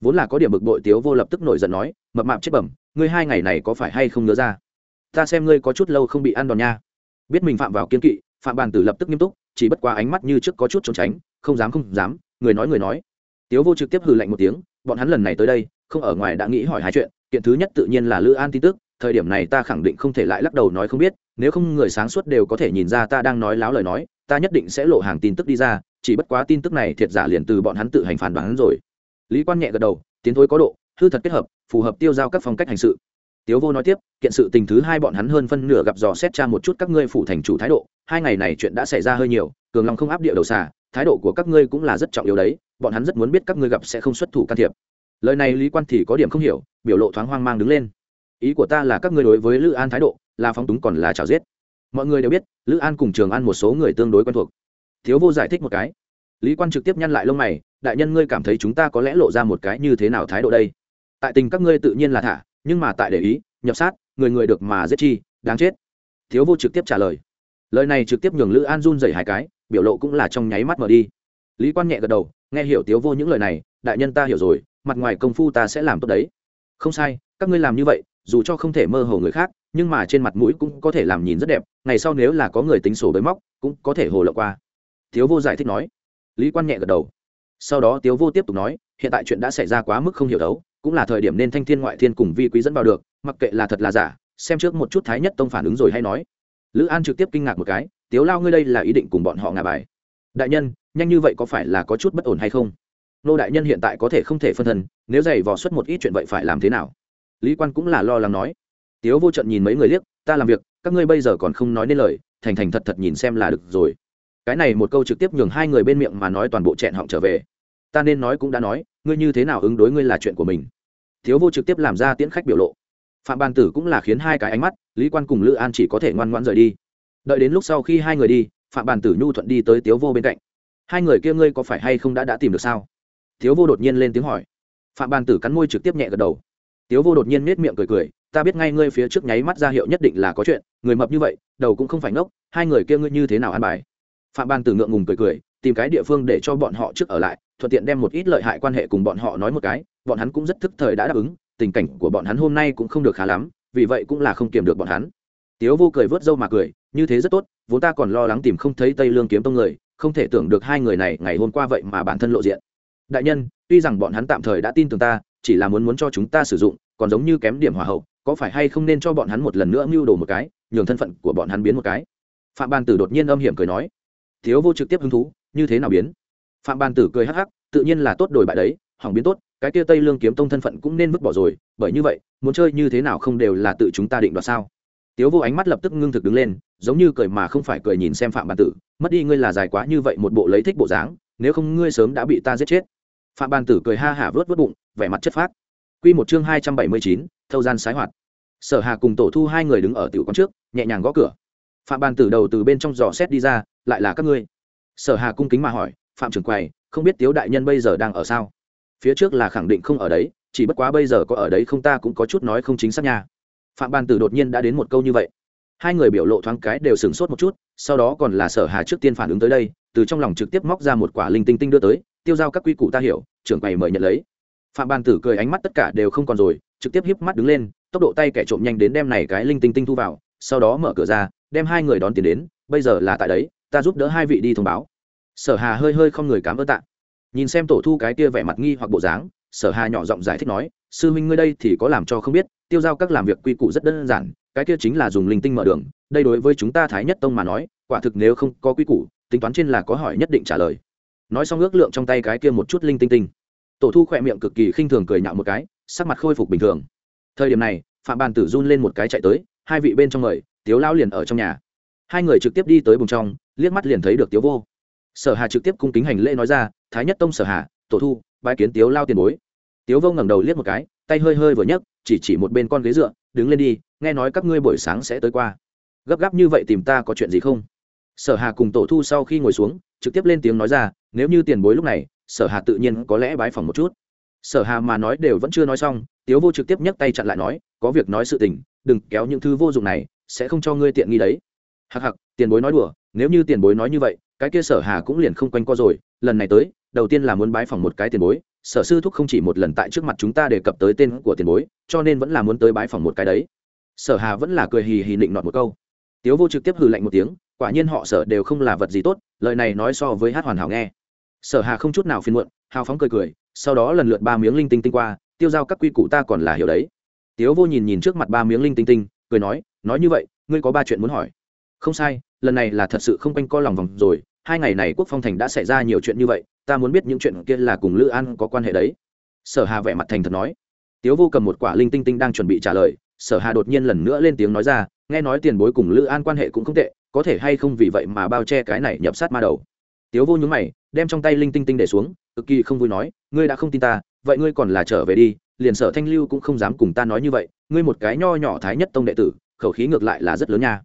[SPEAKER 1] Vốn là có điểm bực bội tiếu vô lập tức nổi giận nói, mập mạp chết bẩm, ngươi hai ngày này có phải hay không nhớ ra ta xem ngươi có chút lâu không bị ăn đòn nha. Biết mình phạm vào kiên kỵ, phạm bàn tử lập tức nghiêm túc chỉ bất quá ánh mắt như trước có chút trốn tránh, không dám không dám, người nói người nói. Tiếu vô trực tiếp hừ lạnh một tiếng, bọn hắn lần này tới đây, không ở ngoài đã nghĩ hỏi hai chuyện, kiện thứ nhất tự nhiên là lữ an tin tức, thời điểm này ta khẳng định không thể lại lắc đầu nói không biết, nếu không người sáng suốt đều có thể nhìn ra ta đang nói láo lời nói, ta nhất định sẽ lộ hàng tin tức đi ra, chỉ bất quá tin tức này thiệt giả liền từ bọn hắn tự hành phản đoán rồi. Lý quan nhẹ gật đầu, tiến thối có độ, hư thật kết hợp, phù hợp tiêu giao các phong cách hành sự tiếu vô nói tiếp, kiện sự tình thứ hai bọn hắn hơn phân nửa gặp dò xét cha một chút các ngươi phủ thành chủ thái độ, hai ngày này chuyện đã xảy ra hơi nhiều, cường long không áp địa đầu xà, thái độ của các ngươi cũng là rất trọng yếu đấy, bọn hắn rất muốn biết các ngươi gặp sẽ không xuất thủ can thiệp. Lời này lý quan thì có điểm không hiểu, biểu lộ thoáng hoang mang đứng lên. Ý của ta là các ngươi đối với lữ an thái độ, là phóng túng còn là chảo giết. Mọi người đều biết, lữ an cùng trường an một số người tương đối quen thuộc. Thiếu vô giải thích một cái. Lý quan trực tiếp nhăn lại lông mày, đại nhân ngươi cảm thấy chúng ta có lẽ lộ ra một cái như thế nào thái độ đây? Tại tình các ngươi tự nhiên là thả nhưng mà tại để ý, nhập sát, người người được mà giết chi, đáng chết. Thiếu vô trực tiếp trả lời. Lời này trực tiếp nhường lữ an run dày hai cái, biểu lộ cũng là trong nháy mắt mở đi. Lý quan nhẹ gật đầu, nghe hiểu tiếu vô những lời này, đại nhân ta hiểu rồi, mặt ngoài công phu ta sẽ làm tốt đấy. Không sai, các ngươi làm như vậy, dù cho không thể mơ hồ người khác, nhưng mà trên mặt mũi cũng có thể làm nhìn rất đẹp, ngày sau nếu là có người tính sổ bới móc, cũng có thể hồ lộ qua. Thiếu vô giải thích nói. Lý quan nhẹ gật đầu. Sau đó tiếu vô tiếp tục nói, hiện tại chuyện đã xảy ra quá mức không hiểu đấu cũng là thời điểm nên thanh thiên ngoại thiên cùng vi quý dẫn vào được, mặc kệ là thật là giả, xem trước một chút thái nhất tông phản ứng rồi hay nói. Lữ an trực tiếp kinh ngạc một cái, tiếu lao ngươi đây là ý định cùng bọn họ ngả bài? Đại nhân, nhanh như vậy có phải là có chút bất ổn hay không? Nô đại nhân hiện tại có thể không thể phân thân, nếu giày vò xuất một ít chuyện vậy phải làm thế nào? Lý quan cũng là lo lắng nói. Tiếu vô trận nhìn mấy người liếc, ta làm việc, các ngươi bây giờ còn không nói nên lời, thành thành thật thật nhìn xem là được rồi. Cái này một câu trực tiếp nhường hai người bên miệng mà nói toàn bộ chẹn họng trở về. Ta nên nói cũng đã nói ngươi như thế nào ứng đối ngươi là chuyện của mình? Thiếu vô trực tiếp làm ra tiễn khách biểu lộ. Phạm ban tử cũng là khiến hai cái ánh mắt, lý quan cùng lữ an chỉ có thể ngoan ngoãn rời đi. Đợi đến lúc sau khi hai người đi, phạm bàn tử nhu thuận đi tới tiếu vô bên cạnh. Hai người kia ngươi có phải hay không đã đã tìm được sao? Tiếu vô đột nhiên lên tiếng hỏi. Phạm bàn tử cắn môi trực tiếp nhẹ gật đầu. Tiếu vô đột nhiên nết miệng cười cười, ta biết ngay ngươi phía trước nháy mắt ra hiệu nhất định là có chuyện, người mập như vậy, đầu cũng không phải ngốc, hai người kia ngươi như thế nào ăn bài? Phạm bàn tử ngượng ngùng cười cười, tìm cái địa phương để cho bọn họ trước ở lại thuận tiện đem một ít lợi hại quan hệ cùng bọn họ nói một cái, bọn hắn cũng rất thức thời đã đáp ứng, tình cảnh của bọn hắn hôm nay cũng không được khá lắm, vì vậy cũng là không kiềm được bọn hắn. Tiếu vô cười vớt râu mà cười, như thế rất tốt, vốn ta còn lo lắng tìm không thấy tây lương kiếm tông người, không thể tưởng được hai người này ngày hôm qua vậy mà bản thân lộ diện. Đại nhân, tuy rằng bọn hắn tạm thời đã tin tưởng ta, chỉ là muốn muốn cho chúng ta sử dụng, còn giống như kém điểm hòa hậu, có phải hay không nên cho bọn hắn một lần nữa mưu đồ một cái, nhường thân phận của bọn hắn biến một cái? Phạm ban tử đột nhiên âm hiểm cười nói. Thiếu vô trực tiếp hứng thú, như thế nào biến? Phạm ban tử cười hắc hắc, tự nhiên là tốt đổi bại đấy, hỏng biến tốt, cái kia tây lương kiếm tông thân phận cũng nên vứt bỏ rồi, bởi như vậy, muốn chơi như thế nào không đều là tự chúng ta định đoạt sao? Tiếu vô ánh mắt lập tức ngưng thực đứng lên, giống như cười mà không phải cười nhìn xem phạm bàn tử, mất đi ngươi là dài quá như vậy một bộ lấy thích bộ dáng, nếu không ngươi sớm đã bị ta giết chết. Phạm bàn tử cười ha hả vớt vớt bụng, vẻ mặt chất phát q một chương hai trăm bảy mươi chín, thâu gian sái hoạt. Sở hà cùng tổ thu hai người đứng ở tiểu quán trước, nhẹ nhàng gõ cửa. Phạm bàn tử đầu từ bên trong giò xét đi ra, lại là các ngươi? Sở hà cung kính mà hỏi phạm trưởng quầy không biết tiếu đại nhân bây giờ đang ở sao? Phía trước là khẳng định không ở đấy, chỉ bất quá bây giờ có ở đấy không ta cũng có chút nói không chính xác nha. Phạm ban tử đột nhiên đã đến một câu như vậy. Hai người biểu lộ thoáng cái đều sửng sốt một chút, sau đó còn là sở hà trước tiên phản ứng tới đây, từ trong lòng trực tiếp móc ra một quả linh tinh tinh đưa tới, tiêu giao các quy củ ta hiểu, trưởng quầy mời nhận lấy. Phạm ban tử cười ánh mắt tất cả đều không còn rồi, trực tiếp híp mắt đứng lên, tốc độ tay kẻ trộm nhanh đến đem này cái linh tinh tinh thu vào, sau đó mở cửa ra, đem hai người đón tiền đến, bây giờ là tại đấy, ta giúp đỡ hai vị đi thông báo sở hà hơi hơi không người cám ơn tạ. Nhìn xem tổ thu cái kia vẻ mặt nghi hoặc bộ dáng, sở hà nhỏ giọng giải thích nói, sư huynh ngươi đây thì có làm cho không biết, tiêu giao các làm việc quy củ rất đơn giản, cái kia chính là dùng linh tinh mở đường, đây đối với chúng ta thái nhất tông mà nói, quả thực nếu không có quy củ, tính toán trên là có hỏi nhất định trả lời. Nói xong ước lượng trong tay cái kia một chút linh tinh tinh. Tổ thu khỏe miệng cực kỳ khinh thường cười nhạo một cái, sắc mặt khôi phục bình thường. Thời điểm này, phạm bàn tử run lên một cái chạy tới, hai vị bên trong mời, tiếu lao liền ở trong nhà. Hai người trực tiếp đi tới bùng trong, liếc mắt liền thấy được tiếu vô sở hà trực tiếp cung kính hành lễ nói ra, thái nhất tông sở hà, tổ thu bãi kiến tiếu lao tiền bối. Tiếu vô ngẩng đầu liếc một cái, tay hơi hơi vừa nhấc, chỉ chỉ một bên con ghế dựa, đứng lên đi, nghe nói các ngươi buổi sáng sẽ tới qua. Gấp gáp như vậy tìm ta có chuyện gì không? Sở hà cùng tổ thu sau khi ngồi xuống, trực tiếp lên tiếng nói ra, nếu như tiền bối lúc này, sở hà tự nhiên có lẽ bái phòng một chút. Sở hà mà nói đều vẫn chưa nói xong, tiếu vô trực tiếp nhấc tay chặn lại nói, có việc nói sự tình, đừng kéo những thứ vô dụng này, sẽ không cho ngươi tiện nghi đấy. Hặc hặc tiền bối nói đùa nếu như tiền bối nói như vậy, cái kia sở hà cũng liền không quanh co rồi. Lần này tới, đầu tiên là muốn bái phòng một cái tiền bối. Sở sư thúc không chỉ một lần tại trước mặt chúng ta đề cập tới tên của tiền bối, cho nên vẫn là muốn tới bái phòng một cái đấy. Sở hà vẫn là cười hì hì định nọt một câu. Tiếu vô trực tiếp hừ lạnh một tiếng, quả nhiên họ sở đều không là vật gì tốt, lời này nói so với hát hoàn hảo nghe. Sở hà không chút nào phiền muộn, hào phóng cười cười, sau đó lần lượt ba miếng linh tinh tinh qua, tiêu giao các quy củ ta còn là hiểu đấy. Tiếu vô nhìn nhìn trước mặt ba miếng linh tinh tinh, cười nói nói như vậy, ngươi có ba chuyện muốn hỏi không sai, lần này là thật sự không quanh co lòng vòng rồi, hai ngày này quốc phong thành đã xảy ra nhiều chuyện như vậy, ta muốn biết những chuyện kia là cùng lữ an có quan hệ đấy. Sở hà vẻ mặt thành thật nói. Tiếu vô cầm một quả linh tinh tinh đang chuẩn bị trả lời, sở hà đột nhiên lần nữa lên tiếng nói ra, nghe nói tiền bối cùng lữ an quan hệ cũng không tệ, có thể hay không vì vậy mà bao che cái này nhập sát ma đầu. Tiếu vô nhúng mày, đem trong tay linh tinh tinh để xuống, cực kỳ không vui nói, ngươi đã không tin ta, vậy ngươi còn là trở về đi, liền sở thanh lưu cũng không dám cùng ta nói như vậy, ngươi một cái nho nhỏ thái nhất tông đệ tử, khẩu khí ngược lại là rất lớn nha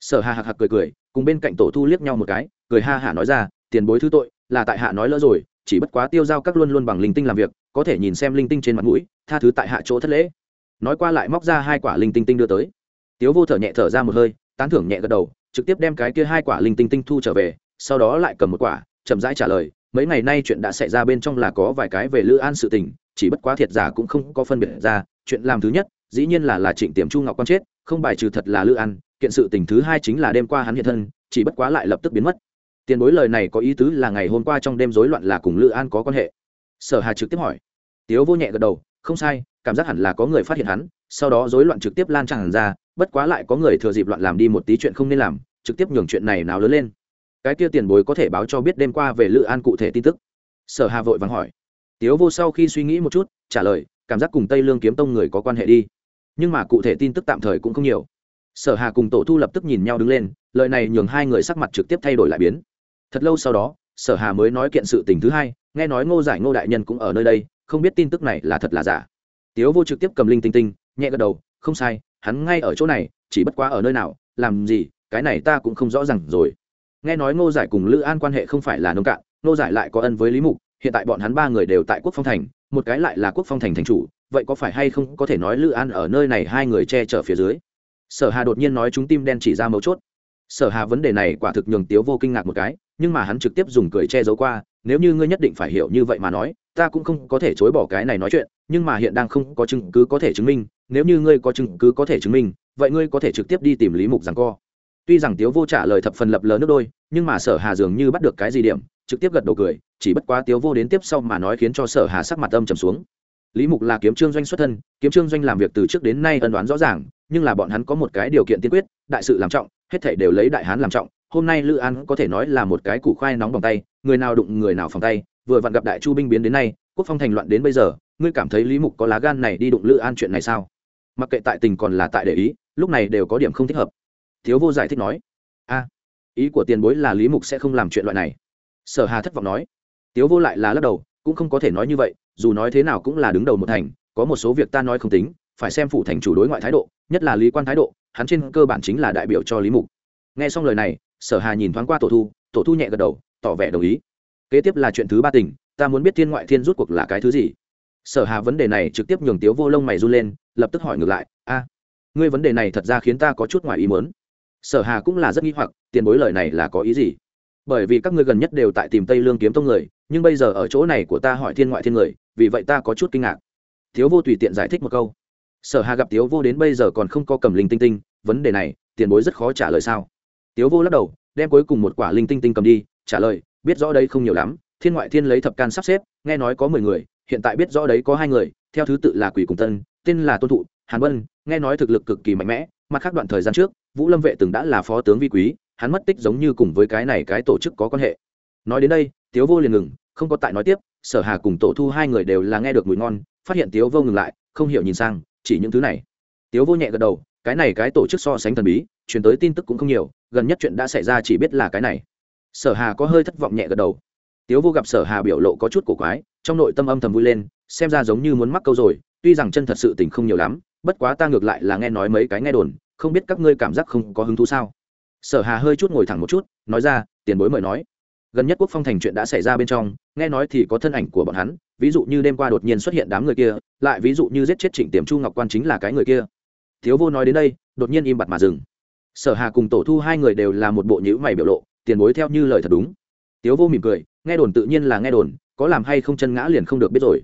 [SPEAKER 1] sở hà hạc hạc cười cười, cùng bên cạnh tổ thu liếc nhau một cái, cười ha hả nói ra, tiền bối thứ tội, là tại hạ nói lỡ rồi, chỉ bất quá tiêu giao các luôn luôn bằng linh tinh làm việc, có thể nhìn xem linh tinh trên mặt mũi, tha thứ tại hạ chỗ thất lễ. Nói qua lại móc ra hai quả linh tinh tinh đưa tới. Tiếu vô thở nhẹ thở ra một hơi, tán thưởng nhẹ gật đầu, trực tiếp đem cái kia hai quả linh tinh tinh thu trở về, sau đó lại cầm một quả, chậm rãi trả lời, mấy ngày nay chuyện đã xảy ra bên trong là có vài cái về lữ an sự tình, chỉ bất quá thiệt giả cũng không có phân biệt ra, chuyện làm thứ nhất, dĩ nhiên là là trịnh tiềm chu ngọc quan chết, không bài trừ thật là lữ an kiện sự tình thứ hai chính là đêm qua hắn hiện thân, chỉ bất quá lại lập tức biến mất. Tiền bối lời này có ý tứ là ngày hôm qua trong đêm rối loạn là cùng lữ an có quan hệ. Sở hà trực tiếp hỏi. Tiếu vô nhẹ gật đầu, không sai, cảm giác hẳn là có người phát hiện hắn, sau đó rối loạn trực tiếp lan tràn ra, bất quá lại có người thừa dịp loạn làm đi một tí chuyện không nên làm, trực tiếp nhường chuyện này nào lớn lên. Cái kia tiền bối có thể báo cho biết đêm qua về lữ an cụ thể tin tức? Sở hà vội vàng hỏi. Tiếu vô sau khi suy nghĩ một chút, trả lời, cảm giác cùng tây lương kiếm tông người có quan hệ đi. Nhưng mà cụ thể tin tức tạm thời cũng không nhiều sở hà cùng tổ thu lập tức nhìn nhau đứng lên, lời này nhường hai người sắc mặt trực tiếp thay đổi lại biến. Thật lâu sau đó, sở hà mới nói kiện sự tình thứ hai, nghe nói ngô giải ngô đại nhân cũng ở nơi đây, không biết tin tức này là thật là giả. Tiếu vô trực tiếp cầm linh tinh tinh, nhẹ gật đầu, không sai, hắn ngay ở chỗ này, chỉ bất quá ở nơi nào, làm gì, cái này ta cũng không rõ ràng rồi. Nghe nói ngô giải cùng lữ an quan hệ không phải là nông cạn, ngô giải lại có ân với lý mục, hiện tại bọn hắn ba người đều tại quốc phong thành, một cái lại là quốc phong thành thành chủ, vậy có phải hay không có thể nói lữ an ở nơi này hai người che chở phía dưới? Sở hà đột nhiên nói chúng tim đen chỉ ra mấu chốt. Sở hà vấn đề này quả thực nhường tiếu vô kinh ngạc một cái, nhưng mà hắn trực tiếp dùng cười che giấu qua, nếu như ngươi nhất định phải hiểu như vậy mà nói, ta cũng không có thể chối bỏ cái này nói chuyện, nhưng mà hiện đang không có chứng cứ có thể chứng minh, nếu như ngươi có chứng cứ có thể chứng minh, vậy ngươi có thể trực tiếp đi tìm lý mục rằng co. Tuy rằng tiếu vô trả lời thập phần lập lờ nước đôi, nhưng mà sở hà dường như bắt được cái gì điểm, trực tiếp gật đầu cười, chỉ bất quá tiếu vô đến tiếp sau mà nói khiến cho sở hà sắc mặt âm trầm xuống. Lý mục là kiếm trương doanh xuất thân, kiếm trương doanh làm việc từ trước đến nay ân đoán rõ ràng nhưng là bọn hắn có một cái điều kiện tiên quyết, đại sự làm trọng, hết thảy đều lấy đại hán làm trọng. Hôm nay lữ an có thể nói là một cái củ khoai nóng bằng tay, người nào đụng người nào phòng tay. Vừa vặn gặp đại chu binh biến đến nay, quốc phong thành loạn đến bây giờ, ngươi cảm thấy lý mục có lá gan này đi đụng lữ an chuyện này sao? Mặc kệ tại tình còn là tại để ý, lúc này đều có điểm không thích hợp. Thiếu vô giải thích nói, a, ý của tiền bối là lý mục sẽ không làm chuyện loại này. Sở hà thất vọng nói tiếu vô lại là lắc đầu, cũng không có thể nói như vậy, dù nói thế nào cũng là đứng đầu một thành, có một số việc ta nói không tính phải xem phủ thành chủ đối ngoại thái độ, nhất là lý quan thái độ, hắn trên cơ bản chính là đại biểu cho lý mục. Nghe xong lời này, sở hà nhìn thoáng qua tổ thu tổ thu nhẹ gật đầu, tỏ vẻ đồng ý. Kế tiếp là chuyện thứ ba tình, ta muốn biết thiên ngoại thiên rút cuộc là cái thứ gì? Sở hà vấn đề này trực tiếp nhường tiếu vô lông mày run lên, lập tức hỏi ngược lại, a, ngươi vấn đề này thật ra khiến ta có chút ngoài ý muốn. Sở hà cũng là rất nghi hoặc, tiền bối lời này là có ý gì? Bởi vì các ngươi gần nhất đều tại tìm tây lương kiếm tông người, nhưng bây giờ ở chỗ này của ta hỏi thiên ngoại thiên người, vì vậy ta có chút kinh ngạc. Thiếu vô tùy tiện giải thích một câu sở hà gặp tiếu vô đến bây giờ còn không có cầm linh tinh tinh, vấn đề này, tiền bối rất khó trả lời sao? Tiếu vô lắc đầu, đem cuối cùng một quả linh tinh tinh cầm đi, trả lời, biết rõ đây không nhiều lắm, thiên ngoại thiên lấy thập can sắp xếp, nghe nói có mười người, hiện tại biết rõ đấy có hai người, theo thứ tự là quỷ cùng tân, tên là tôn thụ, hàn vân, nghe nói thực lực cực kỳ mạnh mẽ mặt khác đoạn thời gian trước, vũ lâm vệ từng đã là phó tướng vi quý, hắn mất tích giống như cùng với cái này cái tổ chức có quan hệ. Nói đến đây, tiếu vô liền ngừng, không có tại nói tiếp, sở hà cùng tổ thu hai người đều là nghe được mùi ngon, phát hiện tiếu vô ngừng lại, không hiểu nhìn sang chỉ những thứ này. Tiếu vô nhẹ gật đầu, cái này cái tổ chức so sánh thần bí chuyển tới tin tức cũng không nhiều, gần nhất chuyện đã xảy ra chỉ biết là cái này. Sở hà có hơi thất vọng nhẹ gật đầu. Tiếu vô gặp sở hà biểu lộ có chút cổ quái, trong nội tâm âm thầm vui lên, xem ra giống như muốn mắc câu rồi, tuy rằng chân thật sự tình không nhiều lắm, bất quá ta ngược lại là nghe nói mấy cái nghe đồn, không biết các ngươi cảm giác không có hứng thú sao. Sở hà hơi chút ngồi thẳng một chút, nói ra, tiền bối mời nói. Gần nhất quốc phong thành chuyện đã xảy ra bên trong, nghe nói thì có thân ảnh của bọn hắn ví dụ như đêm qua đột nhiên xuất hiện đám người kia, lại ví dụ như giết chết trịnh tiềm chu ngọc quan chính là cái người kia. Thiếu vô nói đến đây, đột nhiên im bặt mà dừng. Sở hà cùng tổ thu hai người đều là một bộ nhữ mày biểu lộ, tiền bối theo như lời thật đúng. Tiếu vô mỉm cười, nghe đồn tự nhiên là nghe đồn, có làm hay không chân ngã liền không được biết rồi.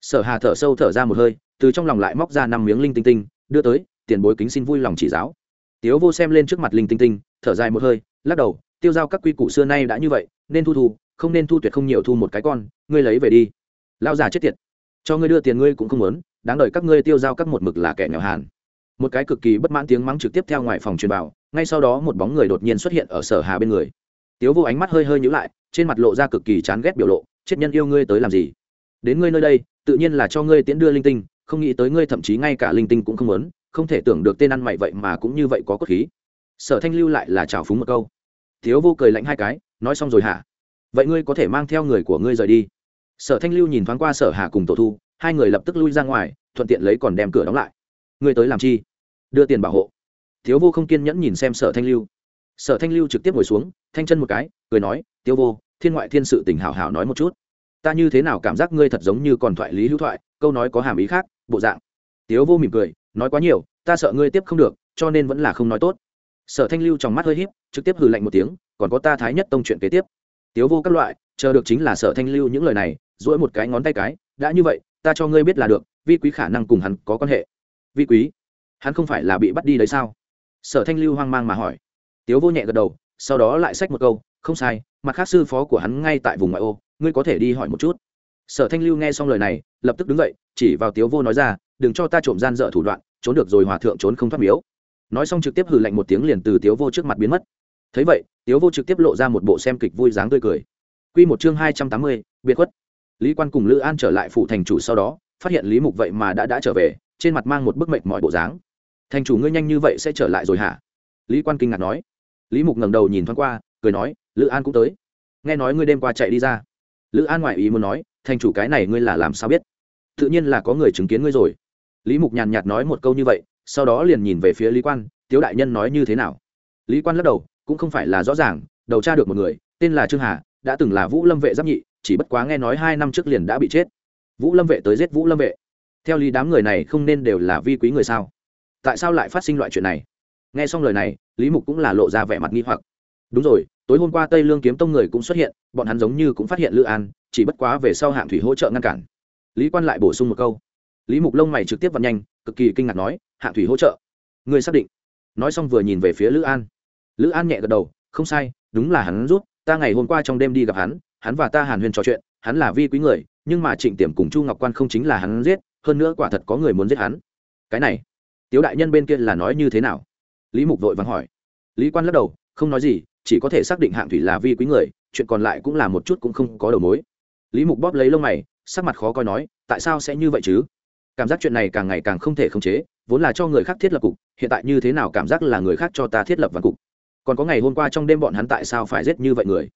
[SPEAKER 1] Sở hà thở sâu thở ra một hơi, từ trong lòng lại móc ra năm miếng linh tinh tinh, đưa tới, tiền bối kính xin vui lòng chỉ giáo. Tiếu vô xem lên trước mặt linh tinh tinh, thở dài một hơi, lắc đầu, tiêu giao các quy củ xưa nay đã như vậy, nên thu thu, không nên thu tuyệt không nhiều thu một cái con, ngươi lấy về đi lao già chết tiệt, cho ngươi đưa tiền ngươi cũng không muốn, đáng đợi các ngươi tiêu giao các một mực là kẻ nghèo hàn. Một cái cực kỳ bất mãn tiếng mắng trực tiếp theo ngoài phòng truyền bảo ngay sau đó một bóng người đột nhiên xuất hiện ở sở hà bên người. Tiếu vô ánh mắt hơi hơi nhíu lại, trên mặt lộ ra cực kỳ chán ghét biểu lộ, chết nhân yêu ngươi tới làm gì? Đến ngươi nơi đây, tự nhiên là cho ngươi tiễn đưa linh tinh, không nghĩ tới ngươi thậm chí ngay cả linh tinh cũng không muốn, không thể tưởng được tên ăn mày vậy mà cũng như vậy có cốt khí. Sở thanh lưu lại là trào phúng một câu. Thiếu vô cười lạnh hai cái, nói xong rồi hả? Vậy ngươi có thể mang theo người của ngươi rời đi sở thanh lưu nhìn thoáng qua sở hà cùng tổ thu, hai người lập tức lui ra ngoài, thuận tiện lấy còn đem cửa đóng lại. Ngươi tới làm chi? Đưa tiền bảo hộ. Thiếu vô không kiên nhẫn nhìn xem sở thanh lưu. Sở thanh lưu trực tiếp ngồi xuống, thanh chân một cái, cười nói tiêu vô, thiên ngoại thiên sự tình hảo hảo nói một chút. Ta như thế nào cảm giác ngươi thật giống như còn thoại lý hữu thoại, câu nói có hàm ý khác, bộ dạng. Tiếu vô mỉm cười, nói quá nhiều, ta sợ ngươi tiếp không được, cho nên vẫn là không nói tốt. Sở thanh lưu trong mắt hơi h í p trực tiếp hừ lạnh một tiếng, còn có ta thái nhất tông chuyện kế tiếp. Tiếu vô các loại, chờ được chính là sở thanh lưu những lời này duỗi một cái ngón tay cái, đã như vậy, ta cho ngươi biết là được, vi quý khả năng cùng hắn có quan hệ. Vi quý? Hắn không phải là bị bắt đi đấy sao? Sở thanh lưu hoang mang mà hỏi. Tiếu vô nhẹ gật đầu, sau đó lại xách một câu, không sai, mặt khác sư phó của hắn ngay tại vùng ngoại ô, ngươi có thể đi hỏi một chút. Sở thanh lưu nghe xong lời này, lập tức đứng dậy, chỉ vào tiếu vô nói ra, đừng cho ta trộm gian dở thủ đoạn, trốn được rồi hòa thượng trốn không thoát miếu. Nói xong trực tiếp hừ lạnh một tiếng liền từ tiếu vô trước mặt biến mất. Thấy vậy, tiếu vô trực tiếp lộ ra một bộ xem kịch vui dáng tươi cười. Q một chương hai trăm tám mươi, biệt khuất lý quan cùng lữ an trở lại phủ thành chủ sau đó, phát hiện lý mục vậy mà đã đã trở về, trên mặt mang một bức mệnh mọi bộ dáng. Thành chủ ngươi nhanh như vậy sẽ trở lại rồi hả? Lý quan kinh ngạc nói. Lý mục ngẩng đầu nhìn thoáng qua, cười nói, lữ an cũng tới. Nghe nói ngươi đêm qua chạy đi ra. Lữ an ngoại ý muốn nói, thành chủ cái này ngươi là làm sao biết? Tự nhiên là có người chứng kiến ngươi rồi. Lý mục nhàn nhạt nói một câu như vậy, sau đó liền nhìn về phía lý quan, tiếu đại nhân nói như thế nào? Lý quan lắc đầu, cũng không phải là rõ ràng, đầu tra được một người, tên là trương hà, đã từng là vũ lâm vệ giáp nhị chỉ bất quá nghe nói hai năm trước liền đã bị chết. Vũ lâm vệ tới giết vũ lâm vệ. Theo lý đám người này không nên đều là vi quý người sao? Tại sao lại phát sinh loại chuyện này? Nghe xong lời này, lý mục cũng là lộ ra vẻ mặt nghi hoặc. Đúng rồi, tối hôm qua tây lương kiếm tông người cũng xuất hiện, bọn hắn giống như cũng phát hiện lữ an, chỉ bất quá về sau hạng thủy hỗ trợ ngăn cản. Lý quan lại bổ sung một câu. Lý mục lông mày trực tiếp vặn nhanh, cực kỳ kinh ngạc nói, hạng thủy hỗ trợ? Người xác định? Nói xong vừa nhìn về phía lữ an. Lữ an nhẹ gật đầu, không sai, đúng là hắn rút, ta ngày hôm qua trong đêm đi gặp hắn hắn và ta hàn huyên trò chuyện, hắn là vi quý người, nhưng mà trịnh tiềm cùng chu ngọc quan không chính là hắn giết, hơn nữa quả thật có người muốn giết hắn. Cái này, tiếu đại nhân bên kia là nói như thế nào? Lý mục vội vắng hỏi. Lý quan lắc đầu, không nói gì, chỉ có thể xác định hạng thủy là vi quý người, chuyện còn lại cũng là một chút cũng không có đầu mối. Lý mục bóp lấy lông mày, sắc mặt khó coi nói, tại sao sẽ như vậy chứ? Cảm giác chuyện này càng ngày càng không thể khống chế, vốn là cho người khác thiết lập cục, hiện tại như thế nào cảm giác là người khác cho ta thiết lập văn cục? Còn có ngày hôm qua trong đêm bọn hắn tại sao phải giết như vậy người?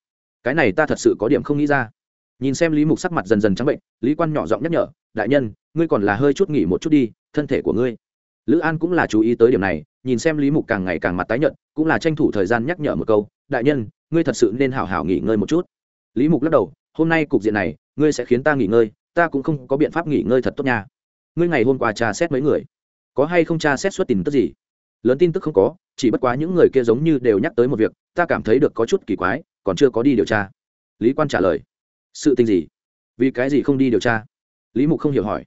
[SPEAKER 1] Cái này ta thật sự có điểm không nghĩ ra. Nhìn xem lý mục sắc mặt dần dần trắng bệnh, lý quan nhỏ giọng nhắc nhở, đại nhân, ngươi còn là hơi chút nghỉ một chút đi, thân thể của ngươi. Lữ an cũng là chú ý tới điểm này, nhìn xem lý mục càng ngày càng mặt tái nhợt, cũng là tranh thủ thời gian nhắc nhở một câu, đại nhân, ngươi thật sự nên hảo hảo nghỉ ngơi một chút. Lý mục lắc đầu, hôm nay cục diện này, ngươi sẽ khiến ta nghỉ ngơi, ta cũng không có biện pháp nghỉ ngơi thật tốt nha. Ngươi ngày hôm qua tra xét mấy người? Có hay không tra xét xuất tin tức gì? Lớn tin tức không có, chỉ bất quá những người kia giống như đều nhắc tới một việc, ta cảm thấy được có chút kỳ quái còn chưa có đi điều tra. Lý quan trả lời, sự tình gì? Vì cái gì không đi điều tra? Lý mục không hiểu hỏi.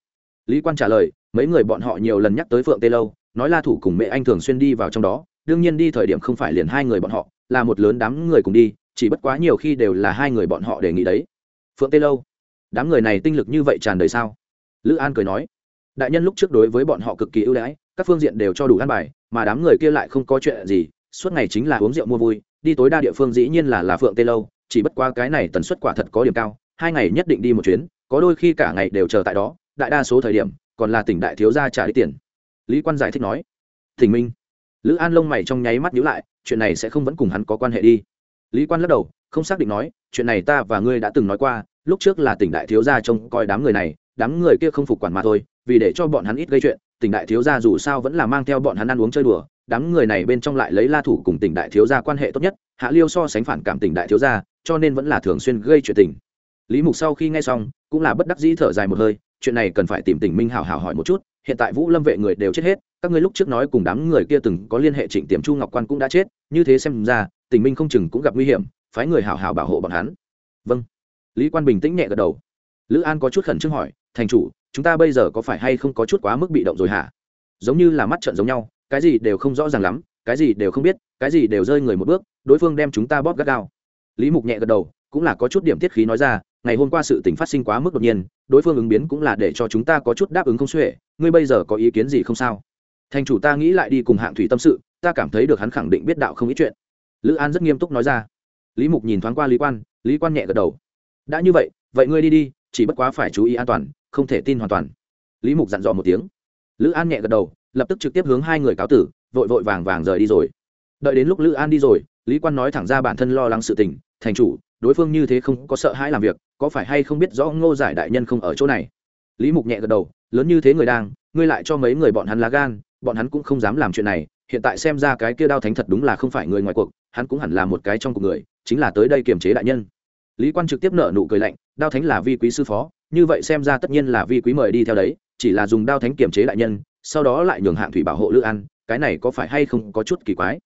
[SPEAKER 1] Lý quan trả lời, mấy người bọn họ nhiều lần nhắc tới phượng tê lâu, nói la thủ cùng mẹ anh thường xuyên đi vào trong đó, đương nhiên đi thời điểm không phải liền hai người bọn họ, là một lớn đám người cùng đi, chỉ bất quá nhiều khi đều là hai người bọn họ đề nghị đấy. Phượng tê lâu, đám người này tinh lực như vậy tràn đầy sao? Lữ an cười nói, đại nhân lúc trước đối với bọn họ cực kỳ ưu đãi, các phương diện đều cho đủ ăn bài, mà đám người kia lại không có chuyện gì, suốt ngày chính là uống rượu mua vui đi tối đa địa phương dĩ nhiên là là phượng tê lâu, chỉ bất qua cái này tần suất quả thật có điểm cao, hai ngày nhất định đi một chuyến, có đôi khi cả ngày đều chờ tại đó, đại đa số thời điểm, còn là tỉnh đại thiếu gia trả đi tiền. Lý quan giải thích nói, thỉnh minh. Lữ an lông mày trong nháy mắt nhíu lại, chuyện này sẽ không vẫn cùng hắn có quan hệ đi. Lý quan lắc đầu, không xác định nói, chuyện này ta và ngươi đã từng nói qua, lúc trước là tỉnh đại thiếu gia trông coi đám người này, đám người kia không phục quản mà thôi, vì để cho bọn hắn ít gây chuyện, tỉnh đại thiếu gia dù sao vẫn là mang theo bọn hắn ăn uống chơi đùa đám người này bên trong lại lấy la thủ cùng tỉnh đại thiếu gia quan hệ tốt nhất, hạ liêu so sánh phản cảm tỉnh đại thiếu gia, cho nên vẫn là thường xuyên gây chuyện tình. Lý mục sau khi nghe xong, cũng là bất đắc dĩ thở dài một hơi, chuyện này cần phải tìm tỉnh minh hảo hảo hỏi một chút, hiện tại vũ lâm vệ người đều chết hết, các ngươi lúc trước nói cùng đám người kia từng có liên hệ trịnh tiềm chu ngọc quan cũng đã chết, như thế xem ra, tỉnh minh không chừng cũng gặp nguy hiểm, phái người hảo hảo bảo hộ bọn hắn. Vâng. Lý quan bình tĩnh nhẹ gật đầu. Lữ an có chút khẩn trương hỏi, thành chủ, chúng ta bây giờ có phải hay không có chút quá mức bị động rồi hả? Giống như là mắt trận giống nhau cái gì đều không rõ ràng lắm, cái gì đều không biết, cái gì đều rơi người một bước, đối phương đem chúng ta bóp gắt gao. Lý mục nhẹ gật đầu, cũng là có chút điểm tiết khí nói ra, ngày hôm qua sự tình phát sinh quá mức đột nhiên, đối phương ứng biến cũng là để cho chúng ta có chút đáp ứng không xuể, ngươi bây giờ có ý kiến gì không sao? Thành chủ ta nghĩ lại đi cùng hạng thủy tâm sự, ta cảm thấy được hắn khẳng định biết đạo không ít chuyện. Lữ an rất nghiêm túc nói ra. Lý mục nhìn thoáng qua lý quan lý quan nhẹ gật đầu. Đã như vậy vậy ngươi đi đi, chỉ bất quá phải chú ý an toàn, không thể tin hoàn toàn. Lý mục dặn dò một tiếng. Lữ an nhẹ gật đầu lập tức trực tiếp hướng hai người cáo tử, vội vội vàng vàng rời đi rồi. Đợi đến lúc lữ an đi rồi, lý quan nói thẳng ra bản thân lo lắng sự tình, thành chủ, đối phương như thế không có sợ hãi làm việc, có phải hay không biết rõ ngô giải đại nhân không ở chỗ này? Lý mục nhẹ gật đầu, lớn như thế người đang, ngươi lại cho mấy người bọn hắn lá gan, bọn hắn cũng không dám làm chuyện này, hiện tại xem ra cái kia đao thánh thật đúng là không phải người ngoài cuộc, hắn cũng hẳn là một cái trong cuộc người, chính là tới đây kiềm chế đại nhân. Lý quan trực tiếp nợ nụ cười lạnh, đao thánh là vi quý sư phó, như vậy xem ra tất nhiên là vi quý mời đi theo đấy, chỉ là dùng đao thánh kiềm chế đại nhân sau đó lại nhường hạng thủy bảo hộ lữ an, cái này có phải hay không có chút kỳ quái?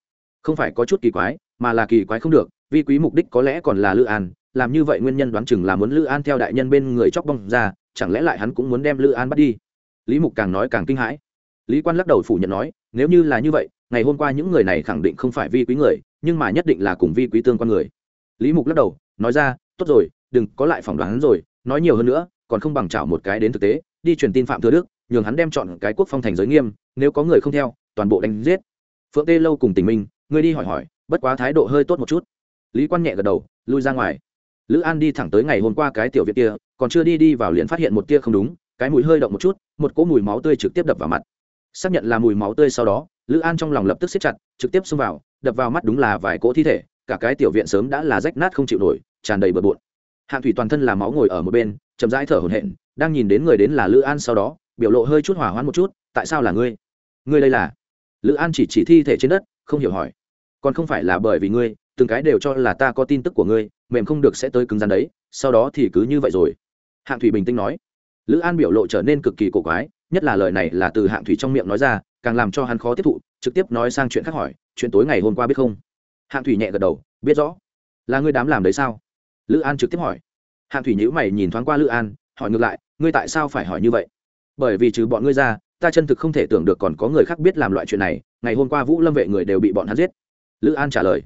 [SPEAKER 1] Không phải có chút kỳ quái, mà là kỳ quái không được vi quý mục đích có lẽ còn là lữ an, làm như vậy nguyên nhân đoán chừng là muốn lữ an theo đại nhân bên người chóc bong ra, chẳng lẽ lại hắn cũng muốn đem lữ an bắt đi? Lý mục càng nói càng kinh hãi. Lý quan lắc đầu phủ nhận nói, nếu như là như vậy, ngày hôm qua những người này khẳng định không phải vi quý người, nhưng mà nhất định là cùng vi quý tương quan người. Lý mục lắc đầu, nói ra, tốt rồi, đừng có lại phỏng đoán rồi, nói nhiều hơn nữa, còn không bằng chảo một cái đến thực tế, đi truyền tin phạm thừa đức nhường hắn đem chọn cái quốc phong thành giới nghiêm, nếu có người không theo, toàn bộ đánh giết. Phượng tê lâu cùng tình minh, ngươi đi hỏi hỏi, bất quá thái độ hơi tốt một chút. Lý quan nhẹ gật đầu, lui ra ngoài. Lữ an đi thẳng tới ngày hôm qua cái tiểu viện kia, còn chưa đi đi vào liền phát hiện một tia không đúng, cái mùi hơi động một chút, một cỗ mùi máu tươi trực tiếp đập vào mặt. Xác nhận là mùi máu tươi sau đó, lữ an trong lòng lập tức xếp chặt, trực tiếp xông vào, đập vào mắt đúng là vài cỗ thi thể, cả cái tiểu viện sớm đã là rách nát không chịu nổi, tràn đầy bừa bộn. Hạng thủy toàn thân là máu ngồi ở một bên, chậm rãi thở hổn hển, đang nhìn đến người đến là lữ an sau đó biểu lộ hơi chút hỏa hoãn một chút, tại sao là ngươi? Ngươi đây là? Lữ an chỉ chỉ thi thể trên đất, không hiểu hỏi. Còn không phải là bởi vì ngươi, từng cái đều cho là ta có tin tức của ngươi, mềm không được sẽ tới cứng rắn đấy, sau đó thì cứ như vậy rồi. Hạng thủy bình tĩnh nói. Lữ an biểu lộ trở nên cực kỳ cổ quái, nhất là lời này là từ hạng thủy trong miệng nói ra, càng làm cho hắn khó tiếp thụ, trực tiếp nói sang chuyện khác hỏi, chuyện tối ngày hôm qua biết không? Hạng thủy nhẹ gật đầu, biết rõ. Là ngươi đám làm đấy sao? Lữ an trực tiếp hỏi. Hạng thủy nhữ mày nhìn thoáng qua lữ an, hỏi ngược lại, ngươi tại sao phải hỏi như vậy? Bởi vì trừ bọn ngươi ra, ta chân thực không thể tưởng được còn có người khác biết làm loại chuyện này, ngày hôm qua vũ lâm vệ người đều bị bọn hắn giết. Lữ an trả lời.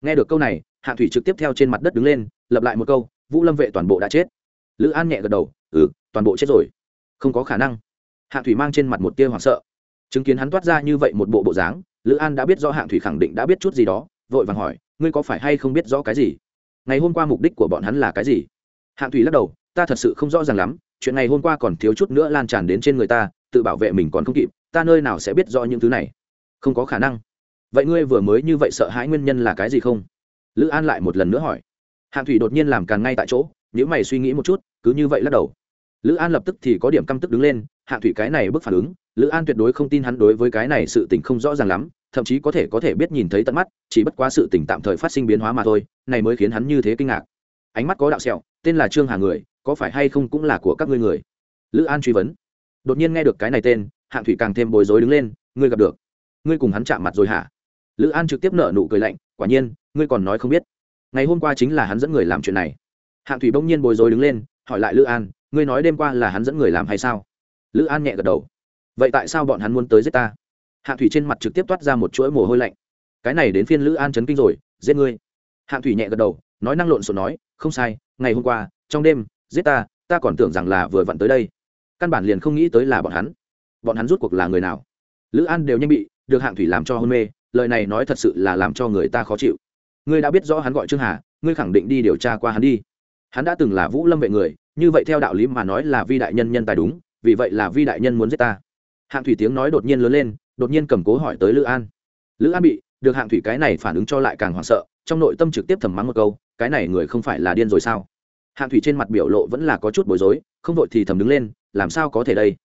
[SPEAKER 1] Nghe được câu này, hạ thủy trực tiếp theo trên mặt đất đứng lên, lập lại một câu, vũ lâm vệ toàn bộ đã chết. Lữ an nhẹ gật đầu ừ toàn bộ chết rồi. Không có khả năng. Hạ thủy mang trên mặt một tia hoảng sợ. Chứng kiến hắn toát ra như vậy một bộ bộ dáng, lữ an đã biết rõ hạng thủy khẳng định đã biết chút gì đó, vội vàng hỏi, ngươi có phải hay không biết rõ cái gì? Ngày hôm qua mục đích của bọn hắn là cái gì? Hạng thủy lắc đầu, ta thật sự không rõ ràng lắm chuyện này hôm qua còn thiếu chút nữa lan tràn đến trên người ta, tự bảo vệ mình còn không kịp, ta nơi nào sẽ biết rõ những thứ này? Không có khả năng. Vậy ngươi vừa mới như vậy sợ hãi nguyên nhân là cái gì không? Lữ an lại một lần nữa hỏi. Hạng thủy đột nhiên làm càng ngay tại chỗ nếu mày suy nghĩ một chút, cứ như vậy lắc đầu. Lữ an lập tức thì có điểm căm tức đứng lên, hạng thủy cái này bước phản ứng, lữ an tuyệt đối không tin hắn đối với cái này sự tình không rõ ràng lắm, thậm chí có thể có thể biết nhìn thấy tận mắt, chỉ bất quá sự tình tạm thời phát sinh biến hóa mà thôi, này mới khiến hắn như thế kinh ngạc. Ánh mắt có đạo sẹo, tên là trương hà người có phải hay không cũng là của các ngươi người? Lữ an truy vấn. Đột nhiên nghe được cái này tên, hạng thủy càng thêm bối rối đứng lên, ngươi gặp được. Ngươi cùng hắn chạm mặt rồi hả? Lữ an trực tiếp nở nụ cười lạnh, quả nhiên, ngươi còn nói không biết. Ngày hôm qua chính là hắn dẫn người làm chuyện này. Hạng thủy bỗng nhiên bối rối đứng lên, hỏi lại lữ an, ngươi nói đêm qua là hắn dẫn người làm hay sao? Lữ an nhẹ gật đầu. Vậy tại sao bọn hắn muốn tới giết ta? Hạng thủy trên mặt trực tiếp toát ra một chuỗi mồ hôi lạnh. Cái này đến phiên lữ an chấn kinh rồi, giết ngươi. Hạng thủy nhẹ gật đầu, nói năng lộn xộn nói, không sai, ngày hôm qua, trong đêm giết ta ta còn tưởng rằng là vừa vặn tới đây. Căn bản liền không nghĩ tới là bọn hắn. Bọn hắn rút cuộc là người nào? Lữ an đều nhanh bị được hạng thủy làm cho hôn mê, lời này nói thật sự là làm cho người ta khó chịu. Ngươi đã biết rõ hắn gọi trương hà, ngươi khẳng định đi điều tra qua hắn đi. Hắn đã từng là vũ lâm vệ người, như vậy theo đạo lý mà nói là vi đại nhân nhân tài đúng, vì vậy là vi đại nhân muốn giết ta. Hạng thủy tiếng nói đột nhiên lớn lên, đột nhiên cầm cố hỏi tới lữ an. Lữ an bị được hạng thủy cái này phản ứng cho lại càng hoảng sợ, trong nội tâm trực tiếp thầm mắng một câu, cái này người không phải là điên rồi sao? Hạng thủy trên mặt biểu lộ vẫn là có chút bối rối, không vội thì thầm đứng lên, làm sao có thể đây?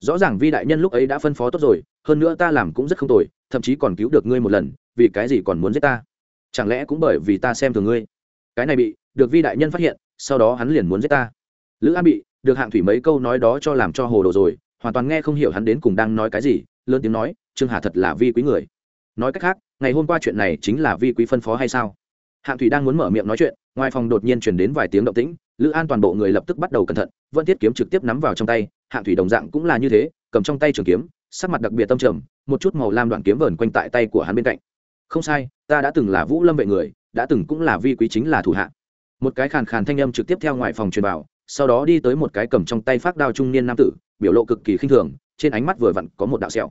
[SPEAKER 1] Rõ ràng vi đại nhân lúc ấy đã phân phó tốt rồi, hơn nữa ta làm cũng rất không tồi, thậm chí còn cứu được ngươi một lần, vì cái gì còn muốn giết ta? Chẳng lẽ cũng bởi vì ta xem thường ngươi? Cái này bị, được vi đại nhân phát hiện, sau đó hắn liền muốn giết ta. Lữ an bị, được hạng thủy mấy câu nói đó cho làm cho hồ đồ rồi, hoàn toàn nghe không hiểu hắn đến cùng đang nói cái gì, lớn tiếng nói, trương hà thật là vi quý người. Nói cách khác, ngày hôm qua chuyện này chính là vi quý phân phó hay sao? Hạng thủy đang muốn mở miệng nói chuyện ngoài phòng đột nhiên chuyển đến vài tiếng động tĩnh, lữ an toàn bộ người lập tức bắt đầu cẩn thận, vẫn thiết kiếm trực tiếp nắm vào trong tay, hạng thủy đồng dạng cũng là như thế, cầm trong tay trường kiếm, sắc mặt đặc biệt tâm trầm, một chút màu lam đoạn kiếm vờn quanh tại tay của hắn bên cạnh. Không sai, ta đã từng là vũ lâm vệ người, đã từng cũng là vi quý chính là thủ hạ. Một cái khàn khàn thanh âm trực tiếp theo ngoài phòng truyền vào, sau đó đi tới một cái cầm trong tay phát đao trung niên nam tử, biểu lộ cực kỳ khinh thường, trên ánh mắt vừa vặn có một đạo sẹo.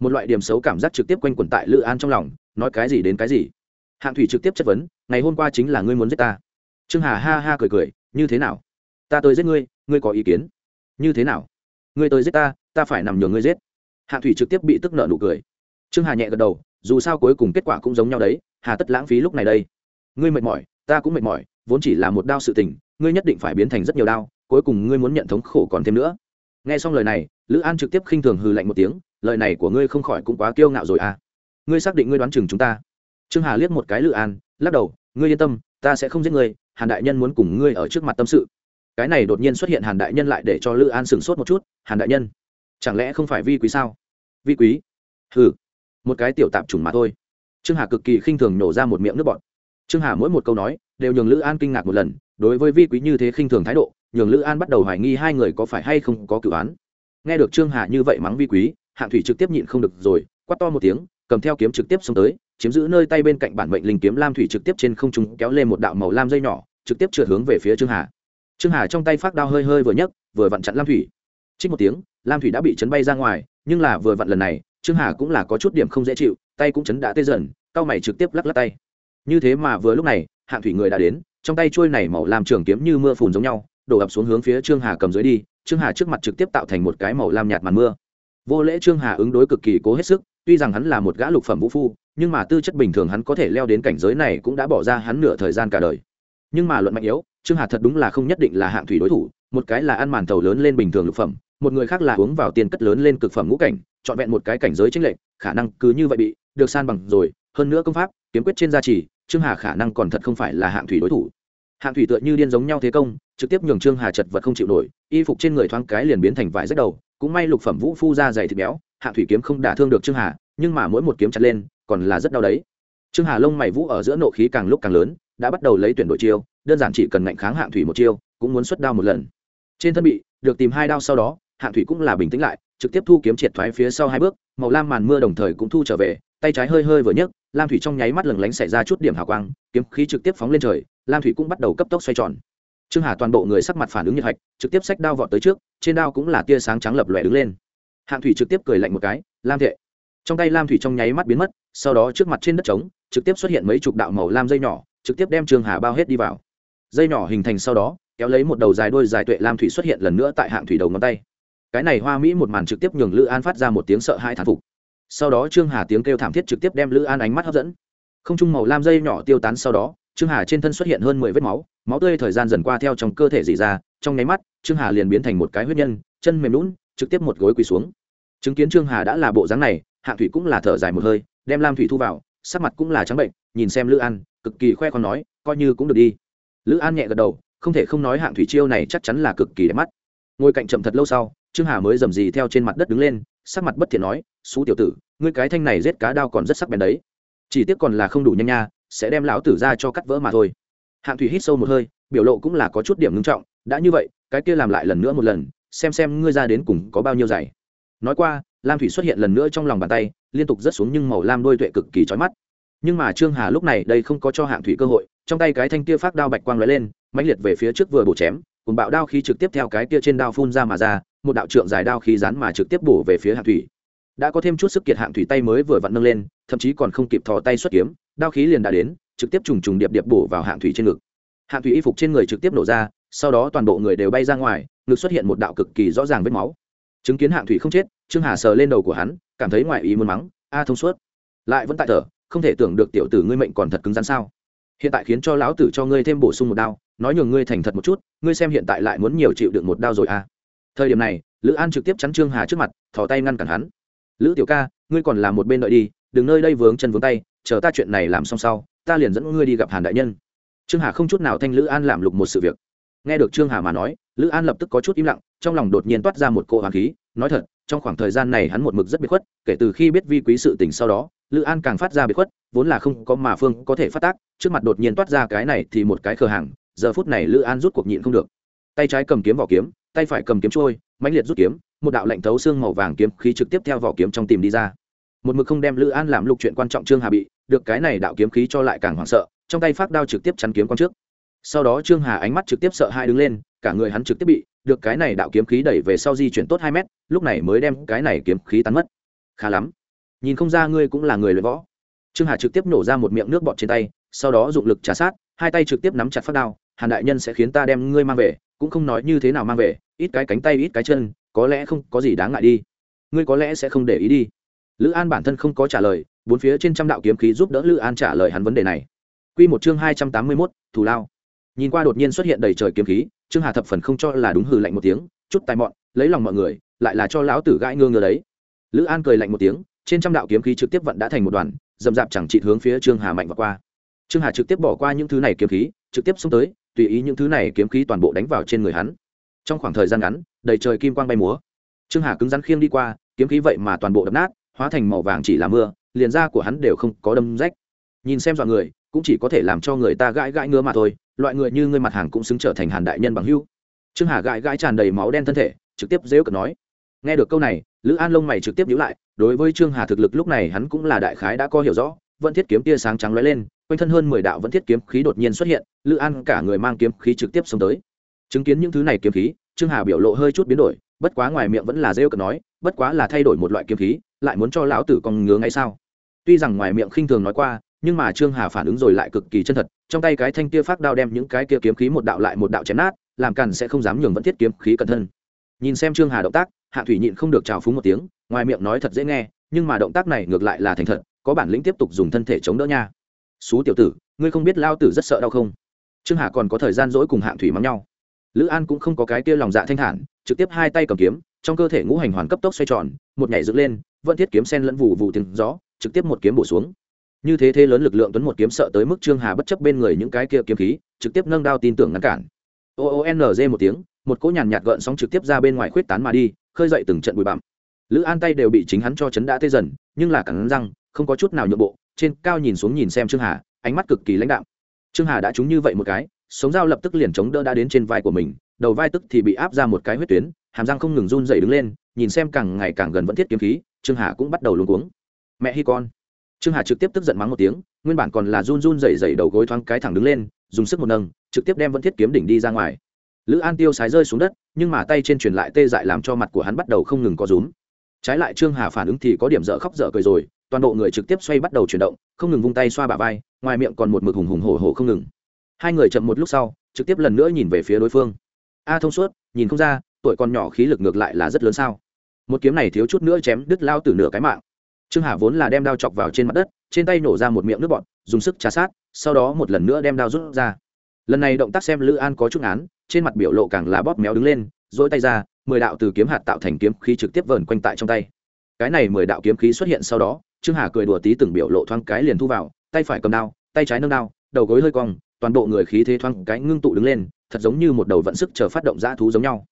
[SPEAKER 1] Một loại điểm xấu cảm giác trực tiếp quanh quẩn tại lữ an trong lòng, nói cái gì đến cái gì. Hạng thủy trực tiếp chất vấn, ngày hôm qua chính là ngươi muốn giết ta trương hà ha ha cười cười, như thế nào? Ta tới giết ngươi ngươi có ý kiến? Như thế nào? Ngươi tới giết ta ta phải nằm nhường ngươi giết. Hạ thủy trực tiếp bị tức nợ nụ cười. Trương hà nhẹ gật đầu, dù sao cuối cùng kết quả cũng giống nhau đấy, hà tất lãng phí lúc này đây. Ngươi mệt mỏi, ta cũng mệt mỏi, vốn chỉ là một đao sự tình, ngươi nhất định phải biến thành rất nhiều đao, cuối cùng ngươi muốn nhận thống khổ còn thêm nữa. Nghe xong lời này, lữ an trực tiếp khinh thường hừ lạnh một tiếng, lời này của ngươi không khỏi cũng quá kiêu ngạo rồi à. Ngươi xác định ngươi đoán chừng chúng ta. Trương hà liếc một cái lữ an, lắc đầu, ngươi yên tâm ta sẽ không giết ngươi, hàn đại nhân muốn cùng ngươi ở trước mặt tâm sự. Cái này đột nhiên xuất hiện hàn đại nhân lại để cho lữ an sửng sốt một chút, hàn đại nhân, chẳng lẽ không phải vi quý sao? Vi quý? Ừ một cái tiểu tạp chủng mà thôi. Trương hà cực kỳ khinh thường nổ ra một miệng nước bọt. Trương hà mỗi một câu nói, đều nhường lữ an kinh ngạc một lần, đối với vi quý như thế khinh thường thái độ, nhường lữ an bắt đầu hoài nghi hai người có phải hay không có cử án. Nghe được trương hà như vậy mắng vi quý, hạng thủy trực tiếp nhịn không được rồi, quát to một tiếng, cầm theo kiếm trực tiếp xông tới chiếm giữ nơi tay bên cạnh bản mệnh linh kiếm lam thủy trực tiếp trên không trung kéo lên một đạo màu lam dây nhỏ, trực tiếp trượt hướng về phía trương hà. Trương hà trong tay phát đao hơi hơi vừa nhấc, vừa vặn chặn lam thủy. Trích một tiếng, lam thủy đã bị chấn bay ra ngoài, nhưng là vừa vặn lần này, trương hà cũng là có chút điểm không dễ chịu, tay cũng chấn đã tê dần, cao mày trực tiếp lắc lắc tay. Như thế mà vừa lúc này, hạng thủy người đã đến, trong tay trôi này màu lam trường kiếm như mưa phùn giống nhau, đổ ập xuống hướng phía trương hà cầm dưới đi, trương hà trước mặt trực tiếp tạo thành một cái màu lam nhạt màn mưa vô lễ trương hà ứng đối cực kỳ cố hết sức, tuy rằng hắn là một gã lục phẩm vũ phu, nhưng mà tư chất bình thường hắn có thể leo đến cảnh giới này cũng đã bỏ ra hắn nửa thời gian cả đời. Nhưng mà luận mạnh yếu, trương hà thật đúng là không nhất định là hạng thủy đối thủ, một cái là ăn màn tàu lớn lên bình thường lục phẩm, một người khác là uống vào tiền cất lớn lên cực phẩm ngũ cảnh, trọn vẹn một cái cảnh giới chính lệnh khả năng cứ như vậy bị được san bằng rồi, hơn nữa công pháp, kiếm quyết trên gia trì, trương hà khả năng còn thật không phải là hạng thủy đối thủ. Hạng thủy tựa như điên giống nhau thế công, trực tiếp nhường trương hà chật vật không chịu nổi, y phục trên người thoáng cái liền biến thành vải rách đầu cũng may lục phẩm vũ phu ra dày thịt béo, hạng thủy kiếm không đả thương được trương hà, nhưng mà mỗi một kiếm chặt lên, còn là rất đau đấy. Trương hà lông mày vũ ở giữa nộ khí càng lúc càng lớn, đã bắt đầu lấy tuyển đội chiêu, đơn giản chỉ cần ngạnh kháng hạng thủy một chiêu, cũng muốn xuất đao một lần. Trên thân bị, được tìm hai đao sau đó, hạng thủy cũng là bình tĩnh lại, trực tiếp thu kiếm triệt thoái phía sau hai bước, màu lam màn mưa đồng thời cũng thu trở về, tay trái hơi hơi vừa nhấc, lam thủy trong nháy mắt lừng lánh xảy ra chút điểm hào quang, kiếm khí trực tiếp phóng lên trời, lam thủy cũng bắt đầu cấp tốc xoay tròn trương hà toàn bộ người sắc mặt phản ứng nhiệt hạch, trực tiếp xách đao vọt tới trước, trên đao cũng là tia sáng trắng lập lòe đứng lên. Hạng thủy trực tiếp cười lạnh một cái, lam thệ. Trong tay lam thủy trong nháy mắt biến mất, sau đó trước mặt trên đất trống, trực tiếp xuất hiện mấy chục đạo màu lam dây nhỏ, trực tiếp đem trương hà bao hết đi vào. Dây nhỏ hình thành sau đó, kéo lấy một đầu dài đôi dài tuệ lam thủy xuất hiện lần nữa tại hạng thủy đầu ngón tay. Cái này hoa mỹ một màn trực tiếp nhường lữ an phát ra một tiếng sợ hai thán phục. Sau đó trương hà tiếng kêu thảm thiết trực tiếp đem lữ an ánh mắt hấp dẫn. Không trung màu lam dây nhỏ tiêu tán sau đó trương hà trên thân xuất hiện hơn mười vết máu máu tươi thời gian dần qua theo trong cơ thể dỉ ra, trong nháy mắt, trương hà liền biến thành một cái huyết nhân, chân mềm lún, trực tiếp một gối quỳ xuống. Chứng kiến trương hà đã là bộ dáng này, hạng thủy cũng là thở dài một hơi, đem lam thủy thu vào, sắc mặt cũng là trắng bệnh, nhìn xem lữ an, cực kỳ khoe con nói, coi như cũng được đi. Lữ an nhẹ gật đầu, không thể không nói hạng thủy chiêu này chắc chắn là cực kỳ đẹp mắt. Ngồi cạnh chậm thật lâu sau, trương hà mới dầm dì theo trên mặt đất đứng lên, sắc mặt bất thiện nói, xú tiểu tử, ngươi cái thanh này giết cá đao còn rất sắc bén đấy. Chỉ tiếc còn là không đủ nhanh nha sẽ đem lão tử ra cho cắt vỡ mà thôi. Hạng thủy hít sâu một hơi, biểu lộ cũng là có chút điểm ngưng trọng, đã như vậy, cái kia làm lại lần nữa một lần, xem xem ngươi ra đến cùng có bao nhiêu dày nói qua, lam thủy xuất hiện lần nữa trong lòng bàn tay, liên tục rớt xuống nhưng màu lam đôi tuệ cực kỳ trói mắt. Nhưng mà trương hà lúc này đây không có cho hạng thủy cơ hội, trong tay cái thanh kia phát đao bạch quang lóe lên, mãnh liệt về phía trước vừa bổ chém, cùng bạo đao khí trực tiếp theo cái kia trên đao phun ra mà ra, một đạo trượng dài đao khí rán mà trực tiếp bổ về phía hạng thủy đã có thêm chút sức kiệt hạng thủy tay mới vừa vặn nâng lên, thậm chí còn không kịp thò tay xuất kiếm, đao khí liền đã đến, trực tiếp trùng trùng điệp điệp bổ vào hạng thủy trên ngực. Hạng thủy y phục trên người trực tiếp nổ ra, sau đó toàn bộ người đều bay ra ngoài, ngực xuất hiện một đạo cực kỳ rõ ràng vết máu. Chứng kiến hạng thủy không chết, trương hà sờ lên đầu của hắn, cảm thấy ngoại ý muốn mắng, a thông suốt. Lại vẫn tại thở, không thể tưởng được tiểu tử ngươi mệnh còn thật cứng rắn sao. Hiện tại khiến cho lão tử cho ngươi thêm bổ sung một đao, nói nhường ngươi thành thật một chút, ngươi xem hiện tại lại muốn nhiều chịu được một đao rồi à. Thời điểm này, lữ an trực tiếp chắn trương hà trước mặt, thò tay ngăn cản hắn lữ tiểu ca, ngươi còn làm một bên đợi đi, đừng nơi đây vướng chân vướng tay, chờ ta chuyện này làm xong sau, ta liền dẫn ngươi đi gặp hàn đại nhân. Trương hà không chút nào thanh lữ an làm lục một sự việc. Nghe được trương hà mà nói, lữ an lập tức có chút im lặng, trong lòng đột nhiên toát ra một cỗ hoàng khí, nói thật, trong khoảng thời gian này hắn một mực rất biệt khuất, kể từ khi biết vi quý sự tình sau đó, lữ an càng phát ra biệt khuất, vốn là không có mà phương có thể phát tác, trước mặt đột nhiên toát ra cái này thì một cái khờ hàng giờ phút này lữ an rút cuộc nhịn không được. Tay trái cầm kiếm vỏ kiếm, tay phải cầm kiếm trôi, mãnh liệt rút kiếm một đạo lệnh thấu xương màu vàng kiếm khí trực tiếp theo vỏ kiếm trong tìm đi ra. Một mực không đem lữ an làm lục chuyện quan trọng trương hà bị, được cái này đạo kiếm khí cho lại càng hoảng sợ, trong tay phát đao trực tiếp chắn kiếm con trước. Sau đó trương hà ánh mắt trực tiếp sợ hai đứng lên, cả người hắn trực tiếp bị, được cái này đạo kiếm khí đẩy về sau di chuyển tốt hai mét, lúc này mới đem cái này kiếm khí tán mất. Khá lắm. Nhìn không ra ngươi cũng là người luyện võ. Trương hà trực tiếp nổ ra một miệng nước bọt trên tay, sau đó dụng lực trả sát, hai tay trực tiếp nắm chặt phát đao. Hàn đại nhân sẽ khiến ta đem ngươi mang về, cũng không nói như thế nào mang về, ít cái cánh tay, ít cái chân có lẽ không có gì đáng ngại đi. Ngươi có lẽ sẽ không để ý đi. Lữ an bản thân không có trả lời, bốn phía trên trăm đạo kiếm khí giúp đỡ lữ an trả lời hắn vấn đề này. Q một chương hai trăm tám mươi mốt, thù lao. Nhìn qua đột nhiên xuất hiện đầy trời kiếm khí, trương hà thập phần không cho là đúng hư lạnh một tiếng, chút tài mọn, lấy lòng mọi người, lại là cho lão tử gãi ngơ ngơ đấy. Lữ an cười lạnh một tiếng, trên trăm đạo kiếm khí trực tiếp vận đã thành một đoàn, dầm dạp chẳng trị hướng phía trương hà mạnh và qua. Trương hà trực tiếp bỏ qua những thứ này kiếm khí, trực tiếp xông tới, tùy ý những thứ này kiếm khí toàn bộ đánh vào trên người hắn trong khoảng thời gian ngắn, đầy trời kim quang bay múa. Trương hà cứng rắn khiêng đi qua, kiếm khí vậy mà toàn bộ đập nát, hóa thành màu vàng chỉ là mưa, liền da của hắn đều không có đâm rách. Nhìn xem dọn người, cũng chỉ có thể làm cho người ta gãi gãi ngứa mà thôi, loại người như ngươi mặt hàng cũng xứng trở thành hàn đại nhân bằng hưu trương hà gãi gãi tràn đầy máu đen thân thể, trực tiếp dễu cợt nói. Nghe được câu này, lữ an lông mày trực tiếp nhíu lại, đối với trương hà thực lực lúc này hắn cũng là đại khái đã có hiểu rõ, vẫn thiết kiếm tia sáng trắng lóe lên, quanh thân hơn mười đạo vẫn thiết kiếm khí đột nhiên xuất hiện, lữ an cả người mang kiếm khí trực tiếp xông tới chứng kiến những thứ này kiếm khí, trương hà biểu lộ hơi chút biến đổi, bất quá ngoài miệng vẫn là rêu cợt nói, bất quá là thay đổi một loại kiếm khí, lại muốn cho lão tử còn ngứa ngay sao? Tuy rằng ngoài miệng khinh thường nói qua, nhưng mà trương hà phản ứng rồi lại cực kỳ chân thật, trong tay cái thanh kia phát đao đem những cái kia kiếm khí một đạo lại một đạo chém nát, làm càn sẽ không dám nhường vẫn thiết kiếm khí cẩn thân nhìn xem trương hà động tác, hạ thủy nhịn không được trào phúng một tiếng, ngoài miệng nói thật dễ nghe, nhưng mà động tác này ngược lại là thành thật, có bản lĩnh tiếp tục dùng thân thể chống đỡ nha. Xú tiểu tử, ngươi không biết lao tử rất sợ đau không? Trương hà còn có thời gian dỗi cùng hạng thủy mắng nhau lữ an cũng không có cái kia lòng dạ thanh thản, trực tiếp hai tay cầm kiếm, trong cơ thể ngũ hành hoàn cấp tốc xoay tròn, một nhảy dựng lên, vẫn thiết kiếm sen lẫn vụ vụ tiếng gió, trực tiếp một kiếm bổ xuống. Như thế thế lớn lực lượng tuấn một kiếm sợ tới mức trương hà bất chấp bên người những cái kia kiếm khí, trực tiếp nâng đao tin tưởng ngăn cản. O o n g một tiếng, một cỗ nhàn nhạt gợn sóng trực tiếp ra bên ngoài khuyết tán mà đi, khơi dậy từng trận bụi bặm. Lữ an tay đều bị chính hắn cho chấn đã tê dần, nhưng là cẳng răng, không có chút nào nhượng bộ, trên cao nhìn xuống nhìn xem trương hà, ánh mắt cực kỳ lãnh đạm. Trương hà đã trúng như vậy một cái sống dao lập tức liền chống đỡ đã đến trên vai của mình, đầu vai tức thì bị áp ra một cái huyết tuyến, hàm răng không ngừng run dày đứng lên, nhìn xem càng ngày càng gần vẫn thiết kiếm khí, trương hà cũng bắt đầu luống cuống. Mẹ hi con. Trương hà trực tiếp tức giận mắng một tiếng, nguyên bản còn là run run dày dày đầu gối thoáng cái thẳng đứng lên, dùng sức một nâng, trực tiếp đem vẫn thiết kiếm đỉnh đi ra ngoài. Lữ an tiêu sái rơi xuống đất, nhưng mà tay trên truyền lại tê dại làm cho mặt của hắn bắt đầu không ngừng có rúm. Trái lại trương hà phản ứng thì có điểm dở khóc dở cười rồi, toàn bộ người trực tiếp xoay bắt đầu chuyển động, không ngừng vung tay xoa bả vai, ngoài miệng còn một mực hùng hùng hổ hổ không ngừng hai người chậm một lúc sau, trực tiếp lần nữa nhìn về phía đối phương. A thông suốt, nhìn không ra, tuổi còn nhỏ khí lực ngược lại là rất lớn sao? Một kiếm này thiếu chút nữa chém đứt lao từ nửa cái mạng. Trương hà vốn là đem đao chọc vào trên mặt đất, trên tay nổ ra một miệng nước bọt, dùng sức trà sát, sau đó một lần nữa đem đao rút ra. Lần này động tác xem lữ an có chút án trên mặt biểu lộ càng là bóp méo đứng lên dỗi tay ra, mười đạo từ kiếm hạt tạo thành kiếm khí trực tiếp vờn quanh tại trong tay. Cái này mười đạo kiếm khí xuất hiện sau đó, trương hà cười đùa tí từng biểu lộ thoáng cái liền thu vào, tay phải cầm đao, tay trái nâng đao, đầu gối hơi cong toàn bộ người khí thế thoáng cái ngưng tụ đứng lên, thật giống như một đầu vận sức chờ phát động dã thú giống nhau.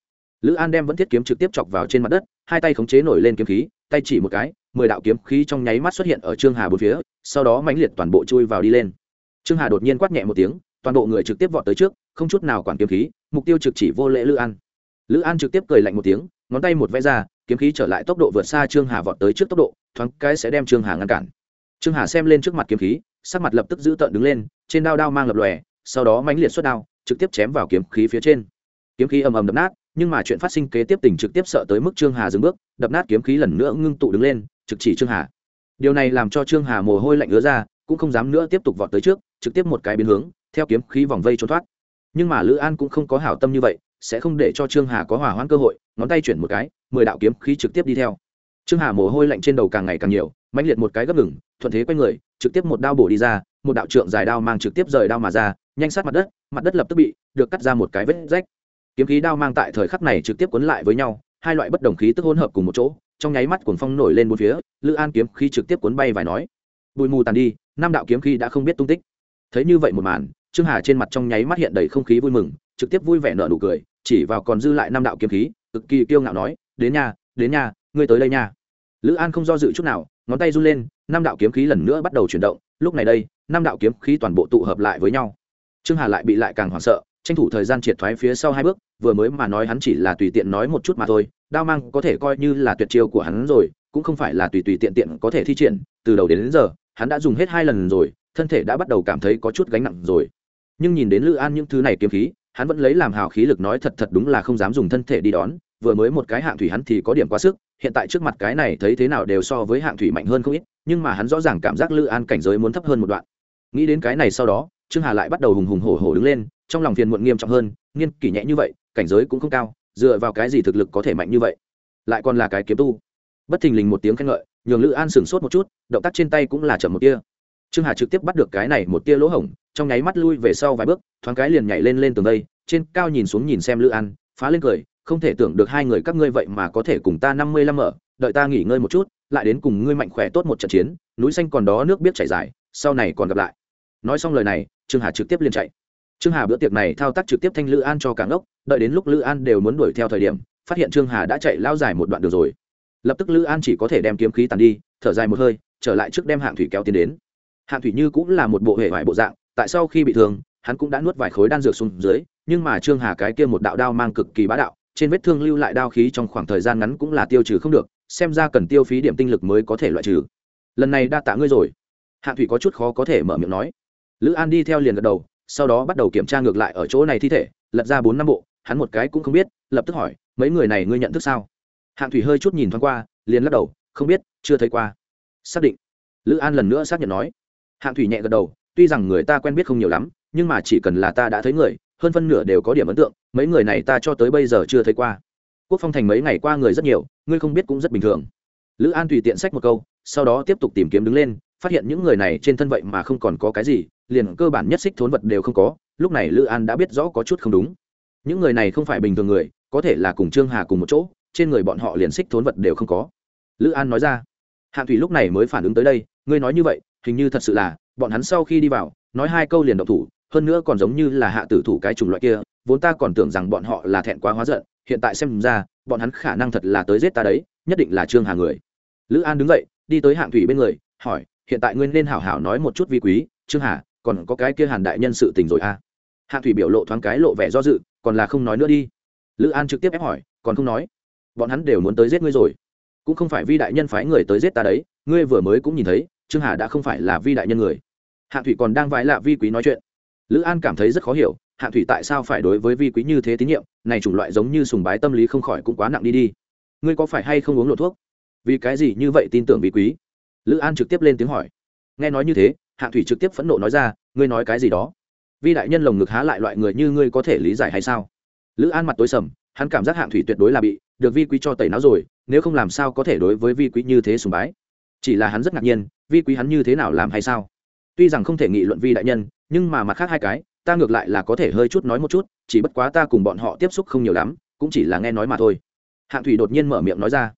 [SPEAKER 1] Lữ an đem vẫn thiết kiếm trực tiếp chọc vào trên mặt đất, hai tay khống chế nổi lên kiếm khí, tay chỉ một cái, mười đạo kiếm khí trong nháy mắt xuất hiện ở trương hà bốn phía, sau đó mãnh liệt toàn bộ chui vào đi lên. Trương hà đột nhiên quát nhẹ một tiếng, toàn bộ người trực tiếp vọt tới trước, không chút nào quản kiếm khí, mục tiêu trực chỉ vô lễ lữ an. Lữ an trực tiếp cười lạnh một tiếng, ngón tay một vẽ ra, kiếm khí trở lại tốc độ vượt xa trương hà vọt tới trước tốc độ, thoáng cái sẽ đem trương hà ngăn cản. Trương hà xem lên trước mặt kiếm khí sắc mặt lập tức giữ tợn đứng lên, trên đao đao mang lập lòe, sau đó mãnh liệt xuất đao, trực tiếp chém vào kiếm khí phía trên. Kiếm khí ầm ầm đập nát, nhưng mà chuyện phát sinh kế tiếp tình trực tiếp sợ tới mức trương hà dừng bước, đập nát kiếm khí lần nữa ngưng tụ đứng lên, trực chỉ trương hà. Điều này làm cho trương hà mồ hôi lạnh ứa ra, cũng không dám nữa tiếp tục vọt tới trước, trực tiếp một cái biến hướng, theo kiếm khí vòng vây trốn thoát. Nhưng mà lữ an cũng không có hảo tâm như vậy, sẽ không để cho trương hà có hỏa hoãn cơ hội, ngón tay chuyển một cái, mười đạo kiếm khí trực tiếp đi theo. Trương hà mồ hôi lạnh trên đầu càng ngày càng nhiều mãnh liệt một cái gấp ngừng, thuận thế quay người, trực tiếp một đao bổ đi ra, một đạo trượng dài đao mang trực tiếp rời đao mà ra, nhanh sát mặt đất mặt đất lập tức bị được cắt ra một cái vết rách. Kiếm khí đao mang tại thời khắc này trực tiếp cuốn lại với nhau, hai loại bất đồng khí tức hỗn hợp cùng một chỗ, trong nháy mắt cuồng phong nổi lên bốn phía, lữ an kiếm khí trực tiếp cuốn bay vài nói. Bụi mù tàn đi, năm đạo kiếm khí đã không biết tung tích. Thấy như vậy một màn, trương hà trên mặt trong nháy mắt hiện đầy không khí vui mừng, trực tiếp vui vẻ nở nụ cười, chỉ vào còn dư lại năm đạo kiếm khí, cực kỳ kiêu ngạo nói, đến nhà đến nhà ngươi tới đây nha. Lữ an không do dự chút nào ngón tay run lên năm đạo kiếm khí lần nữa bắt đầu chuyển động lúc này đây năm đạo kiếm khí toàn bộ tụ hợp lại với nhau. Trương hà lại bị lại càng hoảng sợ tranh thủ thời gian triệt thoái phía sau hai bước vừa mới mà nói hắn chỉ là tùy tiện nói một chút mà thôi đao mang có thể coi như là tuyệt chiêu của hắn rồi cũng không phải là tùy tùy tiện tiện có thể thi triển từ đầu đến, đến giờ hắn đã dùng hết hai lần rồi thân thể đã bắt đầu cảm thấy có chút gánh nặng rồi. Nhưng nhìn đến lữ an những thứ này kiếm khí hắn vẫn lấy làm hào khí lực nói thật thật đúng là không dám dùng thân thể đi đón vừa mới một cái hạng thủy hắn thì có điểm quá sức hiện tại trước mặt cái này thấy thế nào đều so với hạng thủy mạnh hơn không ít, nhưng mà hắn rõ ràng cảm giác lữ an cảnh giới muốn thấp hơn một đoạn. Nghĩ đến cái này sau đó, trương hà lại bắt đầu hùng hùng hổ hổ đứng lên, trong lòng phiền muộn nghiêm trọng hơn, nghiên kỷ nhẹ như vậy, cảnh giới cũng không cao, dựa vào cái gì thực lực có thể mạnh như vậy? Lại còn là cái kiếm tu. Bất thình lình một tiếng khen ngợi, nhường lữ an sửng sốt một chút, động tác trên tay cũng là chậm một tia. Trương hà trực tiếp bắt được cái này một tia lỗ hổng, trong nháy mắt lui về sau vài bước, thoáng cái liền nhảy lên lên tường đây, trên cao nhìn xuống nhìn xem lữ an, phá lên cười không thể tưởng được hai người các ngươi vậy mà có thể cùng ta năm mươi lăm mở đợi ta nghỉ ngơi một chút, lại đến cùng ngươi mạnh khỏe tốt một trận chiến, núi xanh còn đó nước biết chảy dài, sau này còn gặp lại. Nói xong lời này, trương hà trực tiếp liền chạy. Trương hà bữa tiệc này thao tác trực tiếp thanh lữ an cho cảng ốc đợi đến lúc lữ an đều muốn đuổi theo thời điểm, phát hiện trương hà đã chạy lao dài một đoạn đường rồi. Lập tức lữ an chỉ có thể đem kiếm khí tàn đi, thở dài một hơi, trở lại trước đem hạng thủy kéo tiến đến. Hạng thủy như cũng là một bộ hệ vải bộ dạng, tại sau khi bị thương, hắn cũng đã nuốt vài khối đan dược xuống dưới, nhưng mà trương hà cái kia một đạo đao mang cực kỳ bá đạo trên vết thương lưu lại đao khí trong khoảng thời gian ngắn cũng là tiêu trừ không được, xem ra cần tiêu phí điểm tinh lực mới có thể loại trừ. Lần này đa tạ ngươi rồi. Hạ thủy có chút khó có thể mở miệng nói. Lữ an đi theo liền gật đầu, sau đó bắt đầu kiểm tra ngược lại ở chỗ này thi thể, lật ra bốn năm bộ, hắn một cái cũng không biết, lập tức hỏi, mấy người này ngươi nhận thức sao? Hạng thủy hơi chút nhìn thoáng qua, liền lắc đầu, không biết, chưa thấy qua. Xác định. Lữ an lần nữa xác nhận nói. Hạng thủy nhẹ gật đầu, tuy rằng người ta quen biết không nhiều lắm, nhưng mà chỉ cần là ta đã thấy người hơn phân nửa đều có điểm ấn tượng, mấy người này ta cho tới bây giờ chưa thấy qua. Quốc phong thành mấy ngày qua người rất nhiều, ngươi không biết cũng rất bình thường. Lữ an tùy tiện sách một câu, sau đó tiếp tục tìm kiếm đứng lên, phát hiện những người này trên thân vậy mà không còn có cái gì, liền cơ bản nhất xích thốn vật đều không có, lúc này lữ an đã biết rõ có chút không đúng. Những người này không phải bình thường người, có thể là cùng trương hà cùng một chỗ, trên người bọn họ liền xích thốn vật đều không có. Lữ an nói ra, hạng thủy lúc này mới phản ứng tới đây, ngươi nói như vậy, hình như thật sự là, bọn hắn sau khi đi vào, nói hai câu liền động thủ hơn nữa còn giống như là hạ tử thủ cái chủng loại kia, vốn ta còn tưởng rằng bọn họ là thẹn quá hóa giận, hiện tại xem ra, bọn hắn khả năng thật là tới giết ta đấy, nhất định là trương hà người. Lữ an đứng dậy, đi tới hạng thủy bên người, hỏi, hiện tại ngươi nên hảo hảo nói một chút vi quý, trương hà, còn có cái kia hàn đại nhân sự tình rồi à? Hạng thủy biểu lộ thoáng cái lộ vẻ do dự, còn là không nói nữa đi. Lữ an trực tiếp ép hỏi, còn không nói? Bọn hắn đều muốn tới giết ngươi rồi. Cũng không phải vi đại nhân phái người tới giết ta đấy, ngươi vừa mới cũng nhìn thấy, trương hà đã không phải là vi đại nhân người. Hạng thủy còn đang vãi lạ vi quý nói chuyện lữ an cảm thấy rất khó hiểu, hạng thủy tại sao phải đối với vi quý như thế tín nhiệm, này chủng loại giống như sùng bái tâm lý không khỏi cũng quá nặng đi đi. Ngươi có phải hay không uống lộ thuốc? Vì cái gì như vậy tin tưởng vi quý? Lữ an trực tiếp lên tiếng hỏi. Nghe nói như thế, hạng thủy trực tiếp phẫn nộ nói ra, ngươi nói cái gì đó? Vi đại nhân lồng ngực há lại loại người như ngươi có thể lý giải hay sao? Lữ an mặt tối sầm, hắn cảm giác hạng thủy tuyệt đối là bị, được vi quý cho tẩy não rồi, nếu không làm sao có thể đối với vi quý như thế sùng bái? Chỉ là hắn rất ngạc nhiên, vi quý hắn như thế nào làm hay sao? Tuy rằng không thể nghị luận vi đại nhân nhưng mà mặt khác hai cái, ta ngược lại là có thể hơi chút nói một chút, chỉ bất quá ta cùng bọn họ tiếp xúc không nhiều lắm, cũng chỉ là nghe nói mà thôi. Hạng thủy đột nhiên mở miệng nói ra.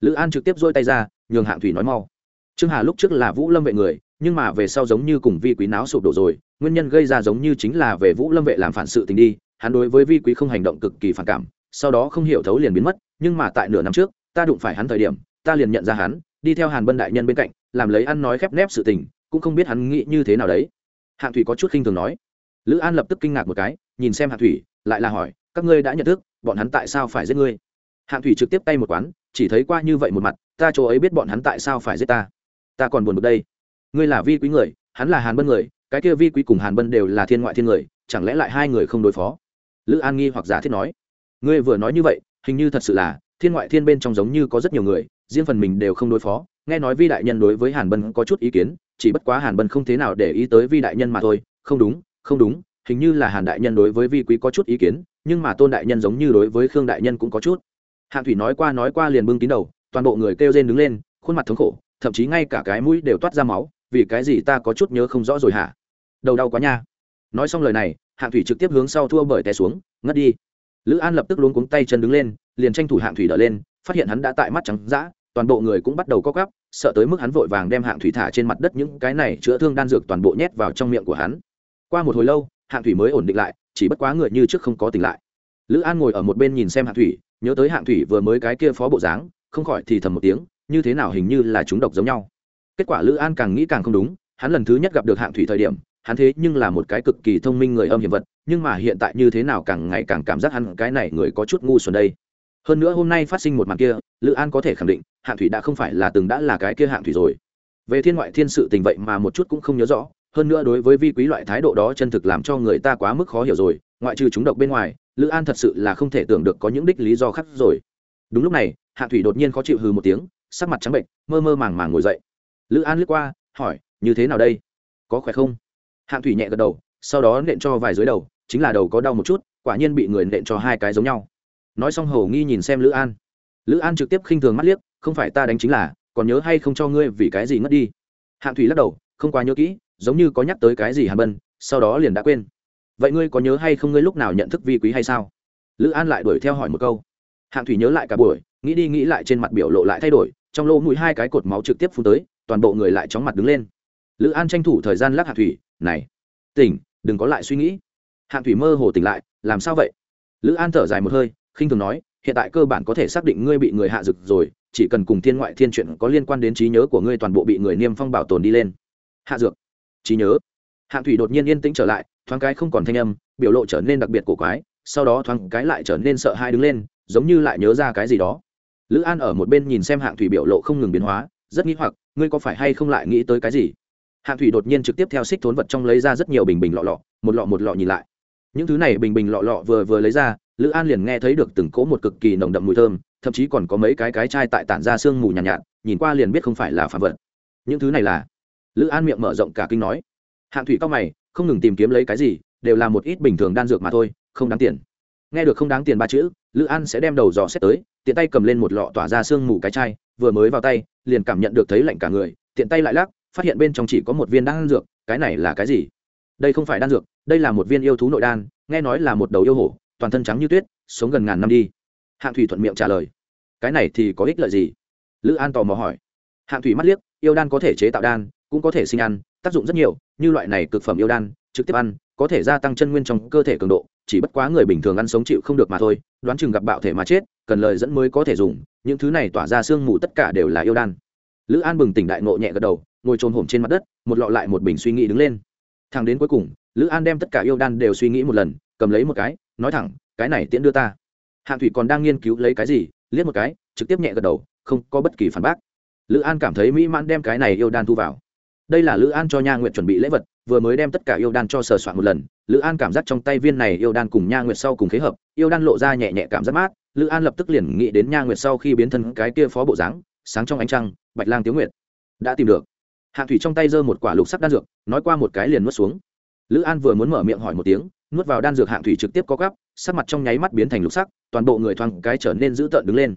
[SPEAKER 1] Lữ an trực tiếp dôi tay ra, nhường hạng thủy nói mau. Trương hà lúc trước là vũ lâm vệ người, nhưng mà về sau giống như cùng vi quý náo sụp đổ rồi, nguyên nhân gây ra giống như chính là về vũ lâm vệ làm phản sự tình đi, hắn đối với vi quý không hành động cực kỳ phản cảm, sau đó không hiểu thấu liền biến mất, nhưng mà tại nửa năm trước, ta đụng phải hắn thời điểm, ta liền nhận ra hắn, đi theo hàn bân đại nhân bên cạnh, làm lấy ăn nói khép nép sự tình, cũng không biết hắn nghĩ như thế nào đấy hạng thủy có chút khinh thường nói. Lữ an lập tức kinh ngạc một cái, nhìn xem hạng thủy, lại là hỏi, các ngươi đã nhận thức, bọn hắn tại sao phải giết ngươi? Hạng thủy trực tiếp tay một quán, chỉ thấy qua như vậy một mặt, ta chỗ ấy biết bọn hắn tại sao phải giết ta. Ta còn buồn bực đây. Ngươi là vi quý người, hắn là hàn bân người, cái kia vi quý cùng hàn bân đều là thiên ngoại thiên người, chẳng lẽ lại hai người không đối phó? Lữ an nghi hoặc giả thiết nói. Ngươi vừa nói như vậy, hình như thật sự là, thiên ngoại thiên bên trong giống như có rất nhiều người, riêng phần mình đều không đối phó nghe nói vi đại nhân đối với hàn bân có chút ý kiến, chỉ bất quá hàn bân không thế nào để ý tới vi đại nhân mà thôi. Không đúng không đúng, hình như là hàn đại nhân đối với vi quý có chút ý kiến, nhưng mà tôn đại nhân giống như đối với khương đại nhân cũng có chút. Hạng thủy nói qua nói qua liền bưng kín đầu, toàn bộ người kêu rên đứng lên, khuôn mặt thống khổ, thậm chí ngay cả cái mũi đều toát ra máu, vì cái gì ta có chút nhớ không rõ rồi hả? Đầu đau quá nha. Nói xong lời này, hạng thủy trực tiếp hướng sau thua bởi té xuống, ngất đi. Lữ an lập tức luống cuống tay chân đứng lên, liền tranh thủ hạng thủy đỡ lên, phát hiện hắn đã tại mắt trắng d toàn bộ người cũng bắt đầu co cắp, sợ tới mức hắn vội vàng đem hạng thủy thả trên mặt đất những cái này chữa thương đan dược toàn bộ nhét vào trong miệng của hắn. Qua một hồi lâu hạng thủy mới ổn định lại chỉ bất quá người như trước không có tỉnh lại. Lữ an ngồi ở một bên nhìn xem hạng thủy nhớ tới hạng thủy vừa mới cái kia phó bộ dáng không khỏi thì thầm một tiếng như thế nào hình như là chúng độc giống nhau. Kết quả lữ an càng nghĩ càng không đúng hắn lần thứ nhất gặp được hạng thủy thời điểm hắn thế nhưng là một cái cực kỳ thông minh người âm hiểm vật nhưng mà hiện tại như thế nào càng ngày càng cảm giác hắn cái này người có chút ngu xuẩn đây hơn nữa hôm nay phát sinh một màn kia, lữ an có thể khẳng định, hạng thủy đã không phải là từng đã là cái kia hạng thủy rồi. Về thiên ngoại thiên sự tình vậy mà một chút cũng không nhớ rõ, hơn nữa đối với vi quý loại thái độ đó chân thực làm cho người ta quá mức khó hiểu rồi, ngoại trừ chúng độc bên ngoài, lữ an thật sự là không thể tưởng được có những đích lý do khác rồi. Đúng lúc này, hạng thủy đột nhiên khó chịu hừ một tiếng, sắc mặt trắng bệnh, mơ mơ màng màng ngồi dậy. Lữ an lướt qua, hỏi, như thế nào đây? Có khỏe không? Hạng thủy nhẹ gật đầu, sau đó nện cho vài dưới đầu, chính là đầu có đau một chút, quả nhiên bị người nện cho hai cái giống nhau nói xong hầu nghi nhìn xem lữ an. lữ an trực tiếp khinh thường mắt liếc, không phải ta đánh chính là, còn nhớ hay không cho ngươi vì cái gì ngất đi? Hạng thủy lắc đầu, không quá nhớ kỹ, giống như có nhắc tới cái gì hàn bân, sau đó liền đã quên. Vậy ngươi có nhớ hay không ngươi lúc nào nhận thức vi quý hay sao? Lữ an lại đuổi theo hỏi một câu. Hạng thủy nhớ lại cả buổi, nghĩ đi nghĩ lại trên mặt biểu lộ lại thay đổi, trong lỗ mũi hai cái cột máu trực tiếp phun tới, toàn bộ người lại chóng mặt đứng lên. Lữ an tranh thủ thời gian lắc hạng thủy, này, tỉnh, đừng có lại suy nghĩ. Hạng thủy mơ hồ tỉnh lại, làm sao vậy? Lữ an thở dài một hơi khinh thường nói, hiện tại cơ bản có thể xác định ngươi bị người hạ dực rồi, chỉ cần cùng thiên ngoại thiên chuyện có liên quan đến trí nhớ của ngươi toàn bộ bị người niêm phong bảo tồn đi lên. Hạ dược. Trí nhớ. Hạng thủy đột nhiên yên tĩnh trở lại, thoáng cái không còn thanh âm, biểu lộ trở nên đặc biệt cổ quái, sau đó thoáng cái lại trở nên sợ hai đứng lên, giống như lại nhớ ra cái gì đó. Lữ an ở một bên nhìn xem hạng thủy biểu lộ không ngừng biến hóa, rất nghĩ hoặc, ngươi có phải hay không lại nghĩ tới cái gì? Hạng thủy đột nhiên trực tiếp theo xích thốn vật trong lấy ra rất nhiều bình bình lọ lọ, một lọ một lọ nhìn lại. Những thứ này bình bình lọ lọ vừa vừa lấy ra lữ an liền nghe thấy được từng cỗ một cực kỳ nồng đậm mùi thơm thậm chí còn có mấy cái cái chai tại tản ra sương mù nhàn nhạt, nhạt nhìn qua liền biết không phải là phạm vật. Những thứ này là? Lữ an miệng mở rộng cả kinh nói. Hạng thủy cao mày không ngừng tìm kiếm lấy cái gì đều là một ít bình thường đan dược mà thôi không đáng tiền. Nghe được không đáng tiền ba chữ lữ an sẽ đem đầu dò xét tới tiện tay cầm lên một lọ tỏa ra sương mù cái chai vừa mới vào tay liền cảm nhận được thấy lạnh cả người tiện tay lại lắc phát hiện bên trong chỉ có một viên đan dược cái này là cái gì? Đây không phải đan dược đây là một viên yêu thú nội đan nghe nói là một đầu yêu hổ toàn thân trắng như tuyết, sống gần ngàn năm đi. Hạng thủy thuận miệng trả lời. Cái này thì có ích lợi gì? Lữ an tò mò hỏi. Hạng thủy mắt liếc, yêu đan có thể chế tạo đan, cũng có thể sinh ăn, tác dụng rất nhiều, như loại này cực phẩm yêu đan, trực tiếp ăn, có thể gia tăng chân nguyên trong cơ thể cường độ, chỉ bất quá người bình thường ăn sống chịu không được mà thôi, đoán chừng gặp bạo thể mà chết, cần lời dẫn mới có thể dùng, những thứ này tỏa ra sương mù tất cả đều là yêu đan. Lữ an bừng tỉnh đại ngộ nhẹ gật đầu, ngồi trồn hổm trên mặt đất, một lọ lại một bình suy nghĩ đứng lên. Thằng đến cuối cùng, lữ an đem tất cả yêu đan đều suy nghĩ một lần, cầm lấy một cái nói thẳng, cái này tiễn đưa ta. Hạng thủy còn đang nghiên cứu lấy cái gì, liếc một cái, trực tiếp nhẹ gật đầu, không có bất kỳ phản bác. Lữ an cảm thấy mỹ mãn đem cái này yêu đan thu vào. Đây là lữ an cho nha nguyệt chuẩn bị lễ vật, vừa mới đem tất cả yêu đan cho sờ soạn một lần, lữ an cảm giác trong tay viên này yêu đan cùng nha nguyệt sau cùng khế hợp, yêu đan lộ ra nhẹ nhẹ cảm giác mát, lữ an lập tức liền nghĩ đến nha nguyệt sau khi biến thân cái kia phó bộ dáng, sáng trong ánh trăng, bạch lang tiếu nguyệt. Đã tìm được. Hạng thủy trong tay giơ một quả lục sắc đan dược, nói qua một cái liền nuốt xuống. Lữ an vừa muốn mở miệng hỏi một tiếng nuốt vào đan dược hạng thủy trực tiếp có gắp, sắc mặt trong nháy mắt biến thành lục sắc, toàn bộ người thoáng cái trở nên dữ tợn đứng lên.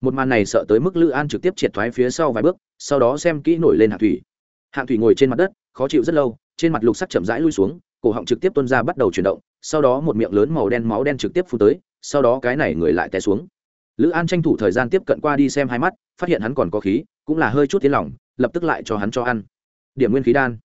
[SPEAKER 1] Một màn này sợ tới mức lữ an trực tiếp triệt thoái phía sau vài bước, sau đó xem kỹ nổi lên hạng thủy. Hạng thủy ngồi trên mặt đất, khó chịu rất lâu, trên mặt lục sắc chậm rãi lui xuống, cổ họng trực tiếp tuân ra bắt đầu chuyển động, sau đó một miệng lớn màu đen máu đen trực tiếp phun tới, sau đó cái này người lại té xuống. Lữ an tranh thủ thời gian tiếp cận qua đi xem hai mắt, phát hiện hắn còn có khí, cũng là hơi chút tiến lòng, lập tức lại cho hắn cho ăn. Điểm nguyên khí đan.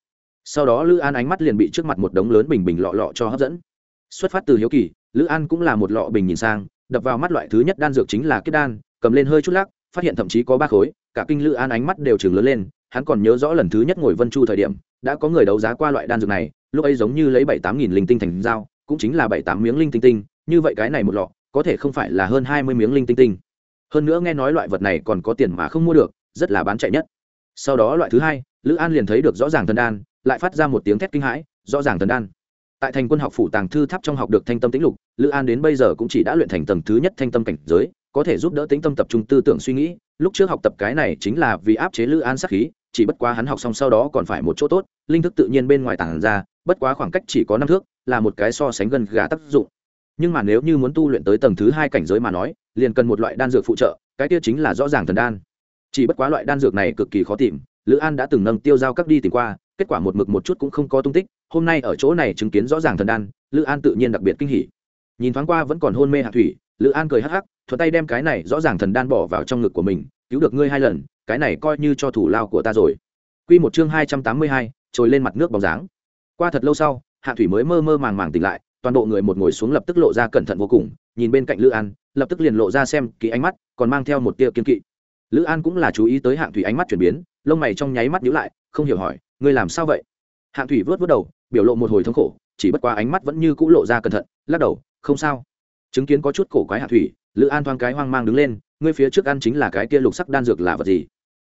[SPEAKER 1] Sau đó lữ an ánh mắt liền bị trước mặt một đống lớn bình bình lọ lọ cho hấp dẫn xuất phát từ hiếu kỳ, lữ an cũng là một lọ bình nhìn sang, đập vào mắt loại thứ nhất đan dược chính là kết đan, cầm lên hơi chút lắc, phát hiện thậm chí có ba khối, cả kinh lữ an ánh mắt đều chừng lớn lên, hắn còn nhớ rõ lần thứ nhất ngồi vân chu thời điểm, đã có người đấu giá qua loại đan dược này, lúc ấy giống như lấy bảy tám nghìn linh tinh thành dao, cũng chính là bảy tám miếng linh tinh tinh, như vậy cái này một lọ, có thể không phải là hơn hai mươi miếng linh tinh tinh. Hơn nữa nghe nói loại vật này còn có tiền mà không mua được, rất là bán chạy nhất. Sau đó loại thứ hai, lữ an liền thấy được rõ ràng thần đan, lại phát ra một tiếng thét kinh hãi, rõ ràng thần đan tại thành quân học phủ tàng thư tháp trong học được thanh tâm tĩnh lục, lữ an đến bây giờ cũng chỉ đã luyện thành tầng thứ nhất thanh tâm cảnh giới, có thể giúp đỡ tính tâm tập trung tư tưởng suy nghĩ. Lúc trước học tập cái này chính là vì áp chế lữ an sắc khí, chỉ bất quá hắn học xong sau đó còn phải một chỗ tốt, linh thức tự nhiên bên ngoài tảng ra, bất quá khoảng cách chỉ có năm thước, là một cái so sánh gần gà tác dụng. Nhưng mà nếu như muốn tu luyện tới tầng thứ hai cảnh giới mà nói, liền cần một loại đan dược phụ trợ, cái kia chính là rõ ràng thần đan. Chỉ bất quá loại đan dược này cực kỳ khó tìm, lữ an đã từng nâng tiêu giao các đi tìm qua, kết quả một mực một chút cũng không có tung tích hôm nay ở chỗ này chứng kiến rõ ràng thần đan lữ an tự nhiên đặc biệt kinh hỉ nhìn thoáng qua vẫn còn hôn mê hạ thủy lữ an cười hắc hắc thuận tay đem cái này rõ ràng thần đan bỏ vào trong ngực của mình cứu được ngươi hai lần cái này coi như cho thủ lao của ta rồi Quy một chương hai trăm tám mươi hai, trồi lên mặt nước bóng dáng. Qua thật lâu sau, Hạ Thủy mới mơ mơ màng màng tỉnh lại, toàn bộ người một ngồi xuống lập tức lộ ra cẩn thận vô cùng, nhìn bên cạnh Lữ An, lập tức liền lộ ra xem kỹ ánh mắt, còn mang theo một tia kiên kỵ. Lữ An cũng là chú ý tới Hạng Thủy ánh mắt chuyển biến, lông mày trong nháy mắt nhíu lại, không hiểu hỏi, ngươi làm sao vậy? Hạng Thủy vớt vớt đầu, biểu lộ một hồi thống khổ, chỉ bất quá ánh mắt vẫn như cũ lộ ra cẩn thận, lắc đầu, không sao. Chứng kiến có chút cổ quái hạ thủy, lữ an thoáng cái hoang mang đứng lên, ngươi phía trước ăn chính là cái kia lục sắc đan dược là vật gì?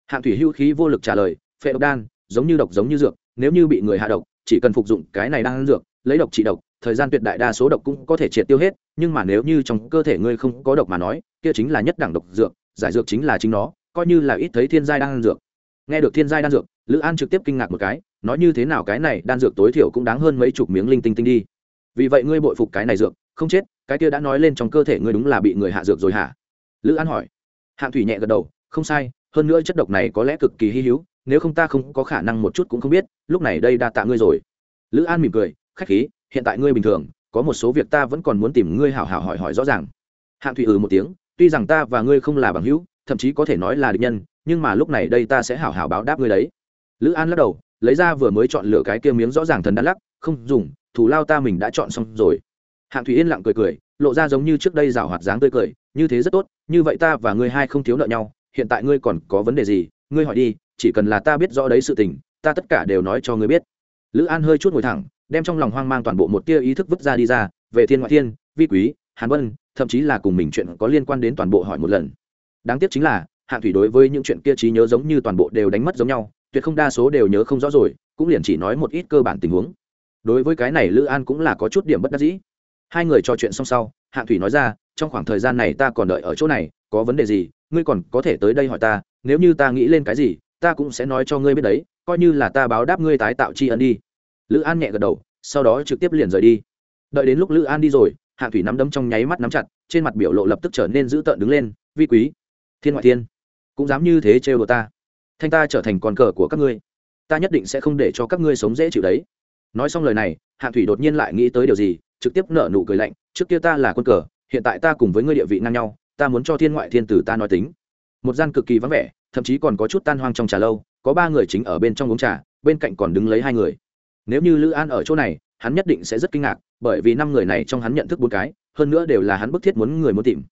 [SPEAKER 1] Hạ thủy hữu khí vô lực trả lời, phệ độc đan, giống như độc giống như dược, nếu như bị người hạ độc, chỉ cần phục dụng cái này đang ăn dược, lấy độc trị độc, thời gian tuyệt đại đa số độc cũng có thể triệt tiêu hết, nhưng mà nếu như trong cơ thể ngươi không có độc mà nói, kia chính là nhất đẳng độc dược, giải dược chính là chính nó, coi như là ít thấy thiên giai đang ăn dược. Nghe được thiên giai đan dược, lữ an trực tiếp kinh ngạc một cái nói như thế nào cái này đan dược tối thiểu cũng đáng hơn mấy chục miếng linh tinh tinh đi. Vì vậy ngươi bội phục cái này dược, không chết, cái kia đã nói lên trong cơ thể ngươi đúng là bị người hạ dược rồi hả? Lữ an hỏi. Hạng thủy nhẹ gật đầu, không sai, hơn nữa chất độc này có lẽ cực kỳ hy hữu, nếu không ta không có khả năng một chút cũng không biết, lúc này đây đa tạ ngươi rồi. Lữ an mỉm cười, khách khí, hiện tại ngươi bình thường, có một số việc ta vẫn còn muốn tìm ngươi hảo hảo hỏi hỏi rõ ràng. Hạng thủy ừ một tiếng, tuy rằng ta và ngươi không là bằng hữu, thậm chí có thể nói là địch nhân, nhưng mà lúc này đây ta sẽ hảo hảo báo đáp ngươi đấy. Lữ an lắc đầu lấy ra vừa mới chọn lựa cái kia miếng rõ ràng thần đan lắc, không dùng thủ lao ta mình đã chọn xong rồi. Hạng thủy yên lặng cười cười, lộ ra giống như trước đây rào hoạt dáng tươi cười, như thế rất tốt, như vậy ta và ngươi hai không thiếu nợ nhau, hiện tại ngươi còn có vấn đề gì, ngươi hỏi đi, chỉ cần là ta biết rõ đấy sự tình, ta tất cả đều nói cho ngươi biết. Lữ an hơi chút ngồi thẳng, đem trong lòng hoang mang toàn bộ một tia ý thức vứt ra đi ra, về thiên ngoại thiên, vi quý, hàn vân, thậm chí là cùng mình chuyện có liên quan đến toàn bộ hỏi một lần. Đáng tiếc chính là, hạng thủy đối với những chuyện kia trí nhớ giống như toàn bộ đều đánh mất giống nhau tuyệt không đa số đều nhớ không rõ rồi, cũng liền chỉ nói một ít cơ bản tình huống. Đối với cái này lữ an cũng là có chút điểm bất đắc dĩ. Hai người trò chuyện xong sau, hạng thủy nói ra, trong khoảng thời gian này ta còn đợi ở chỗ này, có vấn đề gì, ngươi còn có thể tới đây hỏi ta, nếu như ta nghĩ lên cái gì, ta cũng sẽ nói cho ngươi biết đấy, coi như là ta báo đáp ngươi tái tạo tri ân đi. Lữ an nhẹ gật đầu, sau đó trực tiếp liền rời đi. Đợi đến lúc lữ an đi rồi, hạng thủy nắm đấm trong nháy mắt nắm chặt, trên mặt biểu lộ lập tức trở nên dữ tợn đứng lên, vi quý, thiên ngoại thiên, cũng dám như thế trêu đồ ta thanh ta trở thành con cờ của các ngươi. Ta nhất định sẽ không để cho các ngươi sống dễ chịu đấy. Nói xong lời này, hạng thủy đột nhiên lại nghĩ tới điều gì, trực tiếp nở nụ cười lạnh, trước kia ta là quân cờ, hiện tại ta cùng với ngươi địa vị ngang nhau, ta muốn cho thiên ngoại thiên tử ta nói tính. Một gian cực kỳ vắng vẻ, thậm chí còn có chút tan hoang trong trà lâu, có ba người chính ở bên trong uống trà, bên cạnh còn đứng lấy hai người. Nếu như lữ an ở chỗ này, hắn nhất định sẽ rất kinh ngạc, bởi vì năm người này trong hắn nhận thức bốn cái, hơn nữa đều là hắn bức thiết muốn người muốn tìm.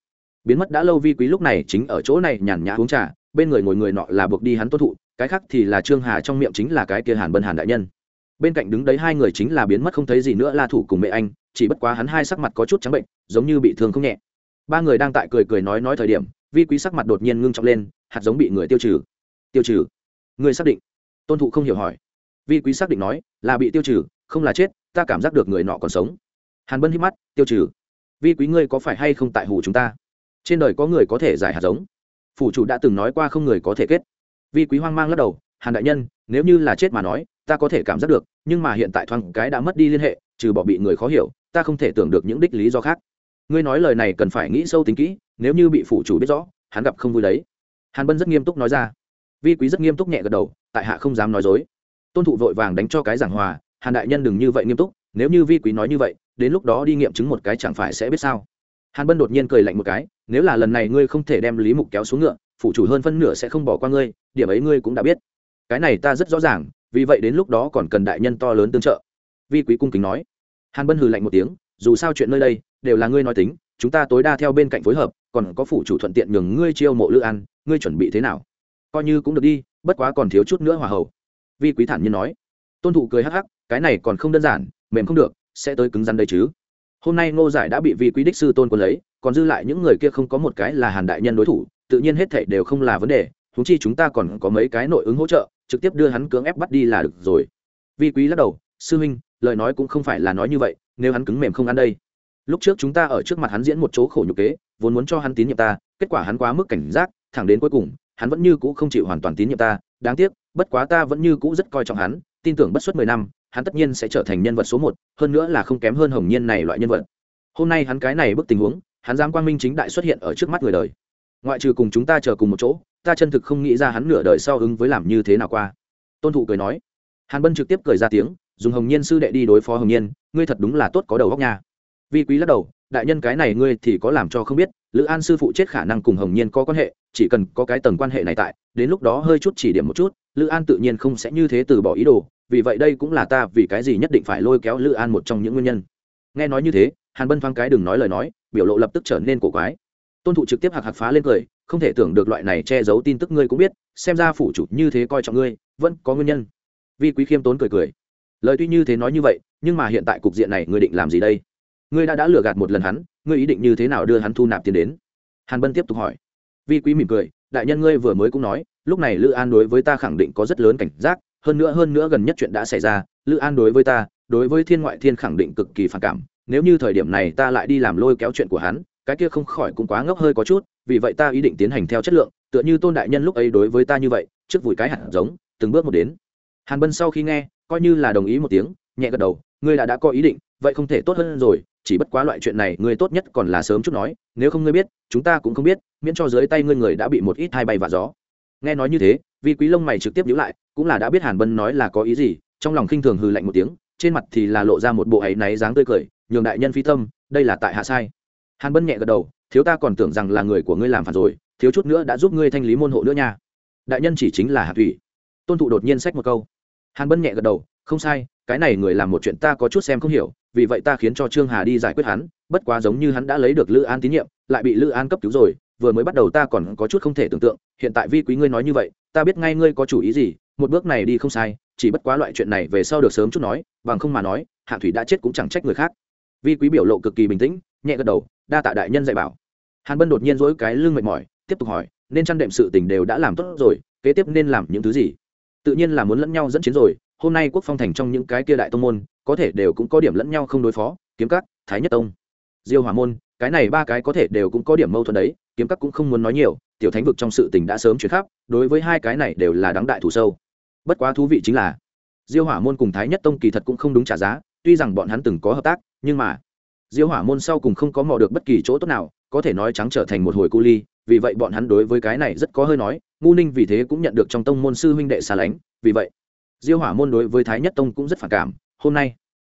[SPEAKER 1] Biến mất đã lâu vi quý lúc này chính ở chỗ này nhàn nhã uống trà bên người ngồi người nọ là buộc đi hắn tuân thụ cái khác thì là trương hà trong miệng chính là cái kia hàn bân hàn đại nhân. Bên cạnh đứng đấy hai người chính là biến mất không thấy gì nữa la thủ cùng mẹ anh, chỉ bất quá hắn hai sắc mặt có chút trắng bệnh, giống như bị thương không nhẹ. Ba người đang tại cười cười nói nói thời điểm, vi quý sắc mặt đột nhiên ngưng trọng lên, hạt giống bị người tiêu trừ. Tiêu trừ? Người xác định. Tôn thụ không hiểu hỏi. Vi quý xác định nói, là bị tiêu trừ, không là chết, ta cảm giác được người nọ còn sống. Hàn bân hít mắt, tiêu trừ. Vi quý ngươi có phải hay không tại hù chúng ta? Trên đời có người có thể giải hạt giống phủ chủ đã từng nói qua không người có thể kết. Vi quý hoang mang lắc đầu, hàn đại nhân, nếu như là chết mà nói, ta có thể cảm giác được, nhưng mà hiện tại thoáng cái đã mất đi liên hệ, trừ bỏ bị người khó hiểu, ta không thể tưởng được những đích lý do khác. Ngươi nói lời này cần phải nghĩ sâu tính kỹ, nếu như bị phủ chủ biết rõ, hắn gặp không vui đấy. Hàn bân rất nghiêm túc nói ra. Vi quý rất nghiêm túc nhẹ gật đầu, tại hạ không dám nói dối. Tôn thụ vội vàng đánh cho cái giảng hòa, hàn đại nhân đừng như vậy nghiêm túc, nếu như vi quý nói như vậy, đến lúc đó đi nghiệm chứng một cái chẳng phải sẽ biết sao hàn bân đột nhiên cười lạnh một cái, nếu là lần này ngươi không thể đem lý mục kéo xuống ngựa, phủ chủ hơn phân nửa sẽ không bỏ qua ngươi, điểm ấy ngươi cũng đã biết. Cái này ta rất rõ ràng, vì vậy đến lúc đó còn cần đại nhân to lớn tương trợ. Vi quý cung kính nói. Hàn bân hừ lạnh một tiếng, dù sao chuyện nơi đây, đều là ngươi nói tính, chúng ta tối đa theo bên cạnh phối hợp, còn có phủ chủ thuận tiện nhường ngươi chiêu mộ lữ ăn, ngươi chuẩn bị thế nào? Coi như cũng được đi, bất quá còn thiếu chút nữa hòa hậu. Vi quý thản nhiên nói. Tôn thụ cười hắc hắc, cái này còn không đơn giản, mềm không được, sẽ tới cứng rắn đây chứ hôm nay ngô giải đã bị vi quý đích sư tôn quân lấy, còn dư lại những người kia không có một cái là hàn đại nhân đối thủ, tự nhiên hết thảy đều không là vấn đề thú chi chúng ta còn có mấy cái nội ứng hỗ trợ, trực tiếp đưa hắn cưỡng ép bắt đi là được rồi. Vi quý lắc đầu, sư huynh, lời nói cũng không phải là nói như vậy, nếu hắn cứng mềm không ăn đây. Lúc trước chúng ta ở trước mặt hắn diễn một chỗ khổ nhục kế, vốn muốn cho hắn tín nhiệm ta, kết quả hắn quá mức cảnh giác, thẳng đến cuối cùng, hắn vẫn như cũ không chịu hoàn toàn tín nhiệm ta. Đáng tiếc, bất quá ta vẫn như cũ rất coi trọng hắn, tin tưởng bất suất mười năm hắn tất nhiên sẽ trở thành nhân vật số một, hơn nữa là không kém hơn hồng nhiên này loại nhân vật. Hôm nay hắn cái này bức tình huống, hắn dám quang minh chính đại xuất hiện ở trước mắt người đời. Ngoại trừ cùng chúng ta chờ cùng một chỗ, ta chân thực không nghĩ ra hắn nửa đời sau ứng với làm như thế nào qua. Tôn thụ cười nói. Hàn bân trực tiếp cười ra tiếng, dùng hồng nhiên sư đệ đi đối phó hồng nhiên, ngươi thật đúng là tốt có đầu góc nha. Vi quý lắc đầu, đại nhân cái này ngươi thì có làm cho không biết, lữ an sư phụ chết khả năng cùng hồng nhiên có quan hệ, chỉ cần có cái tầng quan hệ này tại, đến lúc đó hơi chút chỉ điểm một chút, lữ an tự nhiên không sẽ như thế từ bỏ ý đồ vì vậy đây cũng là ta vì cái gì nhất định phải lôi kéo lữ an một trong những nguyên nhân. Nghe nói như thế, hàn bân thoáng cái đừng nói lời nói, biểu lộ lập tức trở nên cổ quái. Tôn thụ trực tiếp hạc hạc phá lên cười, không thể tưởng được loại này che giấu tin tức ngươi cũng biết, xem ra phủ chủ như thế coi trọng ngươi, vẫn có nguyên nhân. Vi quý khiêm tốn cười cười. Lời tuy như thế nói như vậy, nhưng mà hiện tại cục diện này ngươi định làm gì đây? Ngươi đã đã lừa gạt một lần hắn, ngươi ý định như thế nào đưa hắn thu nạp tiền đến? Hàn bân tiếp tục hỏi. Vi quý mỉm cười, đại nhân ngươi vừa mới cũng nói, lúc này lữ an đối với ta khẳng định có rất lớn cảnh giác hơn nữa hơn nữa gần nhất chuyện đã xảy ra, lữ an đối với ta, đối với thiên ngoại thiên khẳng định cực kỳ phản cảm. Nếu như thời điểm này ta lại đi làm lôi kéo chuyện của hắn, cái kia không khỏi cũng quá ngốc hơi có chút, vì vậy ta ý định tiến hành theo chất lượng, tựa như tôn đại nhân lúc ấy đối với ta như vậy, trước vùi cái hạt giống, từng bước một đến. Hàn bân sau khi nghe, coi như là đồng ý một tiếng, nhẹ gật đầu, ngươi đã đã có ý định, vậy không thể tốt hơn rồi, chỉ bất quá loại chuyện này ngươi tốt nhất còn là sớm chút nói, nếu không ngươi biết, chúng ta cũng không biết, miễn cho dưới tay ngươi người đã bị một ít hai bay và gió. Nghe nói như thế vì quý lông mày trực tiếp nhíu lại cũng là đã biết hàn bân nói là có ý gì, trong lòng khinh thường hừ lạnh một tiếng, trên mặt thì là lộ ra một bộ ấy náy dáng tươi cười, nhường đại nhân phi tâm, đây là tại hạ sai. Hàn bân nhẹ gật đầu, thiếu ta còn tưởng rằng là người của ngươi làm phản rồi, thiếu chút nữa đã giúp ngươi thanh lý môn hộ nữa nha. Đại nhân chỉ chính là hạ thủy. Tôn thụ đột nhiên xách một câu. Hàn bân nhẹ gật đầu, không sai, cái này người làm một chuyện ta có chút xem không hiểu, vì vậy ta khiến cho trương hà đi giải quyết hắn, bất quá giống như hắn đã lấy được lữ an tín nhiệm, lại bị lữ an cấp cứu rồi vừa mới bắt đầu ta còn có chút không thể tưởng tượng, hiện tại vi quý ngươi nói như vậy, ta biết ngay ngươi có chủ ý gì, một bước này đi không sai, chỉ bất quá loại chuyện này về sau được sớm chút nói, bằng không mà nói, hạ thủy đã chết cũng chẳng trách người khác. Vi quý biểu lộ cực kỳ bình tĩnh, nhẹ gật đầu, đa tạ đại nhân dạy bảo. Hàn bân đột nhiên dỗi cái lưng mệt mỏi, tiếp tục hỏi, nên chăn đệm sự tình đều đã làm tốt rồi, kế tiếp nên làm những thứ gì? Tự nhiên là muốn lẫn nhau dẫn chiến rồi, hôm nay quốc phong thành trong những cái kia đại tông môn, có thể đều cũng có điểm lẫn nhau không đối phó, kiếm các, thái nhất tông. Diêu hỏa môn cái này ba cái có thể đều cũng có điểm mâu thuẫn đấy, kiếm các cũng không muốn nói nhiều, tiểu thánh vực trong sự tình đã sớm chuyển khắp, đối với hai cái này đều là đáng đại thủ sâu. Bất quá thú vị chính là, diêu hỏa môn cùng thái nhất tông kỳ thật cũng không đúng trả giá, tuy rằng bọn hắn từng có hợp tác, nhưng mà, diêu hỏa môn sau cùng không có mò được bất kỳ chỗ tốt nào, có thể nói trắng trở thành một hồi cu ly, vì vậy bọn hắn đối với cái này rất có hơi nói, ngu ninh vì thế cũng nhận được trong tông môn sư huynh đệ xa lánh, vì vậy, diêu hỏa môn đối với thái nhất tông cũng rất phản cảm, hôm nay,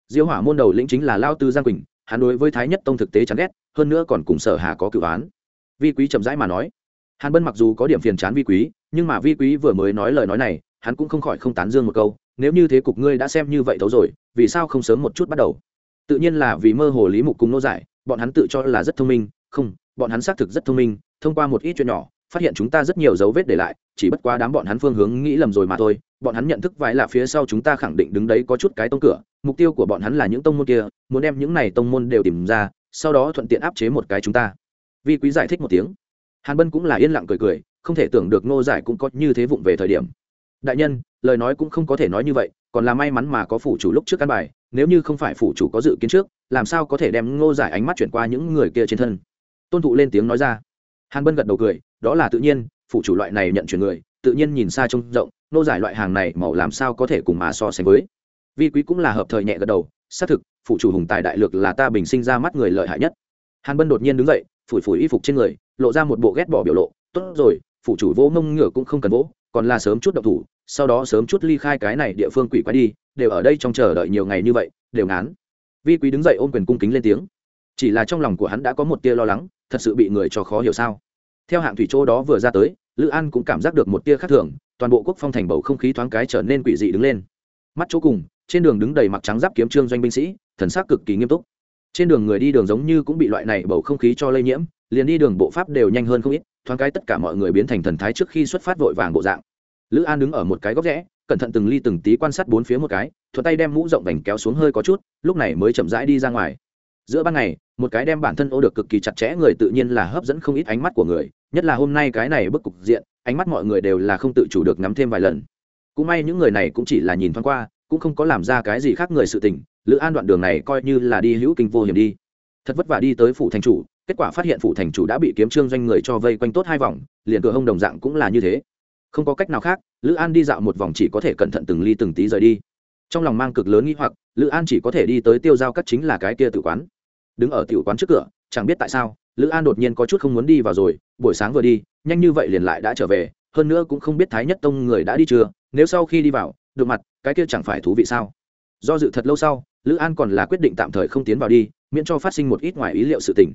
[SPEAKER 1] diêu hỏa môn đầu lĩnh chính là lao tư giang quỳnh hắn đối với thái nhất tông thực tế chán ghét, hơn nữa còn cùng sở hà có cựu án. Vi quý chậm rãi mà nói, hàn bân mặc dù có điểm phiền chán vi quý, nhưng mà vi quý vừa mới nói lời nói này, hắn cũng không khỏi không tán dương một câu, nếu như thế cục ngươi đã xem như vậy thấu rồi, vì sao không sớm một chút bắt đầu? Tự nhiên là vì mơ hồ lý mục cùng nô giải, bọn hắn tự cho là rất thông minh, không, bọn hắn xác thực rất thông minh, thông qua một ít chuyện nhỏ phát hiện chúng ta rất nhiều dấu vết để lại, chỉ bất quá đám bọn hắn phương hướng nghĩ lầm rồi mà thôi. Bọn hắn nhận thức vài là phía sau chúng ta khẳng định đứng đấy có chút cái tông cửa. Mục tiêu của bọn hắn là những tông môn kia, muốn đem những này tông môn đều tìm ra, sau đó thuận tiện áp chế một cái chúng ta. Vi quý giải thích một tiếng. Hàn bân cũng là yên lặng cười cười, không thể tưởng được ngô giải cũng có như thế vụng về thời điểm. Đại nhân, lời nói cũng không có thể nói như vậy, còn là may mắn mà có phủ chủ lúc trước căn bài, nếu như không phải phủ chủ có dự kiến trước, làm sao có thể đem ngô giải ánh mắt chuyển qua những người kia trên thân? Tôn thụ lên tiếng nói ra. Hàn bân gật đầu cười đó là tự nhiên phụ chủ loại này nhận chuyển người, tự nhiên nhìn xa trông rộng, nô giải loại hàng này màu làm sao có thể cùng mà so sánh với. Vi quý cũng là hợp thời nhẹ gật đầu, xác thực phụ chủ hùng tài đại lược là ta bình sinh ra mắt người lợi hại nhất. Hàn bân đột nhiên đứng dậy, phủi phủi y phục trên người, lộ ra một bộ ghét bỏ biểu lộ, tốt rồi phụ chủ vỗ mông ngựa cũng không cần vỗ, còn là sớm chút độc thủ, sau đó sớm chút ly khai cái này địa phương quỷ quái đi, đều ở đây trong chờ đợi nhiều ngày như vậy, đều ngán. Vi quý đứng dậy ôm quyền cung kính lên tiếng. Chỉ là trong lòng của hắn đã có một tia lo lắng, thật sự bị người cho khó hiểu sao? Theo hạng thủy chỗ đó vừa ra tới, lữ an cũng cảm giác được một tia khác thường, toàn bộ quốc phong thành bầu không khí thoáng cái trở nên quỷ dị đứng lên. Mắt chỗ cùng, trên đường đứng đầy mặc trắng giáp kiếm trương doanh binh sĩ, thần sắc cực kỳ nghiêm túc. Trên đường người đi đường giống như cũng bị loại này bầu không khí cho lây nhiễm, liền đi đường bộ pháp đều nhanh hơn không ít, thoáng cái tất cả mọi người biến thành thần thái trước khi xuất phát vội vàng bộ dạng. Lữ an đứng ở một cái góc rẽ, cẩn thận từng ly từng tí quan sát bốn phía một cái, thuận tay đem mũ rộng vành kéo xuống hơi có chút, lúc này mới chậm rãi đi ra ngoài giữa ban ngày, một cái đem bản thân ô được cực kỳ chặt chẽ người tự nhiên là hấp dẫn không ít ánh mắt của người, nhất là hôm nay cái này bức cục diện, ánh mắt mọi người đều là không tự chủ được ngắm thêm vài lần. Cũng may những người này cũng chỉ là nhìn thoáng qua, cũng không có làm ra cái gì khác người sự tình, lữ an đoạn đường này coi như là đi hữu kinh vô hiểm đi. Thật vất vả đi tới phủ thành chủ, kết quả phát hiện phủ thành chủ đã bị kiếm trương doanh người cho vây quanh tốt hai vòng, liền cửa hông đồng dạng cũng là như thế. Không có cách nào khác, lữ an đi dạo một vòng chỉ có thể cẩn thận từng ly từng tí rời đi. Trong lòng mang cực lớn nghĩ hoặc, lữ an chỉ có thể đi tới tiêu giao cắt chính là cái kia tự quán đứng ở tiểu quán trước cửa, chẳng biết tại sao, lữ an đột nhiên có chút không muốn đi vào rồi, buổi sáng vừa đi, nhanh như vậy liền lại đã trở về, hơn nữa cũng không biết thái nhất tông người đã đi chưa, nếu sau khi đi vào, được mặt, cái kia chẳng phải thú vị sao? Do dự thật lâu sau, lữ an còn là quyết định tạm thời không tiến vào đi, miễn cho phát sinh một ít ngoài ý liệu sự tình.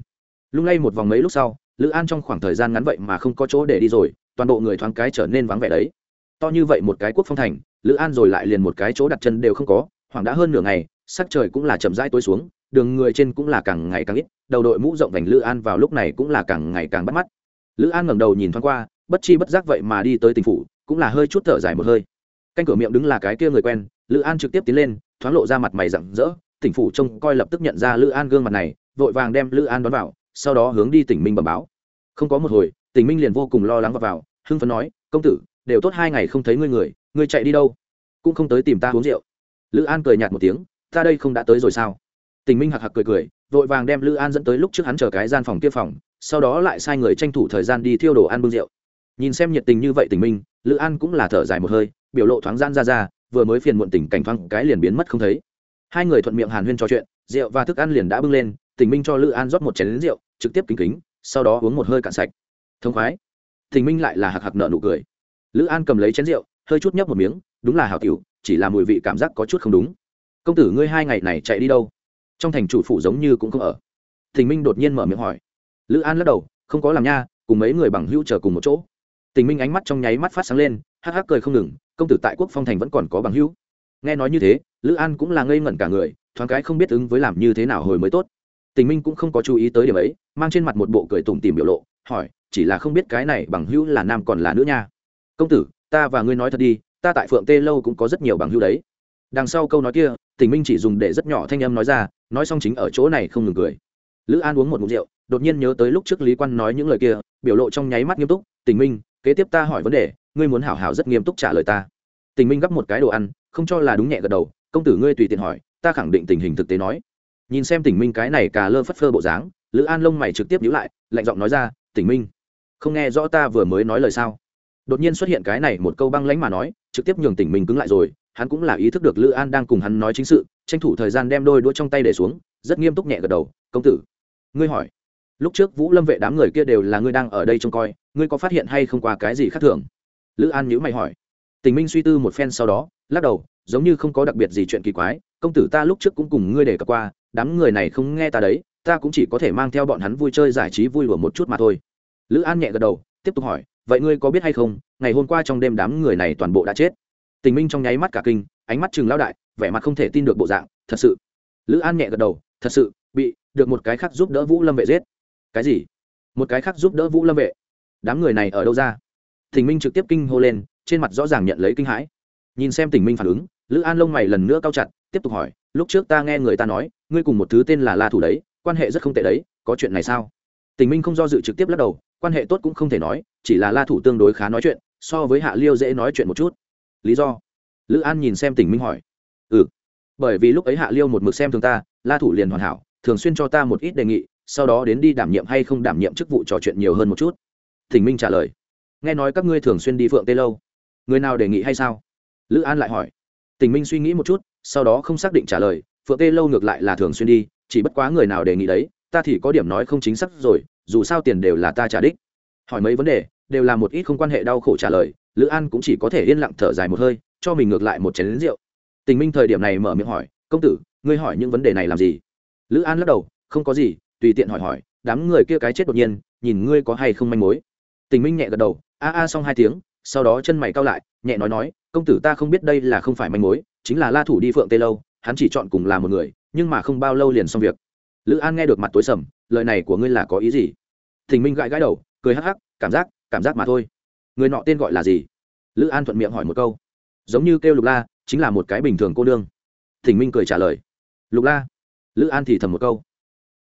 [SPEAKER 1] Lung lay một vòng mấy lúc sau, lữ an trong khoảng thời gian ngắn vậy mà không có chỗ để đi rồi, toàn bộ người thoáng cái trở nên vắng vẻ đấy. To như vậy một cái quốc phong thành, lữ an rồi lại liền một cái chỗ đặt chân đều không có khoảng đã hơn nửa ngày, sắc trời cũng là chậm rãi tối xuống đường người trên cũng là càng ngày càng ít, đầu đội mũ rộng vành lữ an vào lúc này cũng là càng ngày càng bắt mắt. Lữ an ngẩng đầu nhìn thoáng qua, bất chi bất giác vậy mà đi tới tỉnh phủ, cũng là hơi chút thở dài một hơi. Canh cửa miệng đứng là cái kia người quen, lữ an trực tiếp tiến lên, thoáng lộ ra mặt mày rặng rỡ tỉnh phủ trông coi lập tức nhận ra lữ an gương mặt này, vội vàng đem lữ an đón vào, sau đó hướng đi tỉnh minh bẩm báo. Không có một hồi, tỉnh minh liền vô cùng lo lắng và vào, hưng phấn nói, công tử, đều tốt hai ngày không thấy ngươi người, ngươi chạy đi đâu? Cũng không tới tìm ta uống rượu. Lữ an cười nhạt một tiếng, ta đây không đã tới rồi sao? Tình minh hạc hạc cười cười, vội vàng đem lữ an dẫn tới lúc trước hắn chờ cái gian phòng kia phòng, sau đó lại sai người tranh thủ thời gian đi thiêu đồ ăn bưng rượu. Nhìn xem nhiệt tình như vậy tình minh, lữ an cũng là thở dài một hơi, biểu lộ thoáng gian ra ra, vừa mới phiền muộn tình cảnh thoáng cái liền biến mất không thấy. Hai người thuận miệng hàn huyên trò chuyện, rượu và thức ăn liền đã bưng lên, tình minh cho lữ an rót một chén lính rượu, trực tiếp kính kính, sau đó uống một hơi cạn sạch. Thông khoái. Tình minh lại là hạc hạc nợ nụ cười. Lữ an cầm lấy chén rượu, hơi chút nhấp một miếng, đúng là hào tiểu, chỉ là mùi vị cảm giác có chút không đúng. Công tử, ngươi hai ngày này chạy đi đâu? Trong thành chủ phủ giống như cũng không ở. Tình minh đột nhiên mở miệng hỏi. Lữ an lắc đầu, không có làm nha, cùng mấy người bằng hữu chờ cùng một chỗ. Tình minh ánh mắt trong nháy mắt phát sáng lên, hắc hắc cười không ngừng, công tử tại quốc phong thành vẫn còn có bằng hữu. Nghe nói như thế, lữ an cũng là ngây ngẩn cả người, thoáng cái không biết ứng với làm như thế nào hồi mới tốt. Tình minh cũng không có chú ý tới điểm ấy, mang trên mặt một bộ cười tủm tìm biểu lộ, hỏi, chỉ là không biết cái này bằng hữu là nam còn là nữ nha. Công tử, ta và ngươi nói thật đi, ta tại phượng tê lâu cũng có rất nhiều bằng hữu đấy. Đằng sau câu nói kia tình minh chỉ dùng để rất nhỏ thanh âm nói ra, nói xong chính ở chỗ này không ngừng cười. Lữ an uống một ngụm rượu, đột nhiên nhớ tới lúc trước lý quan nói những lời kia, biểu lộ trong nháy mắt nghiêm túc, tình minh, kế tiếp ta hỏi vấn đề, ngươi muốn hảo hảo rất nghiêm túc trả lời ta. Tình minh gấp một cái đồ ăn, không cho là đúng nhẹ gật đầu, công tử ngươi tùy tiện hỏi, ta khẳng định tình hình thực tế nói. Nhìn xem tình minh cái này cà lơ phất phơ bộ dáng, lữ an lông mày trực tiếp nhíu lại, lạnh giọng nói ra, tình minh, không nghe rõ ta vừa mới nói lời sao? Đột nhiên xuất hiện cái này một câu băng lãnh mà nói, trực tiếp nhường tỉnh minh cứng lại rồi hắn cũng là ý thức được lữ an đang cùng hắn nói chính sự, tranh thủ thời gian đem đôi đũa trong tay để xuống, rất nghiêm túc nhẹ gật đầu, công tử, ngươi hỏi, lúc trước vũ lâm vệ đám người kia đều là ngươi đang ở đây trông coi, ngươi có phát hiện hay không qua cái gì khác thường? Lữ an nhữ mày hỏi. Tình minh suy tư một phen sau đó, lắc đầu, giống như không có đặc biệt gì chuyện kỳ quái, công tử ta lúc trước cũng cùng ngươi đề cập qua, đám người này không nghe ta đấy, ta cũng chỉ có thể mang theo bọn hắn vui chơi giải trí vui đùa một chút mà thôi. Lữ an nhẹ gật đầu, tiếp tục hỏi, vậy ngươi có biết hay không, ngày hôm qua trong đêm đám người này toàn bộ đã chết? Tình minh trong nháy mắt cả kinh, ánh mắt chừng lao đại, vẻ mặt không thể tin được bộ dạng, thật sự? Lữ an nhẹ gật đầu, thật sự, bị được một cái khác giúp đỡ vũ lâm vệ giết. Cái gì? Một cái khác giúp đỡ vũ lâm vệ. Đám người này ở đâu ra? Tình minh trực tiếp kinh hô lên, trên mặt rõ ràng nhận lấy kinh hãi. Nhìn xem tình minh phản ứng, lữ an lông mày lần nữa cao chặt, tiếp tục hỏi, lúc trước ta nghe người ta nói, ngươi cùng một thứ tên là la thủ đấy, quan hệ rất không tệ đấy, có chuyện này sao? Tình minh không do dự trực tiếp lắc đầu, quan hệ tốt cũng không thể nói, chỉ là la thủ tương đối khá nói chuyện, so với hạ liêu dễ nói chuyện một chút lý do. Lữ an nhìn xem Tỉnh minh hỏi. Ừ. Bởi vì lúc ấy hạ liêu một mực xem thường ta, la thủ liền hoàn hảo, thường xuyên cho ta một ít đề nghị, sau đó đến đi đảm nhiệm hay không đảm nhiệm chức vụ trò chuyện nhiều hơn một chút. Thỉnh minh trả lời. Nghe nói các ngươi thường xuyên đi phượng tê lâu. Người nào đề nghị hay sao? Lữ an lại hỏi. Tình minh suy nghĩ một chút, sau đó không xác định trả lời, phượng tê lâu ngược lại là thường xuyên đi, chỉ bất quá người nào đề nghị đấy, ta thì có điểm nói không chính xác rồi, dù sao tiền đều là ta trả đích. Hỏi mấy vấn đề, đều là một ít không quan hệ đau khổ trả lời lữ an cũng chỉ có thể yên lặng thở dài một hơi, cho mình ngược lại một chén lính rượu. Tình minh thời điểm này mở miệng hỏi, công tử, ngươi hỏi những vấn đề này làm gì? Lữ an lắc đầu, không có gì, tùy tiện hỏi hỏi, đám người kia cái chết đột nhiên, nhìn ngươi có hay không manh mối. Tình minh nhẹ gật đầu, a a xong hai tiếng, sau đó chân mày cao lại, nhẹ nói nói, công tử ta không biết đây là không phải manh mối, chính là la thủ đi phượng tê lâu, hắn chỉ chọn cùng là một người, nhưng mà không bao lâu liền xong việc. Lữ an nghe được mặt tối sầm, lời này của ngươi là có ý gì? Thình minh gãi gãi đầu, cười hắc hắc, cảm giác cảm giác mà thôi người nọ tên gọi là gì? Lữ an thuận miệng hỏi một câu. Giống như kêu lục la, chính là một cái bình thường cô đương Thỉnh minh cười trả lời. Lục la. Lữ an thì thầm một câu.